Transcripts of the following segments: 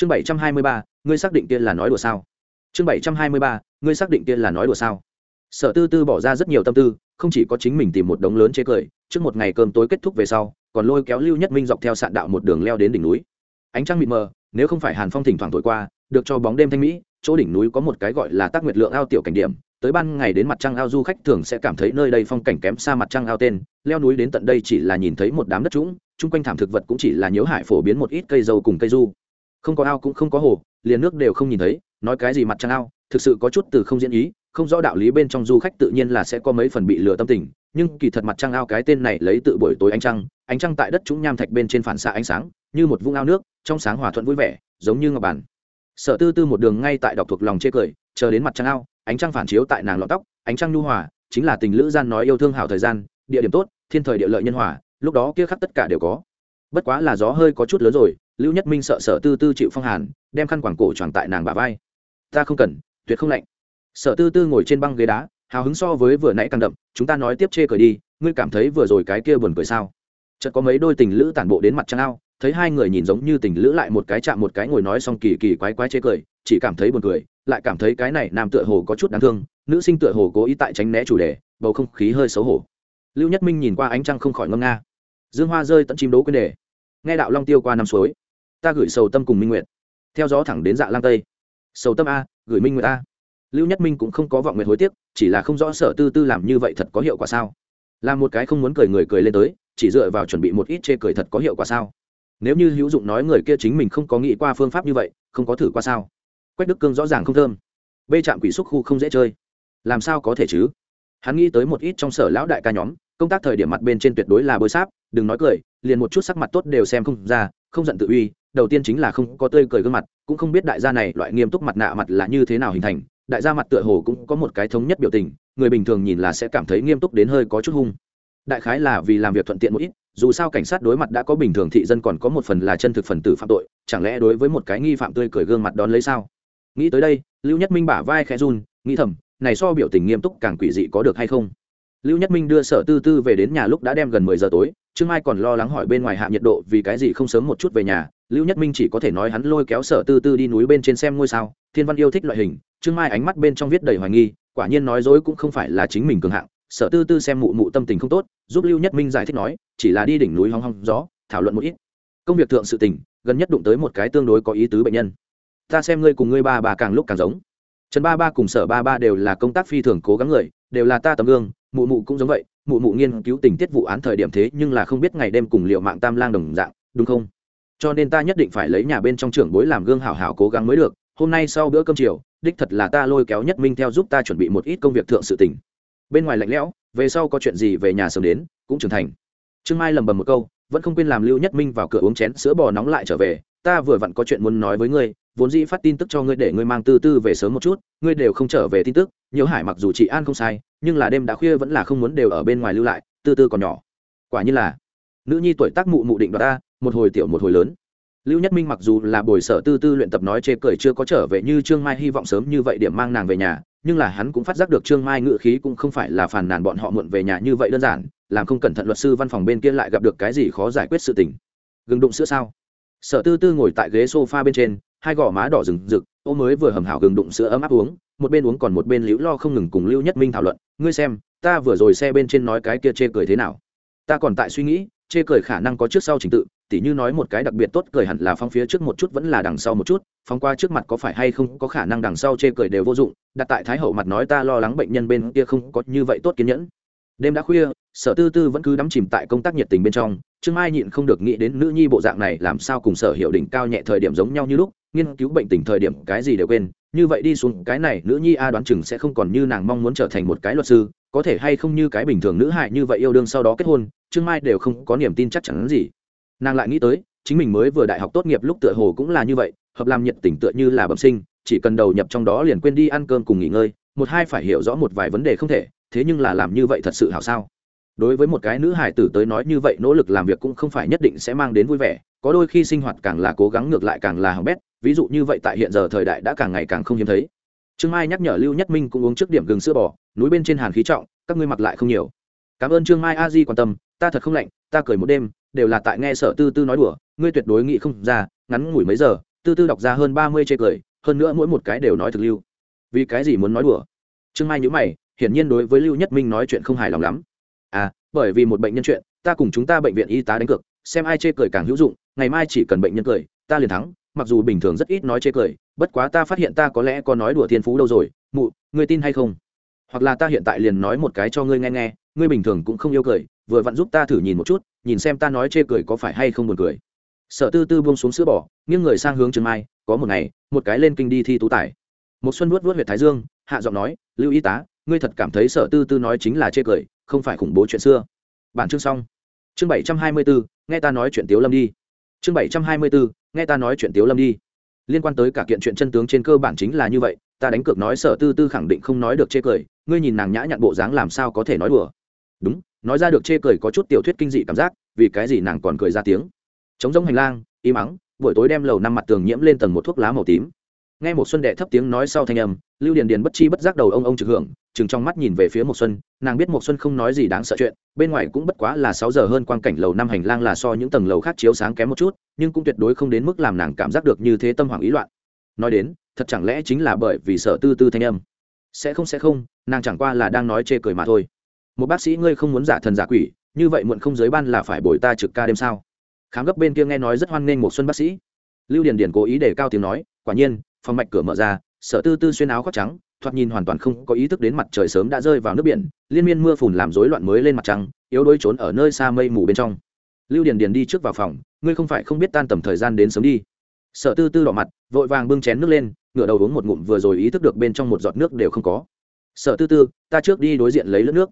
chương bảy trăm hai mươi ba, ngươi xác định kia là nói đùa sao? Chương bảy trăm hai mươi ba, ngươi xác định kia là nói đùa sao? Sở tư tư bỏ ra rất nhiều tâm tư, không chỉ có chính mình tìm một đống lớn chế cười, trước một ngày cơm tối kết thúc về sau, còn lôi kéo lưu nhất minh dọc theo sạn đạo một đường leo đến đỉnh núi. Ánh trăng mịt mờ, nếu không phải hàn phong thỉnh thoảng thổi qua, được cho bóng đêm thanh mỹ, chỗ đỉnh núi có một cái gọi là tác nguyệt lượng ao tiểu cảnh điểm, tới ban ngày đến mặt trăng ao du khách thường sẽ cảm thấy nơi đây phong cảnh kém xa mặt trăng ao tên, leo núi đến tận đây chỉ là nhìn thấy một đám đất trũng, chung quanh thảm thực vật cũng chỉ là nhiễu hại phổ biến một ít cây dâu cùng cây du không có ao cũng không có hồ, liền nước đều không nhìn thấy, nói cái gì mặt trăng ao, thực sự có chút từ không diễn ý, không rõ đạo lý bên trong du khách tự nhiên là sẽ có mấy phần bị lừa tâm tình, nhưng kỳ thật mặt trăng ao cái tên này lấy tự buổi tối ánh trăng ánh trăng tại đất trũng nham thạch bên trên phản xạ ánh sáng, như một vũng ao nước, trong sáng hòa thuận vui vẻ, giống như ngọc bản. Sở tư tư một đường ngay tại đọc thuộc lòng chê cười, chờ đến mặt trăng ao, ánh trăng phản chiếu tại nàng lọt tóc, ánh trăng nhu hòa, chính là tình lữ gian nói yêu thương hảo thời gian, địa điểm tốt, thiên thời địa lợi nhân hòa, lúc đó kia khắc tất cả đều có. Bất quá là gió hơi có chút lớn rồi lưu nhất minh sợ sở tư tư chịu phong hàn, đem khăn quảng cổ tròn tại nàng bà vai. Ta không cần, tuyệt không lạnh. Sở tư tư ngồi trên băng ghế đá, hào hứng so với vừa nãy càng đậm, chúng ta nói tiếp chê cười đi, ngươi cảm thấy vừa rồi cái kia buồn cười sao? Chợt có mấy đôi tình lữ tản bộ đến mặt trăng ao, thấy hai người nhìn giống như tình lữ lại một cái chạm một cái ngồi nói xong kỳ kỳ quái quái chê cười, chỉ cảm thấy buồn cười, lại cảm thấy cái này nam tựa hồ có chút đáng thương, nữ sinh tựa hồ cố ý tại tránh né chủ đề, bầu không khí hơi xấu hổ. Lưu nhất minh nhìn qua ánh trăng không khỏi ngâm nga dương hoa rơi tận chim đố quên đề. Nghe đạo long tiêu qua năm suối ta gửi sầu tâm cùng minh nguyệt, theo gió thẳng đến dạ lang tây. Sầu tâm a gửi minh nguyệt a. Lưu nhất minh cũng không có vọng nguyện hối tiếc chỉ là không rõ sở tư tư làm như vậy thật có hiệu quả sao? Là một cái không muốn cười người cười lên tới chỉ dựa vào chuẩn bị một ít chê cười thật có hiệu quả sao? Nếu như hữu dụng nói người kia chính mình không có nghĩ qua phương pháp như vậy không có thử qua sao? Quách đức cương rõ ràng không thơm. Bê trạm quỷ xúc khu không dễ chơi. Làm sao có thể chứ? Hắn nghĩ tới một ít trong sở lão đại ca nhóm công tác thời điểm mặt bên trên tuyệt đối là bôi sáp đừng nói cười liền một chút sắc mặt tốt đều xem không ra không giận tự uy đầu tiên chính là không có tươi cười gương mặt, cũng không biết đại gia này loại nghiêm túc mặt nạ mặt là như thế nào hình thành, đại gia mặt tựa hồ cũng có một cái thống nhất biểu tình, người bình thường nhìn là sẽ cảm thấy nghiêm túc đến hơi có chút hung. Đại khái là vì làm việc thuận tiện một ít, dù sao cảnh sát đối mặt đã có bình thường thị dân còn có một phần là chân thực phần tử phạm tội, chẳng lẽ đối với một cái nghi phạm tươi cười gương mặt đón lấy sao? Nghĩ tới đây, lưu nhất minh bả vai khẽ run, nghĩ thầm, này so biểu tình nghiêm túc càng quỷ dị có được hay không? Lưu nhất minh đưa sở tư tư về đến nhà lúc đã đem gần mười giờ tối trương mai còn lo lắng hỏi bên ngoài hạ nhiệt độ vì cái gì không sớm một chút về nhà, lưu nhất minh chỉ có thể nói hắn lôi kéo sở tư tư đi núi bên trên xem ngôi sao, thiên văn yêu thích loại hình, trương mai ánh mắt bên trong viết đầy hoài nghi, quả nhiên nói dối cũng không phải là chính mình cường hạng, sở tư tư xem mụ mụ tâm tình không tốt, giúp lưu nhất minh giải thích nói, chỉ là đi đỉnh núi hong hong gió, thảo luận một ít. Công việc thượng sự tình, gần nhất đụng tới một cái tương đối có ý tứ bệnh nhân. Ta xem ngươi cùng ngươi ba bà càng lúc càng giống. Trần ba ba cùng sở ba ba đều là công tác phi thường cố gắng người, đều là ta tấm gương mụ mụ cũng giống vậy, mụ mụ nghiên cứu tình tiết vụ án thời điểm thế nhưng là không biết ngày đêm cùng liệu mạng tam lang đồng dạng, đúng không? Cho nên ta nhất định phải lấy nhà bên trong trưởng bối làm gương hảo hảo cố gắng mới được, hôm nay sau bữa cơm chiều, đích thật là ta lôi kéo nhất minh theo giúp ta chuẩn bị một ít công việc thượng sự tình. Bên ngoài lạnh lẽo, về sau có chuyện gì về nhà sớm đến, cũng trưởng thành. Trương mai lầm bầm một câu, vẫn không quên làm lưu nhất minh vào cửa uống chén sữa bò nóng lại trở về, ta vừa vặn có chuyện muốn nói với ngươi vốn dĩ phát tin tức cho ngươi để ngươi mang tư tư về sớm một chút, ngươi đều không trở về tin tức nhiều hải mặc dù chị an không sai, nhưng là đêm đã khuya vẫn là không muốn đều ở bên ngoài lưu lại, tư tư còn nhỏ. Quả như là, nữ nhi tuổi tác mụ mụ định đoạt ta, một hồi tiểu một hồi lớn. Lưu nhất minh mặc dù là buổi sở tư tư luyện tập nói chê cười chưa có trở về như trương mai hy vọng sớm như vậy điểm mang nàng về nhà, nhưng là hắn cũng phát giác được trương mai ngự khí cũng không phải là phàn nàn bọn họ muộn về nhà như vậy đơn giản, làm không cẩn thận luật sư văn phòng bên kia lại gặp được cái gì khó giải quyết sự tình. Gừng đụng sữa sao? Sở tư tư ngồi tại ghế sofa bên trên hai gò má đỏ rừng rực, ô mới vừa hầm hảo gừng đụng sữa ấm áp uống, một bên uống còn một bên liễu lo không ngừng cùng lưu nhất minh thảo luận, ngươi xem, ta vừa rồi xe bên trên nói cái kia chê cười thế nào? Ta còn tại suy nghĩ, chê cười khả năng có trước sau trình tự, tỉ như nói một cái đặc biệt tốt cười hẳn là phong phía trước một chút vẫn là đằng sau một chút phong qua trước mặt có phải hay không có khả năng đằng sau chê cười đều vô dụng, đặt tại thái hậu mặt nói ta lo lắng bệnh nhân bên kia không có như vậy tốt kiên nhẫn đêm đã khuya, sở tư tư vẫn cứ đắm chìm tại công tác nhiệt tình bên trong, trương mai nhịn không được nghĩ đến nữ nhi bộ dạng này làm sao cùng sở hiệu đỉnh cao nhẹ thời điểm giống nhau như lúc, nghiên cứu bệnh tình thời điểm cái gì đều quên, như vậy đi xuống, cái này nữ nhi a đoán chừng sẽ không còn như nàng mong muốn trở thành một cái luật sư, có thể hay không như cái bình thường nữ hại như vậy yêu đương sau đó kết hôn, trương mai đều không có niềm tin chắc chắn gì. Nàng lại nghĩ tới, chính mình mới vừa đại học tốt nghiệp lúc tựa hồ cũng là như vậy, hợp làm nhiệt tình tựa như là bẩm sinh, chỉ cần đầu nhập trong đó liền quên đi ăn cơm cùng nghỉ ngơi, một hai phải hiểu rõ một vài vấn đề không thể thế nhưng là làm như vậy thật sự hảo sao? Đối với một cái nữ hải tử tới nói như vậy, nỗ lực làm việc cũng không phải nhất định sẽ mang đến vui vẻ. Có đôi khi sinh hoạt càng là cố gắng ngược lại càng là hỏng bét. Ví dụ như vậy tại hiện giờ thời đại đã càng ngày càng không hiếm thấy. Trương mai nhắc nhở lưu nhất minh cũng uống trước điểm gừng sữa bò, núi bên trên hàn khí trọng, các ngươi mặc lại không nhiều. Cảm ơn trương mai a di quan tâm, ta thật không lạnh, ta cười một đêm, đều là tại nghe sở tư tư nói đùa, ngươi tuyệt đối nghĩ không ra, ngắn ngủi mấy giờ, tư tư đọc ra hơn ba mươi chê cười, hơn nữa mỗi một cái đều nói thực lưu. Vì cái gì muốn nói đùa? Trương mai nhữ mày hiển nhiên đối với lưu nhất minh nói chuyện không hài lòng lắm. À bởi vì một bệnh nhân chuyện, ta cùng chúng ta bệnh viện y tá đánh cược, xem ai chê cười càng hữu dụng, ngày mai chỉ cần bệnh nhân cười, ta liền thắng, mặc dù bình thường rất ít nói chê cười, bất quá ta phát hiện ta có lẽ có nói đùa thiên phú đâu rồi, mụ, ngươi tin hay không? Hoặc là ta hiện tại liền nói một cái cho ngươi nghe nghe, ngươi bình thường cũng không yêu cười, vừa vặn giúp ta thử nhìn một chút, nhìn xem ta nói chê cười có phải hay không buồn cười. Sợ tư tư buông xuống sữa bỏ nghiêng người sang hướng trường mai, có một ngày, một cái lên kinh đi thi tú tài. Một xuân vuốt vuốt huyệt thái dương, hạ giọng nói, lưu y tá ngươi thật cảm thấy sợ tư tư nói chính là chê cười, không phải khủng bố chuyện xưa. Bản chương xong. Chương bảy trăm hai mươi bốn nghe ta nói chuyện tiếu lâm đi. Chương bảy trăm hai mươi bốn nghe ta nói chuyện tiếu lâm đi. Liên quan tới cả kiện chuyện chân tướng trên cơ bản chính là như vậy, ta đánh cược nói sở tư tư khẳng định không nói được chê cười, ngươi nhìn nàng nhã nhặn bộ dáng làm sao có thể nói đùa. Đúng, nói ra được chê cười có chút tiểu thuyết kinh dị cảm giác, vì cái gì nàng còn cười ra tiếng. Chống giống hành lang, im ắng, buổi tối đem lầu năm mặt tường nhiễm lên tầng một thuốc lá màu tím nghe một xuân đệ thấp tiếng nói sau thanh âm, lưu điền điền bất chi bất giác đầu ông ông trực hưởng chừng trong mắt nhìn về phía một xuân, nàng biết một xuân không nói gì đáng sợ chuyện, bên ngoài cũng bất quá là sáu giờ hơn quang cảnh lầu năm hành lang là so những tầng lầu khác chiếu sáng kém một chút, nhưng cũng tuyệt đối không đến mức làm nàng cảm giác được như thế tâm hoàng ý loạn. Nói đến, thật chẳng lẽ chính là bởi vì sợ tư tư thanh âm? Sẽ không sẽ không, nàng chẳng qua là đang nói chê cười mà thôi. Một bác sĩ, ngươi không muốn giả thần giả quỷ, như vậy muộn không giới ban là phải bồi ta trực ca đêm sao? Khám gấp bên kia nghe nói rất hoan nghênh một xuân bác sĩ. Lưu điền điền cố ý để cao tiếng nói, quả nhiên phòng mạch cửa mở ra, sở tư tư xuyên áo khoác trắng, thoạt nhìn hoàn toàn không có ý thức đến mặt trời sớm đã rơi vào nước biển, liên miên mưa phùn làm rối loạn mới lên mặt trăng, yếu đuối trốn ở nơi xa mây mù bên trong. Lưu điền điền đi trước vào phòng, ngươi không phải không biết tan tầm thời gian đến sớm đi. Sở tư tư đỏ mặt, vội vàng bưng chén nước lên, ngửa đầu uống một ngụm vừa rồi ý thức được bên trong một giọt nước đều không có. Sở tư tư, ta trước đi đối diện lấy lớp nước.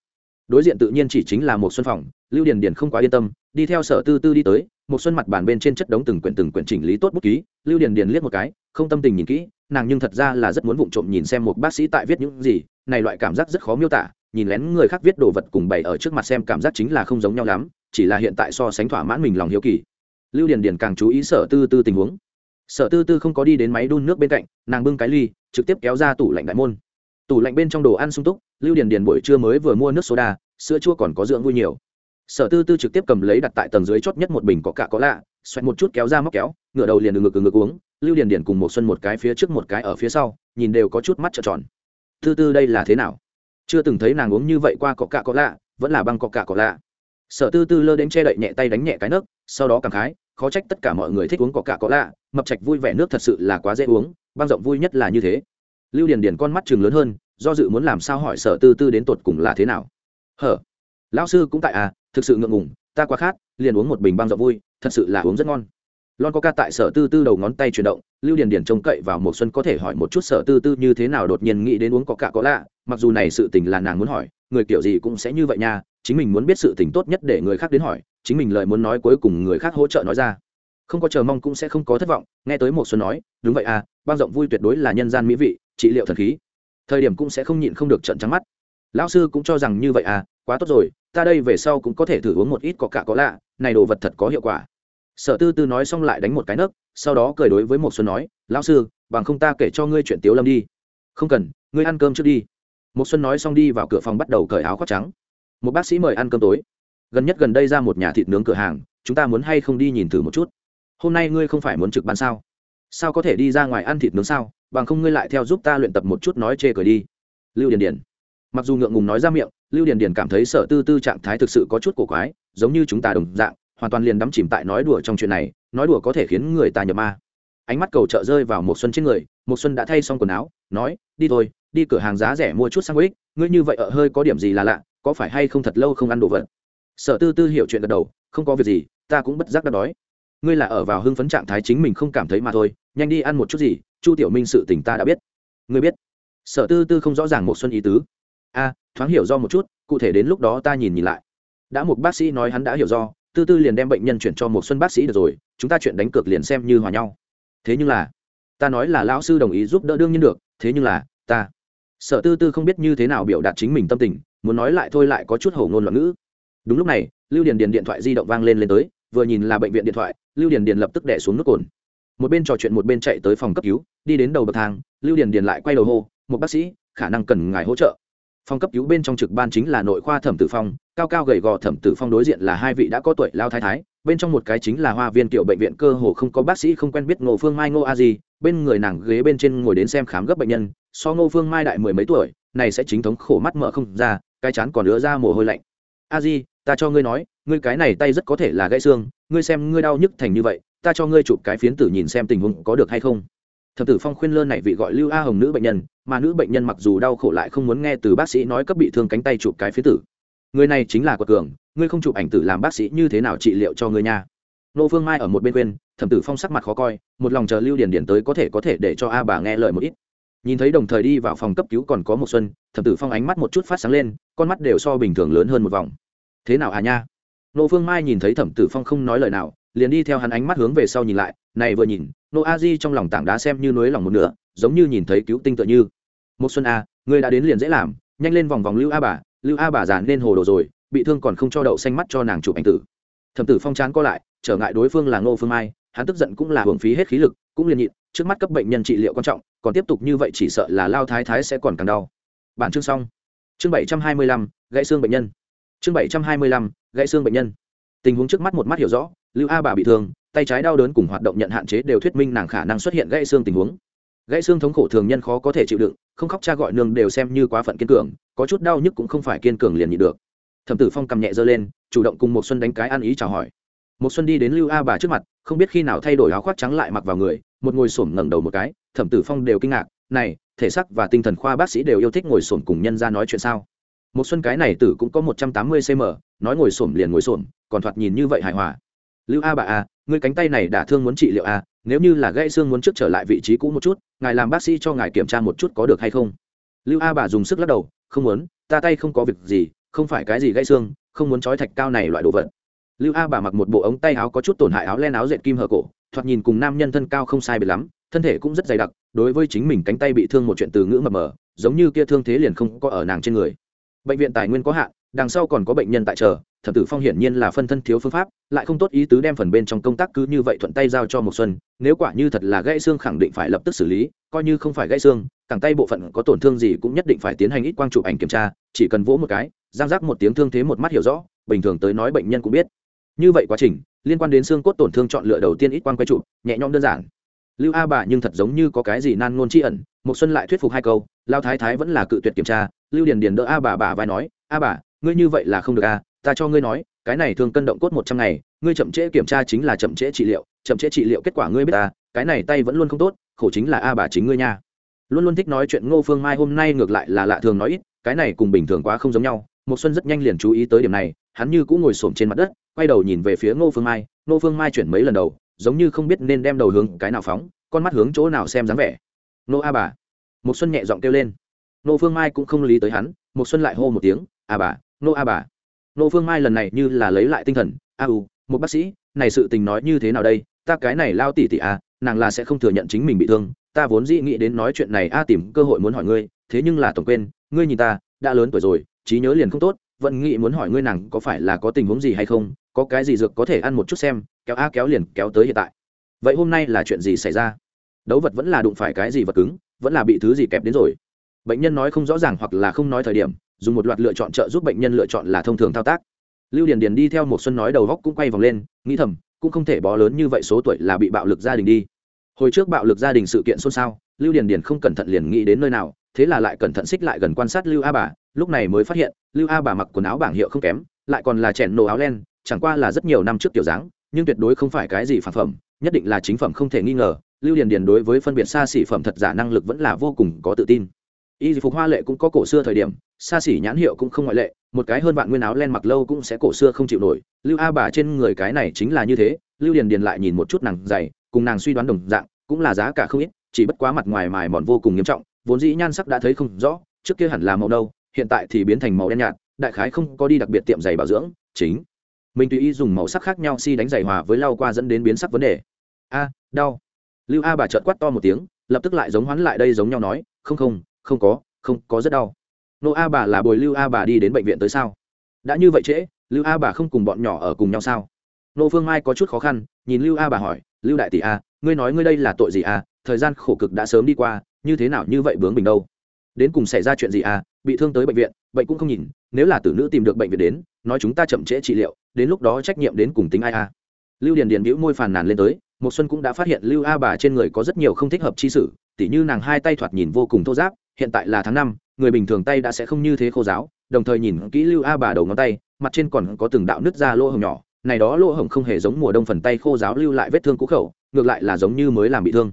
Đối diện tự nhiên chỉ chính là một xuân phòng, lưu điền điền không quá yên tâm, đi theo sở tư tư đi tới một xuân mặt bàn bên trên chất đống từng quyển từng quyển chỉnh lý tốt bút ký, lưu điền điền liếc một cái, không tâm tình nhìn kỹ, nàng nhưng thật ra là rất muốn vụng trộm nhìn xem một bác sĩ tại viết những gì, này loại cảm giác rất khó miêu tả, nhìn lén người khác viết đồ vật cùng bày ở trước mặt xem cảm giác chính là không giống nhau lắm, chỉ là hiện tại so sánh thỏa mãn mình lòng hiếu kỳ. Lưu điền điền càng chú ý sở tư tư tình huống. Sở tư tư không có đi đến máy đun nước bên cạnh, nàng bưng cái ly, trực tiếp kéo ra tủ lạnh đại môn. Tủ lạnh bên trong đồ ăn sung túc, lưu điền điền buổi trưa mới vừa mua nước soda, sữa chua còn có dưỡng vui nhiều sở tư tư trực tiếp cầm lấy đặt tại tầng dưới chót nhất một bình có cả có lạ, xoẹt một chút kéo ra móc kéo, ngửa đầu liền ngực ngực uống, lưu điền điền cùng một xuân một cái phía trước một cái ở phía sau, nhìn đều có chút mắt trợn tròn. Tư tư đây là thế nào? Chưa từng thấy nàng uống như vậy qua có cả có lạ, vẫn là băng có cả có lạ. Sở tư tư lơ đến che đậy nhẹ tay đánh nhẹ cái nước sau đó cảm khái, khó trách tất cả mọi người thích uống có cả có lạ, mập trạch vui vẻ nước thật sự là quá dễ uống, băng rộng vui nhất là như thế. Lưu điền điền con mắt chừng lớn hơn, do dự muốn làm sao hỏi sở tư tư đến tột cùng là thế nào. Hở? Lão sư cũng tại à thực sự ngượng ngùng, ta quá khát, liền uống một bình băng rộng vui, thật sự là uống rất ngon. Lon coca tại sở tư tư đầu ngón tay chuyển động, lưu điền điền trông cậy vào một xuân có thể hỏi một chút sở tư tư như thế nào đột nhiên nghĩ đến uống có cả có lạ, mặc dù này sự tình là nàng muốn hỏi, người kiểu gì cũng sẽ như vậy nha, chính mình muốn biết sự tình tốt nhất để người khác đến hỏi, chính mình lời muốn nói cuối cùng người khác hỗ trợ nói ra. Không có chờ mong cũng sẽ không có thất vọng, nghe tới một xuân nói, đúng vậy à băng rộng vui tuyệt đối là nhân gian mỹ vị, trị liệu thần khí. Thời điểm cũng sẽ không nhịn không được trận trắng mắt lão sư cũng cho rằng như vậy à quá tốt rồi, ta đây về sau cũng có thể thử uống một ít có cả có lạ, này đồ vật thật có hiệu quả. Sở tư tư nói xong lại đánh một cái nấc, sau đó cười đối với một xuân nói, lão sư, bằng không ta kể cho ngươi chuyện tiếu lâm đi. Không cần, ngươi ăn cơm trước đi. Một xuân nói xong đi vào cửa phòng bắt đầu cởi áo khoác trắng. Một bác sĩ mời ăn cơm tối. Gần nhất gần đây ra một nhà thịt nướng cửa hàng, chúng ta muốn hay không đi nhìn thử một chút? Hôm nay ngươi không phải muốn trực ban sao? Sao có thể đi ra ngoài ăn thịt nướng sao? Bằng không ngươi lại theo giúp ta luyện tập một chút nói chê cười đi. Lưu điền điền mặc dù ngượng ngùng nói ra miệng, lưu điền điền cảm thấy sở tư tư trạng thái thực sự có chút cổ quái, giống như chúng ta đồng dạng, hoàn toàn liền đắm chìm tại nói đùa trong chuyện này, nói đùa có thể khiến người ta nhập ma. Ánh mắt cầu trợ rơi vào một xuân trên người một xuân đã thay xong quần áo, nói, đi thôi, đi cửa hàng giá rẻ mua chút sang ích ngươi như vậy ở hơi có điểm gì là lạ, có phải hay không thật lâu không ăn đồ vật? Sở tư tư hiểu chuyện gật đầu, không có việc gì, ta cũng bất giác đã đói. Ngươi là ở vào hưng phấn trạng thái chính mình không cảm thấy mà thôi, nhanh đi ăn một chút gì, chu tiểu minh sự tình ta đã biết. Ngươi biết? Sở tư tư không rõ ràng một xuân ý tứ a, thoáng hiểu do một chút, cụ thể đến lúc đó ta nhìn nhìn lại. Đã một bác sĩ nói hắn đã hiểu do, tư tư liền đem bệnh nhân chuyển cho một xuân bác sĩ được rồi, chúng ta chuyện đánh cược liền xem như hòa nhau. Thế nhưng là, ta nói là lão sư đồng ý giúp đỡ đương nhiên được, thế nhưng là, ta sở tư tư không biết như thế nào biểu đạt chính mình tâm tình, muốn nói lại thôi lại có chút hổ ngôn loạn ngữ. Đúng lúc này, lưu điền điền điện thoại di động vang lên lên tới, vừa nhìn là bệnh viện điện thoại, lưu điền điền lập tức đẻ xuống nước cồn. Một bên trò chuyện một bên chạy tới phòng cấp cứu, đi đến đầu bậc thang, lưu điền điền lại quay đầu hô, một bác sĩ, khả năng cần ngài hỗ trợ phòng cấp cứu bên trong trực ban chính là nội khoa thẩm tử phong, cao cao gầy gò thẩm tử phong đối diện là hai vị đã có tuổi lao thái thái, bên trong một cái chính là hoa viên tiểu bệnh viện cơ hồ không có bác sĩ không quen biết ngô phương mai ngô a di, bên người nàng ghế bên trên ngồi đến xem khám gấp bệnh nhân, so ngô phương mai đại mười mấy tuổi, này sẽ chính thống khổ mắt mở không ra, cái chán còn đứa ra mồ hôi lạnh. A di, ta cho ngươi nói, ngươi cái này tay rất có thể là gãy xương, ngươi xem ngươi đau nhức thành như vậy, ta cho ngươi chụp cái phiến tử nhìn xem tình huống có được hay không thập tử phong khuyên lơn này vị gọi lưu a hồng nữ bệnh nhân, mà nữ bệnh nhân mặc dù đau khổ lại không muốn nghe từ bác sĩ nói cấp bị thương cánh tay chụp cái phía tử. Người này chính là quật cường, ngươi không chụp ảnh tử làm bác sĩ như thế nào trị liệu cho ngươi nha? Nô phương mai ở một bên quên thẩm tử phong sắc mặt khó coi, một lòng chờ lưu Điền Điền tới có thể có thể để cho a bà nghe lời một ít. Nhìn thấy đồng thời đi vào phòng cấp cứu còn có một xuân, thẩm tử phong ánh mắt một chút phát sáng lên, con mắt đều so bình thường lớn hơn một vòng. Thế nào à nha? Nô phương mai nhìn thấy thẩm tử phong không nói lời nào, liền đi theo hắn ánh mắt hướng về sau nhìn lại, này vừa nhìn nô a di trong lòng tảng đá xem như núi lòng một nửa, giống như nhìn thấy cứu tinh tựa như. Một xuân a người đã đến liền dễ làm, nhanh lên vòng vòng lưu a bà, lưu a bà già nên hồ đồ rồi, bị thương còn không cho đậu xanh mắt cho nàng chụp ảnh tử. Thẩm tử phong chán co lại, trở ngại đối phương là ngô phương mai, hắn tức giận cũng là hưởng phí hết khí lực, cũng liền nhịn, trước mắt cấp bệnh nhân trị liệu quan trọng, còn tiếp tục như vậy chỉ sợ là lao thái thái sẽ còn càng đau. Bản chương xong. Chương bảy trăm hai mươi lăm, gãy xương bệnh nhân. Chương bảy trăm hai mươi lăm, gãy xương bệnh nhân. Tình huống trước mắt một mắt hiểu rõ, lưu a bà bị thương tay trái đau đớn cùng hoạt động nhận hạn chế đều thuyết minh nàng khả năng xuất hiện gãy xương tình huống. Gãy xương thống khổ thường nhân khó có thể chịu đựng, không khóc cha gọi nương đều xem như quá phận kiên cường, có chút đau nhức cũng không phải kiên cường liền nhịn được. Thẩm tử phong cầm nhẹ dơ lên, chủ động cùng một xuân đánh cái ăn ý chào hỏi. Một xuân đi đến lưu a bà trước mặt, không biết khi nào thay đổi áo khoác trắng lại mặc vào người, một ngồi xổm ngẩng đầu một cái, thẩm tử phong đều kinh ngạc, này, thể sắc và tinh thần khoa bác sĩ đều yêu thích ngồi xổm cùng nhân ra nói chuyện sao? Một xuân cái này tử cũng có một trăm tám mươi cm nói ngồi xổm liền ngồi xổm, còn thoạt nhìn như vậy hài hòa lưu a bà a người cánh tay này đả thương muốn trị liệu a, nếu như là gãy xương muốn trước trở lại vị trí cũ một chút, ngài làm bác sĩ cho ngài kiểm tra một chút có được hay không. Lưu a bà dùng sức lắc đầu, không muốn, ta tay không có việc gì, không phải cái gì gãy xương, không muốn trói thạch cao này loại đồ vật. Lưu a bà mặc một bộ ống tay áo có chút tổn hại áo len áo dệt kim hở cổ, thoạt nhìn cùng nam nhân thân cao không sai biệt lắm, thân thể cũng rất dày đặc, đối với chính mình cánh tay bị thương một chuyện từ ngữ mập mờ, giống như kia thương thế liền không có ở nàng trên người. Bệnh viện tài nguyên có hạn đằng sau còn có bệnh nhân tại chờ, thẩm tử phong hiển nhiên là phân thân thiếu phương pháp, lại không tốt ý tứ đem phần bên trong công tác cứ như vậy thuận tay giao cho một xuân, nếu quả như thật là gãy xương khẳng định phải lập tức xử lý, coi như không phải gãy xương cẳng tay bộ phận có tổn thương gì cũng nhất định phải tiến hành ít quang chụp ảnh kiểm tra, chỉ cần vỗ một cái, giang giác một tiếng thương thế một mắt hiểu rõ, bình thường tới nói bệnh nhân cũng biết. Như vậy quá trình, liên quan đến xương cốt tổn thương chọn lựa đầu tiên ít quang quay chụp, nhẹ nhõm đơn giản. Lưu a bà nhưng thật giống như có cái gì nan ngôn tri ẩn một xuân lại thuyết phục hai câu, lao thái thái vẫn là cự tuyệt kiểm tra, lưu điền điền đỡ a bà bà vai nói, a bà ngươi như vậy là không được a ta cho ngươi nói, cái này thường cân động cốt một trăm ngày, ngươi chậm trễ kiểm tra chính là chậm trễ trị liệu, chậm trễ trị liệu kết quả ngươi biết ta cái này tay vẫn luôn không tốt, khổ chính là a bà chính ngươi nha. Luôn luôn thích nói chuyện ngô phương mai hôm nay ngược lại là lạ thường nói ít, cái này cùng bình thường quá không giống nhau một xuân rất nhanh liền chú ý tới điểm này, hắn như cũng ngồi xổm trên mặt đất, quay đầu nhìn về phía ngô phương mai, ngô phương mai chuyển mấy lần đầu, giống như không biết nên đem đầu hướng cái nào phóng, con mắt hướng chỗ nào xem dáng vẻ. Nô a bà. Một xuân nhẹ giọng kêu lên. Nô phương mai cũng không lý tới hắn một xuân lại hô một tiếng, a bà nô a bà. Nô phương mai lần này như là lấy lại tinh thần. A u, một bác sĩ, này sự tình nói như thế nào đây? Ta cái này lao tỉ tỉ a nàng là sẽ không thừa nhận chính mình bị thương. Ta vốn dĩ nghĩ đến nói chuyện này a tìm cơ hội muốn hỏi ngươi, thế nhưng là tổng quên, ngươi nhìn ta, đã lớn tuổi rồi, trí nhớ liền không tốt, vẫn nghĩ muốn hỏi ngươi nàng có phải là có tình huống gì hay không, có cái gì dược có thể ăn một chút xem, kéo a kéo liền kéo tới hiện tại. Vậy hôm nay là chuyện gì xảy ra? Đấu vật vẫn là đụng phải cái gì vật cứng, vẫn là bị thứ gì kẹp đến rồi? Bệnh nhân nói không rõ ràng hoặc là không nói thời điểm dùng một loạt lựa chọn trợ giúp bệnh nhân lựa chọn là thông thường thao tác. Lưu điền điền đi theo một xuân nói đầu góc cũng quay vòng lên, nghĩ thầm, cũng không thể bó lớn như vậy số tuổi là bị bạo lực gia đình đi. Hồi trước bạo lực gia đình sự kiện xôn xao, lưu điền điền không cẩn thận liền nghĩ đến nơi nào, thế là lại cẩn thận xích lại gần quan sát lưu a bà, lúc này mới phát hiện, lưu a bà mặc quần áo bảng hiệu không kém, lại còn là chèn nổ áo len, chẳng qua là rất nhiều năm trước tiểu dáng, nhưng tuyệt đối không phải cái gì phản phẩm, nhất định là chính phẩm không thể nghi ngờ, lưu điền điền đối với phân biệt xa xỉ phẩm thật giả năng lực vẫn là vô cùng có tự tin y phục hoa lệ cũng có cổ xưa thời điểm, xa xỉ nhãn hiệu cũng không ngoại lệ, một cái hơn bạn nguyên áo len mặc lâu cũng sẽ cổ xưa không chịu nổi. Lưu a bà trên người cái này chính là như thế, lưu điền điền lại nhìn một chút nàng dày, cùng nàng suy đoán đồng dạng, cũng là giá cả không ít, chỉ bất quá mặt ngoài mài mòn vô cùng nghiêm trọng, vốn dĩ nhan sắc đã thấy không rõ, trước kia hẳn là màu đâu hiện tại thì biến thành màu đen nhạt, đại khái không có đi đặc biệt tiệm giày bảo dưỡng, chính. Mình tùy ý dùng màu sắc khác nhau si đánh giày hòa với lau qua dẫn đến biến sắc vấn đề. A, đau. Lưu a bà trợn quát to một tiếng, lập tức lại giống hoán lại đây giống nhau nói, không không không có không có rất đau. Nô a bà là bồi lưu a bà đi đến bệnh viện tới sao? Đã như vậy trễ, lưu a bà không cùng bọn nhỏ ở cùng nhau sao? Nô phương mai có chút khó khăn, nhìn lưu a bà hỏi, lưu đại tỷ a, ngươi nói ngươi đây là tội gì a? Thời gian khổ cực đã sớm đi qua, như thế nào như vậy bướng bình đâu? Đến cùng xảy ra chuyện gì à bị thương tới bệnh viện, bệnh cũng không nhìn, nếu là tử nữ tìm được bệnh viện đến, nói chúng ta chậm trễ trị liệu, đến lúc đó trách nhiệm đến cùng tính ai à lưu điền điền bĩu môi phàn nàn lên tới, một xuân cũng đã phát hiện lưu a bà trên người có rất nhiều không thích hợp chi sử tỉ như nàng hai tay thoạt nhìn vô cùng thô giáp hiện tại là tháng năm, người bình thường tay đã sẽ không như thế khô giáo đồng thời nhìn kỹ lưu a bà đầu ngón tay, mặt trên còn có từng đạo nứt ra lỗ hồng nhỏ. Này đó lỗ hồng không hề giống mùa đông phần tay khô giáo lưu lại vết thương cũ khẩu, ngược lại là giống như mới làm bị thương.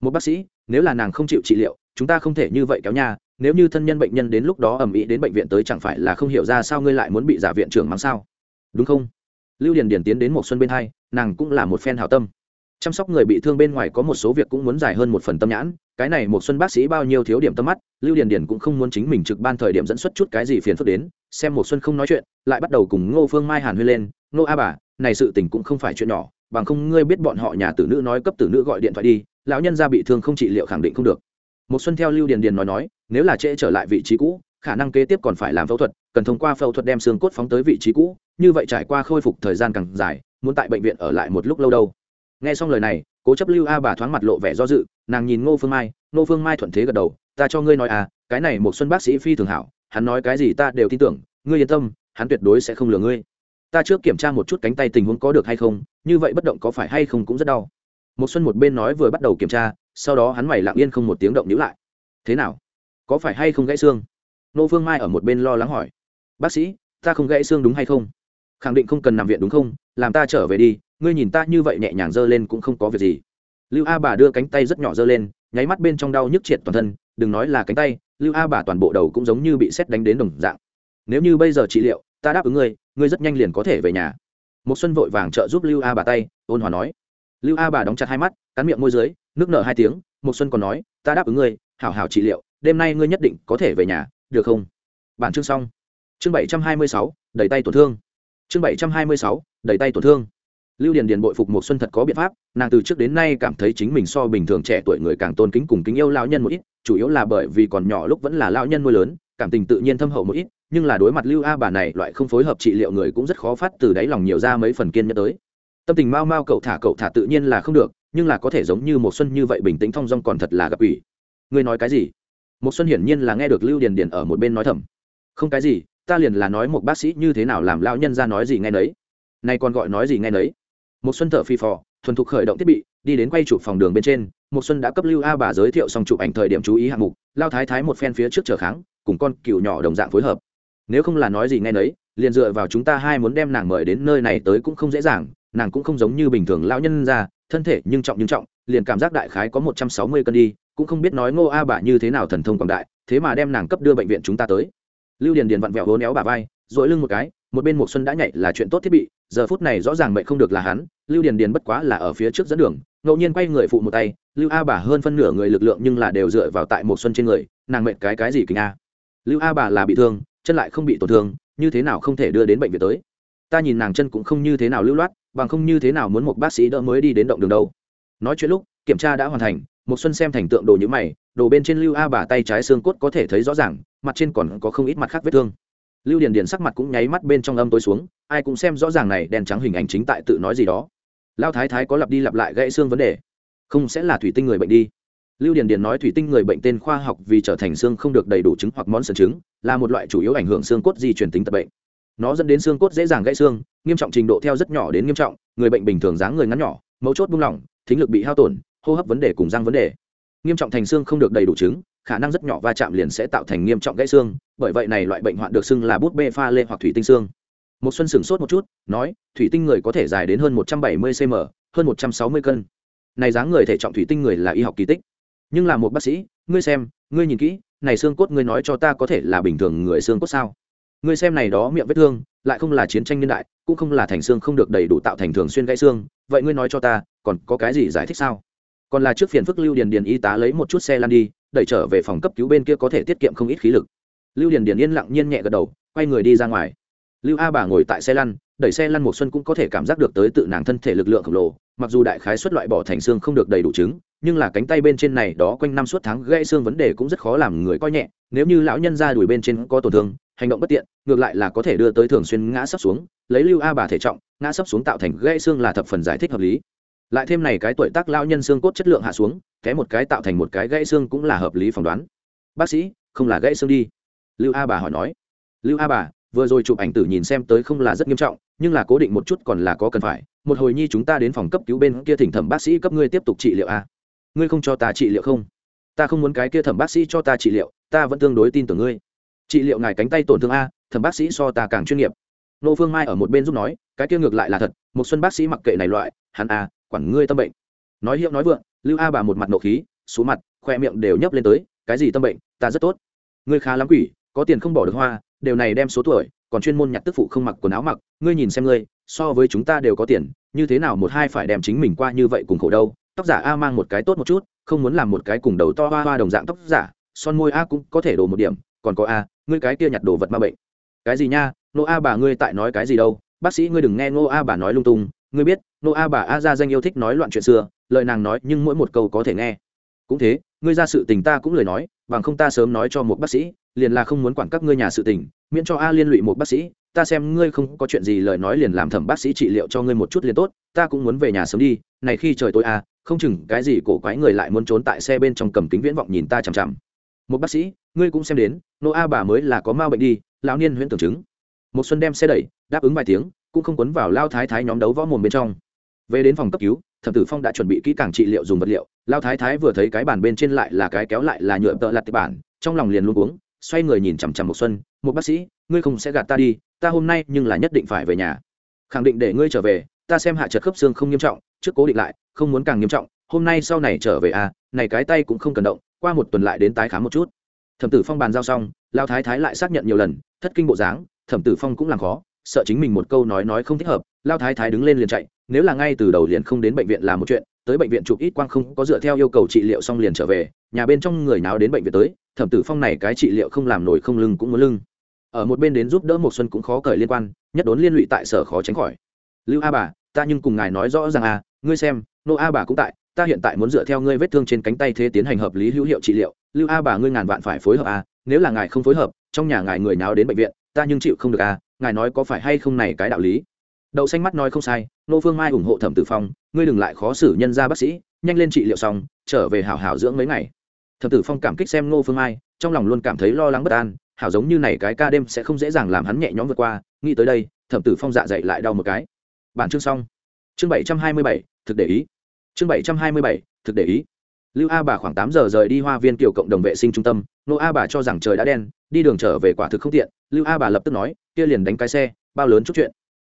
Một bác sĩ, nếu là nàng không chịu trị liệu, chúng ta không thể như vậy kéo nha, nếu như thân nhân bệnh nhân đến lúc đó ầm ĩ đến bệnh viện tới chẳng phải là không hiểu ra sao ngươi lại muốn bị giả viện trưởng mắng sao? Đúng không? Lưu điền điền tiến đến một xuân bên hai, nàng cũng là một phen hảo tâm. Chăm sóc người bị thương bên ngoài có một số việc cũng muốn dài hơn một phần tâm nhãn cái này một xuân bác sĩ bao nhiêu thiếu điểm tâm mắt, lưu điền điền cũng không muốn chính mình trực ban thời điểm dẫn xuất chút cái gì phiền phức đến, xem một xuân không nói chuyện, lại bắt đầu cùng ngô phương mai hàn huyên lên, ngô a bà, này sự tình cũng không phải chuyện nhỏ, bằng không ngươi biết bọn họ nhà tử nữ nói cấp tử nữ gọi điện thoại đi, lão nhân gia bị thương không trị liệu khẳng định không được. Một xuân theo lưu điền điền nói nói, nếu là trễ trở lại vị trí cũ, khả năng kế tiếp còn phải làm phẫu thuật, cần thông qua phẫu thuật đem xương cốt phóng tới vị trí cũ, như vậy trải qua khôi phục thời gian càng dài, muốn tại bệnh viện ở lại một lúc lâu đâu. Nghe xong lời này cố chấp lưu a bà thoáng mặt lộ vẻ do dự, nàng nhìn ngô phương mai, ngô phương mai thuận thế gật đầu, ta cho ngươi nói à cái này một xuân bác sĩ phi thường hảo, hắn nói cái gì ta đều tin tưởng, ngươi yên tâm, hắn tuyệt đối sẽ không lừa ngươi. Ta trước kiểm tra một chút cánh tay tình huống có được hay không, như vậy bất động có phải hay không cũng rất đau. Một xuân một bên nói vừa bắt đầu kiểm tra, sau đó hắn mày lặng yên không một tiếng động nhíu lại. Thế nào? Có phải hay không gãy xương? Nô phương mai ở một bên lo lắng hỏi. Bác sĩ, ta không gãy xương đúng hay không? Khẳng định không cần nằm viện đúng không? Làm ta trở về đi ngươi nhìn ta như vậy nhẹ nhàng giơ lên cũng không có việc gì. Lưu a bà đưa cánh tay rất nhỏ giơ lên, nháy mắt bên trong đau nhức triệt toàn thân, đừng nói là cánh tay, lưu a bà toàn bộ đầu cũng giống như bị xét đánh đến đồng dạng. Nếu như bây giờ trị liệu, ta đáp ứng ngươi ngươi rất nhanh liền có thể về nhà. Một xuân vội vàng trợ giúp lưu a bà tay, ôn hòa nói. Lưu a bà đóng chặt hai mắt, cắn miệng môi dưới, nước nở hai tiếng một xuân còn nói, ta đáp ứng ngươi, hảo hảo trị liệu, đêm nay ngươi nhất định có thể về nhà, được không? Bản chương xong. Chương bảy trăm hai mươi sáu đẩy tay tổn thương. Chương bảy trăm hai mươi sáu đẩy tay tổn thương lưu điền điền bội phục một xuân thật có biện pháp, nàng từ trước đến nay cảm thấy chính mình so bình thường trẻ tuổi người càng tôn kính cùng kính yêu lão nhân một ít, chủ yếu là bởi vì còn nhỏ lúc vẫn là lão nhân nuôi lớn, cảm tình tự nhiên thâm hậu một ít, nhưng là đối mặt lưu a bà này loại không phối hợp trị liệu người cũng rất khó phát từ đáy lòng nhiều ra mấy phần kiên nhẫn tới. Tâm tình mau mau cậu thả cậu thả tự nhiên là không được, nhưng là có thể giống như một xuân như vậy bình tĩnh thong dong còn thật là gặp ủy. Ngươi nói cái gì? Một xuân hiển nhiên là nghe được lưu điền điền ở một bên nói thầm. Không cái gì, ta liền là nói một bác sĩ như thế nào làm lão nhân ra nói gì nghe nấy. Nay còn gọi nói gì nghe nấy? Một xuân thở phi phò, thuần thục khởi động thiết bị, đi đến quay chụp phòng đường bên trên một xuân đã cấp lưu a bà giới thiệu xong chụp ảnh thời điểm chú ý hạng mục, lao thái thái một phen phía trước trở kháng, cùng con cừu nhỏ đồng dạng phối hợp. Nếu không là nói gì nghe nấy, liền dựa vào chúng ta hai muốn đem nàng mời đến nơi này tới cũng không dễ dàng, nàng cũng không giống như bình thường lão nhân ra, thân thể nhưng trọng nhưng trọng, liền cảm giác đại khái có một trăm sáu mươi cân đi, cũng không biết nói ngô a bà như thế nào thần thông quảng đại, thế mà đem nàng cấp đưa bệnh viện chúng ta tới. Lưu điền điền vặn vẹo hố néo bà vai dội lưng một cái, một bên một xuân đã nhảy là chuyện tốt thiết bị giờ phút này rõ ràng mệnh không được là hắn, lưu điền điền bất quá là ở phía trước dẫn đường, ngẫu nhiên quay người phụ một tay, lưu a bà hơn phân nửa người lực lượng nhưng là đều dựa vào tại một xuân trên người, nàng mệnh cái cái gì kính a lưu a bà là bị thương, chân lại không bị tổn thương, như thế nào không thể đưa đến bệnh viện tới? Ta nhìn nàng chân cũng không như thế nào lưu loát, bằng không như thế nào muốn một bác sĩ đỡ mới đi đến động đường đâu. Nói chuyện lúc, kiểm tra đã hoàn thành, một xuân xem thành tượng đồ như mày, đồ bên trên lưu a bà tay trái xương cốt có thể thấy rõ ràng, mặt trên còn có không ít mặt khác vết thương lưu điền điền sắc mặt cũng nháy mắt bên trong âm tối xuống, ai cũng xem rõ ràng này đen trắng hình ảnh chính tại tự nói gì đó. Lao thái thái có lặp đi lặp lại gãy xương vấn đề. Không sẽ là thủy tinh người bệnh đi. Lưu điền điền nói thủy tinh người bệnh tên khoa học vì trở thành xương không được đầy đủ trứng hoặc món sần trứng là một loại chủ yếu ảnh hưởng xương cốt di truyền tính tật bệnh. Nó dẫn đến xương cốt dễ dàng gãy xương, nghiêm trọng trình độ theo rất nhỏ đến nghiêm trọng, người bệnh bình thường dáng người ngắn nhỏ, mấu chốt buông lỏng, thính lực bị hao tổn, hô hấp vấn đề cùng răng vấn đề. Nghiêm trọng thành xương không được đầy đủ trứng khả năng rất nhỏ va chạm liền sẽ tạo thành nghiêm trọng gãy xương, bởi vậy này loại bệnh hoạn được xưng là bút bê pha lê hoặc thủy tinh xương. Một xuân sửng sốt một chút, nói, thủy tinh người có thể dài đến hơn một trăm bảy mươi cm hơn một trăm sáu mươi cân. Này dáng người thể trọng thủy tinh người là y học kỳ tích. Nhưng là một bác sĩ, ngươi xem, ngươi nhìn kỹ, này xương cốt ngươi nói cho ta có thể là bình thường người xương cốt sao? Ngươi xem này đó miệng vết thương, lại không là chiến tranh niên đại, cũng không là thành xương không được đầy đủ tạo thành thường xuyên gãy xương, vậy ngươi nói cho ta, còn có cái gì giải thích sao? Còn là trước phiền phức lưu điền điền y tá lấy một chút xe lăn đi đẩy trở về phòng cấp cứu bên kia có thể tiết kiệm không ít khí lực. Lưu điền điền yên lặng nhiên nhẹ gật đầu, quay người đi ra ngoài. Lưu a bà ngồi tại xe lăn, đẩy xe lăn một xuân cũng có thể cảm giác được tới tự nàng thân thể lực lượng khổng lồ, mặc dù đại khái xuất loại bỏ thành xương không được đầy đủ chứng, nhưng là cánh tay bên trên này đó quanh năm suốt tháng gãy xương vấn đề cũng rất khó làm người coi nhẹ, nếu như lão nhân ra đuổi bên trên có tổn thương, hành động bất tiện, ngược lại là có thể đưa tới thường xuyên ngã sấp xuống, lấy lưu a bà thể trọng, ngã sấp xuống tạo thành gãy xương là thập phần giải thích hợp lý lại thêm này cái tuổi tác lão nhân xương cốt chất lượng hạ xuống té một cái tạo thành một cái gãy xương cũng là hợp lý phỏng đoán. Bác sĩ, không là gãy xương đi. Lưu a bà hỏi nói. Lưu a bà, vừa rồi chụp ảnh tử nhìn xem tới không là rất nghiêm trọng, nhưng là cố định một chút còn là có cần phải. Một hồi nhi chúng ta đến phòng cấp cứu bên kia thỉnh thẩm bác sĩ cấp ngươi tiếp tục trị liệu a. Ngươi không cho ta trị liệu không? Ta không muốn cái kia thẩm bác sĩ cho ta trị liệu, ta vẫn tương đối tin tưởng ngươi. Trị liệu ngài cánh tay tổn thương a, thẩm bác sĩ so ta càng chuyên nghiệp. Nô phương mai ở một bên giúp nói, cái kia ngược lại là thật một xuân bác sĩ mặc kệ này loại, hắn a quản ngươi tâm bệnh. Nói hiệu nói vượng, lưu a bà một mặt nộ khí, xuống mặt, khoe miệng đều nhấp lên tới, cái gì tâm bệnh, ta rất tốt. Ngươi khá lắm quỷ, có tiền không bỏ được hoa điều này đem số tuổi, còn chuyên môn nhặt tức phụ không mặc quần áo mặc, ngươi nhìn xem ngươi, so với chúng ta đều có tiền, như thế nào một hai phải đem chính mình qua như vậy cùng khổ đâu. Tóc giả a mang một cái tốt một chút, không muốn làm một cái cùng đầu to hoa hoa đồng dạng tóc giả, son môi a cũng có thể đổ một điểm, còn có a, ngươi cái kia nhặt đồ vật ma bệnh. Cái gì nha nô a bà ngươi tại nói cái gì đâu? Bác sĩ ngươi đừng nghe nô a bà nói lung tung ngươi biết, nô a bà a ra danh yêu thích nói loạn chuyện xưa, lời nàng nói nhưng mỗi một câu có thể nghe. Cũng thế, ngươi ra sự tình ta cũng lời nói, bằng không ta sớm nói cho một bác sĩ, liền là không muốn quản các ngươi nhà sự tình, miễn cho a liên lụy một bác sĩ, ta xem ngươi không có chuyện gì lời nói liền làm thẩm bác sĩ trị liệu cho ngươi một chút liền tốt, ta cũng muốn về nhà sớm đi, này khi trời tối a không chừng cái gì cổ quái người lại muốn trốn tại xe bên trong cầm kính viễn vọng nhìn ta chằm chằm. Một bác sĩ, ngươi cũng xem đến, nô a bà mới là có ma bệnh đi, lão niên huyễn tưởng chứng. Một xuân đem xe đẩy, đáp ứng vài tiếng cũng không quấn vào lao thái thái nhóm đấu võ mồm bên trong. Về đến phòng cấp cứu, thẩm tử phong đã chuẩn bị kỹ càng trị liệu dùng vật liệu. Lao thái thái vừa thấy cái bàn bên trên lại là cái kéo lại là nhựa tợ lặt tịch bản, trong lòng liền luôn uống xoay người nhìn chằm chằm một xuân một bác sĩ, ngươi không sẽ gạt ta đi, ta hôm nay nhưng là nhất định phải về nhà. Khẳng định để ngươi trở về, ta xem hạ chật khớp xương không nghiêm trọng, trước cố định lại, không muốn càng nghiêm trọng, hôm nay sau này trở về à này cái tay cũng không cần động, qua một tuần lại đến tái khám một chút. Thẩm tử phong bàn giao xong, lao thái thái lại xác nhận nhiều lần, thất kinh bộ dáng, thẩm tử phong cũng làm khó sợ chính mình một câu nói nói không thích hợp, lao thái thái đứng lên liền chạy, nếu là ngay từ đầu liền không đến bệnh viện là một chuyện, tới bệnh viện chụp ít quang không có dựa theo yêu cầu trị liệu xong liền trở về, nhà bên trong người nào đến bệnh viện tới, thẩm tử phong này cái trị liệu không làm nổi không lưng cũng muốn lưng. Ở một bên đến giúp đỡ một xuân cũng khó cởi liên quan, nhất đốn liên lụy tại sở khó tránh khỏi. Lưu a bà, ta nhưng cùng ngài nói rõ rằng à ngươi xem, nô a bà cũng tại, ta hiện tại muốn dựa theo ngươi vết thương trên cánh tay thế tiến hành hợp lý hữu hiệu trị liệu, lưu a bà ngươi ngàn vạn phải phối hợp à nếu là ngài không phối hợp, trong nhà ngài người nào đến bệnh viện, ta nhưng chịu không được à ngài nói có phải hay không này cái đạo lý? Đậu xanh mắt nói không sai nô phương mai ủng hộ thẩm tử phong, ngươi đừng lại khó xử nhân ra bác sĩ, nhanh lên trị liệu xong, trở về hảo hảo dưỡng mấy ngày. Thẩm tử phong cảm kích xem nô phương mai, trong lòng luôn cảm thấy lo lắng bất an, hảo giống như này cái ca đêm sẽ không dễ dàng làm hắn nhẹ nhõm vượt qua, nghĩ tới đây, thẩm tử phong dạ dậy lại đau một cái. Bản chương xong. Chương bảy trăm hai mươi bảy, thực để ý. Chương bảy trăm hai mươi bảy, thực để ý lưu a bà khoảng tám giờ rời đi hoa viên kiểu cộng đồng vệ sinh trung tâm, nô a bà cho rằng trời đã đen, đi đường trở về quả thực không tiện, lưu a bà lập tức nói, kia liền đánh cái xe, bao lớn chút chuyện.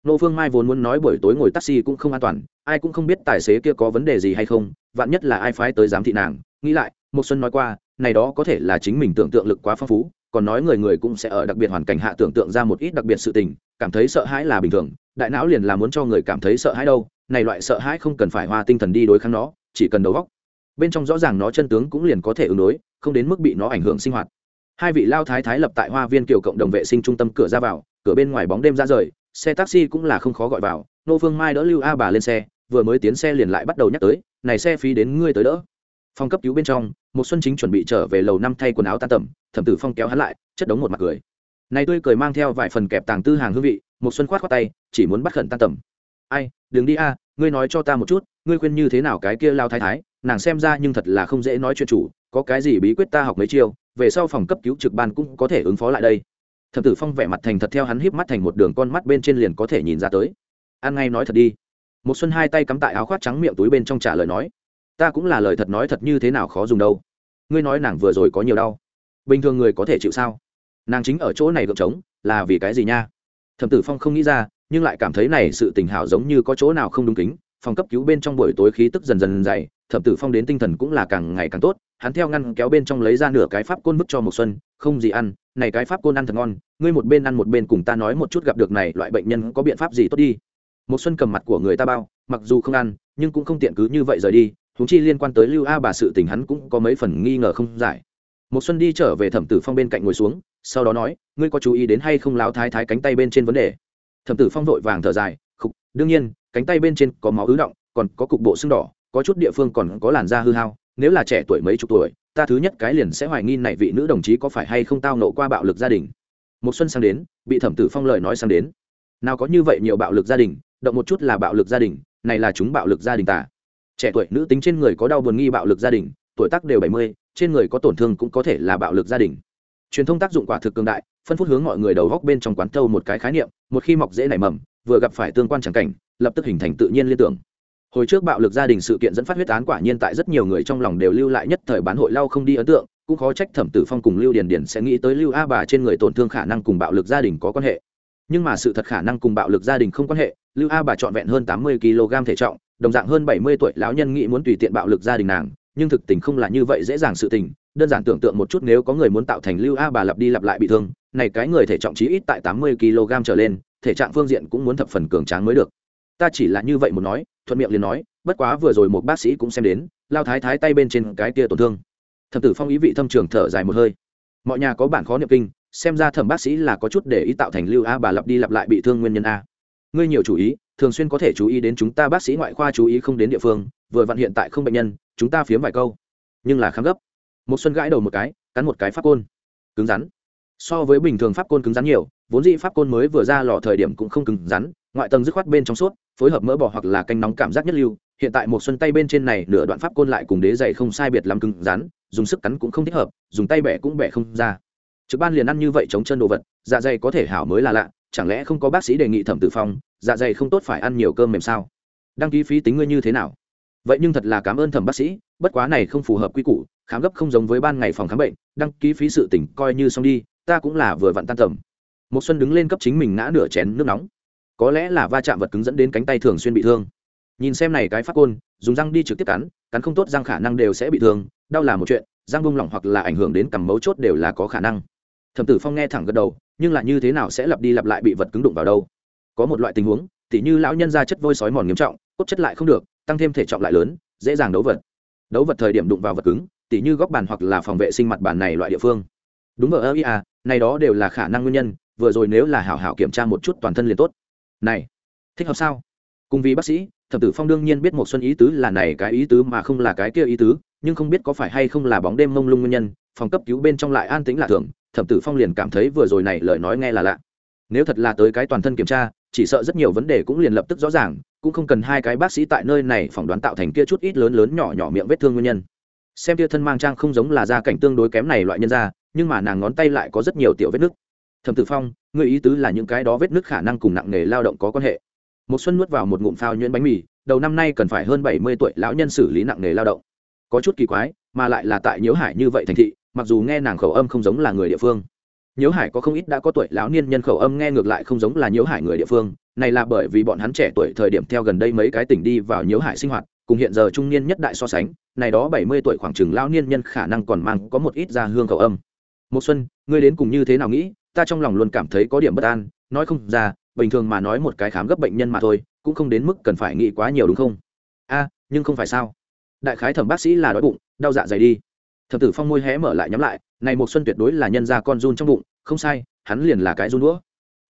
Nô phương mai vốn muốn nói buổi tối ngồi taxi cũng không an toàn, ai cũng không biết tài xế kia có vấn đề gì hay không, vạn nhất là ai phái tới giám thị nàng. Nghĩ lại một xuân nói qua, này đó có thể là chính mình tưởng tượng lực quá phong phú, còn nói người người cũng sẽ ở đặc biệt hoàn cảnh hạ tưởng tượng ra một ít đặc biệt sự tình, cảm thấy sợ hãi là bình thường, đại não liền là muốn cho người cảm thấy sợ hãi đâu, này loại sợ hãi không cần phải hoa tinh thần đi đối kháng nó, chỉ cần đầu óc bên trong rõ ràng nó chân tướng cũng liền có thể ứng đối, không đến mức bị nó ảnh hưởng sinh hoạt. Hai vị lao thái thái lập tại hoa viên kiểu cộng đồng vệ sinh trung tâm cửa ra vào, cửa bên ngoài bóng đêm ra rời, xe taxi cũng là không khó gọi vào, nô phương mai đỡ lưu a bà lên xe, vừa mới tiến xe liền lại bắt đầu nhắc tới, này xe phí đến ngươi tới đỡ. Phòng cấp cứu bên trong, một xuân chính chuẩn bị trở về lầu năm thay quần áo tan tầm, thẩm tử phong kéo hắn lại, chất đống một mặt cười. Này tươi cười mang theo vài phần kẹp tàng tư hàng hương vị, một xuân khoát khoát tay, chỉ muốn bắt khẩn tan tầm. Ai, đừng đi a, ngươi nói cho ta một chút ngươi khuyên như thế nào cái kia lao thái thái, nàng xem ra nhưng thật là không dễ nói chuyện chủ, có cái gì bí quyết ta học mấy chiêu, về sau phòng cấp cứu trực ban cũng có thể ứng phó lại đây. Thẩm tử phong vẻ mặt thành thật theo hắn híp mắt thành một đường con mắt bên trên liền có thể nhìn ra tới. An ngay nói thật đi. Một xuân hai tay cắm tại áo khoác trắng miệng túi bên trong trả lời nói, ta cũng là lời thật nói thật như thế nào khó dùng đâu. Ngươi nói nàng vừa rồi có nhiều đau. Bình thường người có thể chịu sao? Nàng chính ở chỗ này gượng trống, là vì cái gì nha? Thẩm tử phong không nghĩ ra, nhưng lại cảm thấy này sự tình hảo giống như có chỗ nào không đúng kính phòng cấp cứu bên trong buổi tối khí tức dần dần dày, thẩm tử phong đến tinh thần cũng là càng ngày càng tốt, hắn theo ngăn kéo bên trong lấy ra nửa cái pháp côn vứt cho một xuân, không gì ăn, này cái pháp côn ăn thật ngon, ngươi một bên ăn một bên cùng ta nói một chút gặp được này loại bệnh nhân có biện pháp gì tốt đi. Một xuân cầm mặt của người ta bao, mặc dù không ăn, nhưng cũng không tiện cứ như vậy rời đi chúng chi liên quan tới lưu a bà sự tình hắn cũng có mấy phần nghi ngờ không giải. Một xuân đi trở về thẩm tử phong bên cạnh ngồi xuống, sau đó nói, ngươi có chú ý đến hay không láo thái thái cánh tay bên trên vấn đề? Thẩm tử phong vội vàng thở dài, khục, đương nhiên cánh tay bên trên có máu ứ động, còn có cục bộ sưng đỏ, có chút địa phương còn có làn da hư hao, nếu là trẻ tuổi mấy chục tuổi, ta thứ nhất cái liền sẽ hoài nghi này vị nữ đồng chí có phải hay không tao nộ qua bạo lực gia đình. Một xuân sang đến, bị thẩm tử phong lời nói sang đến. Nào có như vậy nhiều bạo lực gia đình, động một chút là bạo lực gia đình, này là chúng bạo lực gia đình tả trẻ tuổi nữ tính trên người có đau buồn nghi bạo lực gia đình, tuổi tác đều bảy mươi, trên người có tổn thương cũng có thể là bạo lực gia đình. Truyền thông tác dụng quả thực cường đại, phân phút hướng mọi người đầu góc bên trong quán thâu một cái khái niệm, một khi mọc dễ nảy mầm vừa gặp phải tương quan chẳng cảnh, lập tức hình thành tự nhiên liên tưởng. Hồi trước bạo lực gia đình sự kiện dẫn phát huyết án quả nhiên tại rất nhiều người trong lòng đều lưu lại nhất thời bán hội lau không đi ấn tượng, cũng khó trách thẩm tử phong cùng lưu điền điền sẽ nghĩ tới lưu a bà trên người tổn thương khả năng cùng bạo lực gia đình có quan hệ. Nhưng mà sự thật khả năng cùng bạo lực gia đình không quan hệ, lưu a bà trọn vẹn hơn tám mươi kg thể trọng, đồng dạng hơn bảy mươi tuổi lão nhân nghĩ muốn tùy tiện bạo lực gia đình nàng, nhưng thực tình không là như vậy dễ dàng sự tình, đơn giản tưởng tượng một chút nếu có người muốn tạo thành lưu a bà lặp đi lặp lại bị thương, này cái người thể trọng chí ít tại tám mươi kg trở lên thể trạng phương diện cũng muốn thập phần cường tráng mới được. Ta chỉ là như vậy một nói, thuận miệng liền nói, bất quá vừa rồi một bác sĩ cũng xem đến, lao thái thái tay bên trên cái kia tổn thương. Thẩm tử phong ý vị thâm trường thở dài một hơi. Mọi nhà có bản khó niệm kinh, xem ra thẩm bác sĩ là có chút để ý tạo thành lưu a, bà lặp đi lặp lại bị thương nguyên nhân a. Ngươi nhiều chú ý, thường xuyên có thể chú ý đến chúng ta bác sĩ ngoại khoa chú ý không đến địa phương, vừa vặn hiện tại không bệnh nhân, chúng ta phiếm vài câu. Nhưng là khám gấp. Một xuân gãi đầu một cái, cắn một cái pháp côn. Cứng rắn. So với bình thường pháp côn cứng rắn nhiều vốn dĩ pháp côn mới vừa ra lò thời điểm cũng không cứng rắn, ngoại tầng dứt khoát bên trong suốt, phối hợp mỡ bỏ hoặc là canh nóng cảm giác nhất lưu. Hiện tại một xuân tay bên trên này nửa đoạn pháp côn lại cùng đế dày không sai biệt làm cứng rắn, dùng sức cắn cũng không thích hợp, dùng tay bẻ cũng bẻ không ra. Trực ban liền ăn như vậy chống chân đồ vật dạ dày có thể hảo mới là lạ, chẳng lẽ không có bác sĩ đề nghị thẩm tử phong dạ dày không tốt phải ăn nhiều cơm mềm sao? Đăng ký phí tính ngươi như thế nào? Vậy nhưng thật là cảm ơn thẩm bác sĩ, bất quá này không phù hợp quy củ, khám gấp không giống với ban ngày phòng khám bệnh, đăng ký phí sự tỉnh coi như xong đi, ta cũng là vừa vặn tan tầm một xuân đứng lên cấp chính mình ngã nửa chén nước nóng. Có lẽ là va chạm vật cứng dẫn đến cánh tay thường xuyên bị thương. Nhìn xem này cái phát côn dùng răng đi trực tiếp cắn cắn không tốt răng khả năng đều sẽ bị thương đau là một chuyện răng bung lỏng hoặc là ảnh hưởng đến cằm mấu chốt đều là có khả năng. Thẩm tử phong nghe thẳng gật đầu nhưng là như thế nào sẽ lặp đi lặp lại bị vật cứng đụng vào đâu? Có một loại tình huống tỉ như lão nhân ra chất vôi sói mòn nghiêm trọng cốt chất lại không được tăng thêm thể trọng lại lớn dễ dàng đấu vật. Đấu vật thời điểm đụng vào vật cứng tỉ như góc bàn hoặc là phòng vệ sinh mặt bàn này loại địa phương. Đúng vậy, ơ à này đó đều là khả năng nguyên nhân vừa rồi nếu là hảo hảo kiểm tra một chút toàn thân liền tốt. Này, thích hợp sao? Cùng vì bác sĩ, thẩm tử phong đương nhiên biết một xuân ý tứ là này cái ý tứ mà không là cái kia ý tứ, nhưng không biết có phải hay không là bóng đêm mông lung nguyên nhân, phòng cấp cứu bên trong lại an tĩnh lạ thường, thẩm tử phong liền cảm thấy vừa rồi này lời nói nghe là lạ. Nếu thật là tới cái toàn thân kiểm tra, chỉ sợ rất nhiều vấn đề cũng liền lập tức rõ ràng, cũng không cần hai cái bác sĩ tại nơi này phỏng đoán tạo thành kia chút ít lớn lớn nhỏ nhỏ miệng vết thương nguyên nhân. Xem kia thân mang trang không giống là gia cảnh tương đối kém này loại nhân ra, nhưng mà nàng ngón tay lại có rất nhiều tiểu vết nứt thẩm tử phong người ý tứ là những cái đó vết nứt khả năng cùng nặng nghề lao động có quan hệ một xuân nuốt vào một ngụm phao nhuyễn bánh mì đầu năm nay cần phải hơn bảy mươi tuổi lão nhân xử lý nặng nghề lao động có chút kỳ quái mà lại là tại nhiễu hải như vậy thành thị mặc dù nghe nàng khẩu âm không giống là người địa phương nhiễu hải có không ít đã có tuổi lão niên nhân khẩu âm nghe ngược lại không giống là nhiễu hải người địa phương này là bởi vì bọn hắn trẻ tuổi thời điểm theo gần đây mấy cái tỉnh đi vào nhiễu hải sinh hoạt cùng hiện giờ trung niên nhất đại so sánh này đó bảy mươi tuổi khoảng chừng lão niên nhân khả năng còn mang có một ít ra hương khẩu âm một xuân ngươi đến cùng như thế nào nghĩ ta trong lòng luôn cảm thấy có điểm bất an, nói không ra, bình thường mà nói một cái khám gấp bệnh nhân mà thôi, cũng không đến mức cần phải nghĩ quá nhiều đúng không? A, nhưng không phải sao? Đại khái thẩm bác sĩ là đói bụng, đau dạ dày đi. Thẩm tử phong môi hé mở lại nhắm lại, này một xuân tuyệt đối là nhân ra con run trong bụng, không sai, hắn liền là cái run đũa.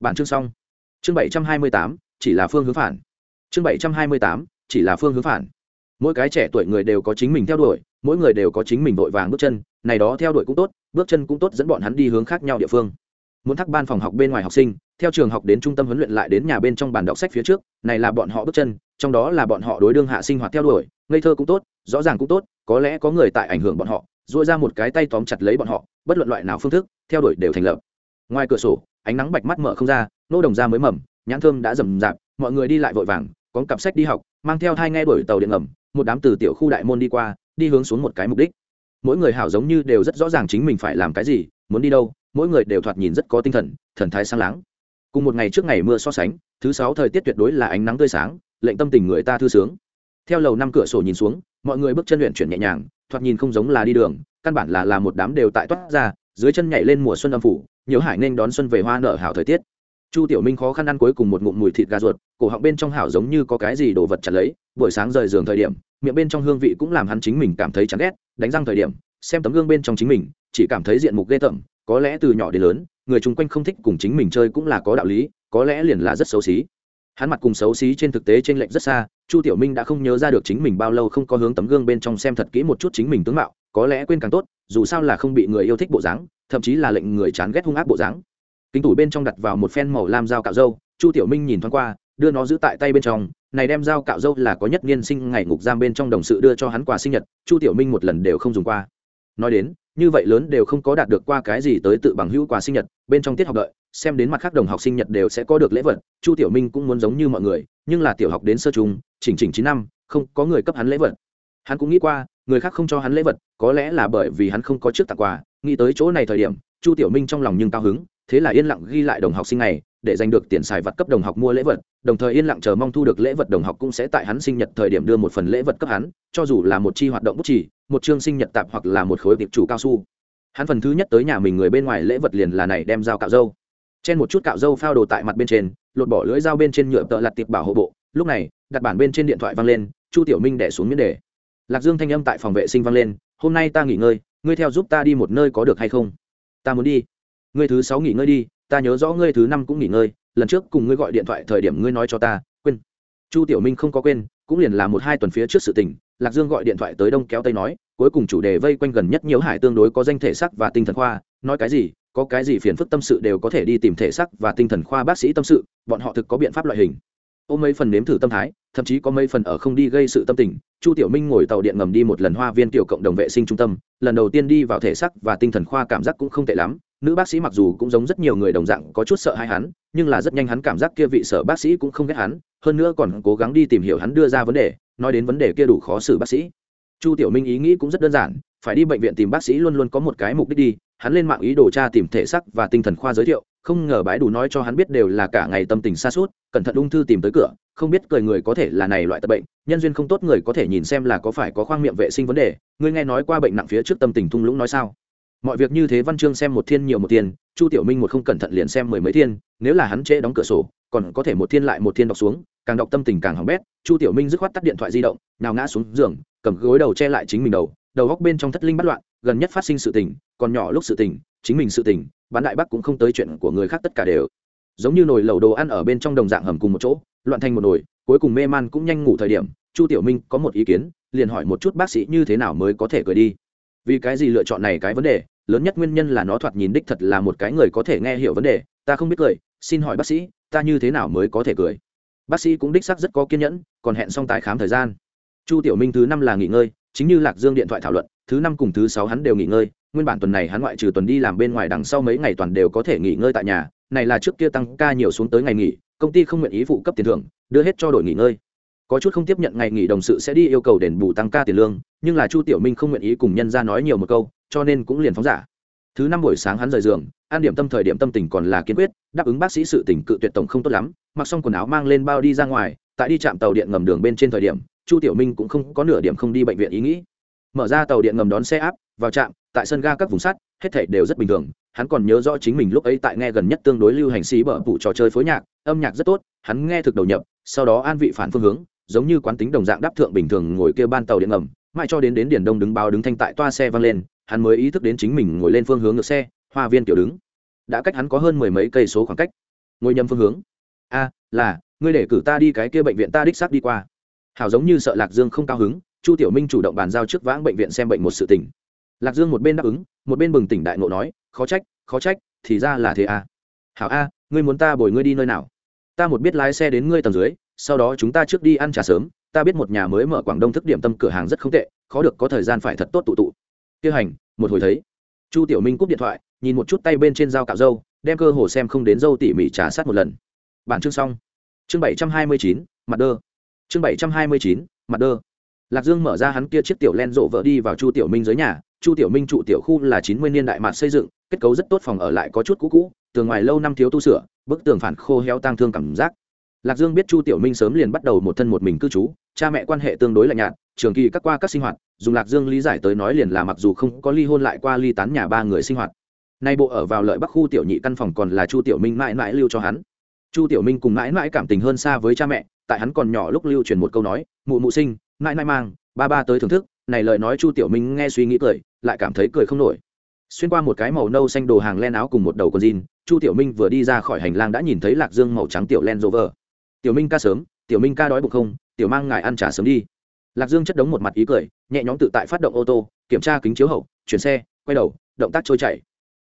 Bản chương xong. Chương bảy trăm hai mươi tám, chỉ là phương hướng phản. Chương bảy trăm hai mươi tám, chỉ là phương hướng phản. Mỗi cái trẻ tuổi người đều có chính mình theo đuổi, mỗi người đều có chính mình vội vàng bước chân, này đó theo đuổi cũng tốt, bước chân cũng tốt dẫn bọn hắn đi hướng khác nhau địa phương muốn thắc ban phòng học bên ngoài học sinh, theo trường học đến trung tâm huấn luyện lại đến nhà bên trong bàn đọc sách phía trước, này là bọn họ bước chân, trong đó là bọn họ đối đương hạ sinh hoạt theo đuổi, ngây thơ cũng tốt, rõ ràng cũng tốt, có lẽ có người tại ảnh hưởng bọn họ dội ra một cái tay tóm chặt lấy bọn họ, bất luận loại nào phương thức, theo đuổi đều thành lập. Ngoài cửa sổ, ánh nắng bạch mắt mở không ra, nô đồng ra mới mầm, nhãn thơm đã rầm rạp, mọi người đi lại vội vàng, có cặp sách đi học, mang theo hai nghe đuổi tàu điện ngầm, một đám từ tiểu khu đại môn đi qua, đi hướng xuống một cái mục đích. Mỗi người hảo giống như đều rất rõ ràng chính mình phải làm cái gì, muốn đi đâu mỗi người đều thoạt nhìn rất có tinh thần thần thái sáng láng. Cùng một ngày trước ngày mưa so sánh, thứ sáu thời tiết tuyệt đối là ánh nắng tươi sáng, lệnh tâm tình người ta thư sướng. Theo lầu năm cửa sổ nhìn xuống, mọi người bước chân luyện chuyển nhẹ nhàng, thoạt nhìn không giống là đi đường, căn bản là là một đám đều tại toát ra, dưới chân nhảy lên mùa xuân âm phủ, nhiều hải nên đón xuân về hoa nở hảo thời tiết. Chu tiểu minh khó khăn ăn cuối cùng một ngụm mùi thịt gà ruột, cổ họng bên trong hảo giống như có cái gì đồ vật chặt lấy, buổi sáng rời giường thời điểm, miệng bên trong hương vị cũng làm hắn chính mình cảm thấy chán ghét, đánh răng thời điểm, xem tấm gương bên trong chính mình, chỉ cảm thấy diện mục ghê tởm có lẽ từ nhỏ đến lớn, người chung quanh không thích cùng chính mình chơi cũng là có đạo lý, có lẽ liền là rất xấu xí. Hắn mặt cùng xấu xí trên thực tế trên lệnh rất xa, chu tiểu minh đã không nhớ ra được chính mình bao lâu không có hướng tấm gương bên trong xem thật kỹ một chút chính mình tướng mạo, có lẽ quên càng tốt, dù sao là không bị người yêu thích bộ dáng, thậm chí là lệnh người chán ghét hung ác bộ dáng. Kính tủ bên trong đặt vào một phen màu lam dao cạo dâu chu tiểu minh nhìn thoáng qua, đưa nó giữ tại tay bên trong, này đem dao cạo dâu là có nhất niên sinh ngày ngục giam bên trong đồng sự đưa cho hắn quà sinh nhật, chu tiểu minh một lần đều không dùng qua. Nói đến như vậy lớn đều không có đạt được qua cái gì tới tự bằng hữu quà sinh nhật, bên trong tiết học đợi, xem đến mặt khác đồng học sinh nhật đều sẽ có được lễ vật, chu tiểu minh cũng muốn giống như mọi người, nhưng là tiểu học đến sơ trung, chỉnh chỉnh chín năm, không có người cấp hắn lễ vật. Hắn cũng nghĩ qua, người khác không cho hắn lễ vật, có lẽ là bởi vì hắn không có trước tặng quà, nghĩ tới chỗ này thời điểm, chu tiểu minh trong lòng nhưng cao hứng, thế là yên lặng ghi lại đồng học sinh này, để giành được tiền xài vật cấp đồng học mua lễ vật, đồng thời yên lặng chờ mong thu được lễ vật đồng học cũng sẽ tại hắn sinh nhật thời điểm đưa một phần lễ vật cấp hắn, cho dù là một chi hoạt động bút chỉ một chương sinh nhật tạp hoặc là một khối tiệp chủ cao su. Hắn phần thứ nhất tới nhà mình người bên ngoài lễ vật liền là này đem dao cạo dâu trên một chút cạo dâu phao đồ tại mặt bên trên, lột bỏ lưỡi dao bên trên nhựa tợ lặt tiệp bảo hộ bộ. Lúc này, đặt bản bên trên điện thoại văng lên, chu tiểu minh đẻ xuống miếng đề. Lạc dương thanh âm tại phòng vệ sinh văng lên, hôm nay ta nghỉ ngơi, ngươi theo giúp ta đi một nơi có được hay không? Ta muốn đi. Ngươi thứ sáu nghỉ ngơi đi, ta nhớ rõ ngươi thứ năm cũng nghỉ ngơi, lần trước cùng ngươi gọi điện thoại thời điểm ngươi nói cho ta, quên. Chu tiểu minh không có quên, cũng liền là một hai tuần phía trước sự tình lạc dương gọi điện thoại tới đông kéo tây nói, cuối cùng chủ đề vây quanh gần nhất nhiều hải tương đối có danh thể sắc và tinh thần khoa, nói cái gì, có cái gì phiền phức tâm sự đều có thể đi tìm thể sắc và tinh thần khoa bác sĩ tâm sự, bọn họ thực có biện pháp loại hình. Ôm mấy phần nếm thử tâm thái, thậm chí có mấy phần ở không đi gây sự tâm tình, chu tiểu minh ngồi tàu điện ngầm đi một lần hoa viên tiểu cộng đồng vệ sinh trung tâm, lần đầu tiên đi vào thể sắc và tinh thần khoa cảm giác cũng không tệ lắm, nữ bác sĩ mặc dù cũng giống rất nhiều người đồng dạng có chút sợ hai hắn, nhưng là rất nhanh hắn cảm giác kia vị sở bác sĩ cũng không ghét hắn, hơn nữa còn cố gắng đi tìm hiểu hắn đưa ra vấn đề nói đến vấn đề kia đủ khó xử bác sĩ. Chu tiểu minh ý nghĩ cũng rất đơn giản, phải đi bệnh viện tìm bác sĩ luôn luôn có một cái mục đích đi, hắn lên mạng ý đồ tra tìm thể sắc và tinh thần khoa giới thiệu, không ngờ bãi đủ nói cho hắn biết đều là cả ngày tâm tình xa suốt cẩn thận ung thư tìm tới cửa, không biết cười người có thể là này loại tật bệnh, nhân duyên không tốt người có thể nhìn xem là có phải có khoang miệng vệ sinh vấn đề, ngươi nghe nói qua bệnh nặng phía trước tâm tình thung lũng nói sao? Mọi việc như thế văn chương xem một thiên nhiều một thiên chu tiểu minh một không cẩn thận liền xem mười mấy thiên, nếu là hắn trễ đóng cửa sổ, còn có thể một thiên lại một thiên đọc xuống càng đọc tâm tình càng hỏng bét, chu tiểu minh dứt khoát tắt điện thoại di động, nào ngã xuống giường, cầm gối đầu che lại chính mình đầu đầu góc bên trong thất linh bất loạn, gần nhất phát sinh sự tình, còn nhỏ lúc sự tình, chính mình sự tình, bán đại bắc cũng không tới chuyện của người khác tất cả đều. Giống như nồi lẩu đồ ăn ở bên trong đồng dạng hầm cùng một chỗ, loạn thành một nồi, cuối cùng mê man cũng nhanh ngủ thời điểm, chu tiểu minh có một ý kiến, liền hỏi một chút bác sĩ như thế nào mới có thể cười đi. Vì cái gì lựa chọn này cái vấn đề, lớn nhất nguyên nhân là nó thoạt nhìn đích thật là một cái người có thể nghe hiểu vấn đề, ta không biết cười, xin hỏi bác sĩ, ta như thế nào mới có thể cười? Bác sĩ cũng đích xác rất có kiên nhẫn, còn hẹn xong tái khám thời gian. Chu tiểu minh thứ năm là nghỉ ngơi, chính như lạc dương điện thoại thảo luận, thứ năm cùng thứ sáu hắn đều nghỉ ngơi, nguyên bản tuần này hắn ngoại trừ tuần đi làm bên ngoài đằng sau mấy ngày toàn đều có thể nghỉ ngơi tại nhà, này là trước kia tăng ca nhiều xuống tới ngày nghỉ, công ty không nguyện ý phụ cấp tiền thưởng, đưa hết cho đội nghỉ ngơi. Có chút không tiếp nhận ngày nghỉ đồng sự sẽ đi yêu cầu đền bù tăng ca tiền lương, nhưng là chu tiểu minh không nguyện ý cùng nhân ra nói nhiều một câu, cho nên cũng liền phóng giả thứ năm buổi sáng hắn rời giường, an điểm tâm thời điểm tâm tình còn là kiên quyết, đáp ứng bác sĩ sự tình cự tuyệt tổng không tốt lắm, mặc xong quần áo mang lên bao đi ra ngoài, tại đi chạm tàu điện ngầm đường bên trên thời điểm, chu tiểu minh cũng không có nửa điểm không đi bệnh viện ý nghĩ. Mở ra tàu điện ngầm đón xe áp, vào trạm, tại sân ga các vùng sắt, hết thảy đều rất bình thường, hắn còn nhớ rõ chính mình lúc ấy tại nghe gần nhất tương đối lưu hành xí bở vụ trò chơi phối nhạc, âm nhạc rất tốt, hắn nghe thực đầu nhập, sau đó an vị phản phương hướng, giống như quán tính đồng dạng đáp thượng bình thường ngồi kia ban tàu điện ngầm, mãi cho đến đến điển đông đứng báo đứng thanh tại toa xe văng lên hắn mới ý thức đến chính mình ngồi lên phương hướng ngược xe, hoa viên tiểu đứng. Đã cách hắn có hơn mười mấy cây số khoảng cách. Ngồi nhầm phương hướng. A, là, ngươi để cử ta đi cái kia bệnh viện ta đích xác đi qua. Hảo giống như sợ lạc dương không cao hứng, chu tiểu minh chủ động bàn giao trước vãng bệnh viện xem bệnh một sự tỉnh lạc dương một bên đáp ứng, một bên bừng tỉnh đại ngộ nói, khó trách khó trách, thì ra là thế à. hảo a, ngươi muốn ta bồi ngươi đi nơi nào? Ta một biết lái xe đến ngươi tầng dưới, sau đó chúng ta trước đi ăn trà sớm, ta biết một nhà mới mở quảng đông thức điểm tâm cửa hàng rất không tệ, khó được có thời gian phải thật tốt tụ tụ kia hành, một hồi thấy. Chu tiểu minh cúp điện thoại, nhìn một chút tay bên trên dao cạo dâu, đem cơ hồ xem không đến dâu tỉ mỉ trả sát một lần. Bản chương xong. Chương bảy trăm hai mươi chín, mặt đơ. Chương bảy trăm hai mươi chín, mặt đơ. Lạc dương mở ra hắn kia chiếc tiểu len rộ vợ đi vào chu tiểu minh dưới nhà. Chu tiểu minh trụ tiểu khu là chín mươi niên đại mạt xây dựng, kết cấu rất tốt phòng ở lại có chút cũ cũ, tường ngoài lâu năm thiếu tu sửa, bức tường phản khô heo tang thương cảm giác. Lạc dương biết chu tiểu minh sớm liền bắt đầu một thân một mình cư trú, cha mẹ quan hệ tương đối lạnh nhạt trường kỳ các qua các sinh hoạt, dùng lạc dương lý giải tới nói liền là mặc dù không có ly hôn lại qua ly tán nhà ba người sinh hoạt. Nay bộ ở vào lợi bắc khu tiểu nhị căn phòng còn là chu tiểu minh mãi mãi lưu cho hắn. Chu tiểu minh cùng mãi mãi cảm tình hơn xa với cha mẹ, tại hắn còn nhỏ lúc lưu truyền một câu nói, mụ mụ sinh, mãi mãi mang, ba ba tới thưởng thức. Này lời nói chu tiểu minh nghe suy nghĩ cười, lại cảm thấy cười không nổi. Xuyên qua một cái màu nâu xanh đồ hàng len áo cùng một đầu con jean, chu tiểu minh vừa đi ra khỏi hành lang đã nhìn thấy lạc dương màu trắng tiểu len rover. Tiểu minh ca sớm, tiểu minh ca đói bụng không? Tiểu mang ngài ăn trả sớm đi lạc dương chất đống một mặt ý cười, nhẹ nhõm tự tại phát động ô tô, kiểm tra kính chiếu hậu, chuyển xe, quay đầu, động tác trôi chảy.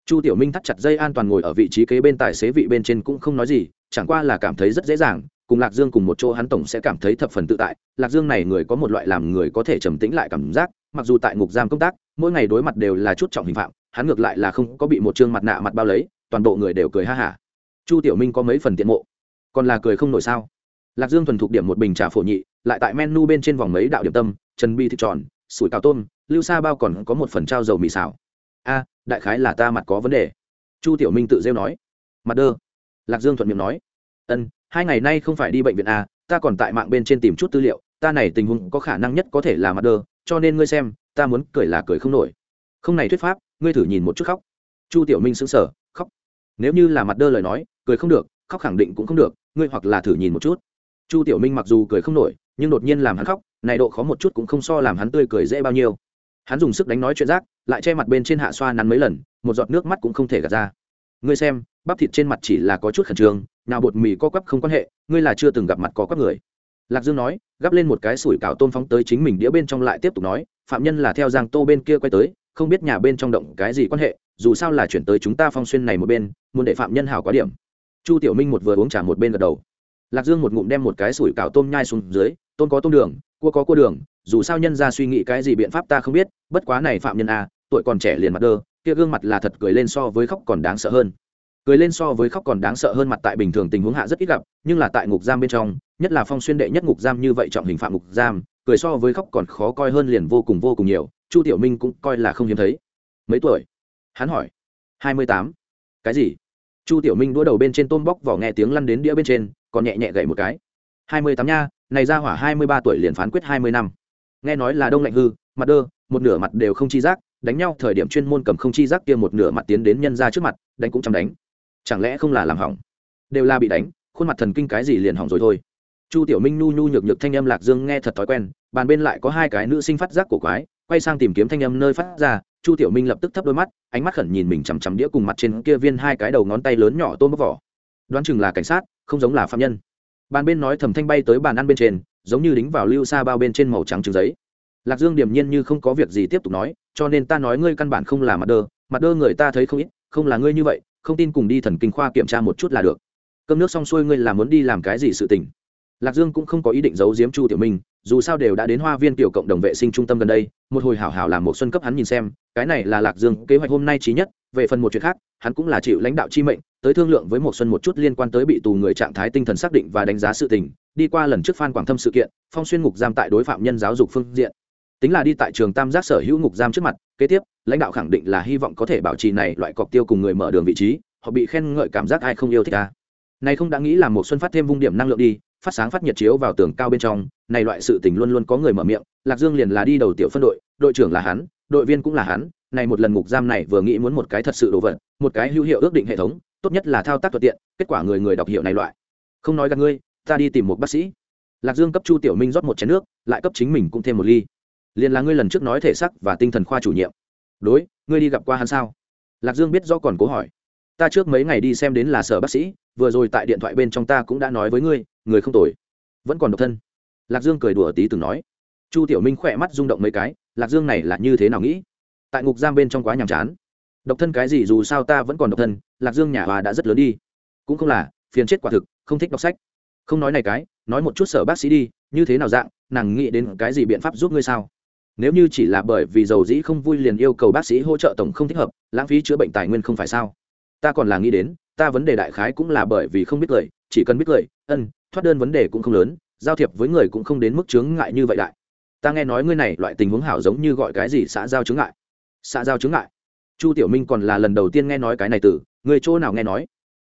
Chu tiểu minh thắt chặt dây an toàn ngồi ở vị trí kế bên tài xế vị bên trên cũng không nói gì, chẳng qua là cảm thấy rất dễ dàng, cùng lạc dương cùng một chỗ hắn tổng sẽ cảm thấy thập phần tự tại. Lạc dương này người có một loại làm người có thể trầm tĩnh lại cảm giác, mặc dù tại ngục giam công tác, mỗi ngày đối mặt đều là chút trọng hình phạm, hắn ngược lại là không có bị một chương mặt nạ mặt bao lấy, toàn bộ người đều cười ha hả. Chu tiểu minh có mấy phần tiện mộ, còn là cười không nổi sao? Lạc dương thuần thục điểm một bình trà phổ nhị lại tại menu bên trên vòng mấy đạo điểm tâm trần bi thịt tròn, sủi cào tôm, lưu sa bao còn có một phần trao dầu mì xào. A, đại khái là ta mặt có vấn đề. Chu tiểu minh tự rêu nói. Mặt đơ. Lạc dương thuận miệng nói. Ân, hai ngày nay không phải đi bệnh viện a ta còn tại mạng bên trên tìm chút tư liệu, ta này tình huống có khả năng nhất có thể là mặt đơ, cho nên ngươi xem, ta muốn cười là cười không nổi. Không này thuyết pháp, ngươi thử nhìn một chút khóc. Chu tiểu minh sững sờ, khóc. Nếu như là mặt đơ lời nói, cười không được, khóc khẳng định cũng không được, ngươi hoặc là thử nhìn một chút. Chu tiểu minh mặc dù cười không nổi nhưng đột nhiên làm hắn khóc, này độ khó một chút cũng không so làm hắn tươi cười dễ bao nhiêu. Hắn dùng sức đánh nói chuyện rác, lại che mặt bên trên hạ xoa nắn mấy lần, một giọt nước mắt cũng không thể gạt ra. Ngươi xem, bắp thịt trên mặt chỉ là có chút khẩn trương, nào bột mì co quắp không quan hệ, ngươi là chưa từng gặp mặt có quắp người. Lạc dương nói, gắp lên một cái sủi cảo tôm phóng tới chính mình đĩa bên trong lại tiếp tục nói, phạm nhân là theo giang tô bên kia quay tới, không biết nhà bên trong động cái gì quan hệ, dù sao là chuyển tới chúng ta phong xuyên này một bên, muốn để phạm nhân hảo quá điểm. Chu tiểu minh một vừa uống trà một bên gật đầu. Lạc dương một ngụm đem một cái sủi cảo tôm nhai xuống dưới tôm có tôm đường, cua có cua đường, dù sao nhân ra suy nghĩ cái gì biện pháp ta không biết, bất quá này phạm nhân a tuổi còn trẻ liền mặt đơ, kia gương mặt là thật cười lên so với khóc còn đáng sợ hơn. Cười lên so với khóc còn đáng sợ hơn mặt tại bình thường tình huống hạ rất ít gặp, nhưng là tại ngục giam bên trong, nhất là phong xuyên đệ nhất ngục giam như vậy trọng hình phạm ngục giam, cười so với khóc còn khó coi hơn liền vô cùng vô cùng nhiều, chu tiểu minh cũng coi là không hiếm thấy. Mấy tuổi? Hắn hỏi. Hai mươi tám. Cái gì? Chu tiểu minh đũa đầu bên trên tôm bóc vỏ nghe tiếng lăn đến đĩa bên trên, còn nhẹ nhẹ gậy một cái hai mươi tám nha, này ra hỏa hai mươi ba tuổi liền phán quyết hai mươi năm. Nghe nói là đông lạnh hư, mặt đơ, một nửa mặt đều không chi giác, đánh nhau thời điểm chuyên môn cầm không chi giác kia một nửa mặt tiến đến nhân ra trước mặt, đánh cũng chăm đánh. Chẳng lẽ không là làm hỏng? Đều là bị đánh, khuôn mặt thần kinh cái gì liền hỏng rồi thôi. Chu tiểu minh nu nhu nhược nhược thanh âm lạc dương nghe thật thói quen, bàn bên lại có hai cái nữ sinh phát giác cổ quái, quay sang tìm kiếm thanh âm nơi phát ra, chu tiểu minh lập tức thấp đôi mắt, ánh mắt khẩn nhìn mình chằm chằm đĩa cùng mặt trên kia viên hai cái đầu ngón tay lớn nhỏ tôm bóc vỏ. Đoán chừng là cảnh sát, không giống là phạm nhân bàn bên nói thầm thanh bay tới bàn ăn bên trên, giống như đính vào lưu xa bao bên trên màu trắng trứng giấy. Lạc dương điềm nhiên như không có việc gì tiếp tục nói, cho nên ta nói ngươi căn bản không là mặt đơ mặt đơ người ta thấy không ít, không là ngươi như vậy, không tin cùng đi thần kinh khoa kiểm tra một chút là được. Cơm nước xong xuôi ngươi là muốn đi làm cái gì sự tình? Lạc dương cũng không có ý định giấu giếm chu tiểu minh, dù sao đều đã đến hoa viên tiểu cộng đồng vệ sinh trung tâm gần đây, một hồi hảo hảo làm một xuân cấp hắn nhìn xem, cái này là lạc dương kế hoạch hôm nay trí nhất, về phần một chuyện khác, hắn cũng là chịu lãnh đạo chi mệnh tới thương lượng với một xuân một chút liên quan tới bị tù người trạng thái tinh thần xác định và đánh giá sự tình, đi qua lần trước phan quảng thâm sự kiện, phong xuyên ngục giam tại đối phạm nhân giáo dục phương diện. Tính là đi tại trường tam giác sở hữu ngục giam trước mặt, kế tiếp, lãnh đạo khẳng định là hy vọng có thể bảo trì này loại cọc tiêu cùng người mở đường vị trí, họ bị khen ngợi cảm giác ai không yêu thích ta này không đã nghĩ là một xuân phát thêm vung điểm năng lượng đi, phát sáng phát nhiệt chiếu vào tường cao bên trong, này loại sự tình luôn luôn có người mở miệng, lạc dương liền là đi đầu tiểu phân đội đội trưởng là hắn, đội viên cũng là hắn, này một lần ngục giam này vừa nghĩ muốn một cái thật sự đồ vật, một cái hữu hiệu ước định hệ thống tốt nhất là thao tác thuận tiện, kết quả người người đọc hiệu này loại. Không nói gặp ngươi, ta đi tìm một bác sĩ. Lạc dương cấp chu tiểu minh rót một chén nước, lại cấp chính mình cũng thêm một ly. Liền là ngươi lần trước nói thể sắc và tinh thần khoa chủ nhiệm. Đối, ngươi đi gặp qua hắn sao? Lạc dương biết do còn cố hỏi. Ta trước mấy ngày đi xem đến là sở bác sĩ, vừa rồi tại điện thoại bên trong ta cũng đã nói với ngươi, người không tồi. Vẫn còn độc thân. Lạc dương cười đùa tí từng nói. Chu tiểu minh khỏe mắt rung động mấy cái, lạc dương này là như thế nào nghĩ? Tại ngục giam bên trong quá nhàm chán độc thân cái gì dù sao ta vẫn còn độc thân, lạc dương nhà hòa đã rất lớn đi. Cũng không là, phiền chết quả thực, không thích đọc sách. Không nói này cái, nói một chút sở bác sĩ đi, như thế nào dạng, nàng nghĩ đến cái gì biện pháp giúp ngươi sao? Nếu như chỉ là bởi vì dầu dĩ không vui liền yêu cầu bác sĩ hỗ trợ tổng không thích hợp, lãng phí chữa bệnh tài nguyên không phải sao? Ta còn là nghĩ đến, ta vấn đề đại khái cũng là bởi vì không biết cười chỉ cần biết cười ân, thoát đơn vấn đề cũng không lớn, giao thiệp với người cũng không đến mức chướng ngại như vậy đại. Ta nghe nói ngươi này loại tình huống hảo giống như gọi cái gì xã giao chướng ngại. Xã giao chướng ngại? Chu tiểu minh còn là lần đầu tiên nghe nói cái này từ, người chỗ nào nghe nói?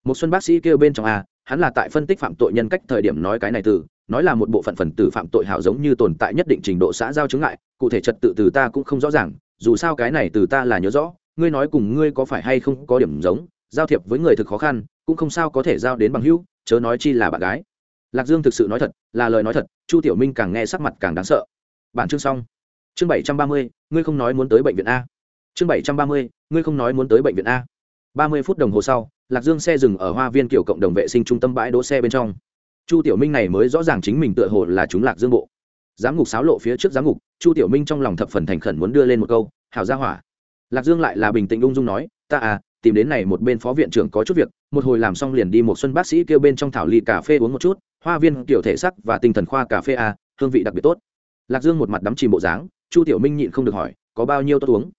Một xuân bác sĩ kêu bên trong a, hắn là tại phân tích phạm tội nhân cách thời điểm nói cái này từ, nói là một bộ phận phần tử phạm tội hảo giống như tồn tại nhất định trình độ xã giao chứng ngại, cụ thể trật tự từ ta cũng không rõ ràng, dù sao cái này từ ta là nhớ rõ, ngươi nói cùng ngươi có phải hay không có điểm giống, giao thiệp với người thực khó khăn, cũng không sao có thể giao đến bằng hữu, chớ nói chi là bạn gái. Lạc dương thực sự nói thật, là lời nói thật, chu tiểu minh càng nghe sắc mặt càng đáng sợ. Bản chương xong. Chương bảy trăm ba mươi, ngươi không nói muốn tới bệnh viện a chương bảy trăm ba mươi, ngươi không nói muốn tới bệnh viện a. ba mươi phút đồng hồ sau, lạc dương xe dừng ở hoa viên kiểu cộng đồng vệ sinh trung tâm bãi đỗ xe bên trong. Chu tiểu minh này mới rõ ràng chính mình tựa hồ là chúng lạc dương bộ. Giám ngục sáo lộ phía trước giám ngục, chu tiểu minh trong lòng thập phần thành khẩn muốn đưa lên một câu, hảo ra hỏa. Lạc dương lại là bình tĩnh ung dung nói, ta à tìm đến này một bên phó viện trưởng có chút việc, một hồi làm xong liền đi một xuân bác sĩ kêu bên trong thảo ly cà phê uống một chút, hoa viên kiểu thể sắc và tinh thần khoa cà phê a, hương vị đặc biệt tốt. Lạc dương một mặt đắm chìm bộ dáng, chu tiểu minh nhịn không được hỏi, có bao nhiêu tốt uống?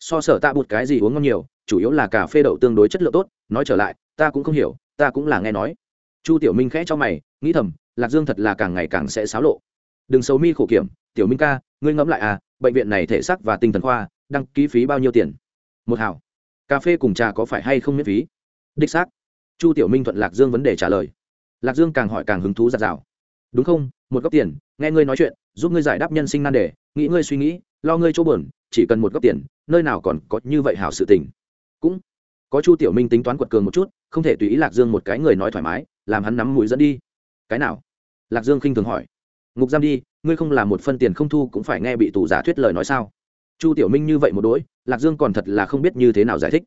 So sở tạ bụt cái gì uống ngon nhiều, chủ yếu là cà phê đậu tương đối chất lượng tốt, nói trở lại, ta cũng không hiểu, ta cũng là nghe nói. Chu tiểu minh khẽ cho mày, nghĩ thầm, lạc dương thật là càng ngày càng sẽ xáo lộ. Đừng xấu mi khổ kiểm, tiểu minh ca, ngươi ngẫm lại à bệnh viện này thể xác và tinh thần khoa, đăng ký phí bao nhiêu tiền? Một hảo cà phê cùng trà có phải hay không miễn phí? Đích xác. Chu tiểu minh thuận lạc dương vấn đề trả lời. Lạc dương càng hỏi càng hứng thú giặt rào đúng không, một góc tiền, nghe ngươi nói chuyện giúp ngươi giải đáp nhân sinh nan đề, nghĩ ngươi suy nghĩ, lo ngươi chỗ bờn chỉ cần một góc tiền, nơi nào còn có như vậy hảo sự tình. Cũng có chu tiểu minh tính toán quật cường một chút, không thể tùy ý lạc dương một cái người nói thoải mái, làm hắn nắm mũi dẫn đi. Cái nào? Lạc dương khinh thường hỏi. Ngục giam đi, ngươi không làm một phân tiền không thu cũng phải nghe bị tù giả thuyết lời nói sao? Chu tiểu minh như vậy một đỗi, lạc dương còn thật là không biết như thế nào giải thích.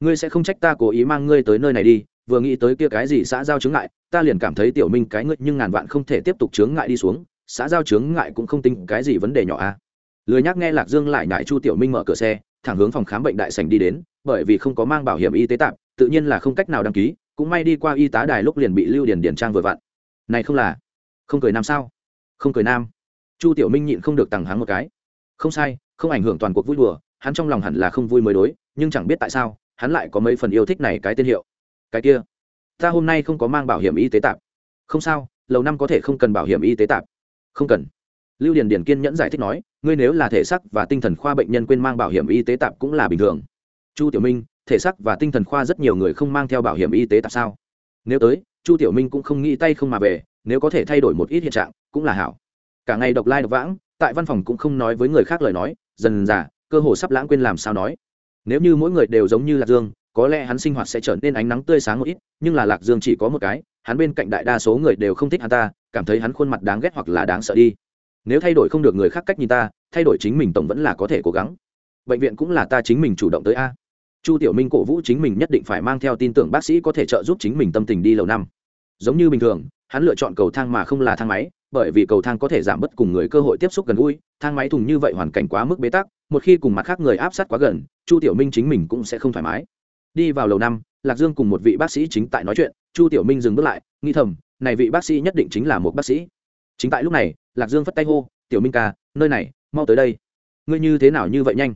Ngươi sẽ không trách ta cố ý mang ngươi tới nơi này đi, vừa nghĩ tới kia cái gì xã giao chứng ngại, ta liền cảm thấy tiểu minh cái ngươi nhưng ngàn vạn không thể tiếp tục chướng ngại đi xuống xã giao chướng ngại cũng không tính cái gì vấn đề nhỏ a à. lười nhắc nghe lạc dương lại nhại chu tiểu minh mở cửa xe, thẳng hướng phòng khám bệnh đại sành đi đến, bởi vì không có mang bảo hiểm y tế tạm, tự nhiên là không cách nào đăng ký, cũng may đi qua y tá đài lúc liền bị lưu điền điền trang vừa vặn. Này không là, không cười nam sao? Không cười nam. Chu tiểu minh nhịn không được tằng hắng một cái. Không sai, không ảnh hưởng toàn cuộc vui đùa, hắn trong lòng hẳn là không vui mới đối, nhưng chẳng biết tại sao, hắn lại có mấy phần yêu thích này cái tên hiệu. Cái kia, ta hôm nay không có mang bảo hiểm y tế tạp không sao lầu năm có thể không cần bảo hiểm y tế tạp không cần. Lưu điền điền kiên nhẫn giải thích nói, ngươi nếu là thể sắc và tinh thần khoa bệnh nhân quên mang bảo hiểm y tế tạp cũng là bình thường. Chu tiểu minh, thể sắc và tinh thần khoa rất nhiều người không mang theo bảo hiểm y tế tạp sao? Nếu tới, chu tiểu minh cũng không nghĩ tay không mà về, nếu có thể thay đổi một ít hiện trạng, cũng là hảo. Cả ngày độc lai độc vãng, tại văn phòng cũng không nói với người khác lời nói, dần dà, cơ hồ sắp lãng quên làm sao nói. Nếu như mỗi người đều giống như lạc dương có lẽ hắn sinh hoạt sẽ trở nên ánh nắng tươi sáng một ít, nhưng là lạc dương chỉ có một cái, hắn bên cạnh đại đa số người đều không thích hắn ta, cảm thấy hắn khuôn mặt đáng ghét hoặc là đáng sợ đi. Nếu thay đổi không được người khác cách nhìn ta, thay đổi chính mình tổng vẫn là có thể cố gắng. Bệnh viện cũng là ta chính mình chủ động tới a. Chu tiểu minh, cổ vũ chính mình nhất định phải mang theo tin tưởng bác sĩ có thể trợ giúp chính mình tâm tình đi lâu năm. Giống như bình thường, hắn lựa chọn cầu thang mà không là thang máy, bởi vì cầu thang có thể giảm bớt cùng người cơ hội tiếp xúc gần gũi, thang máy thùng như vậy hoàn cảnh quá mức bế tắc, một khi cùng mặt khác người áp sát quá gần, chu tiểu minh chính mình cũng sẽ không thoải mái đi vào lầu năm, lạc dương cùng một vị bác sĩ chính tại nói chuyện, chu tiểu minh dừng bước lại, nghĩ thầm, này vị bác sĩ nhất định chính là một bác sĩ. Chính tại lúc này, lạc dương phất tay hô, tiểu minh ca, nơi này, mau tới đây. Ngươi như thế nào như vậy nhanh?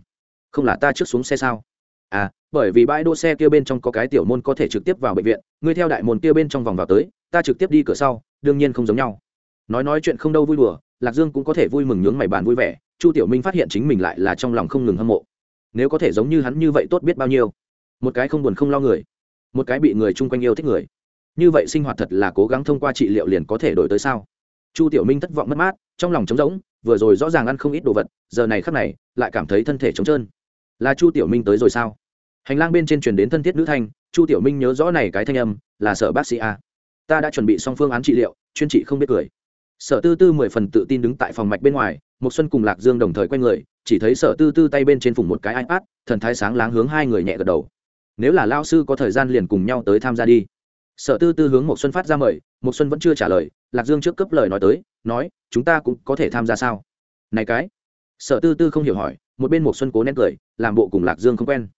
Không là ta trước xuống xe sao? À bởi vì bãi đỗ xe kia bên trong có cái tiểu môn có thể trực tiếp vào bệnh viện, ngươi theo đại môn kia bên trong vòng vào tới, ta trực tiếp đi cửa sau, đương nhiên không giống nhau. Nói nói chuyện không đâu vui đùa, lạc dương cũng có thể vui mừng nhướng mày bàn vui vẻ, chu tiểu minh phát hiện chính mình lại là trong lòng không ngừng hâm mộ. Nếu có thể giống như hắn như vậy tốt biết bao nhiêu một cái không buồn không lo người, một cái bị người chung quanh yêu thích người. Như vậy sinh hoạt thật là cố gắng thông qua trị liệu liền có thể đổi tới sao? Chu tiểu minh thất vọng mất mát, trong lòng trống rỗng, vừa rồi rõ ràng ăn không ít đồ vật, giờ này khắc này, lại cảm thấy thân thể trống trơn. Là chu tiểu minh tới rồi sao? Hành lang bên trên truyền đến thân thiết nữ thanh, chu tiểu minh nhớ rõ này cái thanh âm, là sở bác sĩ a. Ta đã chuẩn bị xong phương án trị liệu, chuyên trị không biết cười. Sở tư tư mười phần tự tin đứng tại phòng mạch bên ngoài một xuân cùng lạc dương đồng thời quay người, chỉ thấy sở tư tư tay bên trên phùng một cái ipad, thần thái sáng láng hướng hai người nhẹ gật đầu nếu là lao sư có thời gian liền cùng nhau tới tham gia đi. Sở tư tư hướng một xuân phát ra mời một xuân vẫn chưa trả lời, lạc dương trước cấp lời nói tới, nói, chúng ta cũng có thể tham gia sao? Này cái. Sở tư tư không hiểu hỏi, một bên một xuân cố nén cười, làm bộ cùng lạc dương không quen.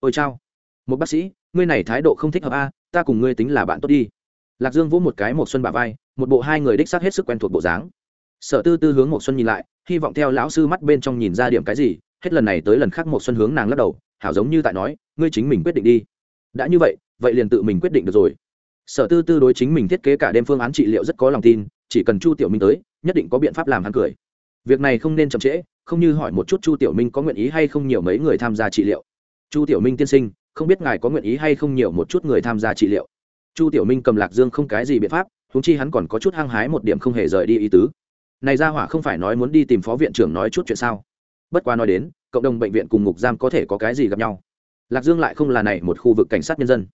Ôi chao một bác sĩ, ngươi này thái độ không thích hợp a, ta cùng ngươi tính là bạn tốt đi. Lạc dương vỗ một cái một xuân bả vai, một bộ hai người đích xác hết sức quen thuộc bộ dáng. Sở tư tư hướng một xuân nhìn lại, hy vọng theo lão sư mắt bên trong nhìn ra điểm cái gì, hết lần này tới lần khác một xuân hướng nàng lắc đầu hảo giống như tại nói, ngươi chính mình quyết định đi. Đã như vậy vậy liền tự mình quyết định được rồi. Sở tư tư đối chính mình thiết kế cả đêm phương án trị liệu rất có lòng tin, chỉ cần chu tiểu minh tới, nhất định có biện pháp làm hắn cười. Việc này không nên chậm trễ, không như hỏi một chút chu tiểu minh có nguyện ý hay không nhiều mấy người tham gia trị liệu. Chu tiểu minh tiên sinh, không biết ngài có nguyện ý hay không nhiều một chút người tham gia trị liệu. Chu tiểu minh cầm lạc dương không cái gì biện pháp húng chi hắn còn có chút hăng hái một điểm không hề rời đi ý tứ. Này ra hỏa không phải nói muốn đi tìm phó viện trưởng nói chút chuyện sao? Bất qua nói đến cộng đồng bệnh viện cùng ngục giam có thể có cái gì gặp nhau? Lạc dương lại không là này một khu vực cảnh sát nhân dân.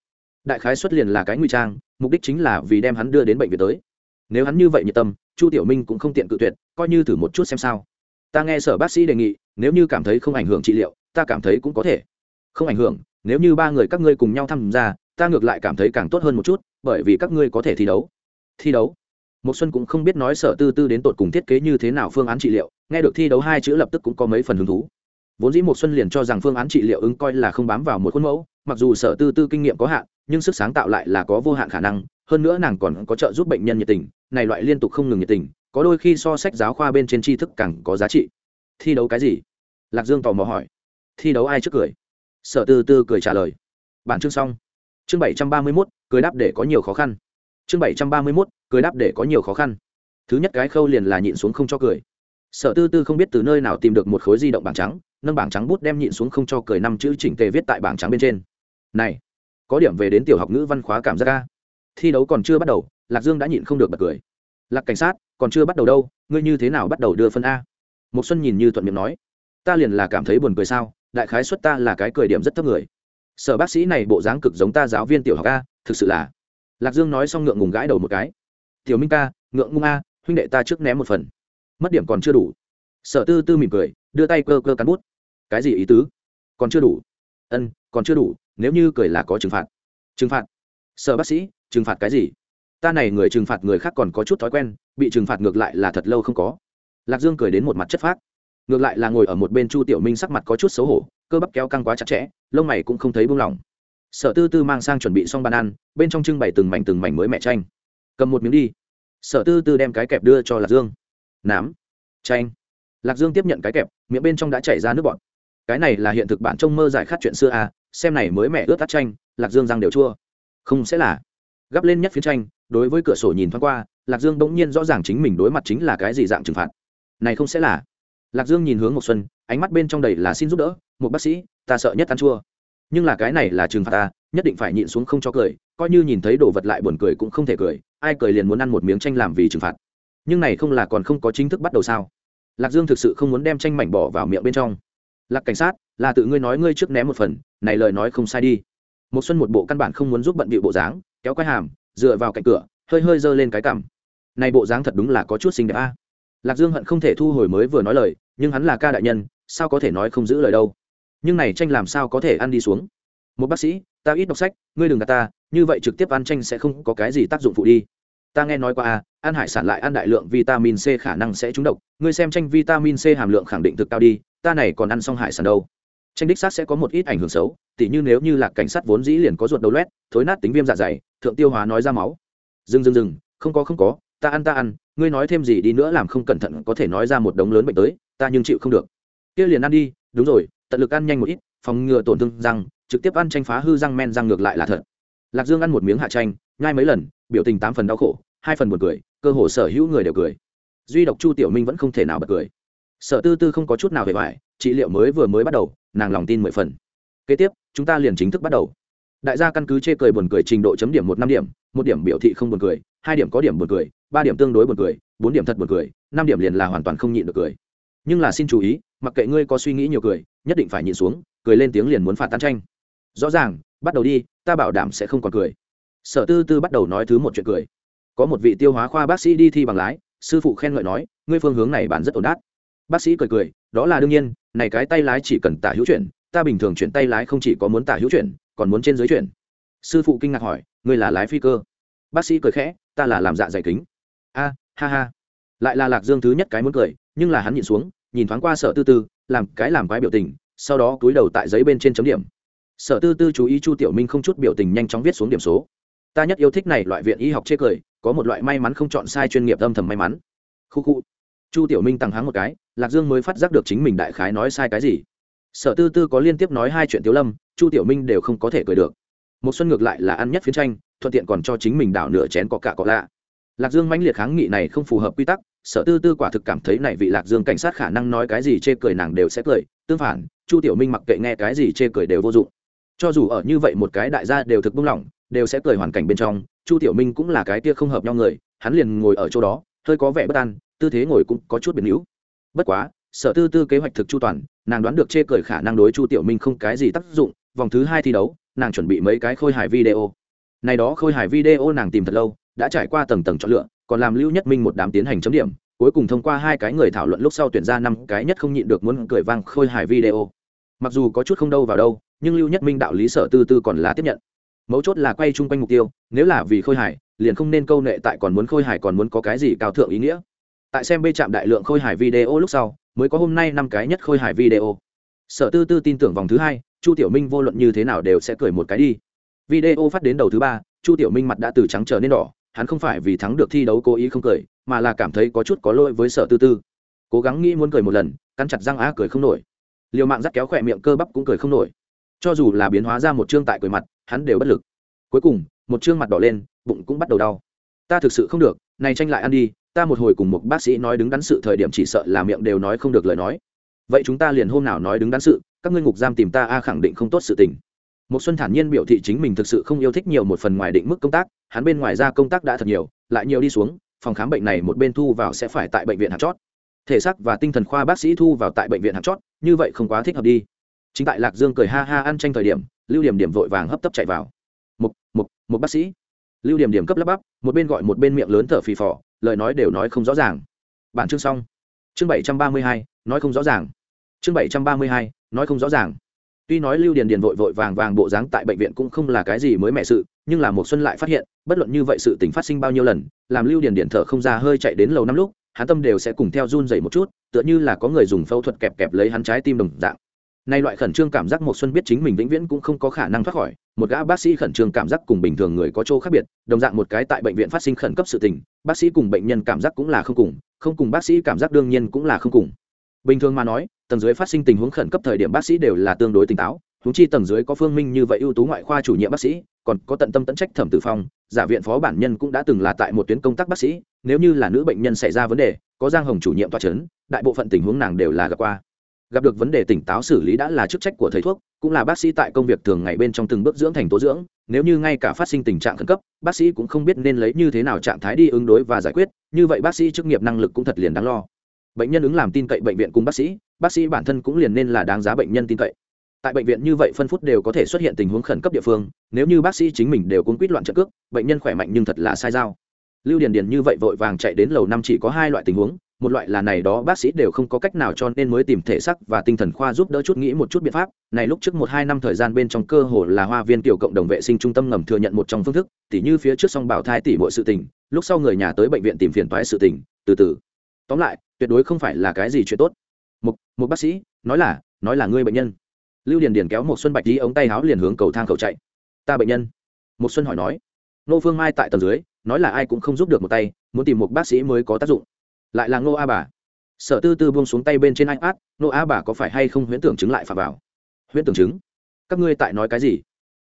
Đại khái xuất liền là cái nguy trang, mục đích chính là vì đem hắn đưa đến bệnh viện tới. Nếu hắn như vậy nhiệt tâm, chu tiểu minh cũng không tiện cự tuyệt, coi như thử một chút xem sao. Ta nghe sở bác sĩ đề nghị, nếu như cảm thấy không ảnh hưởng trị liệu, ta cảm thấy cũng có thể. Không ảnh hưởng, nếu như ba người các ngươi cùng nhau tham gia, ta ngược lại cảm thấy càng tốt hơn một chút, bởi vì các ngươi có thể thi đấu. Thi đấu? Một xuân cũng không biết nói sở tư tư đến tột cùng thiết kế như thế nào phương án trị liệu, nghe được thi đấu hai chữ lập tức cũng có mấy phần hứng thú vốn dĩ một xuân liền cho rằng phương án trị liệu ứng coi là không bám vào một khuôn mẫu, mặc dù sở tư tư kinh nghiệm có hạn, nhưng sức sáng tạo lại là có vô hạn khả năng, hơn nữa nàng còn có trợ giúp bệnh nhân nhiệt tình, này loại liên tục không ngừng nhiệt tình, có đôi khi so sách giáo khoa bên trên tri thức càng có giá trị. Thi đấu cái gì? Lạc dương tò mò hỏi. Thi đấu ai trước cười? Sở tư tư cười trả lời. Bản chương xong. Chương bảy trăm ba mươi mốt, cười đáp để có nhiều khó khăn. Chương bảy trăm ba mươi mốt, cười đáp để có nhiều khó khăn. Thứ nhất cái khâu liền là nhịn xuống không cho cười sở tư tư không biết từ nơi nào tìm được một khối di động bảng trắng, nâng bảng trắng bút đem nhịn xuống không cho cười năm chữ chỉnh tề viết tại bảng trắng bên trên. Này, có điểm về đến tiểu học ngữ văn khóa cảm giác ca thi đấu còn chưa bắt đầu, lạc dương đã nhịn không được bật cười. Lạc cảnh sát, còn chưa bắt đầu đâu, ngươi như thế nào bắt đầu đưa phân a? Một xuân nhìn như thuận miệng nói. Ta liền là cảm thấy buồn cười sao, đại khái xuất ta là cái cười điểm rất thấp người. Sở bác sĩ này bộ dáng cực giống ta giáo viên tiểu học a, thực sự là. Lạc dương nói xong ngượng ngùng gãi đầu một cái. Tiểu minh ca, ngượng ngung a, huynh đệ ta trước ném một phần mất điểm còn chưa đủ. Sở tư tư mỉm cười đưa tay cơ cơ cắn bút. Cái gì ý tứ? Còn chưa đủ. Ân còn chưa đủ nếu như cười là có trừng phạt. Trừng phạt? Sở bác sĩ trừng phạt cái gì? Ta này người trừng phạt người khác còn có chút thói quen bị trừng phạt ngược lại là thật lâu không có. Lạc dương cười đến một mặt chất phác. Ngược lại là ngồi ở một bên chu tiểu minh sắc mặt có chút xấu hổ cơ bắp kéo căng quá chặt chẽ lông mày cũng không thấy buông lỏng. Sở tư tư mang sang chuẩn bị xong bàn ăn bên trong trưng bày từng mảnh từng mảnh mới mẹ tranh, cầm một miếng đi. Sở tư tư đem cái kẹp đưa cho lạc dương nám. Tranh, lạc dương tiếp nhận cái kẹp miệng bên trong đã chảy ra nước bọt. Cái này là hiện thực bản trông mơ giải khát chuyện xưa à xem này mới mẹ ướt tắt tranh, lạc dương răng đều chua. Không sẽ là. Gắp lên nhất phiến tranh đối với cửa sổ nhìn thoáng qua lạc dương bỗng nhiên rõ ràng chính mình đối mặt chính là cái gì dạng trừng phạt. Này không sẽ là. Lạc dương nhìn hướng một xuân ánh mắt bên trong đầy là xin giúp đỡ một bác sĩ ta sợ nhất ăn chua. Nhưng là cái này là trừng phạt ta nhất định phải nhịn xuống không cho cười coi như nhìn thấy đồ vật lại buồn cười cũng không thể cười ai cười liền muốn ăn một miếng tranh làm vì trừng phạt nhưng này không là còn không có chính thức bắt đầu sao? Lạc dương thực sự không muốn đem tranh mảnh bỏ vào miệng bên trong. Lạc cảnh sát, là tự ngươi nói ngươi trước ném một phần, này lời nói không sai đi. Một xuân một bộ căn bản không muốn giúp bận bịu bộ dáng, kéo quai hàm, dựa vào cạnh cửa, hơi hơi giơ lên cái cằm. Này bộ dáng thật đúng là có chút xinh đẹp a. Lạc dương hận không thể thu hồi mới vừa nói lời, nhưng hắn là ca đại nhân, sao có thể nói không giữ lời đâu? Nhưng này tranh làm sao có thể ăn đi xuống? Một bác sĩ, ta ít đọc sách, ngươi đừng gạt ta, như vậy trực tiếp ăn tranh sẽ không có cái gì tác dụng phụ đi ta nghe nói qua a, ăn hải sản lại ăn đại lượng vitamin c khả năng sẽ trúng độc. Ngươi xem tranh vitamin c hàm lượng khẳng định thực cao đi, ta này còn ăn xong hải sản đâu. Tranh đích sát sẽ có một ít ảnh hưởng xấu, tỉ như nếu như là cảnh sát vốn dĩ liền có ruột đầu loét, thối nát tính viêm dạ dày, thượng tiêu hóa nói ra máu. Dừng dừng dừng, không có không có, ta ăn ta ăn, ngươi nói thêm gì đi nữa làm không cẩn thận có thể nói ra một đống lớn bệnh tới, ta nhưng chịu không được. Kia liền ăn đi, đúng rồi, tận lực ăn nhanh một ít, phòng ngừa tổn thương răng, trực tiếp ăn tranh phá hư răng men răng ngược lại là thật. Lạc dương ăn một miếng hạ tranh nhai mấy lần, biểu tình tám phần đau khổ hai phần buồn cười, cơ hồ sở hữu người đều cười. Duy độc chu tiểu minh vẫn không thể nào bật cười. Sở tư tư không có chút nào hề vải trị liệu mới vừa mới bắt đầu, nàng lòng tin mười phần. Kế tiếp, chúng ta liền chính thức bắt đầu. Đại gia căn cứ chê cười buồn cười trình độ chấm điểm một năm điểm, một điểm biểu thị không buồn cười, hai điểm có điểm buồn cười, ba điểm tương đối buồn cười, bốn điểm thật buồn cười, năm điểm liền là hoàn toàn không nhịn được cười. Nhưng là xin chú ý, mặc kệ ngươi có suy nghĩ nhiều cười, nhất định phải nhịn xuống, cười lên tiếng liền muốn phạt tan tranh. Rõ ràng, bắt đầu đi, ta bảo đảm sẽ không còn cười. Sở tư tư bắt đầu nói thứ một chuyện cười có một vị tiêu hóa khoa bác sĩ đi thi bằng lái, sư phụ khen ngợi nói, ngươi phương hướng này bản rất ổn đát bác sĩ cười cười, đó là đương nhiên, này cái tay lái chỉ cần tả hữu chuyển, ta bình thường chuyển tay lái không chỉ có muốn tả hữu chuyển, còn muốn trên dưới chuyển. Sư phụ kinh ngạc hỏi, ngươi là lái phi cơ? Bác sĩ cười khẽ, ta là làm dạ dày kính. A, ha ha. Lại là lạc dương thứ nhất cái muốn cười, nhưng là hắn nhìn xuống, nhìn thoáng qua sở tư tư, làm cái làm quái biểu tình, sau đó túi đầu tại giấy bên trên chấm điểm. Sở tư tư chú ý chu tiểu minh không chút biểu tình nhanh chóng viết xuống điểm số. Ta nhất yêu thích này loại viện y học chê cười có một loại may mắn không chọn sai chuyên nghiệp âm thầm may mắn. Khu khu. Chu tiểu minh tăng háng một cái, lạc dương mới phát giác được chính mình đại khái nói sai cái gì. Sở tư tư có liên tiếp nói hai chuyện tiếu lâm, chu tiểu minh đều không có thể cười được. Một xuân ngược lại là ăn nhất phiến tranh, thuận tiện còn cho chính mình đảo nửa chén có cả có lạ. Lạc dương mãnh liệt kháng nghị này không phù hợp quy tắc, sở tư tư quả thực cảm thấy này vị lạc dương cảnh sát khả năng nói cái gì chê cười nàng đều sẽ cười, tương phản, chu tiểu minh mặc kệ nghe cái gì chê cười đều vô dụng. Cho dù ở như vậy một cái đại gia đều thực buông lỏng đều sẽ cười hoàn cảnh bên trong, chu tiểu minh cũng là cái kia không hợp nhau người, hắn liền ngồi ở chỗ đó, hơi có vẻ bất an, tư thế ngồi cũng có chút biến hữu bất quá, sở tư tư kế hoạch thực chu toàn, nàng đoán được chê cười khả năng đối chu tiểu minh không cái gì tác dụng, vòng thứ hai thi đấu, nàng chuẩn bị mấy cái khôi hài video. Này đó khôi hài video nàng tìm thật lâu, đã trải qua tầng tầng chọn lựa, còn làm lưu nhất minh một đám tiến hành chấm điểm, cuối cùng thông qua hai cái người thảo luận lúc sau tuyển ra năm cái nhất không nhịn được muốn cười vang khôi hài video. Mặc dù có chút không đâu vào đâu, nhưng lưu nhất minh đạo lý sở tư tư còn là tiếp nhận mấu chốt là quay chung quanh mục tiêu, nếu là vì khôi hài, liền không nên câu nệ tại còn muốn khôi hài còn muốn có cái gì cao thượng ý nghĩa. Tại xem bê chạm đại lượng khôi hài video lúc sau, mới có hôm nay năm cái nhất khôi hài video. Sở tư tư tin tưởng vòng thứ hai, chu tiểu minh vô luận như thế nào đều sẽ cười một cái đi. Video phát đến đầu thứ ba, chu tiểu minh mặt đã từ trắng trở nên đỏ, hắn không phải vì thắng được thi đấu cố ý không cười, mà là cảm thấy có chút có lỗi với sở tư tư. Cố gắng nghĩ muốn cười một lần, cắn chặt răng á cười không nổi. Liều mạng dắt kéo khỏe miệng cơ bắp cũng cười không nổi cho dù là biến hóa ra một chương tại cười mặt, hắn đều bất lực. Cuối cùng, một chương mặt đỏ lên, bụng cũng bắt đầu đau. Ta thực sự không được, này tranh lại ăn đi, ta một hồi cùng một bác sĩ nói đứng đắn sự thời điểm chỉ sợ là miệng đều nói không được lời nói. Vậy chúng ta liền hôm nào nói đứng đắn sự, các ngươi ngục giam tìm ta a khẳng định không tốt sự tình. Một xuân thản nhiên biểu thị chính mình thực sự không yêu thích nhiều một phần ngoài định mức công tác, hắn bên ngoài ra công tác đã thật nhiều, lại nhiều đi xuống, phòng khám bệnh này một bên thu vào sẽ phải tại bệnh viện hạt chót. Thể xác và tinh thần khoa bác sĩ thu vào tại bệnh viện hạt chót, như vậy không quá thích hợp đi chính tại lạc dương cười ha ha ăn tranh thời điểm, lưu điểm điểm vội vàng hấp tấp chạy vào. Một một một bác sĩ. Lưu điểm điểm cấp lắp bắp, một bên gọi một bên miệng lớn thở phì phò, lời nói đều nói không rõ ràng. Bản chương xong. Chương bảy trăm ba mươi hai, nói không rõ ràng. Chương bảy trăm ba mươi hai, nói không rõ ràng. Tuy nói lưu điền điền vội vội vàng vàng bộ dáng tại bệnh viện cũng không là cái gì mới mẻ sự, nhưng là một xuân lại phát hiện, bất luận như vậy sự tình phát sinh bao nhiêu lần, làm lưu điền điền thở không ra hơi chạy đến lầu năm lúc, hắn tâm đều sẽ cùng theo run dày một chút, tựa như là có người dùng phẫu thuật kẹp kẹp lấy hắn trái tim đồng dạng nay loại khẩn trương cảm giác một xuân biết chính mình vĩnh viễn cũng không có khả năng thoát khỏi, một gã bác sĩ khẩn trương cảm giác cùng bình thường người có chỗ khác biệt, đồng dạng một cái tại bệnh viện phát sinh khẩn cấp sự tình, bác sĩ cùng bệnh nhân cảm giác cũng là không cùng không cùng bác sĩ cảm giác đương nhiên cũng là không cùng. Bình thường mà nói, tầng dưới phát sinh tình huống khẩn cấp thời điểm bác sĩ đều là tương đối tỉnh táo chúng chi tầng dưới có phương minh như vậy ưu tú ngoại khoa chủ nhiệm bác sĩ, còn có tận tâm tận trách thẩm tử phong, giả viện phó bản nhân cũng đã từng là tại một tuyến công tác bác sĩ, nếu như là nữ bệnh nhân xảy ra vấn đề, có giang hồng chủ nhiệm toa c đại bộ phận tình huống nàng đều là gặp qua gặp được vấn đề tỉnh táo xử lý đã là chức trách của thầy thuốc, cũng là bác sĩ tại công việc thường ngày bên trong từng bước dưỡng thành tố dưỡng. Nếu như ngay cả phát sinh tình trạng khẩn cấp, bác sĩ cũng không biết nên lấy như thế nào trạng thái đi ứng đối và giải quyết, như vậy bác sĩ chức nghiệp năng lực cũng thật liền đáng lo. Bệnh nhân ứng làm tin cậy bệnh viện cùng bác sĩ bác sĩ bản thân cũng liền nên là đáng giá bệnh nhân tin cậy. Tại bệnh viện như vậy phân phút đều có thể xuất hiện tình huống khẩn cấp địa phương, nếu như bác sĩ chính mình đều cuốn quýt loạn trợ cước, bệnh nhân khỏe mạnh nhưng thật là sai dao. Lưu điền điền như vậy vội vàng chạy đến lầu năm chỉ có hai loại tình huống một loại là này đó bác sĩ đều không có cách nào cho nên mới tìm thể sắc và tinh thần khoa giúp đỡ chút nghĩ một chút biện pháp. Này lúc trước một hai năm thời gian bên trong cơ hồ là hoa viên tiểu cộng đồng vệ sinh trung tâm ngầm thừa nhận một trong phương thức, tỉ như phía trước song bảo thai tỉ mọi sự tình, lúc sau người nhà tới bệnh viện tìm phiền toái sự tình, từ từ. Tóm lại, tuyệt đối không phải là cái gì chuyện tốt. Một một bác sĩ, nói là nói là ngươi bệnh nhân. Lưu điền điền kéo một xuân bạch đi ống tay áo liền hướng cầu thang cầu chạy. Ta bệnh nhân. Một xuân hỏi nói. Nô phương mai tại tầng dưới, nói là ai cũng không giúp được một tay, muốn tìm một bác sĩ mới có tác dụng lại là ngô a bà. Sở tư tư buông xuống tay bên trên anh át, ngô a bà có phải hay không huyễn tưởng chứng lại phạm vào? Huyễn tưởng chứng? Các ngươi tại nói cái gì?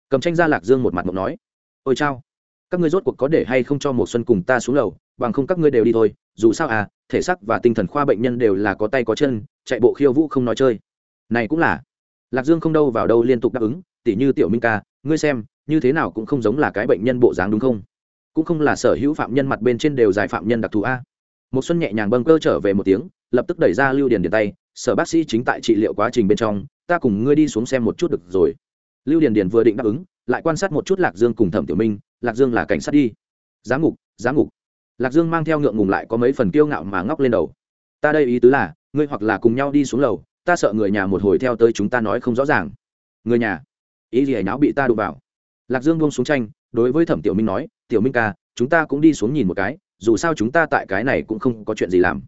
Cầm tranh ra lạc dương một mặt mộng nói. Ôi chao, các ngươi rốt cuộc có để hay không cho một xuân cùng ta xuống lầu, bằng không các ngươi đều đi thôi, dù sao à thể xác và tinh thần khoa bệnh nhân đều là có tay có chân, chạy bộ khiêu vũ không nói chơi. Này cũng là. Lạc dương không đâu vào đâu liên tục đáp ứng, tỉ như tiểu minh ca, ngươi xem, như thế nào cũng không giống là cái bệnh nhân bộ dáng đúng không? Cũng không là sở hữu phạm nhân mặt bên trên đều giải phạm nhân đặc thù a một xuân nhẹ nhàng bâng cơ trở về một tiếng, lập tức đẩy ra lưu điền điền tay, sở bác sĩ chính tại trị liệu quá trình bên trong, ta cùng ngươi đi xuống xem một chút được rồi. Lưu điền điền vừa định đáp ứng, lại quan sát một chút lạc dương cùng thẩm tiểu minh, lạc dương là cảnh sát đi. Giám ngục giám ngục. Lạc dương mang theo ngượng ngùng lại có mấy phần kiêu ngạo mà ngóc lên đầu. Ta đây ý tứ là, ngươi hoặc là cùng nhau đi xuống lầu, ta sợ người nhà một hồi theo tới chúng ta nói không rõ ràng. Người nhà? Ý gì hãy não bị ta đụng vào? Lạc dương buông xuống tranh, đối với thẩm tiểu minh nói, tiểu minh ca, chúng ta cũng đi xuống nhìn một cái dù sao chúng ta tại cái này cũng không có chuyện gì làm.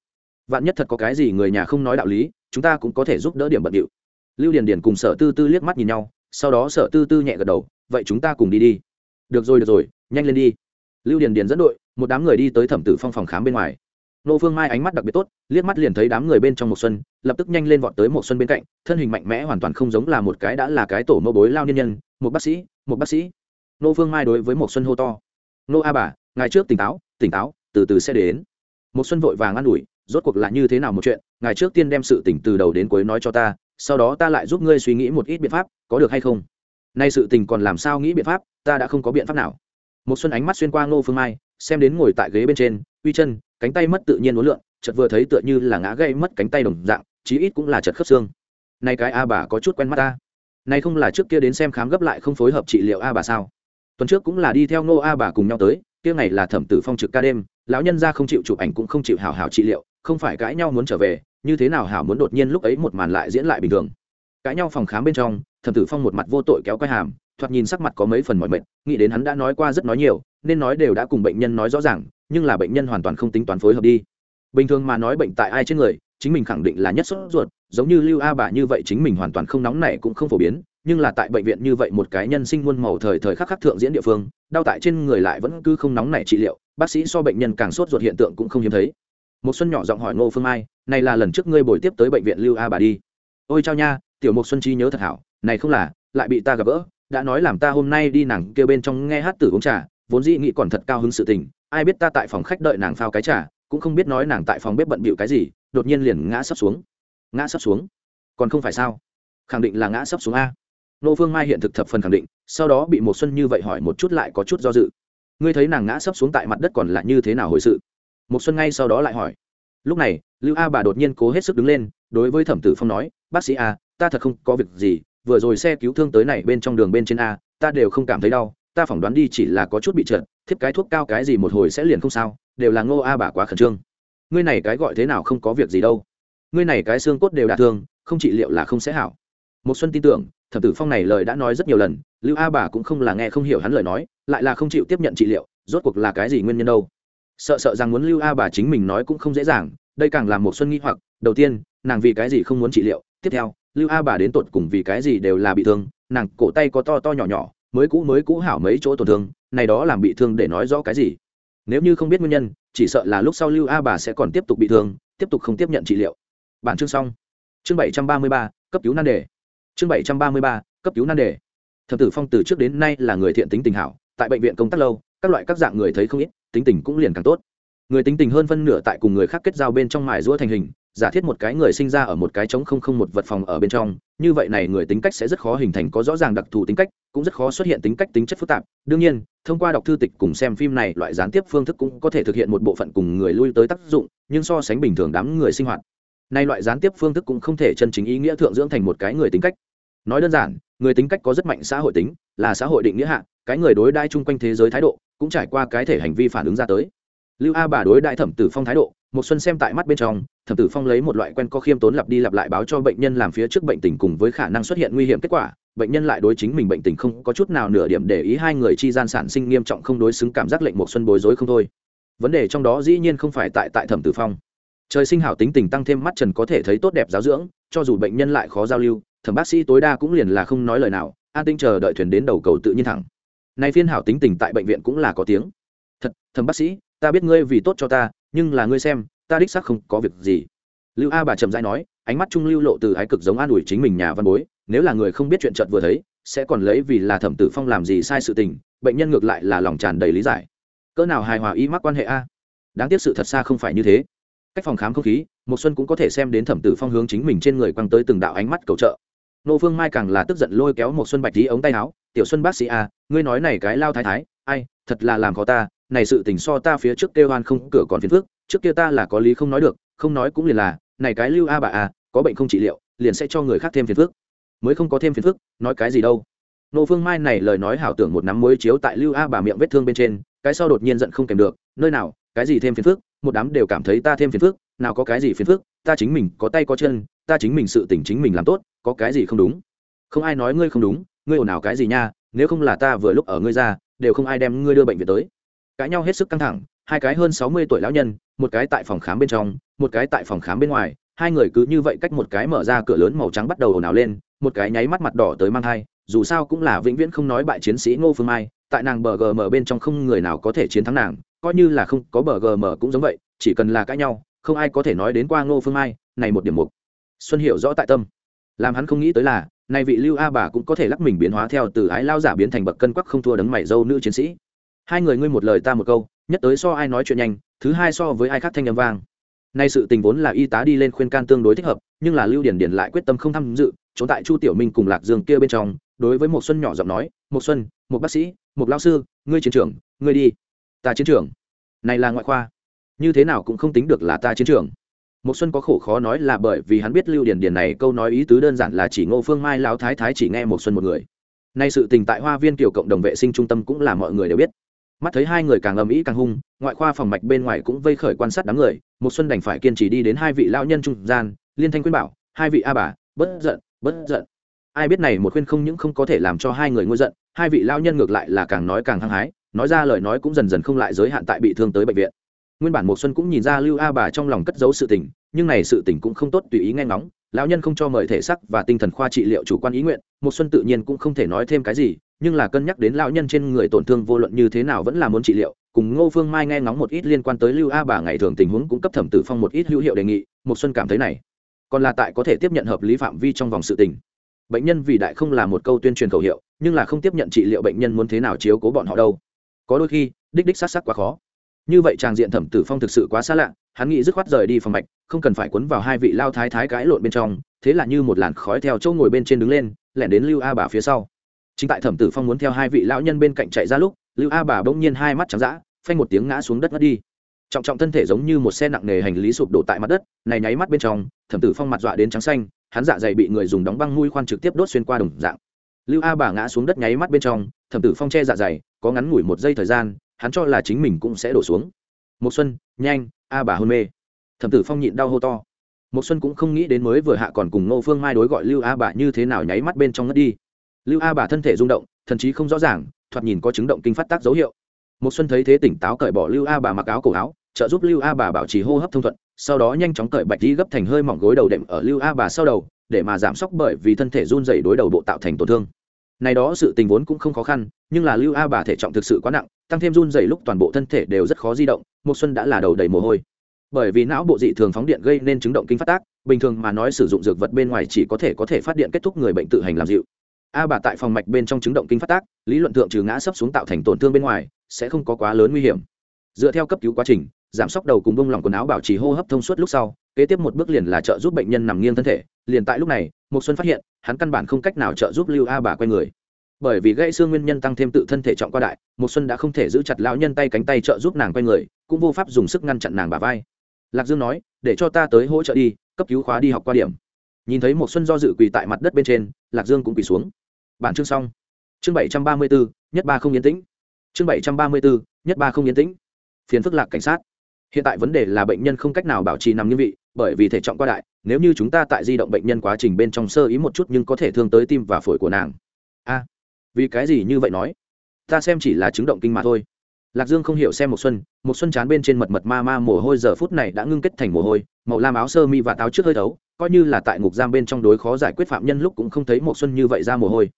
Vạn nhất thật có cái gì người nhà không nói đạo lý, chúng ta cũng có thể giúp đỡ điểm bận điệu. Lưu điền điền cùng sở tư tư liếc mắt nhìn nhau, sau đó sở tư tư nhẹ gật đầu, vậy chúng ta cùng đi đi. Được rồi được rồi, nhanh lên đi. Lưu điền điền dẫn đội, một đám người đi tới thẩm tử phong phòng khám bên ngoài. Nô phương mai ánh mắt đặc biệt tốt, liếc mắt liền thấy đám người bên trong một xuân, lập tức nhanh lên vọt tới một xuân bên cạnh, thân hình mạnh mẽ hoàn toàn không giống là một cái đã là cái tổ mẫu bối lao niên nhân, một bác sĩ, một bác sĩ. Nô phương mai đối với một xuân hô to, nô a bà ngày trước tỉnh táo tỉnh táo từ từ sẽ đến. Một xuân vội vàng an ủi, rốt cuộc là như thế nào một chuyện, Ngài trước tiên đem sự tình từ đầu đến cuối nói cho ta, sau đó ta lại giúp ngươi suy nghĩ một ít biện pháp, có được hay không? Nay sự tình còn làm sao nghĩ biện pháp, ta đã không có biện pháp nào. Một xuân ánh mắt xuyên qua ngô phương mai, xem đến ngồi tại ghế bên trên, uy chân, cánh tay mất tự nhiên uốn lượn, chợt vừa thấy tựa như là ngã gây mất cánh tay đồng dạng, chí ít cũng là chật khớp xương. Nay cái a bà có chút quen mắt ta. Nay không là trước kia đến xem khám gấp lại không phối hợp trị liệu a bà sao? Tuần trước cũng là đi theo ngô a bà cùng nhau tới kia ngày là thẩm tử phong trực ca đêm, lão nhân ra không chịu chụp ảnh cũng không chịu hào hào trị liệu, không phải cãi nhau muốn trở về, như thế nào hảo muốn đột nhiên lúc ấy một màn lại diễn lại bình thường. Cãi nhau phòng khám bên trong, thẩm tử phong một mặt vô tội kéo quay hàm, thoạt nhìn sắc mặt có mấy phần mỏi mệt, nghĩ đến hắn đã nói qua rất nói nhiều, nên nói đều đã cùng bệnh nhân nói rõ ràng, nhưng là bệnh nhân hoàn toàn không tính toán phối hợp đi. Bình thường mà nói bệnh tại ai trên người, chính mình khẳng định là nhất sốt ruột, giống như lưu a bà như vậy chính mình hoàn toàn không nóng này cũng không phổ biến nhưng là tại bệnh viện như vậy một cái nhân sinh muôn màu thời thời khắc khắc thượng diễn địa phương, đau tại trên người lại vẫn cứ không nóng này trị liệu, bác sĩ so bệnh nhân càng sốt ruột hiện tượng cũng không hiếm thấy. Một xuân nhỏ giọng hỏi ngô phương mai, này là lần trước ngươi buổi tiếp tới bệnh viện lưu a bà đi? Ôi chao nha, tiểu mục xuân chi nhớ thật hảo, này không là, lại bị ta gặp gỡ, đã nói làm ta hôm nay đi nàng kêu bên trong nghe hát tử uống trà, vốn dĩ nghĩ còn thật cao hứng sự tình, ai biết ta tại phòng khách đợi nàng phao cái trà, cũng không biết nói nàng tại phòng bếp bận bịu cái gì, đột nhiên liền ngã sấp xuống. Ngã sấp xuống? Còn không phải sao? Khẳng định là ngã sấp xuống a nô phương mai hiện thực thập phần khẳng định, sau đó bị một xuân như vậy hỏi một chút lại có chút do dự. Ngươi thấy nàng ngã sấp xuống tại mặt đất còn là như thế nào hồi sự? Một xuân ngay sau đó lại hỏi. Lúc này, lưu a bà đột nhiên cố hết sức đứng lên, đối với thẩm tử phong nói, bác sĩ a, ta thật không có việc gì, vừa rồi xe cứu thương tới này bên trong đường bên trên a, ta đều không cảm thấy đau, ta phỏng đoán đi chỉ là có chút bị trượt, thiếp cái thuốc cao cái gì một hồi sẽ liền không sao, đều là ngô a bà quá khẩn trương. Ngươi này cái gọi thế nào không có việc gì đâu. Ngươi này cái xương cốt đều đả thương, không trị liệu là không sẽ hảo. Một xuân tin tưởng thẩm tử phong này lời đã nói rất nhiều lần, lưu a bà cũng không là nghe không hiểu hắn lời nói, lại là không chịu tiếp nhận trị liệu, rốt cuộc là cái gì nguyên nhân đâu? Sợ sợ rằng muốn lưu a bà chính mình nói cũng không dễ dàng, đây càng làm một xuân nghi hoặc, đầu tiên, nàng vì cái gì không muốn trị liệu, tiếp theo, lưu a bà đến tột cùng vì cái gì đều là bị thương, nàng cổ tay có to to nhỏ nhỏ, mới cũ mới cũ hảo mấy chỗ tổn thương, này đó làm bị thương để nói rõ cái gì? Nếu như không biết nguyên nhân, chỉ sợ là lúc sau lưu a bà sẽ còn tiếp tục bị thương, tiếp tục không tiếp nhận trị liệu. Bản chương xong. Chương bảy trăm ba mươi ba, cấp cứu nan đề chương bảy trăm ba mươi ba, cấp cứu nan đề. Thập tử phong từ trước đến nay là người thiện tính tình hảo, tại bệnh viện công tác lâu, các loại các dạng người thấy không ít, tính tình cũng liền càng tốt. Người tính tình hơn phân nửa tại cùng người khác kết giao bên trong mài rũa thành hình, giả thiết một cái người sinh ra ở một cái trống không không một vật phòng ở bên trong, như vậy này người tính cách sẽ rất khó hình thành có rõ ràng đặc thù tính cách, cũng rất khó xuất hiện tính cách tính chất phức tạp. Đương nhiên, thông qua đọc thư tịch cùng xem phim này, loại gián tiếp phương thức cũng có thể thực hiện một bộ phận cùng người lui tới tác dụng, nhưng so sánh bình thường đám người sinh hoạt nay loại gián tiếp phương thức cũng không thể chân chính ý nghĩa thượng dưỡng thành một cái người tính cách. Nói đơn giản, người tính cách có rất mạnh xã hội tính, là xã hội định nghĩa hạ, cái người đối đãi chung quanh thế giới thái độ, cũng trải qua cái thể hành vi phản ứng ra tới. Lưu a bà đối đại thẩm tử phong thái độ một xuân xem tại mắt bên trong, thẩm tử phong lấy một loại quen có khiêm tốn lặp đi lặp lại báo cho bệnh nhân làm phía trước bệnh tình cùng với khả năng xuất hiện nguy hiểm kết quả, bệnh nhân lại đối chính mình bệnh tình không có chút nào nửa điểm để ý, hai người chi gian sản sinh nghiêm trọng không đối xứng cảm giác lệnh một xuân bối rối không thôi. Vấn đề trong đó dĩ nhiên không phải tại tại thẩm tử phong trời sinh hảo tính tình tăng thêm mắt trần có thể thấy tốt đẹp giáo dưỡng, cho dù bệnh nhân lại khó giao lưu, thẩm bác sĩ tối đa cũng liền là không nói lời nào, an tinh chờ đợi thuyền đến đầu cầu tự nhiên thẳng. Nay phiên hảo tính tình tại bệnh viện cũng là có tiếng. Thật, thẩm bác sĩ, ta biết ngươi vì tốt cho ta, nhưng là ngươi xem, ta đích xác không có việc gì. Lưu a bà trầm rãi nói, ánh mắt trung lưu lộ từ ái cực giống an ủi chính mình nhà văn bối, nếu là người không biết chuyện chợt vừa thấy, sẽ còn lấy vì là thẩm tử phong làm gì sai sự tình, bệnh nhân ngược lại là lòng tràn đầy lý giải. Cỡ nào hài hòa y mắc quan hệ a? Đáng tiếc sự thật xa không phải như thế cách phòng khám không khí một xuân cũng có thể xem đến thẩm tử phong hướng chính mình trên người quăng tới từng đạo ánh mắt cầu trợ. Nô phương mai càng là tức giận lôi kéo một xuân bạch tí ống tay áo tiểu xuân bác sĩ à, ngươi nói này cái lao thái thái ai thật là làm khó ta này sự tình so ta phía trước kêu hoan không cửa còn phiền phức trước kia ta là có lý không nói được không nói cũng liền là này cái lưu a bà à, có bệnh không trị liệu liền sẽ cho người khác thêm phiền phức. Mới không có thêm phiền phức nói cái gì đâu. Nô phương mai này lời nói hảo tưởng một nắm muối chiếu tại lưu a bà miệng vết thương bên trên cái sau đột nhiên giận không kèm được nơi nào cái gì thêm phiền phức một đám đều cảm thấy ta thêm phiền phức, nào có cái gì phiền phức, ta chính mình có tay có chân, ta chính mình sự tỉnh chính mình làm tốt, có cái gì không đúng? Không ai nói ngươi không đúng, ngươi ồn ào cái gì nha, nếu không là ta vừa lúc ở ngươi ra, đều không ai đem ngươi đưa bệnh viện tới. Cãi nhau hết sức căng thẳng, hai cái hơn sáu mươi tuổi lão nhân, một cái tại phòng khám bên trong, một cái tại phòng khám bên ngoài, hai người cứ như vậy cách một cái mở ra cửa lớn màu trắng bắt đầu ồn ào lên, một cái nháy mắt mặt đỏ tới mang thai dù sao cũng là vĩnh viễn không nói bại chiến sĩ ngô phương mai, tại nàng bờ gm bên trong không người nào có thể chiến thắng nàng, coi như là không có bờ gm cũng giống vậy, chỉ cần là cãi nhau, không ai có thể nói đến qua ngô phương mai, này một điểm mục. Xuân hiểu rõ tại tâm. Làm hắn không nghĩ tới là này vị lưu a bà cũng có thể lắc mình biến hóa theo từ ái lao giả biến thành bậc cân quắc không thua đấng mày dâu nữ chiến sĩ. Hai người ngươi một lời ta một câu, nhất tới so ai nói chuyện nhanh, thứ hai so với ai khác thanh âm vang. Nay sự tình vốn là y tá đi lên khuyên can tương đối thích hợp, nhưng là lưu điển điển lại quyết tâm không tham dự, trốn tại chu tiểu minh cùng lạc dương kia bên trong đối với một xuân nhỏ giọng nói một xuân một bác sĩ một lao sư, ngươi chiến trường, ngươi đi. Ta chiến trường? Này là ngoại khoa. Như thế nào cũng không tính được là ta chiến trường. Một xuân có khổ khó nói là bởi vì hắn biết lưu điển điển này câu nói ý tứ đơn giản là chỉ ngô phương mai lão thái thái chỉ nghe một xuân một người. Nay sự tình tại hoa viên tiểu cộng đồng vệ sinh trung tâm cũng là mọi người đều biết. Mắt thấy hai người càng ầm ĩ càng hung, ngoại khoa phòng mạch bên ngoài cũng vây khởi quan sát đám người một xuân đành phải kiên trì đi đến hai vị lão nhân trung gian, liên thanh khuyên bảo, hai vị a bà, bất giận bất giận ai biết này một khuyên không những không có thể làm cho hai người ngôi giận, hai vị lao nhân ngược lại là càng nói càng hăng hái, nói ra lời nói cũng dần dần không lại giới hạn tại bị thương tới bệnh viện. Nguyên bản một xuân cũng nhìn ra lưu a bà trong lòng cất giấu sự tình, nhưng này sự tình cũng không tốt tùy ý nghe ngóng, lão nhân không cho mời thể sắc và tinh thần khoa trị liệu chủ quan ý nguyện một xuân tự nhiên cũng không thể nói thêm cái gì, nhưng là cân nhắc đến lão nhân trên người tổn thương vô luận như thế nào vẫn là muốn trị liệu, cùng ngô phương mai nghe ngóng một ít liên quan tới lưu a bà ngày thường tình huống cũng cấp thẩm tử phong một ít hữu hiệu đề nghị một xuân cảm thấy này, còn là tại có thể tiếp nhận hợp lý phạm vi trong vòng sự tình bệnh nhân vì đại không là một câu tuyên truyền khẩu hiệu, nhưng là không tiếp nhận trị liệu bệnh nhân muốn thế nào chiếu cố bọn họ đâu. Có đôi khi, đích đích s á t s á t quá khó. Như vậy tràng diện thẩm tử phong thực sự quá xa lạ, hắn nghĩ dứt khoát rời đi phòng mạch, không cần phải quấn vào hai vị lao thái thái cãi lộn bên trong, thế là như một làn khói theo chỗ ngồi bên trên đứng lên, lẻn đến lưu a bà phía sau. Chính tại thẩm tử phong muốn theo hai vị lão nhân bên cạnh chạy ra lúc, lưu a bà bỗng nhiên hai mắt trắng d ã phanh một tiếng ngã xuống đất ngất đi. Trọng trọng thân thể giống như một xe nặng nề hành lý sụp đổ tại mặt đất, này nháy mắt bên trong, thẩm tử phong mặt dọa đến trắng xanh hắn dạ dày bị người dùng đóng băng nuôi khoan trực tiếp đốt xuyên qua đồng dạng. Lưu a bà ngã xuống đất nháy mắt bên trong, thẩm tử phong che dạ dày, có ngắn ngủi một giây thời gian, hắn cho là chính mình cũng sẽ đổ xuống. Một xuân, nhanh, a bà hôn mê. Thẩm tử phong nhịn đau hô to. Một xuân cũng không nghĩ đến mới vừa hạ còn cùng ngô phương mai đối gọi lưu a bà như thế nào nháy mắt bên trong ngất đi. Lưu a bà thân thể rung động, thần chí không rõ ràng, thoạt nhìn có chứng động kinh phát tác dấu hiệu. Một xuân thấy thế tỉnh táo cởi bỏ lưu a bà mặc áo cổ áo, trợ giúp lưu a bà bảo trì hô hấp thông thuận sau đó nhanh chóng cởi bạch đi gấp thành hơi mỏng gối đầu đệm ở lưu a bà sau đầu, để mà giảm sốc bởi vì thân thể run dày đối đầu bộ tạo thành tổn thương. Này đó sự tình vốn cũng không khó khăn, nhưng là lưu a bà thể trọng thực sự quá nặng, tăng thêm run dày lúc toàn bộ thân thể đều rất khó di động một xuân đã là đầu đầy mồ hôi. Bởi vì não bộ dị thường phóng điện gây nên chứng động kinh phát tác, bình thường mà nói sử dụng dược vật bên ngoài chỉ có thể có thể phát điện kết thúc người bệnh tự hành làm dịu. A bà tại phòng mạch bên trong chứng động kinh phát tác, lý luận thượng trừ ngã sấp xuống tạo thành tổn thương bên ngoài, sẽ không có quá lớn nguy hiểm. Dựa theo cấp cứu quá trình giảm sốc đầu cùng bông lỏng quần áo bảo trì hô hấp thông suốt lúc sau, kế tiếp một bước liền là trợ giúp bệnh nhân nằm nghiêng thân thể. Liền tại lúc này một xuân phát hiện, hắn căn bản không cách nào trợ giúp lưu a bà quay người. Bởi vì gãy xương nguyên nhân tăng thêm tự thân thể trọng qua đại một xuân đã không thể giữ chặt lão nhân tay cánh tay trợ giúp nàng quay người, cũng vô pháp dùng sức ngăn chặn nàng bà vai. Lạc dương nói, để cho ta tới hỗ trợ đi, cấp cứu khóa đi học qua điểm. Nhìn thấy một xuân do dự quỳ tại mặt đất bên trên, lạc dương cũng quỳ xuống. Bản chương xong. Chương bảy trăm ba mươi bốn nhất ba không yên tĩnh. Chương bảy trăm ba mươi bốn nhất ba không yên tĩnh. Phiền phức lạc cảnh sát hiện tại vấn đề là bệnh nhân không cách nào bảo trì nằm như vị, bởi vì thể trọng qua đại, nếu như chúng ta tại di động bệnh nhân quá trình bên trong sơ ý một chút nhưng có thể thương tới tim và phổi của nàng. A, vì cái gì như vậy nói? Ta xem chỉ là chứng động kinh mà thôi. Lạc dương không hiểu xem một xuân một xuân chán bên trên mật mật ma ma mồ hôi giờ phút này đã ngưng kết thành mồ hôi, màu lam áo sơ mi và táo trước hơi thấu, coi như là tại ngục giam bên trong đối khó giải quyết phạm nhân lúc cũng không thấy một xuân như vậy ra mồ hôi.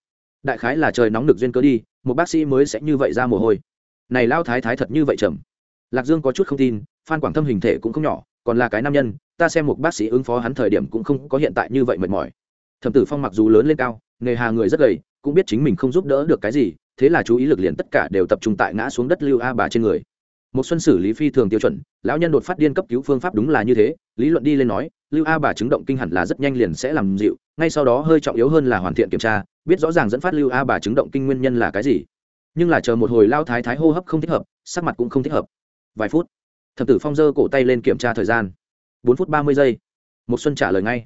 Đại khái là trời nóng được duyên cớ đi, một bác sĩ mới sẽ như vậy ra mồ hôi. Này lao thái thái thật như vậy trầm lạc dương có chút không tin, phan quảng thâm hình thể cũng không nhỏ, còn là cái nam nhân, ta xem một bác sĩ ứng phó hắn thời điểm cũng không có hiện tại như vậy mệt mỏi. Thẩm tử phong mặc dù lớn lên cao, nghề hà người rất gầy, cũng biết chính mình không giúp đỡ được cái gì, thế là chú ý lực liền tất cả đều tập trung tại ngã xuống đất lưu a bà trên người. Một xuân xử lý phi thường tiêu chuẩn, lão nhân đột phát điên cấp cứu phương pháp đúng là như thế, lý luận đi lên nói, lưu a bà chứng động kinh hẳn là rất nhanh liền sẽ làm dịu, ngay sau đó hơi trọng yếu hơn là hoàn thiện kiểm tra, biết rõ ràng dẫn phát lưu a bà chứng động kinh nguyên nhân là cái gì. Nhưng là chờ một hồi lao thái thái hô hấp không thích hợp, sắc mặt cũng không thích hợp vài phút. Thẩm tử phong giơ cổ tay lên kiểm tra thời gian. Bốn phút ba mươi giây. Một xuân trả lời ngay.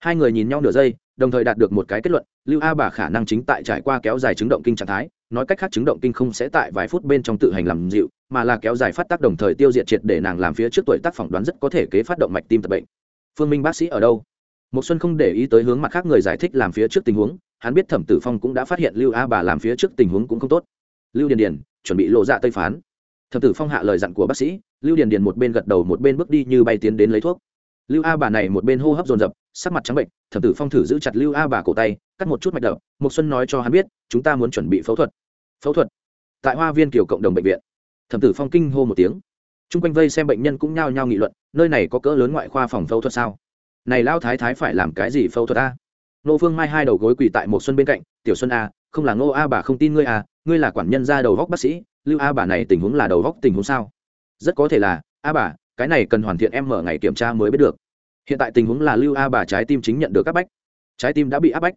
Hai người nhìn nhau nửa giây, đồng thời đạt được một cái kết luận, lưu a bà khả năng chính tại trải qua kéo dài chứng động kinh trạng thái, nói cách khác chứng động kinh không sẽ tại vài phút bên trong tự hành làm dịu, mà là kéo dài phát tác đồng thời tiêu diệt triệt để nàng làm phía trước tuổi tác phỏng đoán rất có thể kế phát động mạch tim tập bệnh. Phương minh bác sĩ ở đâu? Một xuân không để ý tới hướng mặt khác người giải thích làm phía trước tình huống, hắn biết thẩm tử phong cũng đã phát hiện lưu a bà làm phía trước tình huống cũng không tốt. Lưu điền điền, chuẩn bị lộ dạ tây phán thẩm tử phong hạ lời dặn của bác sĩ, lưu điền điền một bên gật đầu một bên bước đi như bay tiến đến lấy thuốc. Lưu a bà này một bên hô hấp dồn dập, sắc mặt trắng bệnh thẩm tử phong thử giữ chặt lưu a bà cổ tay, cắt một chút mạch đập một xuân nói cho hắn biết, chúng ta muốn chuẩn bị phẫu thuật. Phẫu thuật? Tại hoa viên kiều cộng đồng bệnh viện. Thẩm tử phong kinh hô một tiếng. T r u n g quanh vây xem bệnh nhân cũng nhao nhao nghị luận, nơi này có cỡ lớn ngoại khoa phòng phẫu thuật sao? Này lao thái thái phải làm cái gì phẫu thuật a? Nô phương mai hai đầu gối quỳ tại một xuân bên cạnh, tiểu xuân a, không là ngô a bà không tin ngươi a ngươi là quản nhân ra đầu góc bác sĩ lưu a bà này tình huống là đầu góc tình huống sao? Rất có thể là, a bà, cái này cần hoàn thiện em mở ngày kiểm tra mới biết được. Hiện tại tình huống là lưu a bà trái tim chính nhận được áp bách. Trái tim đã bị áp bách.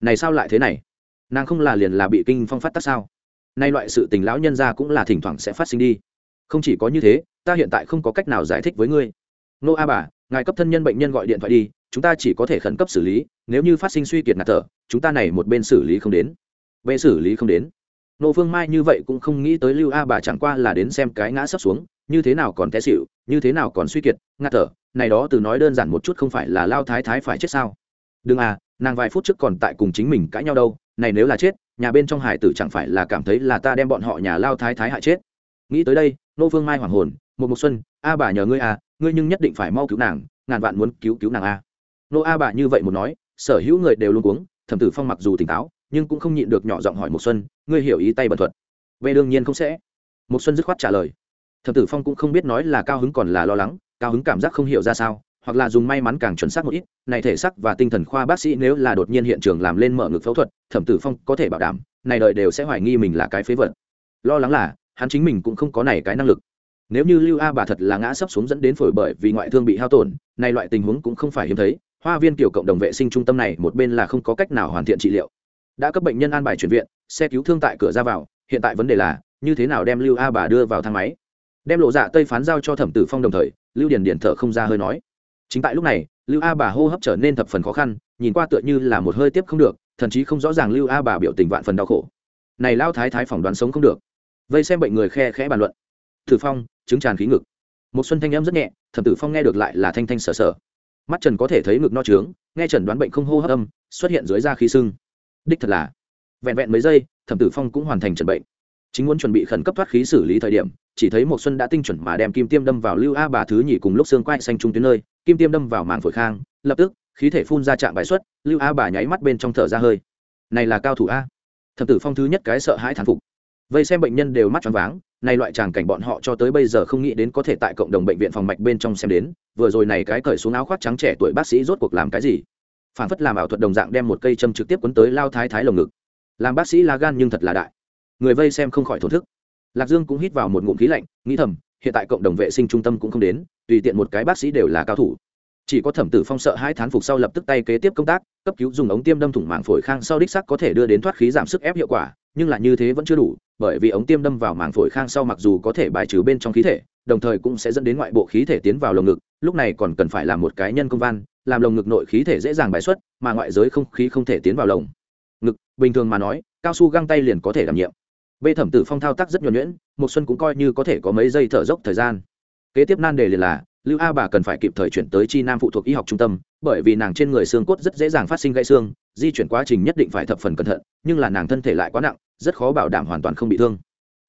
Này sao lại thế này? Nàng không là liền là bị kinh phong phát tác sao? Nay loại sự tình lão nhân ra cũng là thỉnh thoảng sẽ phát sinh đi. Không chỉ có như thế, ta hiện tại không có cách nào giải thích với ngươi. Nô a bà, ngài cấp thân nhân bệnh nhân gọi điện thoại đi, chúng ta chỉ có thể khẩn cấp xử lý, nếu như phát sinh suy kiệt ngạt thở, chúng ta này một bên xử lý không đến. B xử lý không đến nô phương mai như vậy cũng không nghĩ tới lưu a bà chẳng qua là đến xem cái ngã sắp xuống, như thế nào còn té xỉu, như thế nào còn suy kiệt, ngạt thở, này đó từ nói đơn giản một chút không phải là lao thái thái phải chết sao? Đừng à nàng vài phút trước còn tại cùng chính mình cãi nhau đâu, này nếu là chết, nhà bên trong hải tử chẳng phải là cảm thấy là ta đem bọn họ nhà lao thái thái hại chết. Nghĩ tới đây, nô vương mai hoàng hồn, một mục xuân, a bà nhờ ngươi à ngươi nhưng nhất định phải mau cứu nàng, ngàn vạn muốn cứu cứu nàng a nô a bà như vậy một nói, sở hữu người đều luôn cuống thẩm tử phong mặc dù tỉnh táo nhưng cũng không nhịn được nhỏ giọng hỏi một xuân, ngươi hiểu ý tay bật thuật? Về đương nhiên không sẽ. Một xuân dứt khoát trả lời. Thẩm tử phong cũng không biết nói là cao hứng còn là lo lắng, cao hứng cảm giác không hiểu ra sao, hoặc là dùng may mắn càng chuẩn xác một ít, này thể xác và tinh thần khoa bác sĩ nếu là đột nhiên hiện trường làm lên mở ngực phẫu thuật, thẩm tử phong có thể bảo đảm, này đợi đều sẽ hoài nghi mình là cái phế vật. Lo lắng là, hắn chính mình cũng không có này cái năng lực. Nếu như lưu a bà thật là ngã sấp xuống dẫn đến phổi bởi vì ngoại thương bị hao tổn, này loại tình huống cũng không phải hiếm thấy, hoa viên kiểu cộng đồng vệ sinh trung tâm này một bên là không có cách nào hoàn thiện trị liệu đã cấp bệnh nhân an bài chuyển viện, xe cứu thương tại cửa ra vào, hiện tại vấn đề là, như thế nào đem lưu a bà đưa vào thang máy? Đem lộ dạ tây phán giao cho thẩm tử phong đồng thời, lưu điền điền thở không ra hơi nói. Chính tại lúc này, lưu a bà hô hấp trở nên thập phần khó khăn, nhìn qua tựa như là một hơi tiếp không được, thậm chí không rõ ràng lưu a bà biểu tình vạn phần đau khổ. Này lao thái thái phỏng đoán sống không được. Vây xem bệnh người khe khẽ bàn luận. Tử phong, chứng tràn khí ngực. Một xuân thanh âm rất nhẹ, thẩm tử phong nghe được lại là thanh thanh sờ sờ. Mắt trần có thể thấy ngực no trướng, nghe trần đoán bệnh không hô hấp âm, xuất hiện dưới da khí sưng đích thật là. Vẹn vẹn mấy giây, thẩm tử phong cũng hoàn thành trần bệnh. Chính muốn chuẩn bị khẩn cấp thoát khí xử lý thời điểm, chỉ thấy một xuân đã tinh chuẩn mà đem kim tiêm đâm vào lưu a bà thứ nhì cùng lúc xương quai xanh trung tuyến nơi, kim tiêm đâm vào màng phổi khang, lập tức, khí thể phun ra trạng bài xuất, lưu a bà nháy mắt bên trong thở ra hơi. Này là cao thủ a. Thẩm tử phong thứ nhất cái sợ hãi thán phục. Vây xem bệnh nhân đều mắt choáng váng, này loại tràng cảnh bọn họ cho tới bây giờ không nghĩ đến có thể tại cộng đồng bệnh viện phòng mạch bên trong xem đến, vừa rồi này cái cởi xuống áo khoác trắng trẻ tuổi bác sĩ rốt cuộc làm cái gì? Phản phất làm ảo thuật đồng dạng đem một cây châm trực tiếp quấn tới lao thái thái lồng ngực. Làm bác sĩ lá gan nhưng thật là đại. Người vây xem không khỏi thổn thức. Lạc dương cũng hít vào một ngụm khí lạnh, nghĩ thầm, hiện tại cộng đồng vệ sinh trung tâm cũng không đến, tùy tiện một cái bác sĩ đều là cao thủ. Chỉ có thẩm tử phong sợ hai thán phục sau lập tức tay kế tiếp công tác, cấp cứu dùng ống tiêm đâm thủng màng phổi khang sau đích sắc có thể đưa đến thoát khí giảm sức ép hiệu quả, nhưng là như thế vẫn chưa đủ, bởi vì ống tiêm đâm vào màng phổi khang sau mặc dù có thể bài trừ bên trong khí thể, đồng thời cũng sẽ dẫn đến ngoại bộ khí thể tiến vào lồng ngực, lúc này còn cần phải là một cái nhân công văn làm lồng ngực nội khí thể dễ dàng bài xuất, mà ngoại giới không khí không thể tiến vào lồng. Ngực, bình thường mà nói, cao su găng tay liền có thể đảm nhiệm. Bê thẩm tử phong thao tác rất nhuẩn nhuyễn một xuân cũng coi như có thể có mấy giây thở dốc thời gian. Kế tiếp nan đề liền là, lưu a bà cần phải kịp thời chuyển tới chi nam phụ thuộc y học trung tâm, bởi vì nàng trên người xương cốt rất dễ dàng phát sinh gãy xương, di chuyển quá trình nhất định phải thập phần cẩn thận, nhưng là nàng thân thể lại quá nặng, rất khó bảo đảm hoàn toàn không bị thương.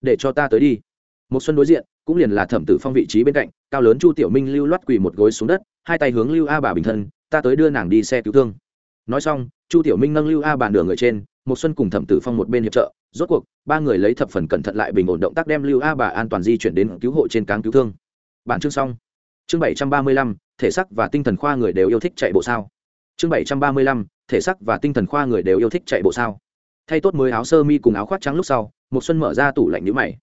Để cho ta tới đi. Một xuân đối diện, cũng liền là thẩm tử phong vị trí bên cạnh, cao lớn chu tiểu minh lưu loát quỳ một gối xuống đất hai tay hướng lưu a bà bình thân, ta tới đưa nàng đi xe cứu thương. Nói xong, chu tiểu minh nâng lưu a bà nửa người trên, một xuân cùng thẩm tử phong một bên hiệp trợ, rốt cuộc, ba người lấy thập phần cẩn thận lại bình ổn động tác đem lưu a bà an toàn di chuyển đến cứu hộ trên cáng cứu thương. Bản chương xong. Chương bảy trăm ba mươi lăm, thể sắc và tinh thần khoa người đều yêu thích chạy bộ sao? Chương bảy trăm ba mươi lăm, thể sắc và tinh thần khoa người đều yêu thích chạy bộ sao? Thay tốt mới áo sơ mi cùng áo khoác trắng lúc sau, một xuân mở ra tủ lạnh nhíu mày.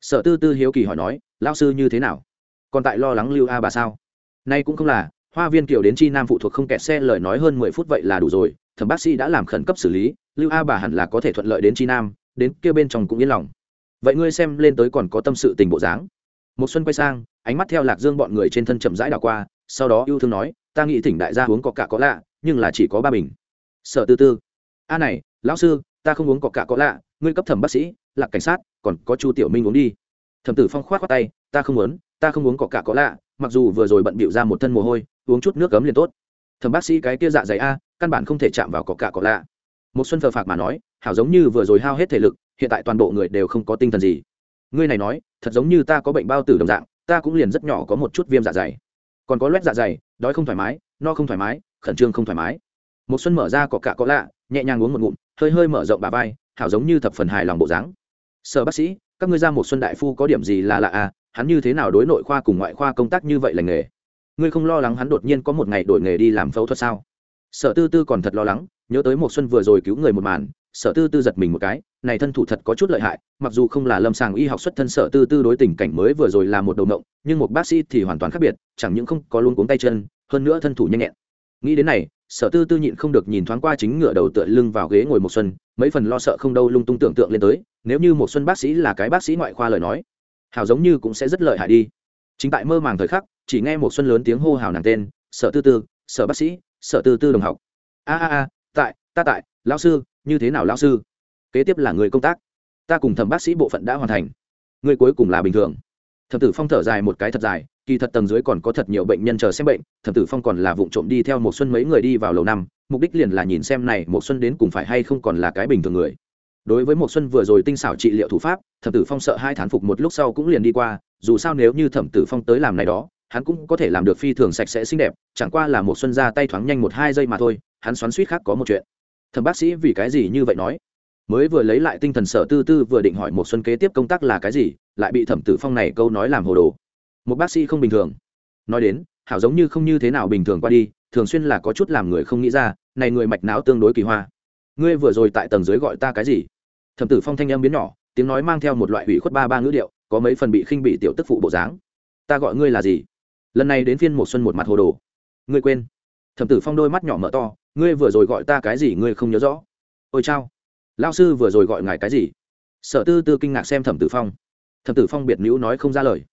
Sở tư tư hiếu kỳ hỏi nói, lão sư như thế nào? Còn tại lo lắng lưu a bà sao? Nay cũng không là, hoa viên kiểu đến chi nam phụ thuộc không kẹt xe, lời nói hơn mười phút vậy là đủ rồi, thẩm bác sĩ đã làm khẩn cấp xử lý, lưu a bà hẳn là có thể thuận lợi đến chi nam, đến kia bên trong cũng yên lòng. Vậy ngươi xem lên tới còn có tâm sự tình bộ dáng. Một xuân quay sang, ánh mắt theo lạc dương bọn người trên thân chậm rãi đảo qua, sau đó yêu thương nói, ta nghĩ thỉnh đại gia uống có cả có lạ, nhưng là chỉ có ba bình. Sợ tư tư. A này, lão sư, ta không uống có cả có lạ, ngươi cấp thẩm bác sĩ, lạc cảnh sát, còn có chu tiểu minh uống đi. Thẩm tử phong khoát khoát tay, ta không muốn, ta không uống có cả có lạ mặc dù vừa rồi bận bịu ra một thân mồ hôi, uống chút nước cấm liền tốt. Thầm bác sĩ cái kia dạ dày a, căn bản không thể chạm vào có cả có lạ. Một xuân phờ phạc mà nói, hảo giống như vừa rồi hao hết thể lực, hiện tại toàn bộ người đều không có tinh thần gì. Ngươi này nói, thật giống như ta có bệnh bao tử đồng dạng, ta cũng liền rất nhỏ có một chút viêm dạ dày. Còn có loét dạ dày, đói không thoải mái, no không thoải mái, khẩn trương không thoải mái. Một xuân mở ra có cả có lạ, nhẹ nhàng uống một ngụm, hơi hơi mở rộng bà vai, hảo giống như thập phần hài lòng bộ dáng. Sở bác sĩ, các ngươi ra một xuân đại phu có điểm gì là lạ à? Hắn như thế nào đối nội khoa cùng ngoại khoa công tác như vậy là nghề? Ngươi không lo lắng hắn đột nhiên có một ngày đổi nghề đi làm phẫu thuật sao? Sở tư tư còn thật lo lắng, nhớ tới một xuân vừa rồi cứu người một màn, sở tư tư giật mình một cái, này thân thủ thật có chút lợi hại, mặc dù không là lâm sàng y học xuất thân sở tư tư đối tình cảnh mới vừa rồi là một đầu động nhưng một bác sĩ thì hoàn toàn khác biệt, chẳng những không có luôn cuống tay chân, hơn nữa thân thủ nhanh nhẹn. Nghĩ đến này, sở tư tư nhịn không được nhìn thoáng qua chính ngựa đầu tựa lưng vào ghế ngồi một xuân, mấy phần lo sợ không đâu lung tung tưởng tượng lên tới, nếu như một xuân bác sĩ là cái bác sĩ ngoại khoa lời nói hào giống như cũng sẽ rất lợi hại đi. Chính tại mơ màng thời khắc, chỉ nghe một xuân lớn tiếng hô hào nàng tên, sở tư tư, sở bác sĩ, sở tư tư đồng học. A a a, tại, ta tại, lão sư, như thế nào lão sư? Kế tiếp là người công tác. Ta cùng thẩm bác sĩ bộ phận đã hoàn thành. Người cuối cùng là bình thường. Thẩm tử phong thở dài một cái thật dài, kỳ thật tầng dưới còn có thật nhiều bệnh nhân chờ xem bệnh, thẩm tử phong còn là vụ trộm đi theo một xuân mấy người đi vào lầu năm, mục đích liền là nhìn xem này một xuân đến cùng phải hay không còn là cái bình thường người đối với một xuân vừa rồi tinh xảo trị liệu thủ pháp, thẩm tử phong sợ hai thán phục một lúc sau cũng liền đi qua, dù sao nếu như thẩm tử phong tới làm này đó, hắn cũng có thể làm được phi thường sạch sẽ xinh đẹp, chẳng qua là một xuân ra tay thoáng nhanh một hai giây mà thôi, hắn xoắn suýt khác có một chuyện. Thẩm bác sĩ vì cái gì như vậy nói? Mới vừa lấy lại tinh thần sở tư tư vừa định hỏi một xuân kế tiếp công tác là cái gì, lại bị thẩm tử phong này câu nói làm hồ đồ. Một bác sĩ không bình thường. Nói đến, hảo giống như không như thế nào bình thường qua đi, thường xuyên là có chút làm người không nghĩ ra, này người mạch não tương đối kỳ hoa ngươi vừa rồi tại tầng dưới gọi ta cái gì? Thẩm tử phong thanh âm biến nhỏ, tiếng nói mang theo một loại hủy khuất ba ba ngữ điệu, có mấy phần bị khinh bị tiểu tức phụ bộ dáng. Ta gọi ngươi là gì? Lần này đến phiên một xuân một mặt hồ đồ. Ngươi quên. Thẩm tử phong đôi mắt nhỏ mở to, ngươi vừa rồi gọi ta cái gì ngươi không nhớ rõ. Ôi chao. Lao sư vừa rồi gọi ngài cái gì? Sở tư tư kinh ngạc xem thẩm tử phong. Thẩm tử phong biệt nữ nói không ra lời.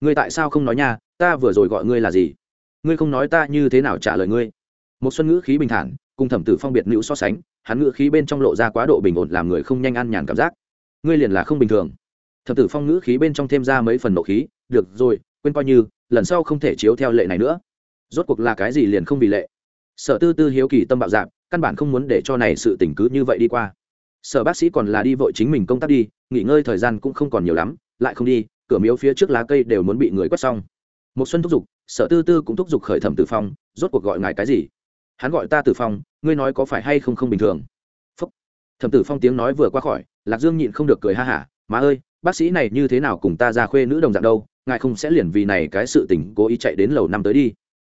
Ngươi tại sao không nói nha, ta vừa rồi gọi ngươi là gì? Ngươi không nói ta như thế nào trả lời ngươi? Một xuân ngữ khí bình thản cùng thẩm tử phong biệt nữ so sánh, hắn ngữ khí bên trong lộ ra quá độ bình ổn làm người không nhanh ăn nhàn cảm giác. Ngươi liền là không bình thường. Thẩm tử phong ngữ khí bên trong thêm ra mấy phần nộ khí, được rồi, quên coi như, lần sau không thể chiếu theo lệ này nữa. Rốt cuộc là cái gì liền không vì lệ. Sở tư tư hiếu kỳ tâm bạo dạp căn bản không muốn để cho này sự tình cứ như vậy đi qua. Sở bác sĩ còn là đi vội chính mình công tác đi, nghỉ ngơi thời gian cũng không còn nhiều lắm, lại không đi, cửa miếu phía trước lá cây đều muốn bị người quét xong. Một xuân thúc giục, sở tư tư cũng thúc giục khởi thẩm tử phong, rốt cuộc gọi ngài cái gì? Hắn gọi ta tử phong, ngươi nói có phải hay không không bình thường? Phúc. thẩm tử phong tiếng nói vừa qua khỏi, lạc dương nhịn không được cười ha hả, má ơi, bác sĩ này như thế nào cùng ta ra khuê nữ đồng dạng đâu, ngài không sẽ liền vì này cái sự tình cố ý chạy đến lầu năm tới đi.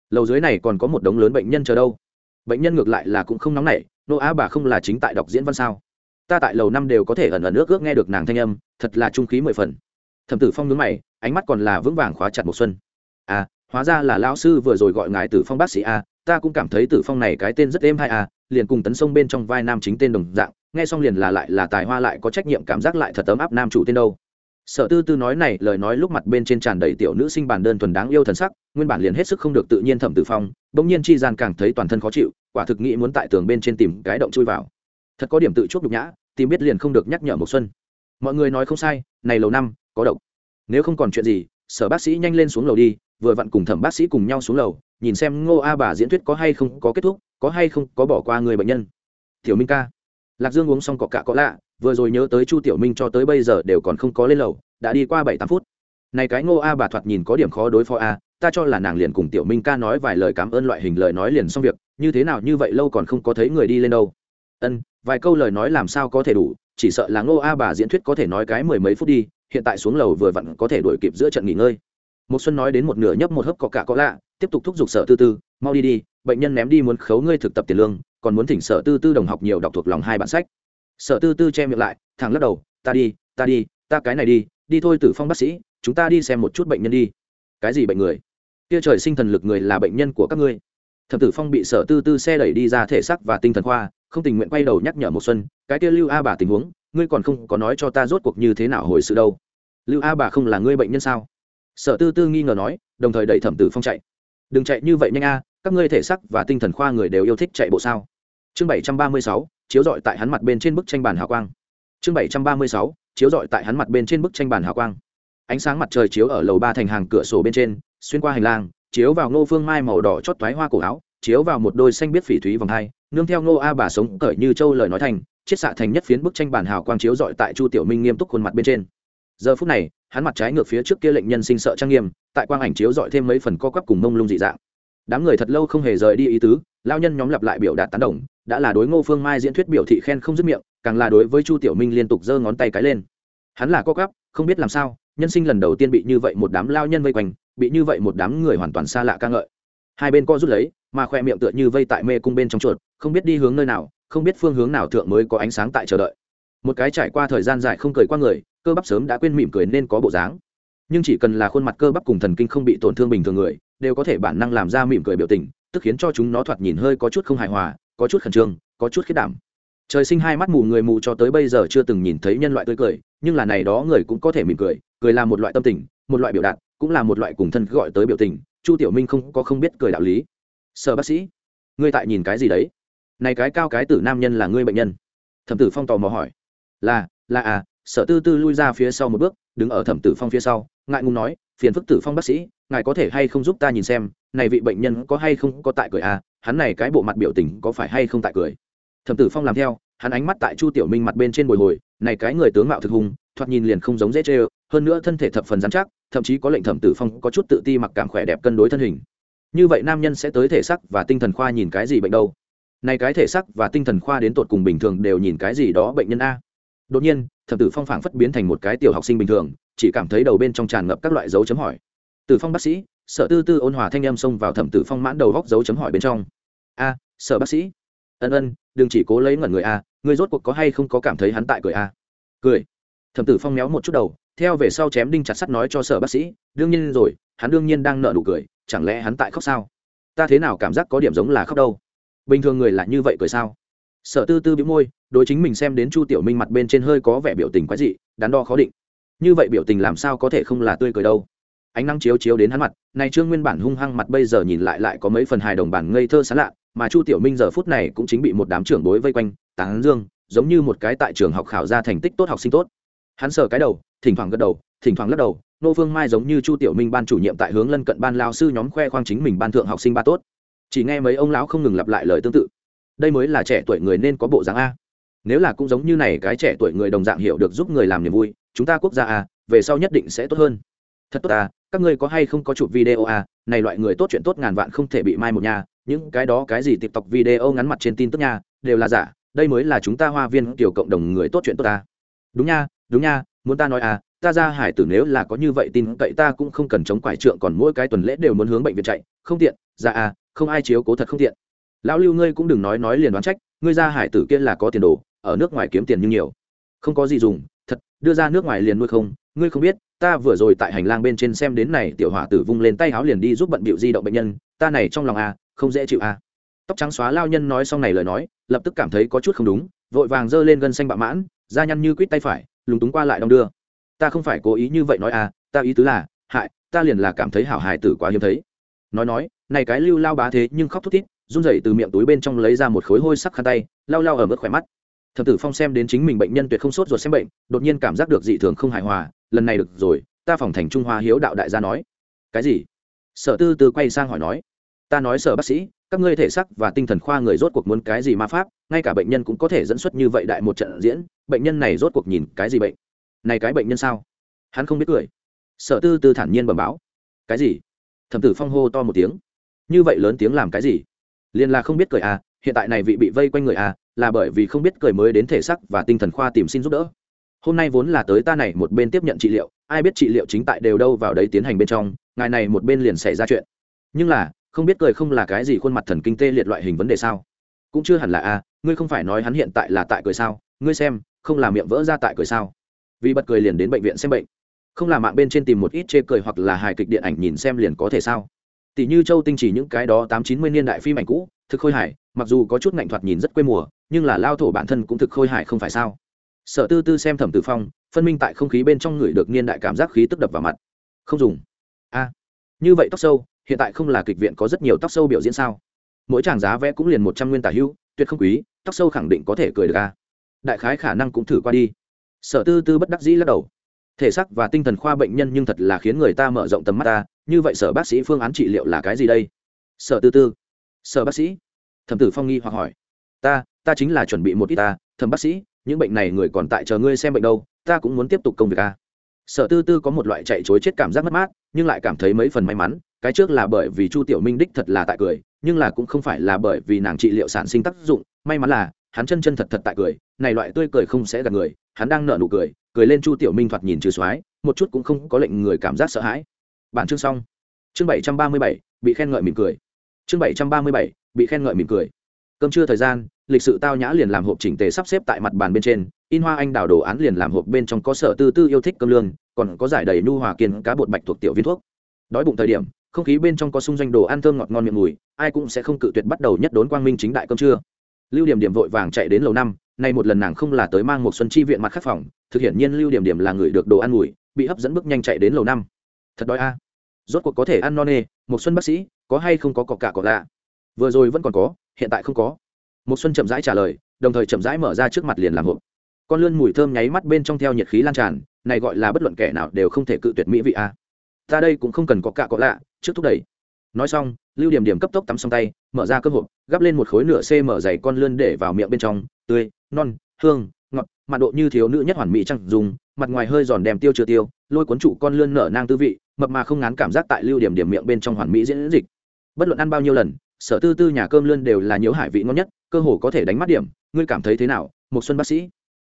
Lầu dưới này còn có một đống lớn bệnh nhân chờ đâu. Bệnh nhân ngược lại là cũng không nóng nảy, nô á bà không là chính tại đọc diễn văn sao? Ta tại lầu năm đều có thể ẩn ẩn ước ước nghe được nàng thanh âm, thật là trung khí mười phần. Thẩm tử phong nhớ mày, ánh mắt còn là vững vàng khóa chặt một xuân. À hóa ra là lão sư vừa rồi gọi ngài tử phong bác sĩ a ta cũng cảm thấy tử phong này cái tên rất êm hay à, liền cùng tấn sông bên trong vai nam chính tên đồng dạng nghe xong liền là lại là tài hoa lại có trách nhiệm cảm giác lại thật ấm áp nam chủ tên đâu. Sở tư tư nói này lời nói lúc mặt bên trên tràn đầy tiểu nữ sinh bản đơn thuần đáng yêu thần sắc nguyên bản liền hết sức không được tự nhiên thẩm tử phong bỗng nhiên chi gian càng thấy toàn thân khó chịu quả thực nghĩ muốn tại tường bên trên tìm cái động chui vào. Thật có điểm tự chuốc nhục nhã tìm biết liền không được nhắc nhở một xuân. Mọi người nói không sai này lầu năm có độc. Nếu không còn chuyện gì sở bác sĩ nhanh lên xuống lầu đi vừa vặn cùng thẩm bác sĩ cùng nhau xuống lầu, nhìn xem ngô a bà diễn thuyết có hay không có kết thúc, có hay không có bỏ qua người bệnh nhân. Tiểu minh ca. Lạc dương uống xong cọ cạ có lạ, vừa rồi nhớ tới chu tiểu minh cho tới bây giờ đều còn không có lên lầu, đã đi qua bảy tám phút. Này cái ngô a bà thoạt nhìn có điểm khó đối phó a, ta cho là nàng liền cùng tiểu minh ca nói vài lời cảm ơn loại hình lời nói liền xong việc, như thế nào như vậy lâu còn không có thấy người đi lên đâu. Ân, vài câu lời nói làm sao có thể đủ, chỉ sợ là ngô a bà diễn thuyết có thể nói cái mười mấy phút đi, hiện tại xuống lầu vừa vặn có thể đuổi kịp giữa trận nghỉ ngơi một xuân nói đến một nửa nhấp một hớp có cả có lạ, tiếp tục thúc giục sở tư tư, mau đi đi, bệnh nhân ném đi muốn khấu ngươi thực tập tiền lương, còn muốn thỉnh sở tư tư đồng học nhiều đọc thuộc lòng hai bản sách. Sở tư tư che miệng lại, thẳng lắc đầu, ta đi ta đi, ta cái này đi đi thôi tử phong bác sĩ, chúng ta đi xem một chút bệnh nhân đi. Cái gì bệnh người? Kia trời sinh thần lực người là bệnh nhân của các ngươi. Thập tử phong bị sở tư tư xe đẩy đi ra thể xác và tinh thần khoa, không tình nguyện quay đầu nhắc nhở một xuân, cái kia lưu a bà tình huống, ngươi còn không có nói cho ta rốt cuộc như thế nào hồi sự đâu. Lưu a bà không là ngươi bệnh nhân sao? Sở tư tư nghi ngờ nói, đồng thời đẩy thẩm tử phong chạy. Đừng chạy như vậy nhanh a, các ngươi thể sắc và tinh thần khoa người đều yêu thích chạy bộ sao? Chương bảy trăm ba mươi sáu, chiếu dọi tại hắn mặt bên trên bức tranh bàn hào quang. Chương bảy trăm ba mươi sáu, chiếu dọi tại hắn mặt bên trên bức tranh bàn hào quang. Ánh sáng mặt trời chiếu ở lầu ba thành hàng cửa sổ bên trên, xuyên qua hành lang, chiếu vào ngô phương mai màu đỏ chót toái hoa cổ áo, chiếu vào một đôi xanh biết phỉ thúy vòng hai, nương theo ngô a bà sống cởi như châu lời nói thành, chiết xạ thành nhất phiến bức tranh bản hào quang chiếu dọi tại chu tiểu minh nghiêm túc khuôn mặt bên trên. Giờ phút này hắn mặt trái ngược phía trước kia lệnh nhân sinh sợ trang nghiêm, tại quang ảnh chiếu dọi thêm mấy phần co quắp cùng mông lung dị dạng. Đám người thật lâu không hề rời đi ý tứ lao nhân nhóm lặp lại biểu đạt tán đồng, đã là đối ngô phương mai diễn thuyết biểu thị khen không dứt miệng, càng là đối với chu tiểu minh liên tục giơ ngón tay cái lên. Hắn là co quắp, không biết làm sao, nhân sinh lần đầu tiên bị như vậy một đám lao nhân vây quanh, bị như vậy một đám người hoàn toàn xa lạ ca ngợi. Hai bên co rút lấy, mà khoe miệng tựa như vây tại mê cung bên trong chuột, không biết đi hướng nơi nào, không biết phương hướng nào thượng mới có ánh sáng tại chờ đợi. Một cái trải qua thời gian dài không cười qua người cơ bắp sớm đã quên mỉm cười nên có bộ dáng. Nhưng chỉ cần là khuôn mặt cơ bắp cùng thần kinh không bị tổn thương bình thường người, đều có thể bản năng làm ra mỉm cười biểu tình, tức khiến cho chúng nó thoạt nhìn hơi có chút không hài hòa, có chút khẩn trương, có chút khiết đảm. Trời sinh hai mắt mù, người mù cho tới bây giờ chưa từng nhìn thấy nhân loại tươi cười, nhưng là này đó người cũng có thể mỉm cười cười là một loại tâm tình, một loại biểu đạt, cũng là một loại cùng thân gọi tới biểu tình. Chu tiểu minh không có không biết cười đạo lý. Sợ bác sĩ, ngươi tại nhìn cái gì đấy? Này cái cao cái tử nam nhân là ngươi bệnh nhân. Thẩm tử phong tò mò hỏi. Là là à sở tư tư lui ra phía sau một bước, đứng ở thẩm tử phong phía sau, ngại ngùng nói, phiền phức tử phong bác sĩ, ngài có thể hay không giúp ta nhìn xem, này vị bệnh nhân có hay không có tại cười à hắn này cái bộ mặt biểu tình có phải hay không tại cười? Thẩm tử phong làm theo, hắn ánh mắt tại chu tiểu minh mặt bên trên bồi hồi, này cái người tướng mạo thực hùng, thoạt nhìn liền không giống dễ chê hơn nữa thân thể thập phần dán chắc, thậm chí có lệnh thẩm tử phong có chút tự ti mặc cảm khỏe đẹp cân đối thân hình. Như vậy nam nhân sẽ tới thể sắc và tinh thần khoa nhìn cái gì bệnh đâu? Này cái thể sắc và tinh thần khoa đến tột cùng bình thường đều nhìn cái gì đó bệnh nhân a? Đột nhiên, thẩm tử phong phảng phất biến thành một cái tiểu học sinh bình thường, chỉ cảm thấy đầu bên trong tràn ngập các loại dấu chấm hỏi. Tử phong bác sĩ, sở tư tư ôn hòa thanh em xông vào thẩm tử phong mãn đầu góc dấu chấm hỏi bên trong. A, sở bác sĩ. Ân ân, đừng chỉ cố lấy ngẩn người a người rốt cuộc có hay không có cảm thấy hắn tại cười a? Cười. Thẩm tử phong méo một chút đầu, theo về sau chém đinh chặt sắt nói cho sở bác sĩ, đương nhiên rồi, hắn đương nhiên đang nợ nụ cười, chẳng lẽ hắn tại khóc sao? Ta thế nào cảm giác có điểm giống là khóc đâu? Bình thường người là như vậy cười sao? Sở tư tư bị môi đối chính mình xem đến chu tiểu minh mặt bên trên hơi có vẻ biểu tình quái dị, đắn đo khó định. Như vậy biểu tình làm sao có thể không là tươi cười đâu? Ánh nắng chiếu chiếu đến hắn mặt, này trương nguyên bản hung hăng mặt bây giờ nhìn lại lại có mấy phần hài đồng bản ngây thơ sán lạ, mà chu tiểu minh giờ phút này cũng chính bị một đám trưởng bối vây quanh, tán dương, giống như một cái tại trường học khảo ra thành tích tốt học sinh tốt. Hắn sờ cái đầu, thỉnh thoảng gật đầu, thỉnh thoảng lắc đầu, nô vương mai giống như chu tiểu minh ban chủ nhiệm tại hướng lân cận ban lao sư nhóm khoe khoang chính mình ban thượng học sinh ba tốt. Chỉ nghe mấy ông lão không ngừng lặp lại lời tương tự. Đây mới là trẻ tuổi người nên có bộ dáng a nếu là cũng giống như này cái trẻ tuổi người đồng dạng hiểu được giúp người làm niềm vui chúng ta quốc gia à, về sau nhất định sẽ tốt hơn. Thật tốt à các ngươi có hay không có chụp video à? Này loại người tốt chuyện tốt ngàn vạn không thể bị mai một nhà những cái đó cái gì tiktok video ngắn mặt trên tin tức nha đều là giả. Đây mới là chúng ta hoa viên tiểu cộng đồng người tốt chuyện tốt à. Đúng nha đúng nha muốn ta nói à ta ra hải tử nếu là có như vậy tin cậy ta cũng không cần chống quải trượng còn mỗi cái tuần lễ đều muốn hướng bệnh viện chạy. Không tiện ra à không ai chiếu cố thật không tiện. Lão lưu ngươi cũng đừng nói nói liền đoán trách ngươi ra hải tử kia là có tiền đồ ở nước ngoài kiếm tiền như nhiều. Không có gì dùng, thật, đưa ra nước ngoài liền nuôi không. Ngươi không biết, ta vừa rồi tại hành lang bên trên xem đến này tiểu hỏa tử vung lên tay áo liền đi giúp bận bịu di động bệnh nhân. Ta này trong lòng à không dễ chịu à. Tóc trắng xóa lao nhân nói xong này lời nói, lập tức cảm thấy có chút không đúng, vội vàng giơ lên gân xanh bạo mãn, da nhăn như quýt tay phải, lúng túng qua lại đong đưa. Ta không phải cố ý như vậy nói à ta ý tứ là, hại, ta liền là cảm thấy hảo hài tử quá hiếm thấy. Nói nói, này cái lưu lao bá thế nhưng khóc thút thít, run rẩy từ miệng túi bên trong lấy ra một khối hôi sắc khăn tay lao lao ở mức khỏe mắt. Thẩm tử phong xem đến chính mình bệnh nhân tuyệt không sốt ruột xem bệnh, đột nhiên cảm giác được dị thường không hài hòa, lần này được rồi, ta phòng thành trung hoa hiếu đạo đại gia nói. Cái gì? Sở tư tư quay sang hỏi nói. Ta nói sở bác sĩ, các ngươi thể sắc và tinh thần khoa người rốt cuộc muốn cái gì ma pháp, ngay cả bệnh nhân cũng có thể dẫn xuất như vậy đại một trận diễn, bệnh nhân này rốt cuộc nhìn cái gì bệnh? Này cái bệnh nhân sao? Hắn không biết cười. Sở tư tư thản nhiên bẩm báo. Cái gì? Thẩm tử phong hô to một tiếng. Như vậy lớn tiếng làm cái gì? Liền là không biết cười à hiện tại này vị bị vây quanh người à là bởi vì không biết cười mới đến thể sắc và tinh thần khoa tìm xin giúp đỡ. Hôm nay vốn là tới ta này một bên tiếp nhận trị liệu, ai biết trị liệu chính tại đều đâu vào đấy tiến hành bên trong, ngài này một bên liền xảy ra chuyện. Nhưng là, không biết cười không là cái gì khuôn mặt thần kinh tê liệt loại hình vấn đề sao? Cũng chưa hẳn là a, ngươi không phải nói hắn hiện tại là tại cười sao? Ngươi xem, không là miệng vỡ ra tại cười sao? Vì bật cười liền đến bệnh viện xem bệnh. Không là mạng bên trên tìm một ít chê cười hoặc là hài kịch điện ảnh nhìn xem liền có thể sao? Tỷ như châu tinh chỉ những cái đó tám chín mươi niên đại phim ảnh cũ, thực khôi hài, mặc dù có chút ngạnh thoạt nhìn rất quê mùa nhưng là lao thổ bản thân cũng thực khôi hài không phải sao. Sở tư tư xem thẩm tử phong, phân minh tại không khí bên trong người được niên đại cảm giác khí tức đập vào mặt. Không dùng. A. Như vậy tóc sâu, hiện tại không là kịch viện có rất nhiều tóc sâu biểu diễn sao? Mỗi tràng giá vẽ cũng liền một trăm nguyên tả hữu tuyệt không quý, tóc sâu khẳng định có thể cười được a. Đại khái khả năng cũng thử qua đi. Sở tư tư bất đắc dĩ lắc đầu. Thể xác và tinh thần khoa bệnh nhân nhưng thật là khiến người ta mở rộng tầm mắt ta như vậy sở bác sĩ phương án trị liệu là cái gì đây? Sở tư tư. Sở bác sĩ. Thẩm tử phong nghi hoặc hỏi. Ta ta chính là chuẩn bị một ít ta thầm bác sĩ, những bệnh này người còn tại chờ ngươi xem bệnh đâu, ta cũng muốn tiếp tục công việc a. Sở tư tư có một loại chạy chối chết cảm giác mất mát, nhưng lại cảm thấy mấy phần may mắn, cái trước là bởi vì chu tiểu minh đích thật là tại cười, nhưng là cũng không phải là bởi vì nàng trị liệu sản sinh tác dụng, may mắn là, hắn chân chân thật thật tại cười, này loại tươi cười không sẽ gạt người, hắn đang nở nụ cười cười lên chu tiểu minh thoạt nhìn trừ soái một chút cũng không có lệnh người cảm giác sợ hãi. Bản chương xong. Chương bảy trăm ba mươi bảy, bị khen ngợi mỉm cười. Chương bảy trăm ba mươi bảy, bị khen ngợi mỉm cười. Cơm trưa thời gian lịch sự tao nhã liền làm hộp chỉnh tề sắp xếp tại mặt bàn bên trên, in hoa anh đào đồ án liền làm hộp bên trong có sở tư tư yêu thích cơm lương, còn có giải đầy nu hòa kiên cá bột bạch thuộc tiểu viên thuốc. Đói bụng thời điểm, không khí bên trong có xung doanh đồ ăn thơm ngọt ngon miệng mùi, ai cũng sẽ không cự tuyệt bắt đầu nhất đốn quang minh chính đại cơm trưa. Lưu điểm điểm vội vàng chạy đến lầu năm, nay một lần nàng không là tới mang một xuân chi viện mặt khắc phòng, thực hiện nhiên lưu điểm điểm là người được đồ ăn mùi, bị hấp dẫn bước nhanh chạy đến lầu năm. Thật đói a. Rốt cuộc có thể ăn non nê, một xuân bác sĩ, có hay không có cọc cả cọc lạ? Vừa rồi vẫn còn có, hiện tại không có một xuân chậm rãi trả lời, đồng thời chậm rãi mở ra trước mặt liền làm hộp. Con lươn mùi thơm nháy mắt bên trong theo nhiệt khí lan tràn, này gọi là bất luận kẻ nào đều không thể cự tuyệt mỹ vị a. Ta đây cũng không cần có cạ có lạ, trước thúc đẩy. Nói xong, lưu điểm điểm cấp tốc tắm xong tay, mở ra cơ hộp, gắp lên một khối nửa cm dày con lươn để vào miệng bên trong, tươi, non, hương, ngọt mặt độ như thiếu nữ nhất hoàn mỹ chẳng dùng, mặt ngoài hơi giòn đem tiêu chưa tiêu, lôi cuốn trụ con lươn nở nang tư vị, mập mà không ngán cảm giác tại lưu điểm điểm miệng bên trong hoàn mỹ diễn dịch. Bất luận ăn bao nhiêu lần sở tư tư nhà cơm lươn đều là nhiễu hải vị ngon nhất, cơ hồ có thể đánh mắt điểm. Ngươi cảm thấy thế nào một xuân bác sĩ?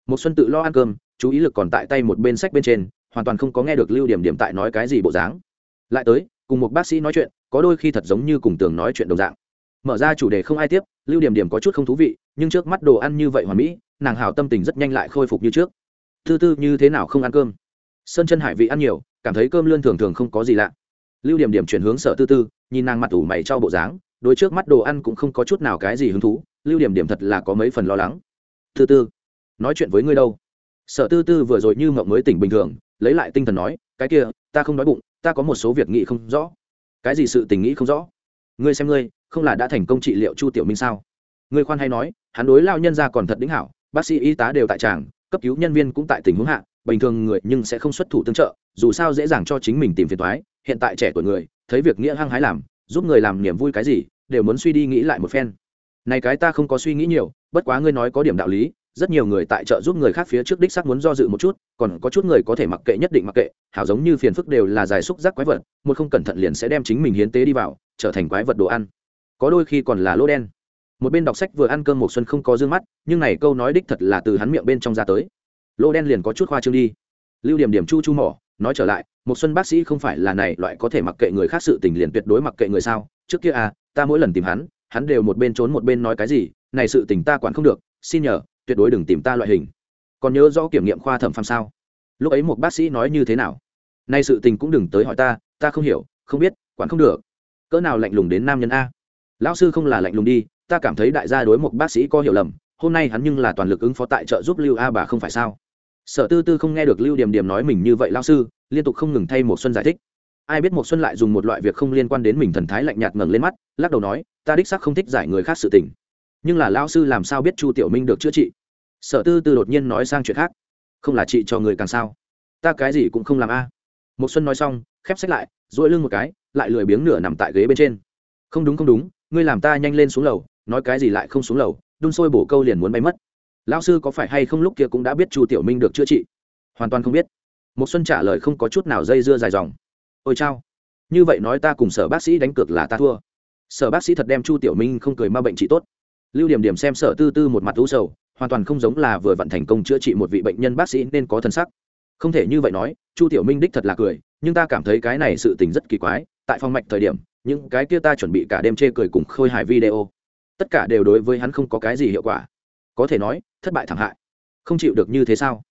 Một xuân tự lo ăn cơm, chú ý lực còn tại tay một bên sách bên trên, hoàn toàn không có nghe được lưu điểm điểm tại nói cái gì bộ dáng. Lại tới, cùng một bác sĩ nói chuyện, có đôi khi thật giống như cùng tường nói chuyện đồng dạng. Mở ra chủ đề không ai tiếp, lưu điểm điểm có chút không thú vị, nhưng trước mắt đồ ăn như vậy hoàn mỹ, nàng hào tâm tình rất nhanh lại khôi phục như trước. Tư tư, như thế nào không ăn cơm? Sơn chân hải vị ăn nhiều, cảm thấy cơm lươn thường thường không có gì lạ. Lưu điểm điểm chuyển hướng sở tư tư, nhìn nàng mặt ủ mày cho bộ dáng đôi trước mắt đồ ăn cũng không có chút nào cái gì hứng thú, lưu điểm điểm thật là có mấy phần lo lắng. Tư tư, nói chuyện với ngươi đâu? Sở tư tư vừa rồi như mộng mới tỉnh bình thường, lấy lại tinh thần nói, cái kia, ta không nói bụng, ta có một số việc nghĩ không rõ. Cái gì sự tình nghĩ không rõ? Ngươi xem ngươi, không là đã thành công trị liệu chu tiểu minh sao? Ngươi khoan hay nói, hắn đối lao nhân ra còn thật đính hảo, bác sĩ y tá đều tại tràng, cấp cứu nhân viên cũng tại tình huống hạ, bình thường người nhưng sẽ không xuất thủ tương trợ, dù sao dễ dàng cho chính mình tìm phiền toái, hiện tại trẻ tuổi người, thấy việc nghĩa hăng hái làm, giúp người làm niềm vui cái gì đều muốn suy đi nghĩ lại một phen. Này cái ta không có suy nghĩ nhiều, bất quá ngươi nói có điểm đạo lý, rất nhiều người tại chợ giúp người khác phía trước đích xác muốn do dự một chút, còn có chút người có thể mặc kệ nhất định mặc kệ, hảo giống như phiền phức đều là dài xúc giác quái vật, một không cẩn thận liền sẽ đem chính mình hiến tế đi vào, trở thành quái vật đồ ăn. Có đôi khi còn là lỗ đen. Một bên đọc sách vừa ăn cơm một xuân không có dương mắt, nhưng này câu nói đích thật là từ hắn miệng bên trong ra tới. Lỗ đen liền có chút khoa trương đi. Lưu điểm điểm chu chu mỏ, nói trở lại một xuân bác sĩ không phải là này, loại có thể mặc kệ người khác sự tình liền tuyệt đối mặc kệ người sao, trước kia à ta mỗi lần tìm hắn hắn đều một bên trốn một bên nói cái gì, này sự tình ta quản không được, xin nhờ, tuyệt đối đừng tìm ta loại hình. Còn nhớ rõ kiểm nghiệm khoa thẩm phàm sao? Lúc ấy một bác sĩ nói như thế nào? Nay sự tình cũng đừng tới hỏi ta ta không hiểu, không biết, quản không được. Cỡ nào lạnh lùng đến nam nhân a? Lão sư không là lạnh lùng đi, ta cảm thấy đại gia đối một bác sĩ có hiểu lầm, hôm nay hắn nhưng là toàn lực ứng phó tại trợ giúp lưu a bà không phải sao? Sở tư tư không nghe được lưu điểm điểm nói mình như vậy, lão sư, liên tục không ngừng thay một xuân giải thích ai biết một xuân lại dùng một loại việc không liên quan đến mình thần thái lạnh nhạt ngẩng lên mắt, lắc đầu nói, ta đích xác không thích giải người khác sự tình. Nhưng là lão sư làm sao biết chu tiểu minh được chữa trị? Sở tư tư đột nhiên nói sang chuyện khác. Không là chị cho người càng sao? Ta cái gì cũng không làm a. Một xuân nói xong, khép sách lại, duỗi lưng một cái, lại lười biếng nửa nằm tại ghế bên trên. Không đúng không đúng, ngươi làm ta nhanh lên xuống lầu, nói cái gì lại không xuống lầu, đun sôi bổ câu liền muốn bay mất. Lão sư có phải hay không lúc kia cũng đã biết chu tiểu minh được chữa trị? Hoàn toàn không biết. Một xuân trả lời không có chút nào dây dưa dài dòng ôi chao. Như vậy nói ta cùng sở bác sĩ đánh cược là ta thua. Sở bác sĩ thật đem chu tiểu minh không cười ma bệnh trị tốt. Lưu điểm điểm xem sở tư tư một mặt u sầu, hoàn toàn không giống là vừa vặn thành công chữa trị một vị bệnh nhân bác sĩ nên có thân sắc. Không thể như vậy nói, chu tiểu minh đích thật là cười, nhưng ta cảm thấy cái này sự tình rất kỳ quái, tại phòng mạch thời điểm, những cái kia ta chuẩn bị cả đêm chê cười cùng khôi hài video. Tất cả đều đối với hắn không có cái gì hiệu quả. Có thể nói, thất bại thẳng hại. Không chịu được như thế sao?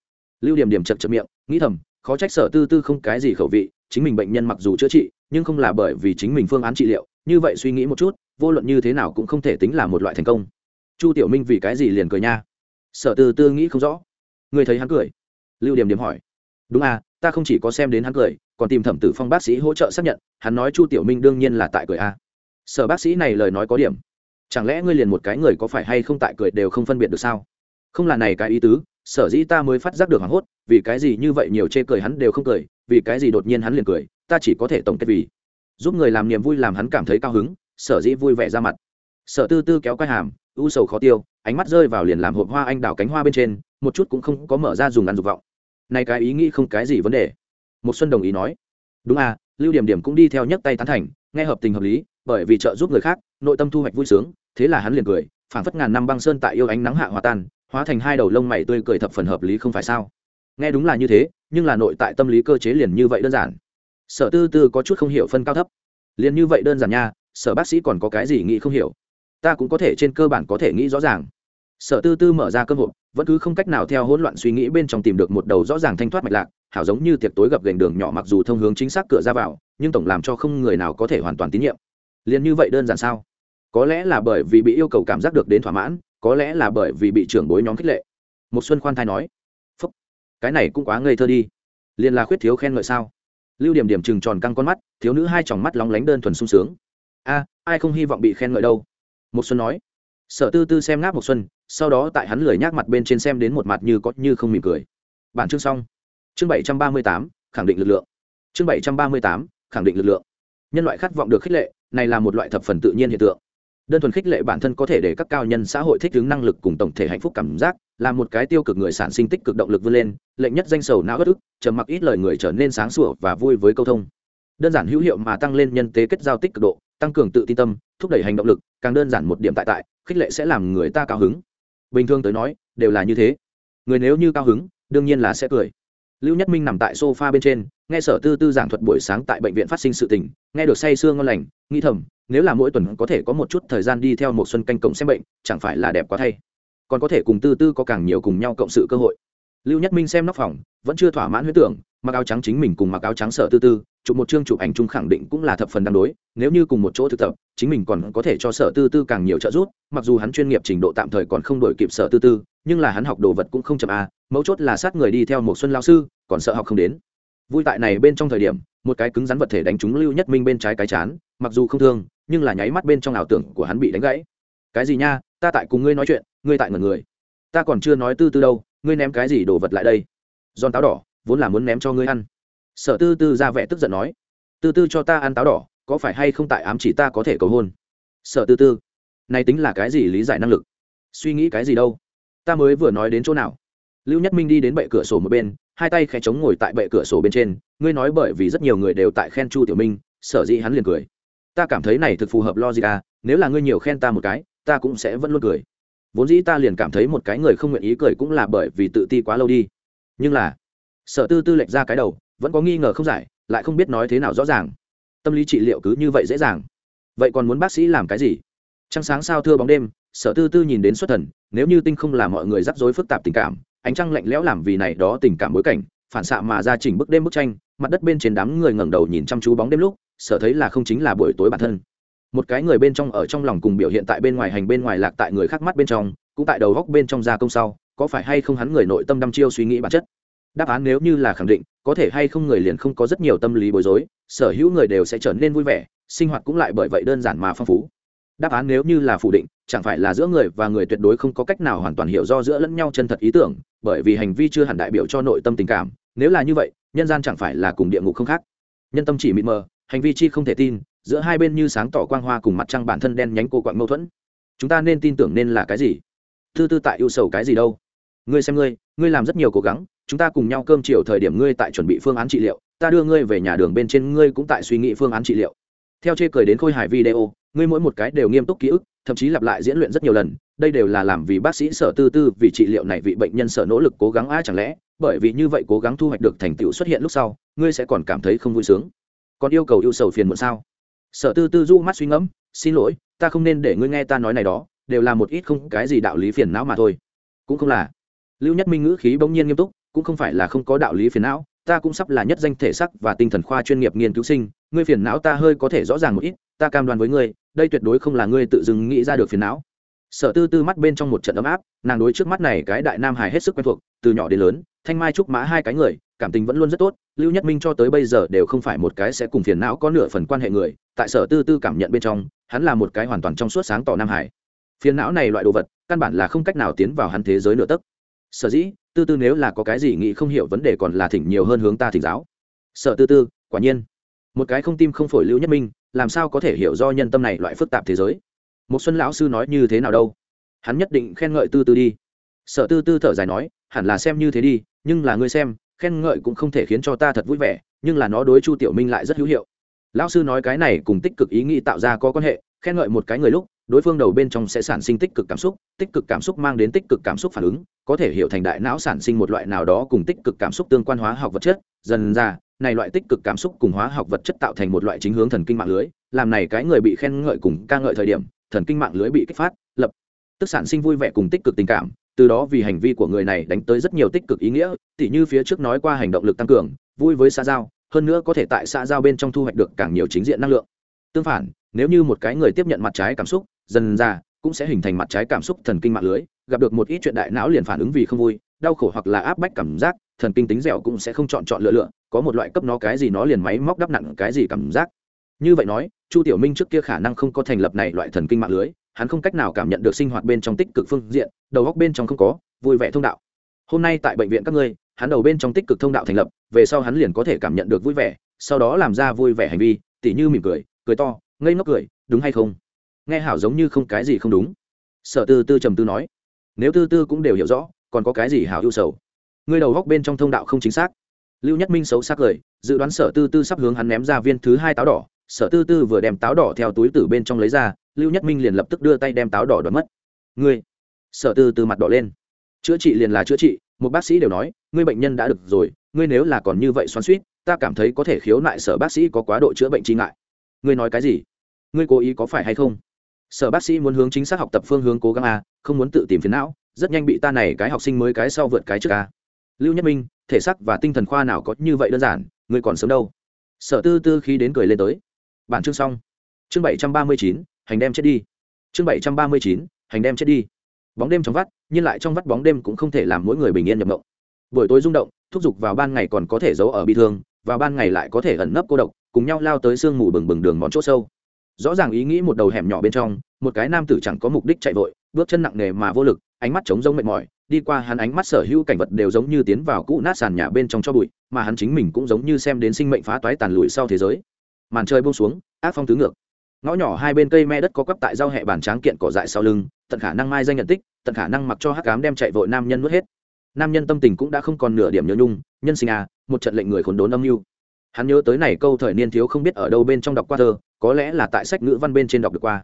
Lưu điểm điểm chật chật miệng, nghĩ thầm, khó trách sở tư tư không cái gì khẩu vị chính mình bệnh nhân mặc dù chữa trị, nhưng không là bởi vì chính mình phương án trị liệu. Như vậy suy nghĩ một chút, vô luận như thế nào cũng không thể tính là một loại thành công. Chu tiểu minh vì cái gì liền cười nha? Sở tư tư nghĩ không rõ. Người thấy hắn cười. Lưu điểm điểm hỏi. Đúng à ta không chỉ có xem đến hắn cười, còn tìm thẩm tử phong bác sĩ hỗ trợ xác nhận, hắn nói chu tiểu minh đương nhiên là tại cười a à. sở bác sĩ này lời nói có điểm. Chẳng lẽ ngươi liền một cái người có phải hay không tại cười đều không phân biệt được sao? Không là này cái ý tứ, sở dĩ ta mới phát giác được hoảng hốt, vì cái gì như vậy nhiều chê cười hắn đều không cười vì cái gì đột nhiên hắn liền cười, ta chỉ có thể tổng kết vì giúp người làm niềm vui làm hắn cảm thấy cao hứng, sở dĩ vui vẻ ra mặt. Sở tư tư kéo quai hàm, u sầu khó tiêu, ánh mắt rơi vào liền làm hộp hoa anh đào cánh hoa bên trên, một chút cũng không có mở ra dùng ăn dục vọng. Nay cái ý nghĩ không cái gì vấn đề. Một xuân đồng ý nói. Đúng à lưu điểm điểm cũng đi theo nhấc tay tán thành, nghe hợp tình hợp lý, bởi vì trợ giúp người khác, nội tâm thu hoạch vui sướng, thế là hắn liền cười, phảng phất ngàn năm băng sơn tại yêu ánh nắng hạ hòa tan, hóa thành hai đầu lông mày tươi cười thập phần hợp lý không phải sao? Nghe đúng là như thế nhưng là nội tại tâm lý cơ chế liền như vậy đơn giản. Sở tư tư có chút không hiểu phân cao thấp. Liền như vậy đơn giản nha, sở bác sĩ còn có cái gì nghĩ không hiểu? Ta cũng có thể trên cơ bản có thể nghĩ rõ ràng. Sở tư tư mở ra cơ hội vẫn cứ không cách nào theo hỗn loạn suy nghĩ bên trong tìm được một đầu rõ ràng thanh thoát mạch lạc, hảo giống như tiệc tối gặp gành đường nhỏ mặc dù thông hướng chính xác cửa ra vào, nhưng tổng làm cho không người nào có thể hoàn toàn tín nhiệm. Liền như vậy đơn giản sao? Có lẽ là bởi vì bị yêu cầu cảm giác được đến thỏa mãn, có lẽ là bởi vì bị trưởng bối nhóm khích lệ. Một xuân khoan thai nói cái này cũng quá ngây thơ đi. Liền là khuyết thiếu khen ngợi sao? Lưu điểm điểm chừng tròn căng con mắt, thiếu nữ hai tròng mắt lóng lánh đơn thuần sung sướng. A, ai không hy vọng bị khen ngợi đâu? Một xuân nói. Sở tư tư xem ngáp một xuân, sau đó tại hắn lười nhác mặt bên trên xem đến một mặt như có như không mỉm cười. Bản chương xong. Chương bảy trăm ba mươi tám, khẳng định lực lượng. Chương bảy trăm ba mươi tám, khẳng định lực lượng. Nhân loại khát vọng được khích lệ, này là một loại thập phần tự nhiên hiện tượng đơn thuần khích lệ bản thân có thể để các cao nhân xã hội thích ứng năng lực cùng tổng thể hạnh phúc cảm giác, là một cái tiêu cực người sản sinh tích cực động lực vươn lên, lệnh nhất danh sầu não bất ức, trầm mặc ít lời người trở nên sáng sủa và vui với câu thông. Đơn giản hữu hiệu mà tăng lên nhân tế kết giao tích cực độ, tăng cường tự tin tâm, thúc đẩy hành động lực, càng đơn giản một điểm tại tại, khích lệ sẽ làm người ta cao hứng. Bình thường tới nói, đều là như thế. Người nếu như cao hứng, đương nhiên là sẽ cười. Lưu nhất minh nằm tại sofa bên trên, nghe sở tư tư giảng thuật buổi sáng tại bệnh viện phát sinh sự tình, nghe được say sương ngon lành, nghĩ thầm nếu là mỗi tuần có thể có một chút thời gian đi theo một xuân canh cộng xem bệnh, chẳng phải là đẹp quá thay còn có thể cùng tư tư có càng nhiều cùng nhau cộng sự cơ hội lưu nhất minh xem nóc phòng, vẫn chưa thỏa mãn huyết tưởng, mặc áo trắng chính mình cùng mặc áo trắng sở tư tư, chụp một chương chụp ảnh chung khẳng định cũng là thập phần đáng đối, nếu như cùng một chỗ thực tập, chính mình còn có thể cho sở tư tư càng nhiều trợ giúp, mặc dù hắn chuyên nghiệp trình độ tạm thời còn không đổi kịp sở tư tư, nhưng là hắn học đồ vật cũng không chậm à. mấu chốt là sát người đi theo một xuân lao sư, còn sợ học không đến vui tại này bên trong thời điểm, một cái cứng rắn vật thể đánh trúng lưu nhất minh bên trái cái chán, mặc dù không thương nhưng là nháy mắt bên trong ảo tưởng của hắn bị đánh gãy. Cái gì nha, ta tại cùng ngươi nói chuyện, ngươi tại ngần người. Ta còn chưa nói tư tư đâu, ngươi ném cái gì đồ vật lại đây? Giòn táo đỏ, vốn là muốn ném cho ngươi ăn. Sở tư tư ra vẻ tức giận nói. Tư tư cho ta ăn táo đỏ, có phải hay không tại ám chỉ ta có thể cầu hôn? Sở tư tư, này tính là cái gì lý giải năng lực? Suy nghĩ cái gì đâu? Ta mới vừa nói đến chỗ nào? Lưu nhất minh đi đến bệ cửa sổ một bên, hai tay khẽ chống ngồi tại bệ cửa sổ bên trên, ngươi nói bởi vì rất nhiều người đều tại khen chu tiểu minh, sở dĩ hắn liền cười ta cảm thấy này thực phù hợp logic à nếu là ngươi nhiều khen ta một cái, ta cũng sẽ vẫn luôn cười. Vốn dĩ ta liền cảm thấy một cái người không nguyện ý cười cũng là bởi vì tự ti quá lâu đi. Nhưng là, sở tư tư lệch ra cái đầu, vẫn có nghi ngờ không giải, lại không biết nói thế nào rõ ràng. Tâm lý trị liệu cứ như vậy dễ dàng. Vậy còn muốn bác sĩ làm cái gì? Trăng sáng sao thưa bóng đêm, sở tư tư nhìn đến xuất thần, nếu như tinh không là mọi người rắc rối phức tạp tình cảm, ánh trăng lạnh lẽo làm vì này đó tình cảm bối cảnh, phản xạ mà ra chỉnh bức đêm bức tranh, mặt đất bên trên đám người ngẩng đầu nhìn chăm chú bóng đêm lúc sở thấy là không chính là buổi tối bản thân. Một cái người bên trong ở trong lòng cùng biểu hiện tại bên ngoài hành bên ngoài lạc tại người khác mắt bên trong, cũng tại đầu góc bên trong gia công sau, có phải hay không hắn người nội tâm đăm chiêu suy nghĩ bản chất? Đáp án nếu như là khẳng định, có thể hay không người liền không có rất nhiều tâm lý bối rối, sở hữu người đều sẽ trở nên vui vẻ, sinh hoạt cũng lại bởi vậy đơn giản mà phong phú. Đáp án nếu như là phủ định, chẳng phải là giữa người và người tuyệt đối không có cách nào hoàn toàn hiểu do giữa lẫn nhau chân thật ý tưởng, bởi vì hành vi chưa hẳn đại biểu cho nội tâm tình cảm, nếu là như vậy, nhân gian chẳng phải là cùng địa ngục không khác. Nhân tâm chỉ mịt mờ hành vi chi không thể tin, giữa hai bên như sáng tỏ quang hoa cùng mặt trăng bản thân đen nhánh cô quạng mâu thuẫn. Chúng ta nên tin tưởng nên là cái gì? Thư tư tại ưu sầu cái gì đâu? Ngươi xem ngươi ngươi làm rất nhiều cố gắng, chúng ta cùng nhau cơm chiều thời điểm ngươi tại chuẩn bị phương án trị liệu, ta đưa ngươi về nhà đường bên trên ngươi cũng tại suy nghĩ phương án trị liệu. Theo chê cười đến khôi hài video, ngươi mỗi một cái đều nghiêm túc ký ức, thậm chí lặp lại diễn luyện rất nhiều lần, đây đều là làm vì bác sĩ sở tư tư vì trị liệu này vị bệnh nhân sở nỗ lực cố gắng ai chẳng lẽ, bởi vì như vậy cố gắng thu hoạch được thành tựu xuất hiện lúc sau, ngươi sẽ còn cảm thấy không vui sướng còn yêu cầu yêu sầu phiền muộn sao? Sở tư tư du mắt suy ngẫm, xin lỗi, ta không nên để ngươi nghe ta nói này đó, đều là một ít không cái gì đạo lý phiền não mà thôi. Cũng không là. Lưu nhất minh ngữ khí bỗng nhiên nghiêm túc, cũng không phải là không có đạo lý phiền não, ta cũng sắp là nhất danh thể sắc và tinh thần khoa chuyên nghiệp nghiên cứu sinh, ngươi phiền não ta hơi có thể rõ ràng một ít, ta cam đoan với ngươi, đây tuyệt đối không là ngươi tự dưng nghĩ ra được phiền não. Sở tư tư mắt bên trong một trận ấm áp, nàng đối trước mắt này cái đại nam hài hết sức quen thuộc, từ nhỏ đến lớn, thanh mai trúc mã hai cái người, cảm tình vẫn luôn rất tốt lưu nhất minh cho tới bây giờ đều không phải một cái sẽ cùng phiền não có nửa phần quan hệ người, tại sở tư tư cảm nhận bên trong, hắn là một cái hoàn toàn trong suốt sáng tỏ nam hải. Phiền não này loại đồ vật, căn bản là không cách nào tiến vào hắn thế giới nửa tấc. Sở dĩ, tư tư nếu là có cái gì nghĩ không hiểu vấn đề còn là thỉnh nhiều hơn hướng ta thỉnh giáo. Sở tư tư, quả nhiên. Một cái không tim không phổi lưu nhất minh, làm sao có thể hiểu do nhân tâm này loại phức tạp thế giới? Một xuân lão sư nói như thế nào đâu? Hắn nhất định khen ngợi tư tư đi. Sở tư tư thở dài nói, hẳn là xem như thế đi, nhưng là ngươi xem khen ngợi cũng không thể khiến cho ta thật vui vẻ, nhưng là nó đối chu tiểu minh lại rất hữu hiệu. Lão sư nói cái này cùng tích cực ý nghĩ tạo ra có quan hệ, khen ngợi một cái người lúc, đối phương đầu bên trong sẽ sản sinh tích cực cảm xúc, tích cực cảm xúc mang đến tích cực cảm xúc phản ứng, có thể hiểu thành đại não sản sinh một loại nào đó cùng tích cực cảm xúc tương quan hóa học vật chất, dần ra, này loại tích cực cảm xúc cùng hóa học vật chất tạo thành một loại chính hướng thần kinh mạng lưới, làm này cái người bị khen ngợi cùng ca ngợi thời điểm, thần kinh mạng lưới bị kích phát, lập, tức sản sinh vui vẻ cùng tích cực tình cảm từ đó vì hành vi của người này đánh tới rất nhiều tích cực ý nghĩa, tỉ như phía trước nói qua hành động lực tăng cường, vui với xã giao, hơn nữa có thể tại xã giao bên trong thu hoạch được càng nhiều chính diện năng lượng. Tương phản, nếu như một cái người tiếp nhận mặt trái cảm xúc, dần ra, cũng sẽ hình thành mặt trái cảm xúc thần kinh mạng lưới, gặp được một ít chuyện đại não liền phản ứng vì không vui, đau khổ hoặc là áp bách cảm giác, thần kinh tính dẻo cũng sẽ không chọn chọn lựa lựa, có một loại cấp nó cái gì nó liền máy móc đắp nặng cái gì cảm giác. Như vậy nói, chu tiểu minh trước kia khả năng không có thành lập này loại thần kinh mạng lưới hắn không cách nào cảm nhận được sinh hoạt bên trong tích cực phương diện, đầu góc bên trong không có, vui vẻ thông đạo. Hôm nay tại bệnh viện các ngươi, hắn đầu bên trong tích cực thông đạo thành lập, về sau hắn liền có thể cảm nhận được vui vẻ, sau đó làm ra vui vẻ hành vi, tỉ như mỉm cười cười to, ngây ngốc cười, đúng hay không? Nghe hảo giống như không cái gì không đúng. Sở tư tư trầm tư nói. Nếu tư tư cũng đều hiểu rõ, còn có cái gì hảo ưu sầu? Ngươi đầu góc bên trong thông đạo không chính xác. Lưu nhất minh xấu xác cười, dự đoán sở tư tư sắp hướng hắn ném ra viên thứ hai táo đỏ. Sở tư tư vừa đem táo đỏ theo túi từ bên trong lấy ra lưu nhất minh liền lập tức đưa tay đem táo đỏ đoán mất. Ngươi? Sở tư tư mặt đỏ lên. Chữa trị liền là chữa trị, một bác sĩ đều nói, ngươi bệnh nhân đã được rồi, ngươi nếu là còn như vậy xoắn suýt ta cảm thấy có thể khiếu nại sở bác sĩ có quá độ chữa bệnh trí ngại. Ngươi nói cái gì? Ngươi cố ý có phải hay không? Sở bác sĩ muốn hướng chính xác học tập phương hướng cố gắng a không muốn tự tìm phiền não, rất nhanh bị ta này cái học sinh mới cái sau vượt cái trước a lưu nhất minh, thể sắc và tinh thần khoa nào có như vậy đơn giản, ngươi còn sớm đâu. Sở tư tư khi đến cười lên tới. Bản chương xong. Chương bảy trăm ba mươi chín hành đem chết đi. Chương bảy trăm ba mươi chín, hành đem chết đi. Bóng đêm trong vắt, nhưng lại trong vắt bóng đêm cũng không thể làm mỗi người bình yên nhập mộng. Buổi tối rung động, thúc giục vào ban ngày còn có thể giấu ở bi thương, vào ban ngày lại có thể ẩn nấp cô độc, cùng nhau lao tới sương mù bừng bừng đường món chỗ sâu. Rõ ràng ý nghĩ một đầu hẻm nhỏ bên trong, một cái nam tử chẳng có mục đích chạy vội, bước chân nặng nề mà vô lực, ánh mắt trống rông mệt mỏi, đi qua hắn ánh mắt sở hữu cảnh vật đều giống như tiến vào cũ nát sàn nhà bên trong cho bụi, mà hắn chính mình cũng giống như xem đến sinh mệnh phá toái tàn lụi sau thế giới. Màn trời buông xuống, ác phong tứ ngược ngõ nhỏ hai bên cây me đất có quắp tại giao hẹ bàn tráng kiện cỏ dại sau lưng, tận khả năng mai danh nhận tích, tận khả năng mặc cho hắc cám đem chạy vội nam nhân nuốt hết. Nam nhân tâm tình cũng đã không còn nửa điểm nhớ nhung, nhân sinh à một trận lệnh người khốn đốn âm mưu. Hắn nhớ tới này câu thời niên thiếu không biết ở đâu bên trong đọc qua thơ, có lẽ là tại sách ngữ văn bên trên đọc được qua.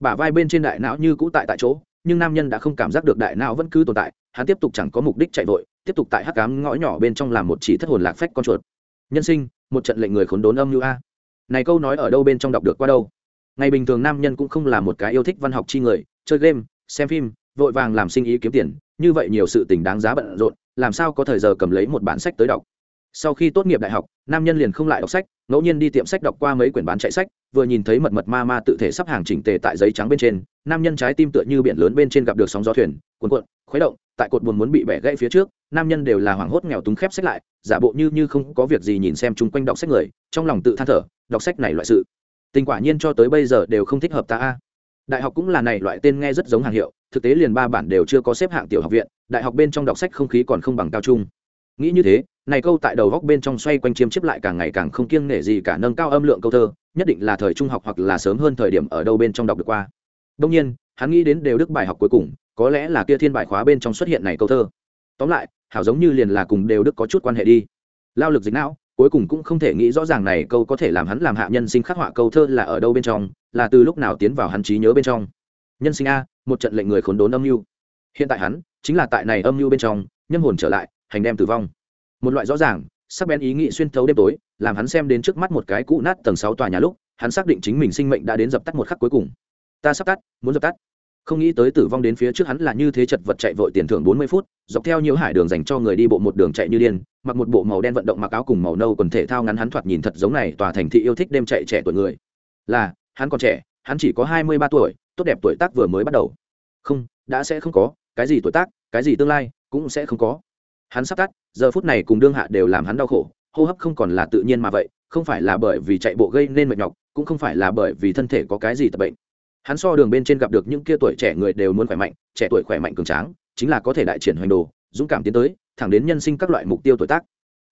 Bả vai bên trên đại não như cũ tại tại chỗ, nhưng nam nhân đã không cảm giác được đại não vẫn cứ tồn tại, hắn tiếp tục chẳng có mục đích chạy vội, tiếp tục tại hắc cám ngõ nhỏ bên trong làm một chỉ thất hồn lạc phách con chuột. Nhân sinh, một trận lệnh người khốn đốn âm như a. Này câu nói ở đâu bên trong đọc được qua đâu? Ngày bình thường nam nhân cũng không là một cái yêu thích văn học chi người, chơi game, xem phim, vội vàng làm sinh ý kiếm tiền, như vậy nhiều sự tình đáng giá bận rộn, làm sao có thời giờ cầm lấy một bản sách tới đọc. Sau khi tốt nghiệp đại học, nam nhân liền không lại đọc sách, ngẫu nhiên đi tiệm sách đọc qua mấy quyển bán chạy sách, vừa nhìn thấy mật mật ma ma tự thể sắp hàng chỉnh tề tại giấy trắng bên trên, nam nhân trái tim tựa như biển lớn bên trên gặp được sóng gió thuyền cuồn cuộn, khuấy động, tại cột buồn muốn bị bẻ gãy phía trước, nam nhân đều là hoảng hốt nghèo túng khép sách lại, giả bộ như như không có việc gì nhìn xem chung quanh đọc sách người, trong lòng tự than thở, đọc sách này loại sự tình quả nhiên cho tới bây giờ đều không thích hợp ta a. Đại học cũng là này loại tên nghe rất giống hàng hiệu, thực tế liền ba bản đều chưa có xếp hạng tiểu học viện, đại học bên trong đọc sách không khí còn không bằng cao trung. Nghĩ như thế, này câu tại đầu góc bên trong xoay quanh chiêm chiếp lại càng ngày càng không kiêng nể gì cả nâng cao âm lượng câu thơ, nhất định là thời trung học hoặc là sớm hơn thời điểm ở đâu bên trong đọc được qua. Đông nhiên, hắn nghĩ đến đều đức bài học cuối cùng, có lẽ là kia thiên bài khóa bên trong xuất hiện này câu thơ. Tóm lại, hảo giống như liền là cùng đều đức có chút quan hệ đi. Lao lực dịch não cuối cùng cũng không thể nghĩ rõ ràng này câu có thể làm hắn làm hạ nhân sinh khắc họa câu thơ là ở đâu bên trong, là từ lúc nào tiến vào hắn trí nhớ bên trong. Nhân sinh a, một trận lệnh người khốn đốn âm mưu. Hiện tại hắn, chính là tại này âm mưu bên trong nhân hồn trở lại, hành đem tử vong. Một loại rõ ràng, sắc bén ý nghĩ xuyên thấu đêm tối, làm hắn xem đến trước mắt một cái cũ nát tầng sáu tòa nhà lúc, hắn xác định chính mình sinh mệnh đã đến dập tắt một khắc cuối cùng. Ta sắp tắt, muốn dập tắt không nghĩ tới tử vong đến phía trước hắn là như thế chật vật chạy vội tiền thưởng bốn mươi phút, dọc theo nhiều hải đường dành cho người đi bộ một đường chạy như điên, mặc một bộ màu đen vận động mặc áo cùng màu nâu quần thể thao ngắn hắn thoạt nhìn thật giống này tòa thành thị yêu thích đêm chạy trẻ tuổi người. Là, hắn còn trẻ, hắn chỉ có hai mươi ba tuổi, tốt đẹp tuổi tác vừa mới bắt đầu. Không, đã sẽ không có, cái gì tuổi tác, cái gì tương lai, cũng sẽ không có. Hắn sắp tắt, giờ phút này cùng đương hạ đều làm hắn đau khổ, hô hấp không còn là tự nhiên mà vậy, không phải là bởi vì chạy bộ gây nên mệt nhọc, cũng không phải là bởi vì thân thể có cái gì tập bệnh hắn so đường bên trên gặp được những kia tuổi trẻ người đều muốn khỏe mạnh, trẻ tuổi khỏe mạnh cường tráng, chính là có thể đại triển hoành đồ, dũng cảm tiến tới, thẳng đến nhân sinh các loại mục tiêu tuổi tác.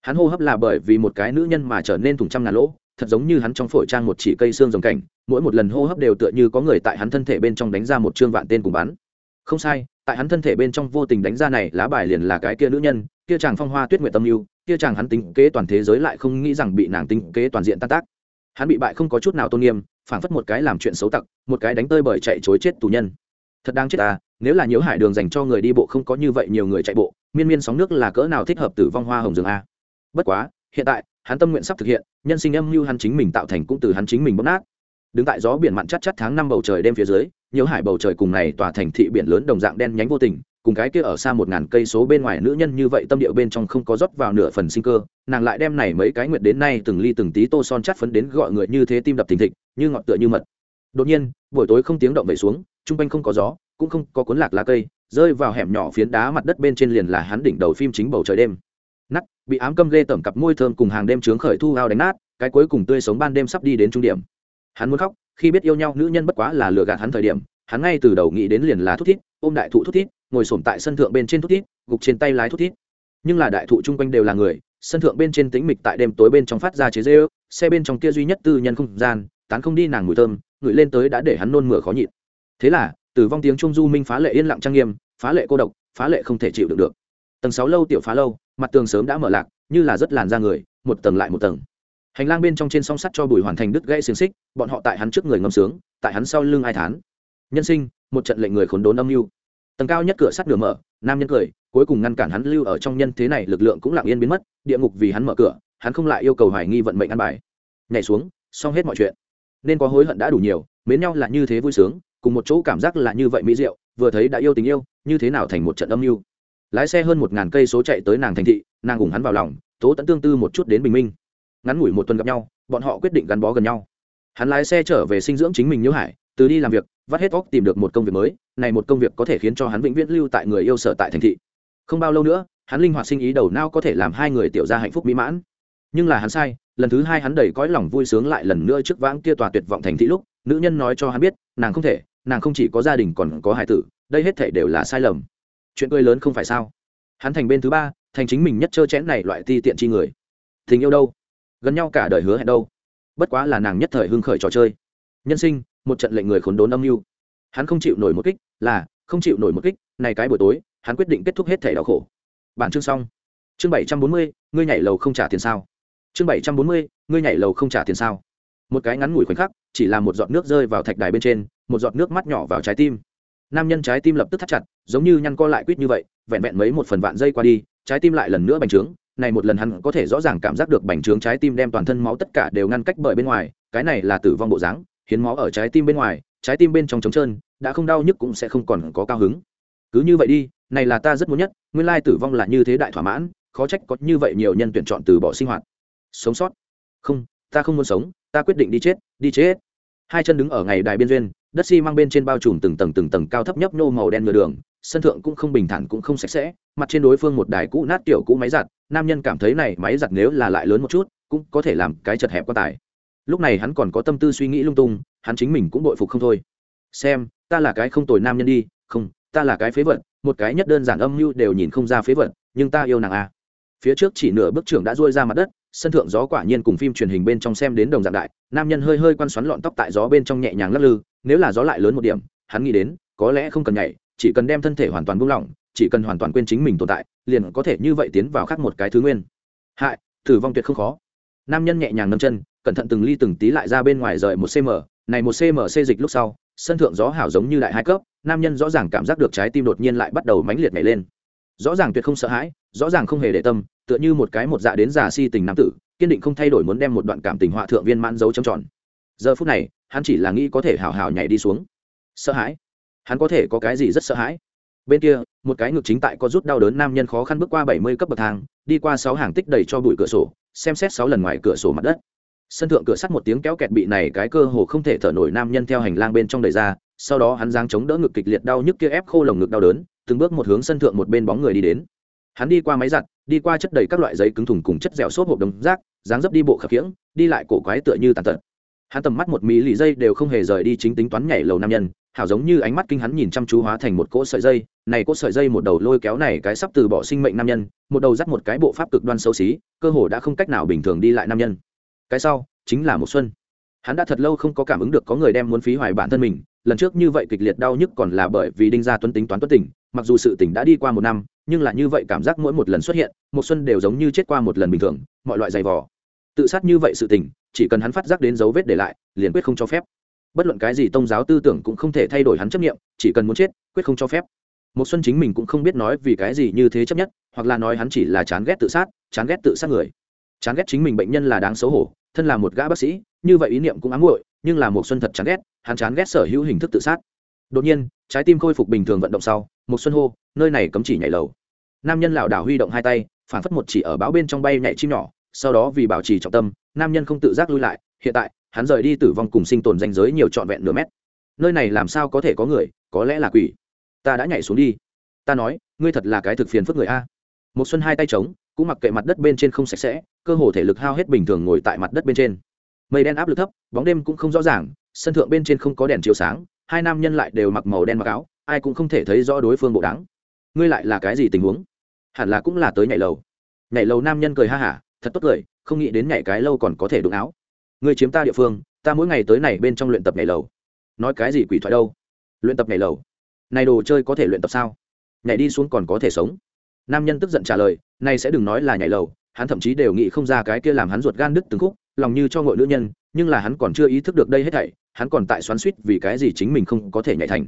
Hắn hô hấp là bởi vì một cái nữ nhân mà trở nên thùng trăm ngàn lỗ, thật giống như hắn trong phổi trang một chỉ cây xương rồng cảnh, mỗi một lần hô hấp đều tựa như có người tại hắn thân thể bên trong đánh ra một chương vạn tên cùng bắn. Không sai, tại hắn thân thể bên trong vô tình đánh ra này lá bài liền là cái kia nữ nhân, kia chàng phong hoa tuyết nguyện tâm lưu kia chàng hắn tính kế toàn thế giới lại không nghĩ rằng bị nàng tính kế toàn diện tan tác. Hắn bị bại không có chút nào tôn nghiêm phảng phất một cái làm chuyện xấu tặc, một cái đánh tơi bởi chạy chối chết tù nhân. Thật đáng chết ta nếu là nhiễu hải đường dành cho người đi bộ không có như vậy nhiều người chạy bộ, miên miên sóng nước là cỡ nào thích hợp tử vong hoa hồng rừng a. Bất quá, hiện tại, hắn tâm nguyện sắp thực hiện, nhân sinh âm mưu hắn chính mình tạo thành cũng từ hắn chính mình bóp nát. Đứng tại gió biển mặn chất chất tháng năm bầu trời đêm phía dưới, nhiễu hải bầu trời cùng này tòa thành thị biển lớn đồng dạng đen nhánh vô tình cùng cái kia ở xa một ngàn cây số bên ngoài nữ nhân như vậy tâm điệu bên trong không có rót vào nửa phần sinh cơ, nàng lại đem này mấy cái nguyệt đến nay từng ly từng tí tô son chắt phấn đến gọi người như thế tim đập thình thịch, như ngọn tựa như mật. Đột nhiên, buổi tối không tiếng động về xuống, trung quanh không có gió, cũng không có cuốn lạc lá cây, rơi vào hẻm nhỏ phiến đá mặt đất bên trên liền là hắn đỉnh đầu phim chính bầu trời đêm. Nắt bị ám câm lê tẩm cặp môi thơm cùng hàng đêm trướng khởi thu hao đánh nát, cái cuối cùng tươi sống ban đêm sắp đi đến trung điểm. Hắn muốn khóc, khi biết yêu nhau nữ nhân bất quá là lừa gạt hắn thời điểm, hắn ngay từ đầu nghĩ đến liền là thút thít, ôm đại thụ thút thít ngồi sổm tại sân thượng bên trên thút thít, gục trên tay lái thút thít. Nhưng là đại thụ chung quanh đều là người, sân thượng bên trên tĩnh mịch tại đêm tối bên trong phát ra chế dê ước xe bên trong kia duy nhất tư nhân không gian, tán không đi nàng mùi thơm ngửi lên tới đã để hắn nôn mửa khó nhịn. Thế là, tử vong tiếng trung du minh phá lệ yên lặng trang nghiêm, phá lệ cô độc, phá lệ không thể chịu được được. Tầng sáu lâu tiểu phá lâu, mặt tường sớm đã mở lạc, như là rất làn ra người, một tầng lại một tầng. Hành lang bên trong trên song sắt cho bùi hoàn thành đứt gãy xiềng xích, bọn họ tại hắn trước người ngâm sướng, tại hắn sau lưng ai thán. Nhân sinh, một trận lệnh người khốn đốn âm mưu tầng cao nhất cửa sắt nửa mở, nam nhân cười, cuối cùng ngăn cản hắn lưu ở trong nhân thế này, lực lượng cũng lặng yên biến mất, địa ngục vì hắn mở cửa, hắn không lại yêu cầu hoài nghi vận mệnh ăn bài. Nhảy xuống, xong hết mọi chuyện. Nên có hối hận đã đủ nhiều, mến nhau là như thế vui sướng, cùng một chỗ cảm giác là như vậy mỹ diệu, vừa thấy đã yêu tình yêu, như thế nào thành một trận âm mưu. Lái xe hơn một ngàn cây số chạy tới nàng thành thị, nàng cùng hắn vào lòng, tố tẫn tương tư một chút đến bình minh. Ngắn ngủi một tuần gặp nhau, bọn họ quyết định gắn bó gần nhau. Hắn lái xe trở về sinh dưỡng chính mình nhớ hải, từ đi làm việc vắt hết óc tìm được một công việc mới, này một công việc có thể khiến cho hắn vĩnh viễn lưu tại người yêu sở tại thành thị. Không bao lâu nữa, hắn linh hoạt sinh ý đầu não có thể làm hai người tiểu ra hạnh phúc mỹ mãn. Nhưng là hắn sai, lần thứ hai hắn đầy cõi lòng vui sướng lại lần nữa trước vãng kia tòa tuyệt vọng thành thị lúc, nữ nhân nói cho hắn biết, nàng không thể, nàng không chỉ có gia đình còn có hải tử, đây hết thể đều là sai lầm. Chuyện cười lớn không phải sao? Hắn thành bên thứ ba, thành chính mình nhất trơ chẽn này loại ti tiện chi người. Tình yêu đâu? Gần nhau cả đời hứa hẹn đâu? Bất quá là nàng nhất thời hưng khởi trò chơi. Nhân sinh một trận lệnh người khốn đốn âm mưu. Hắn không chịu nổi một kích, là, không chịu nổi một kích, này cái buổi tối, hắn quyết định kết thúc hết thể đau khổ. Bản chương xong. Chương bảy trăm bốn mươi, ngươi nhảy lầu không trả tiền sao? Chương bảy trăm bốn mươi, ngươi nhảy lầu không trả tiền sao? Một cái ngắn ngủi khoảnh khắc, chỉ là một giọt nước rơi vào thạch đài bên trên, một giọt nước mắt nhỏ vào trái tim. Nam nhân trái tim lập tức thắt chặt, giống như nhăn co lại quýt như vậy, vẹn vẹn mấy một phần vạn giây qua đi, trái tim lại lần nữa bành trướng. Này một lần hắn có thể rõ ràng cảm giác được bành trướng trái tim đem toàn thân máu tất cả đều ngăn cách bởi bên ngoài, cái này là tử vong bộ dáng hiến máu ở trái tim bên ngoài, trái tim bên trong trống trơn, đã không đau nhức cũng sẽ không còn có cao hứng. Cứ như vậy đi, này là ta rất muốn nhất, nguyên lai tử vong là như thế đại thỏa mãn, khó trách có như vậy nhiều nhân tuyển chọn từ bỏ sinh hoạt. Sống sót. Không, ta không muốn sống, ta quyết định đi chết đi chết. Hai chân đứng ở ngày đài biên duyên, đất xi mang bên trên bao trùm từng tầng từng tầng cao thấp nhấp nô màu đen ngựa đường, sân thượng cũng không bình thản cũng không sạch sẽ, mặt trên đối phương một đài cũ nát tiểu cũ máy giặt, nam nhân cảm thấy này máy giặt nếu là lại lớn một chút, cũng có thể làm cái chật hẹp quá tải lúc này hắn còn có tâm tư suy nghĩ lung tung, hắn chính mình cũng bội phục không thôi. Xem, ta là cái không tồi nam nhân đi, không, ta là cái phế vật, một cái nhất đơn giản âm mưu đều nhìn không ra phế vật, nhưng ta yêu nàng a à. phía trước chỉ nửa bước trưởng đã rôi ra mặt đất, sân thượng gió quả nhiên cùng phim truyền hình bên trong xem đến đồng dạng đại, nam nhân hơi hơi quan xoắn lọn tóc tại gió bên trong nhẹ nhàng lắc lư, nếu là gió lại lớn một điểm, hắn nghĩ đến, có lẽ không cần nhảy, chỉ cần đem thân thể hoàn toàn buông lỏng, chỉ cần hoàn toàn quên chính mình tồn tại, liền có thể như vậy tiến vào khắc một cái thứ nguyên. Hại, tử vong tuyệt không khó nam nhân nhẹ nhàng nâng chân, cẩn thận từng ly từng tí lại ra bên ngoài rời một cm này một cm xê dịch lúc sau, sân thượng gió hảo giống như đại hai cấp, nam nhân rõ ràng cảm giác được trái tim đột nhiên lại bắt đầu mãnh liệt nhảy lên. Rõ ràng tuyệt không sợ hãi, rõ ràng không hề để tâm, tựa như một cái một dạ đến già si tình nam tử, kiên định không thay đổi muốn đem một đoạn cảm tình họa thượng viên mãn dấu trầm tròn. Giờ phút này, hắn chỉ là nghĩ có thể hào hào nhảy đi xuống. Sợ hãi? Hắn có thể có cái gì rất sợ hãi? Bên kia, một cái ngực chính tại có rút đau đớn nam nhân khó khăn bước qua bảy mươi cấp bậc thang, đi qua sáu hàng tích đầy cho bụi cửa sổ, xem xét sáu lần ngoài cửa sổ mặt đất. Sân thượng cửa sắt một tiếng kéo kẹt bị này cái cơ hồ không thể thở nổi nam nhân theo hành lang bên trong đầy ra, sau đó hắn giang chống đỡ ngực kịch liệt đau nhức kia ép khô lồng ngực đau đớn, từng bước một hướng sân thượng một bên bóng người đi đến. Hắn đi qua máy giặt, đi qua chất đầy các loại giấy cứng thùng cùng chất dẻo xốp hộp đống rác, dáng dấp đi bộ khập khiễng, đi lại cổ quái tựa như tàn tật. Hắn tầm mắt một mí lì dây đều không hề rời đi chính tính toán nhảy lầu nam nhân hảo giống như ánh mắt kinh hắn nhìn chăm chú hóa thành một cỗ sợi dây, này cỗ sợi dây một đầu lôi kéo này cái sắp từ bỏ sinh mệnh nam nhân, một đầu dắt một cái bộ pháp cực đoan xấu xí, cơ hồ đã không cách nào bình thường đi lại nam nhân. Cái sau, chính là một xuân. Hắn đã thật lâu không có cảm ứng được có người đem muốn phí hoài bản thân mình, lần trước như vậy kịch liệt đau nhức còn là bởi vì đinh gia tuấn tính toán tuấn tỉnh mặc dù sự tỉnh đã đi qua một năm, nhưng là như vậy cảm giác mỗi một lần xuất hiện một xuân đều giống như chết qua một lần bình thường, mọi loại giày vò. Tự sát như vậy sự tỉnh chỉ cần hắn phát giác đến dấu vết để lại, liền quyết không cho phép bất luận cái gì tôn giáo tư tưởng cũng không thể thay đổi hắn chấp nghiệm chỉ cần muốn chết, quyết không cho phép. Một xuân chính mình cũng không biết nói vì cái gì như thế chấp nhất, hoặc là nói hắn chỉ là chán ghét tự sát, chán ghét tự sát người. Chán ghét chính mình bệnh nhân là đáng xấu hổ, thân là một gã bác sĩ, như vậy ý niệm cũng ám muội, nhưng là một xuân thật chán ghét, hắn chán ghét sở hữu hình thức tự sát. Đột nhiên, trái tim khôi phục bình thường vận động sau một xuân hô, nơi này cấm chỉ nhảy lầu. Nam nhân lão đảo huy động hai tay, phản phất một chỉ ở bão bên trong bay nhảy chim nhỏ, sau đó vì bảo trì trọng tâm, nam nhân không tự giác lui lại hiện tại, hắn rời đi tử vong cùng sinh tồn danh giới nhiều trọn vẹn nửa mét. Nơi này làm sao có thể có người, có lẽ là quỷ. Ta đã nhảy xuống đi. Ta nói, ngươi thật là cái thực phiền phức người a. Một xuân hai tay trống cũng mặc kệ mặt đất bên trên không sạch sẽ, cơ hồ thể lực hao hết bình thường ngồi tại mặt đất bên trên. Mây đen áp lực thấp, bóng đêm cũng không rõ ràng, sân thượng bên trên không có đèn chiếu sáng, hai nam nhân lại đều mặc màu đen mặc áo, ai cũng không thể thấy rõ đối phương bộ đáng ngươi lại là cái gì tình huống? Hẳn là cũng là tới nhảy lầu. Nhảy lầu nam nhân cười ha hả, thật tốt cười, không nghĩ đến nhảy cái lâu còn có thể đụng áo ngươi chiếm ta địa phương, ta mỗi ngày tới này bên trong luyện tập nhảy lầu. Nói cái gì quỷ thoại đâu? Luyện tập nhảy lầu? Này đồ chơi có thể luyện tập sao? Nhảy đi xuống còn có thể sống. Nam nhân tức giận trả lời nay sẽ đừng nói là nhảy lầu, hắn thậm chí đều nghĩ không ra cái kia làm hắn ruột gan đứt từng khúc, lòng như cho ngội nữ nhân, nhưng là hắn còn chưa ý thức được đây hết thảy, hắn còn tại xoắn suýt vì cái gì chính mình không có thể nhảy thành.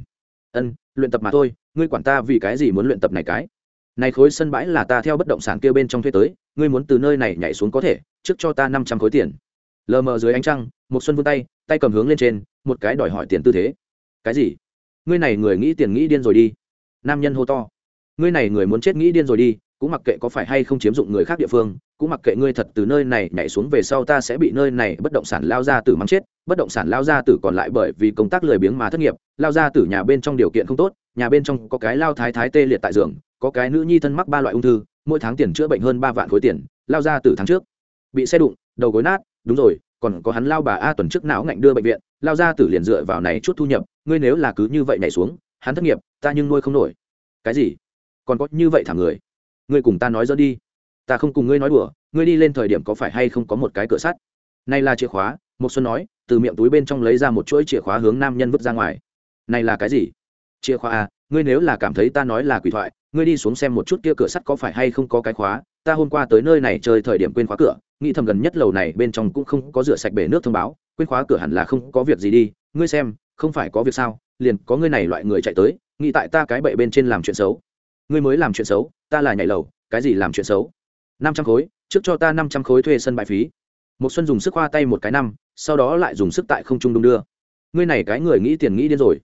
Ân, luyện tập mà thôi, ngươi quản ta vì cái gì muốn luyện tập này cái? Này khối sân bãi là ta theo bất động sản kia bên trong thuê tới, ngươi muốn từ nơi này nhảy xuống có thể, trước cho ta năm trăm khối tiền lờ mờ dưới ánh trăng một xuân vươn tay tay cầm hướng lên trên, một cái đòi hỏi tiền tư thế. Cái gì? Ngươi này người nghĩ tiền nghĩ điên rồi đi. Nam nhân hô to. Ngươi này người muốn chết nghĩ điên rồi đi, cũng mặc kệ có phải hay không chiếm dụng người khác địa phương, cũng mặc kệ ngươi thật từ nơi này nhảy xuống về sau ta sẽ bị nơi này bất động sản lao ra tử mắng chết, bất động sản lao ra tử còn lại bởi vì công tác lười biếng mà thất nghiệp, lao ra tử nhà bên trong điều kiện không tốt, nhà bên trong có cái lao thái thái tê liệt tại giường, có cái nữ nhi thân mắc ba loại ung thư, mỗi tháng tiền chữa bệnh hơn ba vạn khối tiền, lao ra tử tháng trước. Bị xe đụng, đầu gối nát đúng rồi, còn có hắn lao bà a tuần trước não ngạnh đưa bệnh viện, lao ra tử liền dựa vào này chút thu nhập, ngươi nếu là cứ như vậy nhảy xuống, hắn thất nghiệp, ta nhưng nuôi không nổi. Cái gì? Còn có như vậy thả người? Ngươi cùng ta nói dẫn đi. Ta không cùng ngươi nói đùa, ngươi đi lên thời điểm có phải hay không có một cái cửa sắt? Này là chìa khóa một xuân nói, từ miệng túi bên trong lấy ra một chuỗi chìa khóa hướng nam nhân vứt ra ngoài. Này là cái gì? Chìa khóa à ngươi nếu là cảm thấy ta nói là quỷ thoại, ngươi đi xuống xem một chút kia cửa sắt có phải hay không có cái khóa. Ta hôm qua tới nơi này chơi thời điểm quên khóa cửa, nghĩ thầm gần nhất lầu này bên trong cũng không có rửa sạch bể nước thông báo, quên khóa cửa hẳn là không có việc gì đi. Ngươi xem, không phải có việc sao? Liền có ngươi này loại người chạy tới, nghĩ tại ta cái bệ bên trên làm chuyện xấu. Ngươi mới làm chuyện xấu, ta là nhảy lầu, cái gì làm chuyện xấu? Năm trăm khối, trước cho ta năm trăm khối thuê sân bãi phí. Một xuân dùng sức khoa tay một cái năm, sau đó lại dùng sức tại không trung đung đưa. Ngươi này cái người nghĩ tiền nghĩ điên rồi.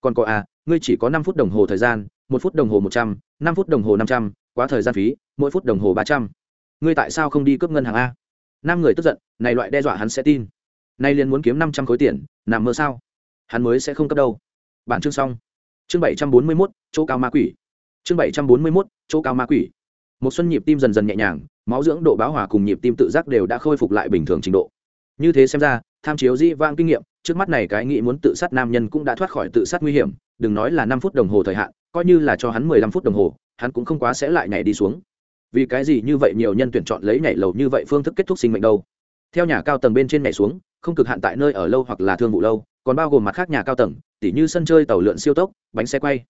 Còn có à ngươi chỉ có năm phút đồng hồ thời gian, một phút đồng hồ một trăm, năm phút đồng hồ năm trăm, quá thời gian phí, mỗi phút đồng hồ ba trăm. Ngươi tại sao không đi cướp ngân hàng a? Năm người tức giận, này loại đe dọa hắn sẽ tin. Nay liền muốn kiếm năm trăm khối tiền, nằm mơ sao? Hắn mới sẽ không cấp đâu. Bản chương xong. Chương bảy trăm bốn mươi mốt, chỗ cao ma quỷ. Chương bảy trăm bốn mươi mốt, chỗ cao ma quỷ. Một xuân nhịp tim dần dần nhẹ nhàng, máu dưỡng độ báo hòa cùng nhịp tim tự giác đều đã khôi phục lại bình thường trình độ. Như thế xem ra, tham chiếu di vang kinh nghiệm trước mắt này cái nghĩ muốn tự sát nam nhân cũng đã thoát khỏi tự sát nguy hiểm, đừng nói là năm phút đồng hồ thời hạn, coi như là cho hắn mười lăm phút đồng hồ, hắn cũng không quá sẽ lại nhảy đi xuống. Vì cái gì như vậy nhiều nhân tuyển chọn lấy nhảy lầu như vậy phương thức kết thúc sinh mệnh đâu? Theo nhà cao tầng bên trên nhảy xuống, không cực hạn tại nơi ở lâu hoặc là thương vụ lâu, còn bao gồm mặt khác nhà cao tầng, tỉ như sân chơi tàu lượn siêu tốc, bánh xe quay.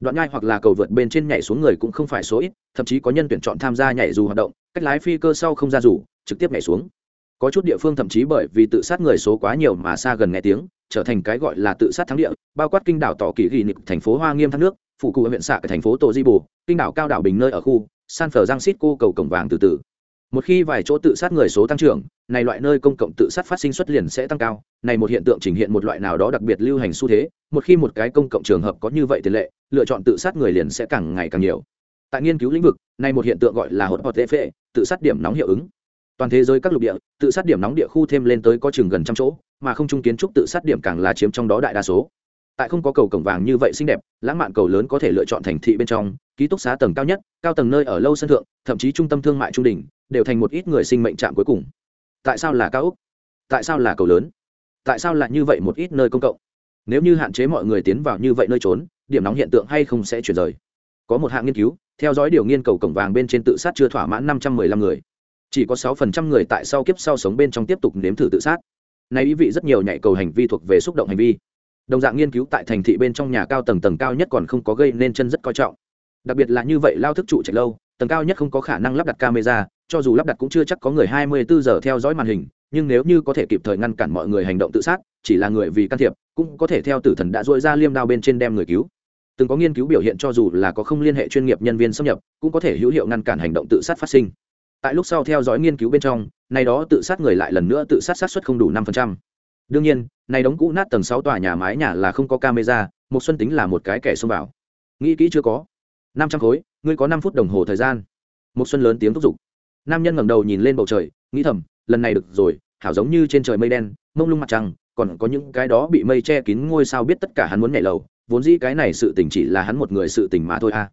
Đoạn nhai hoặc là cầu vượt bên trên nhảy xuống người cũng không phải số ít, thậm chí có nhân tuyển chọn tham gia nhảy dù hoạt động, cách lái phi cơ sau không ra dù, trực tiếp nhảy xuống có chút địa phương thậm chí bởi vì tự sát người số quá nhiều mà xa gần nghe tiếng, trở thành cái gọi là tự sát thắng địa, bao quát kinh đảo tỏ kỳ ghi nịp, thành phố hoa nghiêm thác nước phụ cụ huyện xạ thành phố tổ di bù, kinh đảo cao đảo bình nơi ở khu, san phờ giang xít cô cầu cổng vàng từ từ. Một khi vài chỗ tự sát người số tăng trưởng, này loại nơi công cộng tự sát phát sinh xuất liền sẽ tăng cao, này một hiện tượng trình hiện một loại nào đó đặc biệt lưu hành xu thế, một khi một cái công cộng trường hợp có như vậy tiền lệ, lựa chọn tự sát người liền sẽ càng ngày càng nhiều. Tại nghiên cứu lĩnh vực, này một hiện tượng gọi là hột hột tê phệ, tự sát điểm nóng hiệu ứng toàn thế giới các lục địa, tự sát điểm nóng địa khu thêm lên tới có chừng gần trăm chỗ, mà không trung kiến trúc tự sát điểm càng là chiếm trong đó đại đa số. Tại không có cầu cổng vàng như vậy xinh đẹp, lãng mạn cầu lớn có thể lựa chọn thành thị bên trong, ký túc xá tầng cao nhất, cao tầng nơi ở lâu sân thượng, thậm chí trung tâm thương mại trung đình đều thành một ít người sinh mệnh trạm cuối cùng. Tại sao là cao úc tại sao là cầu lớn? Tại sao lại như vậy một ít nơi công cộng? Nếu như hạn chế mọi người tiến vào như vậy nơi trốn, điểm nóng hiện tượng hay không sẽ chuyển rời. Có một hạng nghiên cứu, theo dõi điều nghiên cầu cổng vàng bên trên tự sát chưa thỏa mãn năm trăm mười lăm người chỉ có sáu phần trăm người tại sau kiếp sau sống bên trong tiếp tục nếm thử tự sát. Này ý vị rất nhiều nhạy cầu hành vi thuộc về xúc động hành vi. Đồng dạng nghiên cứu tại thành thị bên trong nhà cao tầng tầng cao nhất còn không có gây nên chân rất coi trọng. Đặc biệt là như vậy lao thức trụ chạy lâu, tầng cao nhất không có khả năng lắp đặt camera, cho dù lắp đặt cũng chưa chắc có người hai mươi bốn giờ theo dõi màn hình, nhưng nếu như có thể kịp thời ngăn cản mọi người hành động tự sát, chỉ là người vì can thiệp, cũng có thể theo tử thần đã dội ra liêm đao bên trên đem người cứu. Từng có nghiên cứu biểu hiện cho dù là có không liên hệ chuyên nghiệp nhân viên xâm nhập, cũng có thể hữu hiệu ngăn cản hành động tự sát phát sinh tại lúc sau theo dõi nghiên cứu bên trong, này đó tự sát người lại lần nữa tự sát sát xuất không đủ năm phần trăm. đương nhiên, này đóng cũ nát tầng sáu tòa nhà mái nhà là không có camera, một xuân tính là một cái kẻ xông vào. Nghĩ kỹ chưa có? năm trăm khối, ngươi có năm phút đồng hồ thời gian. Một xuân lớn tiếng thúc giục. Nam nhân ngẩng đầu nhìn lên bầu trời, nghĩ thầm, lần này được rồi, hảo giống như trên trời mây đen, mông lung mặt trăng, còn có những cái đó bị mây che kín ngôi sao biết tất cả hắn muốn nhảy lầu, vốn dĩ cái này sự tình chỉ là hắn một người sự tình mà thôi a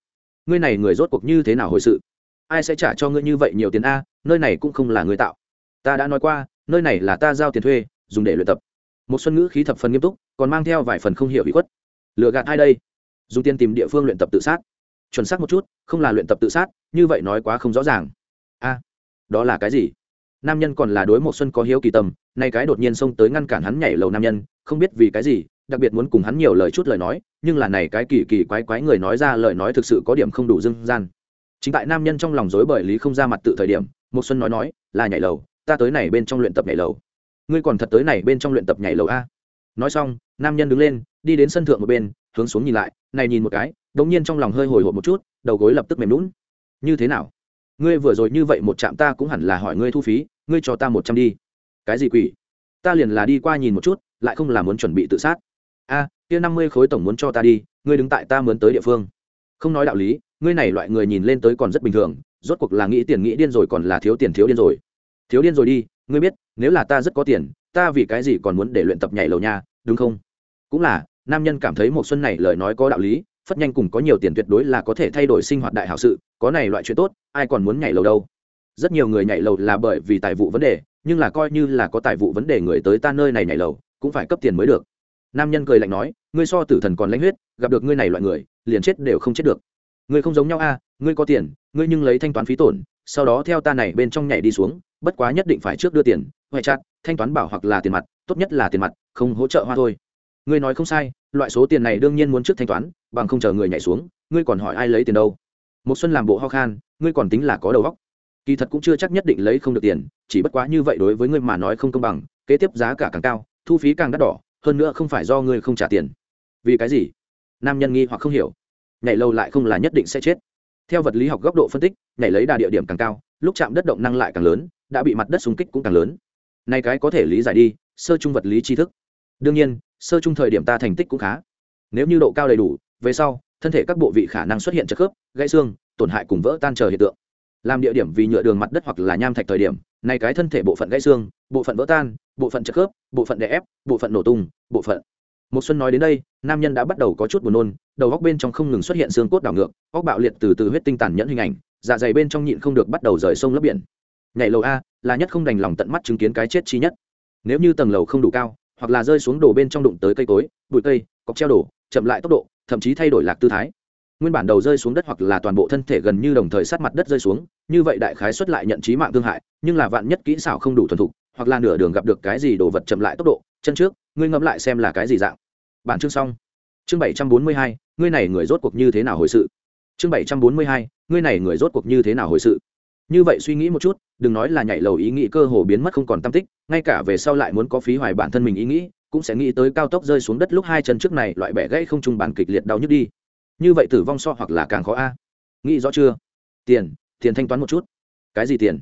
ngươi này người rốt cuộc như thế nào hồi sự? Ai sẽ trả cho ngươi như vậy nhiều tiền a, nơi này cũng không là người tạo. Ta đã nói qua, nơi này là ta giao tiền thuê, dùng để luyện tập. Một xuân ngữ khí thập phần nghiêm túc, còn mang theo vài phần không hiểu bị khuất. Lừa gạt ai đây? Dùng tiền tìm địa phương luyện tập tự sát. Chuẩn xác một chút, không là luyện tập tự sát, như vậy nói quá không rõ ràng. A, đó là cái gì? Nam nhân còn là đối một xuân có hiếu kỳ tâm nay cái đột nhiên xông tới ngăn cản hắn nhảy lầu nam nhân, không biết vì cái gì, đặc biệt muốn cùng hắn nhiều lời chút lời nói, nhưng là này cái kỳ kỳ quái quái người nói ra lời nói thực sự có điểm không đủ dưng gian chính tại nam nhân trong lòng dối bởi lý không ra mặt tự thời điểm một xuân nói nói, là nhảy lầu, ta tới này bên trong luyện tập nhảy lầu. Ngươi còn thật tới này bên trong luyện tập nhảy lầu a? Nói xong, nam nhân đứng lên, đi đến sân thượng một bên, hướng xuống nhìn lại, này nhìn một cái, đống nhiên trong lòng hơi hồi hộp một chút, đầu gối lập tức mềm lún như thế nào? Ngươi vừa rồi như vậy một chạm ta cũng hẳn là hỏi ngươi thu phí, ngươi cho ta một trăm đi. Cái gì quỷ? Ta liền là đi qua nhìn một chút, lại không là muốn chuẩn bị tự sát. A, kia năm mươi khối tổng muốn cho ta đi, ngươi đứng tại ta muốn tới địa phương. Không nói đạo lý ngươi này loại người nhìn lên tới còn rất bình thường, rốt cuộc là nghĩ tiền nghĩ điên rồi còn là thiếu tiền thiếu điên rồi. Thiếu điên rồi đi, ngươi biết, nếu là ta rất có tiền, ta vì cái gì còn muốn để luyện tập nhảy lầu nha, đúng không? Cũng là, nam nhân cảm thấy một xuân này lời nói có đạo lý, phất nhanh cùng có nhiều tiền tuyệt đối là có thể thay đổi sinh hoạt đại hảo sự, có này loại chuyện tốt, ai còn muốn nhảy lầu đâu. Rất nhiều người nhảy lầu là bởi vì tài vụ vấn đề, nhưng là coi như là có tài vụ vấn đề người tới ta nơi này nhảy lầu, cũng phải cấp tiền mới được. Nam nhân cười lạnh nói, ngươi so tử thần còn lãnh huyết, gặp được ngươi này loại người, liền chết đều không chết được ngươi không giống nhau a, ngươi có tiền, ngươi nhưng lấy thanh toán phí tổn, sau đó theo ta này bên trong nhảy đi xuống, bất quá nhất định phải trước đưa tiền huệ chặt thanh toán bảo hoặc là tiền mặt, tốt nhất là tiền mặt, không hỗ trợ hoa thôi. Ngươi nói không sai, loại số tiền này đương nhiên muốn trước thanh toán, bằng không chờ người nhảy xuống, ngươi còn hỏi ai lấy tiền đâu. Một xuân làm bộ ho khan, ngươi còn tính là có đầu óc. Kỳ thật cũng chưa chắc nhất định lấy không được tiền, chỉ bất quá như vậy đối với ngươi mà nói không công bằng, kế tiếp giá cả càng cao, thu phí càng đắt đỏ, hơn nữa không phải do ngươi không trả tiền. Vì cái gì? Nam nhân nghi hoặc không hiểu nhảy lâu lại không là nhất định sẽ chết. Theo vật lý học góc độ phân tích, nhảy lấy đà địa điểm càng cao, lúc chạm đất động năng lại càng lớn, đã bị mặt đất xung kích cũng càng lớn. Nay cái có thể lý giải đi, sơ chung vật lý tri thức. Đương nhiên, sơ chung thời điểm ta thành tích cũng khá. Nếu như độ cao đầy đủ, về sau, thân thể các bộ vị khả năng xuất hiện chất khớp, gãy xương, tổn hại cùng vỡ tan chờ hiện tượng. Làm địa điểm vì nhựa đường mặt đất hoặc là nham thạch thời điểm, này cái thân thể bộ phận gãy xương, bộ phận vỡ tan, bộ phận chất khớp, bộ phận đè ép, bộ phận nổ tung, bộ phận một xuân nói đến đây, nam nhân đã bắt đầu có chút buồn nôn, đầu góc bên trong không ngừng xuất hiện xương cốt đảo ngược, óc bạo liệt từ từ huyết tinh tàn nhẫn hình ảnh dạ dày bên trong nhịn không được bắt đầu rời sông lấp biển. Nhảy lầu a, là nhất không đành lòng tận mắt chứng kiến cái chết chi nhất. Nếu như tầng lầu không đủ cao, hoặc là rơi xuống đổ bên trong đụng tới cây cối, bụi cây, cọc treo đổ, chậm lại tốc độ, thậm chí thay đổi lạc tư thái. Nguyên bản đầu rơi xuống đất hoặc là toàn bộ thân thể gần như đồng thời sát mặt đất rơi xuống, như vậy đại khái xuất lại nhận trí mạng thương hại, nhưng là vạn nhất kỹ xảo không đủ thuần thục, hoặc là nửa đường gặp được cái gì đồ vật chậm lại tốc độ chân trước, ngươi ngẫm lại xem là cái gì dạng. Bản chương xong. Chương bảy trăm bốn mươi hai, ngươi này người rốt cuộc như thế nào hồi sự? Chương bảy trăm bốn mươi hai, ngươi này người rốt cuộc như thế nào hồi sự? Như vậy suy nghĩ một chút, đừng nói là nhảy lầu ý nghĩ cơ hồ biến mất không còn tâm tích, ngay cả về sau lại muốn có phí hoài bản thân mình ý nghĩ, cũng sẽ nghĩ tới cao tốc rơi xuống đất lúc hai chân trước này loại bẻ gãy không trung bản kịch liệt đau nhức đi. Như vậy tử vong so hoặc là càng khó a. Nghĩ rõ chưa? Tiền tiền thanh toán một chút. Cái gì tiền?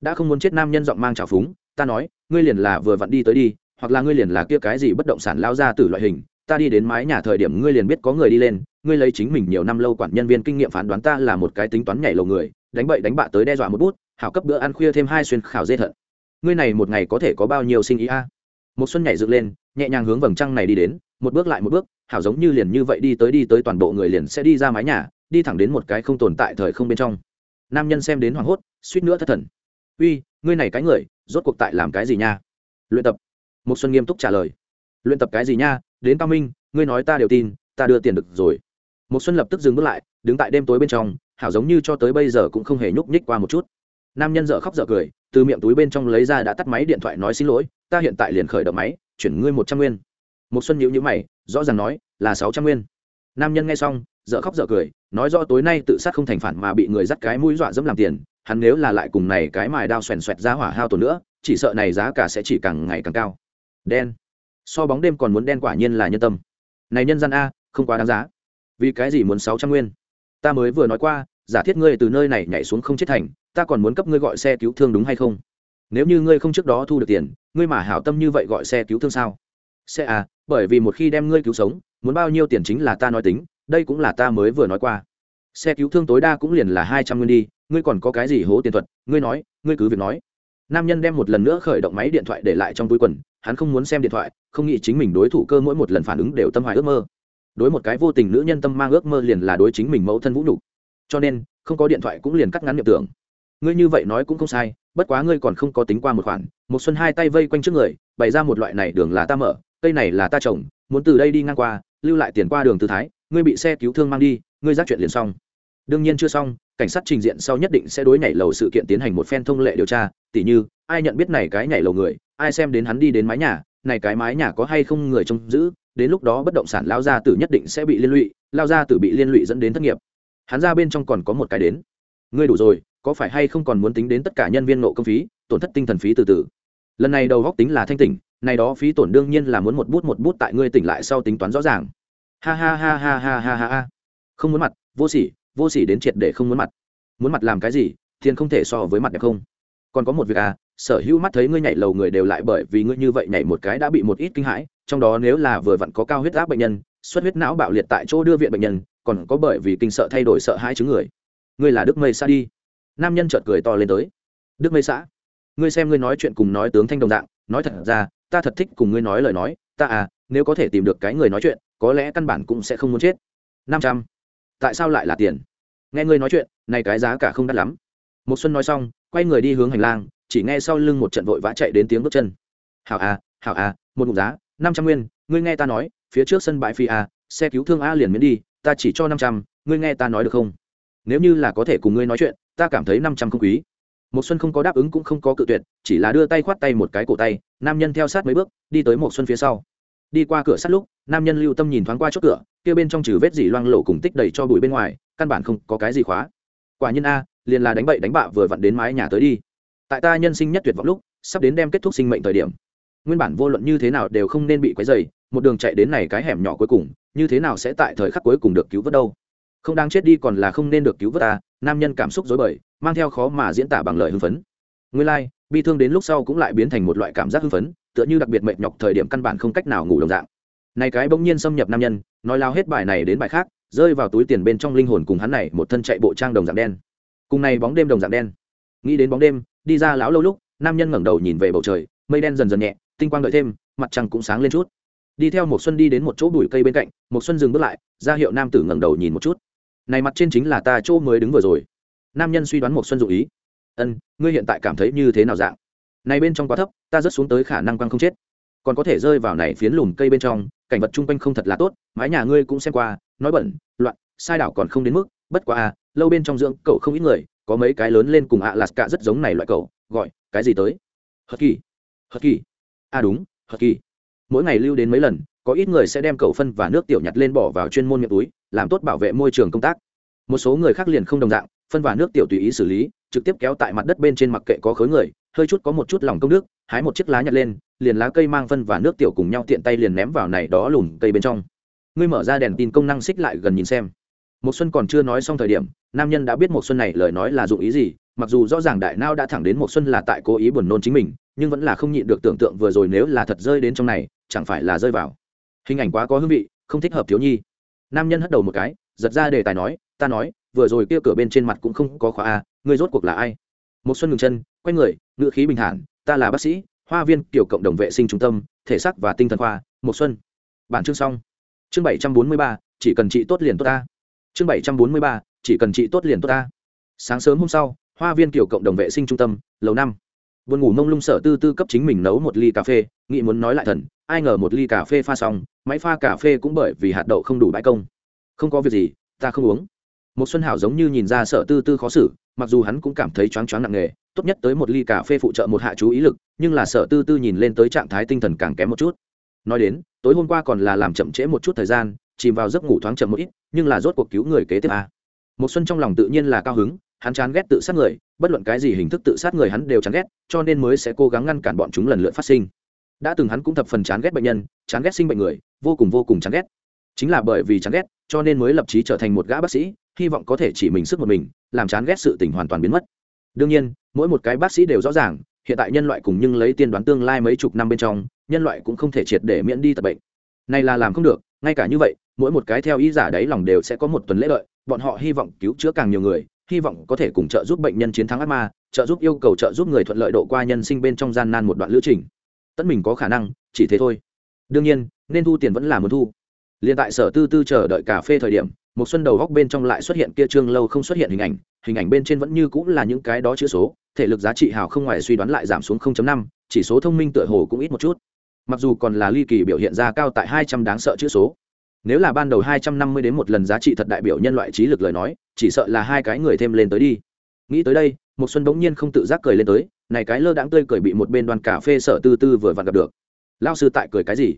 Đã không muốn chết nam nhân giọng mang trào phúng, ta nói, ngươi liền là vừa vặn đi tới đi hoặc là ngươi liền là kia cái gì bất động sản lao ra từ loại hình, ta đi đến mái nhà thời điểm ngươi liền biết có người đi lên, ngươi lấy chính mình nhiều năm lâu quản nhân viên kinh nghiệm phán đoán ta là một cái tính toán nhảy lầu người, đánh bậy đánh bạ tới đe dọa một bút, hảo cấp bữa ăn khuya thêm hai xuyên khảo dê thận. Ngươi này một ngày có thể có bao nhiêu sinh ý a? Một xuân nhảy dựng lên, nhẹ nhàng hướng vầng trăng này đi đến, một bước lại một bước, hảo giống như liền như vậy đi tới đi tới toàn bộ người liền sẽ đi ra mái nhà, đi thẳng đến một cái không tồn tại thời không bên trong. Nam nhân xem đến hoảng hốt, suýt nữa thất thần. Uy, ngươi này cái người, rốt cuộc tại làm cái gì nha? Luyện tập một xuân nghiêm túc trả lời. Luyện tập cái gì nha? Đến cao minh, ngươi nói ta đều tin, ta đưa tiền được rồi. Một xuân lập tức dừng bước lại, đứng tại đêm tối bên trong, hảo giống như cho tới bây giờ cũng không hề nhúc nhích qua một chút. Nam nhân dở khóc dở cười, từ miệng túi bên trong lấy ra đã tắt máy điện thoại nói xin lỗi, ta hiện tại liền khởi động máy, chuyển ngươi một trăm nguyên. Một xuân nhíu nhíu mày, rõ ràng nói, là sáu trăm nguyên. Nam nhân nghe xong, dở khóc dở cười, nói rõ tối nay tự sát không thành phản mà bị người dắt cái mũi dọa dẫm làm tiền, hắn nếu là lại cùng này cái mài đao xoèn xoẹt ra hỏa hao tổn nữa, chỉ sợ này giá cả sẽ chỉ càng ngày càng cao đen. So bóng đêm còn muốn đen quả nhiên là nhân tâm. Này nhân gian a, không quá đáng giá. Vì cái gì muốn sáu trăm nguyên? Ta mới vừa nói qua, giả thiết ngươi từ nơi này nhảy xuống không chết thành, ta còn muốn cấp ngươi gọi xe cứu thương đúng hay không? Nếu như ngươi không trước đó thu được tiền, ngươi mà hảo tâm như vậy gọi xe cứu thương sao? Xe à bởi vì một khi đem ngươi cứu sống, muốn bao nhiêu tiền chính là ta nói tính, đây cũng là ta mới vừa nói qua. Xe cứu thương tối đa cũng liền là hai trăm nguyên đi, ngươi còn có cái gì hố tiền thuật? Ngươi nói, ngươi cứ việc nói. Nam nhân đem một lần nữa khởi động máy điện thoại để lại trong túi quần hắn không muốn xem điện thoại, không nghĩ chính mình đối thủ cơ mỗi một lần phản ứng đều tâm hoài ước mơ. Đối một cái vô tình nữ nhân tâm mang ước mơ liền là đối chính mình mẫu thân vũ nhục. Cho nên, không có điện thoại cũng liền cắt ngắn nhập tưởng. Ngươi như vậy nói cũng không sai, bất quá ngươi còn không có tính qua một khoản. Một xuân hai tay vây quanh trước người, bày ra một loại này đường là ta mở, cây này là ta trồng, muốn từ đây đi ngang qua, lưu lại tiền qua đường tư thái, ngươi bị xe cứu thương mang đi, ngươi giác chuyện liền xong. Đương nhiên chưa xong, cảnh sát trình diện sau nhất định sẽ đối nhảy lầu sự kiện tiến hành một phen thông lệ điều tra, tỉ như, ai nhận biết này cái nhảy lầu người ai xem đến hắn đi đến mái nhà, này cái mái nhà có hay không người trông giữ, đến lúc đó bất động sản lao gia tử nhất định sẽ bị liên lụy, lao gia tử bị liên lụy dẫn đến thất nghiệp. Hắn ra bên trong còn có một cái đến. Ngươi đủ rồi, có phải hay không còn muốn tính đến tất cả nhân viên nộ công phí, tổn thất tinh thần phí từ từ. Lần này đầu góc tính là thanh tỉnh, này đó phí tổn đương nhiên là muốn một bút một bút tại ngươi tỉnh lại sau tính toán rõ ràng. Ha ha ha ha ha ha ha ha. Không muốn mặt, vô sỉ vô sỉ đến triệt để không muốn mặt. Muốn mặt làm cái gì, tiền không thể so với mặt đẹp không? Còn có một việc à sở hữu mắt thấy ngươi nhảy lầu người đều lại bởi vì ngươi như vậy nhảy một cái đã bị một ít kinh hãi, trong đó nếu là vừa vặn có cao huyết áp bệnh nhân, xuất huyết não bạo liệt tại chỗ đưa viện bệnh nhân, còn có bởi vì kinh sợ thay đổi sợ hãi chứng người. Ngươi là đức mây xã đi. Nam nhân chợt cười to lên tới. Đức mây xã ngươi xem ngươi nói chuyện cùng nói tướng thanh đồng dạng, nói thật ra, ta thật thích cùng ngươi nói lời nói, ta à nếu có thể tìm được cái người nói chuyện, có lẽ căn bản cũng sẽ không muốn chết. Năm trăm. Tại sao lại là tiền? Nghe ngươi nói chuyện, này cái giá cả không đắt lắm. Một xuân nói xong, quay người đi hướng hành lang chỉ nghe sau lưng một trận vội vã chạy đến tiếng bước chân. Hảo à hảo à một ngụm giá, năm trăm nguyên, ngươi nghe ta nói, phía trước sân bãi phi a, xe cứu thương a liền miễn đi, ta chỉ cho năm trăm, ngươi nghe ta nói được không? Nếu như là có thể cùng ngươi nói chuyện, ta cảm thấy năm trăm không quý. Một xuân không có đáp ứng cũng không có cự tuyệt, chỉ là đưa tay khoát tay một cái cổ tay, nam nhân theo sát mấy bước, đi tới một xuân phía sau. Đi qua cửa sát lúc, nam nhân lưu tâm nhìn thoáng qua chốt cửa, kia bên trong trừ vết dỉ loang lổ cùng tích đầy cho bụi bên ngoài, căn bản không có cái gì khóa. Quả nhiên a, liền là đánh bậy đánh bạ vừa vặn đến mái nhà tới đi tại ta nhân sinh nhất tuyệt vọng lúc sắp đến đem kết thúc sinh mệnh thời điểm. Nguyên bản vô luận như thế nào đều không nên bị quấy dày một đường chạy đến này cái hẻm nhỏ cuối cùng như thế nào sẽ tại thời khắc cuối cùng được cứu vớt đâu? Không đang chết đi còn là không nên được cứu vớt ta nam nhân cảm xúc dối bời mang theo khó mà diễn tả bằng lời hưng phấn. Nguyên lai、like, bi thương đến lúc sau cũng lại biến thành một loại cảm giác hưng phấn tựa như đặc biệt mệt nhọc thời điểm căn bản không cách nào ngủ đồng dạng. Này cái bỗng nhiên xâm nhập nam nhân nói lao hết bài này đến bài khác rơi vào túi tiền bên trong linh hồn cùng hắn này một thân chạy bộ trang đồng dạng đen. Cùng này bóng đêm đồng dạng đen. Nghĩ đến bóng đêm đi ra lão lâu lúc, nam nhân ngẩng đầu nhìn về bầu trời, mây đen dần dần nhẹ, tinh quang đợi thêm, mặt trăng cũng sáng lên chút. Đi theo một xuân đi đến một chỗ bụi cây bên cạnh một xuân dừng bước lại, ra hiệu nam tử ngẩng đầu nhìn một chút. Này mặt trên chính là ta chỗ mới đứng vừa rồi. Nam nhân suy đoán một xuân dụ ý. Ân, ngươi hiện tại cảm thấy như thế nào dạng? Này bên trong quá thấp, ta rất xuống tới khả năng quăng không chết. Còn có thể rơi vào này phiến lùm cây bên trong, cảnh vật chung quanh không thật là tốt, mái nhà ngươi cũng xem qua, nói bẩn, loạn, sai đảo còn không đến mức, bất quá à lâu bên trong dưỡng cậu không ít người có mấy cái lớn lên cùng ạ lạt cả rất giống này loại cầu, gọi, cái gì tới? Hật kỳ hật kỳ à đúng hật kỳ mỗi ngày lưu đến mấy lần, có ít người sẽ đem cầu phân và nước tiểu nhặt lên bỏ vào chuyên môn miệng túi, làm tốt bảo vệ môi trường công tác. Một số người khác liền không đồng dạng, phân và nước tiểu tùy ý xử lý, trực tiếp kéo tại mặt đất bên trên mặc kệ có khối người, hơi chút có một chút lòng công đức, hái một chiếc lá nhặt lên, liền lá cây mang phân và nước tiểu cùng nhau tiện tay liền ném vào này đó lùm cây bên trong. Ngươi mở ra đèn tin công năng xích lại gần nhìn xem. Một xuân còn chưa nói xong thời điểm nam nhân đã biết một xuân này lời nói là dụng ý gì mặc dù rõ ràng đại nao đã thẳng đến một xuân là tại cố ý buồn nôn chính mình nhưng vẫn là không nhịn được tưởng tượng vừa rồi nếu là thật rơi đến trong này chẳng phải là rơi vào. Hình ảnh quá có hương vị không thích hợp thiếu nhi. Nam nhân hất đầu một cái giật ra đề tài nói ta nói vừa rồi kia cửa bên trên mặt cũng không có khóa a Người rốt cuộc là ai? Một xuân ngừng chân quay người ngựa khí bình thản ta là bác sĩ hoa viên tiểu cộng đồng vệ sinh trung tâm thể xác và tinh thần khoa một xuân. Bản chương xong. Chương 743, chỉ cần trị tốt liền tốt ta. Chương 743, chỉ cần chị tốt liền tốt ta. Sáng sớm hôm sau, hoa viên kiểu cộng đồng vệ sinh trung tâm, lầu năm. Buồn ngủ mông lung sở tư tư cấp chính mình nấu một ly cà phê, nghĩ muốn nói lại thần, ai ngờ một ly cà phê pha xong, máy pha cà phê cũng bởi vì hạt đậu không đủ bãi công. Không có việc gì, ta không uống. Một xuân hảo giống như nhìn ra sở tư tư khó xử, mặc dù hắn cũng cảm thấy choáng choáng nặng nề, tốt nhất tới một ly cà phê phụ trợ một hạ chú ý lực, nhưng là sở tư tư nhìn lên tới trạng thái tinh thần càng kém một chút. Nói đến, tối hôm qua còn là làm chậm trễ một chút thời gian, chìm vào giấc ngủ thoáng chậm một ít, nhưng là rốt cuộc cứu người kế tiếp à một xuân trong lòng tự nhiên là cao hứng, hắn chán ghét tự sát người, bất luận cái gì hình thức tự sát người hắn đều chán ghét, cho nên mới sẽ cố gắng ngăn cản bọn chúng lần lượt phát sinh. Đã từng hắn cũng thập phần chán ghét bệnh nhân, chán ghét sinh bệnh người, vô cùng vô cùng chán ghét. Chính là bởi vì chán ghét, cho nên mới lập trí trở thành một gã bác sĩ, hy vọng có thể chỉ mình sức một mình, làm chán ghét sự tình hoàn toàn biến mất. Đương nhiên, mỗi một cái bác sĩ đều rõ ràng, hiện tại nhân loại cùng nhưng lấy tiên đoán tương lai mấy chục năm bên trong, nhân loại cũng không thể triệt để miễn đi tập bệnh. Này là làm không được, ngay cả như vậy, mỗi một cái theo ý giả đấy lòng đều sẽ có một tuần lễ lợi bọn họ hy vọng cứu chữa càng nhiều người hy vọng có thể cùng trợ giúp bệnh nhân chiến thắng ác ma trợ giúp yêu cầu trợ giúp người thuận lợi độ qua nhân sinh bên trong gian nan một đoạn lữ trình. Tất mình có khả năng chỉ thế thôi. Đương nhiên nên thu tiền vẫn là muốn thu. Liền tại sở tư tư chờ đợi cà phê thời điểm một xuân đầu góc bên trong lại xuất hiện kia trương lâu không xuất hiện hình ảnh hình ảnh bên trên vẫn như cũng là những cái đó chữ số thể lực giá trị hào không ngoài suy đoán lại giảm xuống 0.5, chỉ số thông minh tựa hồ cũng ít một chút. Mặc dù còn là ly kỳ biểu hiện ra cao tại 200 đáng sợ chữ số nếu là ban đầu 250 đến một lần giá trị thật đại biểu nhân loại trí lực lời nói, chỉ sợ là hai cái người thêm lên tới đi. Nghĩ tới đây một xuân bỗng nhiên không tự giác cười lên tới, này cái lơ đãng tươi cười bị một bên đoàn cà phê sở tư tư vừa vặn gặp được. Lao sư tại cười cái gì?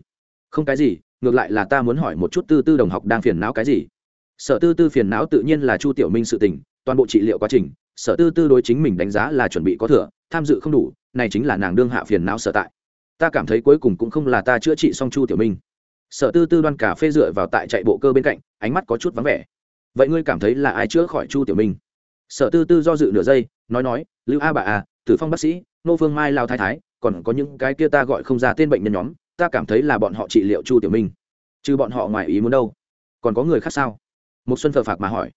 Không cái gì, ngược lại là ta muốn hỏi một chút tư tư đồng học đang phiền não cái gì? Sở tư tư phiền não tự nhiên là chu tiểu minh sự tình, toàn bộ trị liệu quá trình, sở tư tư đối chính mình đánh giá là chuẩn bị có thừa, tham dự không đủ, này chính là nàng đương hạ phiền não sở tại. Ta cảm thấy cuối cùng cũng không là ta chữa trị xong chu tiểu minh sở tư tư đoan cà phê dựa vào tại chạy bộ cơ bên cạnh, ánh mắt có chút vắng vẻ. Vậy ngươi cảm thấy là ai chữa khỏi chu tiểu minh? Sở tư tư do dự nửa giây, nói nói, lưu a bà à tử phong bác sĩ, nô phương mai lao thái thái, còn có những cái kia ta gọi không ra tên bệnh nhân nhóm, ta cảm thấy là bọn họ trị liệu chu tiểu minh. Chứ bọn họ ngoài ý muốn đâu. Còn có người khác sao? Một xuân phờ phạc mà hỏi.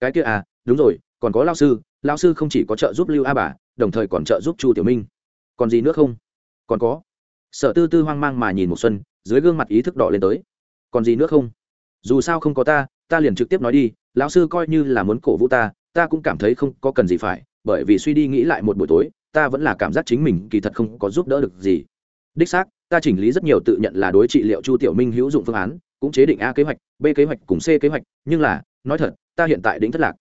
Cái kia à đúng rồi, còn có lao sư lao sư không chỉ có trợ giúp lưu a bà, đồng thời còn trợ giúp chu tiểu minh. Còn gì nữa không? Còn có. Sở tư tư hoang mang mà nhìn một xuân dưới gương mặt ý thức đỏ lên tới. Còn gì nữa không? Dù sao không có ta ta liền trực tiếp nói đi, lão sư coi như là muốn cổ vũ ta ta cũng cảm thấy không có cần gì phải, bởi vì suy đi nghĩ lại một buổi tối, ta vẫn là cảm giác chính mình kỳ thật không có giúp đỡ được gì. Đích xác, ta chỉnh lý rất nhiều tự nhận là đối trị liệu chu tiểu minh hữu dụng phương án, cũng chế định a kế hoạch, b kế hoạch cùng c kế hoạch, nhưng là, nói thật, ta hiện tại đính thất lạc.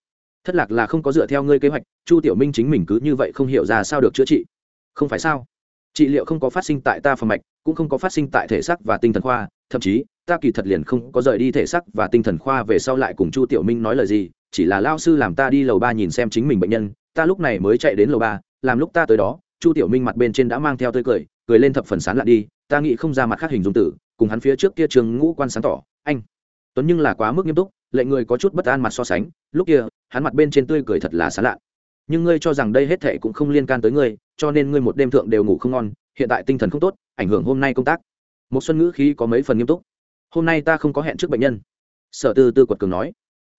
Thất lạc là không có dựa theo ngươi kế hoạch, chu tiểu minh chính mình cứ như vậy không hiểu ra sao được chữa trị. Không phải sao? Trị liệu không có phát sinh tại ta phòng mạch cũng không có phát sinh tại thể xác và tinh thần khoa, thậm chí, ta kỳ thật liền không có rời đi thể xác và tinh thần khoa về sau lại cùng chu tiểu minh nói lời gì, chỉ là lao sư làm ta đi lầu ba nhìn xem chính mình bệnh nhân, ta lúc này mới chạy đến lầu ba, làm lúc ta tới đó, chu tiểu minh mặt bên trên đã mang theo tươi cười cười lên thập phần sán lạ đi, ta nghĩ không ra mặt khác hình dung tử, cùng hắn phía trước kia trường ngũ quan sáng tỏ, anh. Tuấn nhưng là quá mức nghiêm túc lệ người có chút bất an mặt so sánh, lúc kia, hắn mặt bên trên tươi cười thật là sán lạ nhưng ngươi cho rằng đây hết thệ cũng không liên can tới ngươi, cho nên ngươi một đêm thượng đều ngủ không ngon hiện tại tinh thần không tốt, ảnh hưởng hôm nay công tác. Một xuân ngữ khí có mấy phần nghiêm túc. Hôm nay ta không có hẹn trước bệnh nhân. Sở tư tư quật cường nói,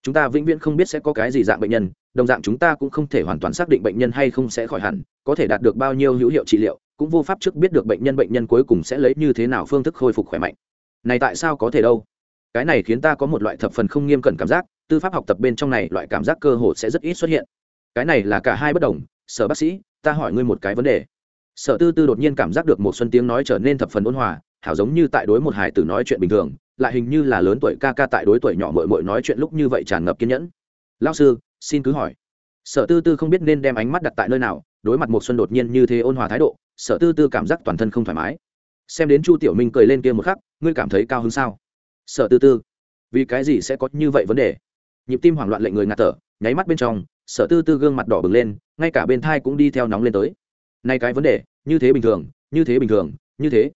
chúng ta vĩnh viễn không biết sẽ có cái gì dạng bệnh nhân, đồng dạng chúng ta cũng không thể hoàn toàn xác định bệnh nhân hay không sẽ khỏi hẳn, có thể đạt được bao nhiêu hữu hiệu trị liệu, cũng vô pháp trước biết được bệnh nhân bệnh nhân cuối cùng sẽ lấy như thế nào phương thức khôi phục khỏe mạnh. Này tại sao có thể đâu? Cái này khiến ta có một loại thập phần không nghiêm cẩn cảm giác, tư pháp học tập bên trong này loại cảm giác cơ hồ sẽ rất ít xuất hiện. Cái này là cả hai bất đồng. Sở bác sĩ, ta hỏi ngươi một cái vấn đề sở tư tư đột nhiên cảm giác được một xuân tiếng nói trở nên thập phần ôn hòa, hảo giống như tại đối một hải tử nói chuyện bình thường, lại hình như là lớn tuổi ca ca tại đối tuổi nhỏ mội mội nói chuyện lúc như vậy tràn ngập kiên nhẫn. Lao sư, xin cứ hỏi. Sở tư tư không biết nên đem ánh mắt đặt tại nơi nào, đối mặt một xuân đột nhiên như thế ôn hòa thái độ, sở tư tư cảm giác toàn thân không thoải mái. Xem đến chu tiểu minh cười lên kia một khắc, ngươi cảm thấy cao hứng sao? Sở tư tư, vì cái gì sẽ có như vậy vấn đề? Nhịp tim hoảng loạn lệnh người ngạt thở, nháy mắt bên trong, sở tư tư gương mặt đỏ bừng lên, ngay cả bên thai cũng đi theo nóng lên tới nay cái vấn đề, như thế bình thường, như thế bình thường, như thế.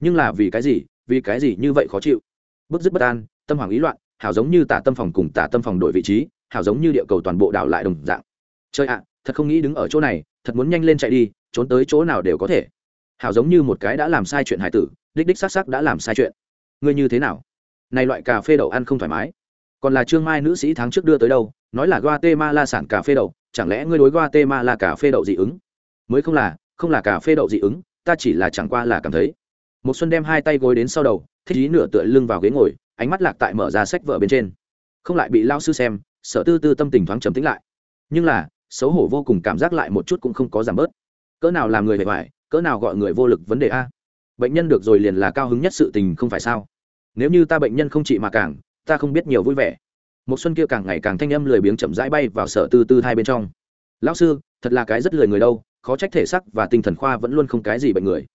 Nhưng là vì cái gì, vì cái gì như vậy khó chịu? Bức dứt bất an, tâm hoàng ý loạn, hảo giống như tả tâm phòng cùng tả tâm phòng đổi vị trí, hảo giống như địa cầu toàn bộ đảo lại đồng dạng. Chơi ạ, thật không nghĩ đứng ở chỗ này, thật muốn nhanh lên chạy đi, trốn tới chỗ nào đều có thể. Hảo giống như một cái đã làm sai chuyện hải tử, đích đích s á c s á c đã làm sai chuyện. Ngươi như thế nào? Này loại cà phê đậu ăn không thoải mái. Còn là trương mai nữ sĩ tháng trước đưa tới đâu, nói là guatemala sản cà phê đậu, chẳng lẽ ngươi đối guatemala cà phê đậu dị ứng? Mới không là không là cà phê đậu dị ứng, ta chỉ là chẳng qua là cảm thấy. Một xuân đem hai tay gối đến sau đầu, thích ý nửa tựa lưng vào ghế ngồi, ánh mắt lạc tại mở ra sách vở bên trên. Không lại bị lao sư xem sở tư tư tâm tình thoáng trầm tĩnh lại. Nhưng là, xấu hổ vô cùng cảm giác lại một chút cũng không có giảm bớt. Cỡ nào làm người hề hoài cỡ nào gọi người vô lực vấn đề a? Bệnh nhân được rồi liền là cao hứng nhất sự tình không phải sao? Nếu như ta bệnh nhân không trị mà càng, ta không biết nhiều vui vẻ. Một xuân kia càng ngày càng thanh âm lười biếng chậm rãi bay vào sở tư tư hai bên trong. Lão sư thật là cái rất lười người đâu khó trách thể sắc và tinh thần khoa vẫn luôn không cái gì bệnh người.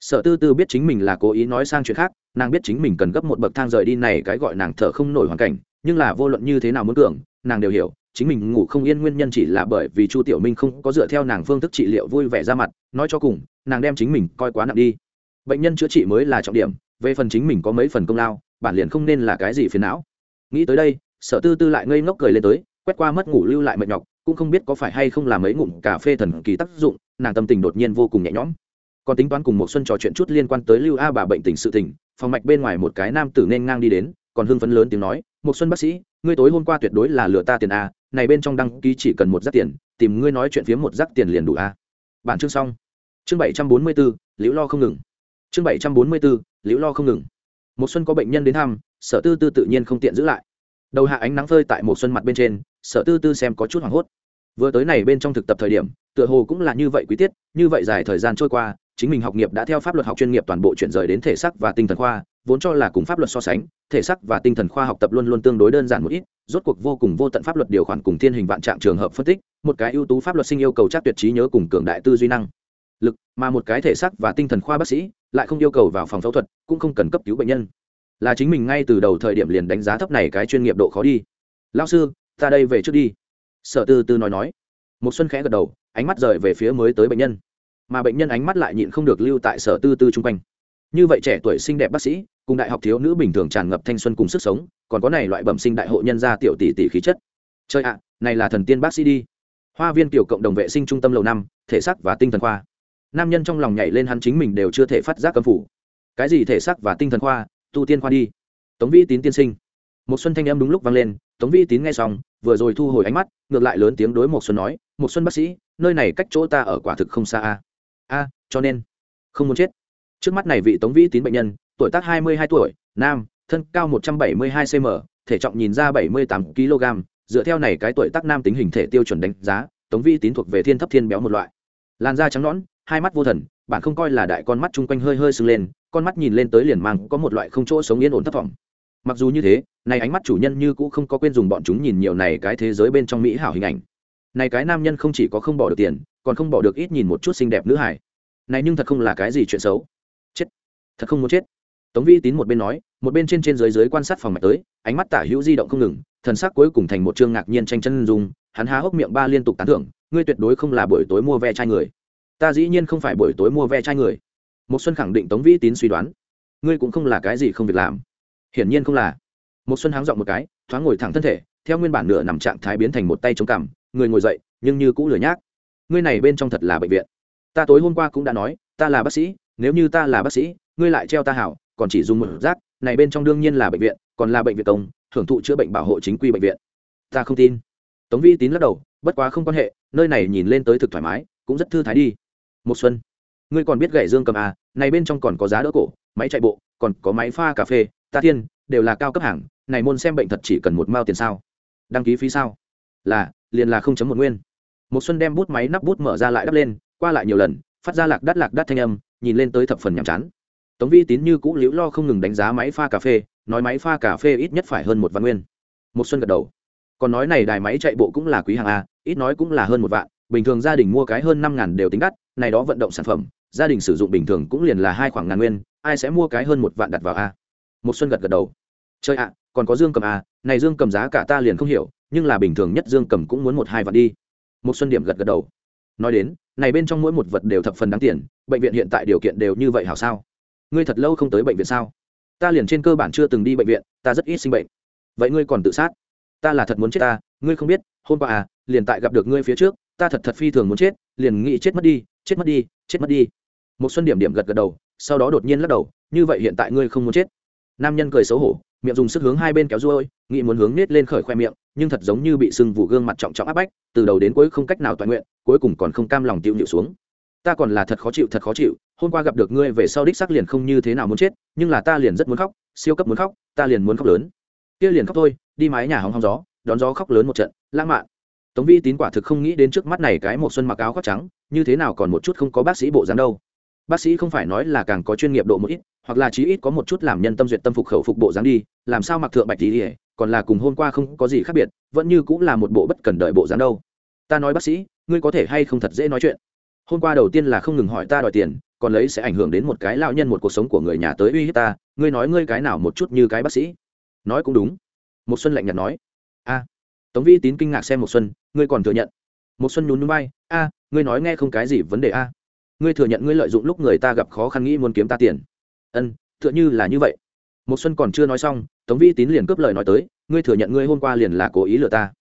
Sở tư tư biết chính mình là cố ý nói sang chuyện khác nàng biết chính mình cần gấp một bậc thang rời đi này cái gọi nàng thở không nổi hoàn cảnh nhưng là vô luận như thế nào muốn tưởng, nàng đều hiểu chính mình ngủ không yên nguyên nhân chỉ là bởi vì chu tiểu minh không có dựa theo nàng phương thức trị liệu vui vẻ ra mặt nói cho cùng nàng đem chính mình coi quá nặng đi. Bệnh nhân chữa trị mới là trọng điểm về phần chính mình có mấy phần công lao bản liền không nên là cái gì phiền não. Nghĩ tới đây sở tư tư lại ngây ngốc cười lên tới quét qua mất ngủ lưu lại mệt nhọc cũng không biết có phải hay không là mấy ngụm cà phê thần kỳ tác dụng, nàng tâm tình đột nhiên vô cùng nhẹ nhõm. Còn tính toán cùng một xuân trò chuyện chút liên quan tới lưu a bà bệnh tình sự tình, phòng mạch bên ngoài một cái nam tử nên ngang đi đến, còn hưng phấn lớn tiếng nói, một xuân bác sĩ, ngươi tối hôm qua tuyệt đối là lừa ta tiền a, này bên trong đăng ký chỉ cần một rác tiền, tìm ngươi nói chuyện phía một rác tiền liền đủ a. Bản chương xong. Chương bảy trăm bốn mươi bốn liễu lo không ngừng. Chương bảy trăm bốn mươi bốn liễu lo không ngừng. Một xuân có bệnh nhân đến thăm, sở tư tư tự nhiên không tiện giữ lại. Đầu hạ ánh nắng phơi tại một xuân mặt bên trên, sở tư tư xem có chút hoảng hốt vừa tới này bên trong thực tập thời điểm, tựa hồ cũng là như vậy quý tiết, như vậy dài thời gian trôi qua, chính mình học nghiệp đã theo pháp luật học chuyên nghiệp toàn bộ chuyển rời đến thể xác và tinh thần khoa, vốn cho là cùng pháp luật so sánh, thể xác và tinh thần khoa học tập luôn luôn tương đối đơn giản một ít, rốt cuộc vô cùng vô tận pháp luật điều khoản cùng thiên hình vạn trạng trường hợp phân tích, một cái ưu tú pháp luật sinh yêu cầu chắc tuyệt trí nhớ cùng cường đại tư duy năng. Lực, mà một cái thể xác và tinh thần khoa bác sĩ, lại không yêu cầu vào phòng phẫu thuật, cũng không cần cấp cứu bệnh nhân. Là chính mình ngay từ đầu thời điểm liền đánh giá thấp này cái chuyên nghiệp độ khó đi. Lao sư, ta đây về trước đi sở tư tư nói nói. Một xuân khẽ gật đầu, ánh mắt rời về phía mới tới bệnh nhân. Mà bệnh nhân ánh mắt lại nhịn không được lưu tại sở tư tư chung quanh. Như vậy trẻ tuổi xinh đẹp bác sĩ, cùng đại học thiếu nữ bình thường tràn ngập thanh xuân cùng sức sống, còn có này loại bẩm sinh đại hộ nhân gia tiểu tỷ tỷ khí chất. Chơi ạ, này là thần tiên bác sĩ đi. Hoa viên tiểu cộng đồng vệ sinh trung tâm lầu năm, thể xác và tinh thần khoa. Nam nhân trong lòng nhảy lên hắn chính mình đều chưa thể phát giác cấm phủ. Cái gì thể xác và tinh thần khoa? Tu tiên khoa đi. Tống vi tín tiên sinh một xuân thanh em đúng lúc vang lên, tống vi tín nghe xong, vừa rồi thu hồi ánh mắt, ngược lại lớn tiếng đối một xuân nói một xuân bác sĩ, nơi này cách chỗ ta ở quả thực không xa a. A, cho nên không muốn chết. Trước mắt này vị tống vi tín bệnh nhân, tuổi tác hai mươi hai tuổi, nam, thân cao một trăm bảy mươi hai cm thể trọng nhìn ra bảy mươi tám kg dựa theo này cái tuổi tác nam tính hình thể tiêu chuẩn đánh giá, tống vi tín thuộc về thiên thấp thiên béo một loại. Làn da trắng nõn, hai mắt vô thần, bạn không coi là đại con mắt chung quanh hơi hơi sưng lên, con mắt nhìn lên tới liền mang có một loại không chỗ sống yên ổn thất vọng mặc dù như thế, này ánh mắt chủ nhân như cũ không có quên dùng bọn chúng nhìn nhiều này cái thế giới bên trong mỹ hảo hình ảnh. Này cái nam nhân không chỉ có không bỏ được tiền, còn không bỏ được ít nhìn một chút xinh đẹp nữ hải này nhưng thật không là cái gì chuyện xấu. Chết. Thật không muốn chết. Tống vi tín một bên nói, một bên trên trên dưới dưới quan sát phòng mạch tới, ánh mắt tả hữu di động không ngừng, thần sắc cuối cùng thành một chương ngạc nhiên tranh chân dung, hắn há hốc miệng ba liên tục tán thưởng, ngươi tuyệt đối không là buổi tối mua ve chai người. Ta dĩ nhiên không phải buổi tối mua ve chai người. Một xuân khẳng định tống Vi tín suy đoán. Ngươi cũng không là cái gì không việc làm hiển nhiên không là. Một xuân háng dọn một cái, thoáng ngồi thẳng thân thể, theo nguyên bản nửa nằm trạng thái biến thành một tay chống cằm, người ngồi dậy, nhưng như cũ lười nhác. Ngươi này bên trong thật là bệnh viện. Ta tối hôm qua cũng đã nói, ta là bác sĩ, nếu như ta là bác sĩ, ngươi lại treo ta hảo, còn chỉ dùng một rác, này bên trong đương nhiên là bệnh viện, còn là bệnh viện công, hưởng thụ chữa bệnh bảo hộ chính quy bệnh viện. Ta không tin. Tống vi tín lắc đầu, bất quá không quan hệ, nơi này nhìn lên tới thực thoải mái, cũng rất thư thái đi. Một xuân, ngươi còn biết gậy dương cầm à này bên trong còn có giá đỡ cổ, máy chạy bộ, còn có máy pha cà phê ta thiên, đều là cao cấp hàng, này môn xem bệnh thật chỉ cần một mao tiền sao? Đăng ký phí sao? Là, liền là không chấm một nguyên. Một xuân đem bút máy nắp bút mở ra lại đắp lên, qua lại nhiều lần, phát ra lạc đắt lạc đắt thanh âm, nhìn lên tới thập phần nhàm chán. Tống vi tín như cũ liễu lo không ngừng đánh giá máy pha cà phê, nói máy pha cà phê ít nhất phải hơn một vạn nguyên. Một xuân gật đầu. Còn nói này đài máy chạy bộ cũng là quý hàng a, ít nói cũng là hơn một vạn, bình thường gia đình mua cái hơn năm ngàn đều tính đắt, này đó vận động sản phẩm, gia đình sử dụng bình thường cũng liền là hai khoảng ngàn nguyên, ai sẽ mua cái hơn một vạn đặt vào a? Một xuân gật gật đầu. Chơi ạ, còn có dương cầm à? này dương cầm giá cả ta liền không hiểu, nhưng là bình thường nhất dương cầm cũng muốn một hai vạn đi. Một xuân điểm gật gật đầu. Nói đến, này bên trong mỗi một vật đều thập phần đáng tiền, bệnh viện hiện tại điều kiện đều như vậy hảo sao? Ngươi thật lâu không tới bệnh viện sao? Ta liền trên cơ bản chưa từng đi bệnh viện, ta rất ít sinh bệnh. Vậy ngươi còn tự sát? Ta là thật muốn chết ta, ngươi không biết, hôm qua à liền tại gặp được ngươi phía trước, ta thật thật phi thường muốn chết, liền nghĩ chết mất đi, chết mất đi, chết mất đi. Một xuân điểm điểm gật gật đầu, sau đó đột nhiên lắc đầu, như vậy hiện tại ngươi không muốn chết nam nhân cười xấu hổ, miệng dùng sức hướng hai bên kéo ruôi, nghĩ muốn hướng nết lên khởi khoe miệng, nhưng thật giống như bị sưng vụ gương mặt trọng trọng áp bách, từ đầu đến cuối không cách nào toàn nguyện, cuối cùng còn không cam lòng tiêu nhịu xuống. Ta còn là thật khó chịu, thật khó chịu, hôm qua gặp được ngươi về sau đích xác liền không như thế nào muốn chết, nhưng là ta liền rất muốn khóc, siêu cấp muốn khóc, ta liền muốn khóc lớn. Kia liền khóc thôi, đi mái nhà hóng hóng gió, đón gió khóc lớn một trận, lãng mạn. Tống vi tín quả thực không nghĩ đến trước mắt này cái một xuân mặc áo khoác trắng, như thế nào còn một chút không có bác sĩ bộ dáng đâu bác sĩ không phải nói là càng có chuyên nghiệp độ một ít, hoặc là chí ít có một chút làm nhân tâm duyệt tâm phục khẩu phục bộ dáng đi, làm sao mặc thượng bạch tí còn là cùng hôm qua không có gì khác biệt, vẫn như cũng là một bộ bất cần đợi bộ dáng đâu. Ta nói bác sĩ, ngươi có thể hay không thật dễ nói chuyện? Hôm qua đầu tiên là không ngừng hỏi ta đòi tiền, còn lấy sẽ ảnh hưởng đến một cái lão nhân một cuộc sống của người nhà tới uy hiếp ta, ngươi nói ngươi cái nào một chút như cái bác sĩ? Nói cũng đúng. Một xuân lạnh nhạt nói. A. Tống vi tín kinh ngạc xem một xuân, ngươi còn thừa nhận. Một xuân nhún nhún bay a, ngươi nói nghe không cái gì vấn đề a ngươi thừa nhận ngươi lợi dụng lúc người ta gặp khó khăn nghĩ muốn kiếm ta tiền. Ân, tựa như là như vậy. Một xuân còn chưa nói xong, tống vi tín liền cướp lời nói tới, ngươi thừa nhận ngươi hôm qua liền là cố ý lừa ta.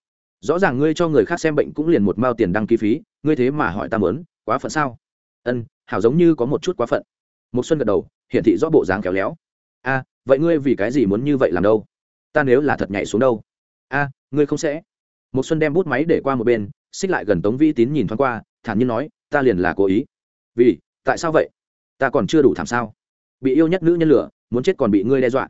Rõ ràng ngươi cho người khác xem bệnh cũng liền một mao tiền đăng ký phí, ngươi thế mà hỏi ta mớn, quá phận sao? Ân, hảo giống như có một chút quá phận. Một xuân gật đầu, hiển thị rõ bộ dáng kéo léo. A, vậy ngươi vì cái gì muốn như vậy làm đâu? Ta nếu là thật nhảy xuống đâu? A, ngươi không sẽ. Một xuân đem bút máy để qua một bên, xích lại gần tống vi tín nhìn thoáng qua, thản nhiên nói, ta liền là cố ý vì, tại sao vậy? Ta còn chưa đủ thảm sao? Bị yêu nhất nữ nhân lửa muốn chết còn bị ngươi đe dọa.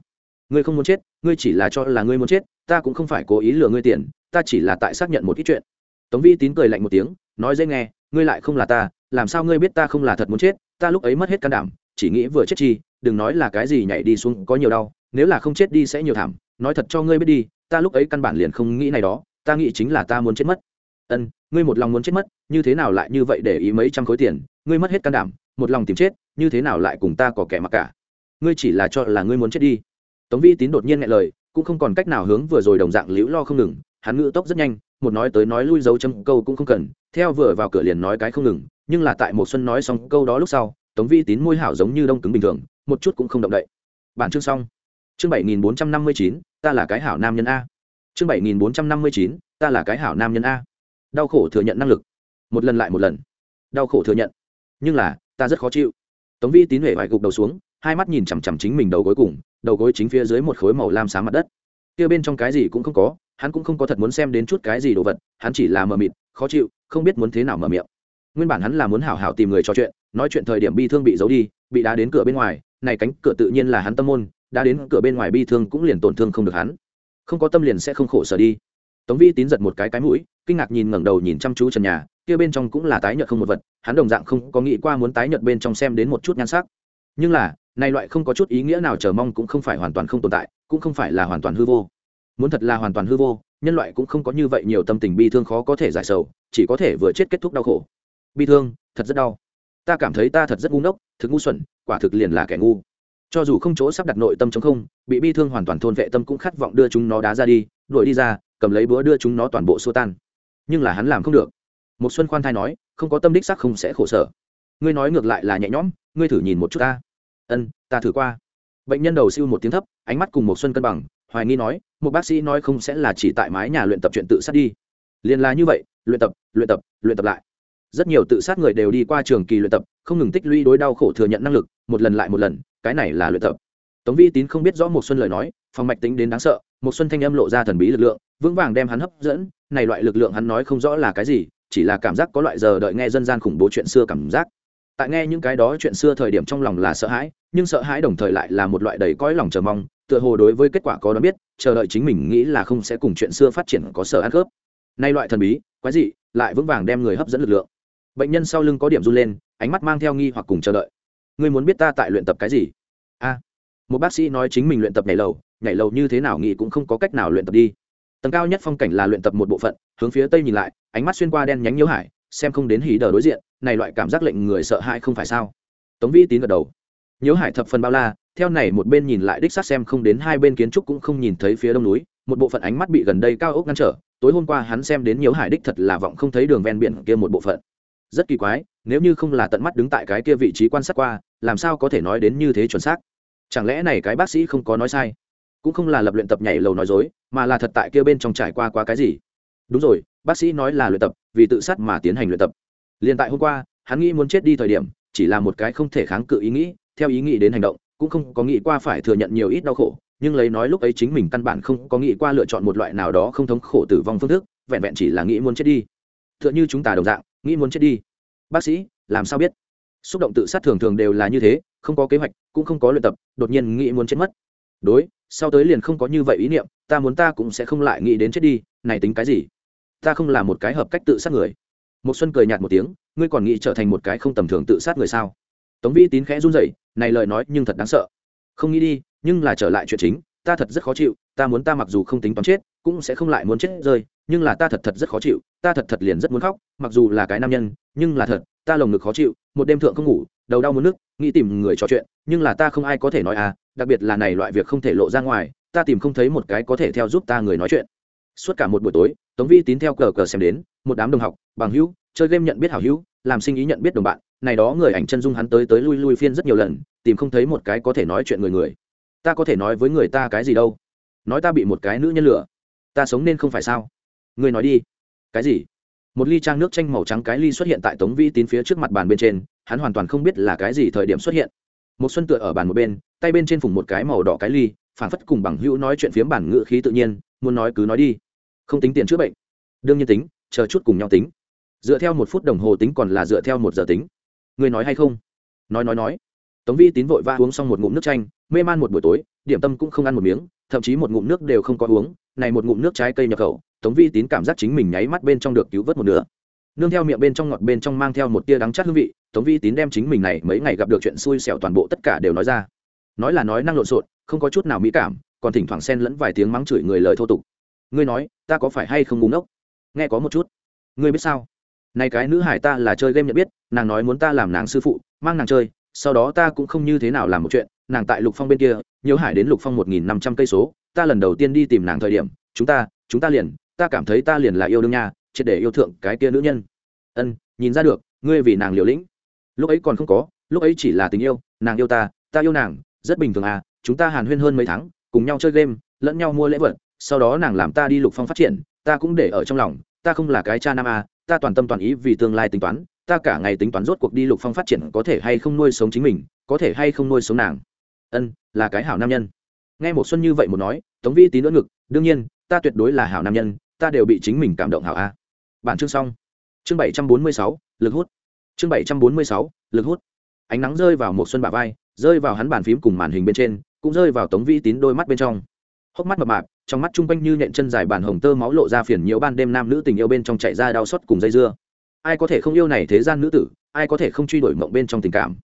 Ngươi không muốn chết, ngươi chỉ là cho là ngươi muốn chết, ta cũng không phải cố ý lừa ngươi tiền, ta chỉ là tại xác nhận một ít chuyện. Tống vi tín cười lạnh một tiếng, nói dễ nghe, ngươi lại không là ta, làm sao ngươi biết ta không là thật muốn chết, ta lúc ấy mất hết can đảm, chỉ nghĩ vừa chết chi, đừng nói là cái gì nhảy đi xuống có nhiều đau, nếu là không chết đi sẽ nhiều thảm, nói thật cho ngươi biết đi, ta lúc ấy căn bản liền không nghĩ này đó, ta nghĩ chính là ta muốn chết mất ân, ngươi một lòng muốn chết mất, như thế nào lại như vậy để ý mấy trăm khối tiền? Ngươi mất hết can đảm, một lòng tìm chết, như thế nào lại cùng ta có kẻ mặc cả? Ngươi chỉ là cho là ngươi muốn chết đi. Tống vi tín đột nhiên nghe lời, cũng không còn cách nào hướng vừa rồi đồng dạng liễu lo không ngừng, hắn ngự tốc rất nhanh, một nói tới nói lui dấu chấm câu cũng không cần, theo vừa vào cửa liền nói cái không ngừng, nhưng là tại một xuân nói xong câu đó lúc sau, tống vi tín môi hảo giống như đông cứng bình thường, một chút cũng không động đậy. Bản chương xong. Chương bảy nghìn bốn trăm năm mươi chín, ta là cái hảo nam nhân a. Chương bảy nghìn bốn trăm năm mươi chín, ta là cái hảo nam nhân a đau khổ thừa nhận năng lực. Một lần lại một lần. Đau khổ thừa nhận. Nhưng là, ta rất khó chịu. Tống vi tín huệ vải gục đầu xuống, hai mắt nhìn chằm chằm chính mình đầu gối cùng, đầu gối chính phía dưới một khối màu lam sáng mặt đất. Kia bên trong cái gì cũng không có, hắn cũng không có thật muốn xem đến chút cái gì đồ vật, hắn chỉ là mờ mịt, khó chịu, không biết muốn thế nào mở miệng. Nguyên bản hắn là muốn hảo hảo tìm người trò chuyện, nói chuyện thời điểm bi thương bị giấu đi, bị đá đến cửa bên ngoài, này cánh cửa tự nhiên là hắn tâm môn, đá đến cửa bên ngoài bi thương cũng liền tổn thương không được hắn. Không có tâm liền sẽ không khổ sở đi tống vi tín giật một cái cái mũi, kinh ngạc nhìn ngẩng đầu nhìn chăm chú trần nhà, kia bên trong cũng là tái nhợt không một vật, hắn đồng dạng không có nghĩ qua muốn tái nhợt bên trong xem đến một chút nhan sắc. Nhưng là, này loại không có chút ý nghĩa nào chờ mong cũng không phải hoàn toàn không tồn tại, cũng không phải là hoàn toàn hư vô. Muốn thật là hoàn toàn hư vô, nhân loại cũng không có như vậy nhiều tâm tình bi thương khó có thể giải sầu, chỉ có thể vừa chết kết thúc đau khổ. Bi thương, thật rất đau. Ta cảm thấy ta thật rất ngu ngốc, thực ngu xuẩn, quả thực liền là kẻ ngu. Cho dù không chỗ sắp đặt nội tâm chống không, bị bi thương hoàn toàn thôn vệ tâm cũng khát vọng đưa chúng nó đá ra đi, đuổi đi ra cầm lấy búa đưa chúng nó toàn bộ xua tan. Nhưng là hắn làm không được. Một xuân khoan thai nói, không có tâm đích sắc không sẽ khổ sở. Ngươi nói ngược lại là nhẹ nhõm, ngươi thử nhìn một chút ta. Ân, ta thử qua. Bệnh nhân đầu siêu một tiếng thấp, ánh mắt cùng một xuân cân bằng, hoài nghi nói, một bác sĩ nói không sẽ là chỉ tại mái nhà luyện tập chuyện tự sát đi. Liền là như vậy, luyện tập luyện tập luyện tập lại. Rất nhiều tự sát người đều đi qua trường kỳ luyện tập, không ngừng tích lũy đối đau khổ thừa nhận năng lực, một lần lại một lần, cái này là luyện tập. Tống vi tín không biết rõ một xuân lời nói phòng mạch tính đến đáng sợ, một xuân thanh âm lộ ra thần bí lực lượng, vững vàng đem hắn hấp dẫn, này loại lực lượng hắn nói không rõ là cái gì, chỉ là cảm giác có loại giờ đợi nghe dân gian khủng bố chuyện xưa cảm giác. Tại nghe những cái đó chuyện xưa thời điểm trong lòng là sợ hãi, nhưng sợ hãi đồng thời lại là một loại đầy cõi lòng chờ mong, tựa hồ đối với kết quả có đó biết, chờ đợi chính mình nghĩ là không sẽ cùng chuyện xưa phát triển có sở ăn khớp. Nay loại thần bí, quái dị, lại vững vàng đem người hấp dẫn lực lượng. Bệnh nhân sau lưng có điểm run lên, ánh mắt mang theo nghi hoặc cùng chờ đợi. Ngươi muốn biết ta tại luyện tập cái gì? A. Một bác sĩ nói chính mình luyện tập nhảy lầu nhảy lầu như thế nào nghĩ cũng không có cách nào luyện tập đi. Tầng cao nhất phong cảnh là luyện tập một bộ phận, hướng phía tây nhìn lại, ánh mắt xuyên qua đen nhánh nhiễu hải, xem không đến hí đờ đối diện, này loại cảm giác lệnh người sợ hãi không phải sao? Tống vĩ tín gật đầu. Nhiễu hải thập phần bao la, theo này một bên nhìn lại đích xác xem không đến hai bên kiến trúc cũng không nhìn thấy phía đông núi, một bộ phận ánh mắt bị gần đây cao ốc ngăn trở, tối hôm qua hắn xem đến nhiễu hải đích thật là vọng không thấy đường ven biển kia một bộ phận. Rất kỳ quái, nếu như không là tận mắt đứng tại cái kia vị trí quan sát qua, làm sao có thể nói đến như thế chuẩn xác? Chẳng lẽ này cái bác sĩ không có nói sai? Cũng không là lập luyện tập nhảy lầu nói dối, mà là thật tại kia bên trong trải qua qua cái gì. Đúng rồi, bác sĩ nói là luyện tập, vì tự sát mà tiến hành luyện tập. Liền tại hôm qua, hắn nghĩ muốn chết đi thời điểm, chỉ là một cái không thể kháng cự ý nghĩ, theo ý nghĩ đến hành động, cũng không có nghĩ qua phải thừa nhận nhiều ít đau khổ, nhưng lấy nói lúc ấy chính mình căn bản không có nghĩ qua lựa chọn một loại nào đó không thống khổ tử vong phương thức, vẹn vẹn chỉ là nghĩ muốn chết đi. T h ư ợ n h ư chúng ta đồng dạng, nghĩ muốn chết đi. Bác sĩ, làm sao biết? Xúc động tự sát thường thường đều là như thế, không có kế hoạch, cũng không có luyện tập, đột nhiên nghĩ muốn chết mất. Đối sau tới liền không có như vậy ý niệm, ta muốn ta cũng sẽ không lại nghĩ đến chết đi, này tính cái gì? Ta không là một cái hợp cách tự sát người. Một xuân cười nhạt một tiếng, ngươi còn nghĩ trở thành một cái không tầm thường tự sát người sao? Tống vi tín khẽ run rẩy, này lời nói nhưng thật đáng sợ. Không nghĩ đi, nhưng là trở lại chuyện chính, ta thật rất khó chịu, ta muốn ta mặc dù không tính toán chết, cũng sẽ không lại muốn chết rơi, nhưng là ta thật thật rất khó chịu, ta thật thật liền rất muốn khóc, mặc dù là cái nam nhân, nhưng là thật, ta lồng ngực khó chịu, một đêm thượng không ngủ, đầu đau muốn nước nghĩ tìm người trò chuyện, nhưng là ta không ai có thể nói à đặc biệt là này loại việc không thể lộ ra ngoài, ta tìm không thấy một cái có thể theo giúp ta người nói chuyện. Suốt cả một buổi tối, tống vi tín theo cờ cờ xem đến, một đám đồng học, bằng hữu, chơi game nhận biết hảo hữu, làm sinh ý nhận biết đồng bạn, này đó người ảnh chân dung hắn tới tới lui lui phiên rất nhiều lần, tìm không thấy một cái có thể nói chuyện người người. Ta có thể nói với người ta cái gì đâu? Nói ta bị một cái nữ nhân lửa ta sống nên không phải sao? Người nói đi. Cái gì? Một ly trang nước chanh màu trắng cái ly xuất hiện tại tống Vi tín phía trước mặt bàn bên trên, hắn hoàn toàn không biết là cái gì thời điểm xuất hiện một xuân tựa ở bàn một bên, tay bên trên phủ một cái màu đỏ cái ly phản phất cùng bằng hữu nói chuyện phiếm bản ngữ khí tự nhiên, muốn nói cứ nói đi. Không tính tiền chữa bệnh. Đương nhiên tính, chờ chút cùng nhau tính. Dựa theo một phút đồng hồ tính còn là dựa theo một giờ tính. Người nói hay không? Nói nói nói. Tống vi tín vội va uống xong một ngụm nước chanh, mê man một buổi tối, điểm tâm cũng không ăn một miếng, thậm chí một ngụm nước đều không có uống. Này một ngụm nước trái cây nhập khẩu, tống vi tín cảm giác chính mình nháy mắt bên trong được cứu vớt một nửa nương theo miệng bên trong ngọt bên trong mang theo một tia đắng chát hương vị, tống vi tín đem chính mình này mấy ngày gặp được chuyện xui xẻo toàn bộ tất cả đều nói ra. Nói là nói năng lộn xộn, không có chút nào mỹ cảm, còn thỉnh thoảng xen lẫn vài tiếng mắng chửi người lời thô tục. Ngươi nói, ta có phải hay không ngúng ốc nghe có một chút. Ngươi biết sao? Này cái nữ hải ta là chơi game nhận biết, nàng nói muốn ta làm nàng sư phụ, mang nàng chơi, sau đó ta cũng không như thế nào làm một chuyện, nàng tại lục phong bên kia, nhiều hải đến lục phong một nghìn năm trăm cây số, ta lần đầu tiên đi tìm nàng thời điểm, chúng ta chúng ta liền, ta cảm thấy ta liền là yêu đương nha triệt để yêu thượng cái kia nữ nhân. Ân nhìn ra được ngươi vì nàng liều lĩnh. Lúc ấy còn không có lúc ấy chỉ là tình yêu nàng yêu ta ta yêu nàng rất bình thường à chúng ta hàn huyên hơn mấy tháng cùng nhau chơi game lẫn nhau mua lễ vật sau đó nàng làm ta đi lục phong phát triển ta cũng để ở trong lòng ta không là cái cha nam à, ta toàn tâm toàn ý vì tương lai tính toán ta cả ngày tính toán rốt cuộc đi lục phong phát triển có thể hay không nuôi sống chính mình có thể hay không nuôi sống nàng. Ân là cái hảo nam nhân. Nghe một xuân như vậy một nói tống vi tín đỡ ngực đương nhiên ta tuyệt đối là hảo nam nhân ta đều bị chính mình cảm động hảo a bản chương xong. Chương bảy trăm bốn mươi sáu, lực hút. Chương bảy trăm bốn mươi sáu, lực hút. Ánh nắng rơi vào một xuân bả vai, rơi vào hắn bàn phím cùng màn hình bên trên, cũng rơi vào tống vi tín đôi mắt bên trong. Hốc mắt mập mạp, trong mắt chung quanh như nhện chân dài bàn hồng tơ máu lộ ra phiền nhiễu ban đêm nam nữ tình yêu bên trong chạy ra đau xót cùng dây dưa. Ai có thể không yêu này thế gian nữ tử, ai có thể không truy đuổi mộng bên trong tình cảm.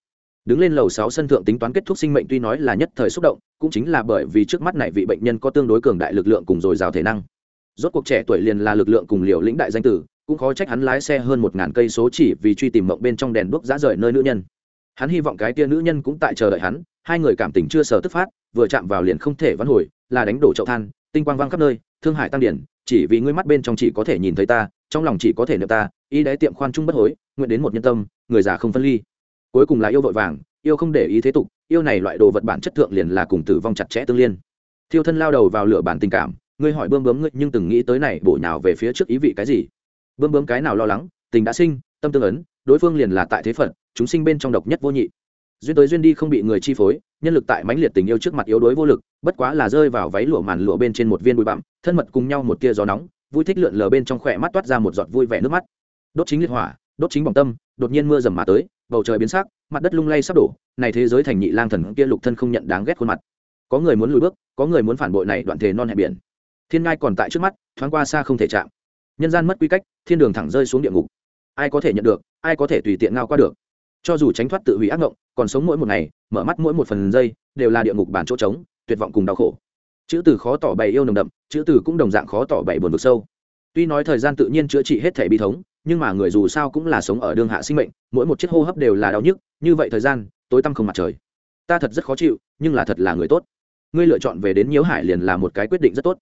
Đứng lên lầu sáu sân thượng tính toán kết thúc sinh mệnh tuy nói là nhất thời xúc động, cũng chính là bởi vì trước mắt này vị bệnh nhân có tương đối cường đại lực lượng cùng dồi dào thể năng rốt cuộc trẻ tuổi liền là lực lượng cùng liều lĩnh đại danh tử, cũng khó trách hắn lái xe hơn một ngàn cây số chỉ vì truy tìm mộng bên trong đèn đuốc dã rời nơi nữ nhân. Hắn hy vọng cái tia nữ nhân cũng tại chờ đợi hắn, hai người cảm tình chưa sờ tức phát, vừa chạm vào liền không thể vãn hồi, là đánh đổ chậu than, tinh quang văng khắp nơi, thương hải tăng điển, chỉ vì ngươi mắt bên trong chỉ có thể nhìn thấy ta, trong lòng chỉ có thể niệm ta, y đế tiệm khoan trung bất hối, nguyện đến một nhân tâm, người già không phân ly. Cuối cùng là yêu vội vàng, yêu không để ý thế tục, yêu này loại đồ vật bản chất thượng liền là cùng tử vong chặt chẽ tương liên. Thiêu thân lao đầu vào lửa bản tình cảm ngươi hỏi bơm bướm ngươi nhưng từng nghĩ tới này, bổ nào về phía trước ý vị cái gì? Bơm bướm cái nào lo lắng, tình đã sinh, tâm tương ấn, đối phương liền là tại thế phận, chúng sinh bên trong độc nhất vô nhị. Duyên tới duyên đi không bị người chi phối, nhân lực tại mãnh liệt tình yêu trước mặt yếu đuối vô lực, bất quá là rơi vào váy lụa màn lụa bên trên một viên bụi bặm, thân mật cùng nhau một tia gió nóng, vui thích lượn lờ bên trong khỏe mắt toát ra một giọt vui vẻ nước mắt. Đốt chính liệt hỏa, đốt chính bỏng tâm, đột nhiên mưa dầm mà tới, bầu trời biến sắc, mặt đất lung lay sắp đổ, này thế giới thành nhị lang thần kia lục thân không nhận đáng ghét khuôn mặt. Có người muốn lùi bước, có người muốn phản bội này đoạn thể non hẹp biển thiên ngai còn tại trước mắt, thoáng qua xa không thể chạm. Nhân gian mất quy cách, thiên đường thẳng rơi xuống địa ngục. Ai có thể nhận được, ai có thể tùy tiện ngao qua được. Cho dù tránh thoát tự hủy ác ngộng, còn sống mỗi một ngày, mở mắt mỗi một phần giây, đều là địa ngục bản chỗ trống, tuyệt vọng cùng đau khổ. Chữ từ khó tỏ bày yêu nồng đậm, chữ từ cũng đồng dạng khó tỏ bày buồn vực sâu. Tuy nói thời gian tự nhiên chữa trị hết thể bi thống, nhưng mà người dù sao cũng là sống ở đương hạ sinh mệnh, mỗi một chiếc hô hấp đều là đau nhức, như vậy thời gian, tối tăm không mặt trời. Ta thật rất khó chịu, nhưng là thật là người tốt. Ngươi lựa chọn về đến nhiễu hải liền là một cái quyết định rất tốt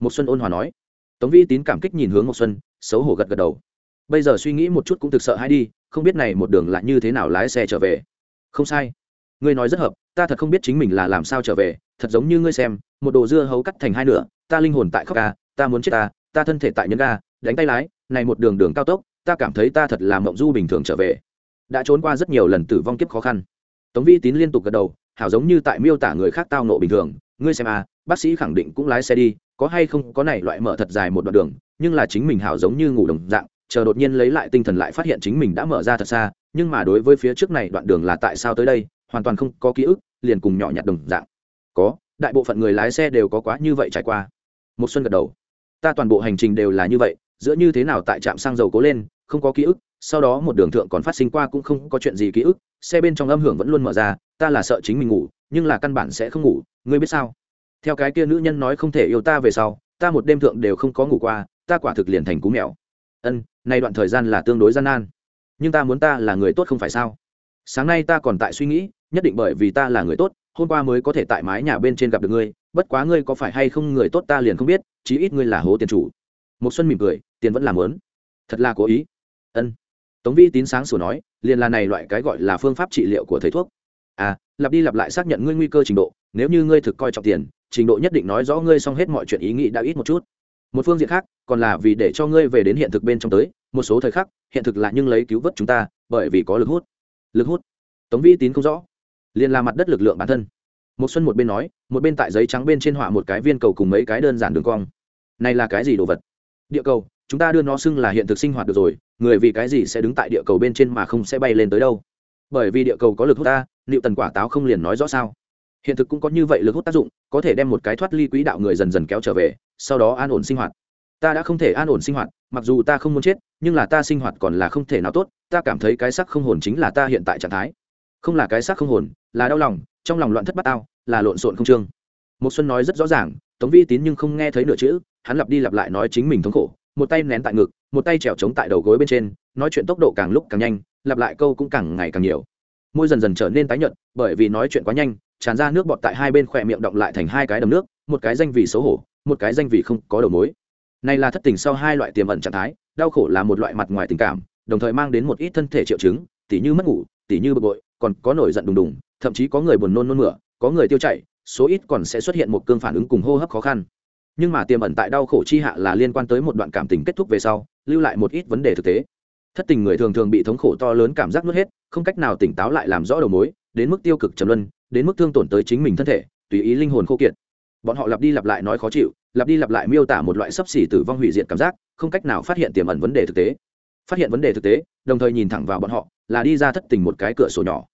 một xuân ôn hòa nói. Tống vi tín cảm kích nhìn hướng một xuân, xấu hổ gật gật đầu. Bây giờ suy nghĩ một chút cũng thực sợ hãi đi, không biết này một đường lại như thế nào lái xe trở về. Không sai. Ngươi nói rất hợp, ta thật không biết chính mình là làm sao trở về, thật giống như ngươi xem, một đồ dưa hấu cắt thành hai nửa, ta linh hồn tại khóc ca ta muốn chết ta ta thân thể tại nhân ga, đánh tay lái, này một đường đường cao tốc, ta cảm thấy ta thật là mộng du bình thường trở về. Đã trốn qua rất nhiều lần tử vong kiếp khó khăn. Tống vi tín liên tục gật đầu, hảo giống như tại miêu tả người khác tao nộ bình thường ngươi xem à bác sĩ khẳng định cũng lái xe đi, có hay không, có này loại mở thật dài một đoạn đường, nhưng là chính mình hảo giống như ngủ đồng dạng, chờ đột nhiên lấy lại tinh thần lại phát hiện chính mình đã mở ra thật xa, nhưng mà đối với phía trước này đoạn đường là tại sao tới đây, hoàn toàn không có ký ức, liền cùng nhỏ nhặt đồng dạng. Có, đại bộ phận người lái xe đều có quá như vậy trải qua. Một xuân gật đầu. Ta toàn bộ hành trình đều là như vậy, giữa như thế nào tại trạm xăng dầu cố lên, không có ký ức, sau đó một đường thượng còn phát sinh qua cũng không có chuyện gì ký ức, xe bên trong âm hưởng vẫn luôn mở ra ta là sợ chính mình ngủ, nhưng là căn bản sẽ không ngủ, ngươi biết sao? Theo cái kia nữ nhân nói không thể yêu ta về sau, ta một đêm thượng đều không có ngủ qua, ta quả thực liền thành cú mèo. Ân, nay đoạn thời gian là tương đối gian nan. Nhưng ta muốn ta là người tốt không phải sao? Sáng nay ta còn tại suy nghĩ, nhất định bởi vì ta là người tốt, hôm qua mới có thể tại mái nhà bên trên gặp được ngươi, bất quá ngươi có phải hay không người tốt ta liền không biết, chí ít ngươi là hố tiền chủ. Một xuân mỉm cười, tiền vẫn làm lớn thật là cố ý. Ân. Tống vi tín sáng sủa nói, liền là này loại cái gọi là phương pháp trị liệu của thầy thuốc à lặp đi lặp lại xác nhận ngươi nguy cơ trình độ, nếu như ngươi thực coi trọng tiền, trình độ nhất định nói rõ ngươi xong hết mọi chuyện ý nghĩ đã ít một chút. Một phương diện khác, còn là vì để cho ngươi về đến hiện thực bên trong tới, một số thời khắc, hiện thực là nhưng lấy cứu vớt chúng ta, bởi vì có lực hút. Lực hút? Tống vi tín không rõ. Liền là mặt đất lực lượng bản thân. Một xuân một bên nói, một bên tại giấy trắng bên trên họa một cái viên cầu cùng mấy cái đơn giản đường cong. Này là cái gì đồ vật? Địa cầu, chúng ta đưa nó xưng là hiện thực sinh hoạt được rồi, người vì cái gì sẽ đứng tại địa cầu bên trên mà không sẽ bay lên tới đâu? Bởi vì địa cầu có lực hút ta liệu tần quả táo không liền nói rõ sao? Hiện thực cũng có như vậy lực hút tác dụng có thể đem một cái thoát ly quỹ đạo người dần dần kéo trở về sau đó an ổn sinh hoạt. Ta đã không thể an ổn sinh hoạt mặc dù ta không muốn chết nhưng là ta sinh hoạt còn là không thể nào tốt ta cảm thấy cái sắc không hồn chính là ta hiện tại trạng thái. Không là cái sắc không hồn là đau lòng trong lòng loạn thất bát ao, là lộn xộn không trương. Một xuân nói rất rõ ràng tống vi tín nhưng không nghe thấy nửa chữ hắn lặp đi lặp lại nói chính mình thống khổ một tay nén tại ngực, một tay trèo trống tại đầu gối bên trên, nói chuyện tốc độ càng lúc càng nhanh, lặp lại câu cũng càng ngày càng nhiều. Môi dần dần trở nên tái nhợt, bởi vì nói chuyện quá nhanh, tràn ra nước bọt tại hai bên khỏe miệng động lại thành hai cái đầm nước, một cái danh vì xấu hổ, một cái danh vì không có đầu mối. Này là thất tình sau hai loại tiềm ẩn trạng thái, đau khổ là một loại mặt ngoài tình cảm, đồng thời mang đến một ít thân thể triệu chứng, tỉ như mất ngủ, tỉ như bực bội, còn có nổi giận đùng đùng, thậm chí có người buồn nôn nôn mửa, có người tiêu chảy, số ít còn sẽ xuất hiện một cương phản ứng cùng hô hấp khó khăn nhưng mà tiềm ẩn tại đau khổ chi hạ là liên quan tới một đoạn cảm tình kết thúc về sau, lưu lại một ít vấn đề thực tế. Thất tình người thường thường bị thống khổ to lớn cảm giác nuốt hết, không cách nào tỉnh táo lại làm rõ đầu mối, đến mức tiêu cực trầm luân, đến mức thương tổn tới chính mình thân thể, tùy ý linh hồn khô kiệt. Bọn họ lặp đi lặp lại nói khó chịu, lặp đi lặp lại miêu tả một loại sấp xỉ tử vong hủy diệt cảm giác, không cách nào phát hiện tiềm ẩn vấn đề thực tế. Phát hiện vấn đề thực tế, đồng thời nhìn thẳng vào bọn họ, là đi ra thất tình một cái cửa sổ nhỏ.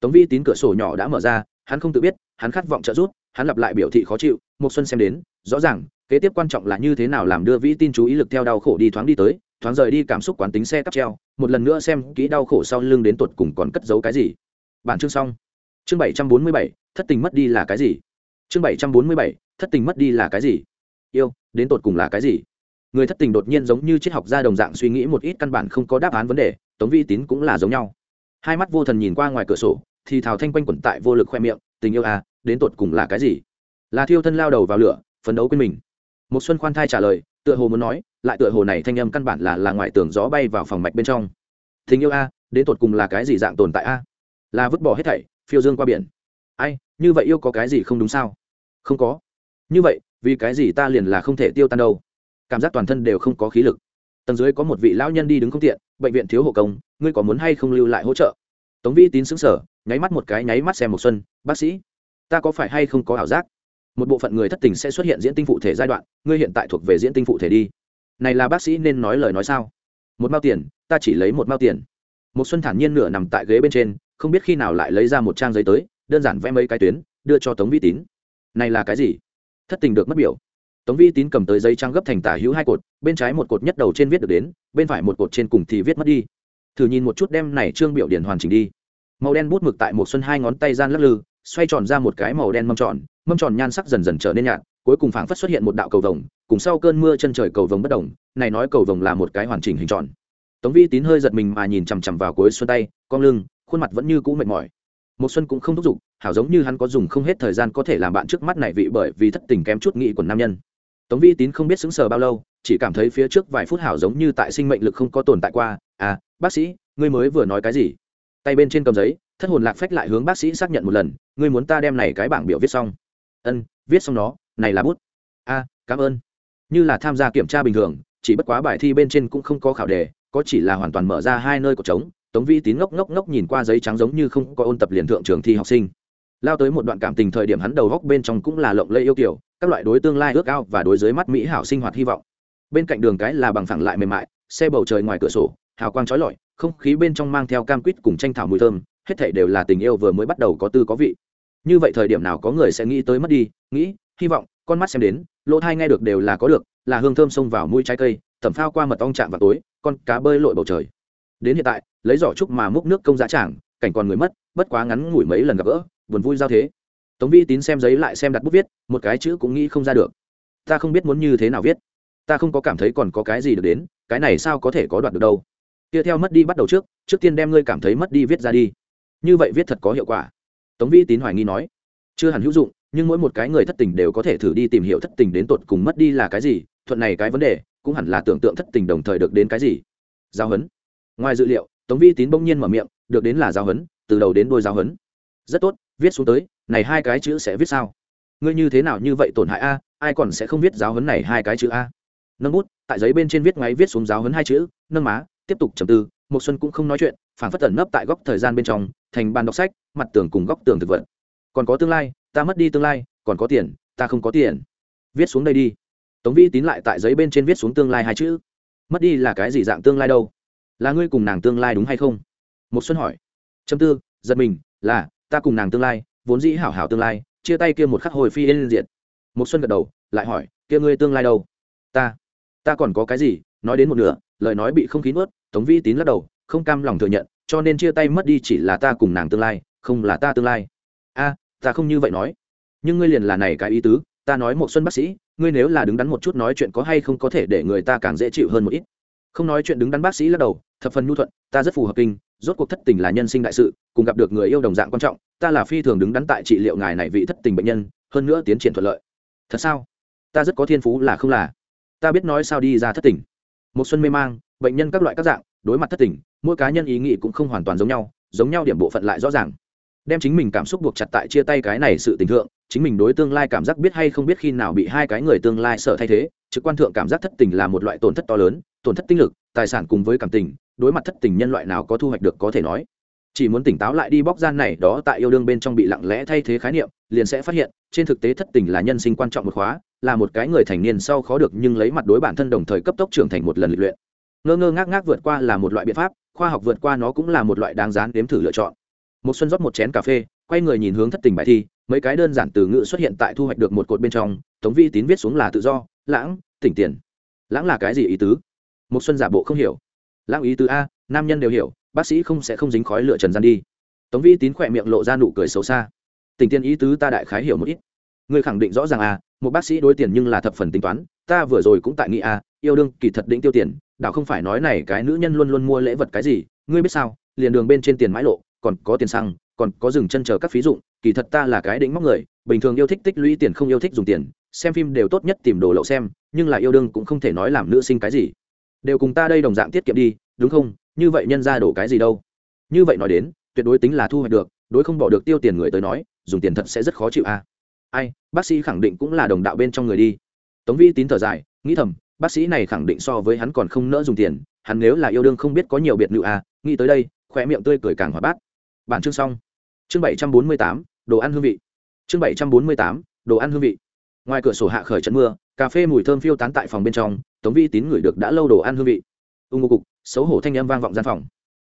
Tống vi tín cửa sổ nhỏ đã mở ra, hắn không tự biết, hắn khát vọng trợ giúp hắn lặp lại biểu thị khó chịu một xuân xem đến, rõ ràng, kế tiếp quan trọng là như thế nào làm đưa vĩ tin chú ý lực theo đau khổ đi thoáng đi tới, thoáng rời đi cảm xúc quán tính xe cắp treo, một lần nữa xem kỹ đau khổ sau lưng đến tột cùng còn cất giấu cái gì. Bản chương xong. Chương bảy trăm bốn mươi bảy, thất tình mất đi là cái gì? Chương bảy trăm bốn mươi bảy, thất tình mất đi là cái gì? Yêu, đến tột cùng là cái gì? Người thất tình đột nhiên giống như triết học gia đồng dạng suy nghĩ một ít căn bản không có đáp án vấn đề, tống vi tín cũng là giống nhau. Hai mắt vô thần nhìn qua ngoài cửa sổ, thì thào thanh quanh quẩn tại vô lực khoe miệng tình yêu à đến tột cùng là cái gì? Là thiêu thân lao đầu vào lửa, phấn đấu quên mình. Một xuân khoan thai trả lời, tựa hồ muốn nói, lại tựa hồ này thanh âm căn bản là là ngoại tường gió bay vào phòng mạch bên trong. Tình yêu a đến tột cùng là cái gì dạng tồn tại a là vứt bỏ hết thảy, phiêu dương qua biển. Ai, như vậy yêu có cái gì không đúng sao? Không có. Như vậy, vì cái gì ta liền là không thể tiêu tan đâu? Cảm giác toàn thân đều không có khí lực. Tầng dưới có một vị lão nhân đi đứng không tiện, bệnh viện thiếu hộ công, ngươi có muốn hay không lưu lại hỗ trợ? Tống vĩ tín xứng sở nháy mắt một cái nháy mắt xem một xuân, bác sĩ, ta có phải hay không có ảo giác? Một bộ phận người thất tình sẽ xuất hiện diễn tinh phụ thể giai đoạn, ngươi hiện tại thuộc về diễn tinh phụ thể đi. Này là bác sĩ nên nói lời nói sao? Một mao tiền, ta chỉ lấy một mao tiền. Một xuân thản nhiên nửa nằm tại ghế bên trên, không biết khi nào lại lấy ra một trang giấy tới, đơn giản vẽ mấy cái tuyến, đưa cho tống vi tín. Này là cái gì? Thất tình được mất biểu. Tống vi tín cầm tới giấy trang gấp thành tả hữu hai cột, bên trái một cột nhất đầu trên viết được đến, bên phải một cột trên cùng thì viết mất đi. Thử nhìn một chút đem này trương biểu điển hoàn chỉnh đi màu đen bút mực tại một xuân hai ngón tay gian lắc lư xoay tròn ra một cái màu đen mâm tròn mâm tròn nhan sắc dần dần trở nên nhạt cuối cùng phảng phất xuất hiện một đạo cầu vồng cùng sau cơn mưa chân trời cầu vồng bất động, này nói cầu vồng là một cái hoàn chỉnh hình tròn. Tống vi tín hơi giật mình mà nhìn chằm chằm vào cuối xuân tay cong lưng khuôn mặt vẫn như cũ mệt mỏi. Một xuân cũng không thúc giục hảo giống như hắn có dùng không hết thời gian có thể làm bạn trước mắt này vị bởi vì thất tình kém chút nghị của nam nhân. Tống vi tín không biết sững sờ bao lâu chỉ cảm thấy phía trước vài phút hảo giống như tại sinh mệnh lực không có tồn tại qua. À bác sĩ ngươi mới vừa nói cái gì? Tay bên trên cầm giấy, thất hồn lạc phách lại hướng bác sĩ xác nhận một lần, ngươi muốn ta đem này cái bảng biểu viết xong? Ân, viết xong nó, này là bút. A, cảm ơn. Như là tham gia kiểm tra bình thường, chỉ bất quá bài thi bên trên cũng không có khảo đề, có chỉ là hoàn toàn mở ra hai nơi của trống, tống vi tín ngốc ngốc ngốc nhìn qua giấy trắng giống như không có ôn tập liền thượng trường thi học sinh. Lao tới một đoạn cảm tình thời điểm hắn đầu góc bên trong cũng là lộng lây yêu kiểu các loại đối tương lai ước ao và đối dưới mắt mỹ hảo sinh hoạt hy vọng. Bên cạnh đường cái là bằng phẳng lại mềm mại, xe bầu trời ngoài cửa sổ, hào quang trói lọi không khí bên trong mang theo cam quýt cùng tranh thảo mùi thơm, hết thảy đều là tình yêu vừa mới bắt đầu có tư có vị. Như vậy thời điểm nào có người sẽ nghĩ tới mất đi, nghĩ, hy vọng, con mắt xem đến, lỗ thai nghe được đều là có được, là hương thơm xông vào mũi trái cây tẩm phao qua mật ong chạm vào tối, con cá bơi lội bầu trời. Đến hiện tại, lấy giỏ trúc mà múc nước công giá trảng, cảnh còn người mất, bất quá ngắn ngủi mấy lần gặp gỡ, buồn vui giao thế. Tống vi tín xem giấy lại xem đặt bút viết, một cái chữ cũng nghĩ không ra được. Ta không biết muốn như thế nào viết. Ta không có cảm thấy còn có cái gì được đến, cái này sao có thể có đoạt được đâu? Kia theo mất đi bắt đầu trước trước tiên đem ngươi cảm thấy mất đi viết ra đi. Như vậy viết thật có hiệu quả. Tống vi tín hoài nghi nói. Chưa hẳn hữu dụng, nhưng mỗi một cái người thất tình đều có thể thử đi tìm hiểu thất tình đến tột cùng mất đi là cái gì, thuận này cái vấn đề, cũng hẳn là tưởng tượng thất tình đồng thời được đến cái gì. Giao hấn. Ngoài dự liệu, tống vi tín bỗng nhiên mở miệng, được đến là giao hấn, từ đầu đến đôi giao hấn. Rất tốt, viết xuống tới, này hai cái chữ sẽ viết sao? Ngươi như thế nào như vậy tổn hại a, ai còn sẽ không viết giáo hấn này hai cái chữ a? Nâng bút, tại giấy bên trên viết ngoáy viết xuống giáo hấn hai chữ, nâng má tiếp tục trầm tư một xuân cũng không nói chuyện phản phất tẩn nấp tại góc thời gian bên trong, thành bàn đọc sách, mặt tường cùng góc tường thực vật. Còn có tương lai, ta mất đi tương lai, còn có tiền, ta không có tiền. Viết xuống đây đi. Tống vi tín lại tại giấy bên trên viết xuống tương lai hai chữ. Mất đi là cái gì dạng tương lai đâu? Là ngươi cùng nàng tương lai đúng hay không? Một xuân hỏi. Trầm tư, giật mình, là, ta cùng nàng tương lai, vốn dĩ hảo hảo tương lai, chia tay kia một khắc hồi phi lên diện một xuân gật đầu, lại hỏi, kia ngươi tương lai đâu? Ta ta còn có cái gì? Nói đến một nửa lời nói bị không khí nuốt, tống vi tín lắc đầu, không cam lòng thừa nhận, cho nên chia tay mất đi chỉ là ta cùng nàng tương lai, không là ta tương lai. A, ta không như vậy nói. Nhưng ngươi liền là này cái ý tứ, ta nói một xuân bác sĩ, ngươi nếu là đứng đắn một chút nói chuyện có hay không có thể để người ta càng dễ chịu hơn một ít. Không nói chuyện đứng đắn bác sĩ lắc đầu, thập phần nhu thuận, ta rất phù hợp kinh, rốt cuộc thất tình là nhân sinh đại sự, cùng gặp được người yêu đồng dạng quan trọng, ta là phi thường đứng đắn tại trị liệu ngài này vị thất tình bệnh nhân, hơn nữa tiến triển thuận lợi. Thật sao? Ta rất có thiên phú là không là. Ta biết nói sao đi ra thất tình một xuân mê mang, bệnh nhân các loại các dạng, đối mặt thất tình, mỗi cá nhân ý nghĩ cũng không hoàn toàn giống nhau giống nhau điểm bộ phận lại rõ ràng. Đem chính mình cảm xúc buộc chặt tại chia tay cái này sự tình thượng, chính mình đối tương lai cảm giác biết hay không biết khi nào bị hai cái người tương lai sợ thay thế, trực quan thượng cảm giác thất tình là một loại tổn thất to lớn, tổn thất tinh lực, tài sản cùng với cảm tình, đối mặt thất tình nhân loại nào có thu hoạch được có thể nói chỉ muốn tỉnh táo lại đi bóc gian này đó tại yêu đương bên trong bị lặng lẽ thay thế khái niệm, liền sẽ phát hiện, trên thực tế thất tình là nhân sinh quan trọng một khóa, là một cái người thành niên sau khó được nhưng lấy mặt đối bản thân đồng thời cấp tốc trưởng thành một lần lịch luyện. Ngơ ngơ ngác ngác vượt qua là một loại biện pháp, khoa học vượt qua nó cũng là một loại đáng dán đếm thử lựa chọn. Một xuân rót một chén cà phê, quay người nhìn hướng thất tình bài thi, mấy cái đơn giản từ ngữ xuất hiện tại thu hoạch được một cột bên trong, tống vi tín viết xuống là tự do, lãng, tỉnh tiền. Lãng là cái gì ý tứ? Một xuân giả bộ không hiểu. Lãng ý tứ a, nam nhân đều hiểu bác sĩ không sẽ không dính khói lửa trần gian đi. Tống vi tín khỏe miệng lộ ra nụ cười xấu xa. Tình tiên ý tứ ta đại khái hiểu một ít. Người khẳng định rõ ràng à, một bác sĩ đối tiền nhưng là thập phần tính toán ta vừa rồi cũng tại nghĩ à, yêu đương kỳ thật định tiêu tiền đảo không phải nói này cái nữ nhân luôn luôn mua lễ vật cái gì ngươi biết sao liền đường bên trên tiền mãi lộ còn có tiền xăng còn có dừng chân chờ các phí dụng kỳ thật ta là cái đỉnh móc người bình thường yêu thích tích lũy tiền không yêu thích dùng tiền xem phim đều tốt nhất tìm đồ lậu xem nhưng là yêu đương cũng không thể nói làm nữ sinh cái gì. Đều cùng ta đây đồng dạng tiết kiệm đi đúng không? Như vậy nhân ra đổ cái gì đâu? Như vậy nói đến, tuyệt đối tính là thu hoạch được, đối không bỏ được tiêu tiền người tới nói, dùng tiền thật sẽ rất khó chịu à. ai, bác sĩ khẳng định cũng là đồng đạo bên trong người đi. Tống vi tín thở dài, nghĩ thầm, bác sĩ này khẳng định so với hắn còn không nỡ dùng tiền, hắn nếu là yêu đương không biết có nhiều biệt nữ à nghĩ tới đây khỏe miệng tươi cười càng hoạt bát. Bản chương xong. Chương bảy trăm bốn mươi tám, đồ ăn hương vị. Chương bảy trăm bốn mươi tám, đồ ăn hương vị. Ngoài cửa sổ hạ khởi trận mưa, cà phê mùi thơm phiêu tán tại phòng bên trong, tống vi tín ngửi được đã lâu đồ ăn hương vị. Ưng ngô cục xấu hổ thanh âm vang vọng gian phòng.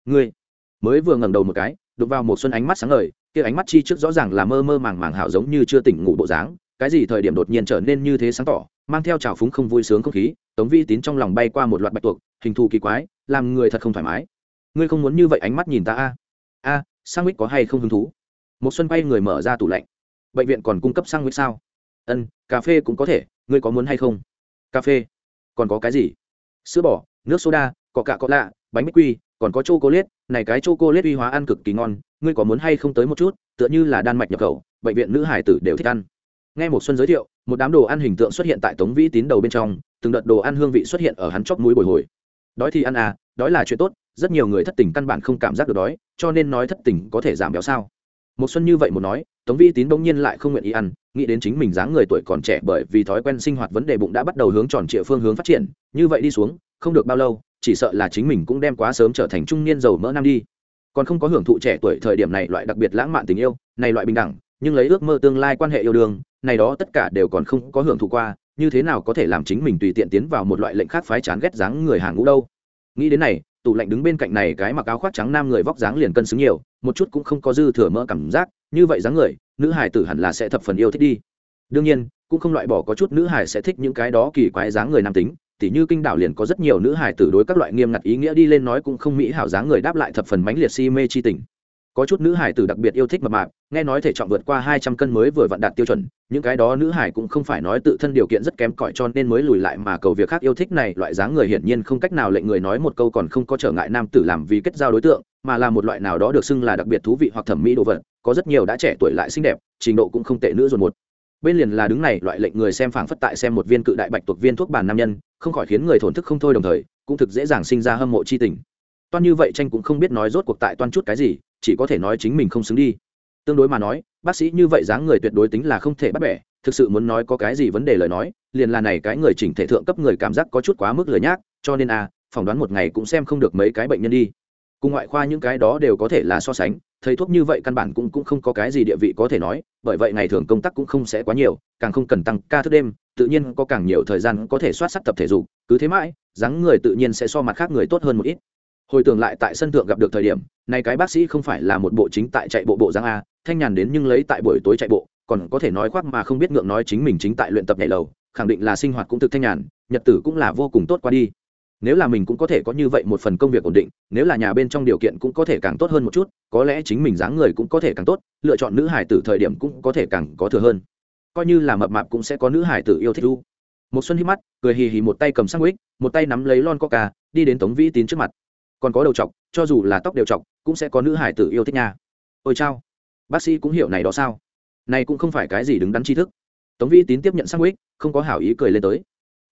Ngươi mới vừa ngẩng đầu một cái, đụng vào một xuân ánh mắt sáng ngời, kia ánh mắt chi trước rõ ràng là mơ mơ màng màng hảo giống như chưa tỉnh ngủ bộ dáng, cái gì thời điểm đột nhiên trở nên như thế sáng tỏ, mang theo trào phúng không vui sướng không khí, tống vi tín trong lòng bay qua một loạt bạch tuộc, hình thù kỳ quái, làm người thật không thoải mái. Ngươi không muốn như vậy ánh mắt nhìn ta a? A sang mít có hay không hứng thú? Một xuân bay người mở ra tủ lạnh. Bệnh viện còn cung cấp sang mít sao? Ân, cà phê cũng có thể, ngươi có muốn hay không? Cà phê, còn có cái gì? Sữa bò, nước soda có cả có lạ, bánh bích quy, còn có chocolate, này cái chocolate uy hóa ăn cực kỳ ngon, ngươi có muốn hay không tới một chút, tựa như là đan mạch nhập khẩu, bệnh viện nữ hải tử đều thích ăn. Nghe một xuân giới thiệu, một đám đồ ăn hình tượng xuất hiện tại tống vĩ tín đầu bên trong, từng đợt đồ ăn hương vị xuất hiện ở hắn chóp mũi bồi hồi. Đói thì ăn à đói là chuyện tốt, rất nhiều người thất tình căn bản không cảm giác được đói, cho nên nói thất tình có thể giảm béo sao? Một xuân như vậy một nói, tống vĩ tín bỗng nhiên lại không nguyện ý ăn, nghĩ đến chính mình dáng người tuổi còn trẻ bởi vì thói quen sinh hoạt vấn đề bụng đã bắt đầu hướng tròn trịa phương hướng phát triển, như vậy đi xuống, không được bao lâu chỉ sợ là chính mình cũng đem quá sớm trở thành trung niên giàu mỡ nam đi. Còn không có hưởng thụ trẻ tuổi thời điểm này loại đặc biệt lãng mạn tình yêu, này loại bình đẳng, nhưng lấy ước mơ tương lai quan hệ yêu đương, này đó tất cả đều còn không có hưởng thụ qua, như thế nào có thể làm chính mình tùy tiện tiến vào một loại lệnh khác phái chán ghét dáng người hàng ngũ đâu? Nghĩ đến này, tủ lạnh đứng bên cạnh này cái mặc áo khoác trắng nam người vóc dáng liền cân xứng nhiều, một chút cũng không có dư thừa mỡ cảm giác, như vậy dáng người, nữ hải tử hẳn là sẽ thập phần yêu thích đi. Đương nhiên, cũng không loại bỏ có chút nữ hải sẽ thích những cái đó kỳ quái dáng người nam tính tỉ như kinh đảo liền có rất nhiều nữ hải tử đối các loại nghiêm ngặt ý nghĩa đi lên nói cũng không mỹ hảo dáng người đáp lại thập phần mãnh liệt si mê chi tình. Có chút nữ hải tử đặc biệt yêu thích mập mạp, nghe nói thể trọng vượt qua hai trăm cân mới vừa vặn đạt tiêu chuẩn, những cái đó nữ hải cũng không phải nói tự thân điều kiện rất kém cỏi cho nên mới lùi lại mà cầu việc khác yêu thích này, loại dáng người hiển nhiên không cách nào lệnh người nói một câu còn không có trở ngại nam tử làm vì kết giao đối tượng, mà là một loại nào đó được xưng là đặc biệt thú vị hoặc thẩm mỹ đồ vật, có rất nhiều đã trẻ tuổi lại xinh đẹp, trình độ cũng không tệ nữa rồi một bên liền là đứng này, loại lệnh người xem phảng phất tại xem một viên cự đại bạch tuộc viên thuốc bàn nam nhân, không khỏi khiến người thổn thức không thôi đồng thời, cũng thực dễ dàng sinh ra hâm mộ chi tình. Toan như vậy tranh cũng không biết nói rốt cuộc tại toan chút cái gì, chỉ có thể nói chính mình không xứng đi. Tương đối mà nói, bác sĩ như vậy dáng người tuyệt đối tính là không thể bắt bẻ, thực sự muốn nói có cái gì vấn đề lời nói, liền là này cái người chỉnh thể thượng cấp người cảm giác có chút quá mức lời nhác, cho nên a phỏng đoán một ngày cũng xem không được mấy cái bệnh nhân đi cùng ngoại khoa những cái đó đều có thể là so sánh, thầy thuốc như vậy căn bản cũng cũng không có cái gì địa vị có thể nói, bởi vậy ngày thường công tác cũng không sẽ quá nhiều, càng không cần tăng ca thức đêm, tự nhiên có càng nhiều thời gian có thể soát sắc tập thể dục, cứ thế mãi, dáng người tự nhiên sẽ so mặt khác người tốt hơn một ít. Hồi tưởng lại tại sân thượng gặp được thời điểm, nay cái bác sĩ không phải là một bộ chính tại chạy bộ bộ giang a, thanh nhàn đến nhưng lấy tại buổi tối chạy bộ, còn có thể nói khoác mà không biết ngượng nói chính mình chính tại luyện tập nhảy lầu, khẳng định là sinh hoạt cũng thực thanh nhàn, nhật tử cũng là vô cùng tốt qua đi nếu là mình cũng có thể có như vậy một phần công việc ổn định, nếu là nhà bên trong điều kiện cũng có thể càng tốt hơn một chút, có lẽ chính mình dáng người cũng có thể càng tốt, lựa chọn nữ hải tử thời điểm cũng có thể càng có thừa hơn. Coi như là mập mạp cũng sẽ có nữ hải tử yêu thích du một xuân hít mắt, cười hì hì một tay cầm sang ích một tay nắm lấy lon coca, đi đến tống vĩ tín trước mặt. Còn có đầu chọc, cho dù là tóc đều chọc, cũng sẽ có nữ hải tử yêu thích nha. Ôi chao, bác sĩ cũng hiểu này đó sao? Này cũng không phải cái gì đứng đắn tri thức. Tống vĩ tín tiếp nhận sang ích không có hảo ý cười lên tới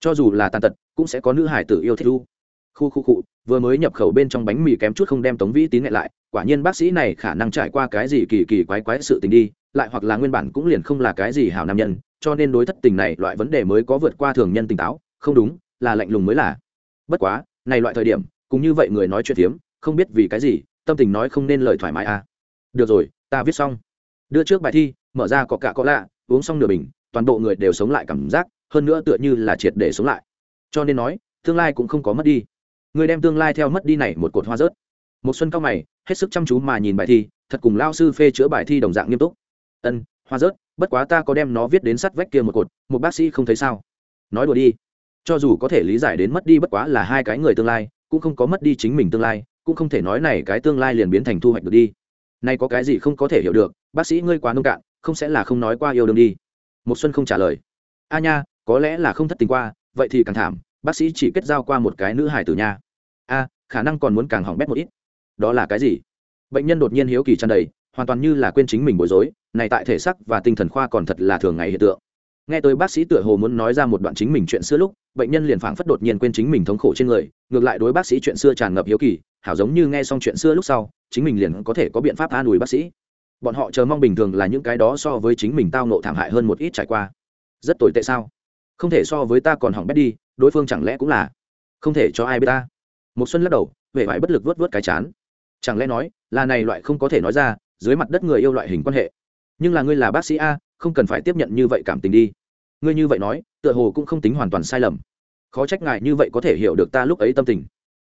cho dù là tàn tật, cũng sẽ có nữ hải tử yêu thích u. Khu khu cụ vừa mới nhập khẩu bên trong bánh mì kém chút không đem tống vĩ tín ngại lại, quả nhiên bác sĩ này khả năng trải qua cái gì kỳ kỳ quái quái sự tình đi, lại hoặc là nguyên bản cũng liền không là cái gì hảo nam nhân, cho nên đối thất tình này loại vấn đề mới có vượt qua thường nhân tỉnh táo, không đúng, là lạnh lùng mới là. Bất quá, này loại thời điểm, cũng như vậy người nói chuyện tiếm không biết vì cái gì, tâm tình nói không nên lời thoải mái à. Được rồi, ta viết xong. Đưa trước bài thi, mở ra có cả có lạ, uống xong nửa bình, toàn bộ người đều sống lại cảm giác hơn nữa tựa như là triệt để sống lại. Cho nên nói, tương lai cũng không có mất đi. Người đem tương lai theo mất đi này một cột hoa rớt. Một xuân cao mày, hết sức chăm chú mà nhìn bài thi, thật cùng lao sư phê chữa bài thi đồng dạng nghiêm túc. Ân, hoa rớt, bất quá ta có đem nó viết đến sắt vách kia một cột, một bác sĩ không thấy sao. Nói đùa đi. Cho dù có thể lý giải đến mất đi bất quá là hai cái người tương lai, cũng không có mất đi chính mình tương lai, cũng không thể nói này cái tương lai liền biến thành thu hoạch được đi. Nay có cái gì không có thể hiểu được, bác sĩ ngươi quá nông cạn, không sẽ là không nói qua yêu đương đi. Một xuân không trả lời. A nha có lẽ là không thất tình qua, vậy thì càng thảm, bác sĩ chỉ kết giao qua một cái nữ hải tử nha. A, khả năng còn muốn càng hỏng bét một ít. Đó là cái gì? Bệnh nhân đột nhiên hiếu kỳ tràn đầy, hoàn toàn như là quên chính mình bối rối, này tại thể sắc và tinh thần khoa còn thật là thường ngày hiện tượng. Nghe tới bác sĩ tựa hồ muốn nói ra một đoạn chính mình chuyện xưa lúc, bệnh nhân liền phảng phất đột nhiên quên chính mình thống khổ trên người, ngược lại đối bác sĩ chuyện xưa tràn ngập hiếu kỳ, hảo giống như nghe xong chuyện xưa lúc sau, chính mình liền có thể có biện pháp an ủi bác sĩ. Bọn họ chờ mong bình thường là những cái đó so với chính mình tao nộ thảm hại hơn một ít trải qua. Rất tồi tệ sao? Không thể so với ta còn hỏng bét đi, đối phương chẳng lẽ cũng là không thể cho ai biết ta? Một xuân lắc đầu, vẻ vải bất lực vớt vớt cái chán. Chẳng lẽ nói, là này loại không có thể nói ra, dưới mặt đất người yêu loại hình quan hệ. Nhưng là ngươi là bác sĩ a, không cần phải tiếp nhận như vậy cảm tình đi. Ngươi như vậy nói, tựa hồ cũng không tính hoàn toàn sai lầm. Khó trách ngại như vậy có thể hiểu được ta lúc ấy tâm tình.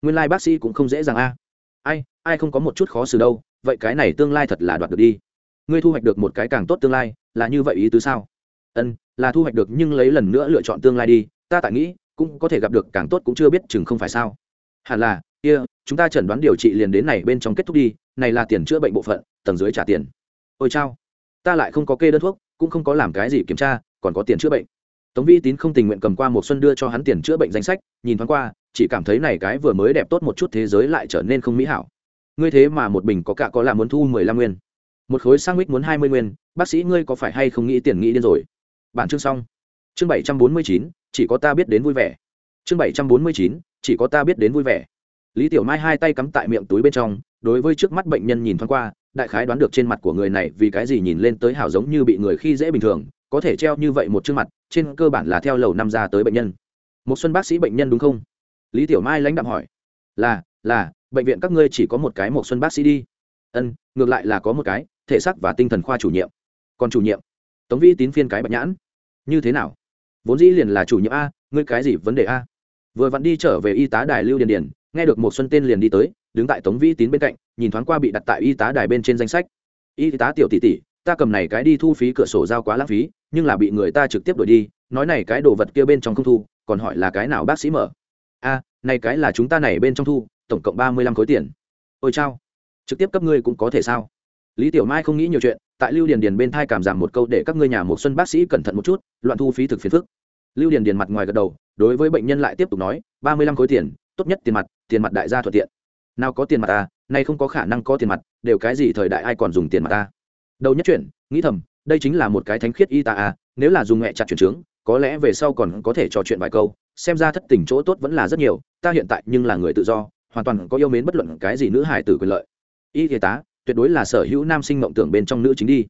Nguyên lai bác sĩ cũng không dễ dàng a. Ai ai không có một chút khó xử đâu, vậy cái này tương lai thật là đoạt được đi. Ngươi thu hoạch được một cái càng tốt tương lai, là như vậy ý tứ sao? Ân là thu hoạch được nhưng lấy lần nữa lựa chọn tương lai đi ta tại nghĩ cũng có thể gặp được càng tốt cũng chưa biết chừng không phải sao. Hẳn là kia、yeah, chúng ta chẩn đoán điều trị liền đến này bên trong kết thúc đi này là tiền chữa bệnh bộ phận tầng dưới trả tiền. Ôi chao ta lại không có kê đơn thuốc cũng không có làm cái gì kiểm tra còn có tiền chữa bệnh. Tống vi tín không tình nguyện cầm qua một xuân đưa cho hắn tiền chữa bệnh danh sách nhìn thoáng qua chỉ cảm thấy này cái vừa mới đẹp tốt một chút thế giới lại trở nên không mỹ hảo. Ngươi thế mà một bình có cả có là muốn thu mười lăm nguyên. Một khối sang mít muốn hai mươi nguyên bác sĩ ngươi có phải hay không nghĩ tiền nghĩ điên rồi? Bản chương xong. Chương bảy trăm bốn mươi chín, chỉ có ta biết đến vui vẻ. Chương bảy trăm bốn mươi chín, chỉ có ta biết đến vui vẻ. Lý tiểu mai hai tay cắm tại miệng túi bên trong, đối với trước mắt bệnh nhân nhìn thoáng qua, đại khái đoán được trên mặt của người này vì cái gì nhìn lên tới hào giống như bị người khi dễ bình thường, có thể treo như vậy một chương mặt, trên cơ bản là theo lầu năm ra tới bệnh nhân. Một xuân bác sĩ bệnh nhân đúng không? Lý tiểu mai lãnh đạm hỏi. Là là, bệnh viện các ngươi chỉ có một cái một xuân bác sĩ đi. Ân, ngược lại là có một cái, thể xác và tinh thần khoa chủ nhiệm. Còn chủ nhiệm. Tống Vi tín phiên cái bạch nhãn như thế nào? Vốn dĩ liền là chủ nhiệm a, ngươi cái gì vấn đề a? Vừa vặn đi trở về y tá đài lưu điền điền, nghe được một xuân tên liền đi tới, đứng tại tống vĩ tín bên cạnh, nhìn thoáng qua bị đặt tại y tá đài bên trên danh sách. Y tá tiểu tỷ tỷ, ta cầm này cái đi thu phí cửa sổ giao quá lãng phí, nhưng là bị người ta trực tiếp đuổi đi, nói này cái đồ vật kia bên trong không thu, còn hỏi là cái nào bác sĩ mở. A, này cái là chúng ta này bên trong thu, tổng cộng ba mươi lăm khối tiền. Ôi chao, trực tiếp cấp ngươi cũng có thể sao? Lý tiểu mai không nghĩ nhiều chuyện tại lưu điền điền bên thai cảm giảm một câu để các ngươi nhà một xuân bác sĩ cẩn thận một chút, loạn thu phí thực phiền phức. Lưu điền điền mặt ngoài gật đầu, đối với bệnh nhân lại tiếp tục nói, ba mươi lăm khối tiền, tốt nhất tiền mặt tiền mặt đại gia thuận tiện. Nào có tiền mặt ta nay không có khả năng có tiền mặt, đều cái gì thời đại ai còn dùng tiền mặt ta đầu nhất chuyện, nghĩ thầm, đây chính là một cái thánh khiết y ta à nếu là dùng mẹ chặt chuyển trướng, có lẽ về sau còn có thể trò chuyện vài câu, xem ra thất tình chỗ tốt vẫn là rất nhiều, ta hiện tại nhưng là người tự do, hoàn toàn có yêu mến bất luận cái gì nữ hài tử quyền lợi. Y y tá tuyệt đối là sở hữu nam sinh mộng tưởng bên trong nữ chính đi.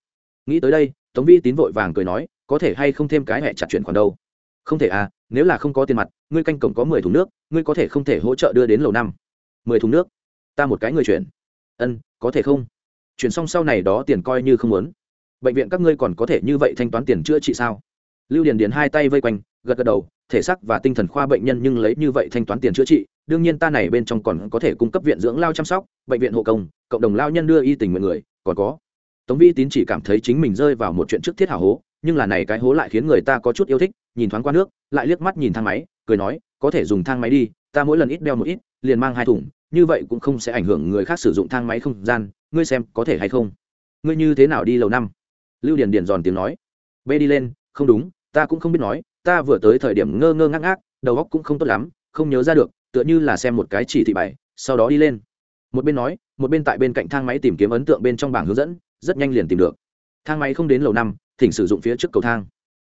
Nghĩ tới đây, tống vi tín vội vàng cười nói, có thể hay không thêm cái hẹ chặt chuyển khoản đâu? Không thể à nếu là không có tiền mặt, ngươi canh cổng có mười thùng nước, ngươi có thể không thể hỗ trợ đưa đến lầu năm. Mười thùng nước? Ta một cái người chuyển. Ân, có thể không? Chuyển xong sau này đó tiền coi như không muốn. Bệnh viện các ngươi còn có thể như vậy thanh toán tiền chữa trị sao? Lưu điền điền hai tay vây quanh gật gật đầu, thể xác và tinh thần khoa bệnh nhân nhưng lấy như vậy thanh toán tiền chữa trị, đương nhiên ta này bên trong còn có thể cung cấp viện dưỡng lao chăm sóc, bệnh viện hộ công, cộng đồng lao nhân đưa y tình nguyện người, còn có. Tống vi tín chỉ cảm thấy chính mình rơi vào một chuyện trước thiết hảo hố, nhưng là này cái hố lại khiến người ta có chút yêu thích, nhìn thoáng qua nước, lại liếc mắt nhìn thang máy, cười nói, có thể dùng thang máy đi, ta mỗi lần ít đeo một ít, liền mang hai thùng, như vậy cũng không sẽ ảnh hưởng người khác sử dụng thang máy không gian, ngươi xem có thể hay không? Ngươi như thế nào đi lầu năm? Lưu điền điền giòn tiếng nói. Bê đi lên, không đúng, ta cũng không biết nói ta vừa tới thời điểm ngơ ngơ ngác ngác, đầu óc cũng không tốt lắm, không nhớ ra được, tựa như là xem một cái chỉ thị bài. sau đó đi lên. Một bên nói, một bên tại bên cạnh thang máy tìm kiếm ấn tượng bên trong bảng hướng dẫn, rất nhanh liền tìm được. Thang máy không đến lầu năm, thỉnh sử dụng phía trước cầu thang.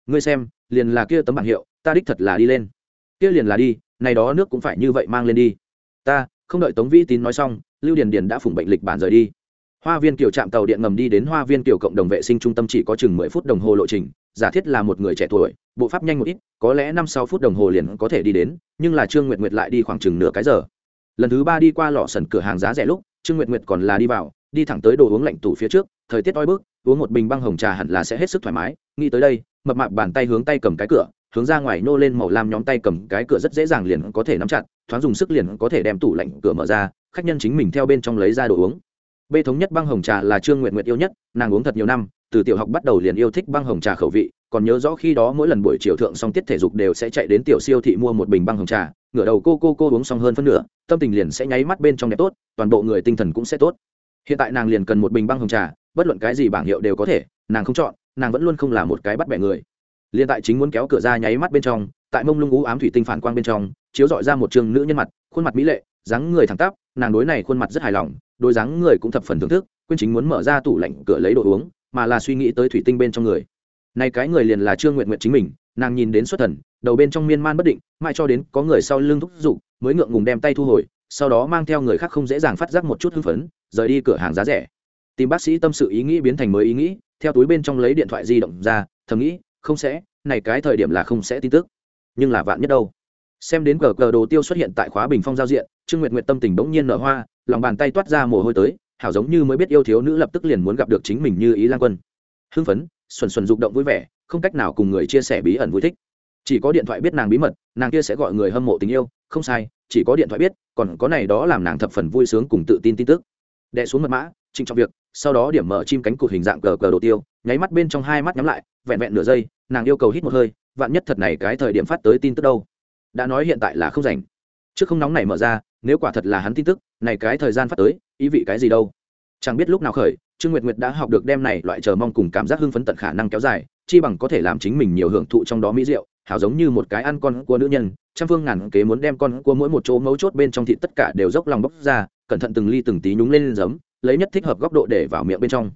Ngươi xem, liền là kia tấm bảng hiệu, ta đích thật là đi lên. Kia liền là đi, này đó nước cũng phải như vậy mang lên đi. Ta, không đợi tống vĩ tín nói xong, lưu điền điền đã phủng bệnh lịch bản rời đi. Hoa viên kiểu trạm tàu điện ngầm đi đến hoa viên kiểu cộng đồng vệ sinh trung tâm chỉ có chừng mười phút đồng hồ lộ trình giả thiết là một người trẻ tuổi, bộ pháp nhanh một ít, có lẽ năm sáu phút đồng hồ liền có thể đi đến, nhưng là trương nguyệt nguyệt lại đi khoảng chừng nửa cái giờ. Lần thứ ba đi qua lò sần cửa hàng giá rẻ lúc, trương nguyệt nguyệt còn là đi vào, đi thẳng tới đồ uống lạnh tủ phía trước, thời tiết oi bức, uống một bình băng hồng trà hẳn là sẽ hết sức thoải mái, nghĩ tới đây, mập mạp bàn tay hướng tay cầm cái cửa, hướng ra ngoài nô lên màu lam nhóm tay cầm cái cửa rất dễ dàng liền có thể nắm chặt, thoáng dùng sức liền có thể đem tủ lạnh cửa mở ra, khách nhân chính mình theo bên trong lấy ra đồ uống bê thống nhất băng hồng trà là trương nguyện nguyện yêu nhất, nàng uống thật nhiều năm, từ tiểu học bắt đầu liền yêu thích băng hồng trà khẩu vị, còn nhớ rõ khi đó mỗi lần buổi chiều thượng xong tiết thể dục đều sẽ chạy đến tiểu siêu thị mua một bình băng hồng trà, ngửa đầu cô cô cô uống xong hơn phân nửa, tâm tình liền sẽ nháy mắt bên trong đẹp tốt, toàn bộ người tinh thần cũng sẽ tốt. Hiện tại nàng liền cần một bình băng hồng trà, bất luận cái gì bảng hiệu đều có thể, nàng không chọn, nàng vẫn luôn không là một cái bắt bẻ người. Liền tại chính muốn kéo cửa ra nháy mắt bên trong, tại mông lung ú ám thủy tinh phản quang bên trong, chiếu dọi ra một trường nữ nhân mặt, khuôn mặt mỹ lệ, dáng người thẳng tắp nàng đối này khuôn mặt rất hài lòng đôi dáng người cũng thập phần thưởng thức quyên chính muốn mở ra tủ lạnh cửa lấy đồ uống, mà là suy nghĩ tới thủy tinh bên trong người. Này cái người liền là trương nguyện nguyện chính mình, nàng nhìn đến xuất thần, đầu bên trong miên man bất định, mãi cho đến có người sau lưng thúc giục, mới ngượng ngùng đem tay thu hồi, sau đó mang theo người khác không dễ dàng phát giác một chút hưng phấn, rời đi cửa hàng giá rẻ. Tìm bác sĩ tâm sự ý nghĩ biến thành mới ý nghĩ, theo túi bên trong lấy điện thoại di động ra, thầm nghĩ, không sẽ, này cái thời điểm là không sẽ tin tức. Nhưng là vạn nhất đâu? Xem đến cờ cờ đồ tiêu xuất hiện tại khóa bình phong giao diện, trương nguyệt nguyệt tâm tình bỗng nhiên nở hoa, lòng bàn tay toát ra mồ hôi tới, hảo giống như mới biết yêu thiếu nữ lập tức liền muốn gặp được chính mình như ý lan quân. Hưng phấn xuân xuân rụng động vui vẻ, không cách nào cùng người chia sẻ bí ẩn vui thích. Chỉ có điện thoại biết nàng bí mật, nàng kia sẽ gọi người hâm mộ tình yêu, không sai, chỉ có điện thoại biết, còn có này đó làm nàng thập phần vui sướng cùng tự tin tin tức. Đệ xuống mật mã, trịnh trọng việc, sau đó điểm mở chim cánh cụt hình dạng cờ cờ đồ tiêu, nháy mắt bên trong hai mắt nhắm lại, vẹn vẹn nửa giây, nàng yêu cầu hít một hơi, vạn nhất thật này cái thời điểm phát tới tin tức đâu? Đã nói hiện tại là không rảnh. Trước không nóng này mở ra, nếu quả thật là hắn tin tức, này cái thời gian phát tới, ý vị cái gì đâu? Chẳng biết lúc nào khởi, trương nguyệt nguyệt đã học được đem này loại chờ mong cùng cảm giác hưng phấn tận khả năng kéo dài, chi bằng có thể làm chính mình nhiều hưởng thụ trong đó mỹ rượu, hảo giống như một cái ăn con của nữ nhân, trăm phương ngàn kế muốn đem con của mỗi một chỗ mấu chốt bên trong thịt tất cả đều dốc lòng bóc ra, cẩn thận từng ly từng tí nhúng lên giấm, lấy nhất thích hợp góc độ để vào miệng bên trong.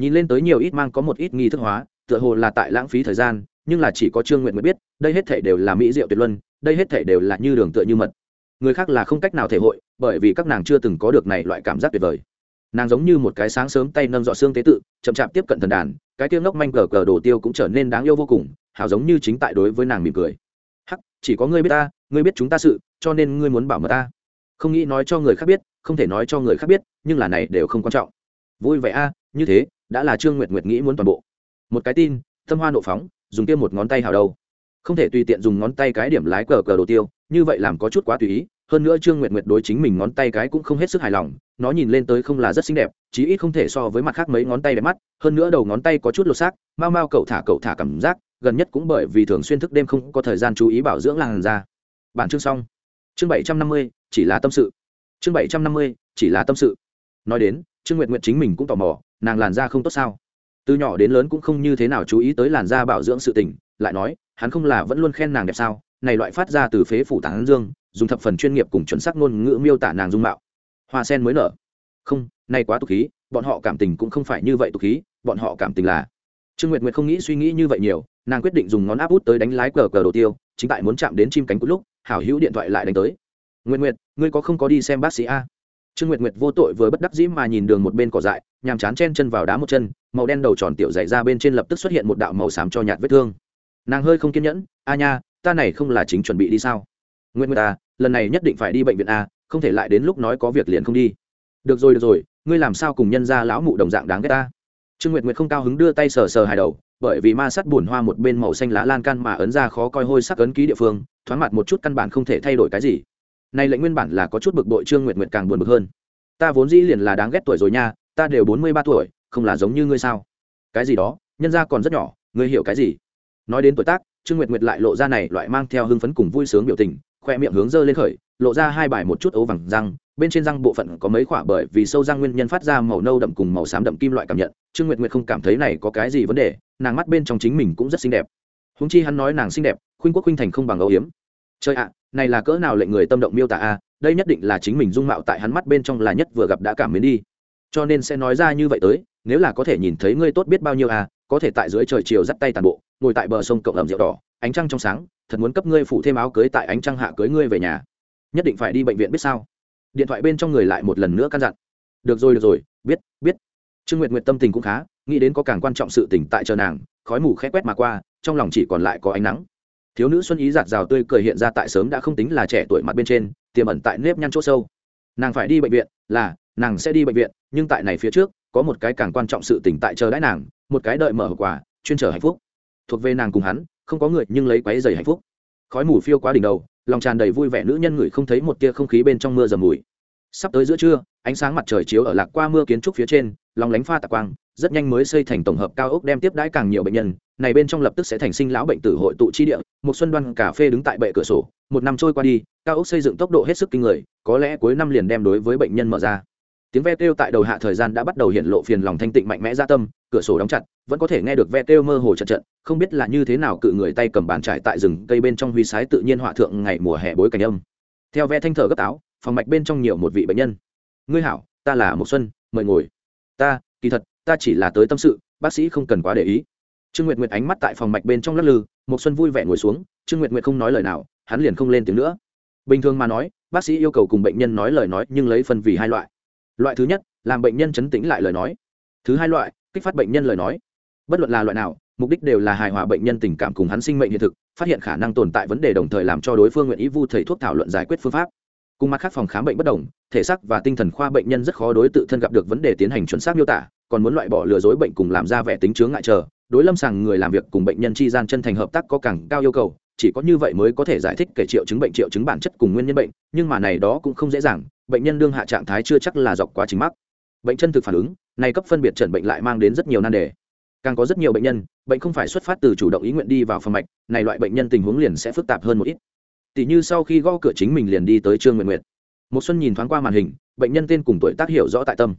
Nhìn lên tới nhiều ít mang có một ít nghi thức hóa, tựa hồ là tại lãng phí thời gian nhưng là chỉ có trương nguyện mới biết, đây hết thể đều là mỹ diệu tuyệt luân, đây hết thể đều là như đường tựa như mật. Người khác là không cách nào thể hội, bởi vì các nàng chưa từng có được này loại cảm giác tuyệt vời. Nàng giống như một cái sáng sớm tay nâng dọ xương tế tự, chậm chạp tiếp cận thần đàn, cái tiêu ngốc manh cờ cờ đồ tiêu cũng trở nên đáng yêu vô cùng, hảo giống như chính tại đối với nàng mỉm cười. Hắc, chỉ có ngươi biết ta, ngươi biết chúng ta sự, cho nên ngươi muốn bảo mật ta. Không nghĩ nói cho người khác biết, không thể nói cho người khác biết, nhưng là này đều không quan trọng. Vui vẻ a, như thế, đã là trương nguyệt nguyệt nghĩ muốn toàn bộ. Một cái tin, tâm hoa nộ phóng dùng kia một ngón tay hào đâu. Không thể tùy tiện dùng ngón tay cái điểm lái cờ cờ đồ tiêu, như vậy làm có chút quá tùy ý. Hơn nữa trương nguyệt nguyệt đối chính mình ngón tay cái cũng không hết sức hài lòng, nó nhìn lên tới không là rất xinh đẹp, chí ít không thể so với mặt khác mấy ngón tay đẹp mắt. Hơn nữa đầu ngón tay có chút lột xác, mau mau cậu thả cậu thả cảm giác, gần nhất cũng bởi vì thường xuyên thức đêm không có thời gian chú ý bảo dưỡng làn da. Bản chương xong. Chương bảy trăm năm mươi, chỉ là tâm sự. Chương bảy trăm năm mươi, chỉ là tâm sự. Nói đến, trương nguyệt nguyệt chính mình cũng tò mò, nàng làn da không tốt sao? Từ nhỏ đến lớn cũng không như thế nào chú ý tới làn da bảo dưỡng sự tình, lại nói, hắn không là vẫn luôn khen nàng đẹp sao? Này loại phát ra từ phế phủ tán dương, dùng thập phần chuyên nghiệp cùng chuẩn xác ngôn ngữ miêu tả nàng dung mạo. Hoa sen mới nở. Không nay quá tục khí, bọn họ cảm tình cũng không phải như vậy tục khí, bọn họ cảm tình là. Trương nguyệt nguyệt không nghĩ suy nghĩ như vậy nhiều, nàng quyết định dùng ngón áp út tới đánh lái cờ cờ đồ tiêu, chính tại muốn chạm đến chim cánh cút lúc, hảo hữu điện thoại lại đánh tới. Nguyệt nguyệt, ngươi có không có đi xem bác sĩ a? Trương nguyệt nguyệt vô tội vừa bất đắc dĩ mà nhìn đường một bên cỏ dại nhàm chán chen chân vào đá một chân màu đen đầu tròn tiểu dày ra bên trên lập tức xuất hiện một đạo màu xám cho nhạt vết thương. Nàng hơi không kiên nhẫn a nha ta này không là chính chuẩn bị đi sao? Nguyệt nguyệt ta, lần này nhất định phải đi bệnh viện a không thể lại đến lúc nói có việc liền không đi. Được rồi được rồi ngươi làm sao cùng nhân ra lão mụ đồng dạng đáng ghét ta? Trương nguyệt nguyệt không cao hứng đưa tay sờ sờ hài đầu bởi vì ma sát bùn hoa một bên màu xanh lá lan can mà ấn ra khó coi hôi sắc ấn ký địa phương thoáng mặt một chút căn bản không thể thay đổi cái gì này lệnh nguyên bản là có chút bực bội trương nguyệt nguyệt càng buồn bực hơn. Ta vốn dĩ liền là đáng ghét tuổi rồi nha, ta đều bốn mươi ba tuổi, không là giống như ngươi sao? Cái gì đó, nhân ra còn rất nhỏ, ngươi hiểu cái gì? Nói đến tuổi tác, trương nguyệt nguyệt lại lộ ra này loại mang theo hưng phấn cùng vui sướng biểu tình, khoe miệng hướng dơ lên khởi, lộ ra hai bài một chút ấu vàng răng, bên trên răng bộ phận có mấy khỏa bởi vì sâu răng nguyên nhân phát ra màu nâu đậm cùng màu xám đậm kim loại cảm nhận, trương nguyệt nguyệt không cảm thấy này có cái gì vấn đề, nàng mắt bên trong chính mình cũng rất xinh đẹp. Húng chi hắn nói nàng xinh đẹp, khuynh quốc khuynh thành không bằng âu hiếm trời ạ, này là cỡ nào lệnh người tâm động miêu tả a, đây nhất định là chính mình dung mạo tại hắn mắt bên trong là nhất vừa gặp đã cảm mến đi. Cho nên sẽ nói ra như vậy tới, nếu là có thể nhìn thấy ngươi tốt biết bao nhiêu à có thể tại dưới trời chiều dắt tay tàn bộ, ngồi tại bờ sông cộng ẩm rượu đỏ, ánh trăng trong sáng, thật muốn cấp ngươi phủ thêm áo cưới tại ánh trăng hạ cưới ngươi về nhà. Nhất định phải đi bệnh viện biết sao? Điện thoại bên trong người lại một lần nữa căn dặn. Được rồi được rồi, biết biết. Trương nguyệt nguyệt tâm tình cũng khá, nghĩ đến có càng quan trọng sự tỉnh tại chờ nàng, khói mù khẽ quét mà qua, trong lòng chỉ còn lại có ánh nắng thiếu nữ xuân ý giạt rào tươi cười hiện ra tại sớm đã không tính là trẻ tuổi mặt bên trên, tiềm ẩn tại nếp nhăn chỗ sâu. Nàng phải đi bệnh viện, là, nàng sẽ đi bệnh viện, nhưng tại này phía trước, có một cái càng quan trọng sự tỉnh tại chờ đãi nàng, một cái đợi mở hậu quả chuyên trở hạnh phúc. Thuộc về nàng cùng hắn, không có người nhưng lấy quáy dày hạnh phúc. Khói mù phiêu quá đỉnh đầu, lòng tràn đầy vui vẻ nữ nhân ngửi không thấy một tia không khí bên trong mưa dầm mùi sắp tới giữa trưa, ánh sáng mặt trời chiếu ở lạc qua mưa kiến trúc phía trên lòng lánh pha tạc quang, rất nhanh mới xây thành tổng hợp cao ốc đem tiếp đãi càng nhiều bệnh nhân. Này bên trong lập tức sẽ thành sinh lão bệnh tử hội tụ chi địa, một xuân đoan cà phê đứng tại bệ cửa sổ, một năm trôi qua đi, cao ốc xây dựng tốc độ hết sức kinh người, có lẽ cuối năm liền đem đối với bệnh nhân mở ra. Tiếng ve kêu tại đầu hạ thời gian đã bắt đầu hiện lộ phiền lòng thanh tịnh mạnh mẽ ra tâm, cửa sổ đóng chặt, vẫn có thể nghe được ve kêu mơ hồ trận trận không biết là như thế nào cự người tay cầm bàn trải tại rừng cây bên trong huy sái tự nhiên họa thượng ngày mùa hè bối cảnh âm. Theo ve thanh thở gấp áo phòng mạch bên trong nhiều một vị bệnh nhân. Ngươi hảo, ta là một xuân, mời ngồi. Ta, kỳ thật, ta chỉ là tới tâm sự, bác sĩ không cần quá để ý. Trương nguyệt nguyệt ánh mắt tại phòng mạch bên trong lắc lư một xuân vui vẻ ngồi xuống, trương nguyệt nguyệt không nói lời nào, hắn liền không lên tiếng nữa. Bình thường mà nói, bác sĩ yêu cầu cùng bệnh nhân nói lời nói nhưng lấy phân vì hai loại. Loại thứ nhất, làm bệnh nhân chấn tĩnh lại lời nói. Thứ hai loại, kích phát bệnh nhân lời nói. Bất luận là loại nào, mục đích đều là hài hòa bệnh nhân tình cảm cùng hắn sinh mệnh hiện thực, phát hiện khả năng tồn tại vấn đề đồng thời làm cho đối phương nguyện ý vu thầy thuốc thảo luận giải quyết phương pháp cùng mặt khác phòng khám bệnh bất đồng, thể xác và tinh thần khoa bệnh nhân rất khó đối tự thân gặp được vấn đề tiến hành chuẩn xác miêu tả, còn muốn loại bỏ lừa dối bệnh cùng làm ra vẻ tính chướng ngại chờ. Đối lâm sàng người làm việc cùng bệnh nhân chi gian chân thành hợp tác có càng cao yêu cầu, chỉ có như vậy mới có thể giải thích kể triệu chứng bệnh, triệu chứng bản chất cùng nguyên nhân bệnh, nhưng mà này đó cũng không dễ dàng, bệnh nhân đương hạ trạng thái chưa chắc là dọc quá trình mắc. Bệnh chân thực phản ứng, này cấp phân biệt chẩn bệnh lại mang đến rất nhiều nan đề. Càng có rất nhiều bệnh nhân, bệnh không phải xuất phát từ chủ động ý nguyện đi vào phòng mạch, này loại bệnh nhân tình huống liền sẽ phức tạp hơn một ít tỉ như sau khi gõ cửa chính mình liền đi tới trương nguyện nguyện một xuân nhìn thoáng qua màn hình, bệnh nhân tên cùng tuổi tác hiểu rõ tại tâm.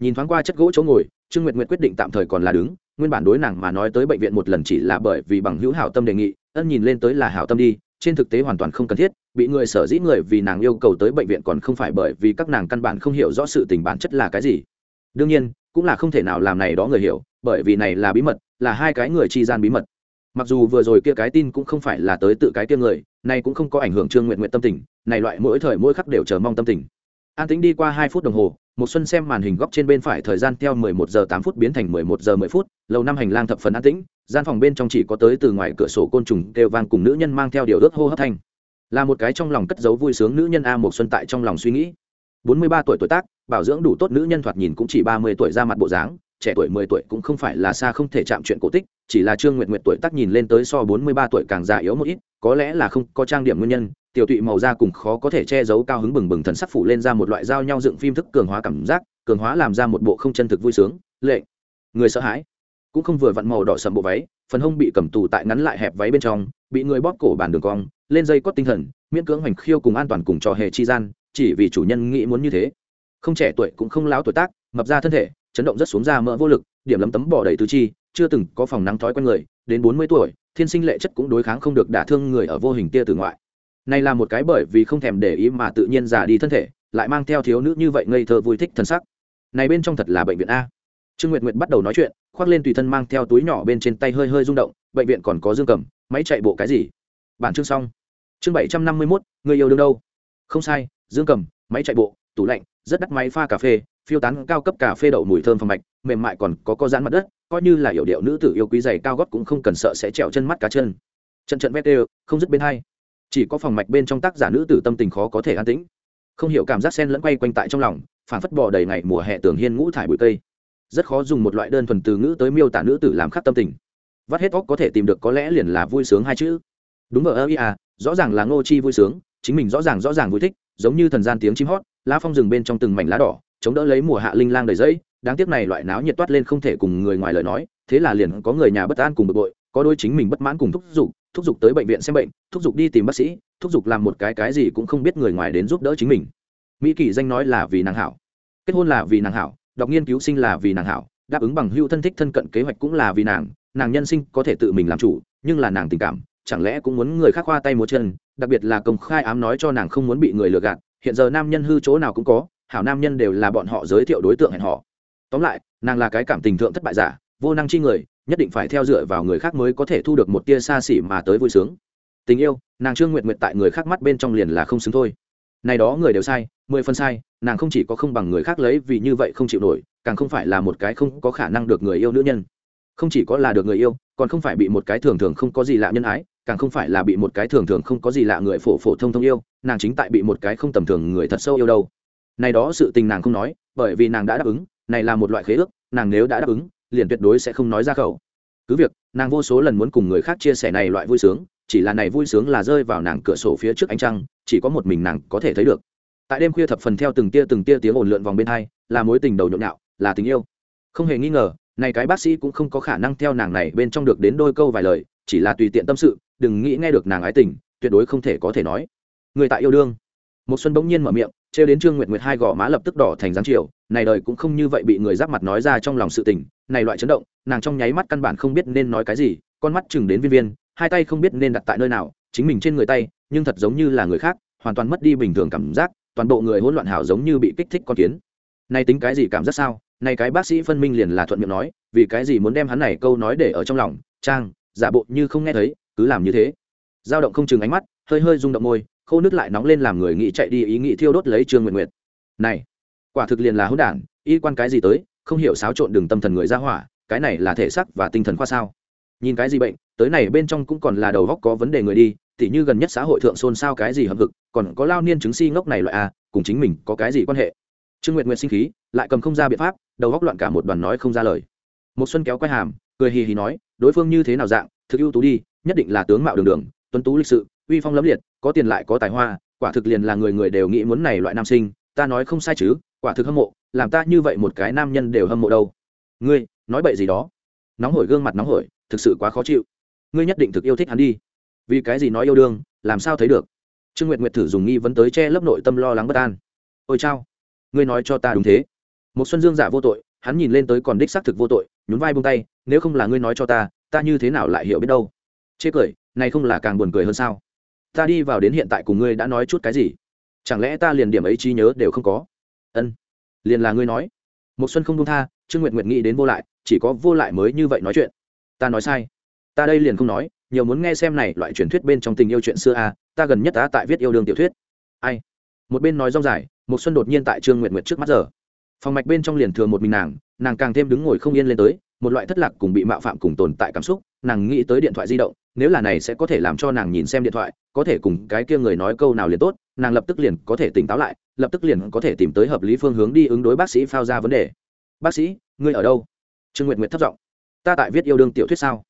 Nhìn thoáng qua chất gỗ chỗ ngồi, trương nguyện nguyện quyết định tạm thời còn là đứng, nguyên bản đối nàng mà nói tới bệnh viện một lần chỉ là bởi vì bằng hữu hảo tâm đề nghị, ân nhìn lên tới là hảo tâm đi, trên thực tế hoàn toàn không cần thiết, bị người sở dĩ người vì nàng yêu cầu tới bệnh viện còn không phải bởi vì các nàng căn bản không hiểu rõ sự tình bản chất là cái gì. Đương nhiên, cũng là không thể nào làm này đó người hiểu, bởi vì này là bí mật, là hai cái người chi gian bí mật mặc dù vừa rồi kia cái tin cũng không phải là tới tự cái kia người này cũng không có ảnh hưởng trương nguyện nguyện tâm tình, này loại mỗi thời mỗi khắc đều chờ mong tâm tình. An tính đi qua hai phút đồng hồ một xuân xem màn hình góc trên bên phải thời gian theo 11 giờ 8 phút biến thành 11 giờ 10 phút, lầu năm hành lang thập phần an tĩnh, gian phòng bên trong chỉ có tới từ ngoài cửa sổ côn trùng kêu vang cùng nữ nhân mang theo điều ước hô hấp thanh. Là một cái trong lòng cất giấu vui sướng nữ nhân a một xuân tại trong lòng suy nghĩ. 43 tuổi tuổi tác, bảo dưỡng đủ tốt nữ nhân thoạt nhìn cũng chỉ 30 tuổi ra mặt bộ dáng trẻ tuổi 10 tuổi cũng không phải là xa không thể chạm chuyện cổ tích, chỉ là trương nguyệt nguyệt tuổi tác nhìn lên tới so 43 tuổi càng già yếu một ít, có lẽ là không có trang điểm nguyên nhân, tiểu tụy màu da cùng khó có thể che giấu cao hứng bừng bừng thần sắc phủ lên ra một loại giao nhau dựng phim thức cường hóa cảm giác, cường hóa làm ra một bộ không chân thực vui sướng, lệ. Người sợ hãi. Cũng không vừa vặn màu đỏ sầm bộ váy, phần hông bị cầm tù tại ngắn lại hẹp váy bên trong, bị người bóp cổ bàn đường cong, lên dây cót tinh thần, miễn cưỡng hoành khiêu cùng an toàn cùng trò hề chi gian, chỉ vì chủ nhân nghĩ muốn như thế. Không trẻ tuổi cũng không láo tuổi tác, mập ra thân thể chấn động rất xuống ra mỡ vô lực, điểm lấm tấm bỏ đầy tứ chi, chưa từng có phòng nắng thói quen người, đến bốn mươi tuổi, thiên sinh lệ chất cũng đối kháng không được đả thương người ở vô hình tia từ ngoại. Này là một cái bởi vì không thèm để ý mà tự nhiên già đi thân thể, lại mang theo thiếu nữ như vậy ngây thơ vui thích thân sắc. Này bên trong thật là bệnh viện a. Trương nguyệt nguyệt bắt đầu nói chuyện, khoác lên tùy thân mang theo túi nhỏ bên trên tay hơi hơi rung động, bệnh viện còn có dương cầm, máy chạy bộ cái gì? Bản chương xong. Chương bảy trăm năm mươi mốt, người yêu đương đâu? Không sai, dương cầm, máy chạy bộ, tủ lạnh rất đắt máy pha cà phê phiêu tán cao cấp cà phê đậu mùi thơm phòng mạch mềm mại còn có có dán mặt đất coi như là hiểu điệu nữ tử yêu quý giày cao gót cũng không cần sợ sẽ trèo chân mắt cá chân. Trận trận vét đều không dứt bên hay, chỉ có phòng mạch bên trong tác giả nữ tử tâm tình khó có thể an tĩnh. Không hiểu cảm giác sen lẫn quay quanh tại trong lòng phản phất bò đầy ngày mùa hè tường hiên ngũ thải bụi cây. Rất khó dùng một loại đơn thuần từ ngữ tới miêu tả nữ tử làm khắc tâm tình. Vắt hết óc có thể tìm được có lẽ liền là vui sướng hai chữ. Đúng ở ơ ia rõ ràng là ngô chi vui sướng chính mình rõ ràng rõ ràng vui thích giống như thần gian tiếng chim hót lá phong rừng bên trong từng mảnh lá đỏ, chống đỡ lấy mùa hạ linh lang đầy dẫy đáng tiếc này loại náo nhiệt toát lên không thể cùng người ngoài lời nói, thế là liền có người nhà bất an cùng bực bội, có đôi chính mình bất mãn cùng thúc giục thúc giục tới bệnh viện xem bệnh, thúc giục đi tìm bác sĩ, thúc giục làm một cái cái gì cũng không biết người ngoài đến giúp đỡ chính mình. Mỹ kỷ danh nói là vì nàng hảo, kết hôn là vì nàng hảo, đọc nghiên cứu sinh là vì nàng hảo, đáp ứng bằng hưu thân thích thân cận kế hoạch cũng là vì nàng nàng nhân sinh có thể tự mình làm chủ, nhưng là nàng tình cảm, chẳng lẽ cũng muốn người khác khoa tay múa chân, đặc biệt là công khai ám nói cho nàng không muốn bị người lừa gạt hiện giờ nam nhân hư chỗ nào cũng có, hảo nam nhân đều là bọn họ giới thiệu đối tượng hẹn họ tóm lại, nàng là cái cảm tình thượng thất bại giả, vô năng chi người, nhất định phải theo dựa vào người khác mới có thể thu được một tia xa xỉ mà tới vui sướng. Tình yêu, nàng trương nguyện nguyện tại người khác mắt bên trong liền là không xứng thôi. Này đó người đều sai, mười phần sai, nàng không chỉ có không bằng người khác lấy vì như vậy không chịu nổi, càng không phải là một cái không có khả năng được người yêu nữ nhân. Không chỉ có là được người yêu, còn không phải bị một cái thường thường không có gì lạ nhân ái càng không phải là bị một cái thường thường không có gì lạ người phổ phổ thông thông yêu, nàng chính tại bị một cái không tầm thường người thật sâu yêu đâu. Này đó sự tình nàng không nói, bởi vì nàng đã đáp ứng, này là một loại khế ước, nàng nếu đã đáp ứng, liền tuyệt đối sẽ không nói ra khẩu. Cứ việc, nàng vô số lần muốn cùng người khác chia sẻ này loại vui sướng, chỉ là này vui sướng là rơi vào nàng cửa sổ phía trước ánh trăng, chỉ có một mình nàng có thể thấy được. Tại đêm khuya thập phần theo từng tia từng tia tiếng ồn lượn vòng bên hai, là mối tình đầu nhộn nhạo, là tình yêu. Không hề nghi ngờ, này cái bác sĩ cũng không có khả năng theo nàng này bên trong được đến đôi câu vài lời, chỉ là tùy tiện tâm sự đừng nghĩ nghe được nàng ái tình, tuyệt đối không thể có thể nói. Người tại yêu đương. Một xuân bỗng nhiên mở miệng, trêu đến trương nguyệt nguyệt hai gò má lập tức đỏ thành dáng chiều, này đời cũng không như vậy bị người giáp mặt nói ra trong lòng sự tình, này loại chấn động, nàng trong nháy mắt căn bản không biết nên nói cái gì, con mắt chừng đến viên viên, hai tay không biết nên đặt tại nơi nào, chính mình trên người tay, nhưng thật giống như là người khác, hoàn toàn mất đi bình thường cảm giác, toàn bộ người hỗn loạn hảo giống như bị kích thích con kiến. Này tính cái gì cảm giác sao? Này cái bác sĩ phân minh liền là thuận miệng nói, vì cái gì muốn đem hắn này câu nói để ở trong lòng? Trang, giả bộ như không nghe thấy cứ làm như thế. Dao động không chừng ánh mắt hơi hơi rung động môi khô nước lại nóng lên làm người nghĩ chạy đi ý nghĩ thiêu đốt lấy trương nguyện nguyệt. Này quả thực liền là hỗn đản y quan cái gì tới không hiểu xáo trộn đường tâm thần người ra hỏa cái này là thể xác và tinh thần khoa sao? Nhìn cái gì bệnh tới này bên trong cũng còn là đầu góc có vấn đề người đi tỉ như gần nhất xã hội thượng xôn xao cái gì hợp hực còn có lao niên chứng si ngốc này loại a à, cùng chính mình có cái gì quan hệ? Trương nguyện nguyện sinh khí lại cầm không ra biện pháp đầu góc loạn cả một đoàn nói không ra lời. Một xuân kéo quay hàm cười hì hì nói đối phương như thế nào dạng thực ưu tú đi, nhất định là tướng mạo đường đường, tuấn tú lịch sự, uy phong lẫm liệt, có tiền lại có tài hoa, quả thực liền là người người đều nghĩ muốn này loại nam sinh, ta nói không sai chứ, quả thực hâm mộ, làm ta như vậy một cái nam nhân đều hâm mộ đâu. Ngươi, nói bậy gì đó? Nóng hổi gương mặt nóng hổi, thực sự quá khó chịu. Ngươi nhất định thực yêu thích hắn đi. Vì cái gì nói yêu đương, làm sao thấy được? Trương nguyệt nguyệt thử dùng nghi vấn tới che lấp nội tâm lo lắng bất an. Ôi chao, ngươi nói cho ta đúng thế. Một xuân dương giả vô tội, hắn nhìn lên tới còn đích xác thực vô tội, nhún vai buông tay, nếu không là ngươi nói cho ta ta như thế nào lại hiểu biết đâu? Chê cười, này không là càng buồn cười hơn sao? Ta đi vào đến hiện tại cùng ngươi đã nói chút cái gì? Chẳng lẽ ta liền điểm ấy trí nhớ đều không có? Ân, liền là ngươi nói. Một xuân không đông tha, trương nguyệt nguyệt nghĩ đến vô lại, chỉ có vô lại mới như vậy nói chuyện. Ta nói sai. Ta đây liền không nói, nhiều muốn nghe xem này loại truyền thuyết bên trong tình yêu chuyện xưa à ta gần nhất ta tại viết yêu đương tiểu thuyết. Ai? Một bên nói rong dài một xuân đột nhiên tại trương nguyệt nguyệt trước mắt giờ. Phòng mạch bên trong liền thừa một mình nàng nàng càng thêm đứng ngồi không yên lên tới một loại thất lạc cùng bị mạo phạm cùng tồn tại cảm xúc, nàng nghĩ tới điện thoại di động, nếu là này sẽ có thể làm cho nàng nhìn xem điện thoại, có thể cùng cái kia người nói câu nào liền tốt, nàng lập tức liền có thể tỉnh táo lại, lập tức liền có thể tìm tới hợp lý phương hướng đi ứng đối bác sĩ phao ra vấn đề. Bác sĩ, ngươi ở đâu? Trương nguyệt nguyệt thất giọng. Ta tại viết yêu đương tiểu thuyết sao?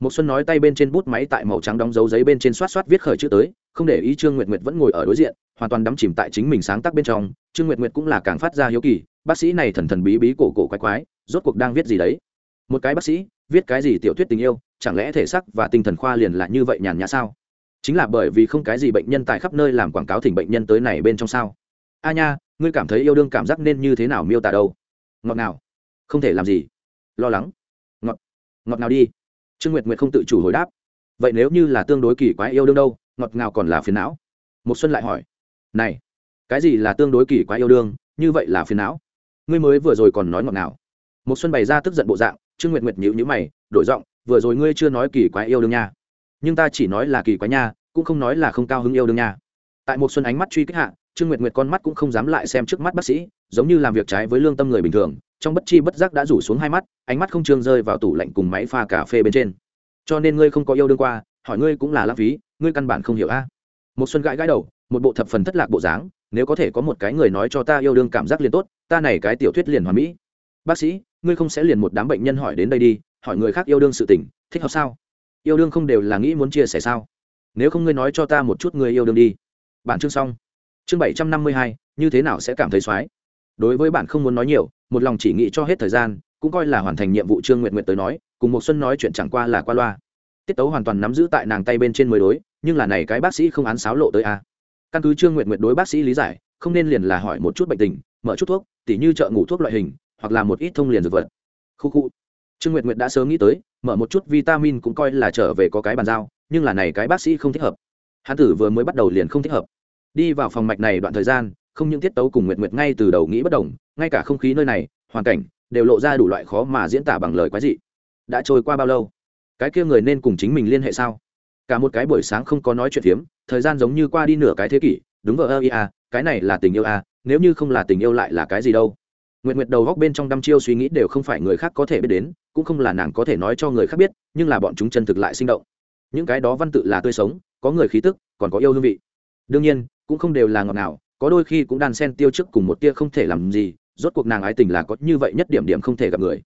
Một xuân nói tay bên trên bút máy tại màu trắng đóng dấu giấy bên trên xoát xoát viết khởi chữ tới, không để ý trương nguyệt nguyệt vẫn ngồi ở đối diện, hoàn toàn đắm chìm tại chính mình sáng tác bên trong. Trương nguyệt nguyệt cũng là càng phát ra hiếu kỳ, bác sĩ này thần thần bí bí cổ cổ quái quái, rốt cuộc đang viết gì đấy? Một cái bác sĩ, viết cái gì tiểu thuyết tình yêu, chẳng lẽ thể sắc và tinh thần khoa liền là như vậy nhàn nhã sao? Chính là bởi vì không cái gì bệnh nhân tại khắp nơi làm quảng cáo thỉnh bệnh nhân tới này bên trong sao? A nha, ngươi cảm thấy yêu đương cảm giác nên như thế nào miêu tả đâu? Ngọt nào không thể làm gì. Lo lắng. Ngọt. Ngọt nào đi. Trương nguyệt nguyệt không tự chủ hồi đáp. Vậy nếu như là tương đối kỳ quái yêu đương đâu, ngọt ngào còn là phiền não? Một xuân lại hỏi. Này, cái gì là tương đối kỳ quái yêu đương, như vậy là phiền não? Ngươi mới vừa rồi còn nói ngọt nào một xuân bày ra tức giận bộ dạng trương nguyệt nguyệt nhữ nhữ mày, đổi giọng, vừa rồi ngươi chưa nói kỳ quái yêu đương nha. Nhưng ta chỉ nói là kỳ quái nha, cũng không nói là không cao hứng yêu đương nha. Tại một xuân ánh mắt truy kích hạ, trương nguyệt nguyệt con mắt cũng không dám lại xem trước mắt bác sĩ, giống như làm việc trái với lương tâm người bình thường, trong bất chi bất giác đã rủ xuống hai mắt, ánh mắt không trương rơi vào tủ lạnh cùng máy pha cà phê bên trên. Cho nên ngươi không có yêu đương qua, hỏi ngươi cũng là lãng phí, ngươi căn bản không hiểu a. Một xuân gãi gãi đầu, một bộ thập phần thất lạc bộ dáng, nếu có thể có một cái người nói cho ta yêu đương cảm giác liền tốt, ta này cái tiểu thuyết liền hoàn mỹ. Bác sĩ ngươi không sẽ liền một đám bệnh nhân hỏi đến đây đi, hỏi người khác yêu đương sự tình, thích hợp sao? Yêu đương không đều là nghĩ muốn chia sẻ sao? Nếu không ngươi nói cho ta một chút người yêu đương đi. Bản chương xong. Chương bảy trăm năm mươi hai, như thế nào sẽ cảm thấy soái đối với bạn không muốn nói nhiều, một lòng chỉ nghĩ cho hết thời gian, cũng coi là hoàn thành nhiệm vụ trương nguyện nguyện tới nói, cùng một xuân nói chuyện chẳng qua là qua loa. Tiết tấu hoàn toàn nắm giữ tại nàng tay bên trên mới đối, nhưng là này cái bác sĩ không án sáo lộ tới a căn cứ trương nguyện nguyện đối bác sĩ lý giải, không nên liền là hỏi một chút bệnh tình, mở chút thuốc, tỉ như chợ ngủ thuốc loại hình hoặc là một ít thông liền dược vật. Khu khu. Trương nguyệt nguyệt đã sớm nghĩ tới, mở một chút vitamin cũng coi là trở về có cái bàn giao, nhưng là này cái bác sĩ không thích hợp. Hán tử vừa mới bắt đầu liền không thích hợp. Đi vào phòng mạch này đoạn thời gian, không những tiết tấu cùng nguyệt nguyệt ngay từ đầu nghĩ bất đồng, ngay cả không khí nơi này, hoàn cảnh, đều lộ ra đủ loại khó mà diễn tả bằng lời quái dị. Đã trôi qua bao lâu? Cái kia người nên cùng chính mình liên hệ sao? Cả một cái buổi sáng không có nói chuyện phiếm, thời gian giống như qua đi nửa cái thế kỷ, đúng vợ ơ ia cái này là tình yêu à nếu như không là tình yêu lại là cái gì đâu? Nguyện nguyệt đầu góc bên trong đăm chiêu suy nghĩ đều không phải người khác có thể biết đến, cũng không là nàng có thể nói cho người khác biết, nhưng là bọn chúng chân thực lại sinh động. Những cái đó văn tự là tươi sống, có người khí tức, còn có yêu hương vị. Đương nhiên, cũng không đều là ngọt nào có đôi khi cũng đan sen tiêu trước cùng một tia không thể làm gì, rốt cuộc nàng ái tình là có như vậy nhất điểm điểm không thể gặp người.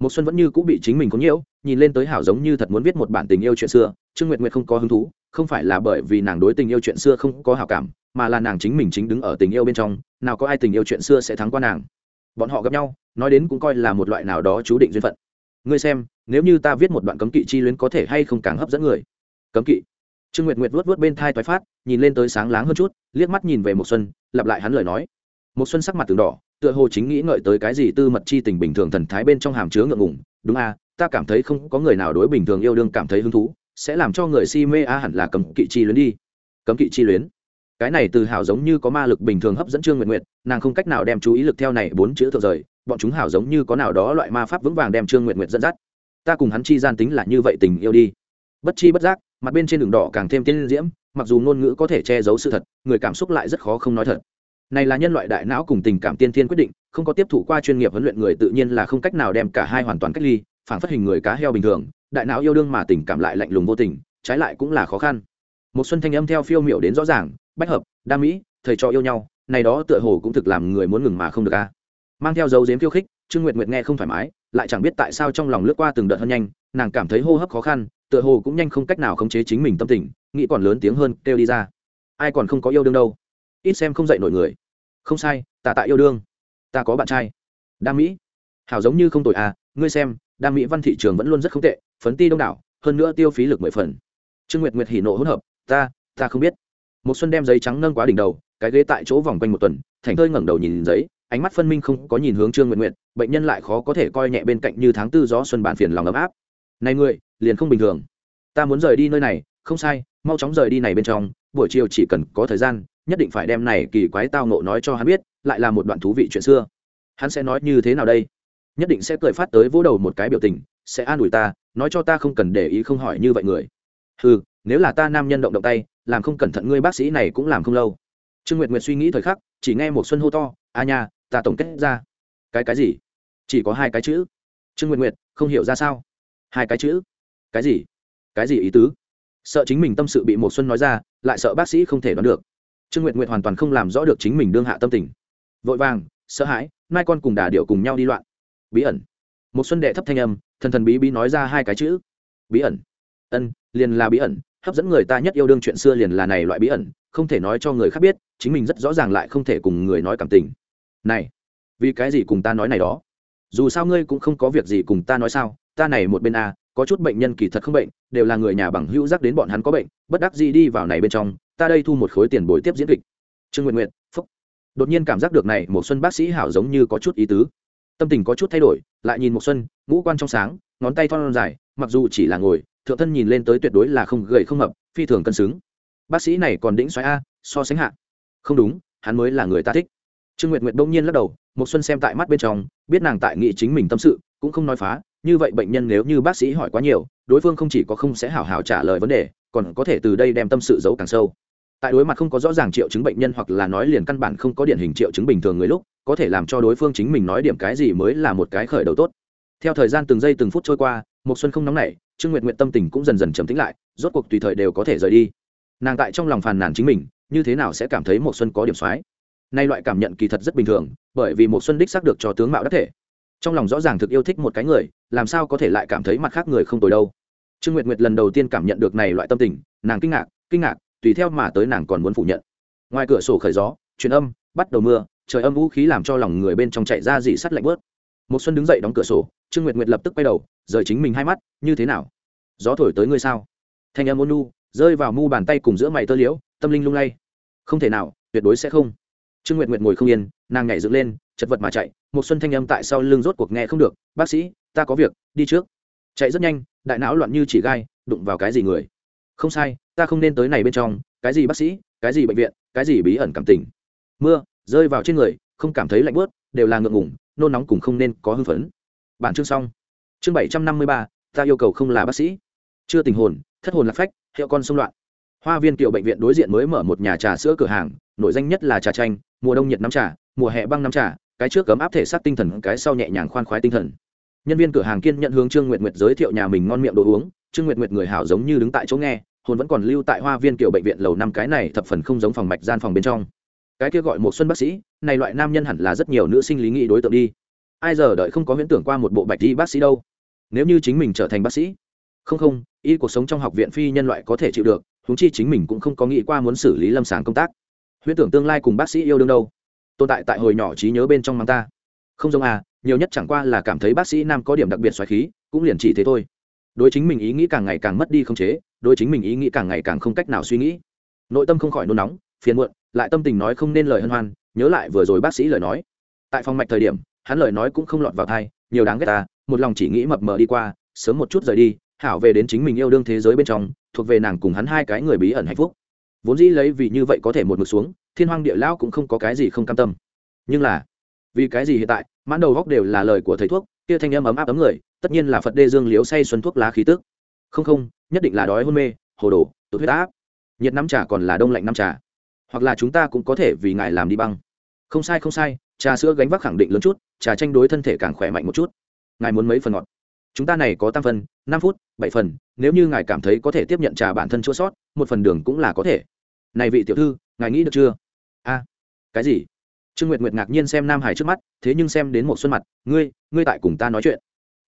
Một xuân vẫn như cũng bị chính mình có nhiễu, nhìn lên tới hảo giống như thật muốn viết một bản tình yêu chuyện xưa, trương nguyệt nguyệt không có hứng thú, không phải là bởi vì nàng đối tình yêu chuyện xưa không có hảo cảm, mà là nàng chính mình chính đứng ở tình yêu bên trong, nào có ai tình yêu chuyện xưa sẽ thắng qua nàng bọn họ gặp nhau, nói đến cũng coi là một loại nào đó chú định duyên phận. Ngươi xem, nếu như ta viết một đoạn cấm kỵ chi luyến có thể hay không càng hấp dẫn người? Cấm kỵ. Trương nguyệt nguyệt vuốt vuốt bên thai thoái phát, nhìn lên tới sáng láng hơn chút, liếc mắt nhìn về một xuân, lặp lại hắn lời nói. Một xuân sắc mặt từng đỏ, tựa hồ chính nghĩ ngợi tới cái gì tư mật chi tình bình thường thần thái bên trong hàm chứa ngượng ngùng. Đúng a ta cảm thấy không có người nào đối bình thường yêu đương cảm thấy hứng thú, sẽ làm cho người si mê a hẳn là cấm kỵ chi luyến đi. Cấm kỵ chi luyến cái này từ hảo giống như có ma lực bình thường hấp dẫn trương nguyệt nguyệt, nàng không cách nào đem chú ý lực theo này bốn chữ thượng rời, bọn chúng hảo giống như có nào đó loại ma pháp vững vàng đem trương nguyệt nguyệt dẫn dắt. Ta cùng hắn chi gian tính là như vậy tình yêu đi. Bất chi bất giác, mặt bên trên đường đỏ càng thêm tiên diễm, mặc dù ngôn ngữ có thể che giấu sự thật, người cảm xúc lại rất khó không nói thật. Này là nhân loại đại não cùng tình cảm tiên thiên quyết định, không có tiếp thụ qua chuyên nghiệp huấn luyện người tự nhiên là không cách nào đem cả hai hoàn toàn cách ly, phản phát hình người cá heo bình thường, đại não yêu đương mà tình cảm lại lạnh lùng vô tình, trái lại cũng là khó khăn. Một xuân thanh âm theo phiêu miểu đến rõ ràng bách hợp, đa mỹ, thầy trò yêu nhau, này đó tựa hồ cũng thực làm người muốn ngừng mà không được a. Mang theo dấu dếm khiêu khích, trương nguyệt nguyệt nghe không thoải mái, lại chẳng biết tại sao trong lòng lướt qua từng đợt hơn nhanh, nàng cảm thấy hô hấp khó khăn, tựa hồ cũng nhanh không cách nào khống chế chính mình tâm tình, nghĩ còn lớn tiếng hơn, kêu đi ra. Ai còn không có yêu đương đâu. Ít xem không dạy nổi người. Không sai, ta tại yêu đương. Ta có bạn trai. Đam mỹ. Hảo giống như không tội à ngươi xem đam mỹ văn thị trường vẫn luôn rất không tệ, phấn ti đông đảo, hơn nữa tiêu phí lực mười phần. Trương nguyệt nguyệt hỉ nộ hỗn hợp, ta ta không biết một xuân đem giấy trắng nâng quá đỉnh đầu cái ghế tại chỗ vòng quanh một tuần thành thơi ngẩng đầu nhìn giấy ánh mắt phân minh không có nhìn hướng trương nguyệt nguyệt bệnh nhân lại khó có thể coi nhẹ bên cạnh như tháng tư gió xuân bản phiền lòng ấm áp. Này người, liền không bình thường. Ta muốn rời đi nơi này không sai mau chóng rời đi này bên trong buổi chiều chỉ cần có thời gian nhất định phải đem này kỳ quái tao nộ nói cho hắn biết lại là một đoạn thú vị chuyện xưa. Hắn sẽ nói như thế nào đây? Nhất định sẽ cười phát tới vỗ đầu một cái biểu tình sẽ an ủi ta nói cho ta không cần để ý không hỏi như vậy người. Ừ nếu là ta nam nhân động động tay làm không cẩn thận ngươi bác sĩ này cũng làm không lâu. Trương nguyệt nguyệt suy nghĩ thời khắc, chỉ nghe một xuân hô to, a nha, ta tổng kết ra. Cái cái gì? Chỉ có hai cái chữ. Trương nguyệt nguyệt, không hiểu ra sao? Hai cái chữ. Cái gì? Cái gì ý tứ? Sợ chính mình tâm sự bị một xuân nói ra, lại sợ bác sĩ không thể đoán được. Trương nguyệt nguyệt hoàn toàn không làm rõ được chính mình đương hạ tâm tình. Vội vàng, sợ hãi, mai con cùng đà điệu cùng nhau đi loạn. Bí ẩn. Một xuân đệ thấp thanh âm, thần thần bí bí nói ra hai cái chữ. Bí ẩn. Ân, liền là bí ẩn hấp dẫn người ta nhất yêu đương chuyện xưa liền là này loại bí ẩn, không thể nói cho người khác biết, chính mình rất rõ ràng lại không thể cùng người nói cảm tình. Này, vì cái gì cùng ta nói này đó? Dù sao ngươi cũng không có việc gì cùng ta nói sao, ta này một bên a, có chút bệnh nhân kỳ thật không bệnh, đều là người nhà bằng hữu giác đến bọn hắn có bệnh, bất đắc gì đi vào này bên trong, ta đây thu một khối tiền bồi tiếp diễn kịch. Trương nguyện nguyện phúc. Đột nhiên cảm giác được này, một xuân bác sĩ hảo giống như có chút ý tứ. Tâm tình có chút thay đổi, lại nhìn một xuân, ngũ quan trong sáng, ngón tay thon dài, mặc dù chỉ là ngồi thượng thân nhìn lên tới tuyệt đối là không gầy không mập, phi thường cân xứng. Bác sĩ này còn đĩnh xoáy a, so sánh hạ. Không đúng, hắn mới là người ta thích. Trương nguyệt nguyệt đông nhiên lắc đầu một xuân xem tại mắt bên trong, biết nàng tại nghị chính mình tâm sự, cũng không nói phá, như vậy bệnh nhân nếu như bác sĩ hỏi quá nhiều, đối phương không chỉ có không sẽ hảo hảo trả lời vấn đề, còn có thể từ đây đem tâm sự giấu càng sâu. Tại đối mặt không có rõ ràng triệu chứng bệnh nhân hoặc là nói liền căn bản không có điển hình triệu chứng bình thường người lúc, có thể làm cho đối phương chính mình nói điểm cái gì mới là một cái khởi đầu tốt. Theo thời gian từng giây từng phút trôi qua một xuân không nóng nảy trương nguyện nguyện tâm tình cũng dần dần trầm tĩnh lại, rốt cuộc tùy thời đều có thể rời đi. Nàng tại trong lòng phàn nàn chính mình, như thế nào sẽ cảm thấy một xuân có điểm soái nay loại cảm nhận kỳ thật rất bình thường, bởi vì một xuân đích xác được cho tướng mạo đắc thể. Trong lòng rõ ràng thực yêu thích một cái người, làm sao có thể lại cảm thấy mặt khác người không tồi đâu. Trương nguyệt nguyệt lần đầu tiên cảm nhận được này loại tâm tình, nàng kinh ngạc kinh ngạc, tùy theo mà tới nàng còn muốn phủ nhận. Ngoài cửa sổ khởi gió, truyền âm, bắt đầu mưa, trời âm vũ khí làm cho lòng người bên trong chạy ra dị sắt lạnh bớt một xuân đứng dậy đóng cửa sổ, trương nguyệt nguyệt lập tức quay đầu rời chính mình hai mắt, như thế nào? Gió thổi tới ngươi sao? Thanh âm ôn nu rơi vào mu bàn tay cùng giữa mày tơ liễu, tâm linh lung lay. Không thể nào, tuyệt đối sẽ không. Trương nguyệt nguyệt ngồi không yên, nàng nhảy dựng lên, chật vật mà chạy. Một xuân thanh âm tại sau lưng rốt cuộc nghe không được, bác sĩ, ta có việc, đi trước. Chạy rất nhanh, đại não loạn như chỉ gai, đụng vào cái gì người? Không sai, ta không nên tới này bên trong, cái gì bác sĩ, cái gì bệnh viện, cái gì bí ẩn cảm tình. Mưa rơi vào trên người, không cảm thấy lạnh bớt đều là ngượng ngủng nôn nóng cùng không nên có hưng phấn. Bản chương xong chương bảy trăm năm mươi ba, ta yêu cầu không là bác sĩ. Chưa tình hồn, thất hồn lạc phách, hiệu con xung loạn. Hoa viên kiểu bệnh viện đối diện mới mở một nhà trà sữa cửa hàng, nổi danh nhất là trà chanh, mùa đông nhiệt nắm trà, mùa hè băng nắm trà, cái trước cấm áp thể xác tinh thần, cái sau nhẹ nhàng khoan khoái tinh thần. Nhân viên cửa hàng kiên nhận hướng trương nguyệt nguyệt giới thiệu nhà mình ngon miệng đồ uống. Trương nguyệt nguyệt người hảo giống như đứng tại chỗ nghe, hồn vẫn còn lưu tại hoa viên kiểu bệnh viện lầu năm, cái này thập phần không giống phòng mạch gian phòng bên trong. Cái kia gọi một xuân bác sĩ, này loại nam nhân hẳn là rất nhiều nữ sinh lý nghĩ đối tượng đi. Ai giờ đợi không có huyễn tưởng qua một bộ bạch y bác sĩ đâu? Nếu như chính mình trở thành bác sĩ, không không, y cuộc sống trong học viện phi nhân loại có thể chịu được húng chi chính mình cũng không có nghĩ qua muốn xử lý lâm sàng công tác. Huyễn tưởng tương lai cùng bác sĩ yêu đương đâu. Tồn tại tại hồi nhỏ trí nhớ bên trong mang ta. Không giống à nhiều nhất chẳng qua là cảm thấy bác sĩ nam có điểm đặc biệt xoáy khí, cũng liền chỉ thế thôi. Đối chính mình ý nghĩ càng ngày càng mất đi không chế, đối chính mình ý nghĩ càng ngày càng không cách nào suy nghĩ. Nội tâm không khỏi nôn nóng, phiền muộn, lại tâm tình nói không nên lời hân hoan, nhớ lại vừa rồi bác sĩ lời nói. Tại phòng mạch thời điểm, hắn lời nói cũng không lọt vào thai nhiều đáng ghét ta một lòng chỉ nghĩ mập mờ đi qua, sớm một chút rời đi, hảo về đến chính mình yêu đương thế giới bên trong, thuộc về nàng cùng hắn hai cái người bí ẩn hạnh phúc. Vốn dĩ lấy vì như vậy có thể một mực xuống, thiên hoang địa lão cũng không có cái gì không cam tâm. Nhưng là, vì cái gì hiện tại, mãn đầu góc đều là lời của thầy thuốc, kia thanh âm ấm áp ấm người, tất nhiên là phật đê dương liếu say xuân thuốc lá khí tức. Không không, nhất định là đói hôn mê, hồ đồ tụt huyết áp. Nhiệt năm trà còn là đông lạnh năm trà. Hoặc là chúng ta cũng có thể vì ngài làm đi băng. Không sai không sai, trà sữa gánh vác khẳng định lớn chút, trà tranh đối thân thể càng khỏe mạnh một chút ngài muốn mấy phần ngọt. Chúng ta này có tam phần, năm phút, bảy phần, nếu như ngài cảm thấy có thể tiếp nhận trà bản thân chua sót, một phần đường cũng là có thể. Này vị tiểu thư, ngài nghĩ được chưa? A, cái gì? Trương nguyệt nguyệt ngạc nhiên xem nam hải trước mắt, thế nhưng xem đến một xuân mặt, ngươi ngươi tại cùng ta nói chuyện.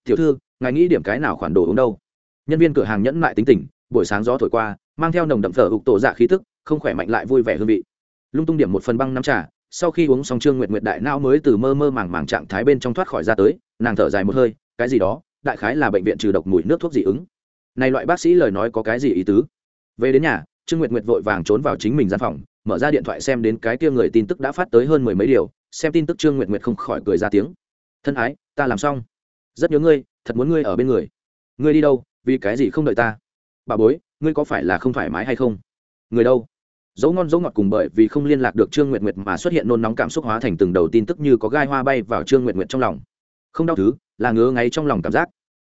Tiểu thư, ngài nghĩ điểm cái nào khoản đồ uống đâu? Nhân viên cửa hàng nhẫn lại tính tình, buổi sáng gió thổi qua, mang theo nồng đậm thở ục tổ dạ khí tức, không khỏe mạnh lại vui vẻ hương vị. Lung tung điểm một phần băng năm trà, sau khi uống xong trương nguyệt nguyệt đại não mới từ mơ mơ màng màng trạng thái bên trong thoát khỏi ra tới nàng thở dài một hơi, cái gì đó, đại khái là bệnh viện trừ độc mùi nước thuốc dị ứng. Này loại bác sĩ lời nói có cái gì ý tứ? Về đến nhà, trương nguyệt nguyệt vội vàng trốn vào chính mình gian phòng, mở ra điện thoại xem đến cái kia người tin tức đã phát tới hơn mười mấy điều, xem tin tức trương nguyệt nguyệt không khỏi cười ra tiếng. Thân ái, ta làm xong. Rất nhớ ngươi, thật muốn ngươi ở bên người. Ngươi đi đâu, vì cái gì không đợi ta? Bà bối, ngươi có phải là không thoải mái hay không? Người đâu? Dấu ngon dấu ngọt cùng bởi vì không liên lạc được trương nguyệt nguyệt mà xuất hiện nôn nóng cảm xúc hóa thành từng đầu tin tức như có gai hoa bay vào trương nguyệt nguyệt trong lòng không đau thứ, là ngứa ngáy trong lòng cảm giác.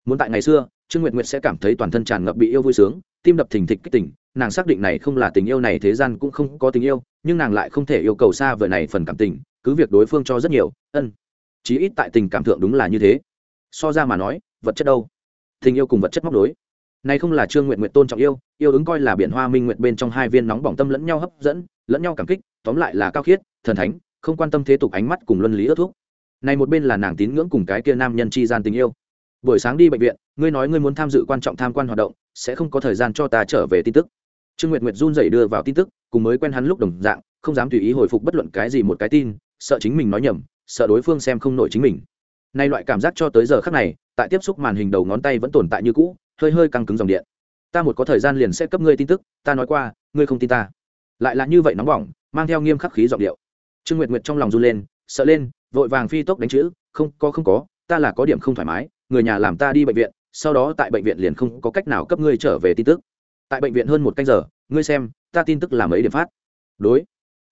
Muốn tại ngày xưa, trương nguyệt nguyệt sẽ cảm thấy toàn thân tràn ngập bị yêu vui sướng, tim đập thình thịch kích tỉnh, nàng xác định này không là tình yêu này thế gian cũng không có tình yêu, nhưng nàng lại không thể yêu cầu xa vời này phần cảm tình, cứ việc đối phương cho rất nhiều, ân. Chí ít tại tình cảm thượng đúng là như thế. So ra mà nói, vật chất đâu? Tình yêu cùng vật chất móc đối. Này không là trương nguyện nguyện tôn trọng yêu yêu ứng coi là biển hoa minh nguyện bên trong hai viên nóng bỏng tâm lẫn nhau hấp dẫn, lẫn nhau cảm kích, tóm lại là cao khiết, thần thánh, không quan tâm thế tục ánh mắt cùng luân lý ước thuốc này một bên là nàng tín ngưỡng cùng cái kia nam nhân chi gian tình yêu. Buổi sáng đi bệnh viện, ngươi nói ngươi muốn tham dự quan trọng tham quan hoạt động, sẽ không có thời gian cho ta trở về tin tức. Trương nguyệt nguyệt run rẩy đưa vào tin tức, cùng mới quen hắn lúc đồng dạng, không dám tùy ý hồi phục bất luận cái gì một cái tin, sợ chính mình nói nhầm, sợ đối phương xem không nổi chính mình. Nay loại cảm giác cho tới giờ khắc này, tại tiếp xúc màn hình đầu ngón tay vẫn tồn tại như cũ, hơi hơi căng cứng dòng điện. Ta một có thời gian liền sẽ cấp ngươi tin tức, ta nói qua, ngươi không tin ta. Lại là như vậy nóng bỏng, mang theo nghiêm khắc khí giọng điệu. Trương nguyệt nguyệt trong lòng run lên, sợ lên vội vàng phi tốc đánh chữ, không, có không có, ta là có điểm không thoải mái, người nhà làm ta đi bệnh viện, sau đó tại bệnh viện liền không có cách nào cấp ngươi trở về tin tức. Tại bệnh viện hơn một canh giờ, ngươi xem, ta tin tức làm mấy điểm phát. Đối.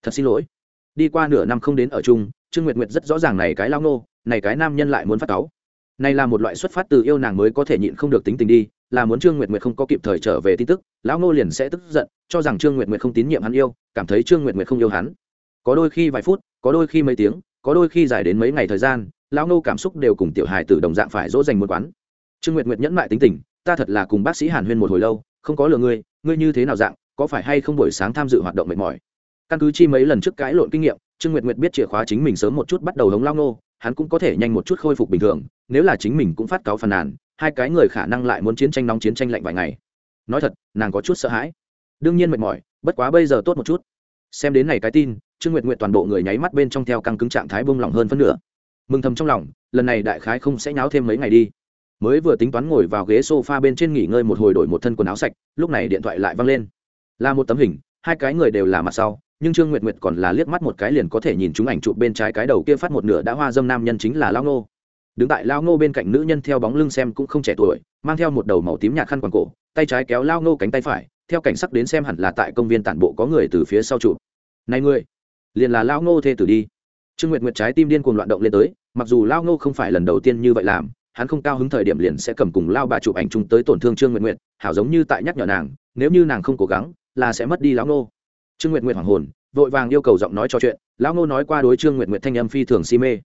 Thật xin lỗi. Đi qua nửa năm không đến ở chung, trương nguyệt nguyệt rất rõ ràng này cái lao nô, này cái nam nhân lại muốn phát cáu. Này là một loại xuất phát từ yêu nàng mới có thể nhịn không được tính tình đi, là muốn trương nguyệt nguyệt không có kịp thời trở về tin tức, lão nô liền sẽ tức giận, cho rằng trương nguyệt nguyệt không tín nhiệm hắn yêu, cảm thấy trương nguyệt nguyệt không yêu hắn. Có đôi khi vài phút, có đôi khi mấy tiếng có đôi khi dài đến mấy ngày thời gian, lão nô cảm xúc đều cùng tiểu hài tử đồng dạng phải dỗ dành một quán. Trương nguyệt nguyệt nhẫn mại tính tình, ta thật là cùng bác sĩ hàn huyên một hồi lâu, không có lừa ngươi ngươi như thế nào dạng, có phải hay không buổi sáng tham dự hoạt động mệt mỏi? Căn cứ chi mấy lần trước cãi lộn kinh nghiệm, trương nguyệt nguyệt biết chìa khóa chính mình sớm một chút bắt đầu hống lao nô, hắn cũng có thể nhanh một chút khôi phục bình thường, nếu là chính mình cũng phát cáo phàn nàn, hai cái người khả năng lại muốn chiến tranh nóng chiến tranh lạnh vài ngày. Nói thật, nàng có chút sợ hãi. Đương nhiên mệt mỏi, bất quá bây giờ tốt một chút. Xem đến này cái tin trương nguyệt nguyệt toàn bộ người nháy mắt bên trong theo căng cứng trạng thái bông lỏng hơn phân nửa. Mừng thầm trong lòng, lần này đại khái không sẽ nháo thêm mấy ngày đi. Mới vừa tính toán ngồi vào ghế sofa bên trên nghỉ ngơi một hồi đổi một thân quần áo sạch, lúc này điện thoại lại văng lên. Là một tấm hình, hai cái người đều là mặt sau, nhưng trương nguyệt nguyệt còn là liếc mắt một cái liền có thể nhìn chúng ảnh chụp bên trái cái đầu kia phát một nửa đã hoa dâm nam nhân chính là lao ngô. Đứng tại lao ngô bên cạnh nữ nhân theo bóng lưng xem cũng không trẻ tuổi, mang theo một đầu màu tím nhạt khăn quàng cổ, tay trái kéo lao ngô cánh tay phải, theo cảnh sắc đến xem hẳn là tại công viên tản bộ có người từ phía sau chụp. Này ngươi liền là lao ngô thê tử đi. Trương nguyệt nguyệt trái tim điên cuồng loạn động lên tới, mặc dù lao ngô không phải lần đầu tiên như vậy làm, hắn không cao hứng thời điểm liền sẽ cầm cùng lao bà chụp ảnh chung tới tổn thương trương nguyệt nguyệt, hảo giống như tại nhắc nhở nàng, nếu như nàng không cố gắng, là sẽ mất đi lão ngô. Trương nguyệt nguyệt hoàng hồn, vội vàng yêu cầu giọng nói trò chuyện, lão ngô nói qua đối trương Nguyệt Nguyệt thanh âm phi thường si mê.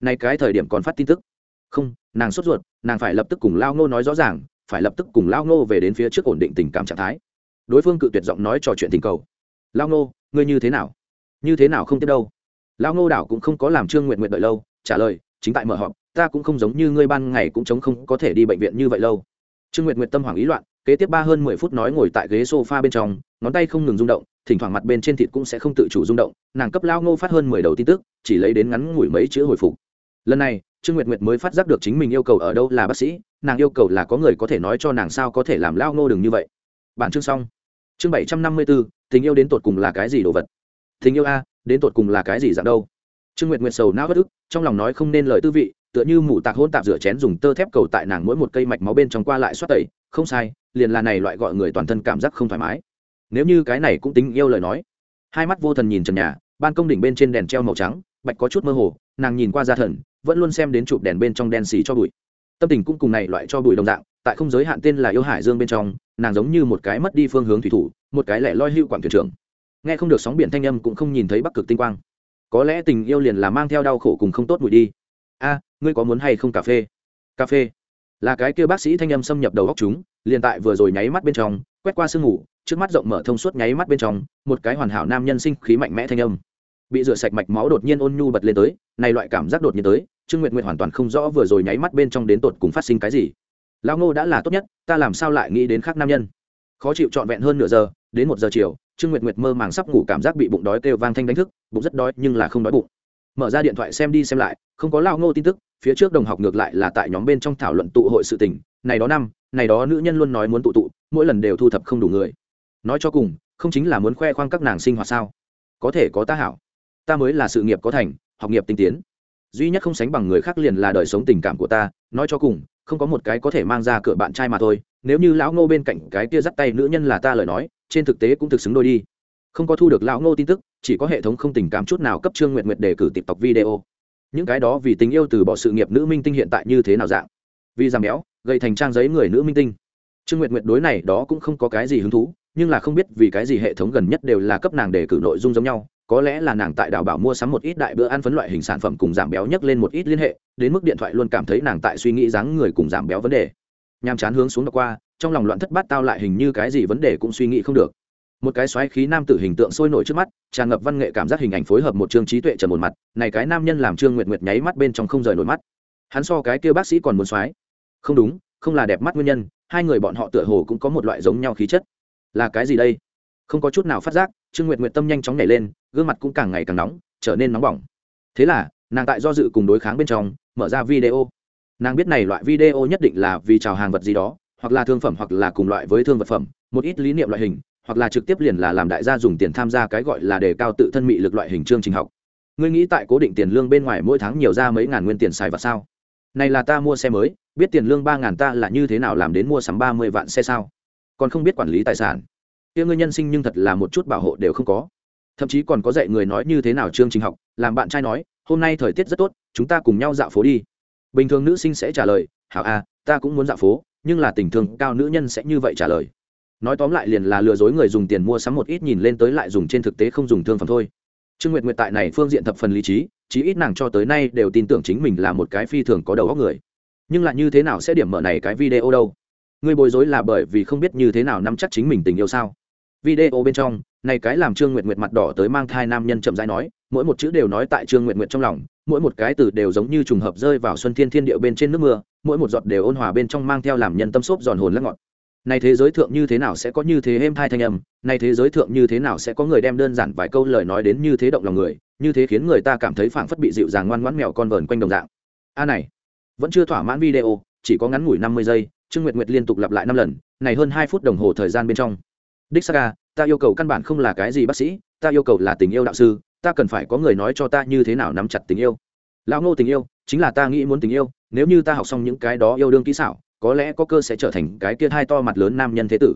Nay cái thời điểm còn phát tin tức. Không, nàng sốt ruột, nàng phải lập tức cùng lao ngô nói rõ ràng, phải lập tức cùng lao ngô về đến phía trước ổn định tình cảm trạng thái. Đối phương cự tuyệt giọng nói trò chuyện tình cầu. Lao ngô, ngươi như thế nào? Như thế nào không tiếp đâu? Lão ngô đảo cũng không có làm trương nguyện nguyện đợi lâu, trả lời, chính tại mở họp, ta cũng không giống như ngươi ban ngày cũng chống không có thể đi bệnh viện như vậy lâu. Trương nguyện nguyện tâm hoảng ý loạn, kế tiếp ba hơn mười phút nói ngồi tại ghế s o f a bên trong, ngón tay không ngừng rung động, thỉnh thoảng mặt bên trên thịt cũng sẽ không tự chủ rung động, nàng cấp lao ngô phát hơn mười đầu tin tức, chỉ lấy đến ngắn ngủi mấy chữ hồi phục. Lần này, trương nguyệt nguyệt mới phát giác được chính mình yêu cầu ở đâu là bác sĩ, nàng yêu cầu là có người có thể nói cho nàng sao có thể làm lao ngô đừng như vậy. Bản chương xong. Chương bảy trăm năm mươi bốn tình yêu đến tột cùng là cái gì đồ vật? Tình yêu a, đến tột cùng là cái gì dạng đâu? Trương nguyệt nguyệt sầu não bất ức, trong lòng nói không nên lời tư vị, tựa như mù tạc hôn tạp rửa chén dùng tơ thép cầu tại nàng mỗi một cây mạch máu bên trong qua lại xoát tẩy, không sai, liền là này loại gọi người toàn thân cảm giác không thoải mái. Nếu như cái này cũng tính yêu lời nói. Hai mắt vô thần nhìn trần nhà, ban công đỉnh bên trên đèn treo màu trắng, bạch có chút mơ hồ, nàng nhìn qua gia thần, vẫn luôn xem đến chụp đèn bên trong đen xì cho bụi. Tâm tình cũng cùng này loại cho bụi đồng dạng, tại không giới hạn tên là yêu hải dương bên trong, nàng giống như một cái mất đi phương hướng thủy thủ, một cái lẻ loi hưu quản thuyền trưởng nghe không được sóng biển thanh âm cũng không nhìn thấy bắc cực tinh quang. Có lẽ tình yêu liền là mang theo đau khổ cùng không tốt bụi đi. A, ngươi có muốn hay không cà phê? Cà phê. Là cái kia bác sĩ thanh âm xâm nhập đầu góc chúng, liền tại vừa rồi nháy mắt bên trong, quét qua sương ngủ trước mắt rộng mở thông suốt nháy mắt bên trong, một cái hoàn hảo nam nhân sinh khí mạnh mẽ thanh âm. Bị rửa sạch mạch máu đột nhiên ôn nhu bật lên tới, này loại cảm giác đột nhiên tới, trương nguyệt nguyện hoàn toàn không rõ vừa rồi nháy mắt bên trong đến tột cùng phát sinh cái gì. Lão ngô đã là tốt nhất, ta làm sao lại nghĩ đến khác nam nhân? Khó chịu trọn vẹn hơn nửa giờ đến một giờ chiều, trương nguyệt nguyệt mơ màng sắp ngủ cảm giác bị bụng đói kêu vang thanh đánh thức, bụng rất đói nhưng là không đói bụng. Mở ra điện thoại xem đi xem lại, không có lão ngô tin tức, phía trước đồng học ngược lại là tại nhóm bên trong thảo luận tụ hội sự tình, này đó năm, này đó nữ nhân luôn nói muốn tụ tụ, mỗi lần đều thu thập không đủ người. Nói cho cùng, không chính là muốn khoe khoang các nàng sinh hoạt sao? Có thể có ta hảo. Ta mới là sự nghiệp có thành, học nghiệp tinh tiến. Duy nhất không sánh bằng người khác liền là đời sống tình cảm của ta, nói cho cùng, không có một cái có thể mang ra cửa bạn trai mà thôi, nếu như lão ngô bên cạnh cái kia dắt tay nữ nhân là ta lời nói trên thực tế cũng thực xứng đôi đi. Không có thu được lão ngô tin tức, chỉ có hệ thống không tình cảm chút nào cấp trương nguyện nguyện đề cử tiếp tộc video. Những cái đó vì tình yêu từ bỏ sự nghiệp nữ minh tinh hiện tại như thế nào dạng? Vì giảm béo, gây thành trang giấy người nữ minh tinh. Trương nguyện nguyện đối này đó cũng không có cái gì hứng thú, nhưng là không biết vì cái gì hệ thống gần nhất đều là cấp nàng đề cử nội dung giống nhau. Có lẽ là nàng tại đảo bảo mua sắm một ít đại bữa ăn phấn loại hình sản phẩm cùng giảm béo nhấc lên một ít liên hệ, đến mức điện thoại luôn cảm thấy nàng tại suy nghĩ dáng người cùng giảm béo vấn đề nhàm chán hướng xuống đọc qua, trong lòng loạn thất bát tao lại hình như cái gì vấn đề cũng suy nghĩ không được. Một cái xoáy khí nam tử hình tượng sôi nổi trước mắt, tràn ngập văn nghệ cảm giác hình ảnh phối hợp một trương trí tuệ trần một mặt, này cái nam nhân làm trương nguyệt nguyệt nháy mắt bên trong không rời nổi mắt. Hắn so cái kia bác sĩ còn muốn xoáy. Không đúng, không là đẹp mắt nguyên nhân, hai người bọn họ tựa hồ cũng có một loại giống nhau khí chất. Là cái gì đây? Không có chút nào phát giác, trương nguyệt nguyệt tâm nhanh chóng nhảy lên, gương mặt cũng càng ngày càng nóng, trở nên nóng bỏng. Thế là, nàng tại do dự cùng đối kháng bên trong, mở ra video nàng biết này loại video nhất định là vì chào hàng vật gì đó, hoặc là thương phẩm hoặc là cùng loại với thương vật phẩm, một ít lý niệm loại hình, hoặc là trực tiếp liền là làm đại gia dùng tiền tham gia cái gọi là đề cao tự thân mị lực loại hình chương trình học. Ngươi nghĩ tại cố định tiền lương bên ngoài mỗi tháng nhiều ra mấy ngàn nguyên tiền xài và sao? Này là ta mua xe mới, biết tiền lương ba ngàn ta là như thế nào làm đến mua sắm ba mươi vạn xe sao? Còn không biết quản lý tài sản. Kia ngươi nhân sinh nhưng thật là một chút bảo hộ đều không có. Thậm chí còn có dạy người nói như thế nào chương trình học, làm bạn trai nói, hôm nay thời tiết rất tốt, chúng ta cùng nhau dạo phố đi bình thường nữ sinh sẽ trả lời, hảo a, ta cũng muốn dạo phố, nhưng là tình thương cao nữ nhân sẽ như vậy trả lời. Nói tóm lại liền là lừa dối người dùng tiền mua sắm một ít nhìn lên tới lại dùng trên thực tế không dùng thương phẩm thôi. Trương nguyệt nguyệt tại này phương diện thập phần lý trí, chí ít nàng cho tới nay đều tin tưởng chính mình là một cái phi thường có đầu óc người. Nhưng là như thế nào sẽ điểm mở này cái video đâu? Người bối rối là bởi vì không biết như thế nào nắm chắc chính mình tình yêu sao? Video bên trong, này cái làm trương nguyệt nguyệt mặt đỏ tới mang thai nam nhân chậm rãi nói, mỗi một chữ đều nói tại trương nguyệt nguyệt trong lòng mỗi một cái từ đều giống như trùng hợp rơi vào xuân thiên thiên điệu bên trên nước mưa, mỗi một giọt đều ôn hòa bên trong mang theo làm nhân tâm xốp giòn hồn lắc ngọt. Này thế giới thượng như thế nào sẽ có như thế êm thai thanh âm, này thế giới thượng như thế nào sẽ có người đem đơn giản vài câu lời nói đến như thế động lòng người, như thế khiến người ta cảm thấy phảng phất bị dịu dàng ngoan ngoãn mèo con vờn quanh đồng dạng. A này, vẫn chưa thỏa mãn video, chỉ có ngắn ngủi năm mươi giây, trương nguyệt nguyệt liên tục lặp lại năm lần, này hơn hai phút đồng hồ thời gian bên trong. Đích saga à, ta yêu cầu căn bản không là cái gì bác sĩ, ta yêu cầu là tình yêu đạo sư ta cần phải có người nói cho ta như thế nào nắm chặt tình yêu. Lão ngô tình yêu, chính là ta nghĩ muốn tình yêu, nếu như ta học xong những cái đó yêu đương kỹ xảo, có lẽ có cơ sẽ trở thành cái kia hai to mặt lớn nam nhân thế tử.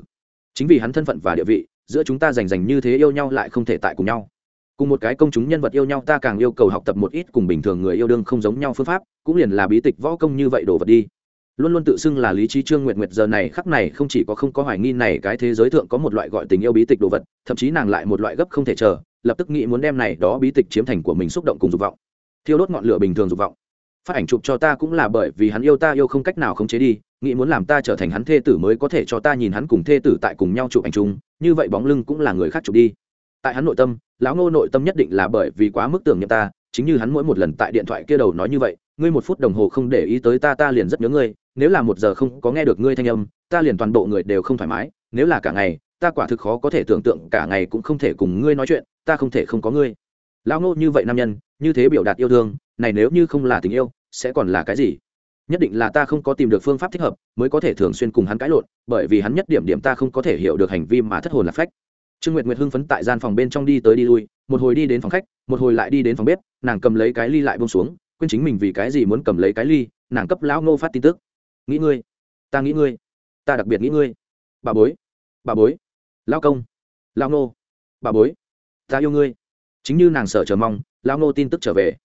Chính vì hắn thân phận và địa vị, giữa chúng ta rành rành như thế yêu nhau lại không thể tại cùng nhau. Cùng một cái công chúng nhân vật yêu nhau ta càng yêu cầu học tập một ít cùng bình thường người yêu đương không giống nhau phương pháp, cũng liền là bí tịch võ công như vậy đồ vật đi luôn luôn tự xưng là lý trí trương nguyện nguyệt giờ này khắc này không chỉ có không có hoài nghi này cái thế giới thượng có một loại gọi tình yêu bí tịch đồ vật, thậm chí nàng lại một loại gấp không thể chờ, lập tức nghĩ muốn đem này đó bí tịch chiếm thành của mình xúc động cùng dục vọng. Thiêu đốt ngọn lửa bình thường dục vọng. Phát ảnh chụp cho ta cũng là bởi vì hắn yêu ta yêu không cách nào không chế đi, nghĩ muốn làm ta trở thành hắn thê tử mới có thể cho ta nhìn hắn cùng thê tử tại cùng nhau chụp ảnh chung, như vậy bóng lưng cũng là người khác chụp đi. Tại hắn nội tâm, lão ngô nội tâm nhất định là bởi vì quá mức tưởng nhầm ta, chính như hắn mỗi một lần tại điện thoại kia đầu nói như vậy, ngươi một phút đồng hồ không để ý tới ta ta liền rất nhớ ngươi nếu là một giờ không có nghe được ngươi thanh âm, ta liền toàn bộ người đều không thoải mái, nếu là cả ngày, ta quả thực khó có thể tưởng tượng cả ngày cũng không thể cùng ngươi nói chuyện, ta không thể không có ngươi. Lão ngô như vậy nam nhân, như thế biểu đạt yêu thương, này nếu như không là tình yêu, sẽ còn là cái gì? Nhất định là ta không có tìm được phương pháp thích hợp, mới có thể thường xuyên cùng hắn cãi lộn, bởi vì hắn nhất điểm điểm ta không có thể hiểu được hành vi mà thất hồn là phách. Trương nguyệt nguyệt hưng phấn tại gian phòng bên trong đi tới đi lui, một hồi đi đến phòng khách, một hồi lại đi đến phòng bếp, nàng cầm lấy cái ly lại bông xuống, quên chính mình vì cái gì muốn cầm lấy cái ly, nàng cấp lão ngô phát tin tức nghĩ ngươi. Ta nghĩ ngươi. Ta đặc biệt nghĩ ngươi. Bà bối. Bà bối. Lão công. Lão nô, bà bối. Ta yêu ngươi. Chính như nàng sợ chờ mong lão nô tin tức trở về.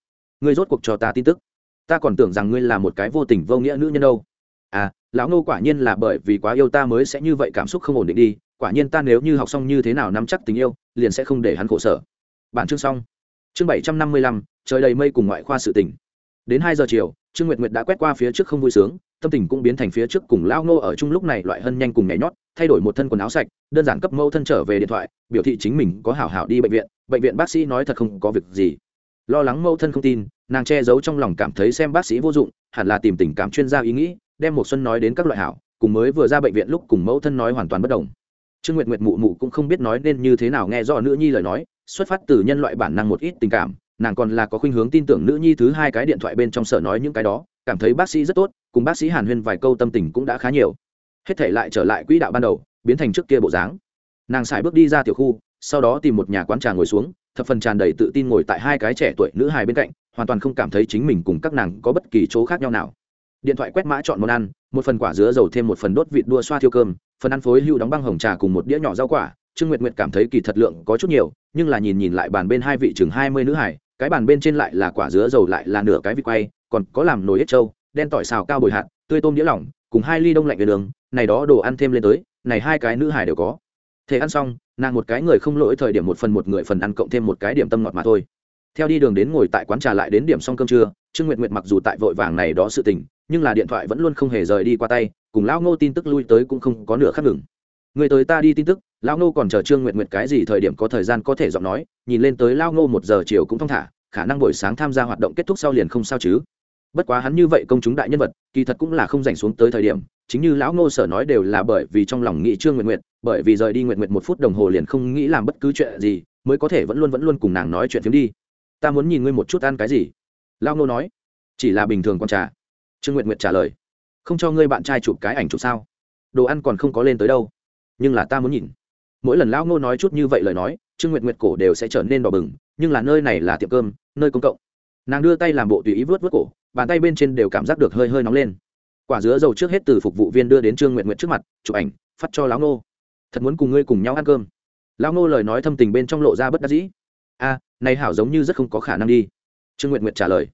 Ngươi rốt cuộc cho ta tin tức. Ta còn tưởng rằng ngươi là một cái vô tình vô nghĩa nữ nhân đâu. À lão nô quả nhiên là bởi vì quá yêu ta mới sẽ như vậy cảm xúc không ổn định đi. Quả nhiên ta nếu như học xong như thế nào nắm chắc tình yêu liền sẽ không để hắn khổ sở. Bản chương xong. Chương bảy trăm năm mươi lăm trời đầy mây cùng ngoại khoa sự tỉnh đến hai giờ chiều trương nguyệt nguyệt đã quét qua phía trước không vui sướng tâm tình cũng biến thành phía trước cùng lao ngô ở chung lúc này loại hân nhanh cùng nhảy nhót, thay đổi một thân quần áo sạch, đơn giản cấp mẫu thân trở về điện thoại, biểu thị chính mình có hảo hảo đi bệnh viện bệnh viện bác sĩ nói thật không có việc gì. Lo lắng mẫu thân không tin, nàng che giấu trong lòng cảm thấy xem bác sĩ vô dụng, hẳn là tìm tình cảm chuyên gia ý nghĩ, đem một xuân nói đến các loại hảo, cùng mới vừa ra bệnh viện lúc cùng mẫu thân nói hoàn toàn bất đồng. Trương nguyệt nguyệt mụ mụ cũng không biết nói nên như thế nào nghe rõ nữ nhi lời nói, xuất phát từ nhân loại bản năng một ít tình cảm, nàng còn là có khuynh hướng tin tưởng nữ nhi thứ hai cái điện thoại bên trong sở nói những cái đó, cảm thấy bác sĩ rất tốt cùng bác sĩ hàn huyên vài câu tâm tình cũng đã khá nhiều. Hết thể lại trở lại quỹ đạo ban đầu, biến thành trước kia bộ dáng. Nàng xài bước đi ra tiểu khu, sau đó tìm một nhà quán trà ngồi xuống, thập phần tràn đầy tự tin ngồi tại hai cái trẻ tuổi nữ hài bên cạnh, hoàn toàn không cảm thấy chính mình cùng các nàng có bất kỳ chỗ khác nhau nào. Điện thoại quét mã chọn món ăn, một phần quả dứa dầu thêm một phần đốt vịt đua xoa thiêu cơm, phần ăn phối hưu đóng băng hồng trà cùng một đĩa nhỏ rau quả. Trương nguyệt nguyệt cảm thấy kỳ thật lượng có chút nhiều, nhưng là nhìn nhìn lại bàn bên hai vị chừng hai mươi nữ hải cái bàn bên trên lại là quả dứa dầu lại là nửa cái vịt quay, còn có làm nồi ít trâu đen tỏi xào cao bồi hạt, tươi tôm đĩa lỏng, cùng hai ly đông lạnh về đường, này đó đồ ăn thêm lên tới, này hai cái nữ hải đều có. Thế ăn xong, nàng một cái người không lỗi thời điểm một phần một người phần ăn cộng thêm một cái điểm tâm ngọt mà thôi. Theo đi đường đến ngồi tại quán trà lại đến điểm xong cơm trưa, trương nguyệt nguyệt mặc dù tại vội vàng này đó sự tình, nhưng là điện thoại vẫn luôn không hề rời đi qua tay, cùng lão ngô tin tức lui tới cũng không có nửa khắc ngừng. Người tới ta đi tin tức, lão ngô còn chờ trương nguyệt nguyệt cái gì thời điểm có thời gian có thể giọng nói, nhìn lên tới lão ngô một giờ chiều cũng thong thả, khả năng buổi sáng tham gia hoạt động kết thúc sau liền không sao chứ bất quá hắn như vậy công chúng đại nhân vật, kỳ thật cũng là không dành xuống tới thời điểm, chính như lão ngô sở nói đều là bởi vì trong lòng nghĩ trương nguyệt nguyệt, bởi vì rời đi nguyệt nguyệt một phút đồng hồ liền không nghĩ làm bất cứ chuyện gì, mới có thể vẫn luôn vẫn luôn cùng nàng nói chuyện phiếm đi. Ta muốn nhìn ngươi một chút ăn cái gì? Lão ngô nói. Chỉ là bình thường con trà. Trương nguyệt nguyệt trả lời. Không cho ngươi bạn trai chụp cái ảnh chụp sao? Đồ ăn còn không có lên tới đâu. Nhưng là ta muốn nhìn. Mỗi lần lão ngô nói chút như vậy lời nói, trương nguyệt nguyệt cổ đều sẽ trở nên đỏ bừng, nhưng là nơi này là tiệm cơm, nơi công cộng nàng đưa tay làm bộ tùy ý vớt vớt cổ, bàn tay bên trên đều cảm giác được hơi hơi nóng lên. Quả dứa dầu trước hết từ phục vụ viên đưa đến trương nguyệt nguyệt trước mặt, chụp ảnh, phát cho lão nô. thật muốn cùng ngươi cùng nhau ăn cơm. Lão nô lời nói thâm tình bên trong lộ ra bất đắc dĩ. A, này hảo giống như rất không có khả năng đi. Trương nguyệt nguyệt trả lời.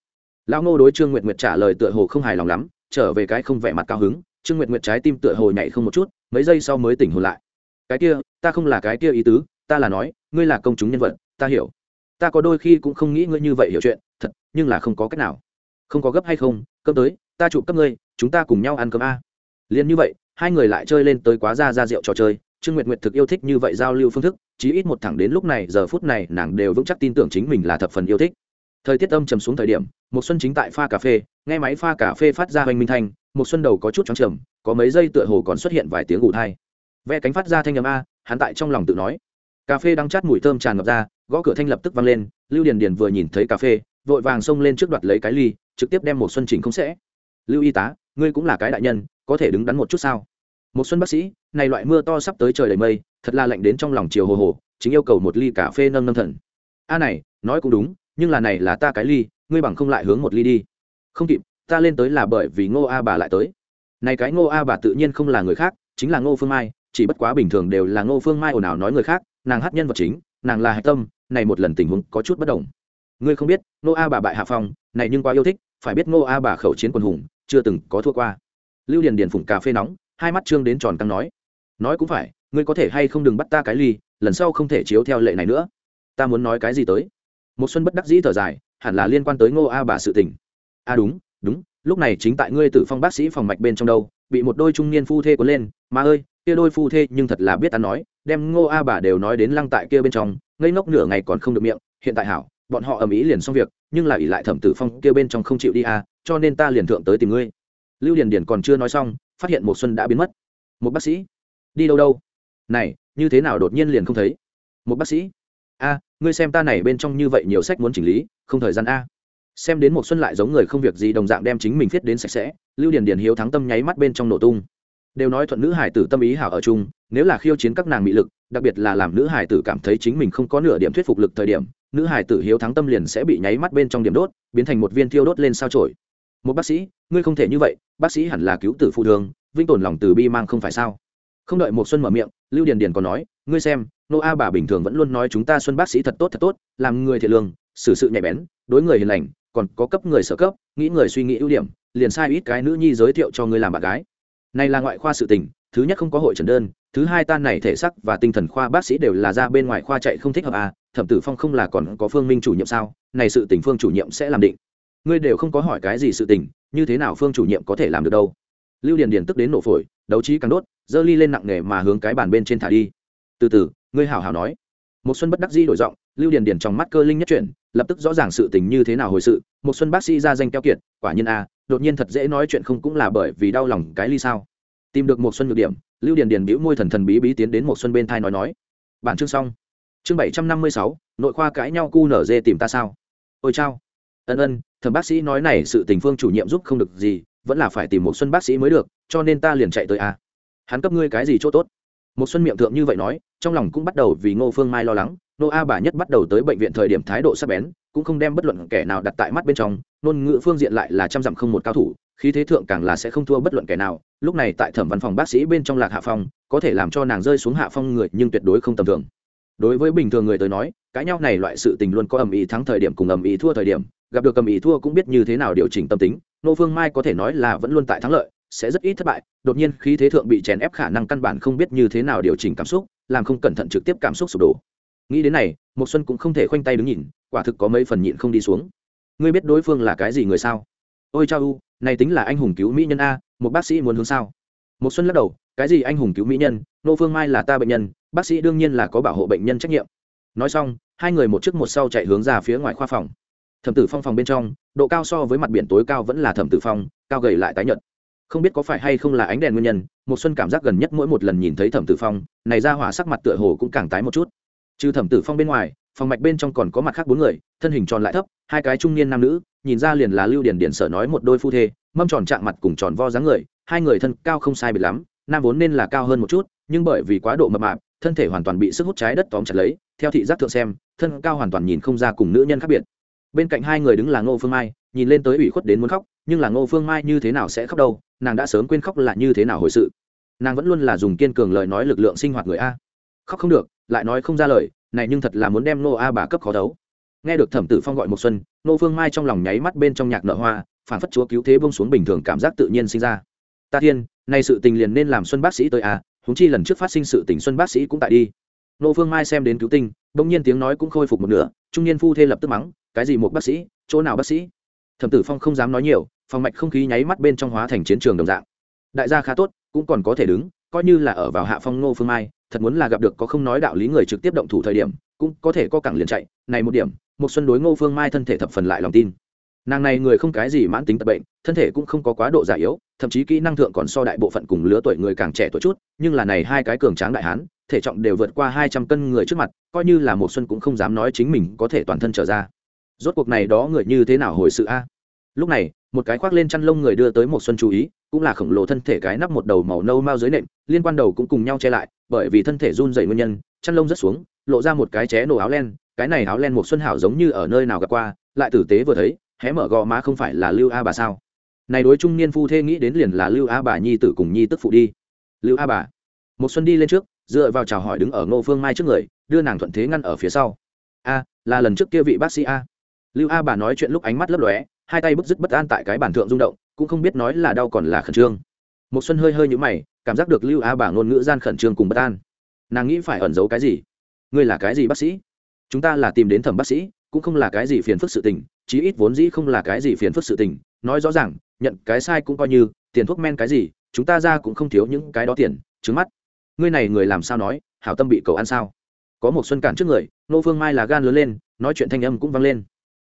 Lão nô đối trương nguyệt nguyệt trả lời tựa hồ không hài lòng lắm, trở về cái không vẻ mặt cao hứng, trương nguyệt nguyệt trái tim tựa hồ nhảy không một chút, mấy giây sau mới tỉnh hồn lại. Cái kia, ta không là cái kia ý tứ, ta là nói, ngươi là công chúng nhân vật, ta hiểu. Ta có đôi khi cũng không nghĩ ngươi như vậy hiểu chuyện nhưng là không có cách nào. Không có gấp hay không, cơm tới, ta chụp cấp ngươi, chúng ta cùng nhau ăn cơm a. Liền như vậy, hai người lại chơi lên tới quá ra ra rượu trò chơi, trương nguyệt nguyệt thực yêu thích như vậy giao lưu phương thức, chí ít một thẳng đến lúc này, giờ phút này, nàng đều vững chắc tin tưởng chính mình là thập phần yêu thích. Thời tiết âm trầm xuống thời điểm, một xuân chính tại pha cà phê, nghe máy pha cà phê phát ra hoành minh thanh, một xuân đầu có chút chóng trầm, có mấy giây tựa hồ còn xuất hiện vài tiếng ủ thai. Ve cánh phát ra thanh âm a, hắn tại trong lòng tự nói. Cà phê đang chát mùi thơm tràn ngập ra, gõ cửa thanh lập tức vang lên, lưu điền điền vừa nhìn thấy cà phê vội vàng xông lên trước đoạt lấy cái ly, trực tiếp đem một xuân chỉnh không sẽ. Lưu y tá, ngươi cũng là cái đại nhân, có thể đứng đắn một chút sao? Một xuân bác sĩ, này loại mưa to sắp tới trời đầy mây, thật là lạnh đến trong lòng chiều hồ hồ, chính yêu cầu một ly cà phê nâng nâng thần. A này, nói cũng đúng, nhưng là này là ta cái ly, ngươi bằng không lại hướng một ly đi. Không kịp, ta lên tới là bởi vì ngô a bà lại tới. Này cái ngô a bà tự nhiên không là người khác, chính là ngô phương mai, chỉ bất quá bình thường đều là ngô phương mai ồn ào nói người khác, nàng hát nhân vật chính, nàng là hạch tâm, này một lần tình huống có chút bất đồng ngươi không biết nô a bà bại hạ phong, này nhưng quá yêu thích, phải biết nô a bà khẩu chiến quần hùng, chưa từng có thua qua. Lưu điền điền phủng cà phê nóng, hai mắt trương đến tròn căng nói. Nói cũng phải, ngươi có thể hay không đừng bắt ta cái ly, lần sau không thể chiếu theo lệ này nữa. Ta muốn nói cái gì tới? Một xuân bất đắc dĩ thở dài, hẳn là liên quan tới ngô a bà sự tình. A à đúng đúng, lúc này chính tại ngươi tử phong bác sĩ phòng mạch bên trong đâu, bị một đôi trung niên phu thê cuốn lên. Mà ơi, kia đôi phu thê nhưng thật là biết ta nói, đem ngô a bà đều nói đến lăng tại kia bên trong, ngây ngốc nửa ngày còn không được miệng, hiện tại hảo bọn họ ầm ĩ liền xong việc nhưng là ỷ lại thẩm tử phong kia bên trong không chịu đi a, cho nên ta liền thượng tới tìm ngươi. Lưu điền điền còn chưa nói xong phát hiện một xuân đã biến mất. Một bác sĩ đi đâu đâu? Này như thế nào đột nhiên liền không thấy? Một bác sĩ a ngươi xem ta này bên trong như vậy nhiều sách muốn chỉnh lý không thời gian a. Xem đến một xuân lại giống người không việc gì đồng dạng đem chính mình viết đến sạch sẽ lưu điền điền hiếu thắng tâm nháy mắt bên trong nổ tung đều nói thuận nữ hải tử tâm ý hảo ở chung, nếu là khiêu chiến các nàng mỹ lực, đặc biệt là làm nữ hải tử cảm thấy chính mình không có nửa điểm thuyết phục lực thời điểm, nữ hải tử hiếu thắng tâm liền sẽ bị nháy mắt bên trong điểm đốt, biến thành một viên thiêu đốt lên sao trổi một bác sĩ, ngươi không thể như vậy, bác sĩ hẳn là cứu tử phụ thương vinh tồn lòng từ bi mang không phải sao? Không đợi một xuân mở miệng, lưu điền điền còn nói, ngươi xem, nô a bà bình thường vẫn luôn nói chúng ta xuân bác sĩ thật tốt thật tốt, làm người thiệt lương, xử sự nhạy bén, đối người hiền lành, còn có cấp người sở cấp, nghĩ người suy nghĩ ưu điểm, liền sai ít cái nữ nhi giới thiệu cho ngươi làm bạn gái này là ngoại khoa sự tình, thứ nhất không có hội trần đơn, thứ hai tan này thể sắc và tinh thần khoa bác sĩ đều là ra bên ngoài khoa chạy không thích hợp à thẩm tử phong không là còn có phương minh chủ nhiệm sao? Này sự tình phương chủ nhiệm sẽ làm định. Ngươi đều không có hỏi cái gì sự tình, như thế nào phương chủ nhiệm có thể làm được đâu? Lưu điền điền tức đến nổ phổi, đấu trí càng đốt dơ ly lên nặng nề mà hướng cái bàn bên trên thả đi. Từ từ, ngươi hảo hảo nói. Một xuân bất đắc dĩ đổi giọng lưu điền điền trong mắt cơ linh nhất chuyển, lập tức rõ ràng sự tình như thế nào hồi sự. Một xuân bác sĩ ra danh keo kiệt, quả nhiên a đột nhiên thật dễ nói chuyện không cũng là bởi vì đau lòng cái ly sao? Tìm được một xuân nhược điểm, lưu điền điền bĩu môi thần thần bí bí tiến đến một xuân bên thai nói nói. Bản chương xong. Chương bảy trăm năm mươi sáu, nội khoa cãi nhau cu nở dê tìm ta sao? Ôi chao. Ân ân, thẩm bác sĩ nói này sự tình phương chủ nhiệm giúp không được gì, vẫn là phải tìm một xuân bác sĩ mới được, cho nên ta liền chạy tới a hắn cấp ngươi cái gì chỗ tốt? Một xuân miệng thượng như vậy nói, trong lòng cũng bắt đầu vì ngô phương mai lo lắng nô a bà nhất bắt đầu tới bệnh viện thời điểm thái độ sắc bén, cũng không đem bất luận kẻ nào đặt tại mắt bên trong, ngôn ngữ phương diện lại là trăm dặm không một cao thủ, khí thế thượng càng là sẽ không thua bất luận kẻ nào. Lúc này tại thẩm văn phòng bác sĩ bên trong lạc hạ phong, có thể làm cho nàng rơi xuống hạ phong người nhưng tuyệt đối không tầm thường. Đối với bình thường người tới nói cãi nhau này loại sự tình luôn có ầm ĩ thắng thời điểm cùng ầm ĩ thua thời điểm, gặp được ầm ĩ thua cũng biết như thế nào điều chỉnh tâm tính, nô phương mai có thể nói là vẫn luôn tại thắng lợi, sẽ rất ít thất bại, đột nhiên khí thế thượng bị chèn ép khả năng căn bản không biết như thế nào điều chỉnh cảm xúc, làm không cẩn thận trực tiếp cảm xúc sụp đổ nghĩ đến này một xuân cũng không thể khoanh tay đứng nhìn, quả thực có mấy phần nhịn không đi xuống. Ngươi biết đối phương là cái gì người sao? Ôi chao u, này tính là anh hùng cứu mỹ nhân a, một bác sĩ muốn hướng sao? Một xuân lắc đầu, cái gì anh hùng cứu mỹ nhân, nô phương mai là ta bệnh nhân, bác sĩ đương nhiên là có bảo hộ bệnh nhân trách nhiệm. Nói xong, hai người một trước một sau chạy hướng ra phía ngoài khoa phòng. Thẩm tử phong phòng bên trong, độ cao so với mặt biển tối cao vẫn là thẩm tử phong, cao gầy lại tái nhợt. Không biết có phải hay không là ánh đèn nguyên nhân một xuân cảm giác gần nhất mỗi một lần nhìn thấy thẩm tử phong, này ra hỏa sắc mặt tựa hồ cũng càng tái một chút trừ thẩm tử phong bên ngoài, phòng mạch bên trong còn có mặt khác bốn người, thân hình tròn lại thấp, hai cái trung niên nam nữ, nhìn ra liền là lưu điển điển sở nói một đôi phu thê, mâm tròn chạm mặt cùng tròn vo dáng người, hai người thân cao không sai biệt lắm, nam vốn nên là cao hơn một chút, nhưng bởi vì quá độ mập mạp, thân thể hoàn toàn bị sức hút trái đất tóm chặt lấy, theo thị giác thượng xem, thân cao hoàn toàn nhìn không ra cùng nữ nhân khác biệt. Bên cạnh hai người đứng là ngô phương mai, nhìn lên tới ủy khuất đến muốn khóc, nhưng là ngô phương mai như thế nào sẽ khóc đâu, nàng đã sớm quên khóc là như thế nào hồi sự. Nàng vẫn luôn là dùng kiên cường lời nói lực lượng sinh hoạt người a. Khóc không được lại nói không ra lời, này nhưng thật là muốn đem nô a bà cấp khó đấu. Nghe được thẩm tử phong gọi một xuân nô phương mai trong lòng nháy mắt bên trong nhạc nợ hoa, phản phất chúa cứu thế bông xuống bình thường cảm giác tự nhiên sinh ra. Ta thiên, này sự tình liền nên làm xuân bác sĩ tới a huống chi lần trước phát sinh sự tình xuân bác sĩ cũng tại đi. Nô phương mai xem đến cứu tinh, bỗng nhiên tiếng nói cũng khôi phục một nửa, trung niên phu thê lập tức mắng, cái gì một bác sĩ, chỗ nào bác sĩ? Thẩm tử phong không dám nói nhiều, phòng mạch không khí nháy mắt bên trong hóa thành chiến trường đồng dạng. Đại gia khá tốt, cũng còn có thể đứng, coi như là ở vào hạ phong nô phương mai thật muốn là gặp được có không nói đạo lý người trực tiếp động thủ thời điểm, cũng có thể có cẳng liền chạy. Này một điểm một xuân đối ngô phương mai thân thể thập phần lại lòng tin. Nàng này người không cái gì mãn tính tật bệnh, thân thể cũng không có quá độ già yếu, thậm chí kỹ năng thượng còn so đại bộ phận cùng lứa tuổi người càng trẻ tuổi chút, nhưng là này hai cái cường tráng đại hán, thể trọng đều vượt qua hai trăm cân người trước mặt, coi như là một xuân cũng không dám nói chính mình có thể toàn thân trở ra. Rốt cuộc này đó người như thế nào hồi sự a? Lúc này, một cái khoác lên chăn lông người đưa tới một xuân chú ý, cũng là khổng lồ thân thể cái nắp một đầu màu nâu mao dưới nệm, liên quan đầu cũng cùng nhau che lại bởi vì thân thể run dày nguyên nhân, chăn lông rất xuống, lộ ra một cái ché nổ áo len, cái này áo len một xuân hảo giống như ở nơi nào gặp qua, lại tử tế vừa thấy, hé mở gò má không phải là lưu a bà sao? Này đối trung niên phu thê nghĩ đến liền là lưu a bà nhi tử cùng nhi tức phụ đi. Lưu a bà, một xuân đi lên trước, dựa vào chào hỏi đứng ở ngô phương mai trước người, đưa nàng thuận thế ngăn ở phía sau. A, là lần trước kia vị bác sĩ a. Lưu a bà nói chuyện lúc ánh mắt lấp lóe, hai tay bứt dứt bất an tại cái bản thượng rung động, cũng không biết nói là đau còn là khẩn trương một xuân hơi hơi nhũ mày, cảm giác được lưu a bà ngôn ngữ gian khẩn trương cùng bất an. Nàng nghĩ phải ẩn giấu cái gì? Ngươi là cái gì bác sĩ? Chúng ta là tìm đến thẩm bác sĩ, cũng không là cái gì phiền phức sự tình, chí ít vốn dĩ không là cái gì phiền phức sự tình. Nói rõ ràng, nhận cái sai cũng coi như, tiền thuốc men cái gì, chúng ta ra cũng không thiếu những cái đó tiền, trứng mắt. Ngươi này người làm sao nói, hảo tâm bị cầu ăn sao? Có một xuân cản trước người, nô phương mai là gan lớn lên, nói chuyện thanh âm cũng vang lên.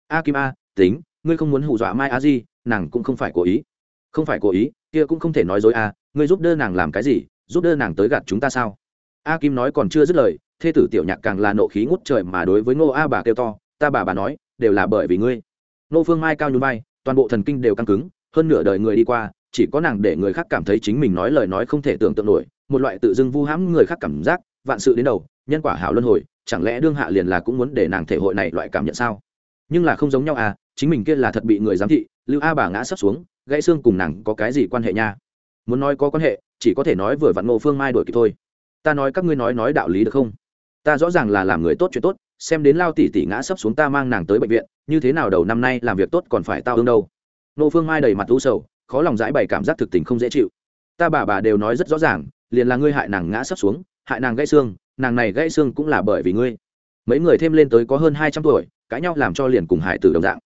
A kim a, tính, ngươi không muốn hù dọa mai a di, nàng cũng không phải cố ý không phải cố ý, kia cũng không thể nói dối a ngươi giúp đỡ nàng làm cái gì, giúp đỡ nàng tới gạt chúng ta sao? A kim nói còn chưa dứt lời, thê tử tiểu nhạc càng là nộ khí ngút trời mà đối với ngô a bà kêu to, ta bà bà nói, đều là bởi vì ngươi. Nô phương mai cao nhún vai, toàn bộ thần kinh đều căng cứng, hơn nửa đời người đi qua, chỉ có nàng để người khác cảm thấy chính mình nói lời nói không thể tưởng tượng nổi, một loại tự dưng vu hãm người khác cảm giác, vạn sự đến đầu, nhân quả hảo luân hồi, chẳng lẽ đương hạ liền là cũng muốn để nàng thể hội này loại cảm nhận sao? Nhưng là không giống nhau à chính mình kia là thật bị người giám thị, lưu a bà ngã sắp xuống gãy xương cùng nàng có cái gì quan hệ nha? Muốn nói có quan hệ, chỉ có thể nói vừa vặn ngô phương mai đổi kịp thôi. Ta nói các ngươi nói nói đạo lý được không? Ta rõ ràng là làm người tốt chuyện tốt, xem đến lao tỷ tỷ ngã sấp xuống ta mang nàng tới bệnh viện, như thế nào đầu năm nay làm việc tốt còn phải tao ương đâu. Nô phương mai đầy mặt u sầu, khó lòng giải bày cảm giác thực tình không dễ chịu. Ta bà bà đều nói rất rõ ràng, liền là ngươi hại nàng ngã sấp xuống, hại nàng gãy xương, nàng này gãy xương cũng là bởi vì ngươi. Mấy người thêm lên tới có hơn hai trăm tuổi, cãi nhau làm cho liền cùng hải tử đồng dạng.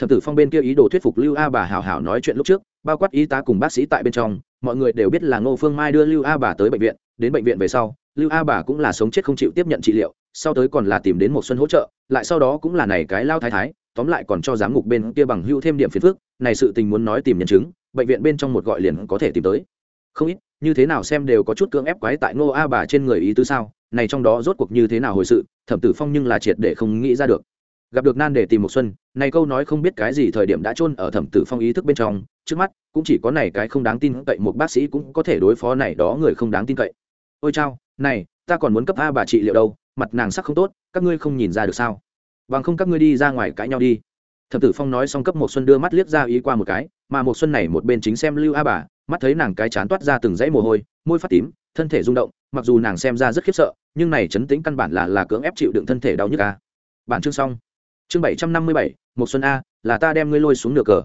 Thẩm tử phong bên kia ý đồ thuyết phục lưu a bà hảo hảo nói chuyện lúc trước bao quát y tá cùng bác sĩ tại bên trong mọi người đều biết là ngô phương mai đưa lưu a bà tới bệnh viện đến bệnh viện về sau lưu a bà cũng là sống chết không chịu tiếp nhận trị liệu sau tới còn là tìm đến một xuân hỗ trợ lại sau đó cũng là này cái lao thái thái tóm lại còn cho giám ngục bên kia bằng hưu thêm điểm phiền phức này sự tình muốn nói tìm nhân chứng bệnh viện bên trong một gọi liền có thể tìm tới không ít như thế nào xem đều có chút cưỡng ép quái tại ngô a bà trên người ý tứ sao này trong đó rốt cuộc như thế nào hồi sự thẩm tử phong nhưng là triệt để không nghĩ ra được gặp được nan để tìm một xuân, này câu nói không biết cái gì thời điểm đã chôn ở thẩm tử phong ý thức bên trong, trước mắt, cũng chỉ có này cái không đáng tin cậy một bác sĩ cũng có thể đối phó này đó người không đáng tin cậy. Ôi chao, này, ta còn muốn cấp a bà trị liệu đâu, mặt nàng sắc không tốt, các ngươi không nhìn ra được sao? Bằng không các ngươi đi ra ngoài cãi nhau đi. Thẩm tử phong nói xong cấp một xuân đưa mắt liếc ra ý qua một cái, mà một xuân này một bên chính xem lưu a bà, mắt thấy nàng cái chán toát ra từng dãy mồ hôi, môi phát tím, thân thể rung động, mặc dù nàng xem ra rất khiếp sợ, nhưng này chấn tĩnh căn bản là là cưỡng ép chịu đựng thân thể đau nhức a. Bản chương xong chương bảy trăm năm mươi bảy một xuân a, là ta đem ngươi lôi xuống nửa cờ.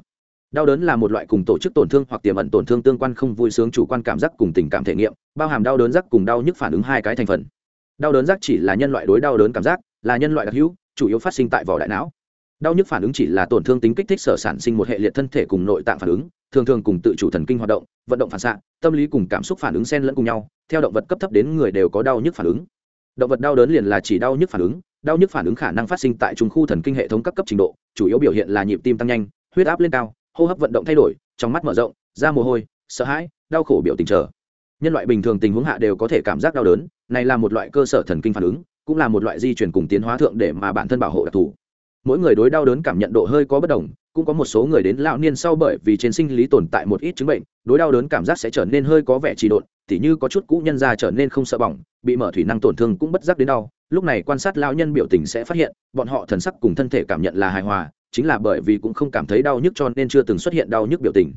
Đau đớn là một loại cùng tổ chức tổn thương hoặc tiềm ẩn tổn thương tương quan không vui sướng chủ quan cảm giác cùng tình cảm thể nghiệm, bao hàm đau đớn giác cùng đau nhức phản ứng hai cái thành phần. Đau đớn giác chỉ là nhân loại đối đau đớn cảm giác, là nhân loại đặc hữu, chủ yếu phát sinh tại vỏ đại não. Đau nhức phản ứng chỉ là tổn thương tính kích thích sở sản sinh một hệ liệt thân thể cùng nội tạng phản ứng, thường thường cùng tự chủ thần kinh hoạt động, vận động phản xạ, tâm lý cùng cảm xúc phản ứng xen lẫn cùng nhau, theo động vật cấp thấp đến người đều có đau nhức phản ứng. Động vật đau đớn liền là chỉ đau nhức phản ứng đau nhức phản ứng khả năng phát sinh tại trung khu thần kinh hệ thống các cấp trình độ, chủ yếu biểu hiện là nhịp tim tăng nhanh, huyết áp lên cao, hô hấp vận động thay đổi, trong mắt mở rộng da mồ hôi, sợ hãi, đau khổ biểu tình trở. Nhân loại bình thường tình huống hạ đều có thể cảm giác đau đớn, này là một loại cơ sở thần kinh phản ứng, cũng là một loại di chuyển cùng tiến hóa thượng để mà bản thân bảo hộ đặc thù mỗi người đối đau đớn cảm nhận độ hơi có bất đồng, cũng có một số người đến lão niên sau bởi vì trên sinh lý tồn tại một ít chứng bệnh, đối đau đớn cảm giác sẽ trở nên hơi có vẻ trì độn, tỉ như có chút cũ nhân da trở nên không sợ bỏng, bị mở thủy năng tổn thương cũng bất giác đến đau. Lúc này quan sát lão nhân biểu tình sẽ phát hiện, bọn họ thần sắc cùng thân thể cảm nhận là hài hòa, chính là bởi vì cũng không cảm thấy đau nhức cho nên chưa từng xuất hiện đau nhức biểu tình.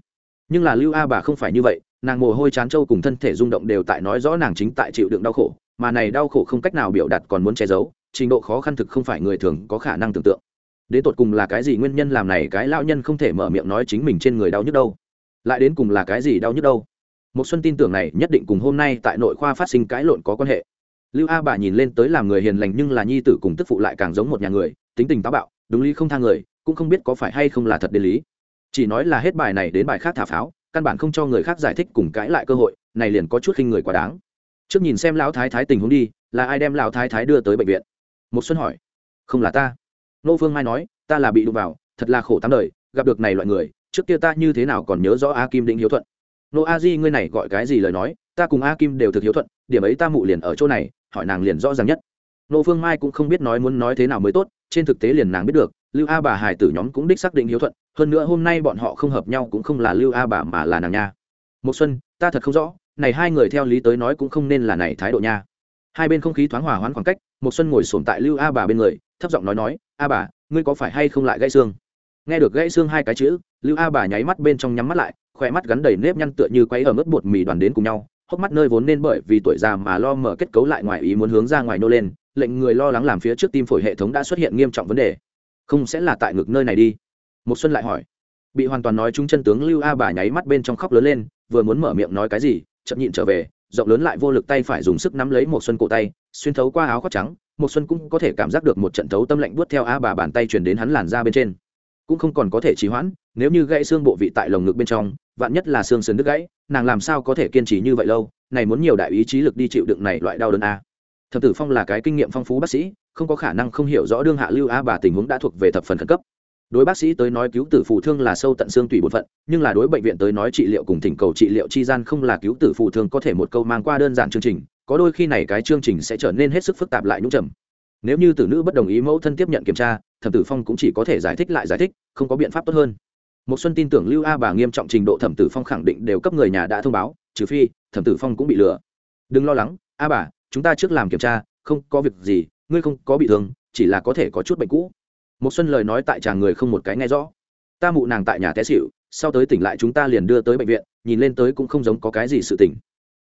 Nhưng là lưu a bà không phải như vậy, nàng mồ hôi chán trâu cùng thân thể rung động đều tại nói rõ nàng chính tại chịu đựng đau khổ, mà này đau khổ không cách nào biểu đạt còn muốn che giấu, trình độ khó khăn thực không phải người thường có khả năng tưởng tượng đến tột cùng là cái gì nguyên nhân làm này cái lão nhân không thể mở miệng nói chính mình trên người đau nhức đâu? Lại đến cùng là cái gì đau nhức đâu? Một xuân tin tưởng này nhất định cùng hôm nay tại nội khoa phát sinh cãi lộn có quan hệ. Lưu a bà nhìn lên tới làm người hiền lành nhưng là nhi tử cùng tức phụ lại càng giống một nhà người, tính tình táo bạo, đúng lý không thang người, cũng không biết có phải hay không là thật đến lý. Chỉ nói là hết bài này đến bài khác thả pháo, căn bản không cho người khác giải thích cùng cãi lại cơ hội, này liền có chút khinh người quá đáng. Trước nhìn xem lão thái thái tình huống đi, là ai đem lão thái thái đưa tới bệnh viện? Một xuân hỏi. Không là ta nô phương mai nói, ta là bị đụng vào, thật là khổ tám đời, gặp được này loại người, trước kia ta như thế nào còn nhớ rõ a kim định hiếu thuận? Nô a di, ngươi này gọi cái gì lời nói, ta cùng a kim đều thực hiếu thuận, điểm ấy ta mụ liền ở chỗ này, hỏi nàng liền rõ ràng nhất. Nô phương mai cũng không biết nói muốn nói thế nào mới tốt, trên thực tế liền nàng biết được, lưu a bà hải tử nhóm cũng đích xác định hiếu thuận, hơn nữa hôm nay bọn họ không hợp nhau cũng không là lưu a bà mà là nàng nha. Một xuân, ta thật không rõ, này hai người theo lý tới nói cũng không nên là này thái độ nha. Hai bên không khí thoáng hòa hoãn khoảng cách một xuân ngồi sồn tại lưu a bà bên người, thấp giọng nói nói a bà, ngươi có phải hay không lại gãy xương? Nghe được gãy xương hai cái chữ, lưu a bà nháy mắt bên trong nhắm mắt lại, khỏe mắt gắn đầy nếp nhăn tựa như quấy ở mức bột mì đoàn đến cùng nhau, hốc mắt nơi vốn nên bởi vì tuổi già mà lo mở kết cấu lại ngoài ý muốn hướng ra ngoài nô lên, lệnh người lo lắng làm phía trước tim phổi hệ thống đã xuất hiện nghiêm trọng vấn đề. Không sẽ là tại ngực nơi này đi. Một xuân lại hỏi. Bị hoàn toàn nói chúng chân tướng, lưu a bà nháy mắt bên trong khóc lớn lên, vừa muốn mở miệng nói cái gì, chậm nhịn trở về, rộng lớn lại vô lực tay phải dùng sức nắm lấy một xuân cổ tay, xuyên thấu qua áo khoác trắng một xuân cũng có thể cảm giác được một trận thấu tâm lạnh buốt theo a bà bàn tay truyền đến hắn làn da bên trên. Cũng không còn có thể trì hoãn, nếu như gãy xương bộ vị tại lồng ngực bên trong, vạn nhất là xương sườn đứt gãy, nàng làm sao có thể kiên trì như vậy lâu, này muốn nhiều đại ý chí lực đi chịu đựng này loại đau đớn a. Thập tử phong là cái kinh nghiệm phong phú bác sĩ, không có khả năng không hiểu rõ đương hạ lưu a bà tình huống đã thuộc về thập phần khẩn cấp. Đối bác sĩ tới nói cứu tử phù thương là sâu tận xương tùy bột phận, nhưng là đối bệnh viện tới nói trị liệu cùng thỉnh cầu trị liệu chi gian không là cứu tử phù thương có thể một câu mang qua đơn giản chương trình có đôi khi này cái chương trình sẽ trở nên hết sức phức tạp lại nhũng trầm nếu như tử nữ bất đồng ý mẫu thân tiếp nhận kiểm tra, thẩm tử phong cũng chỉ có thể giải thích lại giải thích, không có biện pháp tốt hơn. Một xuân tin tưởng lưu a bà nghiêm trọng trình độ thẩm tử phong khẳng định đều cấp người nhà đã thông báo, trừ phi thẩm tử phong cũng bị lừa. Đừng lo lắng, a bà, chúng ta trước làm kiểm tra, không có việc gì, ngươi không có bị thương, chỉ là có thể có chút bệnh cũ. Một xuân lời nói tại chàng người không một cái nghe rõ. Ta mụ nàng tại nhà té xỉu, sau tới tỉnh lại chúng ta liền đưa tới bệnh viện, nhìn lên tới cũng không giống có cái gì sự tỉnh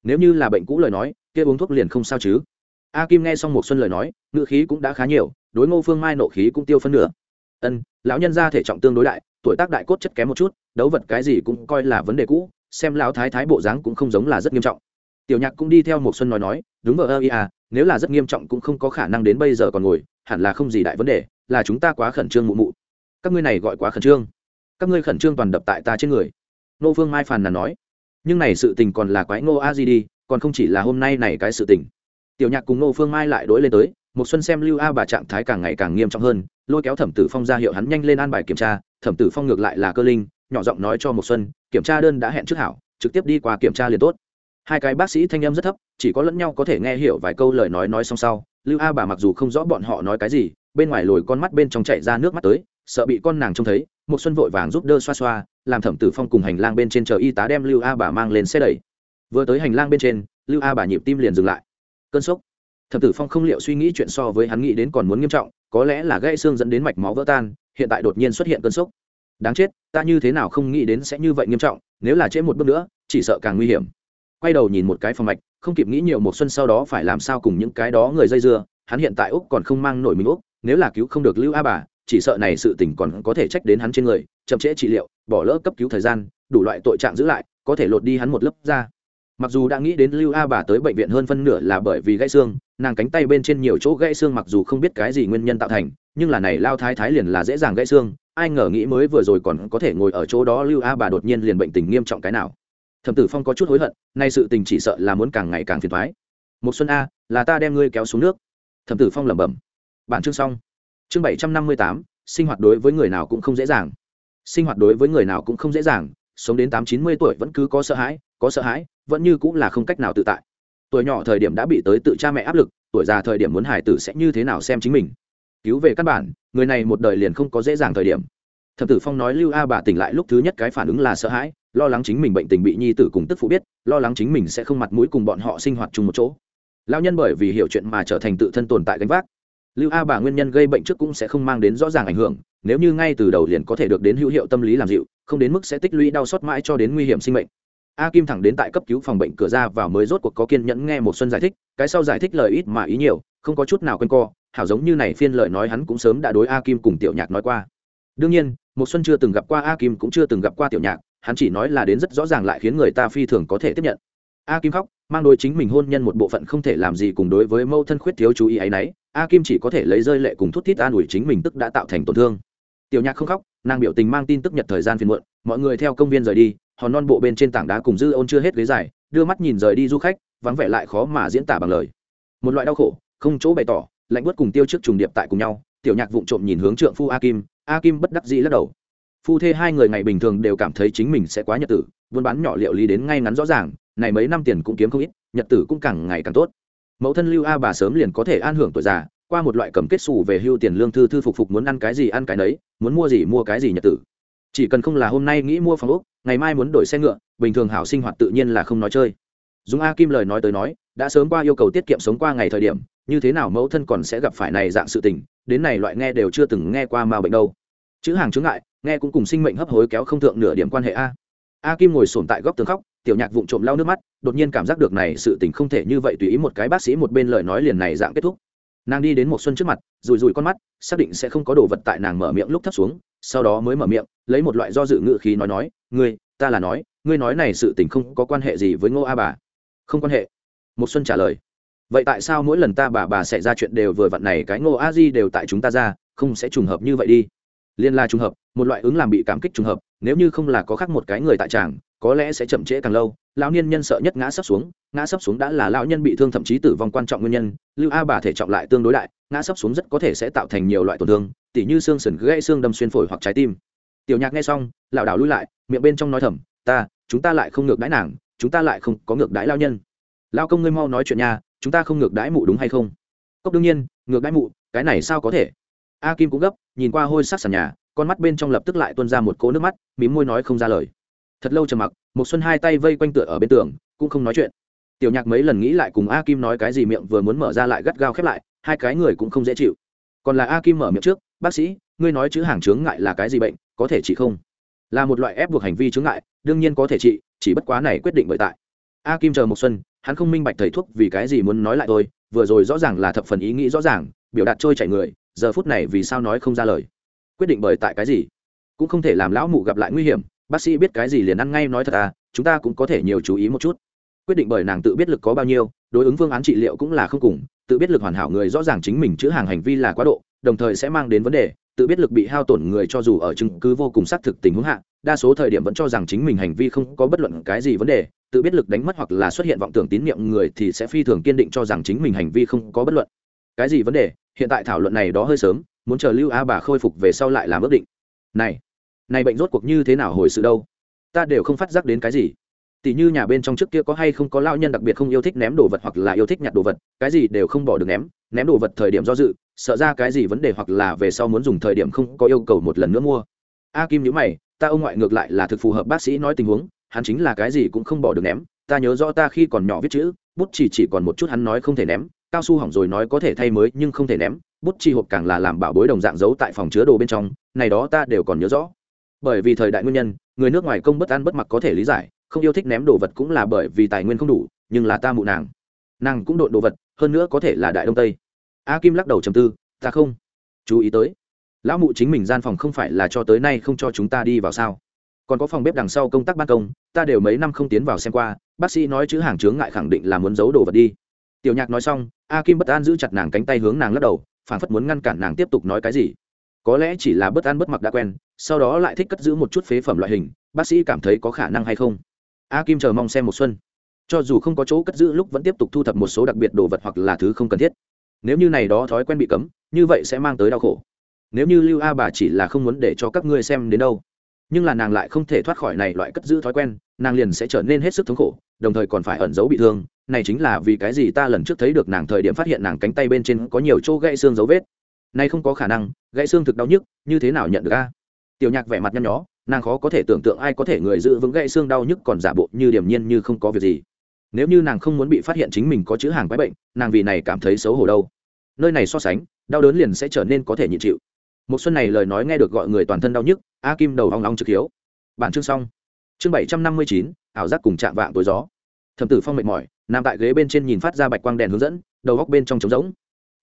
nếu như là bệnh cũ lời nói kia uống thuốc liền không sao chứ. A kim nghe xong một xuân lời nói ngựa khí cũng đã khá nhiều, đối ngô phương mai nộ khí cũng tiêu phân nửa. Ân, lão nhân gia thể trọng tương đối đại, tuổi tác đại cốt chất kém một chút, đấu vật cái gì cũng coi là vấn đề cũ, xem lão thái thái bộ dáng cũng không giống là rất nghiêm trọng. Tiểu nhạc cũng đi theo một xuân nói nói, đúng vợ ơi à nếu là rất nghiêm trọng cũng không có khả năng đến bây giờ còn ngồi, hẳn là không gì đại vấn đề, là chúng ta quá khẩn trương mụ mụ. Các ngươi này gọi quá khẩn trương. Các ngươi khẩn trương toàn đập tại ta trên người. Nô phương mai phàn nàn nói. Nhưng này sự tình còn là quái ngô a di đi còn không chỉ là hôm nay này cái sự tình. Tiểu nhạc cùng nô phương mai lại đối lên tới một xuân xem lưu a bà trạng thái càng ngày càng nghiêm trọng hơn, lôi kéo thẩm tử phong ra hiệu hắn nhanh lên an bài kiểm tra, thẩm tử phong ngược lại là cơ linh, nhỏ giọng nói cho một xuân, kiểm tra đơn đã hẹn trước hảo, trực tiếp đi qua kiểm tra liền tốt. Hai cái bác sĩ thanh âm rất thấp, chỉ có lẫn nhau có thể nghe hiểu vài câu lời nói nói xong sau, lưu a bà mặc dù không rõ bọn họ nói cái gì, bên ngoài lồi con mắt bên trong chạy ra nước mắt tới, sợ bị con nàng trông thấy một xuân vội vàng giúp đỡ xoa xoa, làm thẩm tử phong cùng hành lang bên trên chờ y tá đem lưu a bà mang lên xe đẩy vừa tới hành lang bên trên, lưu a bà nhịp tim liền dừng lại. Cơn sốc. Thẩm tử phong không liệu suy nghĩ chuyện so với hắn nghĩ đến còn muốn nghiêm trọng, có lẽ là gãy xương dẫn đến mạch máu vỡ tan, hiện tại đột nhiên xuất hiện cơn sốc. Đáng chết, ta như thế nào không nghĩ đến sẽ như vậy nghiêm trọng, nếu là trễ một bước nữa, chỉ sợ càng nguy hiểm. Quay đầu nhìn một cái phòng mạch, không kịp nghĩ nhiều một xuân sau đó phải làm sao cùng những cái đó người dây dưa, hắn hiện tại úc còn không mang nổi mình úc, nếu là cứu không được lưu a bà, chỉ sợ này sự tình còn có thể trách đến hắn trên người, chậm trễ trị liệu, bỏ lỡ cấp cứu thời gian, đủ loại tội trạng giữ lại, có thể lột đi hắn một lớp ra mặc dù đã nghĩ đến lưu a bà tới bệnh viện hơn phân nửa là bởi vì gãy xương, nàng cánh tay bên trên nhiều chỗ gãy xương mặc dù không biết cái gì nguyên nhân tạo thành, nhưng là này lao thái thái liền là dễ dàng gãy xương, ai ngờ nghĩ mới vừa rồi còn có thể ngồi ở chỗ đó lưu a bà đột nhiên liền bệnh tình nghiêm trọng cái nào. Thẩm tử phong có chút hối hận, nay sự tình chỉ sợ là muốn càng ngày càng phiền thoái một xuân a, là ta đem ngươi kéo xuống nước. Thẩm tử phong lẩm bẩm. Bản chương xong. Chương bảy trăm năm mươi tám, sinh hoạt đối với người nào cũng không dễ dàng. Sinh hoạt đối với người nào cũng không dễ dàng, sống đến tám chín mươi tuổi vẫn cứ có sợ hãi, có sợ hãi vẫn như cũng là không cách nào tự tại. Tuổi nhỏ thời điểm đã bị tới tự cha mẹ áp lực, tuổi già thời điểm muốn hải tử sẽ như thế nào xem chính mình. Cứu về căn bản, người này một đời liền không có dễ dàng thời điểm. Thập tử phong nói lưu a bà tỉnh lại lúc thứ nhất cái phản ứng là sợ hãi, lo lắng chính mình bệnh tình bị nhi tử cùng tức phụ biết, lo lắng chính mình sẽ không mặt mũi cùng bọn họ sinh hoạt chung một chỗ. Lao nhân bởi vì hiểu chuyện mà trở thành tự thân tồn tại gánh vác. Lưu a bà nguyên nhân gây bệnh trước cũng sẽ không mang đến rõ ràng ảnh hưởng, nếu như ngay từ đầu liền có thể được đến hữu hiệu tâm lý làm dịu, không đến mức sẽ tích lũy đau xót mãi cho đến nguy hiểm sinh mệnh a kim thẳng đến tại cấp cứu phòng bệnh cửa ra vào mới rốt cuộc có kiên nhẫn nghe một xuân giải thích, cái sau giải thích lời ít mà ý nhiều, không có chút nào quên co, hảo giống như này phiên lời nói hắn cũng sớm đã đối a kim cùng tiểu nhạc nói qua. Đương nhiên, một xuân chưa từng gặp qua a kim cũng chưa từng gặp qua tiểu nhạc, hắn chỉ nói là đến rất rõ ràng lại khiến người ta phi thường có thể tiếp nhận. A kim khóc, mang đối chính mình hôn nhân một bộ phận không thể làm gì cùng đối với mâu thân khuyết thiếu chú ý ấy nấy, a kim chỉ có thể lấy rơi lệ cùng thút thít an ủi chính mình tức đã tạo thành tổn thương. Tiểu nhạc không khóc, nàng biểu tình mang tin tức nhật thời gian phiền muộn, mọi người theo công viên rời đi hòn non bộ bên trên tảng đá cùng dư ôn chưa hết ghế dài, đưa mắt nhìn rời đi du khách, vắng vẻ lại khó mà diễn tả bằng lời. Một loại đau khổ, không chỗ bày tỏ, lạnh bớt cùng tiêu trước trùng điệp tại cùng nhau, tiểu nhạc vụng trộm nhìn hướng trượng phu a kim a kim bất đắc dĩ lắc đầu. Phu thê hai người ngày bình thường đều cảm thấy chính mình sẽ quá nhật tử, buôn bán nhỏ liệu lý đến ngay ngắn rõ ràng, này mấy năm tiền cũng kiếm không ít, nhật tử cũng càng ngày càng tốt. Mẫu thân lưu a bà sớm liền có thể an hưởng tuổi già, qua một loại cầm kết xù về hưu tiền lương thư thư phục phục muốn ăn cái gì ăn cái nấy, muốn mua gì mua cái gì nhật tử. Chỉ cần không là hôm nay nghĩ mua phòng ốc ngày mai muốn đổi xe ngựa, bình thường hảo sinh hoạt tự nhiên là không nói chơi. Dùng a kim lời nói tới nói, đã sớm qua yêu cầu tiết kiệm sống qua ngày thời điểm, như thế nào mẫu thân còn sẽ gặp phải này dạng sự tình, đến này loại nghe đều chưa từng nghe qua mà bệnh đâu. Chữ hàng chướng ngại, nghe cũng cùng sinh mệnh hấp hối kéo không thượng nửa điểm quan hệ a. A kim ngồi sồn tại góc tường khóc, tiểu nhạc vụng trộm lau nước mắt, đột nhiên cảm giác được này sự tình không thể như vậy tùy ý một cái bác sĩ một bên lời nói liền này dạng kết thúc. Nàng đi đến một xuân trước mặt rùi rùi con mắt xác định sẽ không có đồ vật tại nàng mở miệng lúc thấp xuống, sau đó mới mở miệng, lấy một loại do dự ngự khí nói nói, ngươi, ta là nói, ngươi nói này sự tình không có quan hệ gì với ngô a bà. Không quan hệ. Một xuân trả lời. Vậy tại sao mỗi lần ta bà bà xảy ra chuyện đều vừa vặn này cái ngô a di đều tại chúng ta ra, không sẽ trùng hợp như vậy đi? Liên la trùng hợp, một loại ứng làm bị cảm kích trùng hợp, nếu như không là có khác một cái người tại tràng có lẽ sẽ chậm trễ càng lâu, lão niên nhân sợ nhất ngã sấp xuống, ngã sấp xuống đã là lão nhân bị thương thậm chí tử vong quan trọng nguyên nhân, lưu a bà thể trọng lại tương đối đại, ngã sấp xuống rất có thể sẽ tạo thành nhiều loại tổn thương, tỉ như xương sườn gãy, xương đâm xuyên phổi hoặc trái tim. Tiểu nhạc nghe xong, lảo đảo lui lại, miệng bên trong nói thầm, ta, chúng ta lại không ngược đãi nàng, chúng ta lại không có ngược đãi lao nhân. Lao công ngươi mau nói chuyện nha, chúng ta không ngược đãi mụ đúng hay không? Cốc đương nhiên, ngược đãi mụ, cái này sao có thể? A kim cũng gấp, nhìn qua hôi sắc sàn nhà, con mắt bên trong lập tức lại tuôn ra một cỗ nước mắt, mím môi nói không ra lời thật lâu trầm mặc một xuân hai tay vây quanh tựa ở bên tường, cũng không nói chuyện. Tiểu nhạc mấy lần nghĩ lại cùng a kim nói cái gì miệng vừa muốn mở ra lại gắt gao khép lại, hai cái người cũng không dễ chịu. Còn là a kim mở miệng trước, bác sĩ, ngươi nói chữ hàng chướng ngại là cái gì bệnh, có thể trị không? Là một loại ép buộc hành vi chướng ngại, đương nhiên có thể trị, chỉ bất quá này quyết định bởi tại. A kim chờ một xuân, hắn không minh bạch thầy thuốc vì cái gì muốn nói lại thôi, vừa rồi rõ ràng là thập phần ý nghĩ rõ ràng, biểu đạt trôi chảy người, giờ phút này vì sao nói không ra lời? Quyết định bởi tại cái gì? Cũng không thể làm lão mụ gặp lại nguy hiểm bác sĩ biết cái gì liền ăn ngay nói thật à chúng ta cũng có thể nhiều chú ý một chút. Quyết định bởi nàng tự biết lực có bao nhiêu, đối ứng phương án trị liệu cũng là không cùng, tự biết lực hoàn hảo người rõ ràng chính mình chữ hàng hành vi là quá độ, đồng thời sẽ mang đến vấn đề, tự biết lực bị hao tổn người cho dù ở chứng cứ vô cùng xác thực tình huống hạ, đa số thời điểm vẫn cho rằng chính mình hành vi không có bất luận cái gì vấn đề, tự biết lực đánh mất hoặc là xuất hiện vọng tưởng tín nhiệm người thì sẽ phi thường kiên định cho rằng chính mình hành vi không có bất luận. Cái gì vấn đề? Hiện tại thảo luận này đó hơi sớm, muốn chờ lưu a bà khôi phục về sau lại làm ước định. Này này bệnh rốt cuộc như thế nào hồi sự đâu? Ta đều không phát giác đến cái gì. Tỷ như nhà bên trong trước kia có hay không có lao nhân đặc biệt không yêu thích ném đồ vật hoặc là yêu thích nhặt đồ vật, cái gì đều không bỏ được ném ném đồ vật thời điểm do dự, sợ ra cái gì vấn đề hoặc là về sau muốn dùng thời điểm không có yêu cầu một lần nữa mua. A kim nhữ mày, ta ông ngoại ngược lại là thực phù hợp bác sĩ nói tình huống, hắn chính là cái gì cũng không bỏ được ném, ta nhớ rõ ta khi còn nhỏ viết chữ, bút chỉ chỉ còn một chút hắn nói không thể ném, cao su hỏng rồi nói có thể thay mới nhưng không thể ném, bút chi hộp càng là làm bảo bối đồng dạng giấu tại phòng chứa đồ bên trong, này đó ta đều còn nhớ rõ bởi vì thời đại nguyên nhân, người nước ngoài công bất ăn bất mặc có thể lý giải, không yêu thích ném đồ vật cũng là bởi vì tài nguyên không đủ, nhưng là ta mụ nàng. Nàng cũng độn đồ vật, hơn nữa có thể là đại đông tây. A kim lắc đầu trầm tư, ta không chú ý tới. Lão mụ chính mình gian phòng không phải là cho tới nay không cho chúng ta đi vào sao? Còn có phòng bếp đằng sau công tác ban công, ta đều mấy năm không tiến vào xem qua, bác sĩ nói chữ hàng chướng ngại khẳng định là muốn giấu đồ vật đi. Tiểu nhạc nói xong, a kim bất an giữ chặt nàng cánh tay hướng nàng lắc đầu phản phất muốn ngăn cản nàng tiếp tục nói cái gì có lẽ chỉ là bất an bất mặc đã quen, sau đó lại thích cất giữ một chút phế phẩm loại hình, bác sĩ cảm thấy có khả năng hay không? A kim chờ mong xem một xuân. Cho dù không có chỗ cất giữ lúc vẫn tiếp tục thu thập một số đặc biệt đồ vật hoặc là thứ không cần thiết. Nếu như này đó thói quen bị cấm, như vậy sẽ mang tới đau khổ. Nếu như lưu a bà chỉ là không muốn để cho các ngươi xem đến đâu. Nhưng là nàng lại không thể thoát khỏi này loại cất giữ thói quen, nàng liền sẽ trở nên hết sức thống khổ, đồng thời còn phải ẩn giấu bị thương. Này chính là vì cái gì ta lần trước thấy được nàng thời điểm phát hiện nàng cánh tay bên trên có nhiều chỗ gãy xương dấu vết nay không có khả năng, gãy xương thực đau nhức, như thế nào nhận được a? Tiểu nhạc vẻ mặt nhăn nhó, nàng khó có thể tưởng tượng ai có thể người giữ vững gãy xương đau nhức còn giả bộ như điềm nhiên như không có việc gì. Nếu như nàng không muốn bị phát hiện chính mình có chữ hàng quái bệnh, nàng vì này cảm thấy xấu hổ đâu. Nơi này so sánh, đau đớn liền sẽ trở nên có thể nhịn chịu. Một xuân này lời nói nghe được gọi người toàn thân đau nhức, a kim đầu ong ong trực hiếu. Bản chương xong. Chương bảy trăm năm mươi chín, ảo giác cùng chạm vạng tối gió. Thẩm tử phong mệt mỏi, nằm tại ghế bên trên nhìn phát ra bạch quang đèn hướng dẫn, đầu góc bên trong trống rỗng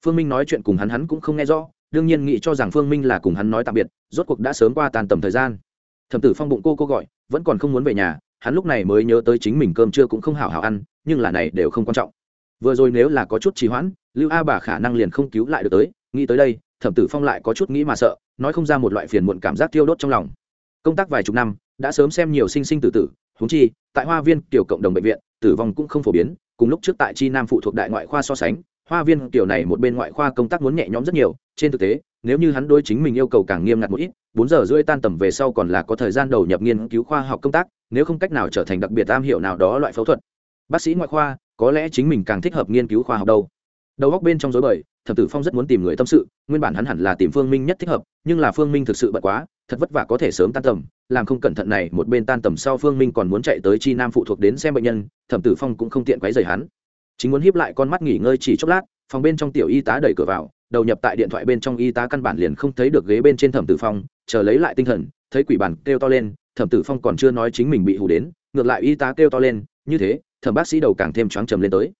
phương minh nói chuyện cùng hắn hắn cũng không nghe rõ, đương nhiên nghĩ cho rằng phương minh là cùng hắn nói tạm biệt, rốt cuộc đã sớm qua tàn tầm thời gian. Thẩm tử phong bụng cô cô gọi, vẫn còn không muốn về nhà, hắn lúc này mới nhớ tới chính mình cơm trưa cũng không hảo hảo ăn, nhưng là này đều không quan trọng. Vừa rồi nếu là có chút trì hoãn, lưu a bà khả năng liền không cứu lại được tới, nghĩ tới đây, thẩm tử phong lại có chút nghĩ mà sợ, nói không ra một loại phiền muộn cảm giác tiêu đốt trong lòng. Công tác vài chục năm, đã sớm xem nhiều sinh sinh tử tử húng chi, tại hoa viên tiểu cộng đồng bệnh viện, tử vong cũng không phổ biến, cùng lúc trước tại chi nam phụ thuộc đại ngoại khoa so sánh hoa viên tiểu này một bên ngoại khoa công tác muốn nhẹ nhõm rất nhiều, trên thực tế, nếu như hắn đối chính mình yêu cầu càng nghiêm ngặt một ít, bốn giờ rưỡi tan tầm về sau còn là có thời gian đầu nhập nghiên cứu khoa học công tác, nếu không cách nào trở thành đặc biệt am hiểu nào đó loại phẫu thuật. Bác sĩ ngoại khoa, có lẽ chính mình càng thích hợp nghiên cứu khoa học đâu. Đầu góc bên trong dối bời, thẩm tử phong rất muốn tìm người tâm sự, nguyên bản hắn hẳn là tìm phương minh nhất thích hợp, nhưng là phương minh thực sự bận quá, thật vất vả có thể sớm tan tầm, làm không cẩn thận này, một bên tan tầm sau phương minh còn muốn chạy tới chi nam phụ thuộc đến xem bệnh nhân, thẩm tử phong cũng không tiện quấy rầy hắn chính muốn hiếp lại con mắt nghỉ ngơi chỉ chốc lát, phòng bên trong tiểu y tá đẩy cửa vào, đầu nhập tại điện thoại bên trong y tá căn bản liền không thấy được ghế bên trên thẩm tử phong, chờ lấy lại tinh thần, thấy quỷ bản kêu to lên, thẩm tử phong còn chưa nói chính mình bị hù đến, ngược lại y tá kêu to lên, như thế, thẩm bác sĩ đầu càng thêm choáng trầm lên tới.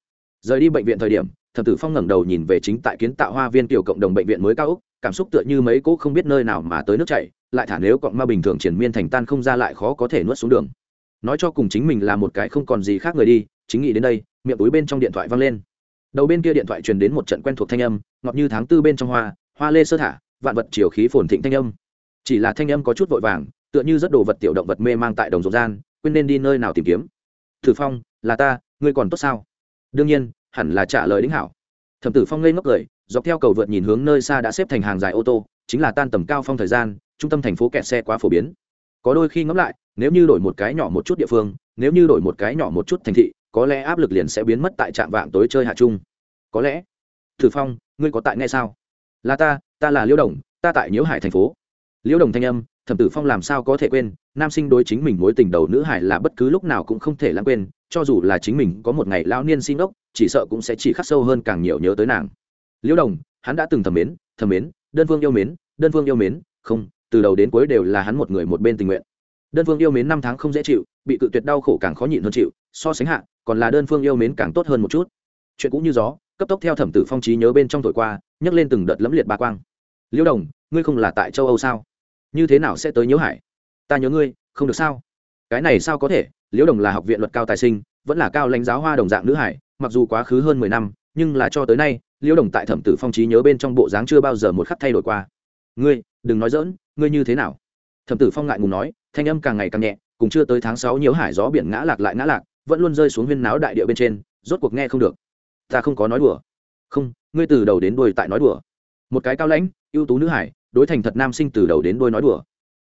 Rời đi bệnh viện thời điểm, thẩm tử phong ngẩng đầu nhìn về chính tại kiến tạo hoa viên tiểu cộng đồng bệnh viện mới cao úc cảm xúc tựa như mấy cỗ không biết nơi nào mà tới nước chảy, lại thả nếu cọng ma bình thường triển miên thành tan không ra lại khó có thể nuốt xuống đường. Nói cho cùng chính mình là một cái không còn gì khác người đi, chính nghĩ đến đây miệng túi bên trong điện thoại văng lên. Đầu bên kia điện thoại truyền đến một trận quen thuộc thanh âm ngọt như tháng tư bên trong hoa hoa lê sơ thả, vạn vật chiều khí phồn thịnh thanh âm. Chỉ là thanh âm có chút vội vàng, tựa như rất đồ vật tiểu động vật mê mang tại đồng ruộng gian, quên nên đi nơi nào tìm kiếm. Thử phong, là ta, ngươi còn tốt sao? Đương nhiên, hẳn là trả lời đính hảo. Thẩm tử phong ngây ngốc cười, dọc theo cầu vượt nhìn hướng nơi xa đã xếp thành hàng dài ô tô, chính là tan tầm cao phong thời gian, trung tâm thành phố kẹt xe quá phổ biến. Có đôi khi ngẫm lại, nếu như đổi một cái nhỏ một chút địa phương, nếu như đổi một cái nhỏ một chút thành thị có lẽ áp lực liền sẽ biến mất tại trạm vạng tối chơi hạ trung. Có lẽ. Thử phong, ngươi có tại nghe sao? Là ta ta là liêu đồng, ta tại nhiễu hải thành phố. Liêu đồng thanh âm, thẩm tử phong làm sao có thể quên, nam sinh đối chính mình mối tình đầu nữ hải là bất cứ lúc nào cũng không thể lãng quên, cho dù là chính mình có một ngày lão niên sinh ốc, chỉ sợ cũng sẽ chỉ khắc sâu hơn càng nhiều nhớ tới nàng. Liêu đồng, hắn đã từng thầm mến thầm mến, đơn phương yêu mến, đơn phương yêu mến, không, từ đầu đến cuối đều là hắn một người một bên tình nguyện. Đơn phương yêu mến năm tháng không dễ chịu, bị cự tuyệt đau khổ càng khó nhịn hơn chịu, so sánh hạ còn là đơn phương yêu mến càng tốt hơn một chút. Chuyện cũng như gió, cấp tốc theo thẩm tử phong trí nhớ bên trong thổi qua, nhấc lên từng đợt lẫm liệt ba quang. Liêu đồng, ngươi không là tại châu âu sao? Như thế nào sẽ tới nhớ hải? Ta nhớ ngươi, không được sao? Cái này sao có thể? Liễu đồng là học viện luật cao tài sinh, vẫn là cao lãnh giáo hoa đồng dạng nữ hải, mặc dù quá khứ hơn mười năm, nhưng là cho tới nay liễu đồng tại thẩm tử phong trí nhớ bên trong bộ dáng chưa bao giờ một khắc thay đổi qua. Ngươi, đừng nói dỡn ngươi như thế nào? Thẩm tử phong ngại ngùng nói, thanh âm càng ngày càng nhẹ, cùng chưa tới tháng sáu nhiễu hải gió biển ngã lạc lại ngã lạc vẫn luôn rơi xuống huyên náo đại địa bên trên, rốt cuộc nghe không được. Ta không có nói đùa. Không, ngươi từ đầu đến đuôi tại nói đùa. Một cái cao lãnh, ưu tú nữ hải, đối thành thật nam sinh từ đầu đến đuôi nói đùa.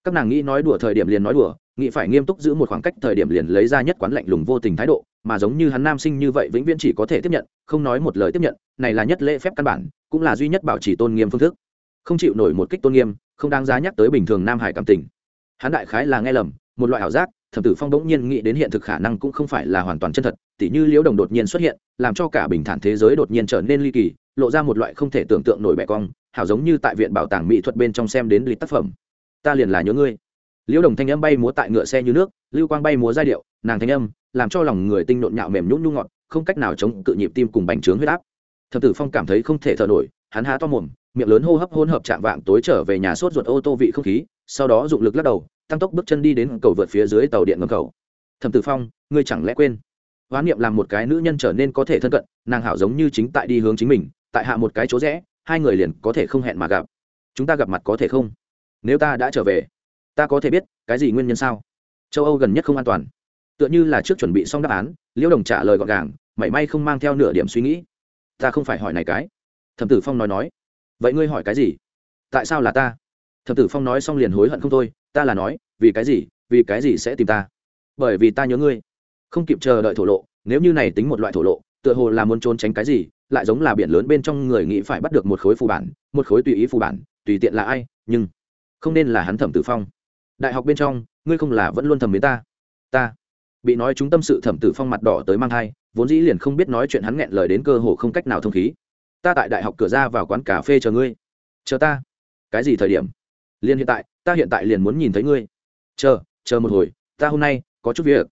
Các nàng nghĩ nói đùa thời điểm liền nói đùa, nghĩ phải nghiêm túc giữ một khoảng cách thời điểm liền lấy ra nhất quán lạnh lùng vô tình thái độ, mà giống như hắn nam sinh như vậy vĩnh viễn chỉ có thể tiếp nhận, không nói một lời tiếp nhận, này là nhất lễ phép căn bản, cũng là duy nhất bảo trì tôn nghiêm phương thức. Không chịu nổi một kích tôn nghiêm, không đáng giá nhắc tới bình thường nam hải cảm tình. Hắn đại khái là nghe lầm, một loại ảo giác thẩm tử phong đống nhiên nghĩ đến hiện thực khả năng cũng không phải là hoàn toàn chân thật, tỉ như liễu đồng đột nhiên xuất hiện, làm cho cả bình thản thế giới đột nhiên trở nên ly kỳ, lộ ra một loại không thể tưởng tượng nổi bẻ cong, hảo giống như tại viện bảo tàng mỹ thuật bên trong xem đến lịch tác phẩm. Ta liền là nhớ ngươi. Liễu đồng thanh âm bay múa tại ngựa xe như nước, lưu quang bay múa giai điệu, nàng thanh âm làm cho lòng người tinh nộn nhạo mềm nhũng nhu ngọt, không cách nào chống cự nhịp tim cùng bành trướng huyết áp. Thập tử phong cảm thấy không thể thở nổi, hắn há to mồm, miệng lớn hô hấp hôn hợp chạm vạng tối trở về nhà sốt ruột ô tô vị không khí, sau đó dụng lực lắc đầu tăng tốc bước chân đi đến cầu vượt phía dưới tàu điện ngầm cầu. Thẩm tử phong, ngươi chẳng lẽ quên? Hoán niệm làm một cái nữ nhân trở nên có thể thân cận, nàng hảo giống như chính tại đi hướng chính mình, tại hạ một cái chỗ rẽ, hai người liền có thể không hẹn mà gặp. Chúng ta gặp mặt có thể không? Nếu ta đã trở về, ta có thể biết, cái gì nguyên nhân sao? Châu âu gần nhất không an toàn. Tựa như là trước chuẩn bị xong đáp án, liễu đồng trả lời gọn gàng, mảy may không mang theo nửa điểm suy nghĩ. Ta không phải hỏi này cái. Thẩm tử phong nói nói. Vậy ngươi hỏi cái gì? Tại sao là ta? Thẩm tử phong nói xong liền hối hận không thôi, ta là nói, vì cái gì, vì cái gì sẽ tìm ta? Bởi vì ta nhớ ngươi. Không kịp chờ đợi thổ lộ, nếu như này tính một loại thổ lộ, tựa hồ là muốn trốn tránh cái gì, lại giống là biển lớn bên trong người nghĩ phải bắt được một khối phù bản, một khối tùy ý phù bản, tùy tiện là ai, nhưng không nên là hắn thẩm tử phong. Đại học bên trong, ngươi không là vẫn luôn thầm mến ta. Ta bị nói chúng tâm sự thẩm tử phong mặt đỏ tới mang thai, vốn dĩ liền không biết nói chuyện hắn nghẹn lời đến cơ hồ không cách nào thông khí. Ta tại đại học cửa ra vào quán cà phê chờ ngươi. Chờ ta. Cái gì thời điểm? Liền hiện tại, ta hiện tại liền muốn nhìn thấy ngươi. Chờ chờ một hồi, ta hôm nay có chút việc.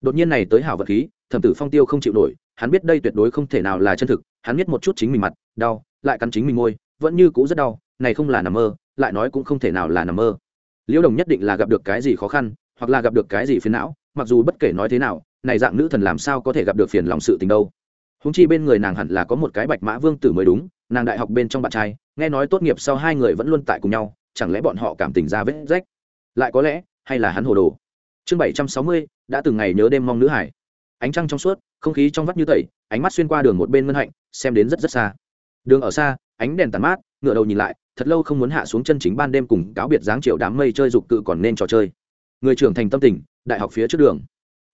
Đột nhiên này tới hảo vật khí, thẩm tử phong tiêu không chịu nổi, hắn biết đây tuyệt đối không thể nào là chân thực, hắn biết một chút chính mình mặt, đau, lại cắn chính mình môi, vẫn như cũ rất đau, này không là nằm mơ, lại nói cũng không thể nào là nằm mơ. Liễu đồng nhất định là gặp được cái gì khó khăn, hoặc là gặp được cái gì phiền não, mặc dù bất kể nói thế nào, này dạng nữ thần làm sao có thể gặp được phiền lòng sự tình đâu. Húng chi bên người nàng hẳn là có một cái bạch mã vương tử mới đúng, nàng đại học bên trong bạn trai, nghe nói tốt nghiệp sau hai người vẫn luôn tại cùng nhau chẳng lẽ bọn họ cảm tình ra vết rách? Lại có lẽ, hay là hắn hồ đồ? Chương bảy trăm sáu mươi, đã từng ngày nhớ đêm mong nữ hải. Ánh trăng trong suốt, không khí trong vắt như tẩy, ánh mắt xuyên qua đường một bên ngân hạnh, xem đến rất rất xa. Đường ở xa, ánh đèn tàn mát, ngựa đầu nhìn lại, thật lâu không muốn hạ xuống chân chính ban đêm cùng cáo biệt dáng triệu đám mây chơi dục cự còn nên trò chơi. Người trưởng thành tâm tình, đại học phía trước đường.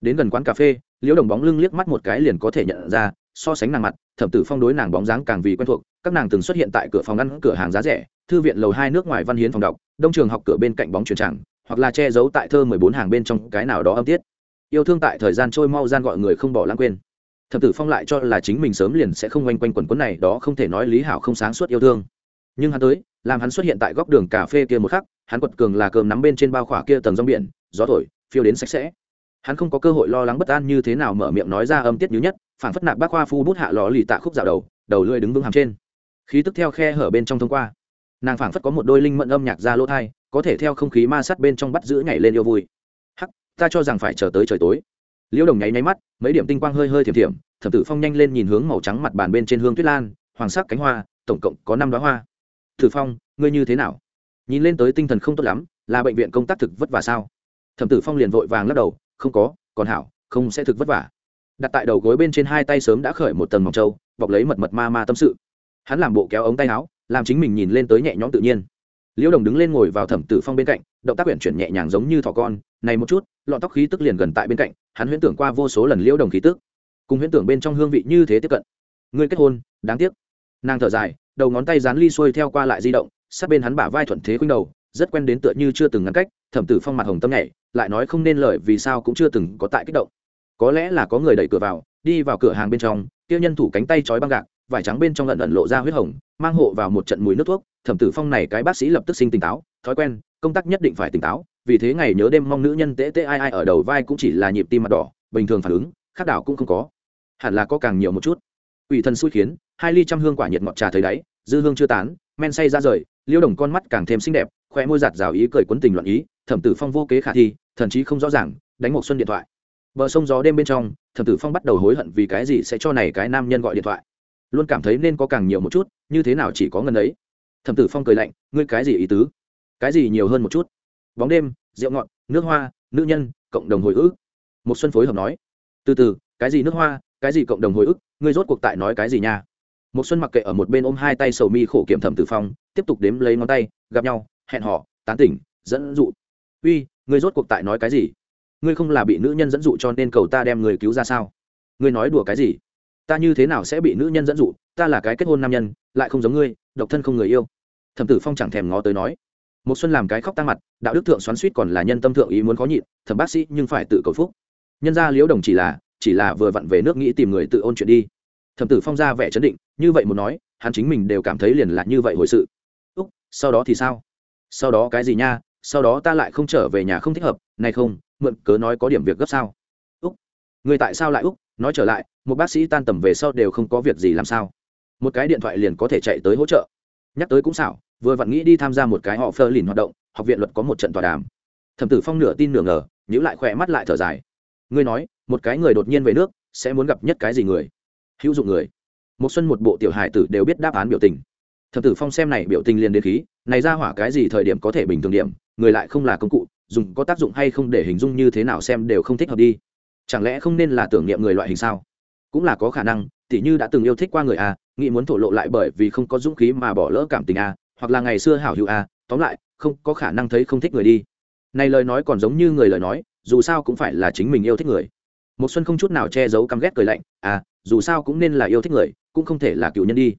Đến gần quán cà phê, liễu đồng bóng lưng liếc mắt một cái liền có thể nhận ra, so sánh nàng mặt, thẩm tử phong đối nàng bóng dáng càng vì quen thuộc, các nàng từng xuất hiện tại cửa phòng ăn, cửa hàng giá rẻ thư viện lầu hai nước ngoài văn hiến phòng đọc, đông trường học cửa bên cạnh bóng truyền tràng, hoặc là che giấu tại thơ mười bốn hàng bên trong cái nào đó âm tiết. Yêu thương tại thời gian trôi mau gian gọi người không bỏ lãng quên. Thập tử phong lại cho là chính mình sớm liền sẽ không oanh quanh quần quấn này, đó không thể nói lý hảo không sáng suốt yêu thương. Nhưng hắn tới, làm hắn xuất hiện tại góc đường cà phê kia một khắc, hắn quật cường là cơm nắm bên trên bao khỏa kia tầng rong biển, gió thổi, phiêu đến sạch sẽ. Hắn không có cơ hội lo lắng bất an như thế nào mở miệng nói ra âm tiết nhứ nhất phản phất nạp bác khoa phu bút hạ lò lì tạ khúc dạo đầu đầu lưỡi đứng vững hàm trên. Khí tức theo khe hở bên trong thông qua nàng phảng phất có một đôi linh mẫn âm nhạc ra lỗ thai, có thể theo không khí ma sát bên trong bắt giữ nhảy lên yêu vui. Hắc, ta cho rằng phải chờ tới trời tối. Liễu đồng nháy nháy mắt, mấy điểm tinh quang hơi hơi thiểm thiểm, thẩm tử phong nhanh lên nhìn hướng màu trắng mặt bàn bên trên hương tuyết lan, hoàng sắc cánh hoa, tổng cộng có năm đoá hoa. Tử phong, ngươi như thế nào? Nhìn lên tới tinh thần không tốt lắm, là bệnh viện công tác thực vất vả sao? Thẩm tử phong liền vội vàng lắc đầu, không có, còn hảo, không sẽ thực vất vả. Đặt tại đầu gối bên trên hai tay sớm đã khởi một tầng mỏng trâu, bọc lấy mật mật ma ma tâm sự. Hắn làm bộ kéo ống tay áo làm chính mình nhìn lên tới nhẹ nhõm tự nhiên. Liễu đồng đứng lên ngồi vào thẩm tử phong bên cạnh, động tác quyển chuyển nhẹ nhàng giống như thỏ con, này một chút, lọn tóc khí tức liền gần tại bên cạnh, hắn huyễn tưởng qua vô số lần liễu đồng khí tức. Cùng huyễn tưởng bên trong hương vị như thế tiếp cận. Người kết hôn, đáng tiếc. Nàng thở dài, đầu ngón tay dán ly xuôi theo qua lại di động, sát bên hắn bả vai thuận thế khuynh đầu, rất quen đến tựa như chưa từng ngăn cách, thẩm tử phong mặt hồng tâm nhảy, lại nói không nên lời vì sao cũng chưa từng có tại kích động. Có lẽ là có người đẩy cửa vào, đi vào cửa hàng bên trong tiêu nhân thủ cánh tay trói băng gạc vải trắng bên trong lận ẩn lộ ra huyết hồng, mang hộ vào một trận mùi nước thuốc, thẩm tử phong này cái bác sĩ lập tức sinh tỉnh táo, thói quen, công tác nhất định phải tỉnh táo, vì thế ngày nhớ đêm mong nữ nhân tễ tễ ai ai ở đầu vai cũng chỉ là nhịp tim mặt đỏ, bình thường phản ứng, khác đảo cũng không có. Hẳn là có càng nhiều một chút. Ủy thần xui khiến, hai ly trăm hương quả nhiệt ngọt trà thấy đáy, dư hương chưa tán, men say ra rời, liêu đồng con mắt càng thêm xinh đẹp khoe môi giạt rào ý cười quấn tình loạn ý, thẩm tử phong vô kế khả thi, thần chí không rõ ràng, đánh một xuân điện thoại. Bờ sông gió đêm bên trong, thẩm tử phong bắt đầu hối hận vì cái gì sẽ cho này cái nam nhân gọi điện thoại luôn cảm thấy nên có càng nhiều một chút, như thế nào chỉ có ngần ấy. Thẩm tử phong cười lạnh, ngươi cái gì ý tứ? Cái gì nhiều hơn một chút? Bóng đêm, rượu ngọt, nước hoa, nữ nhân, cộng đồng hồi ức. Một xuân phối hợp nói, từ từ, cái gì nước hoa, cái gì cộng đồng hồi ức, ngươi rốt cuộc tại nói cái gì nha? Một xuân mặc kệ ở một bên ôm hai tay sầu mi khổ kiểm thẩm tử phong, tiếp tục đếm lấy ngón tay, gặp nhau, hẹn hò, tán tỉnh, dẫn dụ. Uy, ngươi rốt cuộc tại nói cái gì? Ngươi không là bị nữ nhân dẫn dụ cho nên cầu ta đem người cứu ra sao? Ngươi nói đùa cái gì? Ta như thế nào sẽ bị nữ nhân dẫn dụ, ta là cái kết hôn nam nhân, lại không giống ngươi, độc thân không người yêu. Thẩm tử phong chẳng thèm ngó tới nói. Một xuân làm cái khóc tăng mặt, đạo đức thượng xoắn suýt còn là nhân tâm thượng ý muốn khó nhịn, thẩm bác sĩ nhưng phải tự cầu phúc. Nhân gia liễu đồng chỉ là chỉ là vừa vặn về nước nghĩ tìm người tự ôn chuyện đi. Thẩm tử phong ra vẻ chấn định, như vậy một nói, hắn chính mình đều cảm thấy liền là như vậy hồi sự. Úc, sau đó thì sao? Sau đó cái gì nha? Sau đó ta lại không trở về nhà không thích hợp, này không, mượn cớ nói có điểm việc gấp sao? Úc, người tại sao lại úc? Nói trở lại một bác sĩ tan tầm về sau đều không có việc gì làm sao. Một cái điện thoại liền có thể chạy tới hỗ trợ. Nhắc tới cũng xảo, vừa vặn nghĩ đi tham gia một cái họ phơ lìn hoạt động, học viện luật có một trận tòa đàm. Thẩm tử phong nửa tin nửa ngờ nhữ lại khỏe mắt lại thở dài. Ngươi nói, một cái người đột nhiên về nước, sẽ muốn gặp nhất cái gì người? Hữu dụng người. Một xuân một bộ tiểu hài tử đều biết đáp án biểu tình. Thẩm tử phong xem này biểu tình liền đến khí, này ra hỏa cái gì thời điểm có thể bình thường điểm, người lại không là công cụ, dùng có tác dụng hay không để hình dung như thế nào xem đều không thích hợp đi. Chẳng lẽ không nên là tưởng niệm người loại hình sao? Cũng là có khả năng, tỉ như đã từng yêu thích qua người a, nghĩ muốn thổ lộ lại bởi vì không có dũng khí mà bỏ lỡ cảm tình a, hoặc là ngày xưa hảo hữu a, tóm lại, không có khả năng thấy không thích người đi. Này lời nói còn giống như người lời nói, dù sao cũng phải là chính mình yêu thích người. Một xuân không chút nào che giấu căm ghét cười lạnh à dù sao cũng nên là yêu thích người, cũng không thể là cựu nhân đi.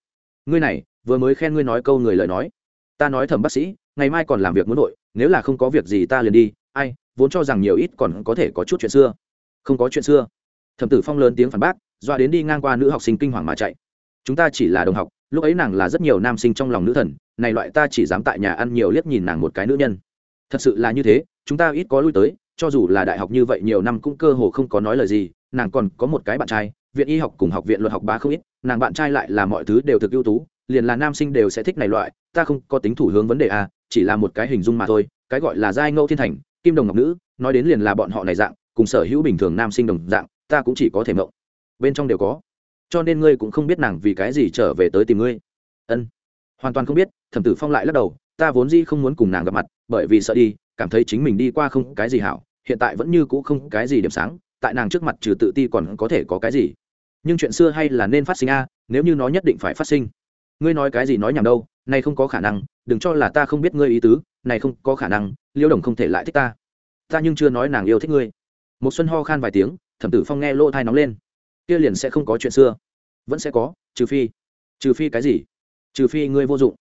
Ngươi này, vừa mới khen ngươi nói câu người lời nói. Ta nói thầm bác sĩ, ngày mai còn làm việc muốn nội, nếu là không có việc gì ta liền đi. Ai, vốn cho rằng nhiều ít còn có thể có chút chuyện xưa. Không có chuyện xưa. Thẩm tử phong lớn tiếng phản bác doa đến đi ngang qua nữ học sinh kinh hoàng mà chạy. Chúng ta chỉ là đồng học, lúc ấy nàng là rất nhiều nam sinh trong lòng nữ thần, này loại ta chỉ dám tại nhà ăn nhiều liếc nhìn nàng một cái nữ nhân. Thật sự là như thế, chúng ta ít có lui tới, cho dù là đại học như vậy nhiều năm cũng cơ hồ không có nói lời gì, nàng còn có một cái bạn trai, viện y học cùng học viện luật học bá không ít, nàng bạn trai lại là mọi thứ đều thực ưu tú, liền là nam sinh đều sẽ thích này loại, ta không có tính thủ hướng vấn đề a chỉ là một cái hình dung mà thôi, cái gọi là giai ngẫu thiên thành, kim đồng ngọc nữ, nói đến liền là bọn họ này dạng, cùng sở hữu bình thường nam sinh đồng dạng, ta cũng chỉ có thể mộng bên trong đều có. Cho nên ngươi cũng không biết nàng vì cái gì trở về tới tìm ngươi. Ân. Hoàn toàn không biết, thẩm tử phong lại lắc đầu, ta vốn dĩ không muốn cùng nàng gặp mặt, bởi vì sợ đi, cảm thấy chính mình đi qua không cái gì hảo, hiện tại vẫn như cũ không cái gì điểm sáng, tại nàng trước mặt trừ tự ti còn có thể có cái gì. Nhưng chuyện xưa hay là nên phát sinh a, nếu như nó nhất định phải phát sinh. Ngươi nói cái gì nói nhầm đâu, này không có khả năng, đừng cho là ta không biết ngươi ý tứ, này không có khả năng, liêu đồng không thể lại thích ta. Ta nhưng chưa nói nàng yêu thích ngươi. Một xuân ho khan vài tiếng, thẩm tử phong nghe lỗ thai nóng lên kia liền sẽ không có chuyện xưa. Vẫn sẽ có, trừ phi trừ phi cái gì? Trừ phi ngươi vô dụng.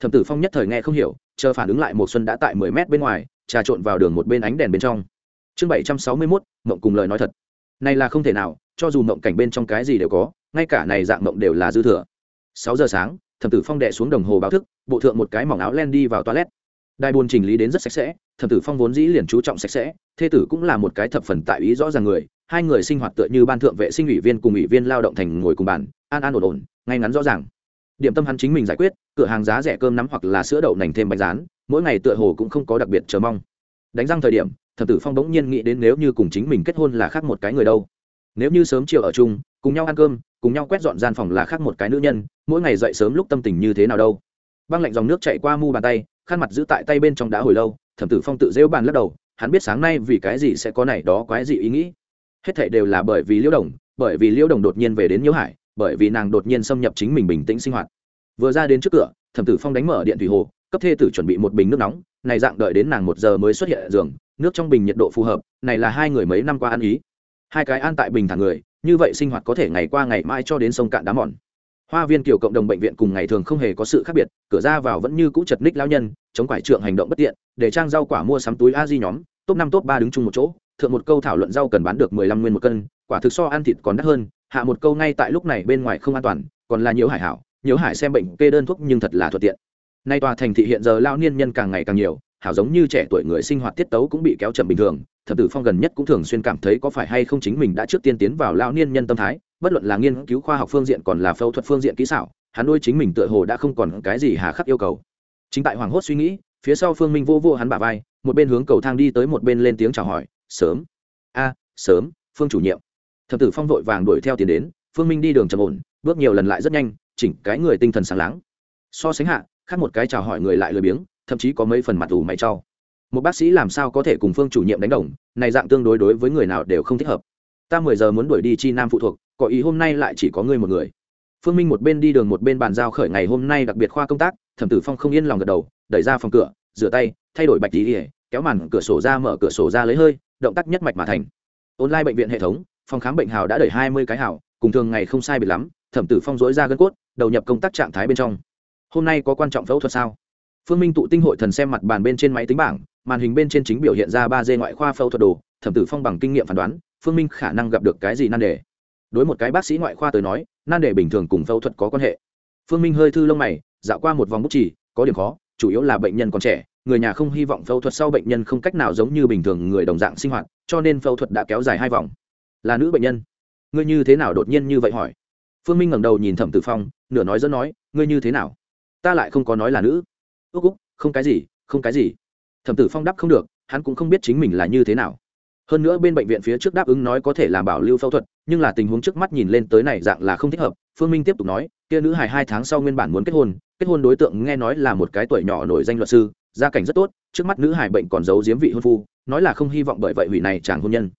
Thẩm tử phong nhất thời nghe không hiểu, chờ phản ứng lại một xuân đã tại mười mét bên ngoài, trà trộn vào đường một bên ánh đèn bên trong. Chương bảy trăm sáu mươi mốt, mộng cùng lời nói thật. Này là không thể nào, cho dù mộng cảnh bên trong cái gì đều có, ngay cả này dạng mộng đều là dư thừa. Sáu giờ sáng, thẩm tử phong đệ xuống đồng hồ báo thức, bộ thượng một cái mỏng áo len đi vào toilet. Đài buồn chỉnh lý đến rất sạch sẽ, thẩm tử phong vốn dĩ liền chú trọng sạch sẽ, thê tử cũng là một cái thập phần tại ý rõ ràng người hai người sinh hoạt tựa như ban thượng vệ sinh ủy viên cùng ủy viên lao động thành ngồi cùng bàn, an an ổn ổn, ngay ngắn rõ ràng. Điểm tâm hắn chính mình giải quyết, cửa hàng giá rẻ cơm nắm hoặc là sữa đậu nành thêm bánh rán, mỗi ngày tựa hồ cũng không có đặc biệt chờ mong. Đánh răng thời điểm thập tử phong bỗng nhiên nghĩ đến nếu như cùng chính mình kết hôn là khác một cái người đâu. Nếu như sớm chiều ở chung, cùng nhau ăn cơm, cùng nhau quét dọn gian phòng là khác một cái nữ nhân, mỗi ngày dậy sớm lúc tâm tình như thế nào đâu. Băng lạnh dòng nước chạy qua mu bàn tay, khăn mặt giữ tại tay bên trong đã hồi lâu, thẩm tử phong tự rêu bàn lắc đầu, hắn biết sáng nay vì cái gì sẽ có này đó quái gì ý nghĩ hết thảy đều là bởi vì liễu đồng, bởi vì liễu đồng đột nhiên về đến nhiễu hải, bởi vì nàng đột nhiên xâm nhập chính mình bình tĩnh sinh hoạt. Vừa ra đến trước cửa, thẩm tử phong đánh mở điện thủy hồ, cấp thê tử chuẩn bị một bình nước nóng, này dạng đợi đến nàng một giờ mới xuất hiện ở giường, nước trong bình nhiệt độ phù hợp, này là hai người mấy năm qua ăn ý. Hai cái an tại bình thẳng người, như vậy sinh hoạt có thể ngày qua ngày mai cho đến sông cạn đá mòn. Hoa viên kiểu cộng đồng bệnh viện cùng ngày thường không hề có sự khác biệt, cửa ra vào vẫn như cũ chật ních lao nhân, chống quải trượng hành động bất tiện, để trang rau quả mua sắm túi a di nhóm, top năm, top ba đứng chung một chỗ thượng một câu thảo luận rau cần bán được mười lăm nguyên một cân, quả thực so ăn thịt còn đắt hơn, hạ một câu ngay tại lúc này bên ngoài không an toàn, còn là nhiều hải hảo nhiều hải xem bệnh kê đơn thuốc nhưng thật là thuận tiện. Nay tòa thành thị hiện giờ lao niên nhân càng ngày càng nhiều, hảo giống như trẻ tuổi người sinh hoạt tiết tấu cũng bị kéo chậm bình thường, thập tử phong gần nhất cũng thường xuyên cảm thấy có phải hay không chính mình đã trước tiên tiến vào lao niên nhân tâm thái, bất luận là nghiên cứu khoa học phương diện còn là phẫu thuật phương diện kỹ xảo, hắn đôi chính mình tựa hồ đã không còn cái gì hà khắc yêu cầu. Chính tại hoàng hốt suy nghĩ, phía sau phương minh vô vô hắn bả vai, một bên hướng cầu thang đi tới một bên lên tiếng chào hỏi sớm. A, sớm, phương chủ nhiệm. Thập tử phong vội vàng đuổi theo tiền đến, phương minh đi đường trầm ổn, bước nhiều lần lại rất nhanh, chỉnh cái người tinh thần sáng láng. So sánh hạ, khác một cái chào hỏi người lại lười biếng, thậm chí có mấy phần mặt ủ mày cho. Một bác sĩ làm sao có thể cùng phương chủ nhiệm đánh đồng, này dạng tương đối đối với người nào đều không thích hợp. Ta mười giờ muốn đuổi đi chi nam phụ thuộc, có ý hôm nay lại chỉ có ngươi một người. Phương minh một bên đi đường một bên bàn giao khởi ngày hôm nay đặc biệt khoa công tác, thẩm tử phong không yên lòng gật đầu, đẩy ra phòng cửa, rửa tay, thay đổi bạch tí ỉa kéo màn cửa sổ ra mở cửa sổ ra lấy hơi động tác nhất mạch mà thành. Online bệnh viện hệ thống, phòng khám bệnh hào đã đẩy hai mươi cái hào, cùng thường ngày không sai biệt lắm, thẩm tử phong dối ra gân cốt, đầu nhập công tác trạng thái bên trong. Hôm nay có quan trọng phẫu thuật sao? Phương minh tụ tinh hội thần xem mặt bàn bên trên máy tính bảng, màn hình bên trên chính biểu hiện ra ba d ngoại khoa phẫu thuật đồ, thẩm tử phong bằng kinh nghiệm phán đoán, phương minh khả năng gặp được cái gì nan đề? Đối một cái bác sĩ ngoại khoa tới nói, nan đề bình thường cùng phẫu thuật có quan hệ. Phương minh hơi thư lông mày, dạo qua một vòng bút chỉ có điểm khó, chủ yếu là bệnh nhân còn trẻ người nhà không hy vọng phẫu thuật sau bệnh nhân không cách nào giống như bình thường người đồng dạng sinh hoạt, cho nên phẫu thuật đã kéo dài hai vòng. Là nữ bệnh nhân. Ngươi như thế nào đột nhiên như vậy hỏi? Phương minh ngẩng đầu nhìn thẩm tử phong, nửa nói dẫn nói, ngươi như thế nào? Ta lại không có nói là nữ. Ước úc, không cái gì, không cái gì. Thẩm tử phong đáp không được, hắn cũng không biết chính mình là như thế nào. Hơn nữa bên bệnh viện phía trước đáp ứng nói có thể làm bảo lưu phẫu thuật, nhưng là tình huống trước mắt nhìn lên tới này dạng là không thích hợp. Phương minh tiếp tục nói, kia nữ hài hai tháng sau nguyên bản muốn kết hôn kết hôn đối tượng nghe nói là một cái tuổi nhỏ nổi danh luật sư gia cảnh rất tốt, trước mắt nữ hải bệnh còn giấu giếm vị hôn phu, nói là không hy vọng bởi vậy hủy này chàng hôn nhân.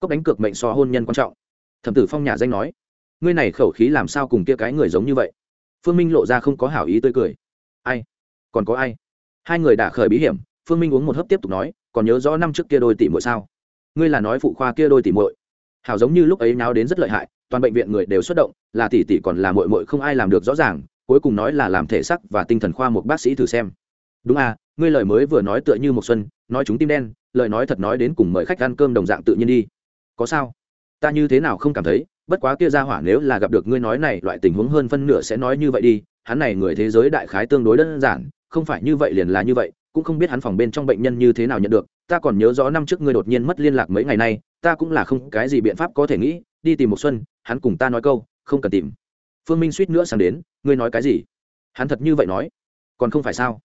Cốc đánh cược mệnh so hôn nhân quan trọng. Thẩm tử phong nhà danh nói, ngươi này khẩu khí làm sao cùng kia cái người giống như vậy? Phương minh lộ ra không có hảo ý tươi cười. Ai? Còn có ai? Hai người đã khởi bí hiểm, phương minh uống một hớp tiếp tục nói, còn nhớ rõ năm trước kia đôi tỷ muội sao? Ngươi là nói phụ khoa kia đôi tỷ muội. Hảo giống như lúc ấy náo đến rất lợi hại, toàn bệnh viện người đều xuất động, là tỷ tỷ còn là muội muội không ai làm được rõ ràng, cuối cùng nói là làm thể sắc và tinh thần khoa một bác sĩ thử xem đúng à ngươi lời mới vừa nói tựa như một xuân, nói chúng tim đen, lời nói thật nói đến cùng mời khách ăn cơm đồng dạng tự nhiên đi. Có sao? Ta như thế nào không cảm thấy, bất quá kia ra hỏa nếu là gặp được ngươi nói này, loại tình huống hơn phân nửa sẽ nói như vậy đi, hắn này người thế giới đại khái tương đối đơn giản, không phải như vậy liền là như vậy, cũng không biết hắn phòng bên trong bệnh nhân như thế nào nhận được, ta còn nhớ rõ năm trước ngươi đột nhiên mất liên lạc mấy ngày nay, ta cũng là không cái gì biện pháp có thể nghĩ, đi tìm một xuân, hắn cùng ta nói câu, không cần tìm. Phương minh suýt nữa sang đến, ngươi nói cái gì? Hắn thật như vậy nói. Còn không phải sao?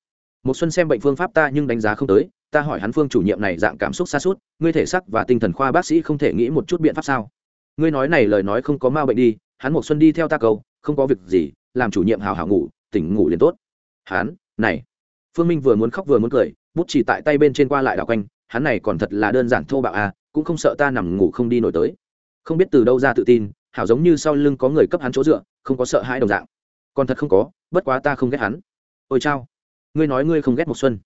Một xuân xem bệnh phương pháp ta nhưng đánh giá không tới ta hỏi hắn phương chủ nhiệm này dạng cảm xúc xa suốt ngươi thể sắc và tinh thần khoa bác sĩ không thể nghĩ một chút biện pháp sao? Ngươi nói này lời nói không có ma bệnh đi hắn một xuân đi theo ta cầu, không có việc gì làm chủ nhiệm hào hào ngủ tỉnh ngủ liền tốt. Hắn này. Phương minh vừa muốn khóc vừa muốn cười bút chỉ tại tay bên trên qua lại đảo quanh hắn này còn thật là đơn giản thô bạo à cũng không sợ ta nằm ngủ không đi nổi tới. Không biết từ đâu ra tự tin hảo giống như sau lưng có người cấp hắn chỗ dựa không có sợ hãi đồng dạng. Còn thật không có bất quá ta không ghét hắn. Ôi chao ngươi nói ngươi không ghét một xuân.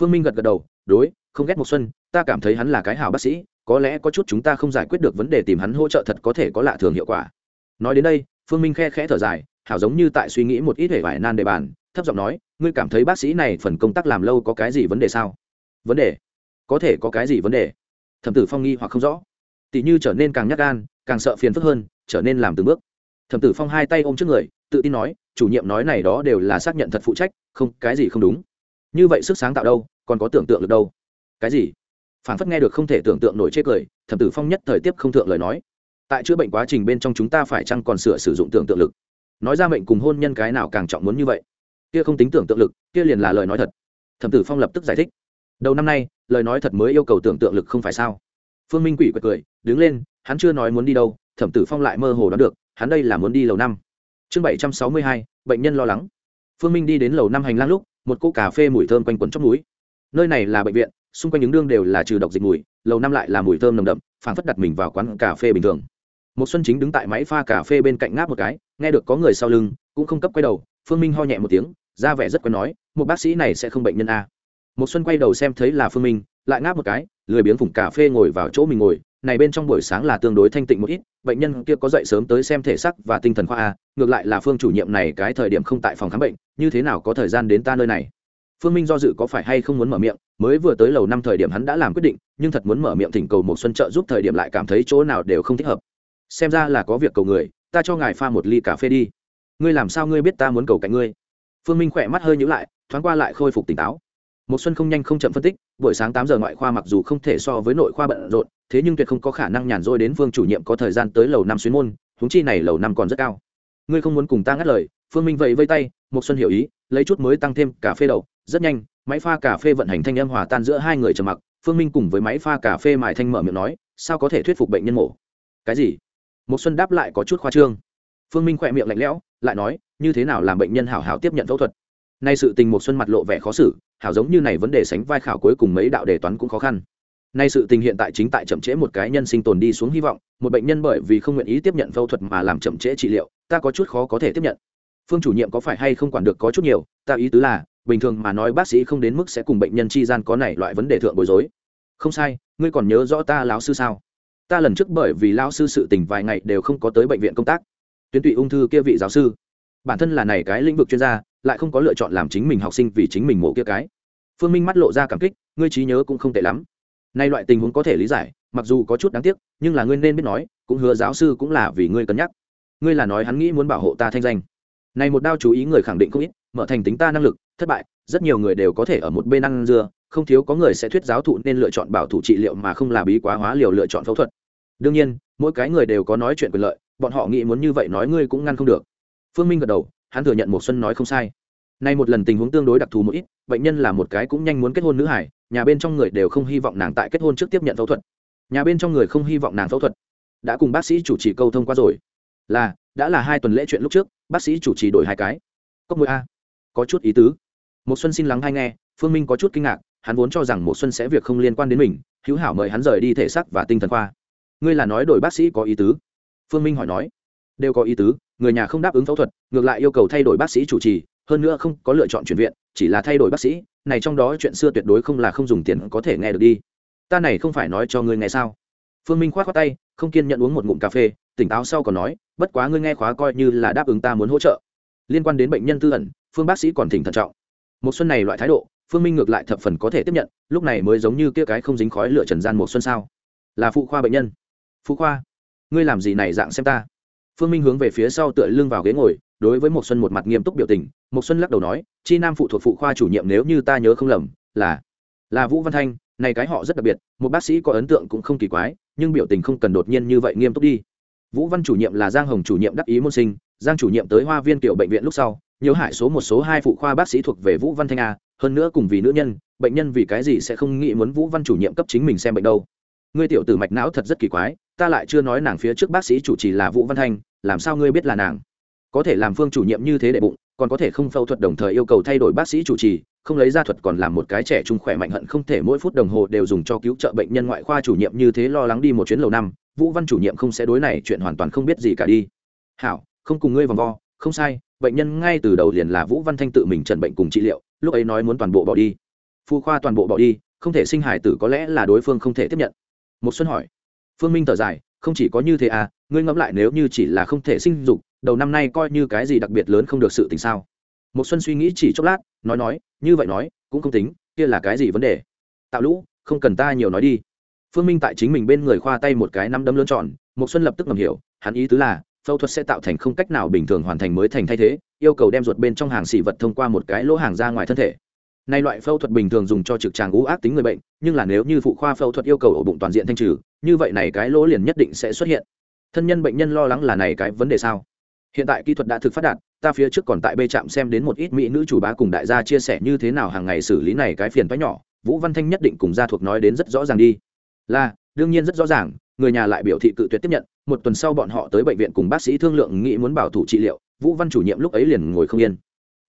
Phương minh gật gật đầu, đối, không ghét một xuân, ta cảm thấy hắn là cái hảo bác sĩ, có lẽ có chút chúng ta không giải quyết được vấn đề tìm hắn hỗ trợ thật có thể có lạ thường hiệu quả. Nói đến đây, phương minh khe khẽ thở dài, hảo giống như tại suy nghĩ một ít hệ vải nan đề bàn, thấp giọng nói, ngươi cảm thấy bác sĩ này phần công tác làm lâu có cái gì vấn đề sao? Vấn đề? Có thể có cái gì vấn đề? Thẩm tử phong nghi hoặc không rõ. Tỷ như trở nên càng nhắc gan, càng sợ phiền phức hơn, trở nên làm từng bước. Thẩm tử phong hai tay ôm trước người tự tin nói, chủ nhiệm nói này đó đều là xác nhận thật phụ trách, không, cái gì không đúng. Như vậy sức sáng tạo đâu, còn có tưởng tượng được đâu. Cái gì? Phản phất nghe được không thể tưởng tượng nổi chết cười, thẩm tử phong nhất thời tiếp không thượng lời nói. Tại chữa bệnh quá trình bên trong chúng ta phải chăng còn sửa sử dụng tưởng tượng lực? Nói ra mệnh cùng hôn nhân cái nào càng trọng muốn như vậy? Kia không tính tưởng tượng lực, kia liền là lời nói thật. Thẩm tử phong lập tức giải thích. Đầu năm nay, lời nói thật mới yêu cầu tưởng tượng lực không phải sao? Phương minh quỷ quật cười, đứng lên, hắn chưa nói muốn đi đâu, thẩm tử phong lại mơ hồ đoán được, hắn đây là muốn đi lầu năm chương bảy trăm sáu mươi hai, bệnh nhân lo lắng. Phương minh đi đến lầu năm hành lang lúc, một cỗ cà phê mùi thơm quanh quẩn trong núi. Nơi này là bệnh viện, xung quanh những đương đều là trừ độc dịch mùi, lầu năm lại là mùi thơm nồng đậm, phảng phất đặt mình vào quán cà phê bình thường. Một xuân chính đứng tại máy pha cà phê bên cạnh ngáp một cái, nghe được có người sau lưng, cũng không cấp quay đầu, phương minh ho nhẹ một tiếng, ra vẻ rất quen nói, một bác sĩ này sẽ không bệnh nhân a. Một xuân quay đầu xem thấy là phương minh, lại ngáp một cái, lười biếng phủng cà phê ngồi vào chỗ mình ngồi này bên trong buổi sáng là tương đối thanh tịnh một ít, bệnh nhân kia có dậy sớm tới xem thể sắc và tinh thần khoa a, ngược lại là phương chủ nhiệm này cái thời điểm không tại phòng khám bệnh, như thế nào có thời gian đến ta nơi này? Phương minh do dự có phải hay không muốn mở miệng, mới vừa tới lầu năm thời điểm hắn đã làm quyết định, nhưng thật muốn mở miệng thỉnh cầu một xuân trợ giúp thời điểm lại cảm thấy chỗ nào đều không thích hợp. Xem ra là có việc cầu người, ta cho ngài pha một ly cà phê đi. Ngươi làm sao ngươi biết ta muốn cầu cạnh ngươi? Phương minh khỏe mắt hơi nhữ lại, thoáng qua lại khôi phục tỉnh táo. Một xuân không nhanh không chậm phân tích, buổi sáng tám giờ ngoại khoa mặc dù không thể so với nội khoa bận rộn thế nhưng tuyệt không có khả năng nhàn rỗi đến phương chủ nhiệm có thời gian tới lầu năm xuyên môn, huống chi này lầu năm còn rất cao. Ngươi không muốn cùng ta ngắt lời, phương minh vậy vây tay một xuân hiểu ý, lấy chút mới tăng thêm cà phê đậu, rất nhanh, máy pha cà phê vận hành thanh âm hòa tan giữa hai người trầm mặc, phương minh cùng với máy pha cà phê mài thanh mở miệng nói, sao có thể thuyết phục bệnh nhân mổ? Cái gì? Một xuân đáp lại có chút khoa trương. Phương minh khỏe miệng lạnh lẽo, lại nói, như thế nào làm bệnh nhân hảo hảo tiếp nhận phẫu thuật? Nay sự tình một xuân mặt lộ vẻ khó xử, hảo giống như này vấn đề sánh vai khảo cuối cùng mấy đạo đề toán cũng khó khăn nay sự tình hiện tại chính tại chậm trễ một cái nhân sinh tồn đi xuống hy vọng, một bệnh nhân bởi vì không nguyện ý tiếp nhận phẫu thuật mà làm chậm trễ trị liệu, ta có chút khó có thể tiếp nhận. Phương chủ nhiệm có phải hay không quản được có chút nhiều, ta ý tứ là, bình thường mà nói bác sĩ không đến mức sẽ cùng bệnh nhân chi gian có này loại vấn đề thượng bối rối. Không sai, ngươi còn nhớ rõ ta lão sư sao? Ta lần trước bởi vì lão sư sự tình vài ngày đều không có tới bệnh viện công tác. Tuyến tụy ung thư kia vị giáo sư, bản thân là này cái lĩnh vực chuyên gia, lại không có lựa chọn làm chính mình học sinh vì chính mình mổ kia cái. Phương minh mắt lộ ra cảm kích, ngươi trí nhớ cũng không tệ lắm nay loại tình huống có thể lý giải, mặc dù có chút đáng tiếc, nhưng là ngươi nên biết nói, cũng hứa giáo sư cũng là vì ngươi cân nhắc. Ngươi là nói hắn nghĩ muốn bảo hộ ta thanh danh. Này một đao chú ý người khẳng định không ít, mở thành tính ta năng lực, thất bại, rất nhiều người đều có thể ở một bên ăn dưa, không thiếu có người sẽ thuyết giáo thụ nên lựa chọn bảo thủ trị liệu mà không là bí quá hóa liều lựa chọn phẫu thuật. Đương nhiên, mỗi cái người đều có nói chuyện quyền lợi, bọn họ nghĩ muốn như vậy nói ngươi cũng ngăn không được. Phương minh gật đầu, hắn thừa nhận một xuân nói không sai nay một lần tình huống tương đối đặc thù một ít, bệnh nhân là một cái cũng nhanh muốn kết hôn nữ hải, nhà bên trong người đều không hy vọng nàng tại kết hôn trước tiếp nhận phẫu thuật. Nhà bên trong người không hy vọng nàng phẫu thuật. Đã cùng bác sĩ chủ trì câu thông qua rồi. Là, đã là hai tuần lễ chuyện lúc trước, bác sĩ chủ trì đổi hai cái. Cốc mũi a. Có chút ý tứ. Một xuân xin lắng hay nghe, phương minh có chút kinh ngạc, hắn vốn cho rằng một xuân sẽ việc không liên quan đến mình, hữu hảo mời hắn rời đi thể xác và tinh thần khoa. Ngươi là nói đổi bác sĩ có ý tứ? Phương minh hỏi nói. Đều có ý tứ, người nhà không đáp ứng phẫu thuật, ngược lại yêu cầu thay đổi bác sĩ chủ trì hơn nữa không có lựa chọn chuyển viện, chỉ là thay đổi bác sĩ, này trong đó chuyện xưa tuyệt đối không là không dùng tiền có thể nghe được đi. Ta này không phải nói cho ngươi nghe sao? Phương minh k h o á t khoác tay, không kiên nhận uống một ngụm cà phê, tỉnh táo sau còn nói, bất quá ngươi nghe khóa coi như là đáp ứng ta muốn hỗ trợ. Liên quan đến bệnh nhân tư ẩn, phương bác sĩ còn thỉnh thận trọng. Một xuân này loại thái độ, phương minh ngược lại thập phần có thể tiếp nhận, lúc này mới giống như kia cái không dính khói lửa trần gian một xuân sao? Là phụ khoa bệnh nhân. Phụ khoa? Ngươi làm gì này dạng xem ta? Phương minh hướng về phía sau tựa lưng vào ghế ngồi đối với một xuân một mặt nghiêm túc biểu tình một xuân lắc đầu nói, chi nam phụ thuộc phụ khoa chủ nhiệm nếu như ta nhớ không lầm, là là vũ văn thanh, này cái họ rất đặc biệt, một bác sĩ có ấn tượng cũng không kỳ quái, nhưng biểu tình không cần đột nhiên như vậy nghiêm túc đi. Vũ văn chủ nhiệm là giang hồng chủ nhiệm đắc ý môn sinh, giang chủ nhiệm tới hoa viên tiểu bệnh viện lúc sau, nhiều hại số một số hai phụ khoa bác sĩ thuộc về vũ văn thanh a, hơn nữa cùng vì nữ nhân, bệnh nhân vì cái gì sẽ không nghĩ muốn vũ văn chủ nhiệm cấp chính mình xem bệnh đâu. Ngươi tiểu tử mạch não thật rất kỳ quái, ta lại chưa nói nàng phía trước bác sĩ chủ trì là vũ văn thanh, làm sao ngươi biết là nàng? Có thể làm phương chủ nhiệm như thế để bụng, còn có thể không phẫu thuật đồng thời yêu cầu thay đổi bác sĩ chủ trì, không lấy ra thuật còn làm một cái trẻ trung khỏe mạnh hận không thể mỗi phút đồng hồ đều dùng cho cứu trợ bệnh nhân ngoại khoa chủ nhiệm như thế lo lắng đi một chuyến lầu năm, vũ văn chủ nhiệm không sẽ đối này chuyện hoàn toàn không biết gì cả đi. Hảo, không cùng ngươi vòng vo, không sai, bệnh nhân ngay từ đầu liền là vũ văn thanh tự mình trần bệnh cùng trị liệu, lúc ấy nói muốn toàn bộ bỏ đi. Phu khoa toàn bộ bỏ đi, không thể sinh hải tử có lẽ là đối phương không thể tiếp nhận. Một xuân hỏi. Phương minh thở dài, không chỉ có như thế à ngươi ngẫm lại nếu như chỉ là không thể sinh dục đầu năm nay coi như cái gì đặc biệt lớn không được sự tình sao một xuân suy nghĩ chỉ chốc lát nói nói như vậy nói cũng không tính kia là cái gì vấn đề tạo lũ không cần ta nhiều nói đi phương minh tại chính mình bên người khoa tay một cái năm đấm lớn tròn một xuân lập tức ngầm hiểu hắn ý tứ là phẫu thuật sẽ tạo thành không cách nào bình thường hoàn thành mới thành thay thế yêu cầu đem ruột bên trong hàng xỉ vật thông qua một cái lỗ hàng ra ngoài thân thể Nay loại phẫu thuật bình thường dùng cho trực tràng u ác tính người bệnh, nhưng là nếu như phụ khoa phẫu thuật yêu cầu ổ bụng toàn diện thanh trừ, như vậy này cái lỗ liền nhất định sẽ xuất hiện. Thân nhân bệnh nhân lo lắng là này cái vấn đề sao? Hiện tại kỹ thuật đã thực phát đạt, ta phía trước còn tại bê trạm xem đến một ít mỹ nữ chủ bá cùng đại gia chia sẻ như thế nào hàng ngày xử lý này cái phiền toái nhỏ, Vũ Văn Thanh nhất định cùng gia thuộc nói đến rất rõ ràng đi. Là, đương nhiên rất rõ ràng, người nhà lại biểu thị cự tuyệt tiếp nhận một tuần sau bọn họ tới bệnh viện cùng bác sĩ thương lượng nghĩ muốn bảo thủ trị liệu vũ văn chủ nhiệm lúc ấy liền ngồi không yên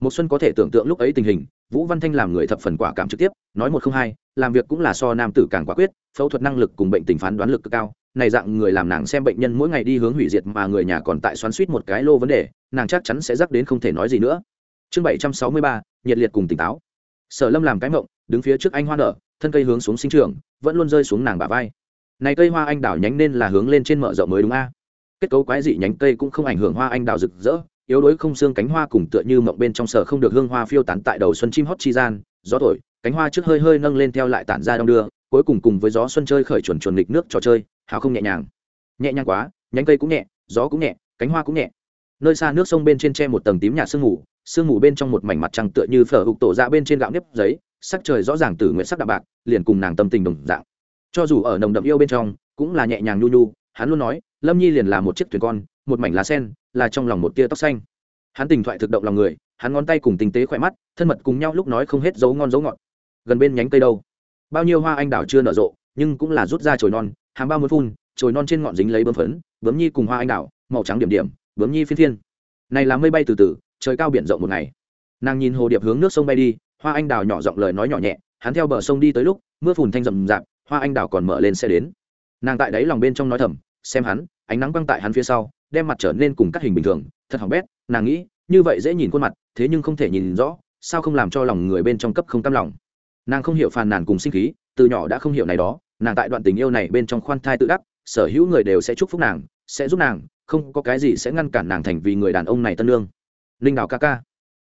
một xuân có thể tưởng tượng lúc ấy tình hình vũ văn thanh làm người thập phần quả cảm trực tiếp nói một không hai làm việc cũng là so nam tử càng quả quyết phẫu thuật năng lực cùng bệnh tình phán đoán lực cực cao này dạng người làm nàng xem bệnh nhân mỗi ngày đi hướng hủy diệt mà người nhà còn tại xoắn suýt một cái lô vấn đề, nàng chắc chắn sẽ rắc đến không thể nói gì nữa. Chương bảy trăm sáu mươi ba, nhiệt liệt cùng tỉnh táo. Sở lâm làm cái mộng, đứng phía trước anh hoa nở, thân cây hướng xuống sinh trường vẫn luôn rơi xuống nàng bả vai. Này cây hoa anh đào nhánh nên là hướng lên trên mở rộng mới đúng a. Kết cấu quái dị nhánh cây cũng không ảnh hưởng hoa anh đào rực rỡ, yếu đuối không xương cánh hoa cùng tựa như mộng bên trong sở không được hương hoa phiêu tán tại đầu xuân chim hót chi gian, gió thổi, cánh hoa trước hơi hơi nâng lên theo lại tản ra đong đưa cuối cùng cùng với gió xuân chơi khởi chuẩn chuẩn nghịch nước trò chơi, hào không nhẹ nhàng. Nhẹ nhàng quá, nhánh cây cũng nhẹ, gió cũng nhẹ, cánh hoa cũng nhẹ. Nơi xa nước sông bên trên tre một tầng tím nhà sương mù sương mù bên trong một mảnh mặt trăng tựa như phở hục tổ ra bên trên gạo nếp giấy, sắc trời rõ ràng từ nguyện sắc đạm bạc, liền cùng nàng tâm tình đồng dạng. Cho dù ở nồng đậm yêu bên trong, cũng là nhẹ nhàng nhu nhu, hắn luôn nói, lâm nhi liền là một chiếc thuyền con, một mảnh lá sen, là trong lòng một tia tóc xanh. Hắn tình thoại thực động lòng người, hắn ngón tay cùng tinh tế khỏe mắt, thân mật cùng nhau lúc nói không hết dấu ngon dấu ngọt. Gần bên nhánh cây đâu? Bao nhiêu hoa anh đào chưa nở rộ, nhưng cũng là rút ra chồi non, hàng bao muốn phun, chồi non trên ngọn dính lấy bướm phấn, bướm nhi cùng hoa anh đào, màu trắng điểm điểm, bướm nhi phiên thiên này là mây bay từ từ, trời cao biển rộng một ngày. Nàng nhìn hồ điệp hướng nước sông bay đi, hoa anh đào nhỏ giọng lời nói nhỏ nhẹ, hắn theo bờ sông đi tới lúc, mưa phùn thanh rậm rạp, hoa anh đào còn mở lên xe đến. Nàng tại đáy lòng bên trong nói thầm, xem hắn, ánh nắng băng tại hắn phía sau, đem mặt trở nên cùng các hình bình thường, thật hỏng bét, nàng nghĩ, như vậy dễ nhìn khuôn mặt, thế nhưng không thể nhìn rõ, sao không làm cho lòng người bên trong cấp không cam lòng nàng không hiểu phàn nàn cùng sinh khí, từ nhỏ đã không hiểu này đó, nàng tại đoạn tình yêu này bên trong khoan thai tự đắc, sở hữu người đều sẽ chúc phúc nàng, sẽ giúp nàng, không có cái gì sẽ ngăn cản nàng thành vì người đàn ông này tân lương. Linh đào ca ca.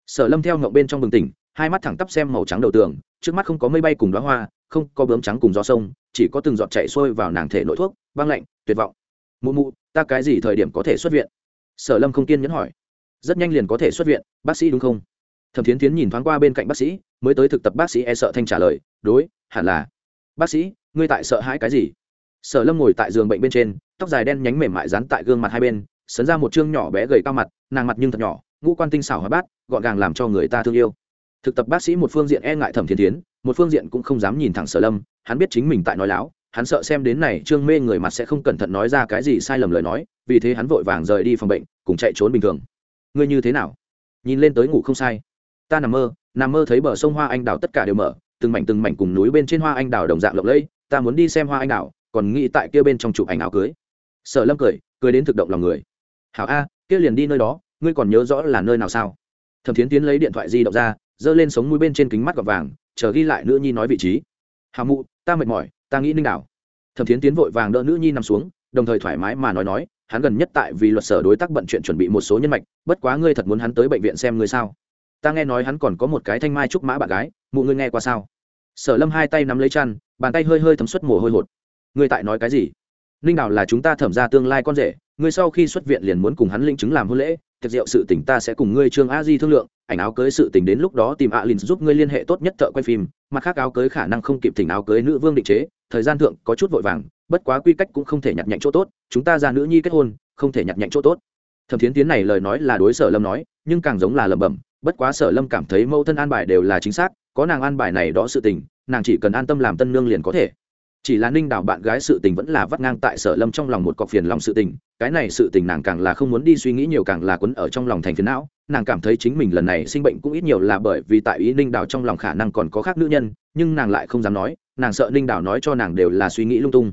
Sở lâm theo ngậu bên trong bừng tỉnh, hai mắt thẳng tắp xem màu trắng đầu tường, trước mắt không có mây bay cùng đoá hoa, không có bướm trắng cùng gió sông, chỉ có từng giọt chạy xuôi vào nàng thể nội thuốc, băng lạnh, tuyệt vọng. Mụ mụ, ta cái gì thời điểm có thể xuất viện? Sở lâm không kiên nhẫn hỏi. Rất nhanh liền có thể xuất viện, bác sĩ đúng không? Thẩm thiến tiến nhìn thoáng qua bên cạnh bác sĩ mới tới thực tập bác sĩ e sợ thanh trả lời, đối, hẳn là. Bác sĩ, ngươi tại sợ hãi cái gì? Sở lâm ngồi tại giường bệnh bên trên, tóc dài đen nhánh mềm mại dán tại gương mặt hai bên, sấn ra một chương nhỏ bé gầy cao mặt, nàng mặt nhưng thật nhỏ, ngũ quan tinh xảo hóa bát, gọn gàng làm cho người ta thương yêu. Thực tập bác sĩ một phương diện e ngại thẩm thiên tiến một phương diện cũng không dám nhìn thẳng sở lâm, hắn biết chính mình tại nói láo, hắn sợ xem đến này trương mê người mặt sẽ không cẩn thận nói ra cái gì sai lầm lời nói, vì thế hắn vội vàng rời đi phòng bệnh, cùng chạy trốn bình thường. Ngươi như thế nào? Nhìn lên tới ngủ không sai ta nằm mơ nằm mơ thấy bờ sông hoa anh đào tất cả đều mở, từng mảnh từng mảnh cùng núi bên trên hoa anh đào đồng dạng lộng lẫy, ta muốn đi xem hoa anh đào còn nghĩ tại kia bên trong chụp ảnh áo cưới. Sở lâm cười cười đến thực động lòng người. Hảo a, kia liền đi nơi đó, ngươi còn nhớ rõ là nơi nào sao? Thẩm thiến tiến lấy điện thoại di động ra, giơ lên sống mũi bên trên kính mắt gọt vàng, chờ ghi lại nữ nhi nói vị trí. Hào mụ, ta mệt mỏi, ta nghĩ ninh đảo. Thẩm thiến tiến vội vàng đỡ nữ nhi nằm xuống, đồng thời thoải mái mà nói nói, hắn gần nhất tại vì luật sở đối tác bận chuyện chuẩn bị một số nhân mạch, bất quá ngươi thật muốn hắn tới bệnh viện xem ngươi sao? Ta nghe nói hắn còn có một cái thanh mai trúc mã bạn gái, mụ ngươi nghe qua sao? Sở lâm hai tay nắm lấy chăn, bàn tay hơi hơi thấm suất mồ hôi hột. Ngươi tại nói cái gì? Ninh đảo là chúng ta thẩm ra tương lai con rể, ngươi sau khi xuất viện liền muốn cùng hắn linh chứng làm hôn lễ tiệc rượu sự tình ta sẽ cùng ngươi trương a di thương lượng, ảnh áo cưới sự tình đến lúc đó tìm a lin giúp ngươi liên hệ tốt nhất thợ quay phim, mặt khác áo cưới khả năng không kịp thỉnh áo cưới nữ vương định chế, thời gian thượng có chút vội vàng, bất quá quy cách cũng không thể nhặt nhạnh chỗ tốt, chúng ta ra nữ nhi kết hôn, không thể nhặt nhạnh chỗ tốt. Thẩm thiến tiến này lời nói là đối sở lâm nói, nhưng càng giống là lẩm bẩm bất quá sở lâm cảm thấy Mẫu thân an bài đều là chính xác, có nàng an bài này đó sự tình, nàng chỉ cần an tâm làm tân nương liền có thể. Chỉ là ninh Đào bạn gái sự tình vẫn là vắt ngang tại sở lâm trong lòng một cọc phiền lòng sự tình, cái này sự tình nàng càng là không muốn đi suy nghĩ nhiều càng là quấn ở trong lòng thành phiền não, nàng cảm thấy chính mình lần này sinh bệnh cũng ít nhiều là bởi vì tại ý ninh Đào trong lòng khả năng còn có khác nữ nhân, nhưng nàng lại không dám nói, nàng sợ ninh Đào nói cho nàng đều là suy nghĩ lung tung.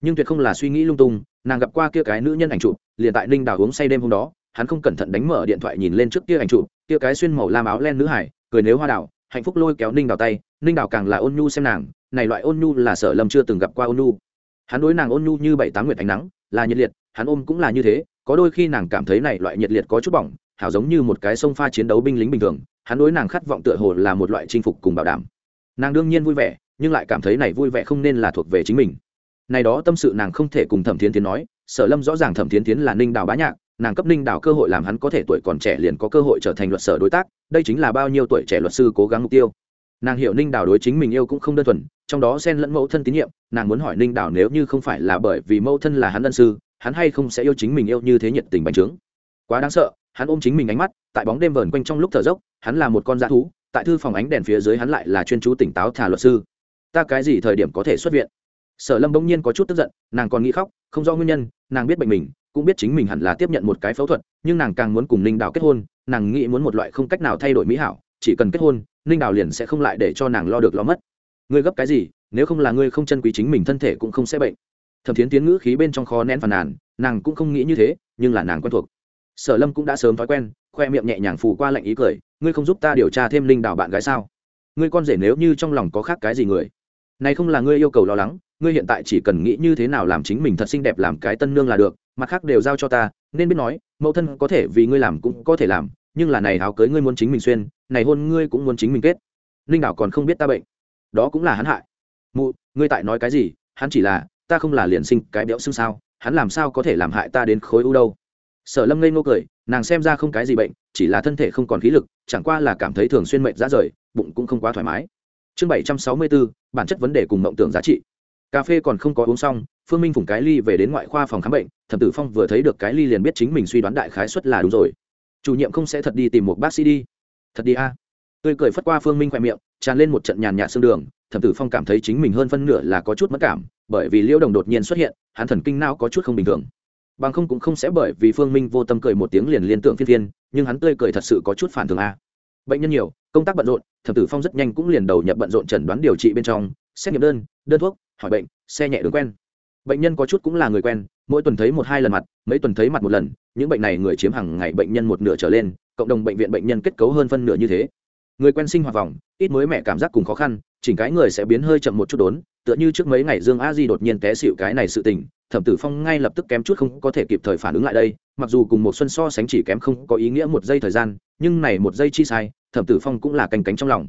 Nhưng tuyệt không là suy nghĩ lung tung, nàng gặp qua kia cái nữ nhân ảnh chụp, liền tại ninh Đào uống say đêm hôm đó hắn không cẩn thận đánh mở điện thoại nhìn lên trước kia ảnh chụp kia cái xuyên màu lam áo len nữ hải cười nếu hoa đào, hạnh phúc lôi kéo ninh Đào tay ninh Đào càng là ôn nhu xem nàng này loại ôn nhu là sở lâm chưa từng gặp qua ôn nhu. Hắn đối nàng ôn nhu như bảy tám nguyệt ánh nắng là nhiệt liệt hắn ôm cũng là như thế có đôi khi nàng cảm thấy này loại nhiệt liệt có chút bỏng hảo giống như một cái sông pha chiến đấu binh lính bình thường hắn đối nàng khát vọng tựa hồ là một loại chinh phục cùng bảo đảm. Nàng đương nhiên vui vẻ nhưng lại cảm thấy này vui vẻ không nên là thuộc về chính mình. Này đó tâm sự nàng không thể cùng thẩm thiến tiến nói sở lâm rõ ràng thẩm thiến tiến là ninh đào bá nhạc nàng cấp ninh đảo cơ hội làm hắn có thể tuổi còn trẻ liền có cơ hội trở thành luật sở đối tác, đây chính là bao nhiêu tuổi trẻ luật sư cố gắng mục tiêu. Nàng hiểu ninh đảo đối chính mình yêu cũng không đơn thuần, trong đó xen lẫn mẫu thân tín nhiệm, nàng muốn hỏi ninh đảo nếu như không phải là bởi vì mẫu thân là hắn ân sư, hắn hay không sẽ yêu chính mình yêu như thế nhiệt tình bành trướng. Quá đáng sợ, hắn ôm chính mình ánh mắt, tại bóng đêm vờn quanh trong lúc thở dốc, hắn là một con dã thú, tại thư phòng ánh đèn phía dưới hắn lại là chuyên chú tỉnh táo thả luật sư. Ta cái gì thời điểm có thể xuất viện? Sở lâm bỗng nhiên có chút tức giận, nàng còn nghĩ khóc, không rõ nguyên nhân, nàng biết bệnh mình cũng biết chính mình hẳn là tiếp nhận một cái phẫu thuật, nhưng nàng càng muốn cùng ninh đào kết hôn, nàng nghĩ muốn một loại không cách nào thay đổi mỹ hảo, chỉ cần kết hôn, ninh đào liền sẽ không lại để cho nàng lo được lo mất. Ngươi gấp cái gì, nếu không là ngươi không chân quý chính mình thân thể cũng không sẽ bệnh. Thẩm thiến tiến ngữ khí bên trong khó nén phàn nàn, nàng cũng không nghĩ như thế, nhưng là nàng quen thuộc. Sở lâm cũng đã sớm thói quen, khoe miệng nhẹ nhàng phù qua lệnh ý cười, ngươi không giúp ta điều tra thêm linh đào bạn gái sao? Ngươi con rể nếu như trong lòng có khác cái gì người? Này không là ngươi yêu cầu lo lắng ngươi hiện tại chỉ cần nghĩ như thế nào làm chính mình thật xinh đẹp làm cái tân nương là được, mặt khác đều giao cho ta, nên biết nói, mẫu thân có thể vì ngươi làm cũng có thể làm, nhưng là này áo cưới ngươi muốn chính mình xuyên, này hôn ngươi cũng muốn chính mình kết. Linh đảo còn không biết ta bệnh. Đó cũng là hắn hại. Mụ, ngươi tại nói cái gì? Hắn chỉ là, ta không là liền sinh cái béo xương sao, hắn làm sao có thể làm hại ta đến khối u đâu? Sở lâm ngây ngô cười, nàng xem ra không cái gì bệnh, chỉ là thân thể không còn khí lực, chẳng qua là cảm thấy thường xuyên mệnh ra rời, bụng cũng không quá thoải mái. Chương bảy trăm sáu mươi bốn, bản chất vấn đề cùng mộng tưởng giá trị cà phê còn không có uống xong, phương minh phủng cái ly về đến ngoại khoa phòng khám bệnh, thẩm tử phong vừa thấy được cái ly liền biết chính mình suy đoán đại khái suất là đúng rồi. Chủ nhiệm không sẽ thật đi tìm một bác sĩ đi. Thật đi a. À. tươi cười phất qua phương minh khoe miệng, tràn lên một trận nhàn nhạt xương đường, thẩm tử phong cảm thấy chính mình hơn phân nửa là có chút mất cảm, bởi vì liễu đồng đột nhiên xuất hiện, hắn thần kinh não có chút không bình thường. Bằng không cũng không sẽ bởi vì phương minh vô tâm cười một tiếng liền liên tưởng phiên phiên, nhưng hắn tươi cười thật sự có chút phản thường a. Bệnh nhân nhiều, công tác bận rộn, thẩm tử phong rất nhanh cũng liền đầu nhập bận rộn chẩn đoán điều trị bên trong xét nghiệm đơn đơn thuốc, hỏi bệnh, xe nhẹ đường quen. Bệnh nhân có chút cũng là người quen, mỗi tuần thấy một hai lần mặt, mấy tuần thấy mặt một lần, những bệnh này người chiếm hàng ngày bệnh nhân một nửa trở lên, cộng đồng bệnh viện bệnh nhân kết cấu hơn phân nửa như thế. Người quen sinh hoạt vòng, ít mới mẹ cảm giác cùng khó khăn, chỉnh cái người sẽ biến hơi chậm một chút đốn, tựa như trước mấy ngày dương a di đột nhiên té xịu cái này sự tình, thẩm tử phong ngay lập tức kém chút không có thể kịp thời phản ứng lại đây, mặc dù cùng một xuân so sánh chỉ kém không có ý nghĩa một giây thời gian, nhưng này một giây chi sai, thẩm tử phong cũng là canh cánh trong lòng.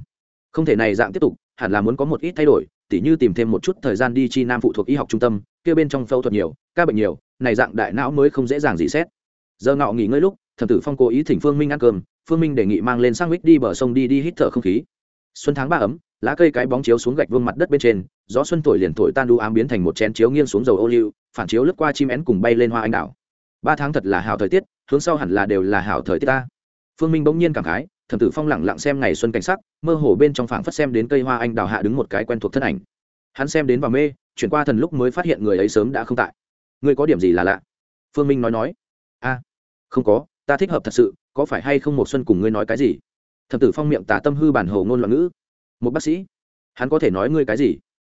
Không thể này dạng tiếp tục, hẳn là muốn có một ít thay đổi tỉ như tìm thêm một chút thời gian đi chi nam phụ thuộc y học trung tâm, kia bên trong phẫu thuật nhiều, ca bệnh nhiều, này dạng đại não mới không dễ dàng gì xét. Giờ ngọ nghỉ ngơi lúc, thẩm tử phong cố ý thỉnh phương minh ăn cơm, phương minh đề nghị mang lên sang mít đi bờ sông đi đi hít thở không khí. Xuân tháng ba ấm, lá cây cái bóng chiếu xuống gạch vương mặt đất bên trên, gió xuân thổi liền thổi tan đu ám biến thành một chén chiếu nghiêng xuống dầu ô liu, phản chiếu lướt qua chim én cùng bay lên hoa anh đào ba tháng thật là hảo thời tiết, hướng sau hẳn là đều là hảo thời tiết ta. Phương minh bỗng nhiên cảm khái thẩm tử phong lẳng lặng xem ngày xuân cảnh sắc, mơ hồ bên trong phảng phất xem đến cây hoa anh đào hạ đứng một cái quen thuộc thân ảnh. Hắn xem đến vào mê, chuyển qua thần lúc mới phát hiện người ấy sớm đã không tại. Ngươi có điểm gì là lạ? Phương minh nói nói. A, không có, ta thích hợp thật sự, có phải hay không một xuân cùng ngươi nói cái gì? Thẩm tử phong miệng tả tâm hư bản hồ ngôn loạn ngữ. Một bác sĩ, hắn có thể nói ngươi cái gì?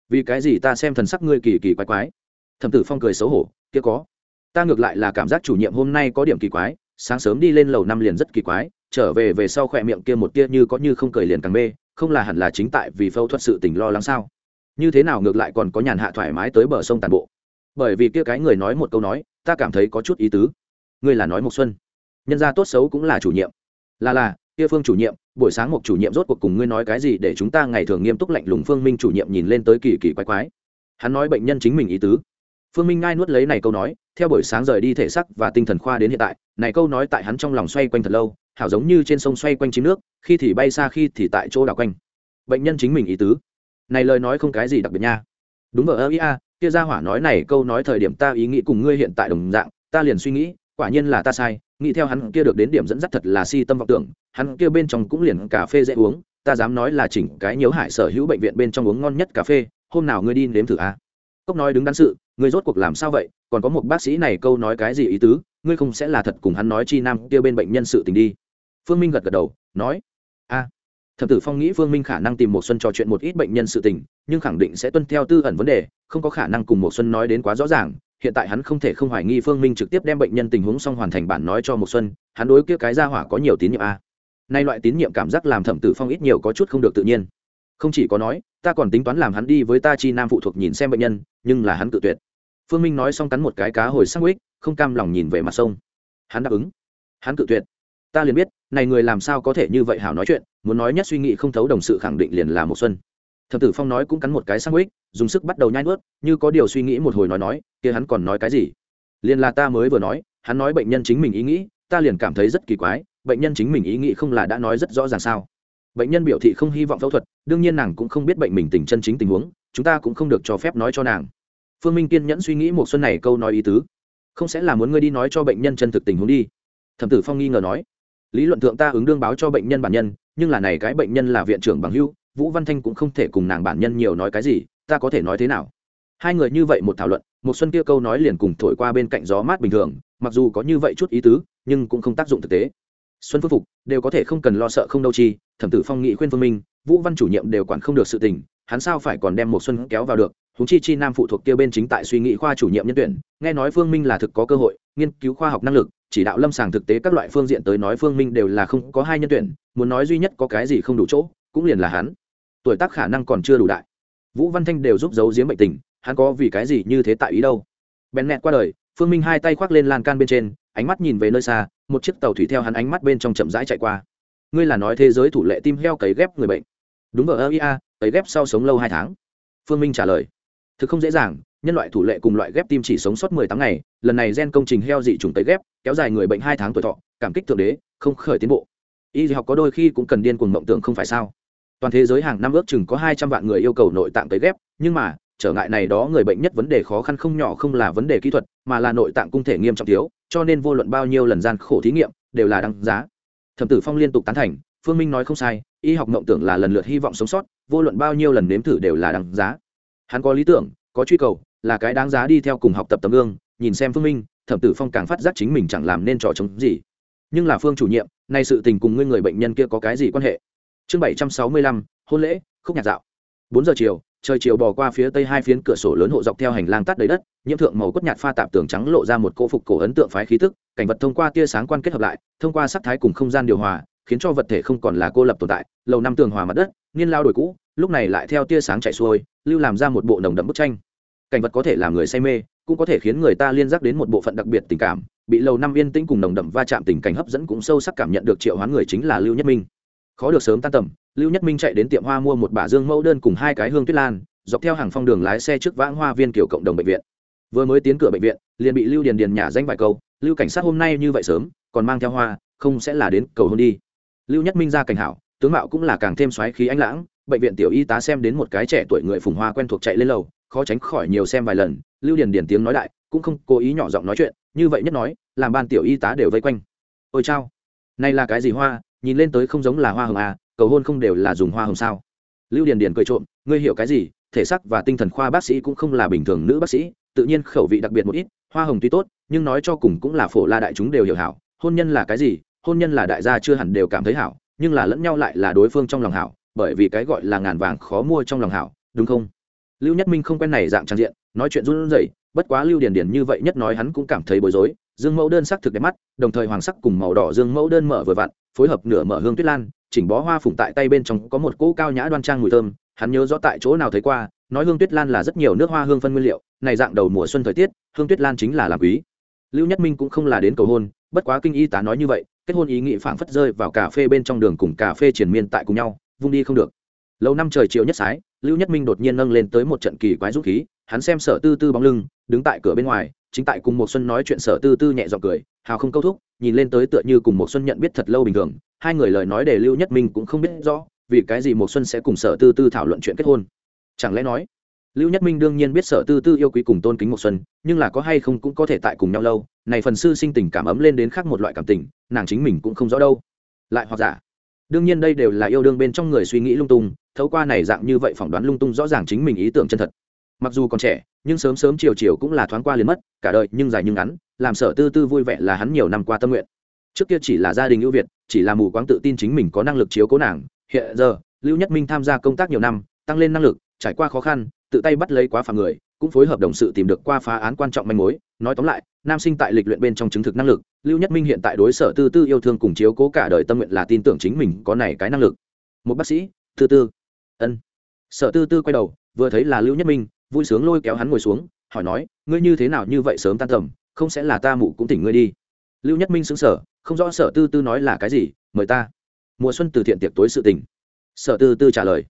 Vì cái gì ta xem thần sắc ngươi kỳ kỳ quái quái? Thẩm tử phong cười xấu hổ, kia có. Ta ngược lại là cảm giác chủ nhiệm hôm nay có điểm kỳ quái, sáng sớm đi lên lầu năm liền rất kỳ quái trở về về sau khỏe miệng kia một kia như có như không cười liền càng mê, không là hẳn là chính tại vì phẫu thuật sự tình lo lắng sao? Như thế nào ngược lại còn có nhàn hạ thoải mái tới bờ sông tàn bộ? Bởi vì kia cái người nói một câu nói, ta cảm thấy có chút ý tứ. Ngươi là nói một xuân. Nhân gia tốt xấu cũng là chủ nhiệm. Là là, kia phương chủ nhiệm, buổi sáng một chủ nhiệm rốt cuộc cùng ngươi nói cái gì để chúng ta ngày thường nghiêm túc lạnh lùng phương minh chủ nhiệm nhìn lên tới kỳ kỳ quái quái. Hắn nói bệnh nhân chính mình ý tứ. Phương minh ngai nuốt lấy này câu nói, theo buổi sáng rời đi thể sắc và tinh thần khoa đến hiện tại, này câu nói tại hắn trong lòng xoay quanh thật lâu hảo giống như trên sông xoay quanh chín nước, khi thì bay xa, khi thì tại chỗ đảo quanh. Bệnh nhân chính mình ý tứ. Này lời nói không cái gì đặc biệt nha. Đúng ở ơ ia kia ra hỏa nói này câu nói thời điểm ta ý nghĩ cùng ngươi hiện tại đồng dạng, ta liền suy nghĩ, quả nhiên là ta sai, nghĩ theo hắn kia được đến điểm dẫn dắt thật là si tâm vọng tưởng, hắn kia bên trong cũng liền cà phê dễ uống, ta dám nói là chỉnh cái nhiễu hại sở hữu bệnh viện bên trong uống ngon nhất cà phê, hôm nào ngươi đi nếm thử a. À? cốc nói đứng đắn sự, ngươi rốt cuộc làm sao vậy, còn có một bác sĩ này câu nói cái gì ý tứ, ngươi không sẽ là thật cùng hắn nói chi nam kia bên bệnh nhân sự tình đi phương minh gật gật đầu, nói, a thập tử phong nghĩ phương minh khả năng tìm một xuân trò chuyện một ít bệnh nhân sự tình, nhưng khẳng định sẽ tuân theo tư ẩn vấn đề, không có khả năng cùng một xuân nói đến quá rõ ràng. Hiện tại hắn không thể không hoài nghi phương minh trực tiếp đem bệnh nhân tình huống xong hoàn thành bản nói cho một xuân, hắn đối kia cái ra hỏa có nhiều tín nhiệm a. Nay loại tín nhiệm cảm giác làm thẩm tử phong ít nhiều có chút không được tự nhiên. Không chỉ có nói, ta còn tính toán làm hắn đi với ta chi nam phụ thuộc nhìn xem bệnh nhân, nhưng là hắn tự tuyệt. Phương minh nói xong cắn một cái cá hồi sắc ích không cam lòng nhìn về mặt sông. Hắn đáp ứng. Hắn tự tuyệt. Ta liền biết này người làm sao có thể như vậy hảo nói chuyện, muốn nói nhất suy nghĩ không thấu đồng sự khẳng định liền là một xuân. Thập tử phong nói cũng cắn một cái sang ích dùng sức bắt đầu nhai nuốt, như có điều suy nghĩ một hồi nói nói, kia hắn còn nói cái gì? Liền là ta mới vừa nói, hắn nói bệnh nhân chính mình ý nghĩ, ta liền cảm thấy rất kỳ quái, bệnh nhân chính mình ý nghĩ không là đã nói rất rõ ràng sao? Bệnh nhân biểu thị không hy vọng phẫu thuật, đương nhiên nàng cũng không biết bệnh mình tình chân chính tình huống, chúng ta cũng không được cho phép nói cho nàng. Phương minh kiên nhẫn suy nghĩ một xuân này câu nói ý tứ. Không sẽ là muốn ngươi đi nói cho bệnh nhân chân thực tình huống đi. Thẩm tử phong nghi ngờ nói lý luận thượng ta ứng đương báo cho bệnh nhân bản nhân, nhưng là này cái bệnh nhân là viện trưởng bằng hưu vũ văn thanh cũng không thể cùng nàng bản nhân nhiều nói cái gì, ta có thể nói thế nào? Hai người như vậy một thảo luận một xuân kia câu nói liền cùng thổi qua bên cạnh gió mát bình thường, mặc dù có như vậy chút ý tứ, nhưng cũng không tác dụng thực tế. Xuân phương phục, đều có thể không cần lo sợ không đâu chi, thẩm tử phong nghị khuyên phương minh, vũ văn chủ nhiệm đều quản không được sự tình, hắn sao phải còn đem một xuân kéo vào được? Huống chi chi nam phụ thuộc kia bên chính tại suy nghĩ khoa chủ nhiệm nhân tuyển, nghe nói phương minh là thực có cơ hội, nghiên cứu khoa học năng lực chỉ đạo lâm sàng thực tế các loại phương diện tới nói phương minh đều là không có hai nhân tuyển, muốn nói duy nhất có cái gì không đủ chỗ, cũng liền là hắn. Tuổi tác khả năng còn chưa đủ đại. Vũ văn thanh đều giúp giấu giếm bệnh tình, hắn có vì cái gì như thế tại ý đâu? Bèn nẹt qua đời, phương minh hai tay khoác lên lan can bên trên, ánh mắt nhìn về nơi xa, một chiếc tàu thủy theo hắn ánh mắt bên trong chậm rãi chạy qua. Ngươi là nói thế giới thủ lệ tim heo cấy ghép người bệnh. Đúng ở ơ ia cấy ghép sau sống lâu hai tháng. Phương minh trả lời. Thực không dễ dàng, nhân loại thủ lệ cùng loại ghép tim chỉ sống sót mười tám ngày, lần này gen công trình heo dị trùng tấy ghép kéo dài người bệnh hai tháng tuổi thọ, cảm kích thượng đế, không khởi tiến bộ. Y học có đôi khi cũng cần điên cuồng mộng tưởng không phải sao? Toàn thế giới hàng năm ước chừng có hai trăm vạn người yêu cầu nội tạng tấy ghép, nhưng mà, trở ngại này đó người bệnh nhất vấn đề khó khăn không nhỏ không là vấn đề kỹ thuật, mà là nội tạng cung thể nghiêm trọng thiếu, cho nên vô luận bao nhiêu lần gian khổ thí nghiệm, đều là đăng giá. Thẩm tử phong liên tục tán thành, phương minh nói không sai, y học mộng tưởng là lần lượt hy vọng sống sót, vô luận bao nhiêu lần nếm thử đều là đăng giá. Hắn có lý tưởng, có truy cầu, là cái đáng giá đi theo cùng học tập tấm gương, nhìn xem phương minh thẩm tử phong càng phát giác chính mình chẳng làm nên trò chống gì. Nhưng là phương chủ nhiệm, nay sự tình cùng ngươi người bệnh nhân kia có cái gì quan hệ? Chương bảy trăm sáu mươi lăm, hôn lễ, khúc nhạc dạo. Bốn giờ chiều, trời chiều bò qua phía tây hai phiến cửa sổ lớn hộ dọc theo hành lang tắt đầy đất, nhiễm thượng màu cốt nhạt pha tạp tường trắng lộ ra một cỗ phục cổ ấn tượng phái khí tức, cảnh vật thông qua tia sáng quan kết hợp lại, thông qua sắc thái cùng không gian điều hòa, khiến cho vật thể không còn là cô lập tồn tại, lầu năm tường hòa mặt đất niên lao đổi cũ, lúc này lại theo tia sáng chạy xuôi, lưu làm ra một bộ nồng đậm bức tranh. Cảnh vật có thể làm người say mê cũng có thể khiến người ta liên giác đến một bộ phận đặc biệt tình cảm, bị lầu năm yên tĩnh cùng nồng đậm va chạm tình cảnh hấp dẫn cũng sâu sắc cảm nhận được triệu hoán người chính là lưu nhất minh. Khó được sớm tan tầm, lưu nhất minh chạy đến tiệm hoa mua một bả dương mẫu đơn cùng hai cái hương tuyết lan, dọc theo hàng phong đường lái xe trước vãng hoa viên kiểu cộng đồng bệnh viện. Vừa mới tiến cửa bệnh viện, liền bị lưu điền điền nhả danh vài câu, lưu cảnh sát, hôm nay như vậy sớm, còn mang theo hoa, không sẽ là đến cầu hôn đi. Lưu nhất minh ra cảnh hảo, tướng mạo cũng là càng thêm xoáy khí ánh lãng, bệnh viện tiểu y tá xem đến một cái trẻ tuổi người phùng hoa quen thuộc chạy lên lầu khó tránh khỏi nhiều xem vài lần, lưu điền điền tiếng nói đại, cũng không cố ý nhỏ giọng nói chuyện, như vậy nhất nói, làm ban tiểu y tá đều vây quanh. Ôi chao, này là cái gì hoa, nhìn lên tới không giống là hoa hồng à cầu hôn không đều là dùng hoa hồng sao? Lưu điền điền cười trộm, ngươi hiểu cái gì, thể sắc và tinh thần khoa bác sĩ cũng không là bình thường nữ bác sĩ, tự nhiên khẩu vị đặc biệt một ít, hoa hồng tuy tốt, nhưng nói cho cùng cũng là phổ la đại chúng đều hiểu hảo, hôn nhân là cái gì, hôn nhân là đại gia chưa hẳn đều cảm thấy hảo, nhưng là lẫn nhau lại là đối phương trong lòng hảo, bởi vì cái gọi là ngàn vàng khó mua trong lòng hảo, đúng không? Lưu nhất minh không quen này dạng trang diện, nói chuyện run rẩy, bất quá lưu Điền Điền như vậy nhất nói hắn cũng cảm thấy bối rối. Dương mẫu đơn sắc thực đẹp mắt, đồng thời hoàng sắc cùng màu đỏ dương mẫu đơn mở vừa vặn, phối hợp nửa mở hương tuyết lan, chỉnh bó hoa phủng tại tay bên trong có một cỗ cao nhã đoan trang mùi thơm, hắn nhớ rõ tại chỗ nào thấy qua, nói hương tuyết lan là rất nhiều nước hoa hương phân nguyên liệu, này dạng đầu mùa xuân thời tiết, hương tuyết lan chính là làm quý. Lưu nhất minh cũng không là đến cầu hôn, bất quá kinh y tá nói như vậy, kết hôn ý nghĩ phảng phất rơi vào cà phê bên trong đường cùng cà phê triển miên tại cùng nhau, vung đi không được lâu năm trời chiều nhất sái, lưu nhất minh đột nhiên nâng lên tới một trận kỳ quái dũng khí, hắn xem sở tư tư bóng lưng, đứng tại cửa bên ngoài, chính tại cùng một xuân nói chuyện sở tư tư nhẹ giọng cười, hào không câu thúc, nhìn lên tới tựa như cùng một xuân nhận biết thật lâu bình thường, hai người lời nói để lưu nhất minh cũng không biết rõ, vì cái gì một xuân sẽ cùng sở tư tư thảo luận chuyện kết hôn. Chẳng lẽ nói, lưu nhất minh đương nhiên biết sở tư tư yêu quý cùng tôn kính một xuân, nhưng là có hay không cũng có thể tại cùng nhau lâu, này phần sư sinh tình cảm ấm lên đến khác một loại cảm tình, nàng chính mình cũng không rõ đâu. Lại hoặc giả, đương nhiên đây đều là yêu đương bên trong người suy nghĩ lung tung thấu qua này dạng như vậy phỏng đoán lung tung rõ ràng chính mình ý tưởng chân thật. Mặc dù còn trẻ, nhưng sớm sớm chiều chiều cũng là thoáng qua liền mất, cả đời, nhưng dài nhưng ngắn, làm sở tư tư vui vẻ là hắn nhiều năm qua tâm nguyện. Trước kia chỉ là gia đình ưu việt, chỉ là mù quáng tự tin chính mình có năng lực chiếu cố nàng. Hiện giờ, lưu nhất minh tham gia công tác nhiều năm, tăng lên năng lực, trải qua khó khăn, tự tay bắt lấy quá phà người, cũng phối hợp đồng sự tìm được qua phá án quan trọng manh mối. Nói tóm lại, nam sinh tại lịch luyện bên trong chứng thực năng lực, lưu nhất minh hiện tại đối sở tư tư yêu thương cùng chiếu cố cả đời tâm nguyện là tin tưởng chính mình có này cái năng lực. Một bác sĩ, tư tư ân. Sở tư tư quay đầu vừa thấy là lưu nhất minh vui sướng lôi kéo hắn ngồi xuống hỏi nói ngươi như thế nào như vậy sớm tan tầm không sẽ là ta mụ cũng tỉnh ngươi đi? Lưu nhất minh xứng sở không rõ sở tư tư nói là cái gì mời ta. Mùa xuân từ thiện tiệc tối sự tình. Sở tư tư trả lời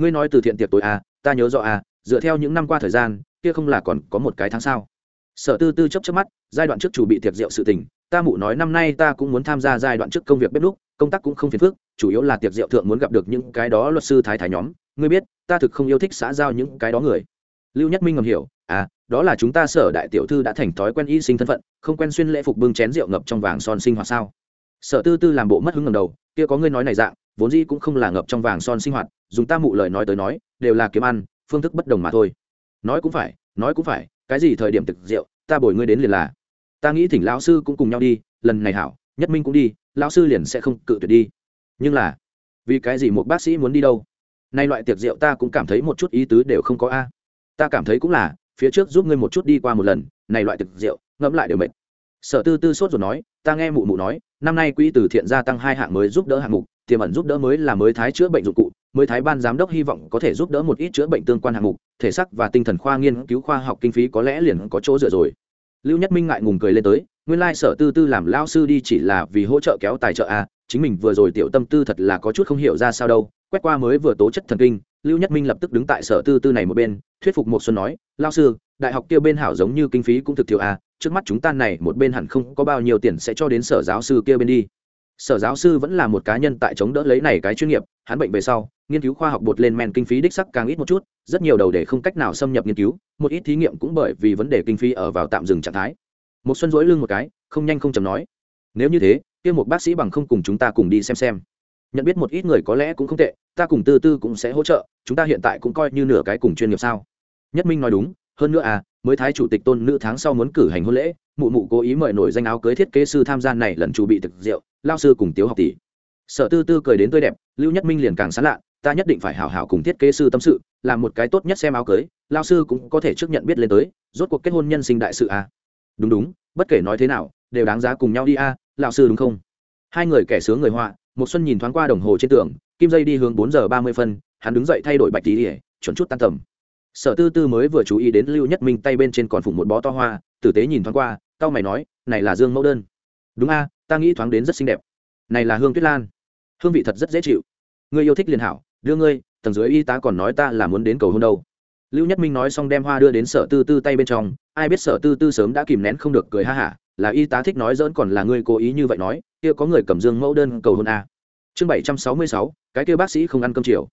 ngươi nói từ thiện tiệc tối à, ta nhớ rõ à, dựa theo những năm qua thời gian kia không là còn có một cái tháng sao? Sở tư tư chấp chấp mắt, giai đoạn trước chủ bị tiệc rượu sự tình, ta mụ nói năm nay ta cũng muốn tham gia giai đoạn trước công việc bếp lúc công tác cũng không phiền phức, chủ yếu là tiệc rượu thượng muốn gặp được những cái đó luật sư thái thái nhóm. Ngươi biết, ta thực không yêu thích xã giao những cái đó người. Lưu nhất minh ngầm hiểu à đó là chúng ta sở đại tiểu thư đã thành thói quen y sinh thân phận, không quen xuyên lễ phục bưng chén rượu ngập trong vàng son sinh hoạt sao? Sở tư tư làm bộ mất hứng ngầm đầu, kia có ngươi nói này dạng, vốn dĩ cũng không là ngập trong vàng son sinh hoạt, dùng ta mụ lời nói tới nói, đều là kiếm ăn, phương thức bất đồng mà thôi. Nói cũng phải, nói cũng phải cái gì thời điểm thực rượu, ta bồi ngươi đến liền là. Ta nghĩ thỉnh lão sư cũng cùng nhau đi, lần này hảo, nhất minh cũng đi, lão sư liền sẽ không cự tuyệt đi. Nhưng là, vì cái gì một bác sĩ muốn đi đâu? Nay loại tiệc rượu ta cũng cảm thấy một chút ý tứ đều không có a. Ta cảm thấy cũng là, phía trước giúp ngươi một chút đi qua một lần, này loại tiệc rượu, ngẫm lại đều mệt. Sở tư tư sốt rồi nói, ta nghe mụ mụ nói, năm nay quỹ từ thiện gia tăng hai hạng mới giúp đỡ hạng mục, tiềm ẩn giúp đỡ mới là mới thái chữa bệnh dụng cụ mới thái ban giám đốc hy vọng có thể giúp đỡ một ít chữa bệnh tương quan hạng mục thể sắc và tinh thần khoa nghiên cứu khoa học kinh phí có lẽ liền có chỗ dựa rồi. Lưu nhất minh ngại ngùng cười lên tới nguyên lai sở tư tư làm lao sư đi chỉ là vì hỗ trợ kéo tài trợ à, chính mình vừa rồi tiểu tâm tư thật là có chút không hiểu ra sao đâu quét qua mới vừa tố chất thần kinh lưu nhất minh lập tức đứng tại sở tư tư này một bên thuyết phục một xuân nói lao sư đại học kia bên hảo giống như kinh phí cũng thực thiểu à, trước mắt chúng ta này một bên hẳn không có bao nhiêu tiền sẽ cho đến sở giáo sư kia bên đi. Sở giáo sư vẫn là một cá nhân tại chống đỡ lấy này cái chuyên nghiệp hắn bệnh về sau nghiên cứu khoa học bột lên men kinh phí đích sắc càng ít một chút, rất nhiều đầu để không cách nào xâm nhập nghiên cứu, một ít thí nghiệm cũng bởi vì vấn đề kinh phí ở vào tạm dừng trạng thái. Một xuân dỗi lưng một cái, không nhanh không chầm nói, nếu như thế, kia một bác sĩ bằng không cùng chúng ta cùng đi xem xem. Nhận biết một ít người có lẽ cũng không tệ, ta cùng tư tư cũng sẽ hỗ trợ, chúng ta hiện tại cũng coi như nửa cái cùng chuyên nghiệp sao. Nhất minh nói đúng, hơn nữa à mới thái chủ tịch tôn nữ tháng sau muốn cử hành hôn lễ, mụ mụ cố ý mời nổi danh áo cưới thiết kế sư tham gia này lần chủ bị thực rượu, lao sư cùng tiếu học tỷ. Sở tư tư cười đến tươi đẹp, lưu nhất minh liền càng sán lạ ta nhất định phải hảo hảo cùng thiết kế sư tâm sự làm một cái tốt nhất xem áo cưới lao sư cũng có thể trước nhận biết lên tới rốt cuộc kết hôn nhân sinh đại sự à. đúng đúng bất kể nói thế nào đều đáng giá cùng nhau đi a à, lão sư đúng không? Hai người kẻ sướng người họa một xuân nhìn thoáng qua đồng hồ trên tường kim dây đi hướng bốn giờ ba mươi phân hắn đứng dậy thay đổi bạch tí ỉa chuẩn chút tan tầm. Sở tư tư mới vừa chú ý đến lưu nhất minh tay bên trên còn phủ một bó to hoa tử tế nhìn thoáng qua tao mày nói này là dương mẫu đơn. Đúng a ta nghĩ thoáng đến rất xinh đẹp. Này là hương tuyết lan. Hương vị thật rất dễ chịu. Ngươi yêu thích liền hảo, đưa ngươi, tầng dưới y tá còn nói ta là muốn đến cầu hôn đâu. Lưu nhất minh nói xong đem hoa đưa đến sở tư tư tay bên trong, ai biết sở tư tư sớm đã kìm nén không được cười ha hả, là y tá thích nói dỡn còn là ngươi cố ý như vậy nói, kia có người cầm dương mẫu đơn cầu hôn a chương bảy trăm sáu mươi sáu, cái kia bác sĩ không ăn cơm chiều.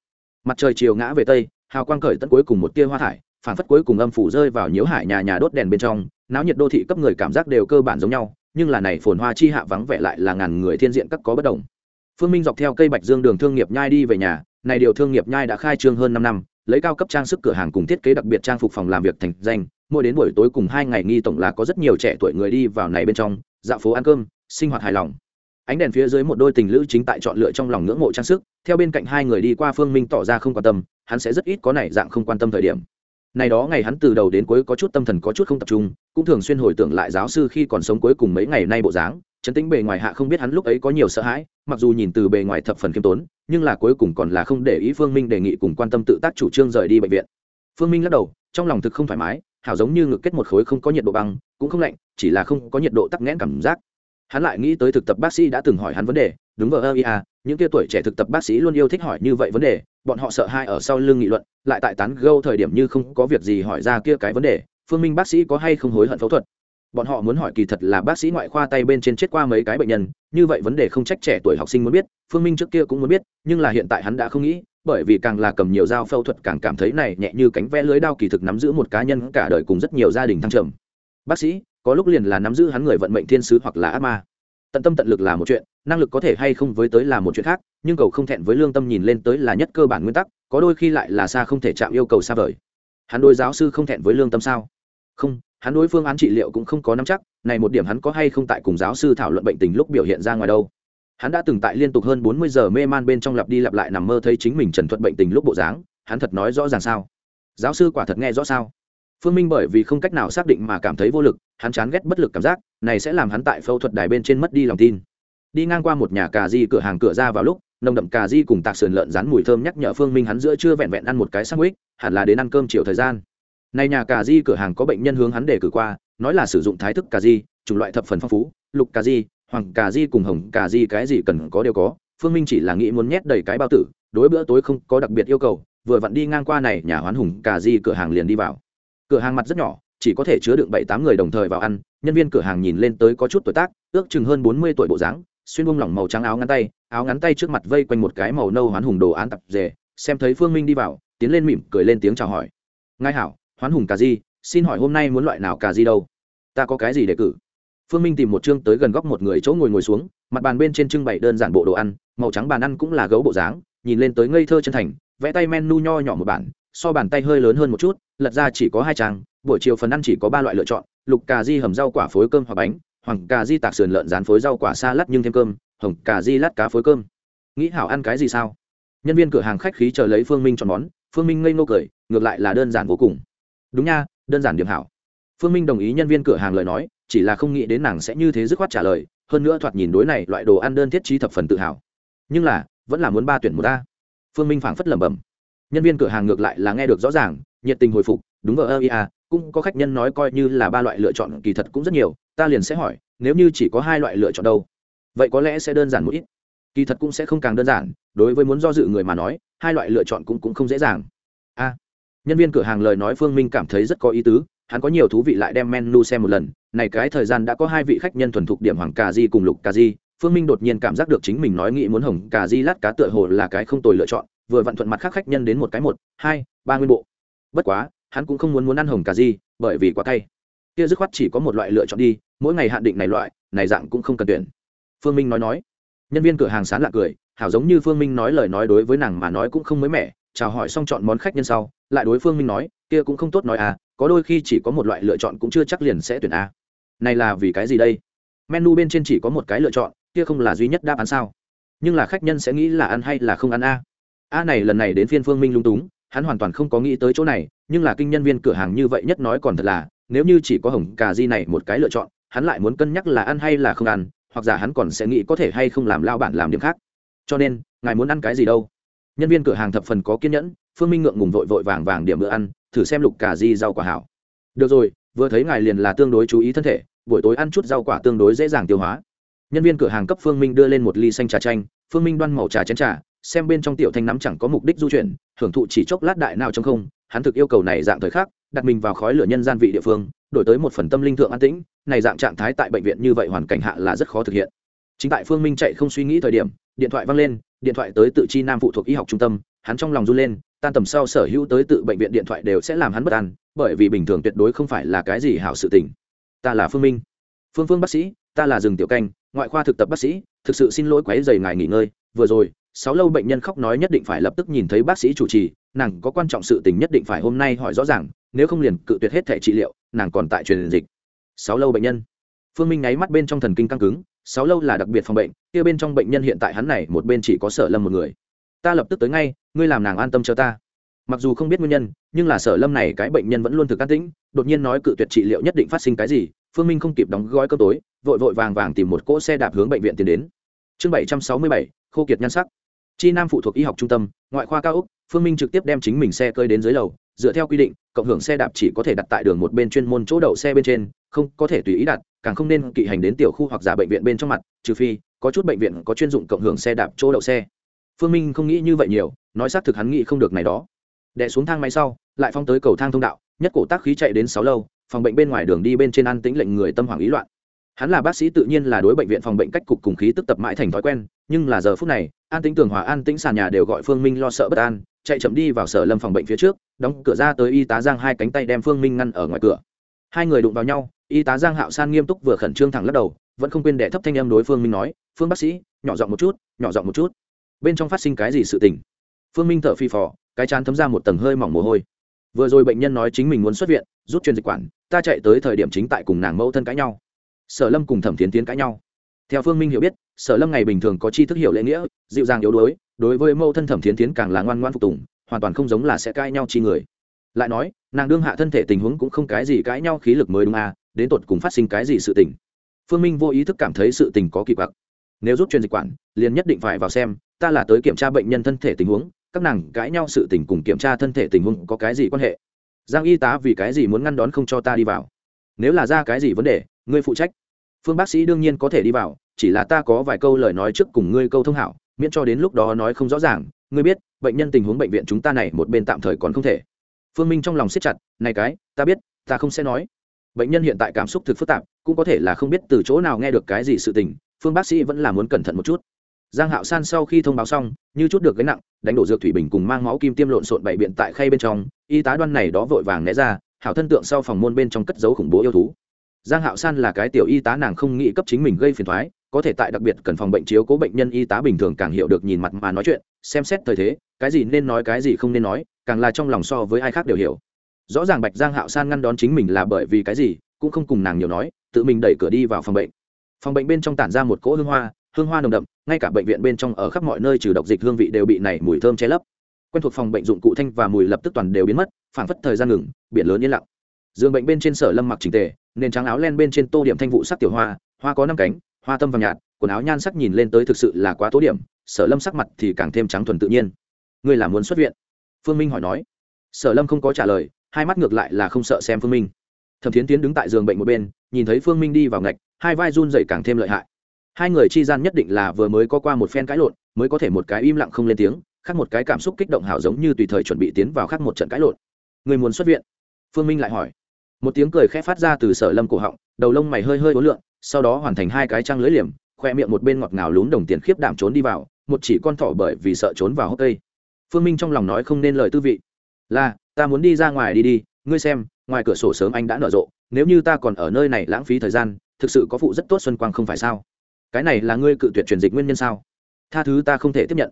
Mặt trời chiều ngã về tây, hào quang cởi tận cuối cùng một tia hoa thải, phản phất cuối cùng âm phủ rơi vào nhiễu hải nhà nhà đốt đèn bên trong, náo nhiệt đô thị cấp người cảm giác đều cơ bản giống nhau, nhưng là này phồn hoa chi hạ vắng vẻ lại là ngàn người thiên diện các có bất đồng phương minh dọc theo cây bạch dương đường thương nghiệp nhai đi về nhà, này điều thương nghiệp nhai đã khai trương hơn năm năm, lấy cao cấp trang sức cửa hàng cùng thiết kế đặc biệt trang phục phòng làm việc thành danh, mỗi đến buổi tối cùng hai ngày nghi tổng là có rất nhiều trẻ tuổi người đi vào này bên trong, dạo phố ăn cơm, sinh hoạt hài lòng. Ánh đèn phía dưới một đôi tình lữ chính tại chọn lựa trong lòng ngưỡng mộ trang sức, theo bên cạnh hai người đi qua phương minh tỏ ra không quan tâm, hắn sẽ rất ít có này dạng không quan tâm thời điểm. Này đó ngày hắn từ đầu đến cuối có chút tâm thần có chút không tập trung, cũng thường xuyên hồi tưởng lại giáo sư khi còn sống cuối cùng mấy ngày nay bộ dáng trấn tĩnh bề ngoài hạ không biết hắn lúc ấy có nhiều sợ hãi mặc dù nhìn từ bề ngoài thập phần khiêm tốn, nhưng là cuối cùng còn là không để ý phương minh đề nghị cùng quan tâm tự tác chủ trương rời đi bệnh viện. Phương minh lắc đầu, trong lòng thực không thoải mái, hảo giống như ngực kết một khối không có nhiệt độ băng, cũng không lạnh, chỉ là không có nhiệt độ tắc nghẽn cảm giác. Hắn lại nghĩ tới thực tập bác sĩ đã từng hỏi hắn vấn đề, đúng vờ ơ ia, những kia tuổi trẻ thực tập bác sĩ luôn yêu thích hỏi như vậy vấn đề, bọn họ sợ hai ở sau lưng nghị luận, lại tại tán gâu thời điểm như không có việc gì hỏi ra kia cái vấn đề, phương minh bác sĩ có hay không hối hận phẫu thuật? Bọn họ muốn hỏi kỳ thật là bác sĩ ngoại khoa tay bên trên chết qua mấy cái bệnh nhân, như vậy vấn đề không trách trẻ tuổi học sinh muốn biết, phương minh trước kia cũng muốn biết, nhưng là hiện tại hắn đã không nghĩ, bởi vì càng là cầm nhiều dao phẫu thuật càng cảm thấy này nhẹ như cánh ve lưới đao kỳ thực nắm giữ một cá nhân cả đời cùng rất nhiều gia đình thăng trầm. Bác sĩ, có lúc liền là nắm giữ hắn người vận mệnh thiên sứ hoặc là ác ma. Tận tâm tận lực là một chuyện, năng lực có thể hay không với tới là một chuyện khác, nhưng cầu không thẹn với lương tâm nhìn lên tới là nhất cơ bản nguyên tắc, có đôi khi lại là xa không thể chạm yêu cầu xa vời. Hắn đôi giáo sư không thẹn với lương tâm sao? Không hắn đối phương án trị liệu cũng không có nắm chắc, này một điểm hắn có hay không tại cùng giáo sư thảo luận bệnh tình lúc biểu hiện ra ngoài đâu. Hắn đã từng tại liên tục hơn bốn mươi giờ mê man bên trong lặp đi lặp lại nằm mơ thấy chính mình trần thuật bệnh tình lúc bộ dáng, hắn thật nói rõ ràng sao? Giáo sư quả thật nghe rõ sao? Phương minh bởi vì không cách nào xác định mà cảm thấy vô lực, hắn chán ghét bất lực cảm giác, này sẽ làm hắn tại phẫu thuật đài bên trên mất đi lòng tin. Đi ngang qua một nhà cà di cửa hàng cửa ra vào lúc, nồng đậm cà di cùng tạc sườn lợn rán mùi thơm nhắc nhở phương minh hắn giữa chưa vẹn vẹn ăn một cái sandwich, hẳn là đến ăn cơm chiều thời gian này nhà cà di cửa hàng có bệnh nhân hướng hắn để cử qua, nói là sử dụng thái thức cà di, chủng loại thập phần phong phú, lục cà di, hoàng cà di cùng hồng cà di cái gì cần có đều có phương minh chỉ là nghĩ muốn nhét đầy cái bao tử, đối bữa tối không có đặc biệt yêu cầu, vừa vặn đi ngang qua này nhà hoán hùng cà di cửa hàng liền đi vào cửa hàng mặt rất nhỏ, chỉ có thể chứa đựng bảy tám người đồng thời vào ăn, nhân viên cửa hàng nhìn lên tới có chút tuổi tác, ước chừng hơn bốn mươi tuổi bộ dáng, xuyên bông lỏng màu trắng áo ngắn tay, áo ngắn tay trước mặt vây quanh một cái màu nâu hoán hùng đồ án tập dề. xem thấy phương minh đi vào, tiến lên mỉm cười lên tiếng chào hỏi ngài hảo hoán hùng cà di, xin hỏi hôm nay muốn loại nào cà di đâu? Ta có cái gì để cử? Phương minh tìm một chương tới gần góc một người chỗ ngồi ngồi xuống, mặt bàn bên trên trưng bày đơn giản bộ đồ ăn, màu trắng bàn ăn cũng là gấu bộ dáng, nhìn lên tới ngây thơ chân thành, vẽ tay menu nho nhỏ một bản, so bàn tay hơi lớn hơn một chút, lật ra chỉ có hai trang, buổi chiều phần ăn chỉ có ba loại lựa chọn, lục cà di hầm rau quả phối cơm hoặc bánh, hoàng cà di tạc sườn lợn rán phối rau quả xa lắt nhưng thêm cơm, hồng cà di lát cá phối cơm. Nghĩ hảo ăn cái gì sao? Nhân viên cửa hàng khách khí chờ lấy phương minh chọn món, phương minh ngây ngô cười, ngược lại là đơn giản vô cùng đúng nha đơn giản điểm hảo. Phương minh đồng ý nhân viên cửa hàng lời nói chỉ là không nghĩ đến nàng sẽ như thế dứt khoát trả lời hơn nữa thoạt nhìn đối này loại đồ ăn đơn thiết trí thập phần tự hào. Nhưng là vẫn là muốn ba tuyển một ta phương minh phảng phất lẩm bẩm. Nhân viên cửa hàng ngược lại là nghe được rõ ràng nhiệt tình hồi phục đúng vờ ơ ia cũng có khách nhân nói coi như là ba loại lựa chọn kỳ thật cũng rất nhiều ta liền sẽ hỏi nếu như chỉ có hai loại lựa chọn đâu vậy có lẽ sẽ đơn giản một ít. Kỳ thật cũng sẽ không càng đơn giản đối với muốn do dự người mà nói hai loại lựa chọn cũng, cũng không dễ dàng nhân viên cửa hàng lời nói phương minh cảm thấy rất có ý tứ, hắn có nhiều thú vị lại đem menu xem một lần, này cái thời gian đã có hai vị khách nhân thuần thục điểm hoàng cà di cùng lục cà di, phương minh đột nhiên cảm giác được chính mình nói nghĩ muốn hồng cà di lát cá tựa hồ là cái không tồi lựa chọn, vừa vặn thuận mặt khác khách nhân đến một cái một, hai, ba nguyên bộ. Bất quá, hắn cũng không muốn muốn ăn hồng cà di, bởi vì quá cay. Kia dứt khoát chỉ có một loại lựa chọn đi, mỗi ngày hạn định này loại, này dạng cũng không cần tuyển. Phương minh nói nói. Nhân viên cửa hàng sán lạc cười, hảo giống như phương minh nói lời nói đối với nàng mà nói cũng không mới mẻ chào hỏi xong chọn món khách nhân sau, lại đối phương minh nói, kia cũng không tốt nói à có đôi khi chỉ có một loại lựa chọn cũng chưa chắc liền sẽ tuyển a. Này là vì cái gì đây? Menu bên trên chỉ có một cái lựa chọn, kia không là duy nhất đáp án sao? Nhưng là khách nhân sẽ nghĩ là ăn hay là không ăn a. A này lần này đến phiên phương minh lung túng, hắn hoàn toàn không có nghĩ tới chỗ này, nhưng là kinh nhân viên cửa hàng như vậy nhất nói còn thật là, nếu như chỉ có hồng cà di này một cái lựa chọn, hắn lại muốn cân nhắc là ăn hay là không ăn, hoặc giả hắn còn sẽ nghĩ có thể hay không làm lao bản làm điểm khác. Cho nên, ngài muốn ăn cái gì đâu? Nhân viên cửa hàng thập phần có kiên nhẫn, phương minh ngượng ngùng vội vội vàng vàng điểm bữa ăn, thử xem lục cà di rau quả hảo. Được rồi, vừa thấy ngài liền là tương đối chú ý thân thể, buổi tối ăn chút rau quả tương đối dễ dàng tiêu hóa. Nhân viên cửa hàng cấp phương minh đưa lên một ly xanh trà chanh, phương minh đoan màu trà chén trà, xem bên trong tiểu thanh nắm chẳng có mục đích du chuyển, hưởng thụ chỉ chốc lát đại nào trong không, hắn thực yêu cầu này dạng thời khắc, đặt mình vào khói lửa nhân gian vị địa phương, đổi tới một phần tâm linh thượng an tĩnh, này dạng trạng thái tại bệnh viện như vậy hoàn cảnh hạ là rất khó thực hiện. Chính tại phương minh chạy không suy nghĩ thời điểm điện thoại văng lên, điện thoại tới tự chi nam phụ thuộc y học trung tâm, hắn trong lòng run lên, tan tầm sau sở hữu tới tự bệnh viện điện thoại đều sẽ làm hắn bất an, bởi vì bình thường tuyệt đối không phải là cái gì hảo sự tình. Ta là phương minh. Phương phương bác sĩ, ta là rừng tiểu canh, ngoại khoa thực tập bác sĩ, thực sự xin lỗi quấy dày ngài nghỉ ngơi, vừa rồi, sáu lâu bệnh nhân khóc nói nhất định phải lập tức nhìn thấy bác sĩ chủ trì, nàng có quan trọng sự tình nhất định phải hôm nay hỏi rõ ràng, nếu không liền cự tuyệt hết thẻ trị liệu, nàng còn tại truyền dịch. Sáu lâu bệnh nhân. Phương minh nháy mắt bên trong thần kinh căng cứng sáu lâu là đặc biệt phòng bệnh, kia bên trong bệnh nhân hiện tại hắn này, một bên chỉ có sở lâm một người. Ta lập tức tới ngay, ngươi làm nàng an tâm cho ta. Mặc dù không biết nguyên nhân, nhưng là sở lâm này cái bệnh nhân vẫn luôn thực an tĩnh, đột nhiên nói cự tuyệt trị liệu nhất định phát sinh cái gì, phương minh không kịp đóng gói cơm tối, vội vội vàng vàng tìm một cỗ xe đạp hướng bệnh viện tiến đến. Chương bảy trăm sáu mươi bảy, khô kiệt nhan sắc. Chi nam phụ thuộc y học trung tâm, ngoại khoa cao úc, phương minh trực tiếp đem chính mình xe cơi đến dưới lầu, dựa theo quy định, cộng hưởng xe đạp chỉ có thể đặt tại đường một bên chuyên môn chỗ đậu xe bên trên, không có thể tùy ý đặt càng không nên kỵ hành đến tiểu khu hoặc giả bệnh viện bên trong mặt, trừ phi có chút bệnh viện có chuyên dụng cộng hưởng xe đạp chỗ đậu xe. Phương minh không nghĩ như vậy nhiều, nói xác thực hắn nghĩ không được này đó. Đẻ xuống thang máy sau, lại phong tới cầu thang thông đạo, nhất cổ tác khí chạy đến sáu lâu, phòng bệnh bên ngoài đường đi bên trên ăn tĩnh lệnh người tâm hoảng ý loạn. Hắn là bác sĩ tự nhiên là đối bệnh viện phòng bệnh cách cục cùng khí tức tập mãi thành thói quen, nhưng là giờ phút này, an tĩnh tường hòa, an tĩnh sàn nhà đều gọi phương minh lo sợ bất an, chạy chậm đi vào sở lâm phòng bệnh phía trước, đóng cửa ra tới y tá giang hai cánh tay đem phương minh ngăn ở ngoài cửa hai người đụng vào nhau, y tá giang hạo san nghiêm túc vừa khẩn trương thẳng lắc đầu, vẫn không quên đẻ thấp thanh em đối phương minh nói, phương bác sĩ, nhỏ giọng một chút, nhỏ giọng một chút. Bên trong phát sinh cái gì sự tình? Phương minh thở phi phò, cái chán thấm ra một tầng hơi mỏng mồ hôi. Vừa rồi bệnh nhân nói chính mình muốn xuất viện, rút truyền dịch quản, ta chạy tới thời điểm chính tại cùng nàng mẫu thân cãi nhau. Sở lâm cùng thẩm tiến tiến cãi nhau. Theo phương minh hiểu biết, sở lâm ngày bình thường có chi thức hiểu lễ nghĩa, dịu dàng yếu đuối, đối với mẫu thân thẩm tiến tiến càng là ngoan ngoan phục tùng, hoàn toàn không giống là sẽ cãi nhau chi người lại nói, nàng đương hạ thân thể tình huống cũng không cái gì cãi nhau khí lực mới đúng à đến tột cùng phát sinh cái gì sự tình. Phương minh vô ý thức cảm thấy sự tình có kỳ bạc nếu rút truyền dịch quản, liền nhất định phải vào xem, ta là tới kiểm tra bệnh nhân thân thể tình huống, các nàng cãi nhau sự tình cùng kiểm tra thân thể tình huống có cái gì quan hệ? Giang y tá vì cái gì muốn ngăn đón không cho ta đi vào? Nếu là ra cái gì vấn đề, ngươi phụ trách. Phương bác sĩ đương nhiên có thể đi vào, chỉ là ta có vài câu lời nói trước cùng ngươi câu thông hảo, miễn cho đến lúc đó nói không rõ ràng. Ngươi biết, bệnh nhân tình huống bệnh viện chúng ta này một bên tạm thời còn không thể phương minh trong lòng siết chặt, này cái, ta biết, ta không sẽ nói. Bệnh nhân hiện tại cảm xúc thực phức tạp, cũng có thể là không biết từ chỗ nào nghe được cái gì sự tình, phương bác sĩ vẫn là muốn cẩn thận một chút. Giang hạo san sau khi thông báo xong, như chút được gánh nặng, đánh đổ dược thủy bình cùng mang máu kim tiêm lộn xộn bậy biện tại khay bên trong, y tá đoan này đó vội vàng né ra, hảo thân tượng sau phòng môn bên trong cất dấu khủng bố yêu thú. Giang hạo san là cái tiểu y tá nàng không nghĩ cấp chính mình gây phiền thoái có thể tại đặc biệt cần phòng bệnh chiếu cố bệnh nhân y tá bình thường càng hiểu được nhìn mặt mà nói chuyện, xem xét thời thế, cái gì nên nói cái gì không nên nói càng là trong lòng so với ai khác đều hiểu. Rõ ràng bạch giang hạo san ngăn đón chính mình là bởi vì cái gì, cũng không cùng nàng nhiều nói, tự mình đẩy cửa đi vào phòng bệnh. Phòng bệnh bên trong tản ra một cỗ hương hoa hương hoa nồng đậm, ngay cả bệnh viện bên trong ở khắp mọi nơi trừ độc dịch hương vị đều bị này mùi thơm che lấp. Quen thuộc phòng bệnh dụng cụ thanh và mùi lập tức toàn đều biến mất phảng phất thời gian ngừng, biển lớn yên lặng. Giường bệnh bên trên sở lâm mặc trình tề, nền trắng áo len bên trên tô điểm thanh vụ sắc tiểu hoa hoa có năm cánh, hoa tâm vàng nhạt, quần áo nhan sắc nhìn lên tới thực sự là quá tố điểm, sở lâm sắc mặt thì càng thêm trắng thuần tự nhiên. Ngươi là muốn xuất viện phương minh hỏi nói. Sở lâm không có trả lời, hai mắt ngược lại là không sợ xem phương minh. Thẩm thiến tiến đứng tại giường bệnh một bên, nhìn thấy phương minh đi vào ngạch, hai vai run dậy càng thêm lợi hại. Hai người chi gian nhất định là vừa mới có qua một phen cãi lộn, mới có thể một cái im lặng không lên tiếng, khác một cái cảm xúc kích động hảo giống như tùy thời chuẩn bị tiến vào khác một trận cãi lộn. Người muốn xuất viện? Phương minh lại hỏi. Một tiếng cười khẽ phát ra từ sở lâm cổ họng, đầu lông mày hơi hơi ố lượn, sau đó hoàn thành hai cái trăng lưới liềm, khoe miệng một bên ngọt ngào lún đồng tiền khiếp đảm trốn đi vào, một chỉ con thỏ bởi vì sợ trốn vào hốc cây phương minh trong lòng nói không nên lời tư vị. Là, ta muốn đi ra ngoài đi đi, ngươi xem, ngoài cửa sổ sớm anh đã nở rộ, nếu như ta còn ở nơi này lãng phí thời gian, thực sự có phụ rất tốt xuân quang không phải sao? Cái này là ngươi cự tuyệt truyền dịch nguyên nhân sao? Tha thứ ta không thể tiếp nhận.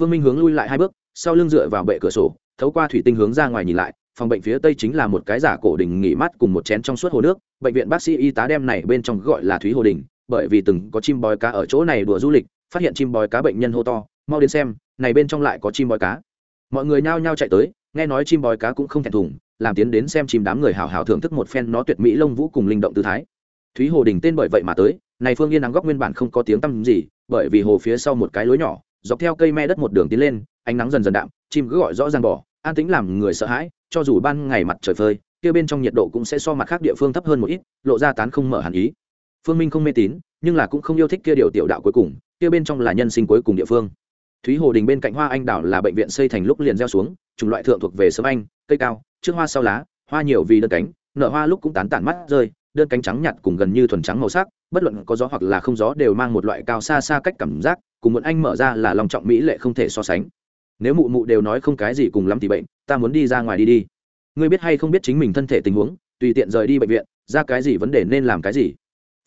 Phương minh hướng lui lại hai bước, sau lưng dựa vào bệ cửa sổ, thấu qua thủy tinh hướng ra ngoài nhìn lại, phòng bệnh phía tây chính là một cái giả cổ đình nghỉ mát cùng một chén trong suốt hồ nước, bệnh viện bác sĩ y tá đem này bên trong gọi là thúy hồ đình, bởi vì từng có chim bói cá ở chỗ này đùa du lịch, phát hiện chim bói cá bệnh nhân hô to mau đến xem, này bên trong lại có chim bói cá. Mọi người nhao nhao chạy tới, nghe nói chim bói cá cũng không thèm thùng, làm tiến đến xem chim đám người hào hào thưởng thức một phen nó tuyệt mỹ lông vũ cùng linh động tư thái. Thúy hồ đình tên bởi vậy mà tới, này phương yên nắng góc nguyên bản không có tiếng tăm gì, bởi vì hồ phía sau một cái lối nhỏ, dọc theo cây me đất một đường tiến lên, ánh nắng dần dần đạm, chim cứ gọi rõ ràng bỏ, an tĩnh làm người sợ hãi, cho dù ban ngày mặt trời phơi, kia bên trong nhiệt độ cũng sẽ so mặt khác địa phương thấp hơn một ít, lộ ra tán không mở hẳn ý. Phương minh không mê tín, nhưng là cũng không yêu thích kia điều tiểu đạo cuối cùng, kia bên trong là nhân sinh cuối cùng địa phương thúy hồ đình bên cạnh hoa anh đào là bệnh viện xây thành lúc liền gieo xuống, chủng loại thượng thuộc về sớm anh, cây cao, trước hoa sau lá, hoa nhiều vì đơn cánh, nở hoa lúc cũng tán tản mắt rơi, đơn cánh trắng nhạt cùng gần như thuần trắng màu sắc, bất luận có gió hoặc là không gió đều mang một loại cao xa xa cách cảm giác, cùng một anh mở ra là lòng trọng mỹ lệ không thể so sánh. Nếu mụ mụ đều nói không cái gì cùng lắm thì bệnh, ta muốn đi ra ngoài đi đi. Ngươi biết hay không biết chính mình thân thể tình huống, tùy tiện rời đi bệnh viện, ra cái gì vấn đề nên làm cái gì?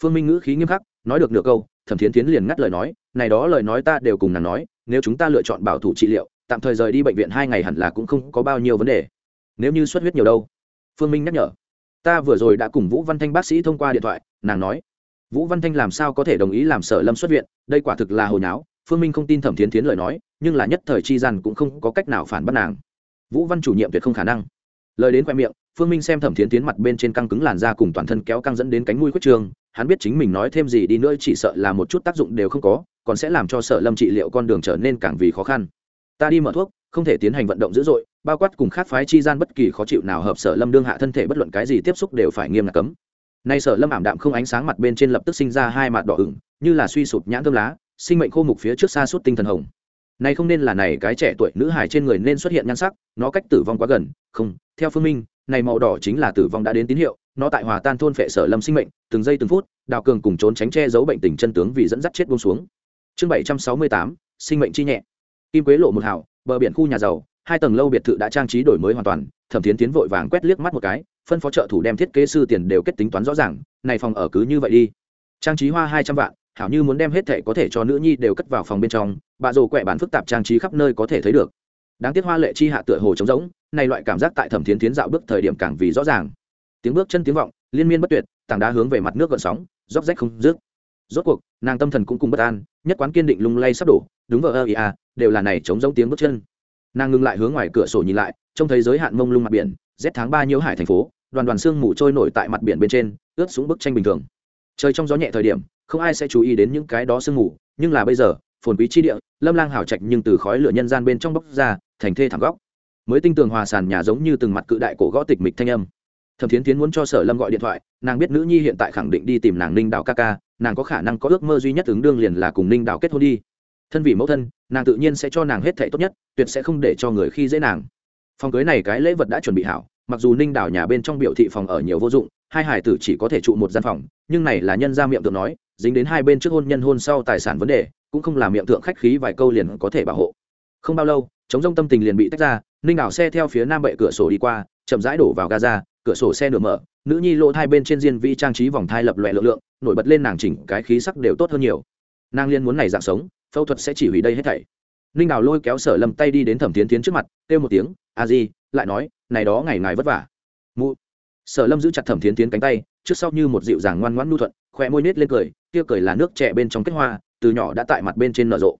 Phương minh ngữ khí nghiêm khắc, nói được nửa câu, thẩm thiến tiến liền ngắt lời nói, này đó lời nói ta đều cùng nàng nói nếu chúng ta lựa chọn bảo thủ trị liệu, tạm thời rời đi bệnh viện hai ngày hẳn là cũng không có bao nhiêu vấn đề. Nếu như xuất huyết nhiều đâu? Phương minh nhắc nhở. Ta vừa rồi đã cùng vũ văn thanh bác sĩ thông qua điện thoại, nàng nói. Vũ văn thanh làm sao có thể đồng ý làm sở lâm xuất viện? Đây quả thực là hồi nháo. Phương minh không tin thẩm thiến tiến lời nói, nhưng là nhất thời chi gian cũng không có cách nào phản bắt nàng. Vũ văn chủ nhiệm tuyệt không khả năng. Lời đến khoe miệng, phương minh xem thẩm thiến tiến mặt bên trên căng cứng làn da cùng toàn thân kéo căng dẫn đến cánh mũi khuất trường hắn biết chính mình nói thêm gì đi nữa chỉ sợ là một chút tác dụng đều không có còn sẽ làm cho sở lâm trị liệu con đường trở nên càng vì khó khăn. Ta đi mở thuốc, không thể tiến hành vận động dữ dội, bao quát cùng khác phái chi gian bất kỳ khó chịu nào hợp sở lâm đương hạ thân thể bất luận cái gì tiếp xúc đều phải nghiêm ngặt cấm. Nay sở lâm ảm đạm không ánh sáng mặt bên trên lập tức sinh ra hai mặt đỏ ửng, như là suy sụp nhãn thơm lá, sinh mệnh khô mục phía trước xa suốt tinh thần hồng. Này không nên là này cái trẻ tuổi nữ hài trên người nên xuất hiện nhan sắc, nó cách tử vong quá gần, không, theo phương minh, này màu đỏ chính là tử vong đã đến tín hiệu, nó tại hòa tan thôn phệ sở lâm sinh mệnh, từng giây từng phút, đào cường cùng trốn tránh che giấu bệnh tình chân tướng vì dẫn dắt chết buông xuống chương bảy trăm sáu mươi tám, sinh mệnh chi nhẹ. Kim quế lộ một hào, bờ biển khu nhà giàu, hai tầng lâu biệt thự đã trang trí đổi mới hoàn toàn, thẩm thiến tiến vội vàng quét liếc mắt một cái, phân phó trợ thủ đem thiết kế sư tiền đều kết tính toán rõ ràng, này phòng ở cứ như vậy đi. Trang trí hoa hai trăm vạn, hảo như muốn đem hết thể có thể cho nữ nhi đều cất vào phòng bên trong, bà rồ quẹ bản phức tạp trang trí khắp nơi có thể thấy được. Đáng tiếc hoa lệ chi hạ tựa hồ trống rỗng, này loại cảm giác tại thẩm thiến tiến dạo bước thời điểm càng vì rõ ràng. Tiếng bước chân tiếng vọng, liên miên bất tuyệt, tảng đá hướng về mặt nước gợn sóng róc rách không dứt rốt cuộc, nàng tâm thần cũng cùng bất an, nhất quán kiên định lung lay sắp đổ, đúng vợ ơ, ý à đều là này chống giống tiếng bước chân. Nàng ngừng lại hướng ngoài cửa sổ nhìn lại, trông thấy giới hạn mông lung mặt biển rét tháng ba nhiễu hải thành phố, đoàn đoàn sương mù trôi nổi tại mặt biển bên trên, ướt xuống bức tranh bình thường. Trời trong gió nhẹ thời điểm, không ai sẽ chú ý đến những cái đó sương mù, nhưng là bây giờ, phồn quý chi địa, lâm lang hào trạch nhưng từ khói lửa nhân gian bên trong bốc ra, thành thê thẳng góc. Mới tinh tường hòa sàn nhà giống như từng mặt cự đại cổ gõ tịch mịch thanh âm. Thẩm thiến tiến muốn cho sở lâm gọi điện thoại, nàng biết nữ nhi hiện tại khẳng định đi tìm nàng ninh đào ca ca nàng có khả năng có ước mơ duy nhất ứng đương liền là cùng ninh đào kết hôn đi. Thân vì mẫu thân, nàng tự nhiên sẽ cho nàng hết thệ tốt nhất, tuyệt sẽ không để cho người khi dễ nàng. Phòng cưới này cái lễ vật đã chuẩn bị hảo, mặc dù ninh đào nhà bên trong biểu thị phòng ở nhiều vô dụng, hai hải tử chỉ có thể trụ một gian phòng, nhưng này là nhân ra miệng tượng nói, dính đến hai bên trước hôn nhân hôn sau tài sản vấn đề, cũng không là miệng tượng khách khí vài câu liền có thể bảo hộ. Không bao lâu chống rông tâm tình liền bị tách ra, ninh đào xe theo phía nam bệ cửa sổ đi qua, chậm rãi đổ vào gaza, cửa sổ xe nửa mở nữ nhi lỗ thai bên trên diên vi trang trí vòng thai lập loẹ lượng lượng, nổi bật lên nàng chỉnh cái khí sắc đều tốt hơn nhiều. Nàng liên muốn này dạng sống, phẫu thuật sẽ chỉ hủy đây hết thảy. Ninh đào lôi kéo sở lâm tay đi đến thẩm tiến tiến trước mặt, kêu một tiếng, a di, lại nói, này đó ngày ngài vất vả. Sở lâm giữ chặt thẩm tiến tiến cánh tay, trước sau như một dịu dàng ngoan ngoãn nu thuận khoe môi nết lên cười, kia cười là nước trẻ bên trong kết hoa, từ nhỏ đã tại mặt bên trên nở rộ.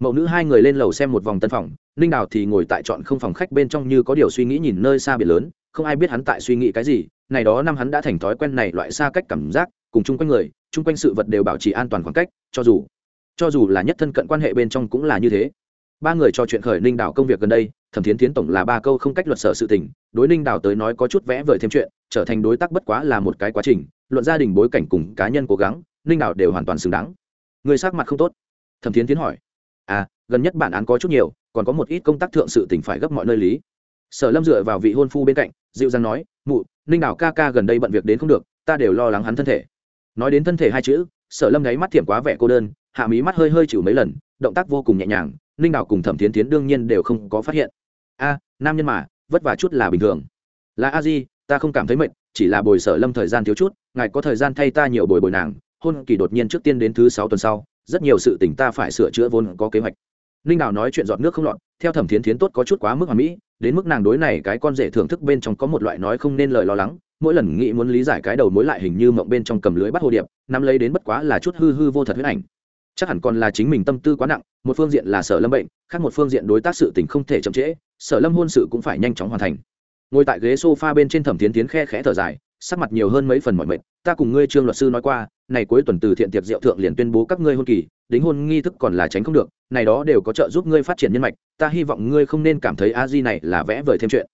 Mẫu nữ hai người lên lầu xem một vòng tân phòng, ninh đào thì ngồi tại chọn không phòng khách bên trong như có điều suy nghĩ nhìn nơi xa biển lớn không ai biết hắn tại suy nghĩ cái gì, này đó năm hắn đã thành thói quen này loại xa cách cảm giác, cùng chung quanh người, chung quanh sự vật đều bảo trì an toàn khoảng cách, cho dù cho dù là nhất thân cận quan hệ bên trong cũng là như thế. Ba người trò chuyện khởi ninh đảo công việc gần đây, thẩm thiến tiến tổng là ba câu không cách luật sở sự tình, đối ninh đảo tới nói có chút vẽ vời thêm chuyện, trở thành đối tác bất quá là một cái quá trình, luận gia đình bối cảnh cùng cá nhân cố gắng, ninh đảo đều hoàn toàn xứng đáng. Người sắc mặt không tốt. Thẩm thiến tiến hỏi à gần nhất bản án có chút nhiều, còn có một ít công tác thượng sự tình phải gấp mọi nơi lý sở lâm dựa vào vị hôn phu bên cạnh, dịu dàng nói, mụ, ninh đảo ca ca gần đây bận việc đến không được, ta đều lo lắng hắn thân thể. Nói đến thân thể hai chữ, sở lâm đáy mắt thiểm quá vẻ cô đơn, hạ mí mắt hơi hơi chịu mấy lần, động tác vô cùng nhẹ nhàng, ninh đảo cùng thẩm thiến tiến đương nhiên đều không có phát hiện. A, nam nhân mà, vất vả chút là bình thường. Là a di, ta không cảm thấy mệt, chỉ là bồi sở lâm thời gian thiếu chút, ngài có thời gian thay ta nhiều bồi bồi nàng, hôn kỳ đột nhiên trước tiên đến thứ sáu tuần sau, rất nhiều sự tình ta phải sửa chữa vốn có kế hoạch. Ninh đảo nói chuyện giọt nước không lọt, theo thẩm thiến thiến tốt có chút quá mức hoàn mỹ đến mức nàng đối này cái con rể thưởng thức bên trong có một loại nói không nên lời lo lắng, mỗi lần nghĩ muốn lý giải cái đầu mối lại hình như mộng bên trong cầm lưới bắt hồ điệp, nắm lấy đến bất quá là chút hư hư vô thật huyết ảnh. Chắc hẳn còn là chính mình tâm tư quá nặng, một phương diện là sở lâm bệnh, khác một phương diện đối tác sự tình không thể chậm trễ, sở lâm hôn sự cũng phải nhanh chóng hoàn thành. Ngồi tại ghế s o f a bên trên thẩm tiến tiến khe khẽ thở dài, sắc mặt nhiều hơn mấy phần mọi mệt, ta cùng ngươi trương luật sư nói qua này cuối tuần từ thiện tiệc rượu thượng liền tuyên bố các ngươi hôn kỳ, đính hôn nghi thức còn là tránh không được, này đó đều có trợ giúp ngươi phát triển nhân mạch, ta hy vọng ngươi không nên cảm thấy a di này là vẽ vời thêm chuyện.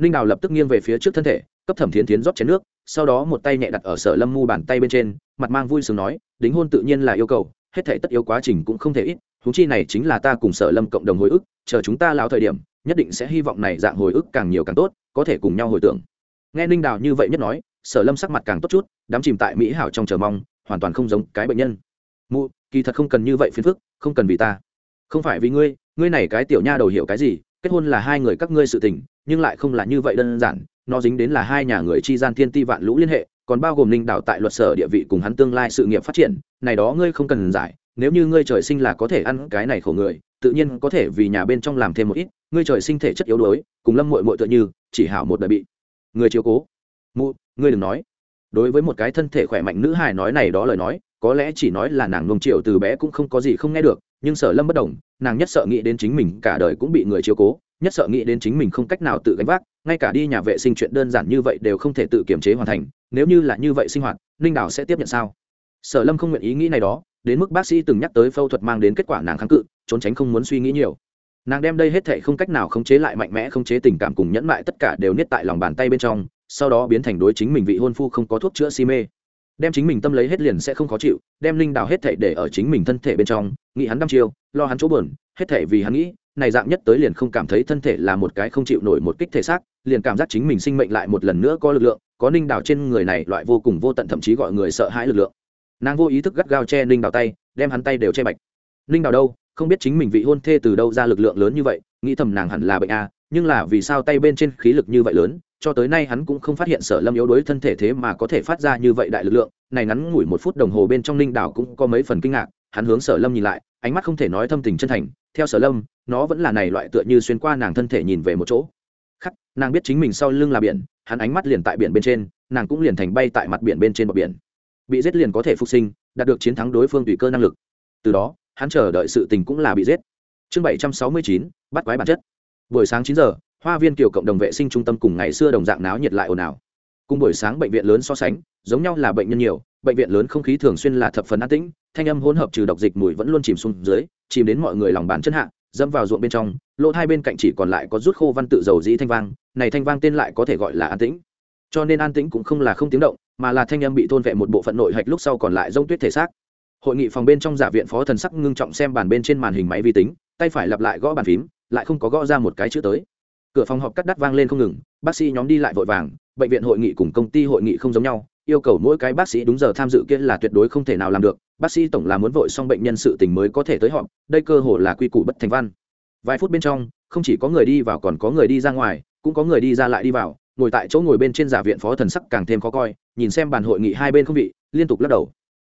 Ninh đào lập tức nghiêng về phía trước thân thể, cấp thẩm thiến tiến rót chén nước, sau đó một tay nhẹ đặt ở sở lâm mu bàn tay bên trên, mặt mang vui sướng nói, đính hôn tự nhiên là yêu cầu, hết thể tất yếu quá trình cũng không thể ít thú chi này chính là ta cùng sở lâm cộng đồng hồi ức, chờ chúng ta lao thời điểm, nhất định sẽ hy vọng này dạng hồi ức càng nhiều càng tốt, có thể cùng nhau hồi tưởng. Nghe ninh đào như vậy nhất nói, sở lâm sắc mặt càng tốt chút đám chìm tại mỹ hảo trong chờ mong hoàn toàn không giống cái bệnh nhân. Mụ, kỳ thật không cần như vậy phiền phức, không cần vì ta. Không phải vì ngươi ngươi này cái tiểu nha đầu hiểu cái gì, kết hôn là hai người các ngươi sự tình, nhưng lại không là như vậy đơn giản, nó dính đến là hai nhà người chi gian thiên ti vạn lũ liên hệ, còn bao gồm ninh đạo tại luật sở địa vị cùng hắn tương lai sự nghiệp phát triển, này đó ngươi không cần giải, nếu như ngươi trời sinh là có thể ăn cái này khổ người, tự nhiên có thể vì nhà bên trong làm thêm một ít, ngươi trời sinh thể chất yếu đuối, cùng lâm mội mội tựa như, chỉ hảo một đời bị người chiếu cố. Mụ, ngươi đừng nói đối với một cái thân thể khỏe mạnh nữ hài nói này đó lời nói, có lẽ chỉ nói là nàng nông triệu từ bé cũng không có gì không nghe được, nhưng sở lâm bất đồng nàng nhất sợ nghĩ đến chính mình cả đời cũng bị người chiếu cố, nhất sợ nghĩ đến chính mình không cách nào tự gánh vác, ngay cả đi nhà vệ sinh chuyện đơn giản như vậy đều không thể tự kiềm chế hoàn thành, nếu như là như vậy sinh hoạt, ninh đảo sẽ tiếp nhận sao? Sở lâm không nguyện ý nghĩ này đó, đến mức bác sĩ từng nhắc tới phẫu thuật mang đến kết quả nàng kháng cự, trốn tránh không muốn suy nghĩ nhiều. Nàng đem đây hết thể không cách nào khống chế lại mạnh mẽ, khống chế tình cảm cùng nhẫn mại tất cả đều niết tại lòng bàn tay bên trong sau đó biến thành đối chính mình vị hôn phu không có thuốc chữa si mê. Đem chính mình tâm lấy hết liền sẽ không khó chịu, đem linh đào hết thể để ở chính mình thân thể bên trong, nghĩ hắn đăm chiêu, lo hắn chỗ buồn, hết thể vì hắn nghĩ, này dạng nhất tới liền không cảm thấy thân thể là một cái không chịu nổi một kích thể xác, liền cảm giác chính mình sinh mệnh lại một lần nữa có lực lượng, có ninh đào trên người này loại vô cùng vô tận thậm chí gọi người sợ hãi lực lượng. Nàng vô ý thức gắt gao che ninh đào tay, đem hắn tay đều che bạch. Ninh đào đâu? Không biết chính mình vị hôn thê từ đâu ra lực lượng lớn như vậy, nghĩ thầm nàng hẳn là bệnh a nhưng là vì sao tay bên trên khí lực như vậy lớn, cho tới nay hắn cũng không phát hiện sở lâm yếu đuối thân thể thế mà có thể phát ra như vậy đại lực lượng. Này ngắn ngủi một phút đồng hồ bên trong ninh đảo cũng có mấy phần kinh ngạc, hắn hướng sở lâm nhìn lại, ánh mắt không thể nói thâm tình chân thành. Theo sở lâm, nó vẫn là này loại tựa như xuyên qua nàng thân thể nhìn về một chỗ. Khắc, nàng biết chính mình sau lưng là biển, hắn ánh mắt liền tại biển bên trên, nàng cũng liền thành bay tại mặt biển bên trên bờ biển. Bị giết liền có thể phục sinh, đạt được chiến thắng đối phương tùy cơ năng lực. Từ đó, hắn chờ đợi sự tình cũng là bị giết. Chương bảy trăm sáu mươi chín, bắt quái bản chất buổi sáng chín giờ, hoa viên kiểu cộng đồng vệ sinh trung tâm cùng ngày xưa đồng dạng náo nhiệt lại ồn ào. Cùng buổi sáng bệnh viện lớn so sánh, giống nhau là bệnh nhân nhiều, bệnh viện lớn không khí thường xuyên là thập phần an tĩnh, thanh âm hỗn hợp trừ độc dịch mùi vẫn luôn chìm xuống dưới, chìm đến mọi người lòng bàn chân hạ dâm vào ruộng bên trong, lỗ hai bên cạnh chỉ còn lại có rút khô văn tự dầu dĩ thanh vang, này thanh vang tên lại có thể gọi là an tĩnh. Cho nên an tĩnh cũng không là không tiếng động, mà là thanh âm bị thôn vệ một bộ phận nội hạch lúc sau còn lại rông tuyết thể xác. Hội nghị phòng bên trong giả viện phó thần sắc ngưng trọng xem bàn bên trên màn hình máy vi tính, tay phải lặp lại gõ bàn phím lại không có gõ ra một cái chữ tới. Cửa phòng họp cắt đắt vang lên không ngừng, bác sĩ nhóm đi lại vội vàng, bệnh viện hội nghị cùng công ty hội nghị không giống nhau, yêu cầu mỗi cái bác sĩ đúng giờ tham dự kia là tuyệt đối không thể nào làm được, bác sĩ tổng là muốn vội xong bệnh nhân sự tình mới có thể tới họp, đây cơ hồ là quy củ bất thành văn. Vài phút bên trong, không chỉ có người đi vào còn có người đi ra ngoài, cũng có người đi ra lại đi vào, ngồi tại chỗ ngồi bên trên giả viện phó thần sắc càng thêm khó coi, nhìn xem bàn hội nghị hai bên không vị, liên tục lắc đầu.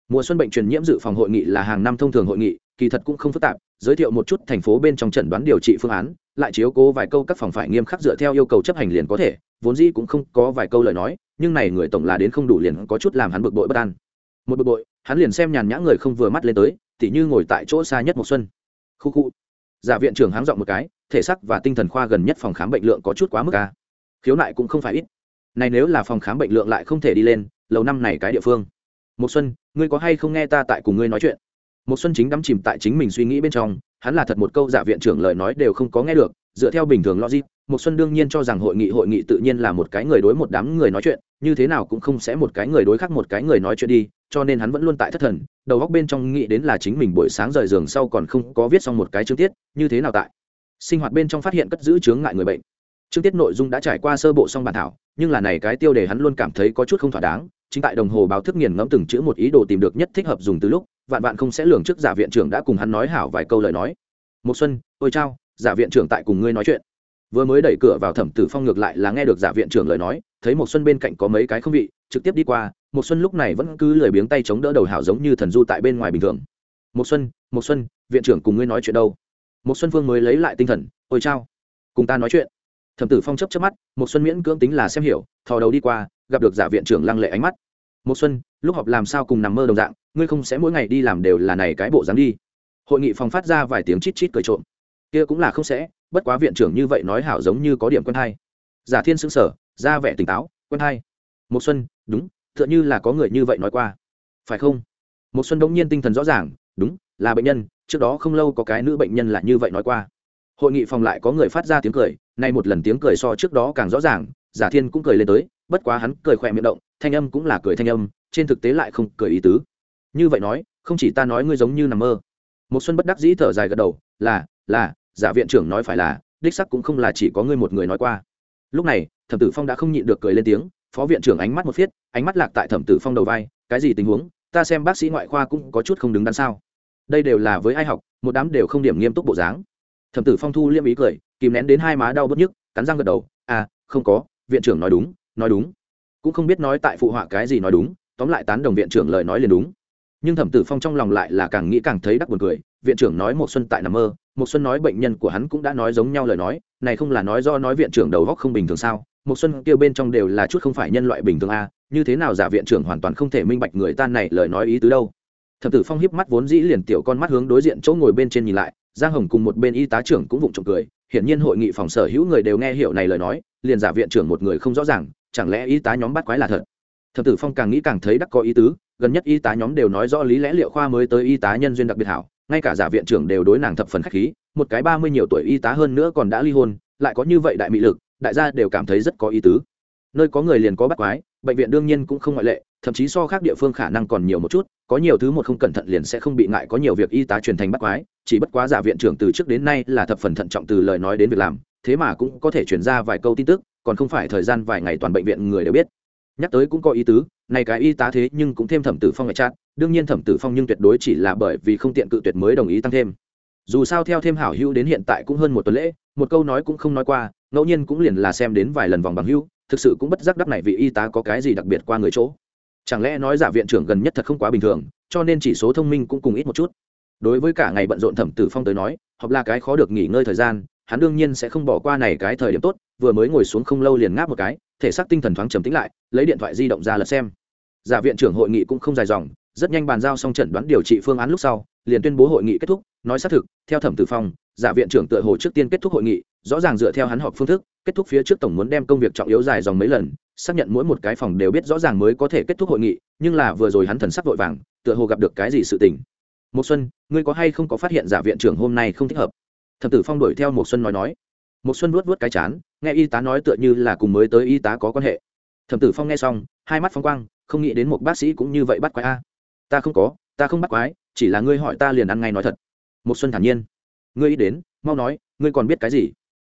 Mùa xuân bệnh truyền nhiễm dự phòng hội nghị là hàng năm thông thường hội nghị, kỳ thật cũng không phức tạp giới thiệu một chút thành phố bên trong chẩn đoán điều trị phương án, lại chiếu cố vài câu các phòng phải nghiêm khắc dựa theo yêu cầu chấp hành liền có thể, vốn dĩ cũng không có vài câu lời nói, nhưng này người tổng là đến không đủ liền có chút làm hắn bực bội bất an. Một bực bội, hắn liền xem nhàn nhã người không vừa mắt lên tới, tỉ như ngồi tại chỗ xa nhất một xuân. Khu khu. Giả viện trưởng háng dọn một cái, thể sắc và tinh thần khoa gần nhất phòng khám bệnh lượng có chút quá mức ca khiếu nại cũng không phải ít. Này nếu là phòng khám bệnh lượng lại không thể đi lên, lâu năm này cái địa phương. Một xuân, ngươi có hay không nghe ta tại cùng ngươi nói chuyện? Một xuân chính đắm chìm tại chính mình suy nghĩ bên trong, hắn là thật một câu giả viện trưởng lời nói đều không có nghe được, dựa theo bình thường logic một xuân đương nhiên cho rằng hội nghị hội nghị tự nhiên là một cái người đối một đám người nói chuyện, như thế nào cũng không sẽ một cái người đối khác một cái người nói chuyện đi, cho nên hắn vẫn luôn tại thất thần, đầu góc bên trong nghĩ đến là chính mình buổi sáng rời giường sau còn không có viết xong một cái chương tiết, như thế nào tại? Sinh hoạt bên trong phát hiện cất giữ chướng ngại người bệnh. Chương tiết nội dung đã trải qua sơ bộ xong bản thảo, nhưng là này cái tiêu đề hắn luôn cảm thấy có chút không thỏa đáng, chính tại đồng hồ báo thức nghiền ngẫm từng chữ một ý đồ tìm được nhất thích hợp dùng từ lúc vạn vạn không sẽ lường trước giả viện trưởng đã cùng hắn nói hảo vài câu lời nói. Một xuân, ôi chao, giả viện trưởng tại cùng ngươi nói chuyện. Vừa mới đẩy cửa vào thẩm tử phong ngược lại là nghe được giả viện trưởng lời nói, thấy một xuân bên cạnh có mấy cái không vị, trực tiếp đi qua một xuân lúc này vẫn cứ lười biếng tay chống đỡ đầu hảo giống như thần du tại bên ngoài bình thường. Một xuân một xuân, viện trưởng cùng ngươi nói chuyện đâu? Một xuân phương mới lấy lại tinh thần, ôi chao, cùng ta nói chuyện. Thẩm tử phong chấp chớp mắt một xuân miễn cưỡng tính là xem hiểu, thò đầu đi qua, gặp được giả viện trưởng lăng lệ ánh mắt một xuân, lúc họp làm sao cùng nằm mơ đồng dạng, ngươi không sẽ mỗi ngày đi làm đều là này cái bộ dáng đi. Hội nghị phòng phát ra vài tiếng chít chít cười trộm. Kia cũng là không sẽ, bất quá viện trưởng như vậy nói hảo giống như có điểm quân hai giả thiên sững sở ra vẻ tỉnh táo quân hai một xuân, đúng, tựa như là có người như vậy nói qua. Phải không? Một xuân đống nhiên tinh thần rõ ràng, đúng, là bệnh nhân, trước đó không lâu có cái nữ bệnh nhân là như vậy nói qua. Hội nghị phòng lại có người phát ra tiếng cười, nay một lần tiếng cười so trước đó càng rõ ràng, giả thiên cũng cười lên tới bất quá hắn cười khỏe miệng động, thanh âm cũng là cười thanh âm, trên thực tế lại không cười ý tứ. Như vậy nói, không chỉ ta nói ngươi giống như nằm mơ. Một xuân bất đắc dĩ thở dài gật đầu, là là, giả viện trưởng nói phải là, đích sắc cũng không là chỉ có ngươi một người nói qua. Lúc này, thẩm tử phong đã không nhịn được cười lên tiếng, phó viện trưởng ánh mắt một phiết, ánh mắt lạc tại thẩm tử phong đầu vai, cái gì tình huống, ta xem bác sĩ ngoại khoa cũng có chút không đứng đắn sao. Đây đều là với ai học, một đám đều không điểm nghiêm túc bộ dáng. Thẩm tử phong thu liêm ý cười, kìm nén đến hai má đau bớt nhức, cắn răng gật đầu à không có, viện trưởng nói đúng nói đúng. Cũng không biết nói tại phụ họa cái gì nói đúng, tóm lại tán đồng viện trưởng lời nói liền đúng. Nhưng thẩm tử phong trong lòng lại là càng nghĩ càng thấy đắc buồn cười, viện trưởng nói một xuân tại nằm mơ một xuân nói bệnh nhân của hắn cũng đã nói giống nhau lời nói, này không là nói do nói viện trưởng đầu góc không bình thường sao? Một xuân kêu bên trong đều là chút không phải nhân loại bình thường a, như thế nào giả viện trưởng hoàn toàn không thể minh bạch người ta này lời nói ý tứ đâu? Thẩm tử phong hiếp mắt vốn dĩ liền tiểu con mắt hướng đối diện chỗ ngồi bên trên nhìn lại, giang hồng cùng một bên y tá trưởng cũng vụng trộm cười, hiển nhiên hội nghị phòng sở hữu người đều nghe hiểu này lời nói, liền giả viện trưởng một người không rõ ràng chẳng lẽ y tá nhóm bắt quái là thật? Thập tử phong càng nghĩ càng thấy đắc có ý tứ, gần nhất y tá nhóm đều nói rõ lý lẽ liệu khoa mới tới y tá nhân duyên đặc biệt hảo, ngay cả giả viện trưởng đều đối nàng thập phần khách khí, một cái ba mươi nhiều tuổi y tá hơn nữa còn đã ly hôn, lại có như vậy đại mị lực, đại gia đều cảm thấy rất có ý tứ. Nơi có người liền có bắt quái, bệnh viện đương nhiên cũng không ngoại lệ, thậm chí so khác địa phương khả năng còn nhiều một chút, có nhiều thứ một không cẩn thận liền sẽ không bị ngại, có nhiều việc y tá truyền thành bắt quái, chỉ bất quá giả viện trưởng từ trước đến nay là thập phần thận trọng từ lời nói đến việc làm, thế mà cũng có thể truyền ra vài câu tin tức còn không phải thời gian vài ngày toàn bệnh viện người đều biết. Nhắc tới cũng có ý tứ, này cái y tá thế nhưng cũng thêm thẩm tử phong ngoại trát, đương nhiên thẩm tử phong nhưng tuyệt đối chỉ là bởi vì không tiện cự tuyệt mới đồng ý tăng thêm. Dù sao theo thêm hảo hữu đến hiện tại cũng hơn một tuần lễ, một câu nói cũng không nói qua, ngẫu nhiên cũng liền là xem đến vài lần vòng bằng hữu, thực sự cũng bất giác đắc này vị y tá có cái gì đặc biệt qua người chỗ. Chẳng lẽ nói giả viện trưởng gần nhất thật không quá bình thường, cho nên chỉ số thông minh cũng cùng ít một chút. Đối với cả ngày bận rộn thẩm tử phong tới nói, hoặc là cái khó được nghỉ ngơi thời gian, hắn đương nhiên sẽ không bỏ qua này cái thời điểm tốt vừa mới ngồi xuống không lâu liền ngáp một cái, thể xác tinh thần thoáng trầm tĩnh lại, lấy điện thoại di động ra lật xem. Giả viện trưởng hội nghị cũng không dài dòng, rất nhanh bàn giao xong chẩn đoán điều trị phương án lúc sau, liền tuyên bố hội nghị kết thúc, nói xác thực, theo thẩm tử phong, giả viện trưởng tựa hồ trước tiên kết thúc hội nghị, rõ ràng dựa theo hắn họp phương thức, kết thúc phía trước tổng muốn đem công việc trọng yếu dài dòng mấy lần, xác nhận mỗi một cái phòng đều biết rõ ràng mới có thể kết thúc hội nghị, nhưng là vừa rồi hắn thần sắc vội vàng, tựa hồ gặp được cái gì sự tình. Một xuân, ngươi có hay không có phát hiện giả viện trưởng hôm nay không thích hợp? Thẩm tử phong đuổi theo một xuân nói nói. Một xuân vuốt vuốt cái chán nghe y tá nói tựa như là cùng mới tới y tá có quan hệ. Thẩm tử phong nghe xong, hai mắt phong quang, không nghĩ đến một bác sĩ cũng như vậy bắt quái a. Ta không có, ta không bắt quái, chỉ là ngươi hỏi ta liền ăn ngay nói thật. Một xuân thản nhiên. Ngươi ý đến, mau nói, ngươi còn biết cái gì?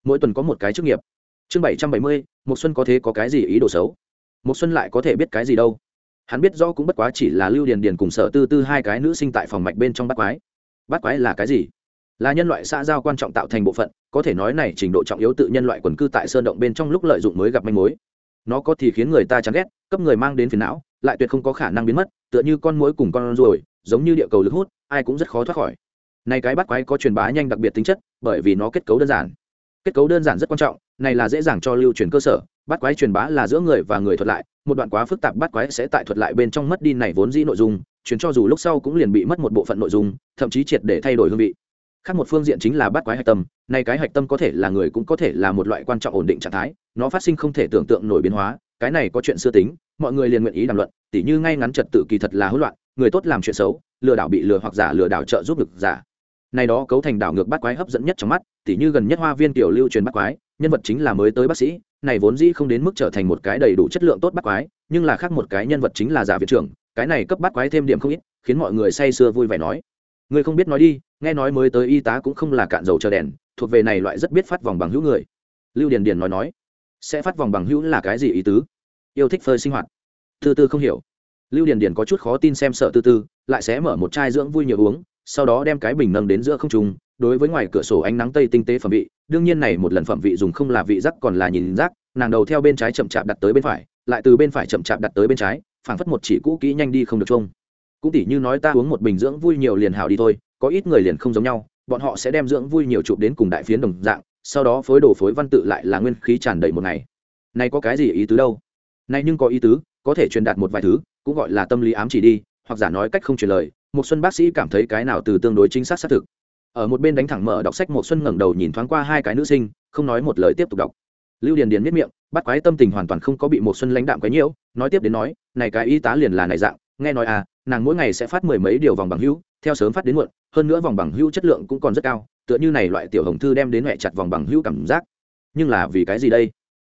Mỗi tuần có một cái chức nghiệp. Chương bảy trăm bảy mươi một xuân có thế có cái gì ý đồ xấu? Một xuân lại có thể biết cái gì đâu? Hắn biết rõ cũng bất quá chỉ là lưu điền điền cùng sở tư tư hai cái nữ sinh tại phòng mạch bên trong bắt quái. Bắt quái là cái gì? Là nhân loại xã giao quan trọng tạo thành bộ phận, có thể nói này trình độ trọng yếu tự nhân loại quần cư tại sơn động bên trong lúc lợi dụng mới gặp manh mối. Nó có thì khiến người ta chán ghét, cấp người mang đến phiền não, lại tuyệt không có khả năng biến mất, tựa như con mối cùng con ruồi, giống như địa cầu lực hút, ai cũng rất khó thoát khỏi. Này cái bắt quái có truyền bá nhanh đặc biệt tính chất, bởi vì nó kết cấu đơn giản. Kết cấu đơn giản rất quan trọng, này là dễ dàng cho lưu truyền cơ sở, bắt quái truyền bá là giữa người và người thuật lại, một đoạn quá phức tạp bắt quái sẽ tại thuật lại bên trong mất đi này vốn dĩ nội dung truyền cho dù lúc sau cũng liền bị mất một bộ phận nội dung, thậm chí triệt để thay đổi hương vị khác một phương diện chính là bắt quái hạch tâm, nay cái hạch tâm có thể là người cũng có thể là một loại quan trọng ổn định trạng thái, nó phát sinh không thể tưởng tượng nổi biến hóa, cái này có chuyện xưa tính, mọi người liền nguyện ý đàm luận, tỉ như ngay ngắn trật tự kỳ thật là hỗn loạn, người tốt làm chuyện xấu, lừa đảo bị lừa hoặc giả lừa đảo trợ giúp được giả. Này đó cấu thành đảo ngược bắt quái hấp dẫn nhất trong mắt, tỉ như gần nhất hoa viên tiểu lưu truyền bắt quái, nhân vật chính là mới tới bác sĩ, này vốn dĩ không đến mức trở thành một cái đầy đủ chất lượng tốt bắt quái, nhưng là khác một cái nhân vật chính là giả viện trưởng, cái này cấp bắt quái thêm điểm không ít, khiến mọi người say sưa vui vẻ nói người không biết nói đi, nghe nói mới tới y tá cũng không là cạn dầu chờ đèn, thuộc về này loại rất biết phát vòng bằng hữu người. Lưu điền điền nói nói, sẽ phát vòng bằng hữu là cái gì ý tứ? Yêu thích phơi sinh hoạt. Tư tư không hiểu. Lưu điền điền có chút khó tin xem sợ tư tư, lại sẽ mở một chai dưỡng vui nhiều uống, sau đó đem cái bình nâng đến giữa không trung, đối với ngoài cửa sổ ánh nắng tây tinh tế phẩm vị, đương nhiên này một lần phẩm vị dùng không là vị giác còn là nhìn giác nàng đầu theo bên trái chậm chạp đặt tới bên phải, lại từ bên phải chậm chạp đặt tới bên trái, phảng phất một chỉ cũ kỹ nhanh đi không được trông cũng tỉ như nói ta uống một bình dưỡng vui nhiều liền hảo đi thôi, có ít người liền không giống nhau, bọn họ sẽ đem dưỡng vui nhiều chụp đến cùng đại phiến đồng dạng, sau đó phối đồ phối văn tự lại là nguyên khí tràn đầy một ngày. Này có cái gì ý tứ đâu? Này nhưng có ý tứ, có thể truyền đạt một vài thứ, cũng gọi là tâm lý ám chỉ đi, hoặc giả nói cách không truyền lời, một xuân bác sĩ cảm thấy cái nào từ tương đối chính xác xác thực. Ở một bên đánh thẳng mở đọc sách một xuân ngẩng đầu nhìn thoáng qua hai cái nữ sinh, không nói một lời tiếp tục đọc. Lưu điền điền miết miệng, bắt quái tâm tình hoàn toàn không có bị một xuân lãnh đạm quấy nhiễu, nói tiếp đến nói, này cái y tá liền là này dạng nghe nói à nàng mỗi ngày sẽ phát mười mấy điều vòng bằng hữu, theo sớm phát đến muộn, hơn nữa vòng bằng hữu chất lượng cũng còn rất cao, tựa như này loại tiểu hồng thư đem đến mẹ chặt vòng bằng hữu cảm giác. Nhưng là vì cái gì đây?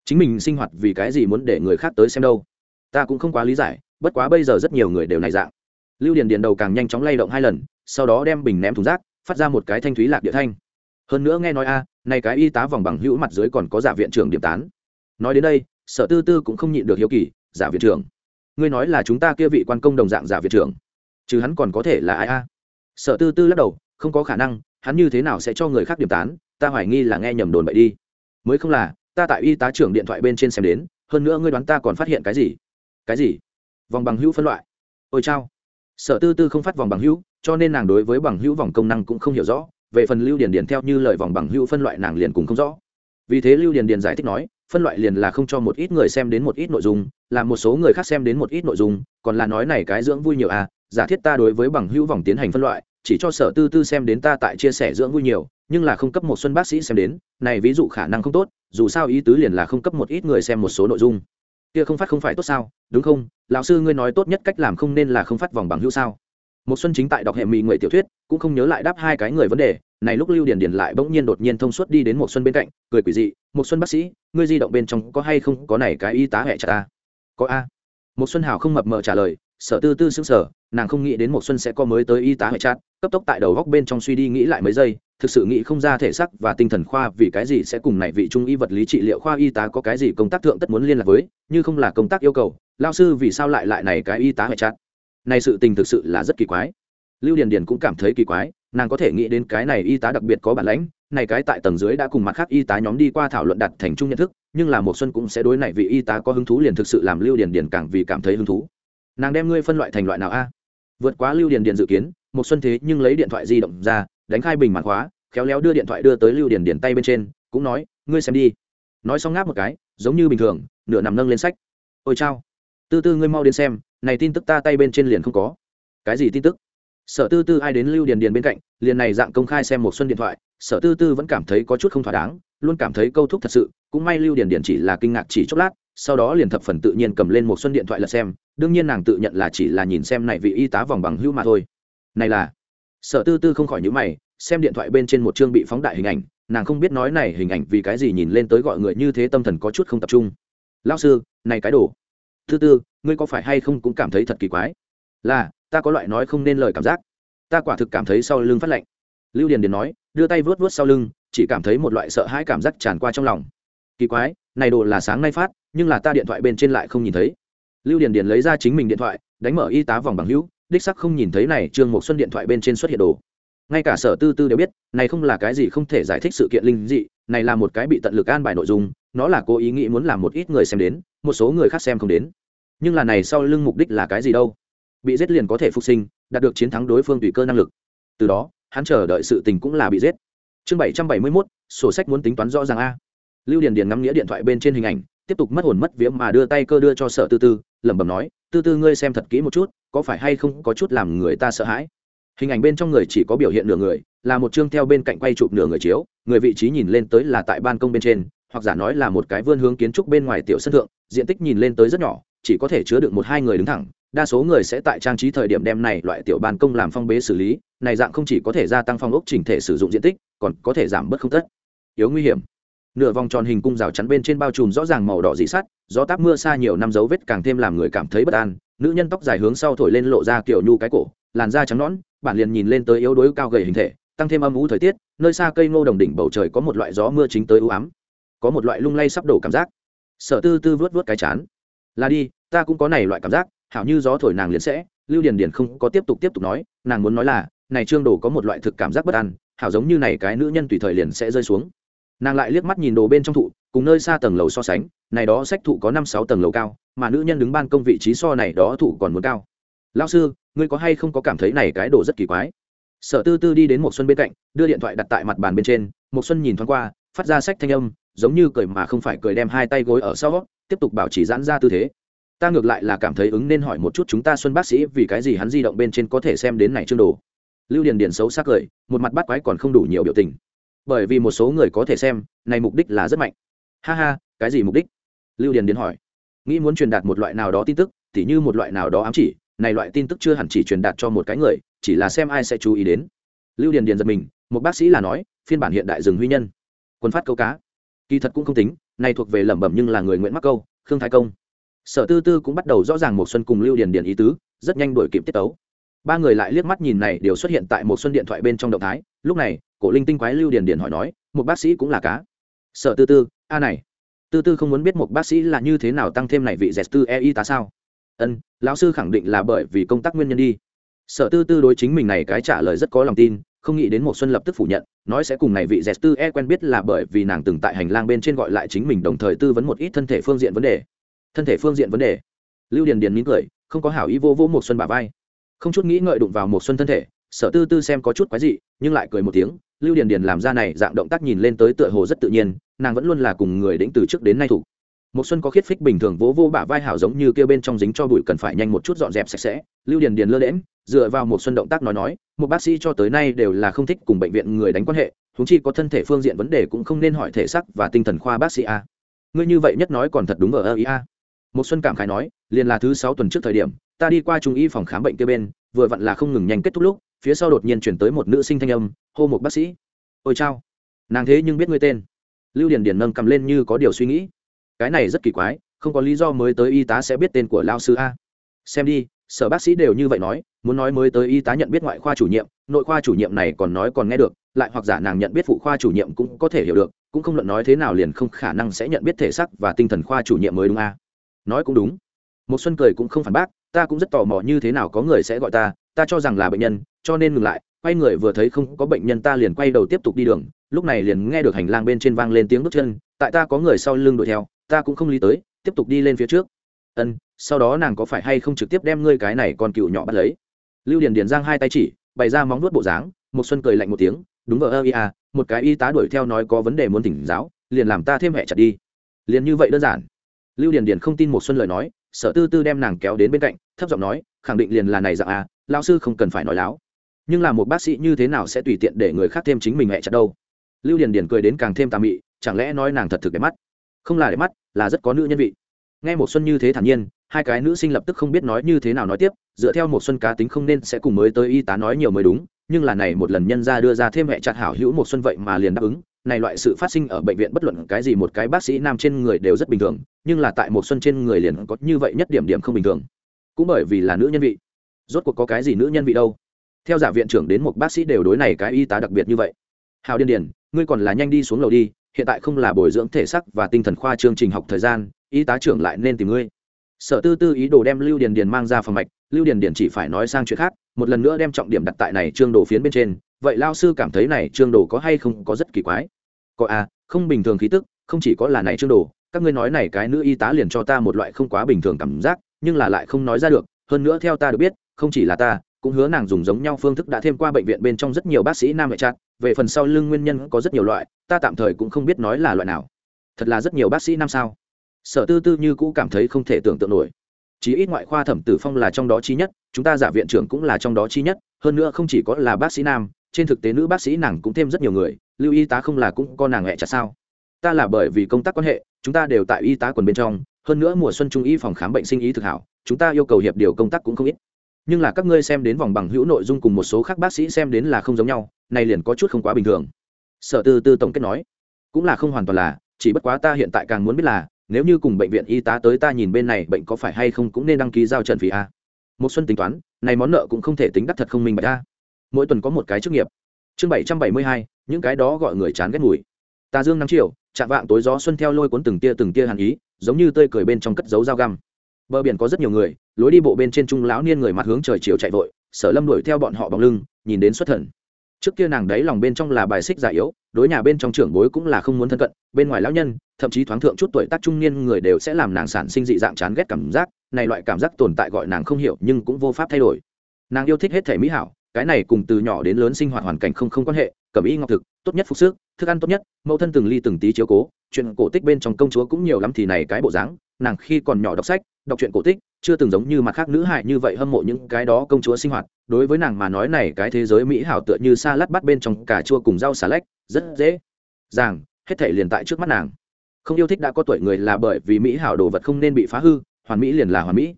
Chính mình sinh hoạt vì cái gì muốn để người khác tới xem đâu? Ta cũng không quá lý giải, bất quá bây giờ rất nhiều người đều này dạng. Lưu điền điền đầu càng nhanh chóng lay động hai lần, sau đó đem bình ném thùng rác, phát ra một cái thanh thúy lạc địa thanh. Hơn nữa nghe nói a này cái y tá vòng bằng hữu mặt dưới còn có giả viện trưởng điểm tán. Nói đến đây, sở tư tư cũng không nhịn được hiếu kỳ, giả viện trưởng ngươi nói là chúng ta kia vị quan công đồng dạng giả viện trưởng. Chứ hắn còn có thể là ai a? Sở tư tư lắc đầu, không có khả năng, hắn như thế nào sẽ cho người khác điểm tán, ta hoài nghi là nghe nhầm đồn bậy đi. Mới không là, ta tại y tá trưởng điện thoại bên trên xem đến, hơn nữa ngươi đoán ta còn phát hiện cái gì? Cái gì? Vòng bằng hữu phân loại. Ôi chao. Sở tư tư không phát vòng bằng hữu, cho nên nàng đối với bằng hữu vòng công năng cũng không hiểu rõ, về phần lưu điền điền theo như lời vòng bằng hữu phân loại nàng liền cũng không rõ. Vì thế lưu điền điền giải thích nói phân loại liền là không cho một ít người xem đến một ít nội dung làm một số người khác xem đến một ít nội dung, còn là nói này cái dưỡng vui nhiều à giả thiết ta đối với bằng hữu vòng tiến hành phân loại, chỉ cho sở tư tư xem đến ta tại chia sẻ dưỡng vui nhiều, nhưng là không cấp một xuân bác sĩ xem đến, này ví dụ khả năng không tốt, dù sao ý tứ liền là không cấp một ít người xem một số nội dung. Kia không phát không phải tốt sao, đúng không? Lão sư ngươi nói tốt nhất cách làm không nên là không phát vòng bằng hữu sao? Một xuân chính tại đọc hệ mỹ người tiểu thuyết, cũng không nhớ lại đáp hai cái người vấn đề, này lúc lưu điền điền lại bỗng nhiên đột nhiên thông suốt đi đến một xuân bên cạnh, cười quỷ dị, một xuân bác sĩ ngươi di động bên trong có hay không có này cái y tá hệ chặt ta? Có a. Một xuân hào không mập mờ trả lời, sở tư tư sững sở nàng không nghĩ đến một xuân sẽ có mới tới y tá hệ chặt cấp tốc tại đầu góc bên trong suy đi nghĩ lại mấy giây, thực sự nghĩ không ra thể xác và tinh thần khoa vì cái gì sẽ cùng này vị trung y vật lý trị liệu khoa y tá có cái gì công tác thượng tất muốn liên lạc với, như không là công tác yêu cầu, lao sư vì sao lại lại này cái y tá hệ chặt này sự tình thực sự là rất kỳ quái. Lưu điền điền cũng cảm thấy kỳ quái, nàng có thể nghĩ đến cái này y tá đặc biệt có bản lãnh này cái tại tầng dưới đã cùng mặt khác y tá nhóm đi qua thảo luận đặt thành chung nhận thức, nhưng là một xuân cũng sẽ đối này vị y tá có hứng thú liền thực sự làm lưu điền điền càng vì cảm thấy hứng thú. Nàng đem ngươi phân loại thành loại nào a? À? Vượt quá lưu điền điền dự kiến một xuân thế nhưng lấy điện thoại di động ra, đánh khai bình màn khóa, khéo léo đưa điện thoại đưa tới lưu điền điền tay bên trên, cũng nói, ngươi xem đi. Nói xong ngáp một cái, giống như bình thường, nửa nằm nâng lên sách. Ôi chao, tư tư ngươi mau đến xem, này tin tức ta tay bên trên liền không có. Cái gì tin tức? Sở tư tư ai đến lưu điền điền bên cạnh, liền này dạng công khai xem một xuân điện thoại, sở tư tư vẫn cảm thấy có chút không thỏa đáng, luôn cảm thấy câu thúc thật sự, cũng may lưu điền điền chỉ là kinh ngạc chỉ chốc lát, sau đó liền thập phần tự nhiên cầm lên một xuân điện thoại là xem, đương nhiên nàng tự nhận là chỉ là nhìn xem này vị y tá vòng bằng hữu mà thôi. Này là, sở tư tư không khỏi nhíu mày, xem điện thoại bên trên một chương bị phóng đại hình ảnh, nàng không biết nói này hình ảnh vì cái gì nhìn lên tới gọi người như thế tâm thần có chút không tập trung. Lao sư, này cái đồ. Thứ tư, ngươi có phải hay không cũng cảm thấy thật kỳ quái? Là ta có loại nói không nên lời cảm giác. Ta quả thực cảm thấy sau lưng phát lạnh. Lưu điền điền nói, đưa tay vớt vớt sau lưng, chỉ cảm thấy một loại sợ hãi cảm giác tràn qua trong lòng. Kỳ quái, này đồ là sáng nay phát, nhưng là ta điện thoại bên trên lại không nhìn thấy. Lưu điền điền lấy ra chính mình điện thoại, đánh mở y tá vòng bằng hữu, đích sắc không nhìn thấy này trương mộc xuân điện thoại bên trên xuất hiện đồ. Ngay cả sở tư tư đều biết, này không là cái gì không thể giải thích sự kiện linh dị, này là một cái bị tận lực an bài nội dung, nó là cố ý nghĩ muốn làm một ít người xem đến, một số người khác xem không đến. Nhưng là này sau lưng mục đích là cái gì đâu? Bị giết liền có thể phục sinh, đạt được chiến thắng đối phương tùy cơ năng lực. Từ đó, hắn chờ đợi sự tình cũng là bị giết. Chương bảy trăm bảy mươi mốt, sổ sách muốn tính toán rõ ràng a. Lưu điền điền ngắm nghĩa điện thoại bên trên hình ảnh, tiếp tục mất hồn mất vía mà đưa tay cơ đưa cho sở tư tư, lẩm bẩm nói, tư tư ngươi xem thật kỹ một chút, có phải hay không có chút làm người ta sợ hãi? Hình ảnh bên trong người chỉ có biểu hiện nửa người, là một chương theo bên cạnh quay chụp nửa người chiếu, người vị trí nhìn lên tới là tại ban công bên trên, hoặc giả nói là một cái vươn hướng kiến trúc bên ngoài tiểu sân thượng, diện tích nhìn lên tới rất nhỏ chỉ có thể chứa được một hai người đứng thẳng, đa số người sẽ tại trang trí thời điểm đem này loại tiểu ban công làm phong bế xử lý, này dạng không chỉ có thể gia tăng phong ốc chỉnh thể sử dụng diện tích, còn có thể giảm bớt không tất. Yếu nguy hiểm. Nửa vòng tròn hình cung rào chắn bên trên bao trùm rõ ràng màu đỏ dị sắt gió táp mưa xa nhiều năm dấu vết càng thêm làm người cảm thấy bất an, nữ nhân tóc dài hướng sau thổi lên lộ ra kiểu nhu cái cổ, làn da trắng nõn, bản liền nhìn lên tới yếu đuối cao gầy hình thể, tăng thêm âm u thời tiết, nơi xa cây ngô đồng đỉnh bầu trời có một loại gió mưa chính tới u ám, có một loại lung lay sắp đổ cảm giác. Sở tư tư vớt vớt cái chán là đi, ta cũng có này loại cảm giác, hảo như gió thổi nàng liền sẽ, lưu điền điền không có tiếp tục tiếp tục nói, nàng muốn nói là, này trương đồ có một loại thực cảm giác bất an, hảo giống như này cái nữ nhân tùy thời liền sẽ rơi xuống. Nàng lại liếc mắt nhìn đồ bên trong thụ, cùng nơi xa tầng lầu so sánh, này đó sách thụ có năm sáu tầng lầu cao, mà nữ nhân đứng ban công vị trí so này đó thụ còn muốn cao. Lao sư, ngươi có hay không có cảm thấy này cái đồ rất kỳ quái? Sở tư tư đi đến một xuân bên cạnh, đưa điện thoại đặt tại mặt bàn bên trên một xuân nhìn thoáng qua, phát ra sách thanh âm, giống như cười mà không phải cười đem hai tay gối ở sau tiếp tục bảo trì giãn ra tư thế. Ta ngược lại là cảm thấy ứng nên hỏi một chút chúng ta xuân bác sĩ vì cái gì hắn di động bên trên có thể xem đến này chương đồ. Lưu điền điền xấu xác cười, một mặt bắt quái còn không đủ nhiều biểu tình. Bởi vì một số người có thể xem, này mục đích là rất mạnh. Ha ha, cái gì mục đích? Lưu điền điền hỏi. Nghĩ muốn truyền đạt một loại nào đó tin tức, tỉ như một loại nào đó ám chỉ, này loại tin tức chưa hẳn chỉ truyền đạt cho một cái người, chỉ là xem ai sẽ chú ý đến. Lưu điền điền giật mình, một bác sĩ là nói, phiên bản hiện đại rừng huy nhân. Quân phát câu cá. Kỳ thật cũng không tính này thuộc về lẩm bẩm nhưng là người nguyễn mắc câu, khương thái công. Sở tư tư cũng bắt đầu rõ ràng một xuân cùng lưu điền điền ý tứ, rất nhanh đuổi kịp tiết tấu. Ba người lại liếc mắt nhìn này đều xuất hiện tại một xuân điện thoại bên trong động thái, lúc này, cổ linh tinh quái lưu điền điền hỏi nói một bác sĩ cũng là cá? Sở tư tư, a này. Tư tư không muốn biết một bác sĩ là như thế nào tăng thêm này vị dẹt tư e y tá sao? Ân, lão sư khẳng định là bởi vì công tác nguyên nhân đi. Sở tư tư đối chính mình này cái trả lời rất có lòng tin không nghĩ đến một xuân lập tức phủ nhận, nói sẽ cùng này vị dẹt tư e quen biết là bởi vì nàng từng tại hành lang bên trên gọi lại chính mình đồng thời tư vấn một ít thân thể phương diện vấn đề. Thân thể phương diện vấn đề. Lưu điền điền mỉm cười, không có hảo ý vô vô một xuân bả vai. Không chút nghĩ ngợi đụng vào một xuân thân thể, sở tư tư xem có chút quái dị, nhưng lại cười một tiếng, lưu điền điền làm ra này dạng động tác nhìn lên tới tựa hồ rất tự nhiên, nàng vẫn luôn là cùng người đĩnh từ trước đến nay thủ một xuân có khiết phích bình thường vỗ vô bả vai hảo giống như kia bên trong dính cho bụi cần phải nhanh một chút dọn dẹp sạch sẽ. Lưu điền điền lơ lẽm dựa vào một xuân động tác nói nói một bác sĩ cho tới nay đều là không thích cùng bệnh viện người đánh quan hệ chúng chi có thân thể phương diện vấn đề cũng không nên hỏi thể xác và tinh thần khoa bác sĩ a. Ngươi như vậy nhất nói còn thật đúng ở ơ ý a. Một xuân cảm khái nói, liền là thứ sáu tuần trước thời điểm, ta đi qua trung y phòng khám bệnh kia bên, vừa vặn là không ngừng nhanh kết thúc lúc, phía sau đột nhiên chuyển tới một nữ sinh thanh âm, hô một bác sĩ. Ôi chao, nàng thế nhưng biết ngươi tên. Lưu điền điền nâng cầm lên như có điều suy nghĩ cái này rất kỳ quái, không có lý do mới tới y tá sẽ biết tên của lao sư a. Xem đi, sở bác sĩ đều như vậy nói, muốn nói mới tới y tá nhận biết ngoại khoa chủ nhiệm, nội khoa chủ nhiệm này còn nói còn nghe được, lại hoặc giả nàng nhận biết phụ khoa chủ nhiệm cũng có thể hiểu được, cũng không luận nói thế nào liền không khả năng sẽ nhận biết thể sắc và tinh thần khoa chủ nhiệm mới đúng a. Nói cũng đúng. Một xuân cười cũng không phản bác, ta cũng rất tò mò như thế nào có người sẽ gọi ta ta cho rằng là bệnh nhân, cho nên ngừng lại, quay người vừa thấy không có bệnh nhân ta liền quay đầu tiếp tục đi đường, lúc này liền nghe được hành lang bên trên vang lên tiếng bước chân tại ta có người sau lưng đuổi theo, ta cũng không lý tới, tiếp tục đi lên phía trước. Ân, sau đó nàng có phải hay không trực tiếp đem ngươi cái này con cựu nhỏ bắt lấy? Lưu điền điền giang hai tay chỉ, bày ra móng nuốt bộ dáng một xuân cười lạnh một tiếng, đúng vợ ơ, ia, một cái y tá đuổi theo nói có vấn đề muốn tỉnh giáo, liền làm ta thêm hẹ chặt đi. Liền như vậy đơn giản. Lưu điền điền không tin một xuân lời nói sở tư tư đem nàng kéo đến bên cạnh, thấp giọng nói, khẳng định liền là này dạng à lão sư không cần phải nói láo. Nhưng là một bác sĩ như thế nào sẽ tùy tiện để người khác thêm chính mình hẹ chặt đâu? Lưu điền điền cười đến càng thêm tà mị chẳng lẽ nói nàng thật thực đẹp mắt? Không là đẹp mắt, là rất có nữ nhân vị. Nghe một xuân như thế thản nhiên, hai cái nữ sinh lập tức không biết nói như thế nào nói tiếp, dựa theo một xuân cá tính không nên sẽ cùng mới tới y tá nói nhiều mới đúng, nhưng là này một lần nhân ra đưa ra thêm hệ chặt hảo hữu một xuân vậy mà liền đáp ứng, này loại sự phát sinh ở bệnh viện bất luận cái gì một cái bác sĩ nam trên người đều rất bình thường, nhưng là tại một xuân trên người liền có như vậy nhất điểm điểm không bình thường. Cũng bởi vì là nữ nhân vị. Rốt cuộc có cái gì nữ nhân vị đâu? Theo giả viện trưởng đến một bác sĩ đều đối này cái y tá đặc biệt như vậy. Hào điên điền, ngươi còn là nhanh đi xuống lầu đi hiện tại không là bồi dưỡng thể sắc và tinh thần khoa chương trình học thời gian, y tá trưởng lại nên tìm ngươi. Sở tư tư ý đồ đem lưu điền điền mang ra phòng mạch, lưu điền điền chỉ phải nói sang chuyện khác, một lần nữa đem trọng điểm đặt tại này trương đồ phiến bên trên. Vậy lao sư cảm thấy này trương đồ có hay không có rất kỳ quái? Có à không bình thường khí tức, không chỉ có là này trương đồ, các ngươi nói này cái nữ y tá liền cho ta một loại không quá bình thường cảm giác, nhưng là lại không nói ra được, hơn nữa theo ta được biết, không chỉ là ta cũng hứa nàng dùng giống nhau phương thức đã thêm qua bệnh viện bên trong rất nhiều bác sĩ nam vệ chặt về phần sau lưng nguyên nhân có rất nhiều loại, ta tạm thời cũng không biết nói là loại nào. Thật là rất nhiều bác sĩ nam sao? Sở tư tư như cũ cảm thấy không thể tưởng tượng nổi. Chí ít ngoại khoa thẩm tử phong là trong đó chi nhất, chúng ta giả viện trưởng cũng là trong đó chi nhất, hơn nữa không chỉ có là bác sĩ nam, trên thực tế nữ bác sĩ nàng cũng thêm rất nhiều người, lưu y tá không là cũng có nàng hẹ chặt sao? Ta là bởi vì công tác quan hệ, chúng ta đều tại y tá quần bên trong, hơn nữa mùa xuân trung y phòng khám bệnh sinh ý thực hảo, chúng ta yêu cầu hiệp điều công tác cũng không ít nhưng là các ngươi xem đến vòng bằng hữu nội dung cùng một số khác bác sĩ xem đến là không giống nhau, này liền có chút không quá bình thường. Sở tư tư tổng kết nói, cũng là không hoàn toàn là, chỉ bất quá ta hiện tại càng muốn biết là, nếu như cùng bệnh viện y tá tới ta nhìn bên này bệnh có phải hay không cũng nên đăng ký giao trần phí a. Một xuân tính toán, này món nợ cũng không thể tính đắt thật không minh bạch a. Mỗi tuần có một cái chức nghiệp. Chương bảy trăm bảy mươi hai, những cái đó gọi người chán ghét mùi. Ta dương nắng chiều chạm vạng tối gió xuân theo lôi cuốn từng tia từng tia hàn ý, giống như tơi cười bên trong cất dấu dao găm. Bờ biển có rất nhiều người lối đi bộ bên trên trung lão niên người mặt hướng trời chiều chạy vội, sở lâm đuổi theo bọn họ bằng lưng, nhìn đến xuất thần. Trước kia nàng đấy lòng bên trong là bài xích già yếu, đối nhà bên trong trưởng bối cũng là không muốn thân cận, bên ngoài lão nhân, thậm chí thoáng thượng chút tuổi tác trung niên người đều sẽ làm nàng sản sinh dị dạng chán ghét cảm giác, này loại cảm giác tồn tại gọi nàng không hiểu nhưng cũng vô pháp thay đổi. Nàng yêu thích hết thể mỹ hảo, cái này cùng từ nhỏ đến lớn sinh hoạt hoàn cảnh không không quan hệ cẩm y ngọc thực, tốt nhất phục sức, thức ăn tốt nhất, mẫu thân từng ly từng tí chiếu cố, chuyện cổ tích bên trong công chúa cũng nhiều lắm thì này cái bộ dáng, nàng khi còn nhỏ đọc sách đọc truyện cổ tích, chưa từng giống như mặt khác nữ hại như vậy hâm mộ những cái đó công chúa sinh hoạt. Đối với nàng mà nói này, cái thế giới mỹ hảo tựa như xa lát bắt bên trong cà chua cùng rau xà lách, rất dễ dàng, hết thể liền tại trước mắt nàng. Không yêu thích đã có tuổi người là bởi vì mỹ hảo đồ vật không nên bị phá hư, hoàn mỹ liền là hoàn mỹ.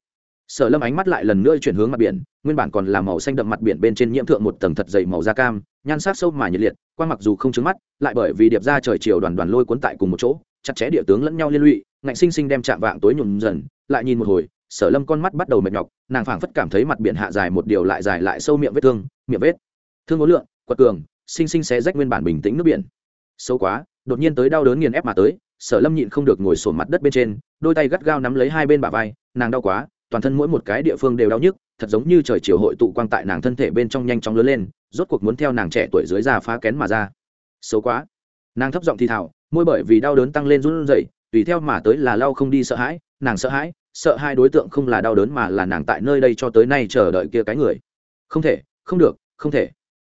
Sở lâm ánh mắt lại lần nữa chuyển hướng mặt biển, nguyên bản còn là màu xanh đậm mặt biển bên trên nhiễm thượng một tầng thật dày màu da cam, nhan sắc sâu mà nhiệt liệt qua mặc dù không trứng mắt, lại bởi vì điệp ra trời chiều đoàn đoàn lôi cuốn tại cùng một chỗ, chặt chẽ địa tướng lẫn nhau liên lụy, ngạnh sinh sinh đem chạm vạng tối nhuộm dần lại nhìn một hồi, sở lâm con mắt bắt đầu mệt nhọc, nàng phảng phất cảm thấy mặt biển hạ dài một điều lại dài lại sâu miệng vết thương, miệng vết. Thương ố lượng quật cường sinh sinh xé rách nguyên bản bình tĩnh nước biển. Sâu quá, đột nhiên tới đau đớn nghiền ép mà tới, sở lâm nhịn không được ngồi sổ mặt đất bên trên, đôi tay gắt gao nắm lấy hai bên bả vai, nàng đau quá, toàn thân mỗi một cái địa phương đều đau nhức, thật giống như trời chiều hội tụ quang tại nàng thân thể bên trong nhanh chóng lớn lên, rốt cuộc muốn theo nàng trẻ tuổi dưới già phá kén mà ra. Xấu quá. Nàng thấp giọng thì thào, môi bởi vì đau đớn tăng lên run rẩy, tùy theo mà tới là lau không đi sợ hãi, nàng sợ hãi sợ hai đối tượng không là đau đớn mà là nàng tại nơi đây cho tới nay chờ đợi kia cái người. Không thể, không được, không thể.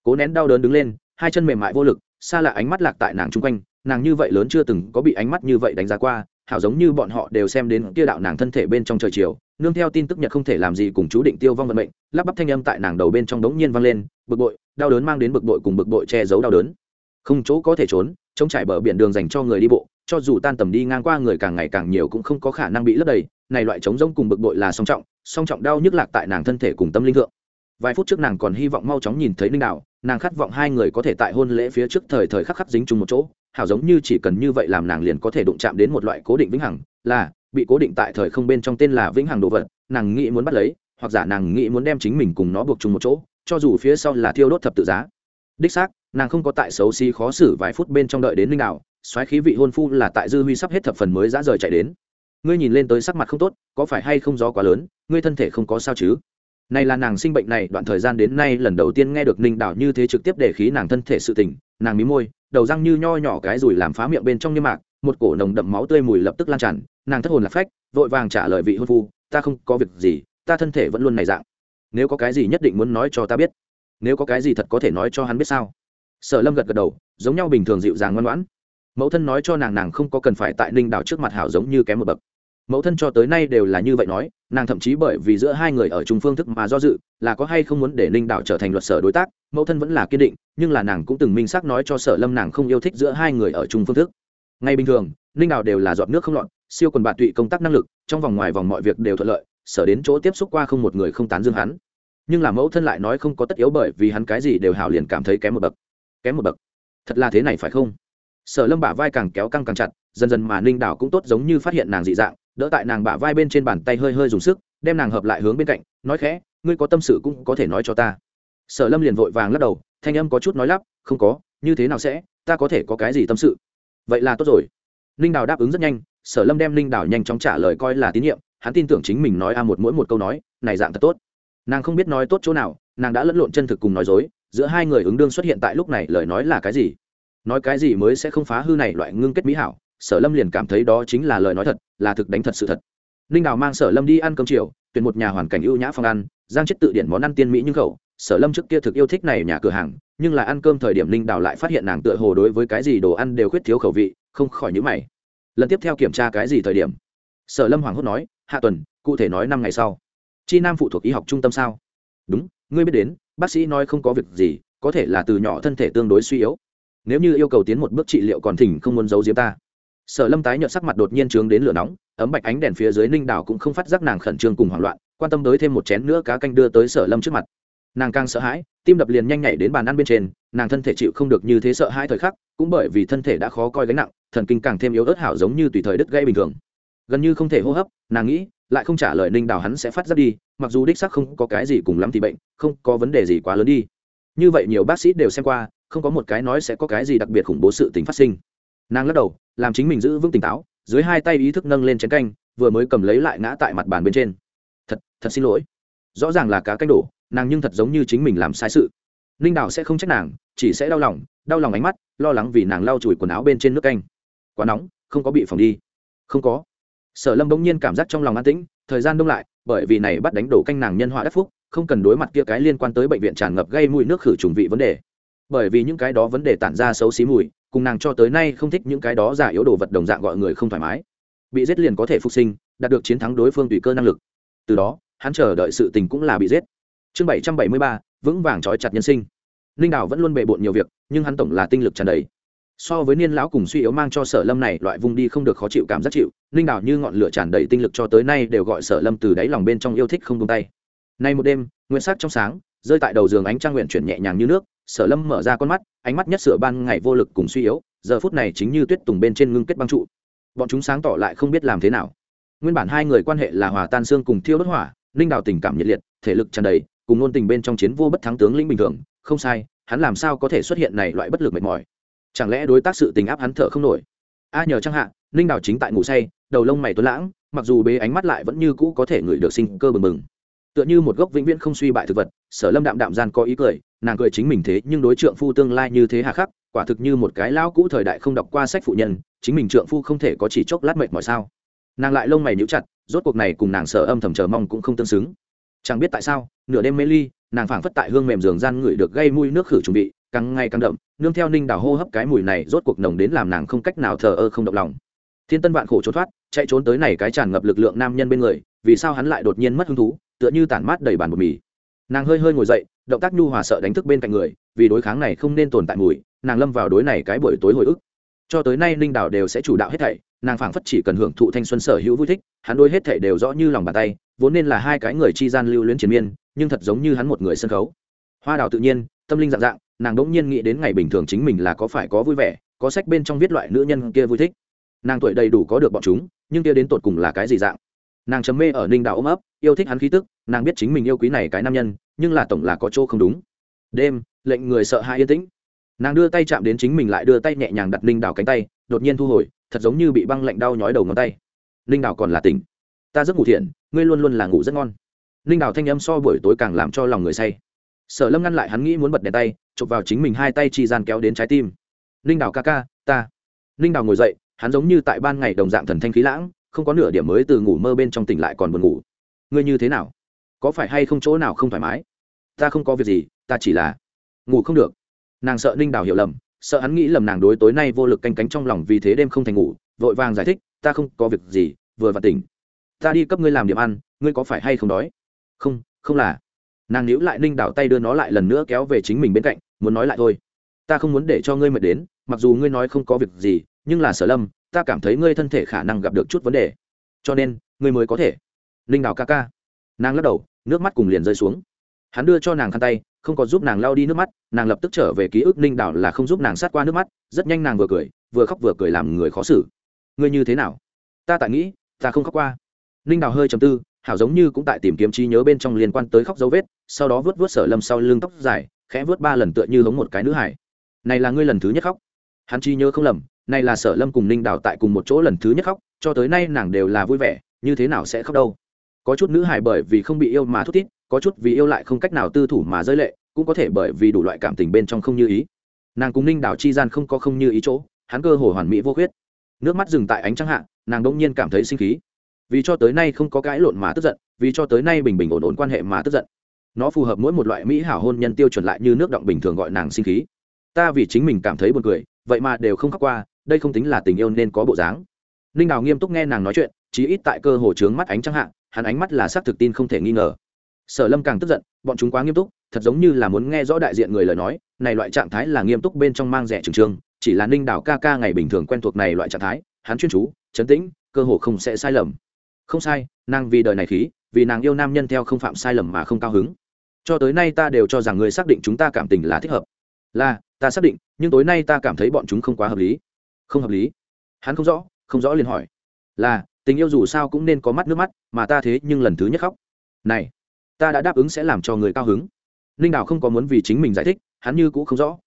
Cố nén đau đớn đứng lên, hai chân mềm mại vô lực, xa lạ ánh mắt lạc tại nàng chung quanh, nàng như vậy lớn chưa từng có bị ánh mắt như vậy đánh giá qua, hảo giống như bọn họ đều xem đến kia đạo nàng thân thể bên trong trời chiều, nương theo tin tức nhật không thể làm gì cùng chú định tiêu vong vận mệnh, lắp bắp thanh âm tại nàng đầu bên trong đống nhiên vang lên, bực bội, đau đớn mang đến bực bội cùng bực bội che giấu đau đớn. Không chỗ có thể trốn, trông trải bờ biển đường dành cho người đi bộ, cho dù tan tầm đi ngang qua người càng ngày càng nhiều cũng không có khả năng bị lấp đầy này loại trống rỗng cùng bực bội là song trọng song trọng đau nhức lạc tại nàng thân thể cùng tâm linh thượng. Vài phút trước nàng còn hy vọng mau chóng nhìn thấy linh đạo nàng khát vọng hai người có thể tại hôn lễ phía trước thời thời khắc khắc dính chung một chỗ, hảo giống như chỉ cần như vậy làm nàng liền có thể đụng chạm đến một loại cố định vĩnh hằng, là, bị cố định tại thời không bên trong tên là vĩnh hằng đồ vật, nàng nghĩ muốn bắt lấy, hoặc giả nàng nghĩ muốn đem chính mình cùng nó buộc chung một chỗ, cho dù phía sau là thiêu đốt thập tự giá. Đích xác, nàng không có tại xấu xí khó xử vài phút bên trong đợi đến linh đạo xoáy khí vị hôn phu là tại dư huy sắp hết thập phần mới dã rời chạy đến ngươi nhìn lên tới sắc mặt không tốt, có phải hay không gió quá lớn, ngươi thân thể không có sao chứ? Này là nàng sinh bệnh này, đoạn thời gian đến nay lần đầu tiên nghe được ninh đảo như thế trực tiếp để khí nàng thân thể sự tình nàng mí môi, đầu răng như nho nhỏ cái rùi làm phá miệng bên trong niêm mạc, một cổ nồng đậm máu tươi mùi lập tức lan tràn, nàng thất hồn lạc phách, vội vàng trả lời vị hôn phu, ta không có việc gì, ta thân thể vẫn luôn này dạng. Nếu có cái gì nhất định muốn nói cho ta biết, nếu có cái gì thật có thể nói cho hắn biết sao? Sở lâm gật gật đầu, giống nhau bình thường dịu dàng ngoan ngoãn. Mẫu thân nói cho nàng nàng không có cần phải tại ninh đảo trước mặt hảo giống như kém một bậc mẫu thân cho tới nay đều là như vậy nói, nàng thậm chí bởi vì giữa hai người ở chung phương thức mà do dự, là có hay không muốn để ninh đảo trở thành luật sở đối tác, mẫu thân vẫn là kiên định, nhưng là nàng cũng từng minh xác nói cho sở lâm nàng không yêu thích giữa hai người ở chung phương thức. Ngay bình thường, ninh đảo đều là giọt nước không lọt, siêu quần bạn tụy công tác năng lực, trong vòng ngoài vòng mọi việc đều thuận lợi, sở đến chỗ tiếp xúc qua không một người không tán dương hắn. Nhưng là mẫu thân lại nói không có tất yếu bởi vì hắn cái gì đều hảo liền cảm thấy kém một bậc. Kém một bậc. Thật là thế này phải không? Sở lâm bả vai càng kéo căng càng chặt, dần dần mà ninh đảo cũng tốt giống như phát hiện nàng dị dạng đỡ tại nàng bả vai bên trên bàn tay hơi hơi dùng sức, đem nàng hợp lại hướng bên cạnh, nói khẽ, ngươi có tâm sự cũng có thể nói cho ta. Sở lâm liền vội vàng lắc đầu, thanh âm có chút nói lắp, không có, như thế nào sẽ, ta có thể có cái gì tâm sự? Vậy là tốt rồi. Ninh đào đáp ứng rất nhanh, sở lâm đem ninh đào nhanh chóng trả lời coi là tín nhiệm, hắn tin tưởng chính mình nói a một mỗi một câu nói, này dạng thật tốt. Nàng không biết nói tốt chỗ nào, nàng đã lẫn lộn chân thực cùng nói dối, giữa hai người ứng đương xuất hiện tại lúc này lời nói là cái gì? Nói cái gì mới sẽ không phá hư này loại ngưng kết mỹ hảo? Sở lâm liền cảm thấy đó chính là lời nói thật, là thực đánh thật sự thật. Ninh đào mang sở lâm đi ăn cơm chiều, tuyển một nhà hoàn cảnh ưu nhã phong ăn, giang chết tự điển món ăn tiên mỹ nhưng khẩu. Sở lâm trước kia thực yêu thích này nhà cửa hàng, nhưng là ăn cơm thời điểm ninh đào lại phát hiện nàng tựa hồ đối với cái gì đồ ăn đều khuyết thiếu khẩu vị, không khỏi nhữ mày. Lần tiếp theo kiểm tra cái gì thời điểm? Sở lâm hoàng hốt nói, hạ tuần, cụ thể nói năm ngày sau. Chi nam phụ thuộc y học trung tâm sao? Đúng, ngươi biết đến, bác sĩ nói không có việc gì, có thể là từ nhỏ thân thể tương đối suy yếu. Nếu như yêu cầu tiến một bước trị liệu còn thỉnh không muốn giấu diếm ta sở lâm tái nhợt sắc mặt đột nhiên trướng đến lửa nóng, ấm bạch ánh đèn phía dưới ninh đảo cũng không phát giác nàng khẩn trương cùng hoảng loạn, quan tâm tới thêm một chén nữa cá canh đưa tới sở lâm trước mặt. Nàng càng sợ hãi, tim đập liền nhanh nhảy đến bàn ăn bên trên, nàng thân thể chịu không được như thế sợ hãi thời khắc, cũng bởi vì thân thể đã khó coi gánh nặng, thần kinh càng thêm yếu ớt hảo giống như tùy thời đứt gây bình thường. Gần như không thể hô hấp, nàng nghĩ, lại không trả lời ninh đào hắn sẽ phát giác đi, mặc dù đích sắc không có cái gì cùng lắm thì bệnh, không có vấn đề gì quá lớn đi. Như vậy nhiều bác sĩ đều xem qua, không có một cái nói sẽ có cái gì đặc biệt khủng bố sự tính phát sinh nàng lắc đầu, làm chính mình giữ vững tỉnh táo, dưới hai tay ý thức nâng lên chén canh, vừa mới cầm lấy lại ngã tại mặt bàn bên trên. Thật thật xin lỗi. Rõ ràng là cá canh đổ, nàng nhưng thật giống như chính mình làm sai sự. Ninh đào sẽ không trách nàng, chỉ sẽ đau lòng đau lòng ánh mắt, lo lắng vì nàng lau chùi quần áo bên trên nước canh. Quá nóng, không có bị phòng đi. Không có. Sở lâm bỗng nhiên cảm giác trong lòng an tĩnh, thời gian đông lại, bởi vì này bắt đánh đổ canh nàng nhân họa đắc phúc, không cần đối mặt kia cái liên quan tới bệnh viện tràn ngập gây mùi nước khử trùng vị vấn đề bởi vì những cái đó vấn đề tản ra xấu xí mùi, cùng nàng cho tới nay không thích những cái đó giả yếu đồ vật đồng dạng gọi người không thoải mái. Bị giết liền có thể phục sinh, đạt được chiến thắng đối phương tùy cơ năng lực. Từ đó, hắn chờ đợi sự tình cũng là bị giết. Chương bảy trăm bảy mươi ba, vững vàng trói chặt nhân sinh. Ninh đào vẫn luôn bề bộn nhiều việc, nhưng hắn tổng là tinh lực tràn đầy. So với niên lão cùng suy yếu mang cho sở lâm này loại vùng đi không được khó chịu cảm giác chịu ninh đào như ngọn lửa tràn đầy tinh lực cho tới nay đều gọi sở lâm từ đáy lòng bên trong yêu thích không tung tay. Nay một đêm nguyên sắc trong sáng, rơi tại đầu giường ánh trang nguyện chuyển nhẹ nhàng như nước sở lâm mở ra con mắt, ánh mắt nhất sửa ban ngày vô lực cùng suy yếu, giờ phút này chính như tuyết tùng bên trên ngưng kết băng trụ. Bọn chúng sáng tỏ lại không biết làm thế nào. Nguyên bản hai người quan hệ là hòa tan xương cùng thiêu bất hỏa, ninh đào tình cảm nhiệt liệt, thể lực tràn đầy, cùng ngôn tình bên trong chiến vô bất thắng tướng lĩnh bình thường, không sai, hắn làm sao có thể xuất hiện này loại bất lực mệt mỏi? Chẳng lẽ đối tác sự tình áp hắn thở không nổi? A nhờ chẳng hạ, ninh đào chính tại ngủ say, đầu lông mày tuấn lãng, mặc dù bế ánh mắt lại vẫn như cũ có thể ngửi được sinh cơ bừng bừng tựa như một gốc vĩnh viễn không suy bại thực vật, sở lâm đạm đạm gian có ý cười, nàng cười chính mình thế, nhưng đối trượng phu tương lai như thế hà khắc, quả thực như một cái lão cũ thời đại không đọc qua sách phụ nhân, chính mình trượng phu không thể có chỉ chốc lát mệt mỏi sao? Nàng lại lông mày níu chặt, rốt cuộc này cùng nàng sở âm thầm chờ mong cũng không tương xứng. Chẳng biết tại sao, nửa đêm mê ly, nàng phảng phất tại hương mềm giường gian ngửi được gây mùi nước khử chuẩn bị càng ngày càng đậm, nương theo ninh đảo hô hấp cái mùi này rốt cuộc nồng đến làm nàng không cách nào thờ ơ không động lòng. Thiên tân vạn khổ trốn thoát, chạy trốn tới này cái tràn ngập lực lượng nam nhân bên người, vì sao hắn lại đột nhiên mất hứng thú? Tựa như tản mát đầy bàn bột mì. Nàng hơi hơi ngồi dậy, động tác nhu hòa sợ đánh thức bên cạnh người, vì đối kháng này không nên tồn tại mùi, nàng lâm vào đối này cái buổi tối hồi ức. Cho tới nay ninh đảo đều sẽ chủ đạo hết thảy, nàng phảng phất chỉ cần hưởng thụ thanh xuân sở hữu vui thích, hắn đôi hết thảy đều rõ như lòng bàn tay, vốn nên là hai cái người chi gian lưu luyến chiến miên, nhưng thật giống như hắn một người sân khấu. Hoa đào tự nhiên, tâm linh dạng dạng, nàng đỗng nhiên nghĩ đến ngày bình thường chính mình là có phải có vui vẻ, có sách bên trong viết loại nữ nhân kia vui thích. Nàng tuổi đầy đủ có được bọn chúng, nhưng kia đến tột cùng là cái gì dạng? Nàng chấm mê ở ninh đào ôm ấp, yêu thích hắn khí tức, nàng biết chính mình yêu quý này cái nam nhân, nhưng là tổng là có chỗ không đúng. Đêm, lệnh người sợ hãi yên tĩnh. Nàng đưa tay chạm đến chính mình lại đưa tay nhẹ nhàng đặt ninh đào cánh tay, đột nhiên thu hồi, thật giống như bị băng lạnh đau nhói đầu ngón tay. Ninh đào còn là tỉnh. Ta rất ngủ thiện, ngươi luôn luôn là ngủ rất ngon. Ninh đào thanh âm so buổi tối càng làm cho lòng người say. Sở lâm ngăn lại hắn nghĩ muốn bật đèn tay, chụp vào chính mình hai tay chi gian kéo đến trái tim. Ninh đào ca ca, ta. Ninh đào ngồi dậy, hắn giống như tại ban ngày đồng dạng thần thanh khí lãng không có nửa điểm mới từ ngủ mơ bên trong tỉnh lại còn buồn ngủ. Ngươi như thế nào? Có phải hay không chỗ nào không thoải mái? Ta không có việc gì, ta chỉ là ngủ không được. Nàng sợ ninh đào hiểu lầm, sợ hắn nghĩ lầm nàng đối tối nay vô lực canh cánh trong lòng vì thế đêm không thành ngủ, vội vàng giải thích, ta không có việc gì, vừa và tỉnh. Ta đi cấp ngươi làm điểm ăn, ngươi có phải hay không đói? Không không là. Nàng níu lại ninh đảo tay đưa nó lại lần nữa kéo về chính mình bên cạnh, muốn nói lại thôi. Ta không muốn để cho ngươi mệt đến, mặc dù ngươi nói không có việc gì nhưng là sở lâm, ta cảm thấy ngươi thân thể khả năng gặp được chút vấn đề. Cho nên, ngươi mới có thể. Ninh đảo ca ca. Nàng lắc đầu, nước mắt cùng liền rơi xuống. Hắn đưa cho nàng khăn tay, không có giúp nàng lao đi nước mắt, nàng lập tức trở về ký ức ninh đảo là không giúp nàng sát qua nước mắt, rất nhanh nàng vừa cười, vừa khóc vừa cười làm người khó xử. Ngươi như thế nào? Ta tại nghĩ, ta không khóc qua. Ninh đảo hơi chầm tư, hảo giống như cũng tại tìm kiếm trí nhớ bên trong liên quan tới khóc dấu vết, sau đó vớt vớt sở lâm sau lưng tóc dài, khẽ vớt ba lần tựa như hống một cái nữ hải. Này là ngươi lần thứ nhất khóc. Hắn trí nhớ không lầm này là sở lâm cùng ninh đào tại cùng một chỗ lần thứ nhất khóc, cho tới nay nàng đều là vui vẻ, như thế nào sẽ khóc đâu? Có chút nữ hài bởi vì không bị yêu mà thút tít có chút vì yêu lại không cách nào tư thủ mà rơi lệ, cũng có thể bởi vì đủ loại cảm tình bên trong không như ý. Nàng cùng ninh đào chi gian không có không như ý chỗ, hắn cơ hồ hoàn mỹ vô khuyết. Nước mắt dừng tại ánh trăng hạ, nàng đông nhiên cảm thấy sinh khí. Vì cho tới nay không có cãi lộn mà tức giận, vì cho tới nay bình bình ổn ổn quan hệ mà tức giận. Nó phù hợp mỗi một loại mỹ hảo hôn nhân tiêu chuẩn lại như nước động bình thường gọi nàng sinh khí. Ta vì chính mình cảm thấy buồn cười, vậy mà đều không khóc qua đây không tính là tình yêu nên có bộ dáng. Ninh đào nghiêm túc nghe nàng nói chuyện, chí ít tại cơ hồ trướng mắt ánh trăng hạ, hắn ánh mắt là xác thực tin không thể nghi ngờ. Sở lâm càng tức giận, bọn chúng quá nghiêm túc, thật giống như là muốn nghe rõ đại diện người lời nói, này loại trạng thái là nghiêm túc bên trong mang rẻ trừng trương, chỉ là ninh Đào ca ca ngày bình thường quen thuộc này loại trạng thái, hắn chuyên chú, chấn tĩnh, cơ hồ không sẽ sai lầm. Không sai, nàng vì đời này khí, vì nàng yêu nam nhân theo không phạm sai lầm mà không cao hứng. Cho tới nay ta đều cho rằng người xác định chúng ta cảm tình là thích hợp. Là, ta xác định, nhưng tối nay ta cảm thấy bọn chúng không quá hợp lý không hợp lý. Hắn không rõ không rõ liền hỏi. Là, tình yêu dù sao cũng nên có mắt nước mắt, mà ta thế nhưng lần thứ nhất khóc. Này, ta đã đáp ứng sẽ làm cho người cao hứng. Ninh đào không có muốn vì chính mình giải thích, hắn như cũng không rõ.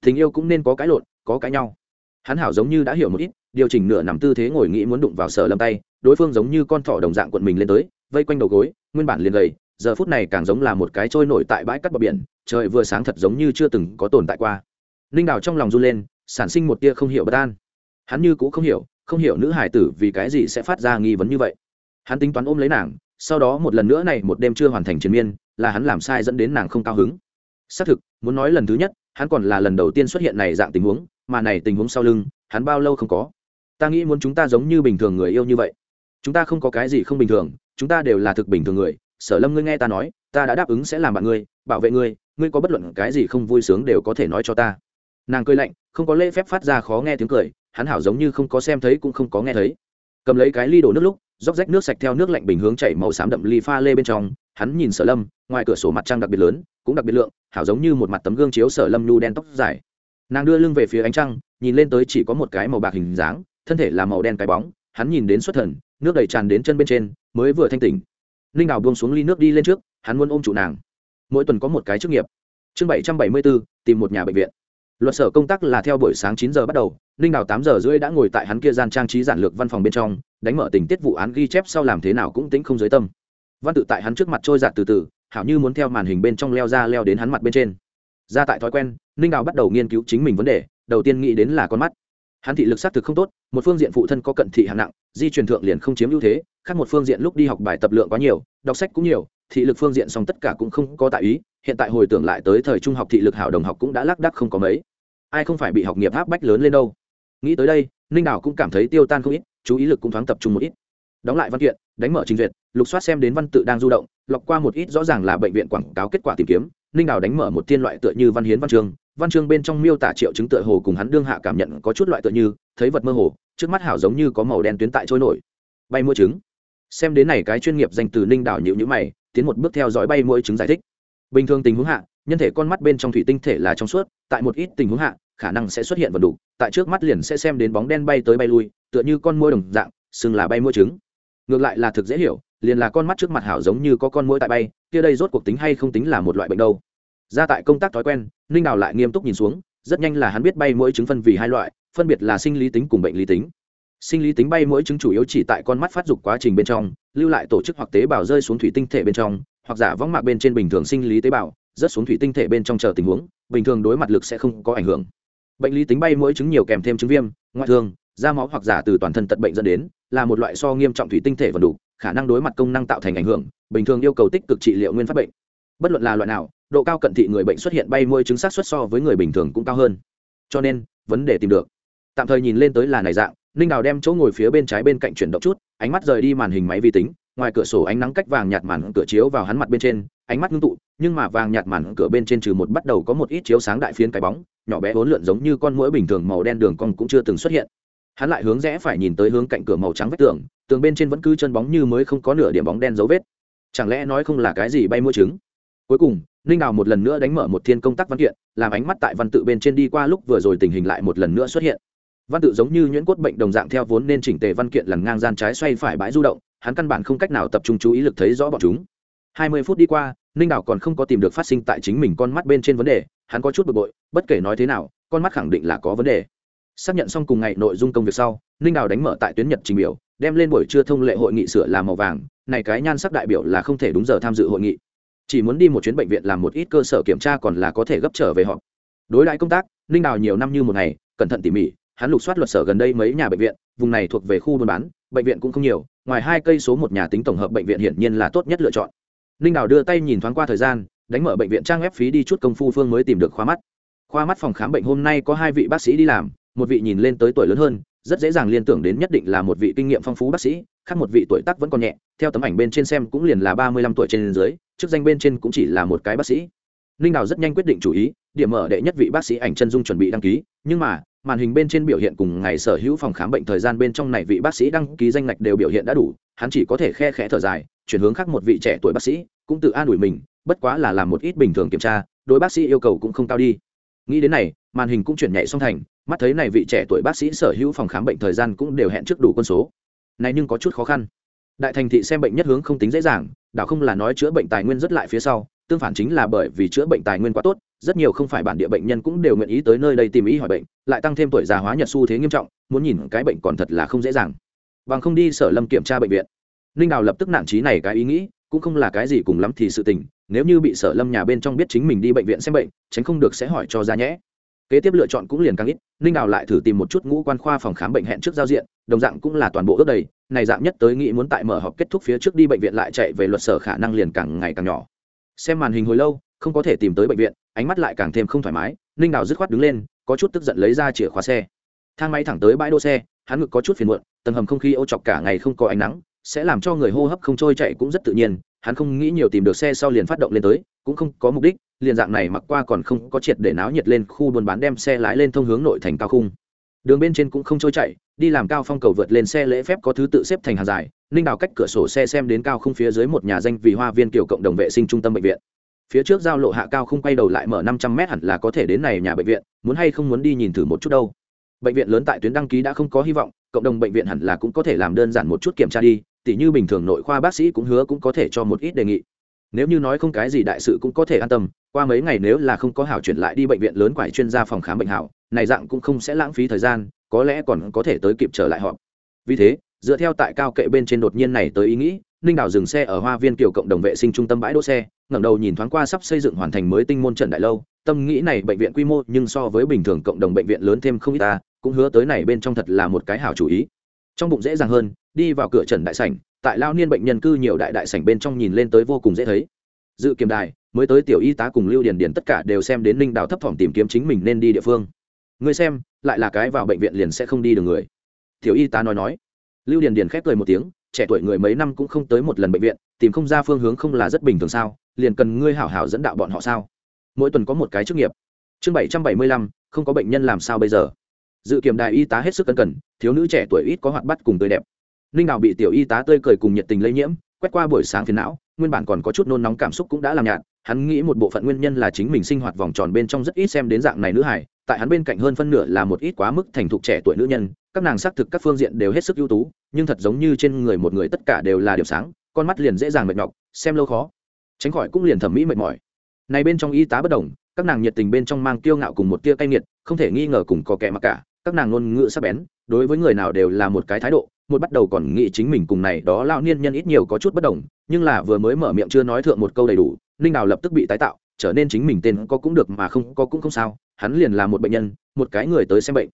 Tình yêu cũng nên có cái lộn, có cái nhau. Hắn hảo giống như đã hiểu một ít, điều chỉnh nửa nằm tư thế ngồi nghĩ muốn đụng vào sở lâm tay, đối phương giống như con thỏ đồng dạng quận mình lên tới, vây quanh đầu gối, nguyên bản liền gầy, giờ phút này càng giống là một cái trôi nổi tại bãi cắt bờ biển, trời vừa sáng thật giống như chưa từng có tồn tại qua. Ninh đào trong lòng run lên, sản sinh một tia không hiểu bất an hắn như cũng không hiểu không hiểu nữ hải tử vì cái gì sẽ phát ra nghi vấn như vậy. Hắn tính toán ôm lấy nàng, sau đó một lần nữa này một đêm chưa hoàn thành chiến miên, là hắn làm sai dẫn đến nàng không cao hứng. Xác thực, muốn nói lần thứ nhất, hắn còn là lần đầu tiên xuất hiện này dạng tình huống, mà này tình huống sau lưng, hắn bao lâu không có. Ta nghĩ muốn chúng ta giống như bình thường người yêu như vậy. Chúng ta không có cái gì không bình thường, chúng ta đều là thực bình thường người. Sở lâm ngươi nghe ta nói, ta đã đáp ứng sẽ làm bạn ngươi, bảo vệ ngươi ngươi có bất luận cái gì không vui sướng đều có thể nói cho ta. Nàng cười lạnh, không có lễ phép phát ra khó nghe tiếng cười hắn hảo giống như không có xem thấy cũng không có nghe thấy. Cầm lấy cái ly đổ nước lúc, róc rách nước sạch theo nước lạnh bình hướng chảy màu xám đậm ly pha lê bên trong, hắn nhìn sở lâm, ngoài cửa sổ mặt trăng đặc biệt lớn, cũng đặc biệt lượng, hảo giống như một mặt tấm gương chiếu sở lâm nhu đen tóc dài. Nàng đưa lưng về phía ánh trăng, nhìn lên tới chỉ có một cái màu bạc hình dáng, thân thể là màu đen cái bóng, hắn nhìn đến xuất thần, nước đầy tràn đến chân bên trên, mới vừa thanh tỉnh. Linh đào buông xuống ly nước đi lên trước, hắn muốn ôm trụ nàng. Mỗi tuần có một cái chức nghiệp. Chương bảy trăm bảy mươi bốn, tìm một nhà bệnh viện. Luật sở công tác là theo buổi sáng chín giờ bắt đầu Ninh đào tám giờ rưỡi đã ngồi tại hắn kia gian trang trí giản lược văn phòng bên trong, đánh mở tình tiết vụ án ghi chép sau làm thế nào cũng tính không giới tâm. Văn tự tại hắn trước mặt trôi giạt từ từ, hảo như muốn theo màn hình bên trong leo ra leo đến hắn mặt bên trên. Ra tại thói quen ninh đào bắt đầu nghiên cứu chính mình vấn đề, đầu tiên nghĩ đến là con mắt. Hắn thị lực xác thực không tốt, một phương diện phụ thân có cận thị hạng nặng, di truyền thượng liền không chiếm ưu thế, khác một phương diện lúc đi học bài tập lượng quá nhiều, đọc sách cũng nhiều, thị lực phương diện song tất cả cũng không có tại ý, hiện tại hồi tưởng lại tới thời trung học thị lực hảo đồng học cũng đã lác đắc không có mấy. Ai không phải bị học nghiệp áp bách lớn lên đâu nghĩ tới đây, ninh đảo cũng cảm thấy tiêu tan không ít, chú ý lực cũng thoáng tập trung một ít. Đóng lại văn kiện, đánh mở trình duyệt, lục soát xem đến văn tự đang du động, lọc qua một ít rõ ràng là bệnh viện quảng cáo kết quả tìm kiếm. Ninh đảo đánh mở một thiên loại tựa như văn hiến văn chương văn chương bên trong miêu tả triệu chứng tựa hồ cùng hắn đương hạ cảm nhận có chút loại tựa như, thấy vật mơ hồ, trước mắt hảo giống như có màu đen tuyến tại trôi nổi. Bay mua trứng. Xem đến này cái chuyên nghiệp dành từ ninh đảo nhịu nhữ mày, tiến một bước theo dõi bay mũi trứng giải thích. Bình thường tình huống hạ, nhân thể con mắt bên trong thủy tinh thể là trong suốt, tại một ít tình huống hạ khả năng sẽ xuất hiện vật đủ tại trước mắt liền sẽ xem đến bóng đen bay tới bay lui, tựa như con môi đồng dạng, xưng là bay mua trứng. Ngược lại là thực dễ hiểu, liền là con mắt trước mặt hảo giống như có con muỗi tại bay, kia đây rốt cuộc tính hay không tính là một loại bệnh đâu. Ra tại công tác thói quen, ninh đào lại nghiêm túc nhìn xuống, rất nhanh là hắn biết bay mỗi trứng phân vì hai loại, phân biệt là sinh lý tính cùng bệnh lý tính. Sinh lý tính bay mỗi trứng chủ yếu chỉ tại con mắt phát dục quá trình bên trong, lưu lại tổ chức hoặc tế bào rơi xuống thủy tinh thể bên trong, hoặc giả võng mạc bên trên bình thường sinh lý tế bào, rớt xuống thủy tinh thể bên trong chờ tình huống, bình thường đối mặt lực sẽ không có ảnh hưởng bệnh lý tính bay mỗi trứng nhiều kèm thêm chứng viêm, ngoại thương, da máu hoặc giả từ toàn thân tật bệnh dẫn đến, là một loại so nghiêm trọng thủy tinh thể vẫn đủ, khả năng đối mặt công năng tạo thành ảnh hưởng, bình thường yêu cầu tích cực trị liệu nguyên phát bệnh. Bất luận là loại nào, độ cao cận thị người bệnh xuất hiện bay môi chứng sát xuất so với người bình thường cũng cao hơn. Cho nên, vấn đề tìm được. Tạm thời nhìn lên tới là này dạng, ninh đào đem chỗ ngồi phía bên trái bên cạnh chuyển động chút, ánh mắt rời đi màn hình máy vi tính, ngoài cửa sổ ánh nắng cách vàng nhạt màn cửa chiếu vào hắn mặt bên trên ánh mắt ngưng tụ, nhưng mà vàng nhạt màn cửa bên trên trừ một bắt đầu có một ít chiếu sáng đại phiến cái bóng, nhỏ bé bốn lượn giống như con mũi bình thường màu đen đường cong cũng chưa từng xuất hiện. Hắn lại hướng rẽ phải nhìn tới hướng cạnh cửa màu trắng vách tường tường bên trên vẫn cứ chân bóng như mới không có nửa điểm bóng đen dấu vết. Chẳng lẽ nói không là cái gì bay mua trứng? Cuối cùng, ninh đào một lần nữa đánh mở một thiên công tác văn kiện, làm ánh mắt tại văn tự bên trên đi qua lúc vừa rồi tình hình lại một lần nữa xuất hiện. Văn tự giống như nhuyễn cốt bệnh đồng dạng theo vốn nên chỉnh tề văn kiện lần ngang gian trái xoay phải bãi du động, hắn căn bản không cách nào tập trung chú ý lực thấy rõ bọn chúng hai mươi phút đi qua, ninh đảo còn không có tìm được phát sinh tại chính mình con mắt bên trên vấn đề, hắn có chút bực bội, bất kể nói thế nào, con mắt khẳng định là có vấn đề. Xác nhận xong cùng ngày nội dung công việc sau, ninh đảo đánh mở tại tuyến nhật trình biểu, đem lên buổi trưa thông lệ hội nghị sửa làm màu vàng, này cái nhan sắc đại biểu là không thể đúng giờ tham dự hội nghị. Chỉ muốn đi một chuyến bệnh viện làm một ít cơ sở kiểm tra còn là có thể gấp trở về họ đối lại công tác, ninh đảo nhiều năm như một ngày, cẩn thận tỉ mỉ, hắn lục soát luật sở gần đây mấy nhà bệnh viện, vùng này thuộc về khu buôn bán, bệnh viện cũng không nhiều, ngoài hai cây số một nhà tính tổng hợp bệnh viện hiển nhiên là tốt nhất lựa chọn ninh đào đưa tay nhìn thoáng qua thời gian, đánh mở bệnh viện trang ép phí đi chút công phu phương mới tìm được khoa mắt. Khoa mắt phòng khám bệnh hôm nay có hai vị bác sĩ đi làm, một vị nhìn lên tới tuổi lớn hơn, rất dễ dàng liên tưởng đến nhất định là một vị kinh nghiệm phong phú bác sĩ, khác một vị tuổi tác vẫn còn nhẹ, theo tấm ảnh bên trên xem cũng liền là ba mươi lăm tuổi trên dưới, chức danh bên trên cũng chỉ là một cái bác sĩ. Ninh đào rất nhanh quyết định chủ ý, điểm mở đệ nhất vị bác sĩ ảnh chân dung chuẩn bị đăng ký, nhưng mà, màn hình bên trên biểu hiện cùng ngày sở hữu phòng khám bệnh thời gian bên trong này vị bác sĩ đăng ký danh ngạch đều biểu hiện đã đủ, hắn chỉ có thể khe khẽ thở dài, chuyển hướng khác một vị trẻ tuổi bác sĩ cũng tự an ủi mình, bất quá là làm một ít bình thường kiểm tra, đối bác sĩ yêu cầu cũng không cao đi. Nghĩ đến này, màn hình cũng chuyển nhảy song thành, mắt thấy này vị trẻ tuổi bác sĩ sở hữu phòng khám bệnh thời gian cũng đều hẹn trước đủ quân số. Này nhưng có chút khó khăn. Đại thành thị xem bệnh nhất hướng không tính dễ dàng, đảo không là nói chữa bệnh tài nguyên rất lại phía sau, tương phản chính là bởi vì chữa bệnh tài nguyên quá tốt, rất nhiều không phải bản địa bệnh nhân cũng đều nguyện ý tới nơi đây tìm ý hỏi bệnh, lại tăng thêm tuổi già hóa nhật xu thế nghiêm trọng, muốn nhìn cái bệnh còn thật là không dễ dàng. Bằng không đi sở lâm kiểm tra bệnh viện. Ninh đào lập tức nản trí này cái ý nghĩ cũng không là cái gì cùng lắm thì sự tình, nếu như bị sở lâm nhà bên trong biết chính mình đi bệnh viện xem bệnh, tránh không được sẽ hỏi cho ra nhẽ. Kế tiếp lựa chọn cũng liền càng ít, ninh đào lại thử tìm một chút ngũ quan khoa phòng khám bệnh hẹn trước giao diện, đồng dạng cũng là toàn bộ ước đầy, này dạng nhất tới nghĩ muốn tại mở họp kết thúc phía trước đi bệnh viện lại chạy về luật sở khả năng liền càng ngày càng nhỏ. Xem màn hình hồi lâu, không có thể tìm tới bệnh viện, ánh mắt lại càng thêm không thoải mái, ninh đào dứt khoát đứng lên, có chút tức giận lấy ra chìa khóa xe. Thang máy thẳng tới bãi đỗ xe, hắn ngực có chút phiền muộn, tầng hầm không khí ô chọc cả ngày không có ánh nắng sẽ làm cho người hô hấp không trôi chạy cũng rất tự nhiên, hắn không nghĩ nhiều tìm được xe sau liền phát động lên tới, cũng không có mục đích, liền dạng này mặc qua còn không có triệt để náo nhiệt lên khu buôn bán đem xe lái lên thông hướng nội thành cao khung. Đường bên trên cũng không trôi chạy đi làm cao phong cầu vượt lên xe lễ phép có thứ tự xếp thành hàng dài, ninh đào cách cửa sổ xe xem đến cao không phía dưới một nhà danh vì hoa viên kiểu cộng đồng vệ sinh trung tâm bệnh viện. Phía trước giao lộ hạ cao không quay đầu lại mở năm trăm mét hẳn là có thể đến này nhà bệnh viện, muốn hay không muốn đi nhìn thử một chút đâu. Bệnh viện lớn tại tuyến đăng ký đã không có hy vọng, cộng đồng bệnh viện hẳn là cũng có thể làm đơn giản một chút kiểm tra đi tỉ như bình thường nội khoa bác sĩ cũng hứa cũng có thể cho một ít đề nghị. Nếu như nói không cái gì đại sự cũng có thể an tâm, qua mấy ngày nếu là không có hảo chuyển lại đi bệnh viện lớn quải chuyên gia phòng khám bệnh hảo, này dạng cũng không sẽ lãng phí thời gian, có lẽ còn có thể tới kịp trở lại họ vì thế, dựa theo tại cao kệ bên trên đột nhiên này tới ý nghĩ, ninh đào dừng xe ở hoa viên kiểu cộng đồng vệ sinh trung tâm bãi đỗ xe, ngẩng đầu nhìn thoáng qua sắp xây dựng hoàn thành mới tinh môn trận đại lâu, tâm nghĩ này bệnh viện quy mô nhưng so với bình thường cộng đồng bệnh viện lớn thêm không ít ta, cũng hứa tới này bên trong thật là một cái hảo chủ ý. Trong bụng dễ dàng hơn đi vào cửa trần đại sảnh, tại lao niên bệnh nhân cư nhiều đại đại sảnh bên trong nhìn lên tới vô cùng dễ thấy. Dự kiểm đài, mới tới tiểu y tá cùng lưu điền điền tất cả đều xem đến ninh đào thấp thỏm tìm kiếm chính mình nên đi địa phương. Ngươi xem, lại là cái vào bệnh viện liền sẽ không đi được người. Tiểu y tá nói nói. Lưu điền điền khép cười một tiếng, trẻ tuổi người mấy năm cũng không tới một lần bệnh viện, tìm không ra phương hướng không là rất bình thường sao? Liền cần ngươi hảo hảo dẫn đạo bọn họ sao? Mỗi tuần có một cái chức nghiệp. Chương bảy trăm bảy mươi lăm, không có bệnh nhân làm sao bây giờ? Dự kiểm đài y tá hết sức cân cần thiếu nữ trẻ tuổi ít có hoạt bắt cùng tươi đẹp ninh đào bị tiểu y tá tươi cười cùng nhiệt tình lây nhiễm, quét qua buổi sáng phiền não, nguyên bản còn có chút nôn nóng cảm xúc cũng đã làm nhạt, hắn nghĩ một bộ phận nguyên nhân là chính mình sinh hoạt vòng tròn bên trong rất ít xem đến dạng này nữ hải tại hắn bên cạnh hơn phân nửa là một ít quá mức thành thục trẻ tuổi nữ nhân, các nàng xác thực các phương diện đều hết sức ưu tú, nhưng thật giống như trên người một người tất cả đều là điểm sáng, con mắt liền dễ dàng mệt nhọc, xem lâu khó, tránh khỏi cũng liền thẩm mỹ mệt mỏi. Này bên trong y tá bất đồng, các nàng nhiệt tình bên trong mang kiêu ngạo cùng một tia cay nghiệt, không thể nghi ngờ cùng có kẻ mặc cả, các nàng ngôn ngữ sắc bén, đối với người nào đều là một cái thái độ một bắt đầu còn nghĩ chính mình cùng này đó lao niên nhân ít nhiều có chút bất đồng, nhưng là vừa mới mở miệng chưa nói thượng một câu đầy đủ, ninh đào lập tức bị tái tạo, trở nên chính mình tên có cũng được mà không có cũng không sao, hắn liền là một bệnh nhân, một cái người tới xem bệnh.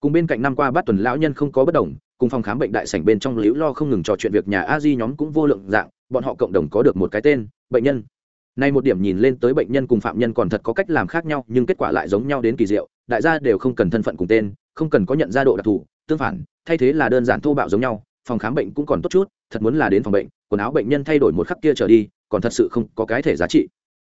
Cùng bên cạnh năm qua bắt tuần lão nhân không có bất đồng, cùng phòng khám bệnh đại sảnh bên trong liễu lo không ngừng trò chuyện việc nhà a di nhóm cũng vô lượng dạng, bọn họ cộng đồng có được một cái tên, bệnh nhân. Nay một điểm nhìn lên tới bệnh nhân cùng phạm nhân còn thật có cách làm khác nhau, nhưng kết quả lại giống nhau đến kỳ diệu, đại gia đều không cần thân phận cùng tên, không cần có nhận ra độ đặc thù tương phản, thay thế là đơn giản thô bạo giống nhau, phòng khám bệnh cũng còn tốt chút, thật muốn là đến phòng bệnh, quần áo bệnh nhân thay đổi một khắc kia trở đi, còn thật sự không có cái thể giá trị.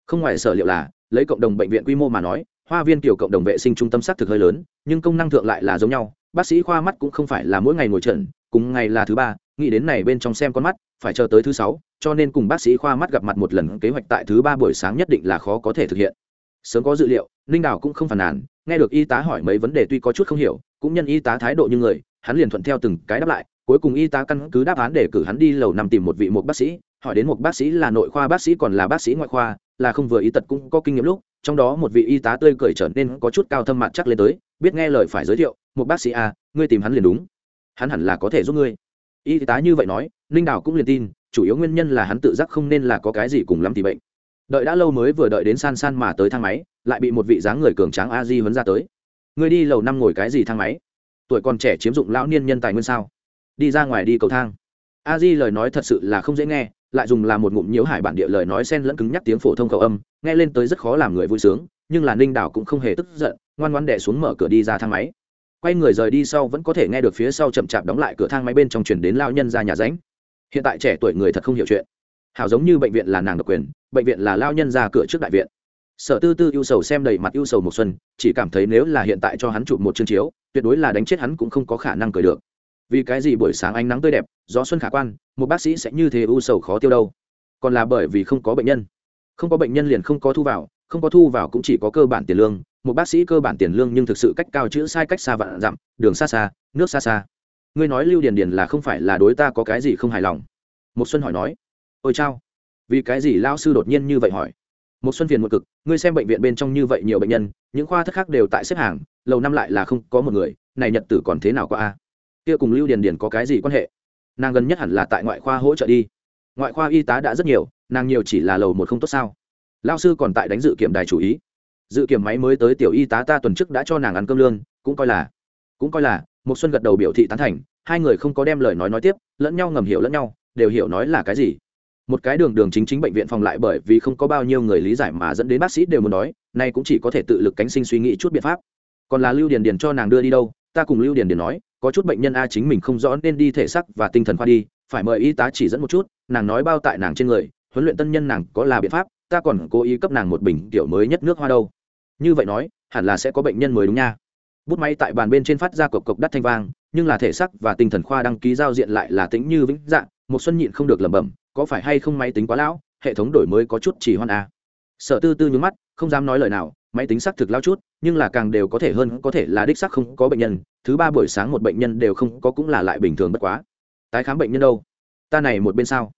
Không ngoài sở liệu là, lấy cộng đồng bệnh viện quy mô mà nói, hoa viên kiểu cộng đồng vệ sinh trung tâm xác thực hơi lớn, nhưng công năng thượng lại là giống nhau, bác sĩ khoa mắt cũng không phải là mỗi ngày ngồi trận cùng ngày là thứ ba, nghĩ đến này bên trong xem con mắt, phải chờ tới thứ sáu, cho nên cùng bác sĩ khoa mắt gặp mặt một lần kế hoạch tại thứ ba buổi sáng nhất định là khó có thể thực hiện. Sớm có dự liệu, ninh đào cũng không phản nàn, nghe được y tá hỏi mấy vấn đề tuy có chút không hiểu cũng nhân y tá thái độ như người hắn liền thuận theo từng cái đáp lại cuối cùng y tá căn cứ đáp án để cử hắn đi lầu nằm tìm một vị một bác sĩ hỏi đến một bác sĩ là nội khoa bác sĩ còn là bác sĩ ngoại khoa là không vừa y tật cũng có kinh nghiệm lúc trong đó một vị y tá tươi cười trở nên có chút cao thâm mặt chắc lên tới biết nghe lời phải giới thiệu một bác sĩ a à, ngươi tìm hắn liền đúng. Hắn hẳn là có thể giúp ngươi. Y tá như vậy nói ninh đào cũng liền tin chủ yếu nguyên nhân là hắn tự giác không nên là có cái gì cùng lắm thì bệnh. Đợi đã lâu mới vừa đợi đến san san mà tới thang máy lại bị một vị dáng người cường tráng a di vấn ra tới ngươi đi lầu năm ngồi cái gì thang máy? Tuổi còn trẻ chiếm dụng lão niên nhân tài nguyên sao? Đi ra ngoài đi cầu thang. A di lời nói thật sự là không dễ nghe, lại dùng là một ngụm nhiễu hải bản địa lời nói xen lẫn cứng nhắc tiếng phổ thông cầu âm, nghe lên tới rất khó làm người vui sướng, nhưng là ninh đảo cũng không hề tức giận, ngoan ngoan đẻ xuống mở cửa đi ra thang máy. Quay người rời đi sau vẫn có thể nghe được phía sau chậm chạp đóng lại cửa thang máy bên trong chuyển đến lao nhân ra nhà ránh. Hiện tại trẻ tuổi người thật không hiểu chuyện. Hảo giống như bệnh viện là nàng độc quyền, bệnh viện là lao nhân ra cửa trước đại viện sở tư tư ưu sầu xem đầy mặt ưu sầu một xuân, chỉ cảm thấy nếu là hiện tại cho hắn chụp một chương chiếu, tuyệt đối là đánh chết hắn cũng không có khả năng cười được. Vì cái gì buổi sáng ánh nắng tươi đẹp, gió xuân khả quan, một bác sĩ sẽ như thế ưu sầu khó tiêu đâu? Còn là bởi vì không có bệnh nhân. Không có bệnh nhân liền không có thu vào, không có thu vào cũng chỉ có cơ bản tiền lương, một bác sĩ cơ bản tiền lương nhưng thực sự cách cao chữ sai cách xa vạn dặm, đường xa xa, nước xa xa. Ngươi nói lưu điền điền là không phải là đối ta có cái gì không hài lòng? Một xuân hỏi nói. Ôi chao. Vì cái gì lao sư đột nhiên như vậy hỏi? Một xuân phiền một cực, ngươi xem bệnh viện bên trong như vậy nhiều bệnh nhân, những khoa thất khác đều tại xếp hàng lầu năm lại là không có một người, này nhật tử còn thế nào qua a? Kia cùng lưu điền điền có cái gì quan hệ? Nàng gần nhất hẳn là tại ngoại khoa hỗ trợ đi. Ngoại khoa y tá đã rất nhiều, nàng nhiều chỉ là lầu một không tốt sao? Lao sư còn tại đánh dự kiểm đài chủ ý. Dự kiểm máy mới tới tiểu y tá ta tuần trước đã cho nàng ăn cơm lương, cũng coi là, cũng coi là một xuân gật đầu biểu thị tán thành, hai người không có đem lời nói nói tiếp, lẫn nhau ngầm hiểu lẫn nhau, đều hiểu nói là cái gì một cái đường đường chính chính bệnh viện phòng lại bởi vì không có bao nhiêu người lý giải mà dẫn đến bác sĩ đều muốn nói, nay cũng chỉ có thể tự lực cánh sinh suy nghĩ chút biện pháp. Còn là lưu điền điền cho nàng đưa đi đâu, ta cùng lưu điền điền nói, có chút bệnh nhân a chính mình không rõ nên đi thể sắc và tinh thần khoa đi, phải mời y tá chỉ dẫn một chút, nàng nói bao tại nàng trên người, huấn luyện tân nhân nàng có là biện pháp, ta còn cố ý cấp nàng một bình tiểu mới nhất nước hoa đâu. Như vậy nói, hẳn là sẽ có bệnh nhân mới đúng nha. Bút máy tại bàn bên trên phát ra cộc cộc đắt thanh vang, nhưng là thể sắc và tinh thần khoa đăng ký giao diện lại là tính như vĩnh dạng, một xuân nhịn không được lẩm bẩm có phải hay không máy tính quá lão, hệ thống đổi mới có chút chỉ hoan à. Sở tư tư nhướng mắt, không dám nói lời nào, máy tính xác thực lao chút, nhưng là càng đều có thể hơn, có thể là đích xác không có bệnh nhân, thứ ba buổi sáng một bệnh nhân đều không có cũng là lại bình thường bất quá. Tái khám bệnh nhân đâu? Ta này một bên sao?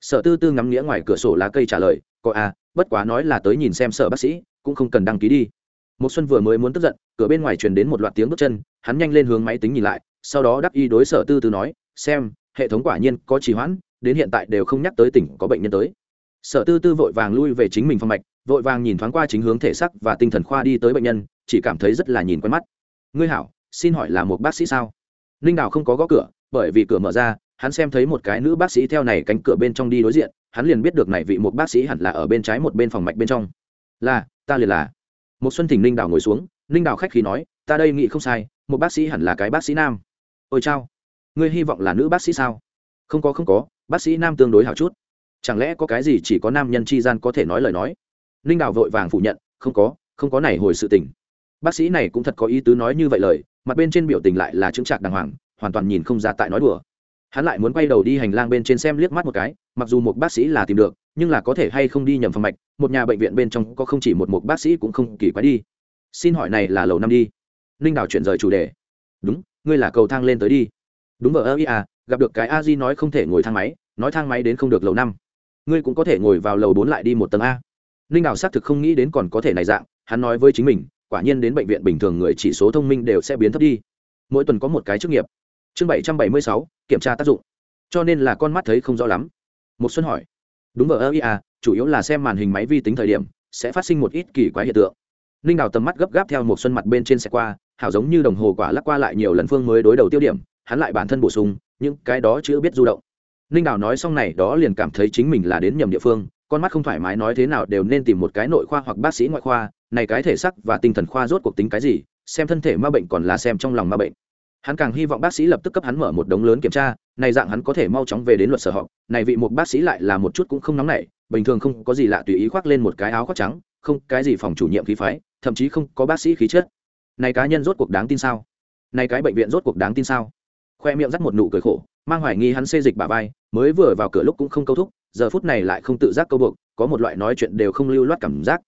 Sở tư tư ngắm nghĩa ngoài cửa sổ lá cây trả lời, có à bất quá nói là tới nhìn xem sở bác sĩ, cũng không cần đăng ký đi. Một xuân vừa mới muốn tức giận, cửa bên ngoài truyền đến một loạt tiếng bước chân, hắn nhanh lên hướng máy tính nhìn lại, sau đó đắc y đối sở tư tư nói, xem, hệ thống quả nhiên có trì hoãn đến hiện tại đều không nhắc tới tỉnh có bệnh nhân tới. Sở tư tư vội vàng lui về chính mình phòng mạch, vội vàng nhìn thoáng qua chính hướng thể sắc và tinh thần khoa đi tới bệnh nhân, chỉ cảm thấy rất là nhìn quen mắt. Ngươi hảo, xin hỏi là một bác sĩ sao? Ninh đào không có gõ cửa, bởi vì cửa mở ra, hắn xem thấy một cái nữ bác sĩ theo này cánh cửa bên trong đi đối diện, hắn liền biết được này vị một bác sĩ hẳn là ở bên trái một bên phòng mạch bên trong. Là, ta liền là. Một xuân thỉnh ninh đào ngồi xuống ninh đào khách khí nói, ta đây nghĩ không sai, một bác sĩ hẳn là cái bác sĩ nam. Ôi chao, ngươi hy vọng là nữ bác sĩ sao? Không có không có bác sĩ nam tương đối hảo chút. Chẳng lẽ có cái gì chỉ có nam nhân chi gian có thể nói lời nói? Ninh đào vội vàng phủ nhận, không có không có này hồi sự tình. Bác sĩ này cũng thật có ý tứ nói như vậy lời, mặt bên trên biểu tình lại là chứng trạc đàng hoàng, hoàn toàn nhìn không ra tại nói đùa. Hắn lại muốn quay đầu đi hành lang bên trên xem liếc mắt một cái, mặc dù một bác sĩ là tìm được, nhưng là có thể hay không đi nhầm phòng mạch, một nhà bệnh viện bên trong có không chỉ một một bác sĩ cũng không kỳ quái đi. Xin hỏi này là lầu năm đi? Ninh đào chuyển rời chủ đề. Đúng, ngươi là cầu thang lên tới đi. Đúng vợ ơ ý à gặp được cái a di nói không thể ngồi thang máy nói thang máy đến không được lầu năm. Ngươi cũng có thể ngồi vào lầu bốn lại đi một tầng a. Ninh đào xác thực không nghĩ đến còn có thể này dạng, hắn nói với chính mình, quả nhiên đến bệnh viện bình thường người chỉ số thông minh đều sẽ biến thấp đi. Mỗi tuần có một cái chức nghiệp. Chương bảy trăm bảy mươi sáu, kiểm tra tác dụng. Cho nên là con mắt thấy không rõ lắm. Một xuân hỏi. Đúng vờ ơ ia chủ yếu là xem màn hình máy vi tính thời điểm, sẽ phát sinh một ít kỳ quái hiện tượng. Ninh đào tầm mắt gấp gáp theo một xuân mặt bên trên xe qua, hảo giống như đồng hồ quả lắc qua lại nhiều lần phương mới đối đầu tiêu điểm, hắn lại bản thân bổ sung, những cái đó chưa biết du động ninh đào nói xong này, đó liền cảm thấy chính mình là đến nhầm địa phương, con mắt không thoải mái nói thế nào đều nên tìm một cái nội khoa hoặc bác sĩ ngoại khoa, này cái thể sắc và tinh thần khoa rốt cuộc tính cái gì, xem thân thể ma bệnh còn là xem trong lòng ma bệnh. Hắn càng hy vọng bác sĩ lập tức cấp hắn mở một đống lớn kiểm tra, này dạng hắn có thể mau chóng về đến luật sở họp, này vị một bác sĩ lại là một chút cũng không nóng nảy, bình thường không có gì lạ tùy ý khoác lên một cái áo khoác trắng, không, cái gì phòng chủ nhiệm khí phái, thậm chí không có bác sĩ khí chất. Này cá nhân rốt cuộc đáng tin sao? Này cái bệnh viện rốt cuộc đáng tin sao? Khoe miệng dắt một nụ cười khổ mang hoài nghi hắn xê dịch bà vai, mới vừa vào cửa lúc cũng không câu thúc, giờ phút này lại không tự giác câu buộc, có một loại nói chuyện đều không lưu loát cảm giác.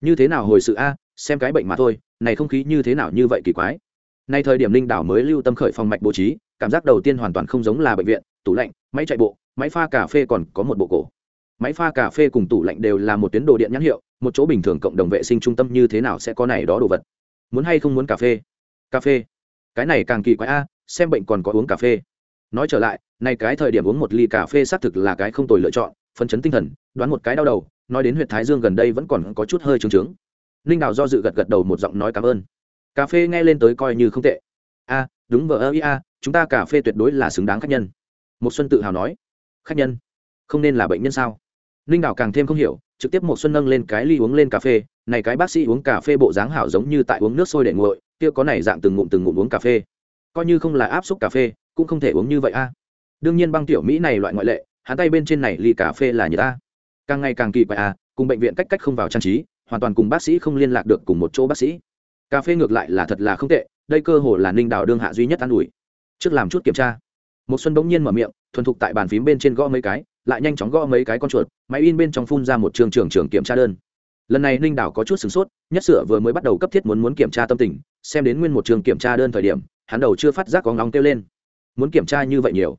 Như thế nào hồi sự a, xem cái bệnh mà thôi, này không khí như thế nào như vậy kỳ quái. Nay thời điểm linh đảo mới lưu tâm khởi phòng mạch bố trí, cảm giác đầu tiên hoàn toàn không giống là bệnh viện, tủ lạnh, máy chạy bộ, máy pha cà phê còn có một bộ cổ. Máy pha cà phê cùng tủ lạnh đều là một tuyến đồ điện nhãn hiệu, một chỗ bình thường cộng đồng vệ sinh trung tâm như thế nào sẽ có này đó đồ vật? Muốn hay không muốn cà phê? Cà phê. Cái này càng kỳ quái a, xem bệnh còn có uống cà phê nói trở lại, nay cái thời điểm uống một ly cà phê xác thực là cái không tồi lựa chọn, phấn chấn tinh thần, đoán một cái đau đầu, nói đến huyện thái dương gần đây vẫn còn có chút hơi trứng trướng. Ninh đào do dự gật gật đầu một giọng nói cảm ơn. Cà phê nghe lên tới coi như không tệ. A, đúng vờ ơ ia chúng ta cà phê tuyệt đối là xứng đáng khách nhân. Một xuân tự hào nói. Khách nhân? Không nên là bệnh nhân sao? Ninh đào càng thêm không hiểu, trực tiếp một xuân nâng lên cái ly uống lên cà phê, này cái bác sĩ uống cà phê bộ dáng hảo giống như tại uống nước sôi để nguội, kia có này dạng từng ngụm từng ngụm uống cà phê. Coi như không là áp suất cà phê cũng không thể uống như vậy a. Đương nhiên băng tiểu mỹ này loại ngoại lệ, hắn tay bên trên này ly cà phê là như ta. Càng ngày càng kỳ quái a, cùng bệnh viện cách cách không vào trang trí, hoàn toàn cùng bác sĩ không liên lạc được cùng một chỗ bác sĩ. Cà phê ngược lại là thật là không tệ, đây cơ hồ là ninh đào đương hạ duy nhất an ủi. Trước làm chút kiểm tra. Một xuân bỗng nhiên mở miệng, thuần thục tại bàn phím bên trên gõ mấy cái, lại nhanh chóng gõ mấy cái con chuột, máy in bên trong phun ra một trường trường trường kiểm tra đơn. Lần này ninh đảo có chút sửng sốt, nhất sửa vừa mới bắt đầu cấp thiết muốn muốn kiểm tra tâm tình, xem đến nguyên một trường kiểm tra đơn thời điểm, hắn đầu chưa phát giác có ngóng kêu lên muốn kiểm tra như vậy nhiều.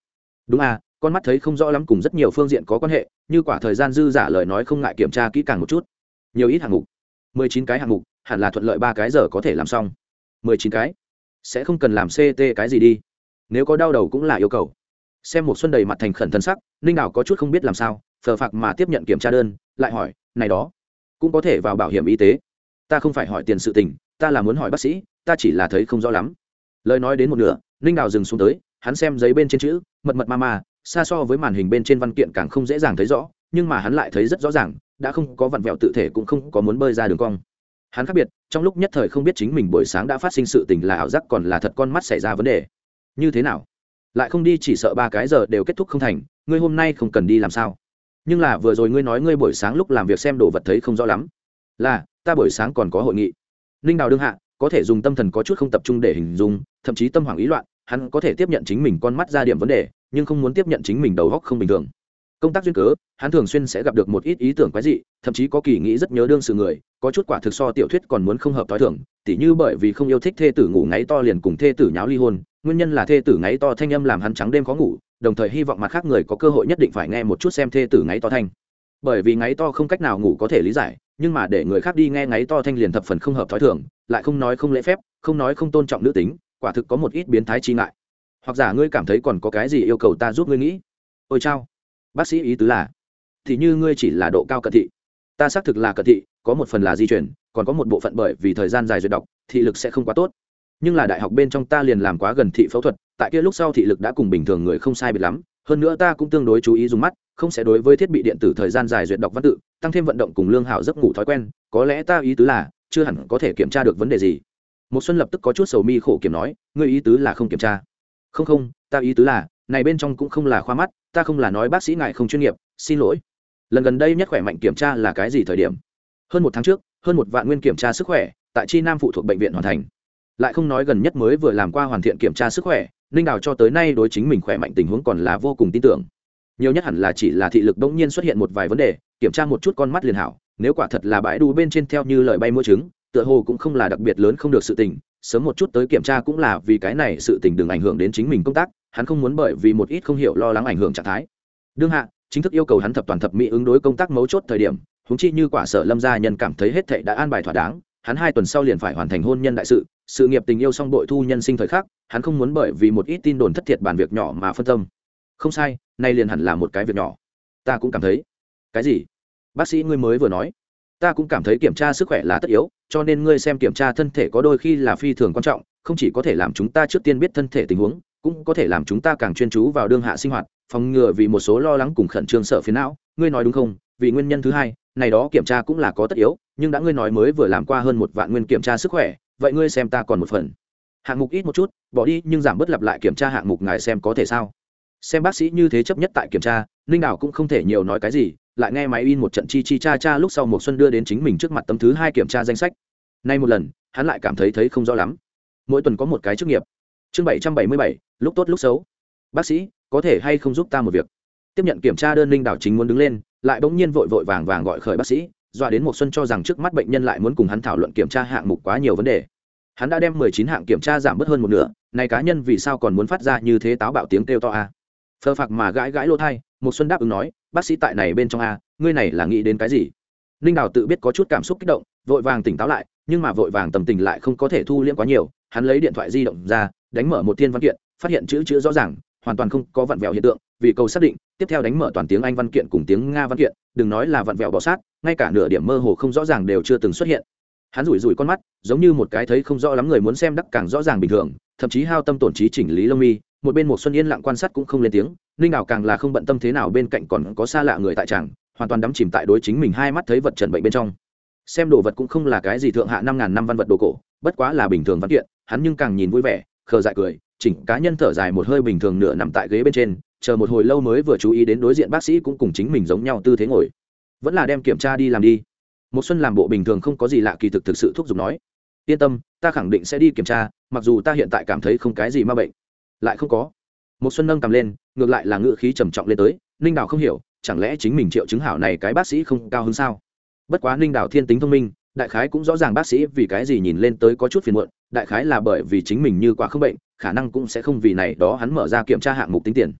Đúng à con mắt thấy không rõ lắm cùng rất nhiều phương diện có quan hệ, như quả thời gian dư giả lời nói không ngại kiểm tra kỹ càng một chút. Nhiều ít hạng mục. Mười chín cái hạng mục, hẳn là thuận lợi ba cái giờ có thể làm xong. Mười chín cái? Sẽ không cần làm ct cái gì đi. Nếu có đau đầu cũng là yêu cầu. Xem một xuân đầy mặt thành khẩn thân sắc, ninh nào có chút không biết làm sao, phờ phạc mà tiếp nhận kiểm tra đơn, lại hỏi, này đó, cũng có thể vào bảo hiểm y tế? Ta không phải hỏi tiền sự tình, ta là muốn hỏi bác sĩ, ta chỉ là thấy không rõ lắm. Lời nói đến một nửa, ninh đào dừng xuống tới hắn xem giấy bên trên chữ, mật mật ma ma, xa so với màn hình bên trên văn kiện càng không dễ dàng thấy rõ, nhưng mà hắn lại thấy rất rõ ràng, đã không có vặn vẹo tự thể cũng không có muốn bơi ra đường cong. Hắn khác biệt, trong lúc nhất thời không biết chính mình buổi sáng đã phát sinh sự tình là ảo giác còn là thật con mắt xảy ra vấn đề. Như thế nào? Lại không đi chỉ sợ ba cái giờ đều kết thúc không thành, ngươi hôm nay không cần đi làm sao? Nhưng là vừa rồi ngươi nói ngươi buổi sáng lúc làm việc xem đồ vật thấy không rõ lắm. Là, ta buổi sáng còn có hội nghị. Ninh đào đương hạ, có thể dùng tâm thần có chút không tập trung để hình dung, thậm chí tâm hoảng ý loạn hắn có thể tiếp nhận chính mình con mắt ra điểm vấn đề, nhưng không muốn tiếp nhận chính mình đầu góc không bình thường. Công tác duyên cớ, hắn thường xuyên sẽ gặp được một ít ý tưởng quái dị, thậm chí có kỳ nghĩ rất nhớ đương sự người, có chút quả thực so tiểu thuyết còn muốn không hợp t h o i thưởng tỉ như bởi vì không yêu thích thê tử ngủ ngáy to liền cùng thê tử nháo ly hôn, nguyên nhân là thê tử ngáy to thanh âm làm hắn trắng đêm khó ngủ, đồng thời hy vọng mặt khác người có cơ hội nhất định phải nghe một chút xem thê tử ngáy to thanh. Bởi vì ngáy to không cách nào ngủ có thể lý giải, nhưng mà để người khác đi nghe ngáy to thanh liền thập phần không hợp t h ó i thưởng lại không nói không lễ phép, không nói không tôn trọng nữ tính quả thực có một ít biến thái chi ngại. Hoặc giả ngươi cảm thấy còn có cái gì yêu cầu ta giúp ngươi nghĩ. Ôi chao. Bác sĩ ý tứ là, thì như ngươi chỉ là độ cao cận thị, ta xác thực là cận thị, có một phần là di chuyển còn có một bộ phận bởi vì thời gian dài duyệt đọc, thị lực sẽ không quá tốt. Nhưng là đại học bên trong ta liền làm quá gần thị phẫu thuật, tại kia lúc sau thị lực đã cùng bình thường người không sai biệt lắm. Hơn nữa ta cũng tương đối chú ý dùng mắt, không sẽ đối với thiết bị điện tử thời gian dài duyệt đọc văn tự, tăng thêm vận động cùng lương hảo giấc ngủ thói quen. Có lẽ ta ý tứ là, chưa hẳn có thể kiểm tra được vấn đề gì một xuân lập tức có chút sầu mi khổ kiểm nói, ngươi ý tứ là không kiểm tra. Không không, ta ý tứ là, này bên trong cũng không là khoa mắt, ta không là nói bác sĩ ngài không chuyên nghiệp, xin lỗi. Lần gần đây nhất khỏe mạnh kiểm tra là cái gì thời điểm? Hơn một tháng trước, hơn một vạn nguyên kiểm tra sức khỏe, tại chi nam phụ thuộc bệnh viện hoàn thành. Lại không nói gần nhất mới vừa làm qua hoàn thiện kiểm tra sức khỏe, ninh đào cho tới nay đối chính mình khỏe mạnh tình huống còn là vô cùng tin tưởng. Nhiều nhất hẳn là chỉ là thị lực bỗng nhiên xuất hiện một vài vấn đề, kiểm tra một chút con mắt liền hảo, nếu quả thật là bãi đu bên trên theo như lời bay mua trứng tựa hồ cũng không là đặc biệt lớn không được sự tình, sớm một chút tới kiểm tra cũng là vì cái này sự tình đừng ảnh hưởng đến chính mình công tác, hắn không muốn bởi vì một ít không hiểu lo lắng ảnh hưởng trạng thái. Đương hạ, chính thức yêu cầu hắn thập toàn thập mỹ ứng đối công tác mấu chốt thời điểm húng chi như quả sở lâm gia nhân cảm thấy hết thệ đã an bài thỏa đáng, hắn hai tuần sau liền phải hoàn thành hôn nhân đại sự sự nghiệp tình yêu xong bội thu nhân sinh thời khắc, hắn không muốn bởi vì một ít tin đồn thất thiệt bàn việc nhỏ mà phân tâm. Không sai, nay liền hẳn là một cái việc nhỏ. Ta cũng cảm thấy. Cái gì? Bác sĩ ngươi mới vừa nói ta cũng cảm thấy kiểm tra sức khỏe là tất yếu, cho nên ngươi xem kiểm tra thân thể có đôi khi là phi thường quan trọng, không chỉ có thể làm chúng ta trước tiên biết thân thể tình huống, cũng có thể làm chúng ta càng chuyên chú vào đương hạ sinh hoạt, phòng ngừa vì một số lo lắng cùng khẩn trương sợ phiến não. Ngươi nói đúng không? Vì nguyên nhân thứ hai, này đó kiểm tra cũng là có tất yếu, nhưng đã ngươi nói mới vừa làm qua hơn một vạn nguyên kiểm tra sức khỏe, vậy ngươi xem ta còn một phần. Hạng mục ít một chút, bỏ đi, nhưng giảm bớt lặp lại kiểm tra hạng mục ngài xem có thể sao? Xem bác sĩ như thế chấp nhất tại kiểm tra, ninh đảo cũng không thể nhiều nói cái gì, lại nghe máy in một trận chi chi cha cha lúc sau một xuân đưa đến chính mình trước mặt tấm thứ hai kiểm tra danh sách. Nay một lần, hắn lại cảm thấy thấy không rõ lắm. Mỗi tuần có một cái chức nghiệp. Chương bảy trăm bảy mươi bảy, lúc tốt lúc xấu. Bác sĩ, có thể hay không giúp ta một việc? Tiếp nhận kiểm tra đơn linh đảo chính muốn đứng lên, lại bỗng nhiên vội vội vàng vàng gọi khởi bác sĩ, dọa đến một xuân cho rằng trước mắt bệnh nhân lại muốn cùng hắn thảo luận kiểm tra hạng mục quá nhiều vấn đề. Hắn đã đem mười chín hạng kiểm tra giảm bớt hơn một nửa, này cá nhân vì sao còn muốn phát ra như thế táo bạo tiếng kêu to a? à? Phơ phạc mà gãi gãi lỗ thai một xuân đáp ứng nói, bác sĩ tại này bên trong a, ngươi này là nghĩ đến cái gì? Ninh đào tự biết có chút cảm xúc kích động, vội vàng tỉnh táo lại, nhưng mà vội vàng tầm tình lại không có thể thu liễm quá nhiều, hắn lấy điện thoại di động ra, đánh mở một thiên văn kiện, phát hiện chữ chữ rõ ràng, hoàn toàn không có vặn vẹo hiện tượng, vì cầu xác định, tiếp theo đánh mở toàn tiếng anh văn kiện cùng tiếng nga văn kiện, đừng nói là vặn vẹo bỏ sát, ngay cả nửa điểm mơ hồ không rõ ràng đều chưa từng xuất hiện. Hắn rủi rủi con mắt, giống như một cái thấy không rõ lắm người muốn xem đắc càng rõ ràng bình thường, thậm chí hao tâm tổn trí chỉnh lý lông mi một bên một xuân yên lặng quan sát cũng không lên tiếng, ninh đào càng là không bận tâm thế nào bên cạnh còn có xa lạ người tại tràng, hoàn toàn đắm chìm tại đối chính mình hai mắt thấy vật trần bệnh bên trong. Xem đồ vật cũng không là cái gì thượng hạ năm ngàn năm văn vật đồ cổ, bất quá là bình thường văn kiện, hắn nhưng càng nhìn vui vẻ, khờ dại cười, chỉnh cá nhân thở dài một hơi bình thường nửa nằm tại ghế bên trên, chờ một hồi lâu mới vừa chú ý đến đối diện bác sĩ cũng cùng chính mình giống nhau tư thế ngồi. Vẫn là đem kiểm tra đi làm đi. Một xuân làm bộ bình thường không có gì lạ kỳ thực thực sự thúc giục nói, yên tâm, ta khẳng định sẽ đi kiểm tra, mặc dù ta hiện tại cảm thấy không cái gì ma bệnh lại không có. Một xuân nâng cầm lên, ngược lại là ngựa khí trầm trọng lên tới, ninh đào không hiểu, chẳng lẽ chính mình triệu chứng hảo này cái bác sĩ không cao hơn sao? Bất quá ninh đào thiên tính thông minh, đại khái cũng rõ ràng bác sĩ vì cái gì nhìn lên tới có chút phiền muộn, đại khái là bởi vì chính mình như quả không bệnh, khả năng cũng sẽ không vì này đó hắn mở ra kiểm tra hạng mục tính tiền.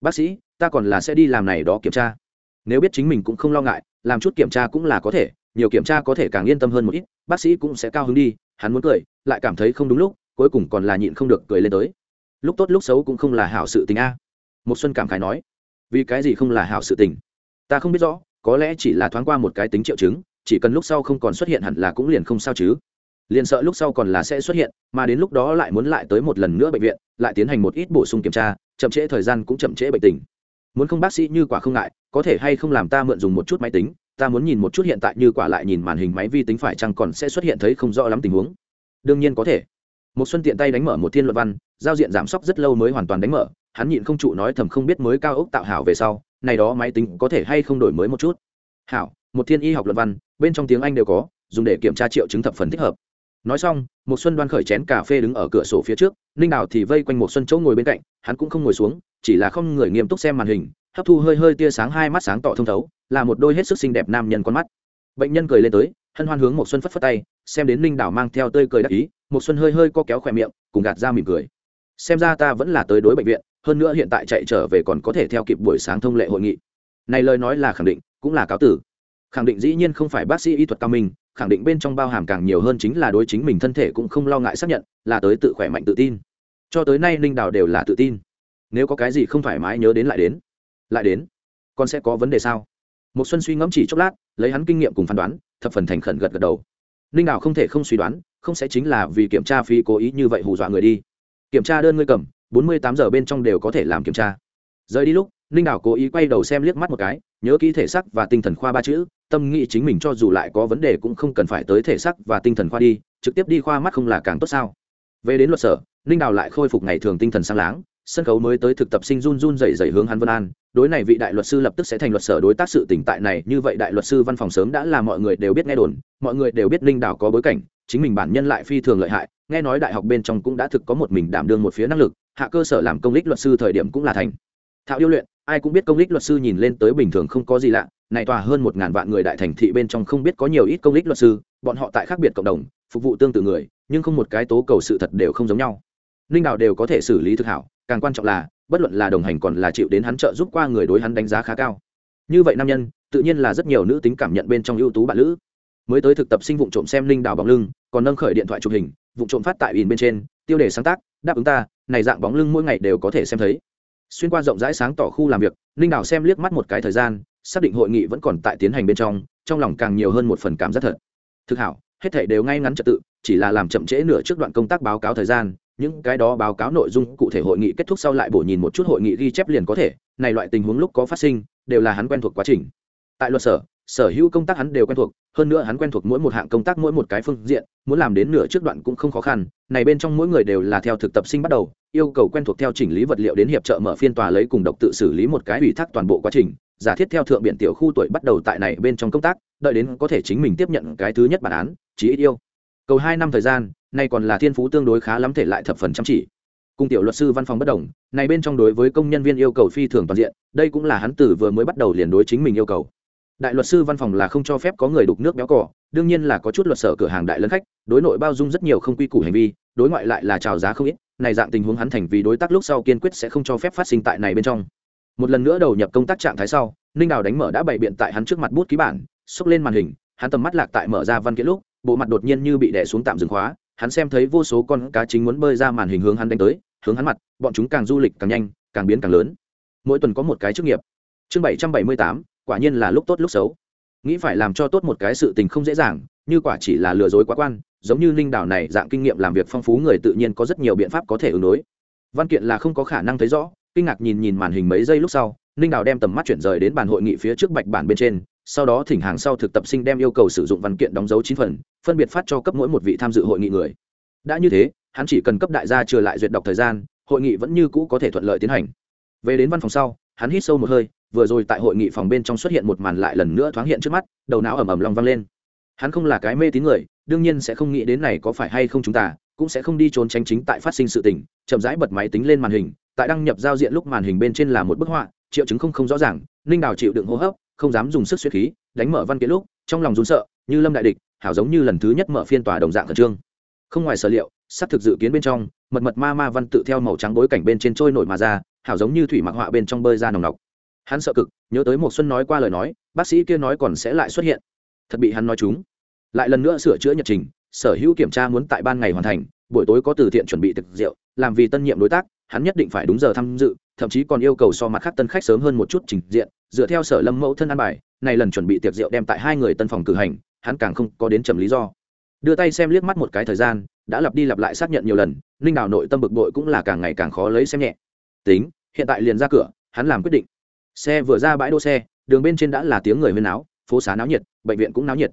Bác sĩ, ta còn là sẽ đi làm này đó kiểm tra. Nếu biết chính mình cũng không lo ngại, làm chút kiểm tra cũng là có thể, nhiều kiểm tra có thể càng yên tâm hơn một ít, bác sĩ cũng sẽ cao hứng đi. Hắn muốn cười, lại cảm thấy không đúng lúc, cuối cùng còn là nhịn không được cười lên tới lúc tốt lúc xấu cũng không là hảo sự tình a. Một xuân cảm khái nói, vì cái gì không là hảo sự tình? Ta không biết rõ, có lẽ chỉ là thoáng qua một cái tính triệu chứng, chỉ cần lúc sau không còn xuất hiện hẳn là cũng liền không sao chứ. Liền sợ lúc sau còn là sẽ xuất hiện, mà đến lúc đó lại muốn lại tới một lần nữa bệnh viện, lại tiến hành một ít bổ sung kiểm tra, chậm trễ thời gian cũng chậm trễ bệnh tình. Muốn không bác sĩ như quả không ngại, có thể hay không làm ta mượn dùng một chút máy tính, ta muốn nhìn một chút hiện tại như quả lại nhìn màn hình máy vi tính phải chăng còn sẽ xuất hiện thấy không rõ lắm tình huống. Đương nhiên có thể một xuân tiện tay đánh mở một thiên luận văn, giao diện giảm sốc rất lâu mới hoàn toàn đánh mở, hắn nhịn không trụ nói thầm không biết mới cao ốc tạo hảo về sau, này đó máy tính có thể hay không đổi mới một chút. Hảo, một thiên y học luận văn, bên trong tiếng anh đều có, dùng để kiểm tra triệu chứng thập phần thích hợp. Nói xong một xuân đoan khởi chén cà phê đứng ở cửa sổ phía trước, ninh đào thì vây quanh một xuân chỗ ngồi bên cạnh, hắn cũng không ngồi xuống, chỉ là không người nghiêm túc xem màn hình, hấp thu hơi hơi tia sáng hai mắt sáng tỏ thông thấu, là một đôi hết sức xinh đẹp nam nhân con mắt. Bệnh nhân cười lên tới, hân hoan hướng một xuân phất phất tay, xem đến ninh đảo mang theo tươi cười đắc ý một xuân hơi hơi co kéo khỏe miệng, cùng gạt ra mỉm cười. Xem ra ta vẫn là tới đối bệnh viện, hơn nữa hiện tại chạy trở về còn có thể theo kịp buổi sáng thông lệ hội nghị. Này lời nói là khẳng định, cũng là cáo tử. Khẳng định dĩ nhiên không phải bác sĩ y thuật cao minh, khẳng định bên trong bao hàm càng nhiều hơn chính là đối chính mình thân thể cũng không lo ngại xác nhận, là tới tự khỏe mạnh tự tin. Cho tới nay ninh đào đều là tự tin. Nếu có cái gì không thoải mái nhớ đến lại đến. Lại đến? Con sẽ có vấn đề sao? Một xuân suy ngẫm chỉ chốc lát, lấy hắn kinh nghiệm cùng phán đoán, thập phần thành khẩn gật gật đầu ninh đào không thể không suy đoán, không sẽ chính là vì kiểm tra phí cố ý như vậy hù dọa người đi. Kiểm tra đơn ngươi cầm, bốn mươi tám giờ bên trong đều có thể làm kiểm tra. Rời đi lúc ninh đào cố ý quay đầu xem liếc mắt một cái, nhớ kỹ thể sắc và tinh thần khoa ba chữ, tâm nghĩ chính mình cho dù lại có vấn đề cũng không cần phải tới thể sắc và tinh thần khoa đi, trực tiếp đi khoa mắt không là càng tốt sao? Về đến luật sở ninh đào lại khôi phục ngày thường tinh thần sáng láng sân khấu mới tới thực tập sinh run run dậy dậy hướng hắn vân an. Đối này vị đại luật sư lập tức sẽ thành luật sở đối tác sự tỉnh tại này, như vậy đại luật sư văn phòng sớm đã là mọi người đều biết nghe đồn, mọi người đều biết ninh đảo có bối cảnh, chính mình bản nhân lại phi thường lợi hại, nghe nói đại học bên trong cũng đã thực có một mình đảm đương một phía năng lực, hạ cơ sở làm công lý luật sư thời điểm cũng là thành. Thạo điêu luyện, ai cũng biết công lý luật sư nhìn lên tới bình thường không có gì lạ, này tòa hơn một ngàn vạn người đại thành thị bên trong không biết có nhiều ít công lý luật sư, bọn họ tại khác biệt cộng đồng, phục vụ tương tự người, nhưng không một cái tố cầu sự thật đều không giống nhau ninh đào đều có thể xử lý thực hảo, càng quan trọng là, bất luận là đồng hành còn là chịu đến hắn trợ giúp qua người đối hắn đánh giá khá cao. Như vậy nam nhân, tự nhiên là rất nhiều nữ tính cảm nhận bên trong ưu tú bạn nữ mới tới thực tập sinh vụ trộm xem linh đào bóng lưng, còn nâng khởi điện thoại chụp hình vụ trộm phát tại in bên trên, tiêu đề sáng tác, đáp ứng ta, này dạng bóng lưng mỗi ngày đều có thể xem thấy. Xuyên qua rộng rãi sáng tỏ khu làm việc, linh đào xem liếc mắt một cái thời gian, xác định hội nghị vẫn còn tại tiến hành bên trong trong lòng càng nhiều hơn một phần cảm giác thật. Thực hảo, hết thể đều ngay ngắn trật tự, chỉ là làm chậm trễ nửa trước đoạn công tác báo cáo thời gian những cái đó báo cáo nội dung cụ thể hội nghị kết thúc sau lại bổ nhìn một chút hội nghị ghi chép liền có thể, này loại tình huống lúc có phát sinh, đều là hắn quen thuộc quá trình. Tại luật sở sở hữu công tác hắn đều quen thuộc, hơn nữa hắn quen thuộc mỗi một hạng công tác mỗi một cái phương diện, muốn làm đến nửa trước đoạn cũng không khó khăn, này bên trong mỗi người đều là theo thực tập sinh bắt đầu, yêu cầu quen thuộc theo chỉnh lý vật liệu đến hiệp trợ mở phiên tòa lấy cùng độc tự xử lý một cái ủy thác toàn bộ quá trình, giả thiết theo thượng biện tiểu khu tuổi bắt đầu tại này bên trong công tác, đợi đến có thể chính mình tiếp nhận cái thứ nhất bản án chỉ ít yêu. Cầu hai năm thời gian nay còn là thiên phú tương đối khá lắm thể lại thập phần chăm chỉ. Cùng tiểu luật sư văn phòng bất đồng, này bên trong đối với công nhân viên yêu cầu phi thường toàn diện, đây cũng là hắn tử vừa mới bắt đầu liền đối chính mình yêu cầu. Đại luật sư văn phòng là không cho phép có người đục nước béo cỏ đương nhiên là có chút luật sở cửa hàng đại lân khách, đối nội bao dung rất nhiều không quy củ hành vi, đối ngoại lại là trào giá không ít, này dạng tình huống hắn thành vì đối tác lúc sau kiên quyết sẽ không cho phép phát sinh tại này bên trong. Một lần nữa đầu nhập công tác trạng thái sau, ninh đào đánh mở đã bày biện tại hắn trước mặt bút ký bản, xúc lên màn hình, hắn tầm mắt lạc tại mở ra văn kiện lúc, bộ mặt đột nhiên như bị đè xuống tạm dừng khóa hắn xem thấy vô số con cá chính muốn bơi ra màn hình hướng hắn đánh tới, hướng hắn mặt, bọn chúng càng du lịch càng nhanh, càng biến càng lớn. Mỗi tuần có một cái chức nghiệp. Chương bảy trăm bảy mươi tám, quả nhiên là lúc tốt lúc xấu. Nghĩ phải làm cho tốt một cái sự tình không dễ dàng, như quả chỉ là lừa dối quá quan, giống như linh đảo này dạng kinh nghiệm làm việc phong phú người tự nhiên có rất nhiều biện pháp có thể ứng đối. Văn kiện là không có khả năng thấy rõ, kinh ngạc nhìn nhìn màn hình mấy giây lúc sau ninh đào đem tầm mắt chuyển rời đến bàn hội nghị phía trước bạch bản bên trên, sau đó thỉnh hàng sau thực tập sinh đem yêu cầu sử dụng văn kiện đóng dấu chín phần phân biệt phát cho cấp mỗi một vị tham dự hội nghị người. Đã như thế, hắn chỉ cần cấp đại gia trừ lại duyệt đọc thời gian, hội nghị vẫn như cũ có thể thuận lợi tiến hành. Về đến văn phòng sau, hắn hít sâu một hơi, vừa rồi tại hội nghị phòng bên trong xuất hiện một màn lại lần nữa thoáng hiện trước mắt, đầu não ầm ầm lòng vang lên. Hắn không là cái mê tín người, đương nhiên sẽ không nghĩ đến này có phải hay không chúng ta, cũng sẽ không đi trốn tránh chính tại phát sinh sự tình, chậm rãi bật máy tính lên màn hình, tại đăng nhập giao diện lúc màn hình bên trên là một bức họa, triệu chứng không không rõ ràng, ninh đào chịu đựng hô hấp, không dám dùng sức suy khí, đánh mở văn kiện lúc, trong lòng run sợ, như lâm đại địch hảo giống như lần thứ nhất mở phiên tòa đồng dạng khẩn trương. Không ngoài sở liệu, sắp thực dự kiến bên trong, mật mật ma ma văn tự theo màu trắng bối cảnh bên trên trôi nổi mà ra, hảo giống như thủy mặc họa bên trong bơi ra nồng nọc. Hắn sợ cực, nhớ tới một xuân nói qua lời nói, bác sĩ kia nói còn sẽ lại xuất hiện. Thật bị hắn nói chúng. Lại lần nữa sửa chữa nhật trình, sở hữu kiểm tra muốn tại ban ngày hoàn thành, buổi tối có từ thiện chuẩn bị thực rượu, làm vì tân nhiệm đối tác, hắn nhất định phải đúng giờ tham dự, thậm chí còn yêu cầu so mặt khác tân khách sớm hơn một chút trình diện, dựa theo sở lâm mẫu thân an bài, này lần chuẩn bị tiệc rượu đem tại hai người tân phòng cử hành hắn càng không có đến trầm lý do. Đưa tay xem liếc mắt một cái thời gian, đã lặp đi lặp lại xác nhận nhiều lần, ninh đào nội tâm bực bội cũng là càng ngày càng khó lấy xem nhẹ. Tính, hiện tại liền ra cửa, hắn làm quyết định. Xe vừa ra bãi đỗ xe, đường bên trên đã là tiếng người huyên áo phố xá náo nhiệt, bệnh viện cũng náo nhiệt.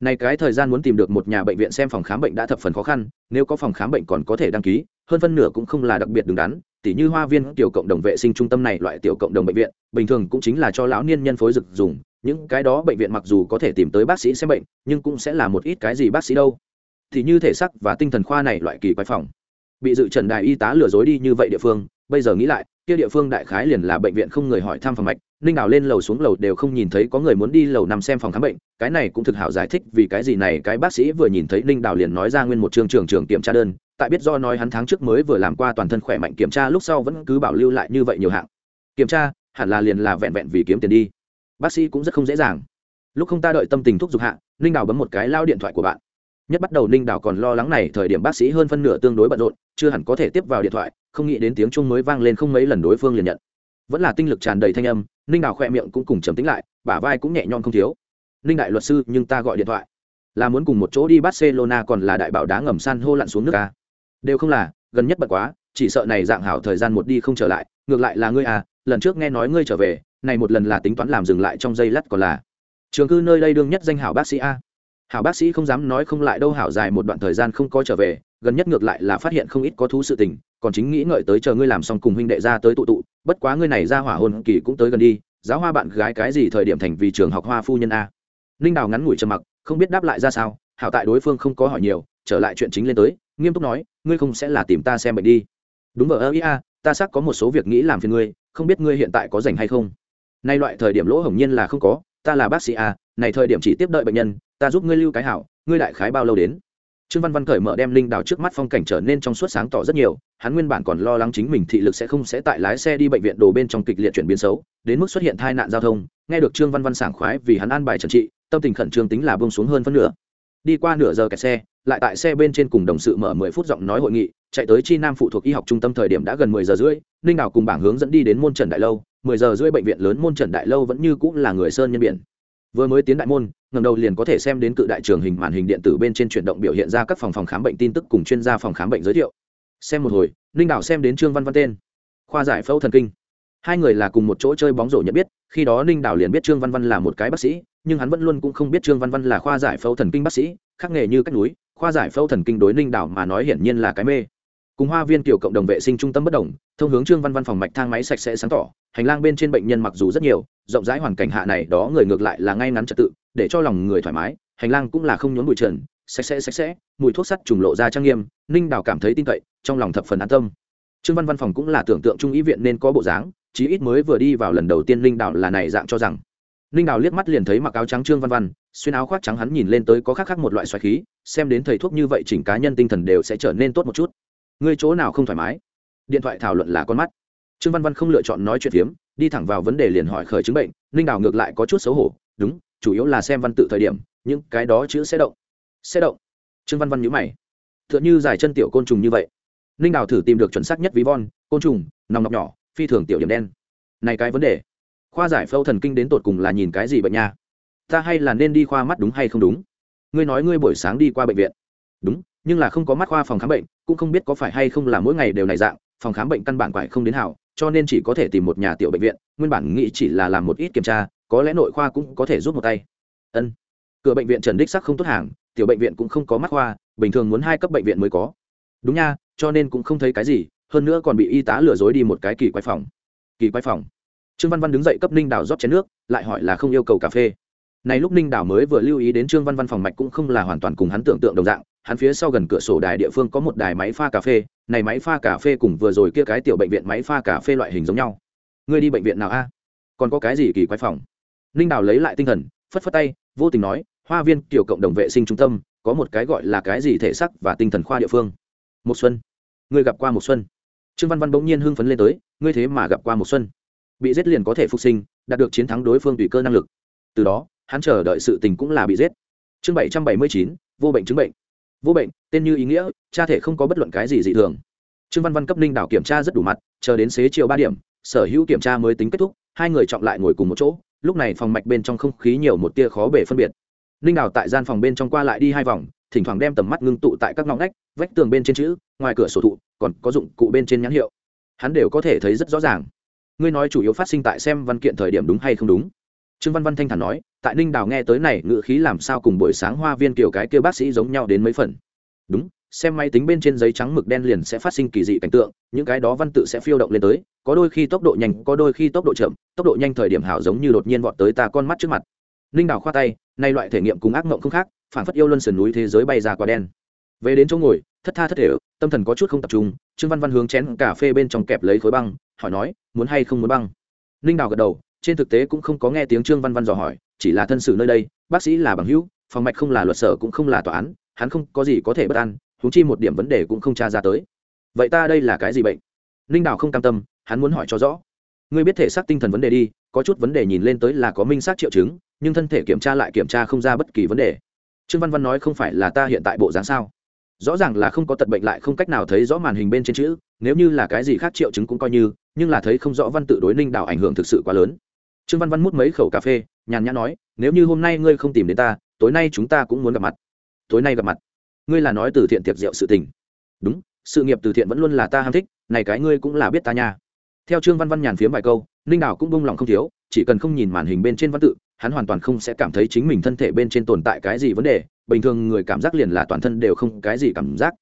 Này cái thời gian muốn tìm được một nhà bệnh viện xem phòng khám bệnh đã thập phần khó khăn, nếu có phòng khám bệnh còn có thể đăng ký, hơn phân nửa cũng không là đặc biệt đứng đắn, tỉ như hoa viên tiểu cộng đồng vệ sinh trung tâm này loại tiểu cộng đồng bệnh viện, bình thường cũng chính là cho lão niên nhân phối dực dùng những cái đó bệnh viện mặc dù có thể tìm tới bác sĩ xem bệnh, nhưng cũng sẽ là một ít cái gì bác sĩ đâu. Thì như thể sắc và tinh thần khoa này loại kỳ quái phòng. Bị dự trần đại y tá lừa dối đi như vậy địa phương, bây giờ nghĩ lại, kia địa phương đại khái liền là bệnh viện không người hỏi thăm phòng mạch, ninh đào lên lầu xuống lầu đều không nhìn thấy có người muốn đi lầu nằm xem phòng khám bệnh, cái này cũng thực hảo giải thích vì cái gì này, cái bác sĩ vừa nhìn thấy ninh đào liền nói ra nguyên một trường trường trường kiểm tra đơn, tại biết do nói hắn tháng trước mới vừa làm qua toàn thân khỏe mạnh kiểm tra lúc sau vẫn cứ bảo lưu lại như vậy nhiều hạng. Kiểm tra, hẳn là liền là vẹn vẹn vì kiếm tiền đi bác sĩ cũng rất không dễ dàng. Lúc không ta đợi tâm tình thúc giục hạ, ninh đào bấm một cái lao điện thoại của bạn. Nhất bắt đầu ninh đào còn lo lắng này, thời điểm bác sĩ hơn phân nửa tương đối bận rộn, chưa hẳn có thể tiếp vào điện thoại, không nghĩ đến tiếng chuông mới vang lên không mấy lần đối phương liền nhận. Vẫn là tinh lực tràn đầy thanh âm, ninh đào khoe miệng cũng cùng trầm tính lại, bả vai cũng nhẹ nhõm không thiếu. Ninh đại luật sư, nhưng ta gọi điện thoại. Là muốn cùng một chỗ đi barcelona, còn là đại bảo đá ngầm san hô lặn xuống nước ta đều không là, gần nhất bật quá, chỉ sợ này dạng hảo thời gian một đi không trở lại, ngược lại là ngươi à lần trước nghe nói ngươi trở về, này một lần là tính toán làm dừng lại trong dây lắt còn là. Trường cư nơi đây đương nhất danh hảo bác sĩ a. Hảo bác sĩ không dám nói không lại đâu, hảo dài một đoạn thời gian không có trở về, gần nhất ngược lại là phát hiện không ít có thú sự tình, còn chính nghĩ ngợi tới chờ ngươi làm xong cùng huynh đệ ra tới tụ tụ, bất quá ngươi này ra hỏa hôn kỳ cũng tới gần đi, giáo hoa bạn gái cái gì thời điểm thành vì trường học hoa phu nhân a. Ninh đào ngắn ngủi trầm mặc, không biết đáp lại ra sao, hảo tại đối phương không có hỏi nhiều, trở lại chuyện chính lên tới, nghiêm túc nói, ngươi không sẽ là tìm ta xem bệnh đi. Đúng vợ ơ ý a ta xác có một số việc nghĩ làm phiền ngươi, không biết ngươi hiện tại có rảnh hay không? Nay loại thời điểm lỗ hổng nhiên là không có, ta là bác sĩ a này thời điểm chỉ tiếp đợi bệnh nhân, ta giúp ngươi lưu cái hảo, ngươi đại khái bao lâu đến? Trương văn văn cởi mở đem linh đào trước mắt phong cảnh trở nên trong suốt sáng tỏ rất nhiều, hắn nguyên bản còn lo lắng chính mình thị lực sẽ không sẽ tại lái xe đi bệnh viện đồ bên trong kịch liệt chuyển biến xấu, đến mức xuất hiện tai nạn giao thông, nghe được trương văn văn sảng khoái vì hắn an bài trần trị, tâm tình khẩn trương tính là bông xuống hơn phân nửa. Đi qua nửa giờ kẹt xe, lại tại xe bên trên cùng đồng sự mở mười phút giọng nói hội nghị chạy tới chi nam phụ thuộc y học trung tâm thời điểm đã gần mười giờ rưỡi, ninh đào cùng bảng hướng dẫn đi đến môn trần đại lâu. mười giờ rưỡi bệnh viện lớn môn trần đại lâu vẫn như cũng là người sơn nhân biển. Vừa mới tiến đại môn ngầm đầu liền có thể xem đến cự đại trường hình màn hình điện tử bên trên chuyển động biểu hiện ra các phòng phòng khám bệnh tin tức cùng chuyên gia phòng khám bệnh giới thiệu. Xem một hồi, ninh đảo xem đến trương văn văn tên. Khoa giải phẫu thần kinh. Hai người là cùng một chỗ chơi bóng rổ nhận biết, khi đó ninh đảo liền biết trương văn văn là một cái bác sĩ, nhưng hắn vẫn luôn cũng không biết trương văn văn là khoa giải phẫu thần kinh bác sĩ, khác nghề như cách núi, khoa giải phẫu thần kinh đối ninh đảo mà nói hiển nhiên là cái mê cùng hoa viên tiểu cộng đồng vệ sinh trung tâm bất đồng, thông hướng trương văn văn phòng mạch thang máy sạch sẽ sáng tỏ, hành lang bên trên bệnh nhân mặc dù rất nhiều, rộng rãi hoàn cảnh hạ này đó người ngược lại là ngay ngắn trật tự, để cho lòng người thoải mái, hành lang cũng là không nhốn bụi trần, sạch sẽ sạch sẽ, mùi thuốc sắt trùng lộ ra trang nghiêm, ninh đào cảm thấy tin cậy, trong lòng thập phần an tâm. Trương văn văn phòng cũng là tưởng tượng trung ý viện nên có bộ dáng, chí ít mới vừa đi vào lần đầu tiên ninh đào là này dạng cho rằng. Ninh đào liếc mắt liền thấy mặc áo trắng trương văn văn, xuyên áo khoác trắng hắn nhìn lên tới có khác khác một loại xoài khí, xem đến thầy thuốc như vậy chỉnh cá nhân tinh thần đều sẽ trở nên tốt một chút ngươi chỗ nào không thoải mái? Điện thoại thảo luận là con mắt. Trương văn văn không lựa chọn nói chuyện phiếm, đi thẳng vào vấn đề liền hỏi khởi chứng bệnh, ninh đào ngược lại có chút xấu hổ, đúng, chủ yếu là xem văn tự thời điểm, những cái đó chữ sẽ động. Sẽ động? Trương văn văn nhữ mày. T h ư ợ n như dài chân tiểu côn trùng như vậy. Ninh đào thử tìm được chuẩn xác nhất ví von, côn trùng, nòng nọc nhỏ, phi thường tiểu điểm đen. Này cái vấn đề, khoa giải phẫu thần kinh đến tột cùng là nhìn cái gì bệnh nha? Ta hay là nên đi khoa mắt đúng hay không đúng? Ngươi nói ngươi buổi sáng đi qua bệnh viện. Đúng nhưng là không có mắt khoa phòng khám bệnh, cũng không biết có phải hay không là mỗi ngày đều này dạng, phòng khám bệnh căn bản quải không đến hảo, cho nên chỉ có thể tìm một nhà tiểu bệnh viện, nguyên bản nghĩ chỉ là làm một ít kiểm tra, có lẽ nội khoa cũng có thể giúp một tay. Ân. Cửa bệnh viện trần đích sắc không tốt hàng, tiểu bệnh viện cũng không có mắt khoa, bình thường muốn hai cấp bệnh viện mới có. Đúng nha, cho nên cũng không thấy cái gì, hơn nữa còn bị y tá lừa dối đi một cái kỳ quay phòng. Kỳ quay phòng. Trương văn văn đứng dậy cấp ninh đào rót chén nước, lại hỏi là không yêu cầu cà phê này lúc ninh Đảo mới vừa lưu ý đến trương văn văn phòng mạch cũng không là hoàn toàn cùng hắn tưởng tượng đồng dạng, hắn phía sau gần cửa sổ đài địa phương có một đài máy pha cà phê, này máy pha cà phê cùng vừa rồi kia cái tiểu bệnh viện máy pha cà phê loại hình giống nhau. Ngươi đi bệnh viện nào a? Còn có cái gì kỳ quái phòng? Ninh Đảo lấy lại tinh thần, phất phất tay, vô tình nói, hoa viên kiểu cộng đồng vệ sinh trung tâm, có một cái gọi là cái gì thể sắc và tinh thần khoa địa phương? Một xuân. Ngươi gặp qua một xuân? Trương văn văn bỗng nhiên hưng phấn lên tới, ngươi thế mà gặp qua một xuân. Bị giết liền có thể phục sinh, đạt được chiến thắng đối phương tùy cơ năng lực. Từ đó hắn chờ đợi sự tình cũng là bị giết. Chương bảy trăm bảy mươi chín, vô bệnh chứng bệnh. Vô bệnh, tên như ý nghĩa, cha thể không có bất luận cái gì dị thường. Trương văn văn cấp ninh đảo kiểm tra rất đủ mặt, chờ đến xế chiều ba điểm, sở hữu kiểm tra mới tính kết thúc, hai người chọn lại ngồi cùng một chỗ, lúc này phòng mạch bên trong không khí nhiều một tia khó bể phân biệt. Ninh đảo tại gian phòng bên trong qua lại đi hai vòng, thỉnh thoảng đem tầm mắt ngưng tụ tại các ngõ ngách, vách tường bên trên chữ, ngoài cửa sổ thụ, còn có dụng cụ bên trên nhãn hiệu. Hắn đều có thể thấy rất rõ ràng. Ngươi nói chủ yếu phát sinh tại xem văn kiện thời điểm đúng hay không đúng? Trương văn văn thanh thản nói, tại ninh đào nghe tới này ngự khí làm sao cùng buổi sáng hoa viên kiểu cái kia bác sĩ giống nhau đến mấy phần. Đúng, xem máy tính bên trên giấy trắng mực đen liền sẽ phát sinh kỳ dị cảnh tượng, những cái đó văn tự sẽ phiêu động lên tới, có đôi khi tốc độ nhanh, có đôi khi tốc độ chậm, tốc độ nhanh thời điểm hảo giống như đột nhiên vọt tới ta con mắt trước mặt. Ninh đào khoa tay nay loại thể nghiệm cùng ác mộng không khác phản phất yêu luân sườn núi thế giới bay ra quả đen. Về đến chỗ ngồi, thất tha thất thể, tâm thần có chút không tập trung, trương văn văn hướng chén cà phê bên trong kẹp lấy khối băng, hỏi nói, muốn hay không muốn băng? Ninh đào gật đầu trên thực tế cũng không có nghe tiếng trương văn văn dò hỏi, chỉ là thân sự nơi đây, bác sĩ là bằng hữu, phòng mạch không là luật sở cũng không là tòa án, hắn không có gì có thể bất an húng chi một điểm vấn đề cũng không tra ra tới. Vậy ta đây là cái gì bệnh? Ninh đào không cam tâm, hắn muốn hỏi cho rõ. Ngươi biết thể xác tinh thần vấn đề đi, có chút vấn đề nhìn lên tới là có minh xác triệu chứng, nhưng thân thể kiểm tra lại kiểm tra không ra bất kỳ vấn đề. Trương văn văn nói không phải là ta hiện tại bộ dáng sao? Rõ ràng là không có tật bệnh lại không cách nào thấy rõ màn hình bên trên chữ, nếu như là cái gì khác triệu chứng cũng coi như, nhưng là thấy không rõ văn tự đối ninh đảo ảnh hưởng thực sự quá lớn trương văn văn mút mấy khẩu cà phê, nhàn nhã nói, nếu như hôm nay ngươi không tìm đến ta, tối nay chúng ta cũng muốn gặp mặt. Tối nay gặp mặt? Ngươi là nói từ thiện tiệc rượu sự tình. Đúng, sự nghiệp từ thiện vẫn luôn là ta ham thích, này cái ngươi cũng là biết ta nha. Theo trương văn văn nhàn phiếm vài câu, ninh đảo cũng bông lòng không thiếu, chỉ cần không nhìn màn hình bên trên văn tự, hắn hoàn toàn không sẽ cảm thấy chính mình thân thể bên trên tồn tại cái gì vấn đề, bình thường người cảm giác liền là toàn thân đều không cái gì cảm giác.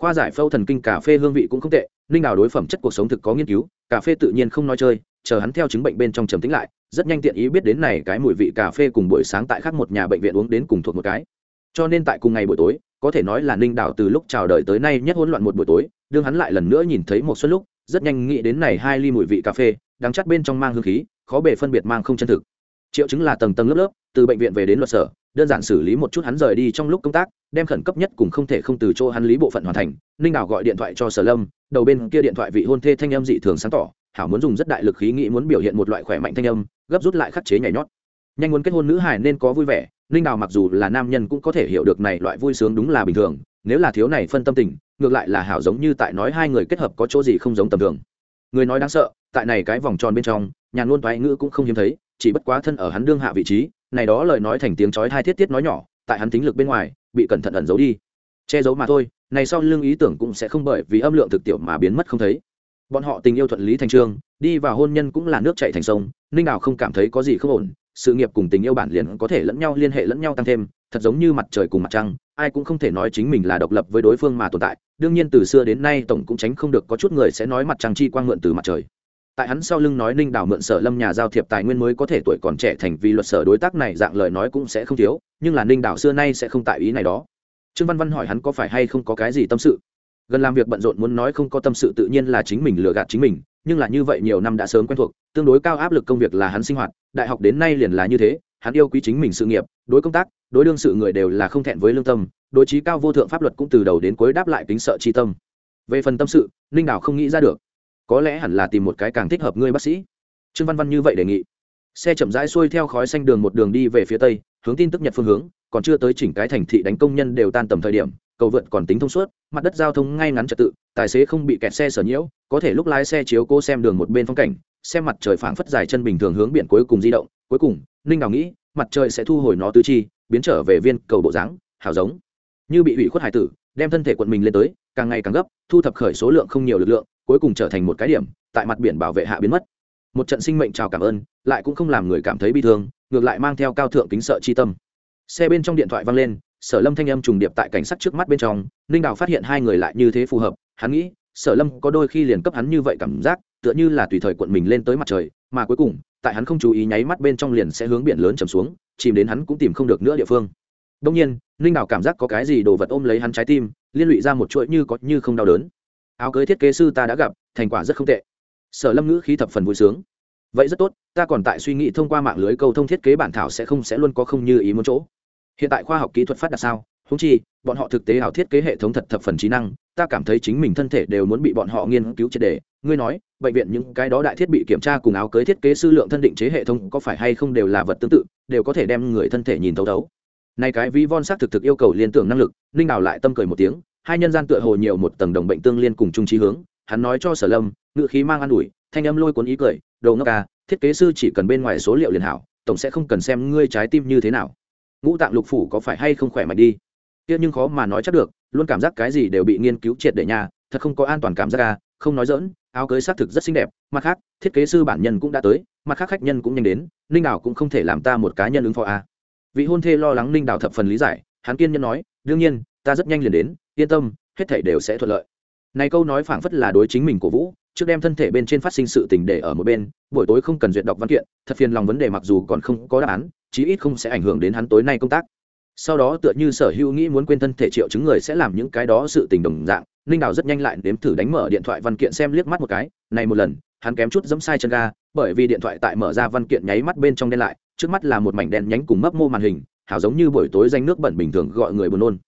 Khoa giải phẫu thần kinh cà phê hương vị cũng không tệ, ninh đào đối phẩm chất cuộc sống thực có nghiên cứu, cà phê tự nhiên không nói chơi, chờ hắn theo chứng bệnh bên trong trầm tính lại rất nhanh tiện ý biết đến này cái mùi vị cà phê cùng buổi sáng tại khác một nhà bệnh viện uống đến cùng thuộc một cái. Cho nên tại cùng ngày buổi tối, có thể nói là ninh đào từ lúc chào đời tới nay nhất hỗn loạn một buổi tối, đương hắn lại lần nữa nhìn thấy một suất lúc, rất nhanh nghĩ đến này hai ly mùi vị cà phê, đắng chắc bên trong mang hương khí, khó bề phân biệt mang không chân thực. Triệu chứng là tầng tầng lớp lớp, từ bệnh viện về đến luật sở, đơn giản xử lý một chút hắn rời đi trong lúc công tác, đem khẩn cấp nhất cùng không thể không từ chỗ hắn lý bộ phận hoàn thành, ninh đào gọi điện thoại cho sở lâm, đầu bên kia điện thoại vị hôn thê thanh em dị thường sáng tỏ hảo muốn dùng rất đại lực khí nghĩ muốn biểu hiện một loại khỏe mạnh thanh âm, gấp rút lại khắc chế nhảy nhót. Nhanh muốn kết hôn nữ hải nên có vui vẻ ninh đào mặc dù là nam nhân cũng có thể hiểu được này loại vui sướng đúng là bình thường, nếu là thiếu này phân tâm tình, ngược lại là hảo giống như tại nói hai người kết hợp có chỗ gì không giống tầm thường. Người nói đáng sợ, tại này cái vòng tròn bên trong nhà luôn toái ngữ cũng không hiếm thấy, chỉ bất quá thân ở hắn đương hạ vị trí, này đó lời nói thành tiếng chói hai thiết tiết nói nhỏ, tại hắn tính lực bên ngoài, bị cẩn thận ẩn giấu đi. Che giấu mà thôi, này sau lương ý tưởng cũng sẽ không bởi vì âm lượng thực tiểu mà biến mất không thấy bọn họ tình yêu thuận lý thành trương, đi vào hôn nhân cũng là nước chảy thành sông, ninh đào không cảm thấy có gì không ổn, sự nghiệp cùng tình yêu bản liền có thể lẫn nhau liên hệ lẫn nhau tăng thêm, thật giống như mặt trời cùng mặt trăng, ai cũng không thể nói chính mình là độc lập với đối phương mà tồn tại, đương nhiên từ xưa đến nay tổng cũng tránh không được có chút người sẽ nói mặt trăng chi quang mượn từ mặt trời. Tại hắn sau lưng nói ninh đảo mượn sở lâm nhà giao thiệp tài nguyên mới có thể tuổi còn trẻ thành vì luật sở đối tác này dạng lời nói cũng sẽ không thiếu, nhưng là ninh đảo xưa nay sẽ không tại ý này đó. Trương văn văn hỏi hắn có phải hay không có cái gì tâm sự gần làm việc bận rộn muốn nói không có tâm sự tự nhiên là chính mình lừa gạt chính mình, nhưng là như vậy nhiều năm đã sớm quen thuộc, tương đối cao áp lực công việc là hắn sinh hoạt, đại học đến nay liền là như thế, hắn yêu quý chính mình sự nghiệp, đối công tác, đối đương sự người đều là không thẹn với lương tâm, đối trí cao vô thượng pháp luật cũng từ đầu đến cuối đáp lại kính sợ tri tâm. Về phần tâm sự, ninh đảo không nghĩ ra được. Có lẽ hẳn là tìm một cái càng thích hợp ngươi bác sĩ. Trương văn văn như vậy đề nghị. Xe chậm rãi xuôi theo khói xanh đường một đường đi về phía tây, hướng tin tức nhật phương hướng, còn chưa tới chỉnh cái thành thị đánh công nhân đều tan tầm thời điểm cầu vượt còn tính thông suốt, mặt đất giao thông ngay ngắn trật tự, tài xế không bị kẹt xe sở nhiễu, có thể lúc lái xe chiếu cô xem đường một bên phong cảnh, xem mặt trời phảng phất dài chân bình thường hướng biển cuối cùng di động. Cuối cùng, ninh đào nghĩ, mặt trời sẽ thu hồi nó tứ chi, biến trở về viên cầu bộ dáng, hào giống. Như bị ủy khuất hải tử, đem thân thể quận mình lên tới, càng ngày càng gấp, thu thập khởi số lượng không nhiều lực lượng, cuối cùng trở thành một cái điểm, tại mặt biển bảo vệ hạ biến mất. Một trận sinh mệnh chào cảm ơn, lại cũng không làm người cảm thấy bi thương, ngược lại mang theo cao thượng kính sợ chi tâm. Xe bên trong điện thoại vang lên sở lâm thanh âm trùng điệp tại cảnh sát trước mắt bên trong, ninh đào phát hiện hai người lại như thế phù hợp, hắn nghĩ, sở lâm có đôi khi liền cấp hắn như vậy cảm giác, tựa như là tùy thời cuộn mình lên tới mặt trời, mà cuối cùng, tại hắn không chú ý nháy mắt bên trong liền sẽ hướng biển lớn chầm xuống, chìm đến hắn cũng tìm không được nữa địa phương. Đông nhiên, ninh đào cảm giác có cái gì đồ vật ôm lấy hắn trái tim, liên lụy ra một chuỗi như có như không đau đớn. Áo cưới thiết kế sư ta đã gặp, thành quả rất không tệ. Sở lâm ngữ khí thập phần vui sướng. Vậy rất tốt, ta còn tại suy nghĩ thông qua mạng lưới cầu thông thiết kế bản thảo sẽ không sẽ luôn có không như ý muốn chỗ hiện tại khoa học kỹ thuật phát đạt sao? Húng chi bọn họ thực tế ảo thiết kế hệ thống thật thập phần trí năng ta cảm thấy chính mình thân thể đều muốn bị bọn họ nghiên cứu triệt đề ngươi nói bệnh viện những cái đó đại thiết bị kiểm tra cùng áo cưới thiết kế sư lượng thân định chế hệ thống có phải hay không đều là vật tương tự đều có thể đem người thân thể nhìn thấu thấu. Nay cái ví von xác thực thực yêu cầu liên tưởng năng lực ninh đào lại tâm cười một tiếng hai nhân gian tựa hồ nhiều một tầng đồng bệnh tương liên cùng chung trí hướng hắn nói cho sở lâm ngự khí mang an ủi thanh âm lôi cuốn ý cười đầu ngốc ca, thiết kế sư chỉ cần bên ngoài số liệu liền hảo tổng sẽ không cần xem ngươi trái tim như thế nào ngũ tạng lục phủ có phải hay không khỏe mạnh đi kia nhưng khó mà nói chắc được, luôn cảm giác cái gì đều bị nghiên cứu triệt để nhà thật không có an toàn cảm giác à không nói dỡn áo cưới xác thực rất xinh đẹp, mặt khác, thiết kế sư bản nhân cũng đã tới, mặt khác khách nhân cũng nhanh đến, ninh đảo cũng không thể làm ta một cá nhân ứng phó à. vị hôn thê lo lắng ninh đảo thập phần lý giải, hắn kiên nhân nói, đương nhiên, ta rất nhanh liền đến, yên tâm, hết thảy đều sẽ thuận lợi này câu nói phảng phất là đối chính mình của vũ, trước đem thân thể bên trên phát sinh sự tình để ở một bên, buổi tối không cần duyệt đọc văn kiện, thật phiền lòng vấn đề mặc dù còn không có đáp án chí ít không sẽ ảnh hưởng đến hắn tối nay công tác. Sau đó tựa như sở hữu nghĩ muốn quên thân thể triệu chứng người sẽ làm những cái đó sự tình đồng dạng, ninh đào rất nhanh lại nếm thử đánh mở điện thoại văn kiện xem liếc mắt một cái, này một lần, hắn kém chút dẫm sai chân ga, bởi vì điện thoại tại mở ra văn kiện nháy mắt bên trong đen lại, trước mắt là một mảnh đen nhánh cùng mấp mô màn hình hảo giống như buổi tối danh nước bẩn bình thường gọi người buồn nôn.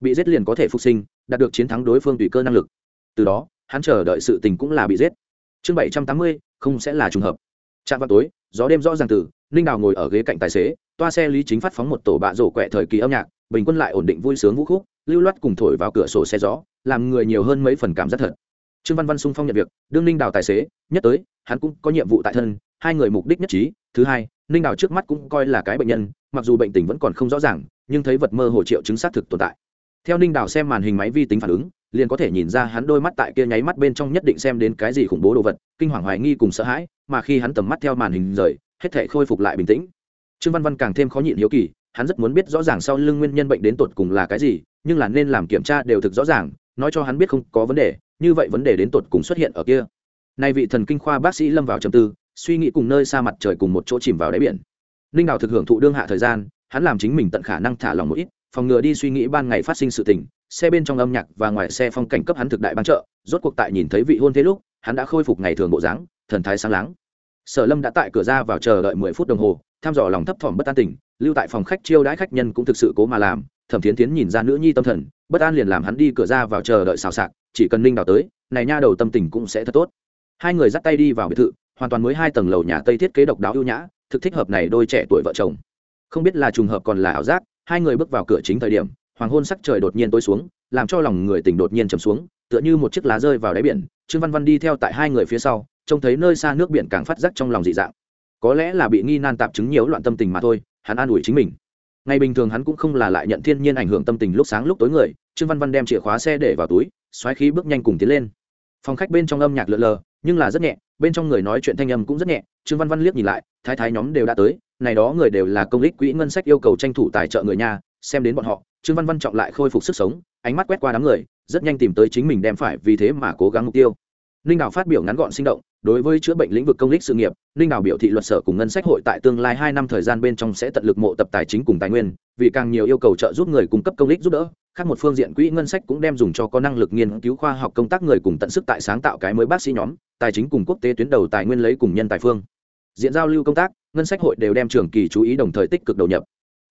Bị giết liền có thể phục sinh, đạt được chiến thắng đối phương tùy cơ năng lực. Từ đó, hắn chờ đợi sự tình cũng là bị giết. Chương bảy trăm tám mươi, không sẽ là trùng hợp. Trạm vào tối, gió đêm rõ ràng từ ninh đào ngồi ở ghế cạnh tài xế, toa xe lý chính phát phóng một tổ bạ rổ quẹ thời kỳ âm nhạc, bình quân lại ổn định vui sướng vũ khúc, lưu loát cùng thổi vào cửa sổ xe gió, làm người nhiều hơn mấy phần cảm giác thật. Trương văn văn sung phong nhận việc, đương ninh đào tài xế, nhất tới, hắn cũng có nhiệm vụ tại thân, hai người mục đích nhất trí, thứ hai ninh đào trước mắt cũng coi là cái bệnh nhân, mặc dù bệnh tình vẫn còn không rõ ràng, nhưng thấy vật mơ hồ triệu chứng xác thực tồn tại. Theo ninh đào xem màn hình máy vi tính phản ứng, liền có thể nhìn ra hắn đôi mắt tại kia nháy mắt bên trong nhất định xem đến cái gì khủng bố đồ vật, kinh hoàng hoài nghi cùng sợ hãi mà khi hắn tầm mắt theo màn hình rời, hết thể khôi phục lại bình tĩnh. Trương văn văn càng thêm khó nhịn hiếu kỳ, hắn rất muốn biết rõ ràng sau lưng nguyên nhân bệnh đến tột cùng là cái gì, nhưng là nên làm kiểm tra đều thực rõ ràng, nói cho hắn biết không có vấn đề, như vậy vấn đề đến tột cùng xuất hiện ở kia. Nay vị thần kinh khoa bác sĩ lâm vào trầm tư, suy nghĩ cùng nơi xa mặt trời cùng một chỗ chìm vào đáy biển. Ninh đào thực hưởng thụ đương hạ thời gian, hắn làm chính mình tận khả năng thả lòng một ít, phòng ngừa đi suy nghĩ ban ngày phát sinh sự tình xe bên trong âm nhạc và ngoài xe phong cảnh cấp hắn thực đại ban trợ rốt cuộc tại nhìn thấy vị hôn thế lúc, hắn đã khôi phục ngày thường bộ dáng, thần thái sáng láng. Sở lâm đã tại cửa ra vào chờ đợi mười phút đồng hồ tham dò lòng thấp thỏm bất an tỉnh lưu tại phòng khách chiêu đãi khách nhân cũng thực sự cố mà làm, thẩm thiến tiến nhìn ra nữ nhi tâm thần, bất an liền làm hắn đi cửa ra vào chờ đợi xào sạc, chỉ cần ninh đào tới, này nha đầu tâm tình cũng sẽ thật tốt. Hai người dắt tay đi vào biệt thự, hoàn toàn mới hai tầng lầu nhà tây thiết kế độc đáo ưu nhã, thực thích hợp này đôi trẻ tuổi vợ chồng. Không biết là trùng hợp còn là ảo giác, hai người bước vào cửa chính thời điểm hoàng hôn sắc trời đột nhiên tối xuống, làm cho lòng người tỉnh đột nhiên trầm xuống, tựa như một chiếc lá rơi vào đáy biển, trương văn văn đi theo tại hai người phía sau, trông thấy nơi xa nước biển càng phát giác trong lòng dị dạng. Có lẽ là bị nghi nan tạp chứng nhiều loạn tâm tình mà thôi, hắn an ủi chính mình. Ngày bình thường hắn cũng không là lại nhận thiên nhiên ảnh hưởng tâm tình lúc sáng lúc tối người, trương văn văn đem chìa khóa xe để vào túi, xoáy khí bước nhanh cùng tiến lên. Phòng khách bên trong âm nhạc lượn lờ, nhưng là rất nhẹ, bên trong người nói chuyện thanh âm cũng rất nhẹ, trương văn văn liếc nhìn lại, thái thái nhóm đều đã tới, này đó người đều là công lích quỹ ngân sách yêu cầu tranh thủ tài trợ người nhà xem đến bọn họ, trương văn văn trọng lại khôi phục sức sống, ánh mắt quét qua đám người, rất nhanh tìm tới chính mình đem phải vì thế mà cố gắng mục tiêu. Ninh đào phát biểu ngắn gọn sinh động, đối với chữa bệnh lĩnh vực công lý sự nghiệp, ninh đào biểu thị luật sở cùng ngân sách hội tại tương lai hai năm thời gian bên trong sẽ tận lực mộ tập tài chính cùng tài nguyên, vì càng nhiều yêu cầu trợ giúp người cung cấp công lý giúp đỡ, khác một phương diện quỹ ngân sách cũng đem dùng cho có năng lực nghiên cứu khoa học công tác người cùng tận sức tại sáng tạo cái mới bác sĩ nhóm, tài chính cùng quốc tế tuyến đầu tài nguyên lấy cùng nhân tài phương. Diện giao lưu công tác, ngân sách hội đều đem trường kỳ chú ý đồng thời tích cực đầu nhập.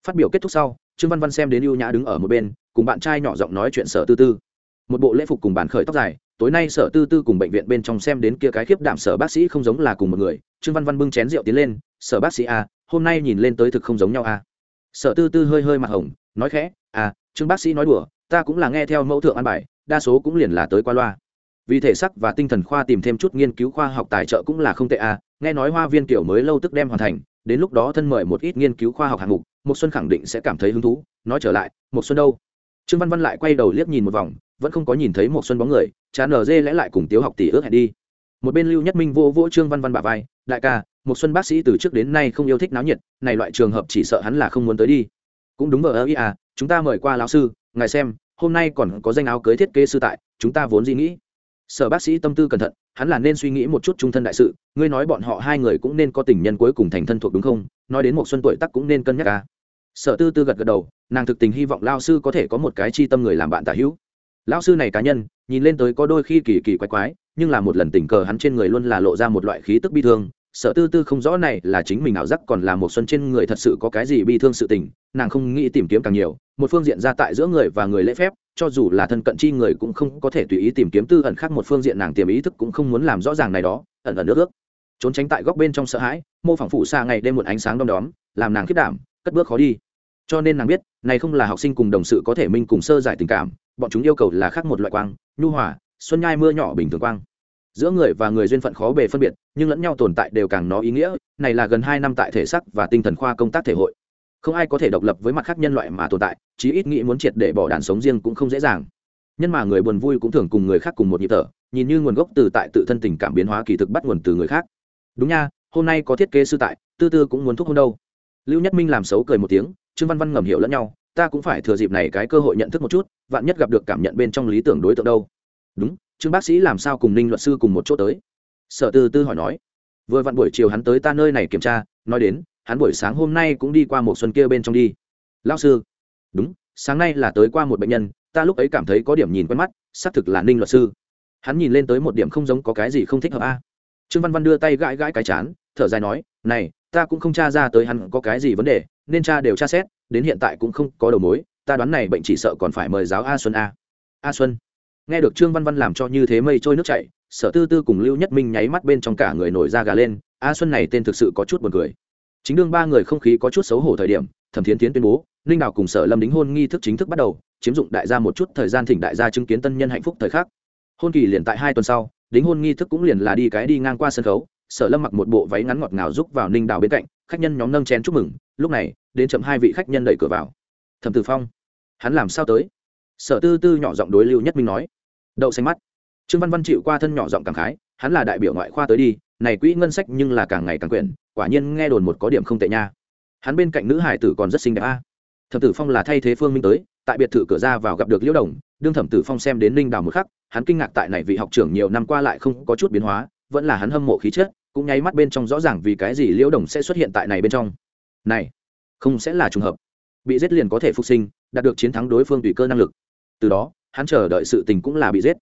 Phát biểu kết thúc sau trương văn văn xem đến ưu nhã đứng ở một bên, cùng bạn trai nhỏ giọng nói chuyện sở tư tư. Một bộ lễ phục cùng bàn khởi tóc dài, tối nay sở tư tư cùng bệnh viện bên trong xem đến kia cái khiếp đảm sở bác sĩ không giống là cùng một người, trương văn văn bưng chén rượu tiến lên, sở bác sĩ a hôm nay nhìn lên tới thực không giống nhau a sở tư tư hơi hơi mặt hồng, nói khẽ à trương bác sĩ nói đùa, ta cũng là nghe theo mẫu thượng an bài, đa số cũng liền là tới qua loa. Vì thể sắc và tinh thần khoa tìm thêm chút nghiên cứu khoa học tài trợ cũng là không tệ a nghe nói hoa viên kiểu mới lâu tức đem hoàn thành, đến lúc đó thân mời một ít nghiên cứu khoa học hạng mục một xuân khẳng định sẽ cảm thấy hứng thú, nói trở lại một xuân đâu? Trương văn văn lại quay đầu liếc nhìn một vòng, vẫn không có nhìn thấy một xuân bóng người, chán nở dê lẽ lại cùng tiếu học tỷ ước hẹn đi. Một bên lưu nhất minh vô vỗ trương văn văn bả vai, đại ca một xuân bác sĩ từ trước đến nay không yêu thích náo nhiệt, này loại trường hợp chỉ sợ hắn là không muốn tới đi. Cũng đúng vậy ơ ý à chúng ta mời qua lão sư, ngài xem, hôm nay còn có danh áo cưới thiết kế sư tại, chúng ta vốn gì nghĩ sở bác sĩ tâm tư cẩn thận, hắn là nên suy nghĩ một chút trung thân đại sự, ngươi nói bọn họ hai người cũng nên có tình nhân cuối cùng thành thân thuộc đúng không? Nói đến một xuân tuổi tắc cũng nên cân nhắc ca à. sở tư tư gật gật đầu, nàng thực tình hy vọng lao sư có thể có một cái chi tâm người làm bạn tả hữu. Lão sư này cá nhân, nhìn lên tới có đôi khi kỳ kỳ quái quái, nhưng là một lần tình cờ hắn trên người luôn là lộ ra một loại khí tức bi thương. Sợ tư tư không rõ này là chính mình ảo giác còn là một xuân trên người thật sự có cái gì bi thương sự tình, nàng không nghĩ tìm kiếm càng nhiều, một phương diện ra tại giữa người và người lễ phép cho dù là thân cận chi người cũng không có thể tùy ý tìm kiếm tư ẩn khác một phương diện nàng tiềm ý thức cũng không muốn làm rõ ràng này đó, ẩn ẩn nước ước. Trốn tránh tại góc bên trong sợ hãi, mô phỏng phụ xa ngày đêm một ánh sáng đom đóm, làm nàng khiết đảm, cất bước khó đi. Cho nên nàng biết, này không là học sinh cùng đồng sự có thể minh cùng sơ giải tình cảm, bọn chúng yêu cầu là khác một loại quang, nhu hòa, xuân nhai mưa nhỏ bình thường quang. Giữa người và người duyên phận khó bề phân biệt, nhưng lẫn nhau tồn tại đều càng nó ý nghĩa, này là gần hai năm tại thể sắc và tinh thần khoa công tác thể hội không ai có thể độc lập với mặt khác nhân loại mà tồn tại, chí ít nghĩ muốn triệt để bỏ đàn sống riêng cũng không dễ dàng. Nhân mà người buồn vui cũng thường cùng người khác cùng một nhịp thở, nhìn như nguồn gốc từ tại tự thân tình cảm biến hóa kỳ thực bắt nguồn từ người khác. Đúng nha, hôm nay có thiết kế sư tại, tư tư cũng muốn thúc hôn đâu. Lưu nhất minh làm xấu cười một tiếng, trương văn văn ngầm hiểu lẫn nhau, ta cũng phải thừa dịp này cái cơ hội nhận thức một chút, vạn nhất gặp được cảm nhận bên trong lý tưởng đối tượng đâu. Đúng, trương bác sĩ làm sao cùng ninh luật sư cùng một chỗ tới? Sở tư tư hỏi nói. Vừa vặn buổi chiều hắn tới ta nơi này kiểm tra, nói đến hắn buổi sáng hôm nay cũng đi qua một xuân kia bên trong đi. Lao sư. Đúng, sáng nay là tới qua một bệnh nhân, ta lúc ấy cảm thấy có điểm nhìn quen mắt, xác thực là ninh luật sư. Hắn nhìn lên tới một điểm không giống có cái gì không thích hợp a. Trương văn văn đưa tay gãi gãi cái chán, thở dài nói, này, ta cũng không tra ra tới hắn có cái gì vấn đề, nên tra đều tra xét, đến hiện tại cũng không có đầu mối, ta đoán này bệnh chỉ sợ còn phải mời giáo a xuân a. A xuân. Nghe được trương văn văn làm cho như thế mây trôi nước chảy, sở tư tư cùng lưu nhất minh nháy mắt bên trong cả người nổi da gà lên, a xuân này tên thực sự có chút buồn cười chính đương ba người không khí có chút xấu hổ thời điểm, thẩm thiến tiến tuyên bố, ninh đào cùng sở lâm đính hôn nghi thức chính thức bắt đầu, chiếm dụng đại gia một chút thời gian thỉnh đại gia chứng kiến tân nhân hạnh phúc thời khắc. Hôn kỳ liền tại hai tuần sau, đính hôn nghi thức cũng liền là đi cái đi ngang qua sân khấu, sở lâm mặc một bộ váy ngắn ngọt ngào rúc vào ninh đào bên cạnh, khách nhân nhóm nâng chén chúc mừng, lúc này, đến chậm hai vị khách nhân đẩy cửa vào. Thẩm tử phong, hắn làm sao tới? Sở tư tư nhỏ giọng đối lưu nhất minh nói. Đậu xanh mắt. Trương văn văn chịu qua thân nhỏ giọng cảm khái, hắn là đại biểu ngoại khoa tới đi này quỹ ngân sách nhưng là càng ngày càng quyển, quả nhiên nghe đồn một có điểm không tệ nha. Hắn bên cạnh nữ hải tử còn rất xinh đẹp a. Thẩm tử phong là thay thế phương minh tới, tại biệt thự cửa ra vào gặp được liễu đồng, đương thẩm tử phong xem đến ninh đào một khắc, hắn kinh ngạc tại này vị học trưởng nhiều năm qua lại không có chút biến hóa, vẫn là hắn hâm mộ khí chất, cũng nháy mắt bên trong rõ ràng vì cái gì liễu đồng sẽ xuất hiện tại này bên trong. Này, không sẽ là trùng hợp. Bị giết liền có thể phục sinh, đạt được chiến thắng đối phương tùy cơ năng lực. Từ đó, hắn chờ đợi sự tình cũng là bị giết.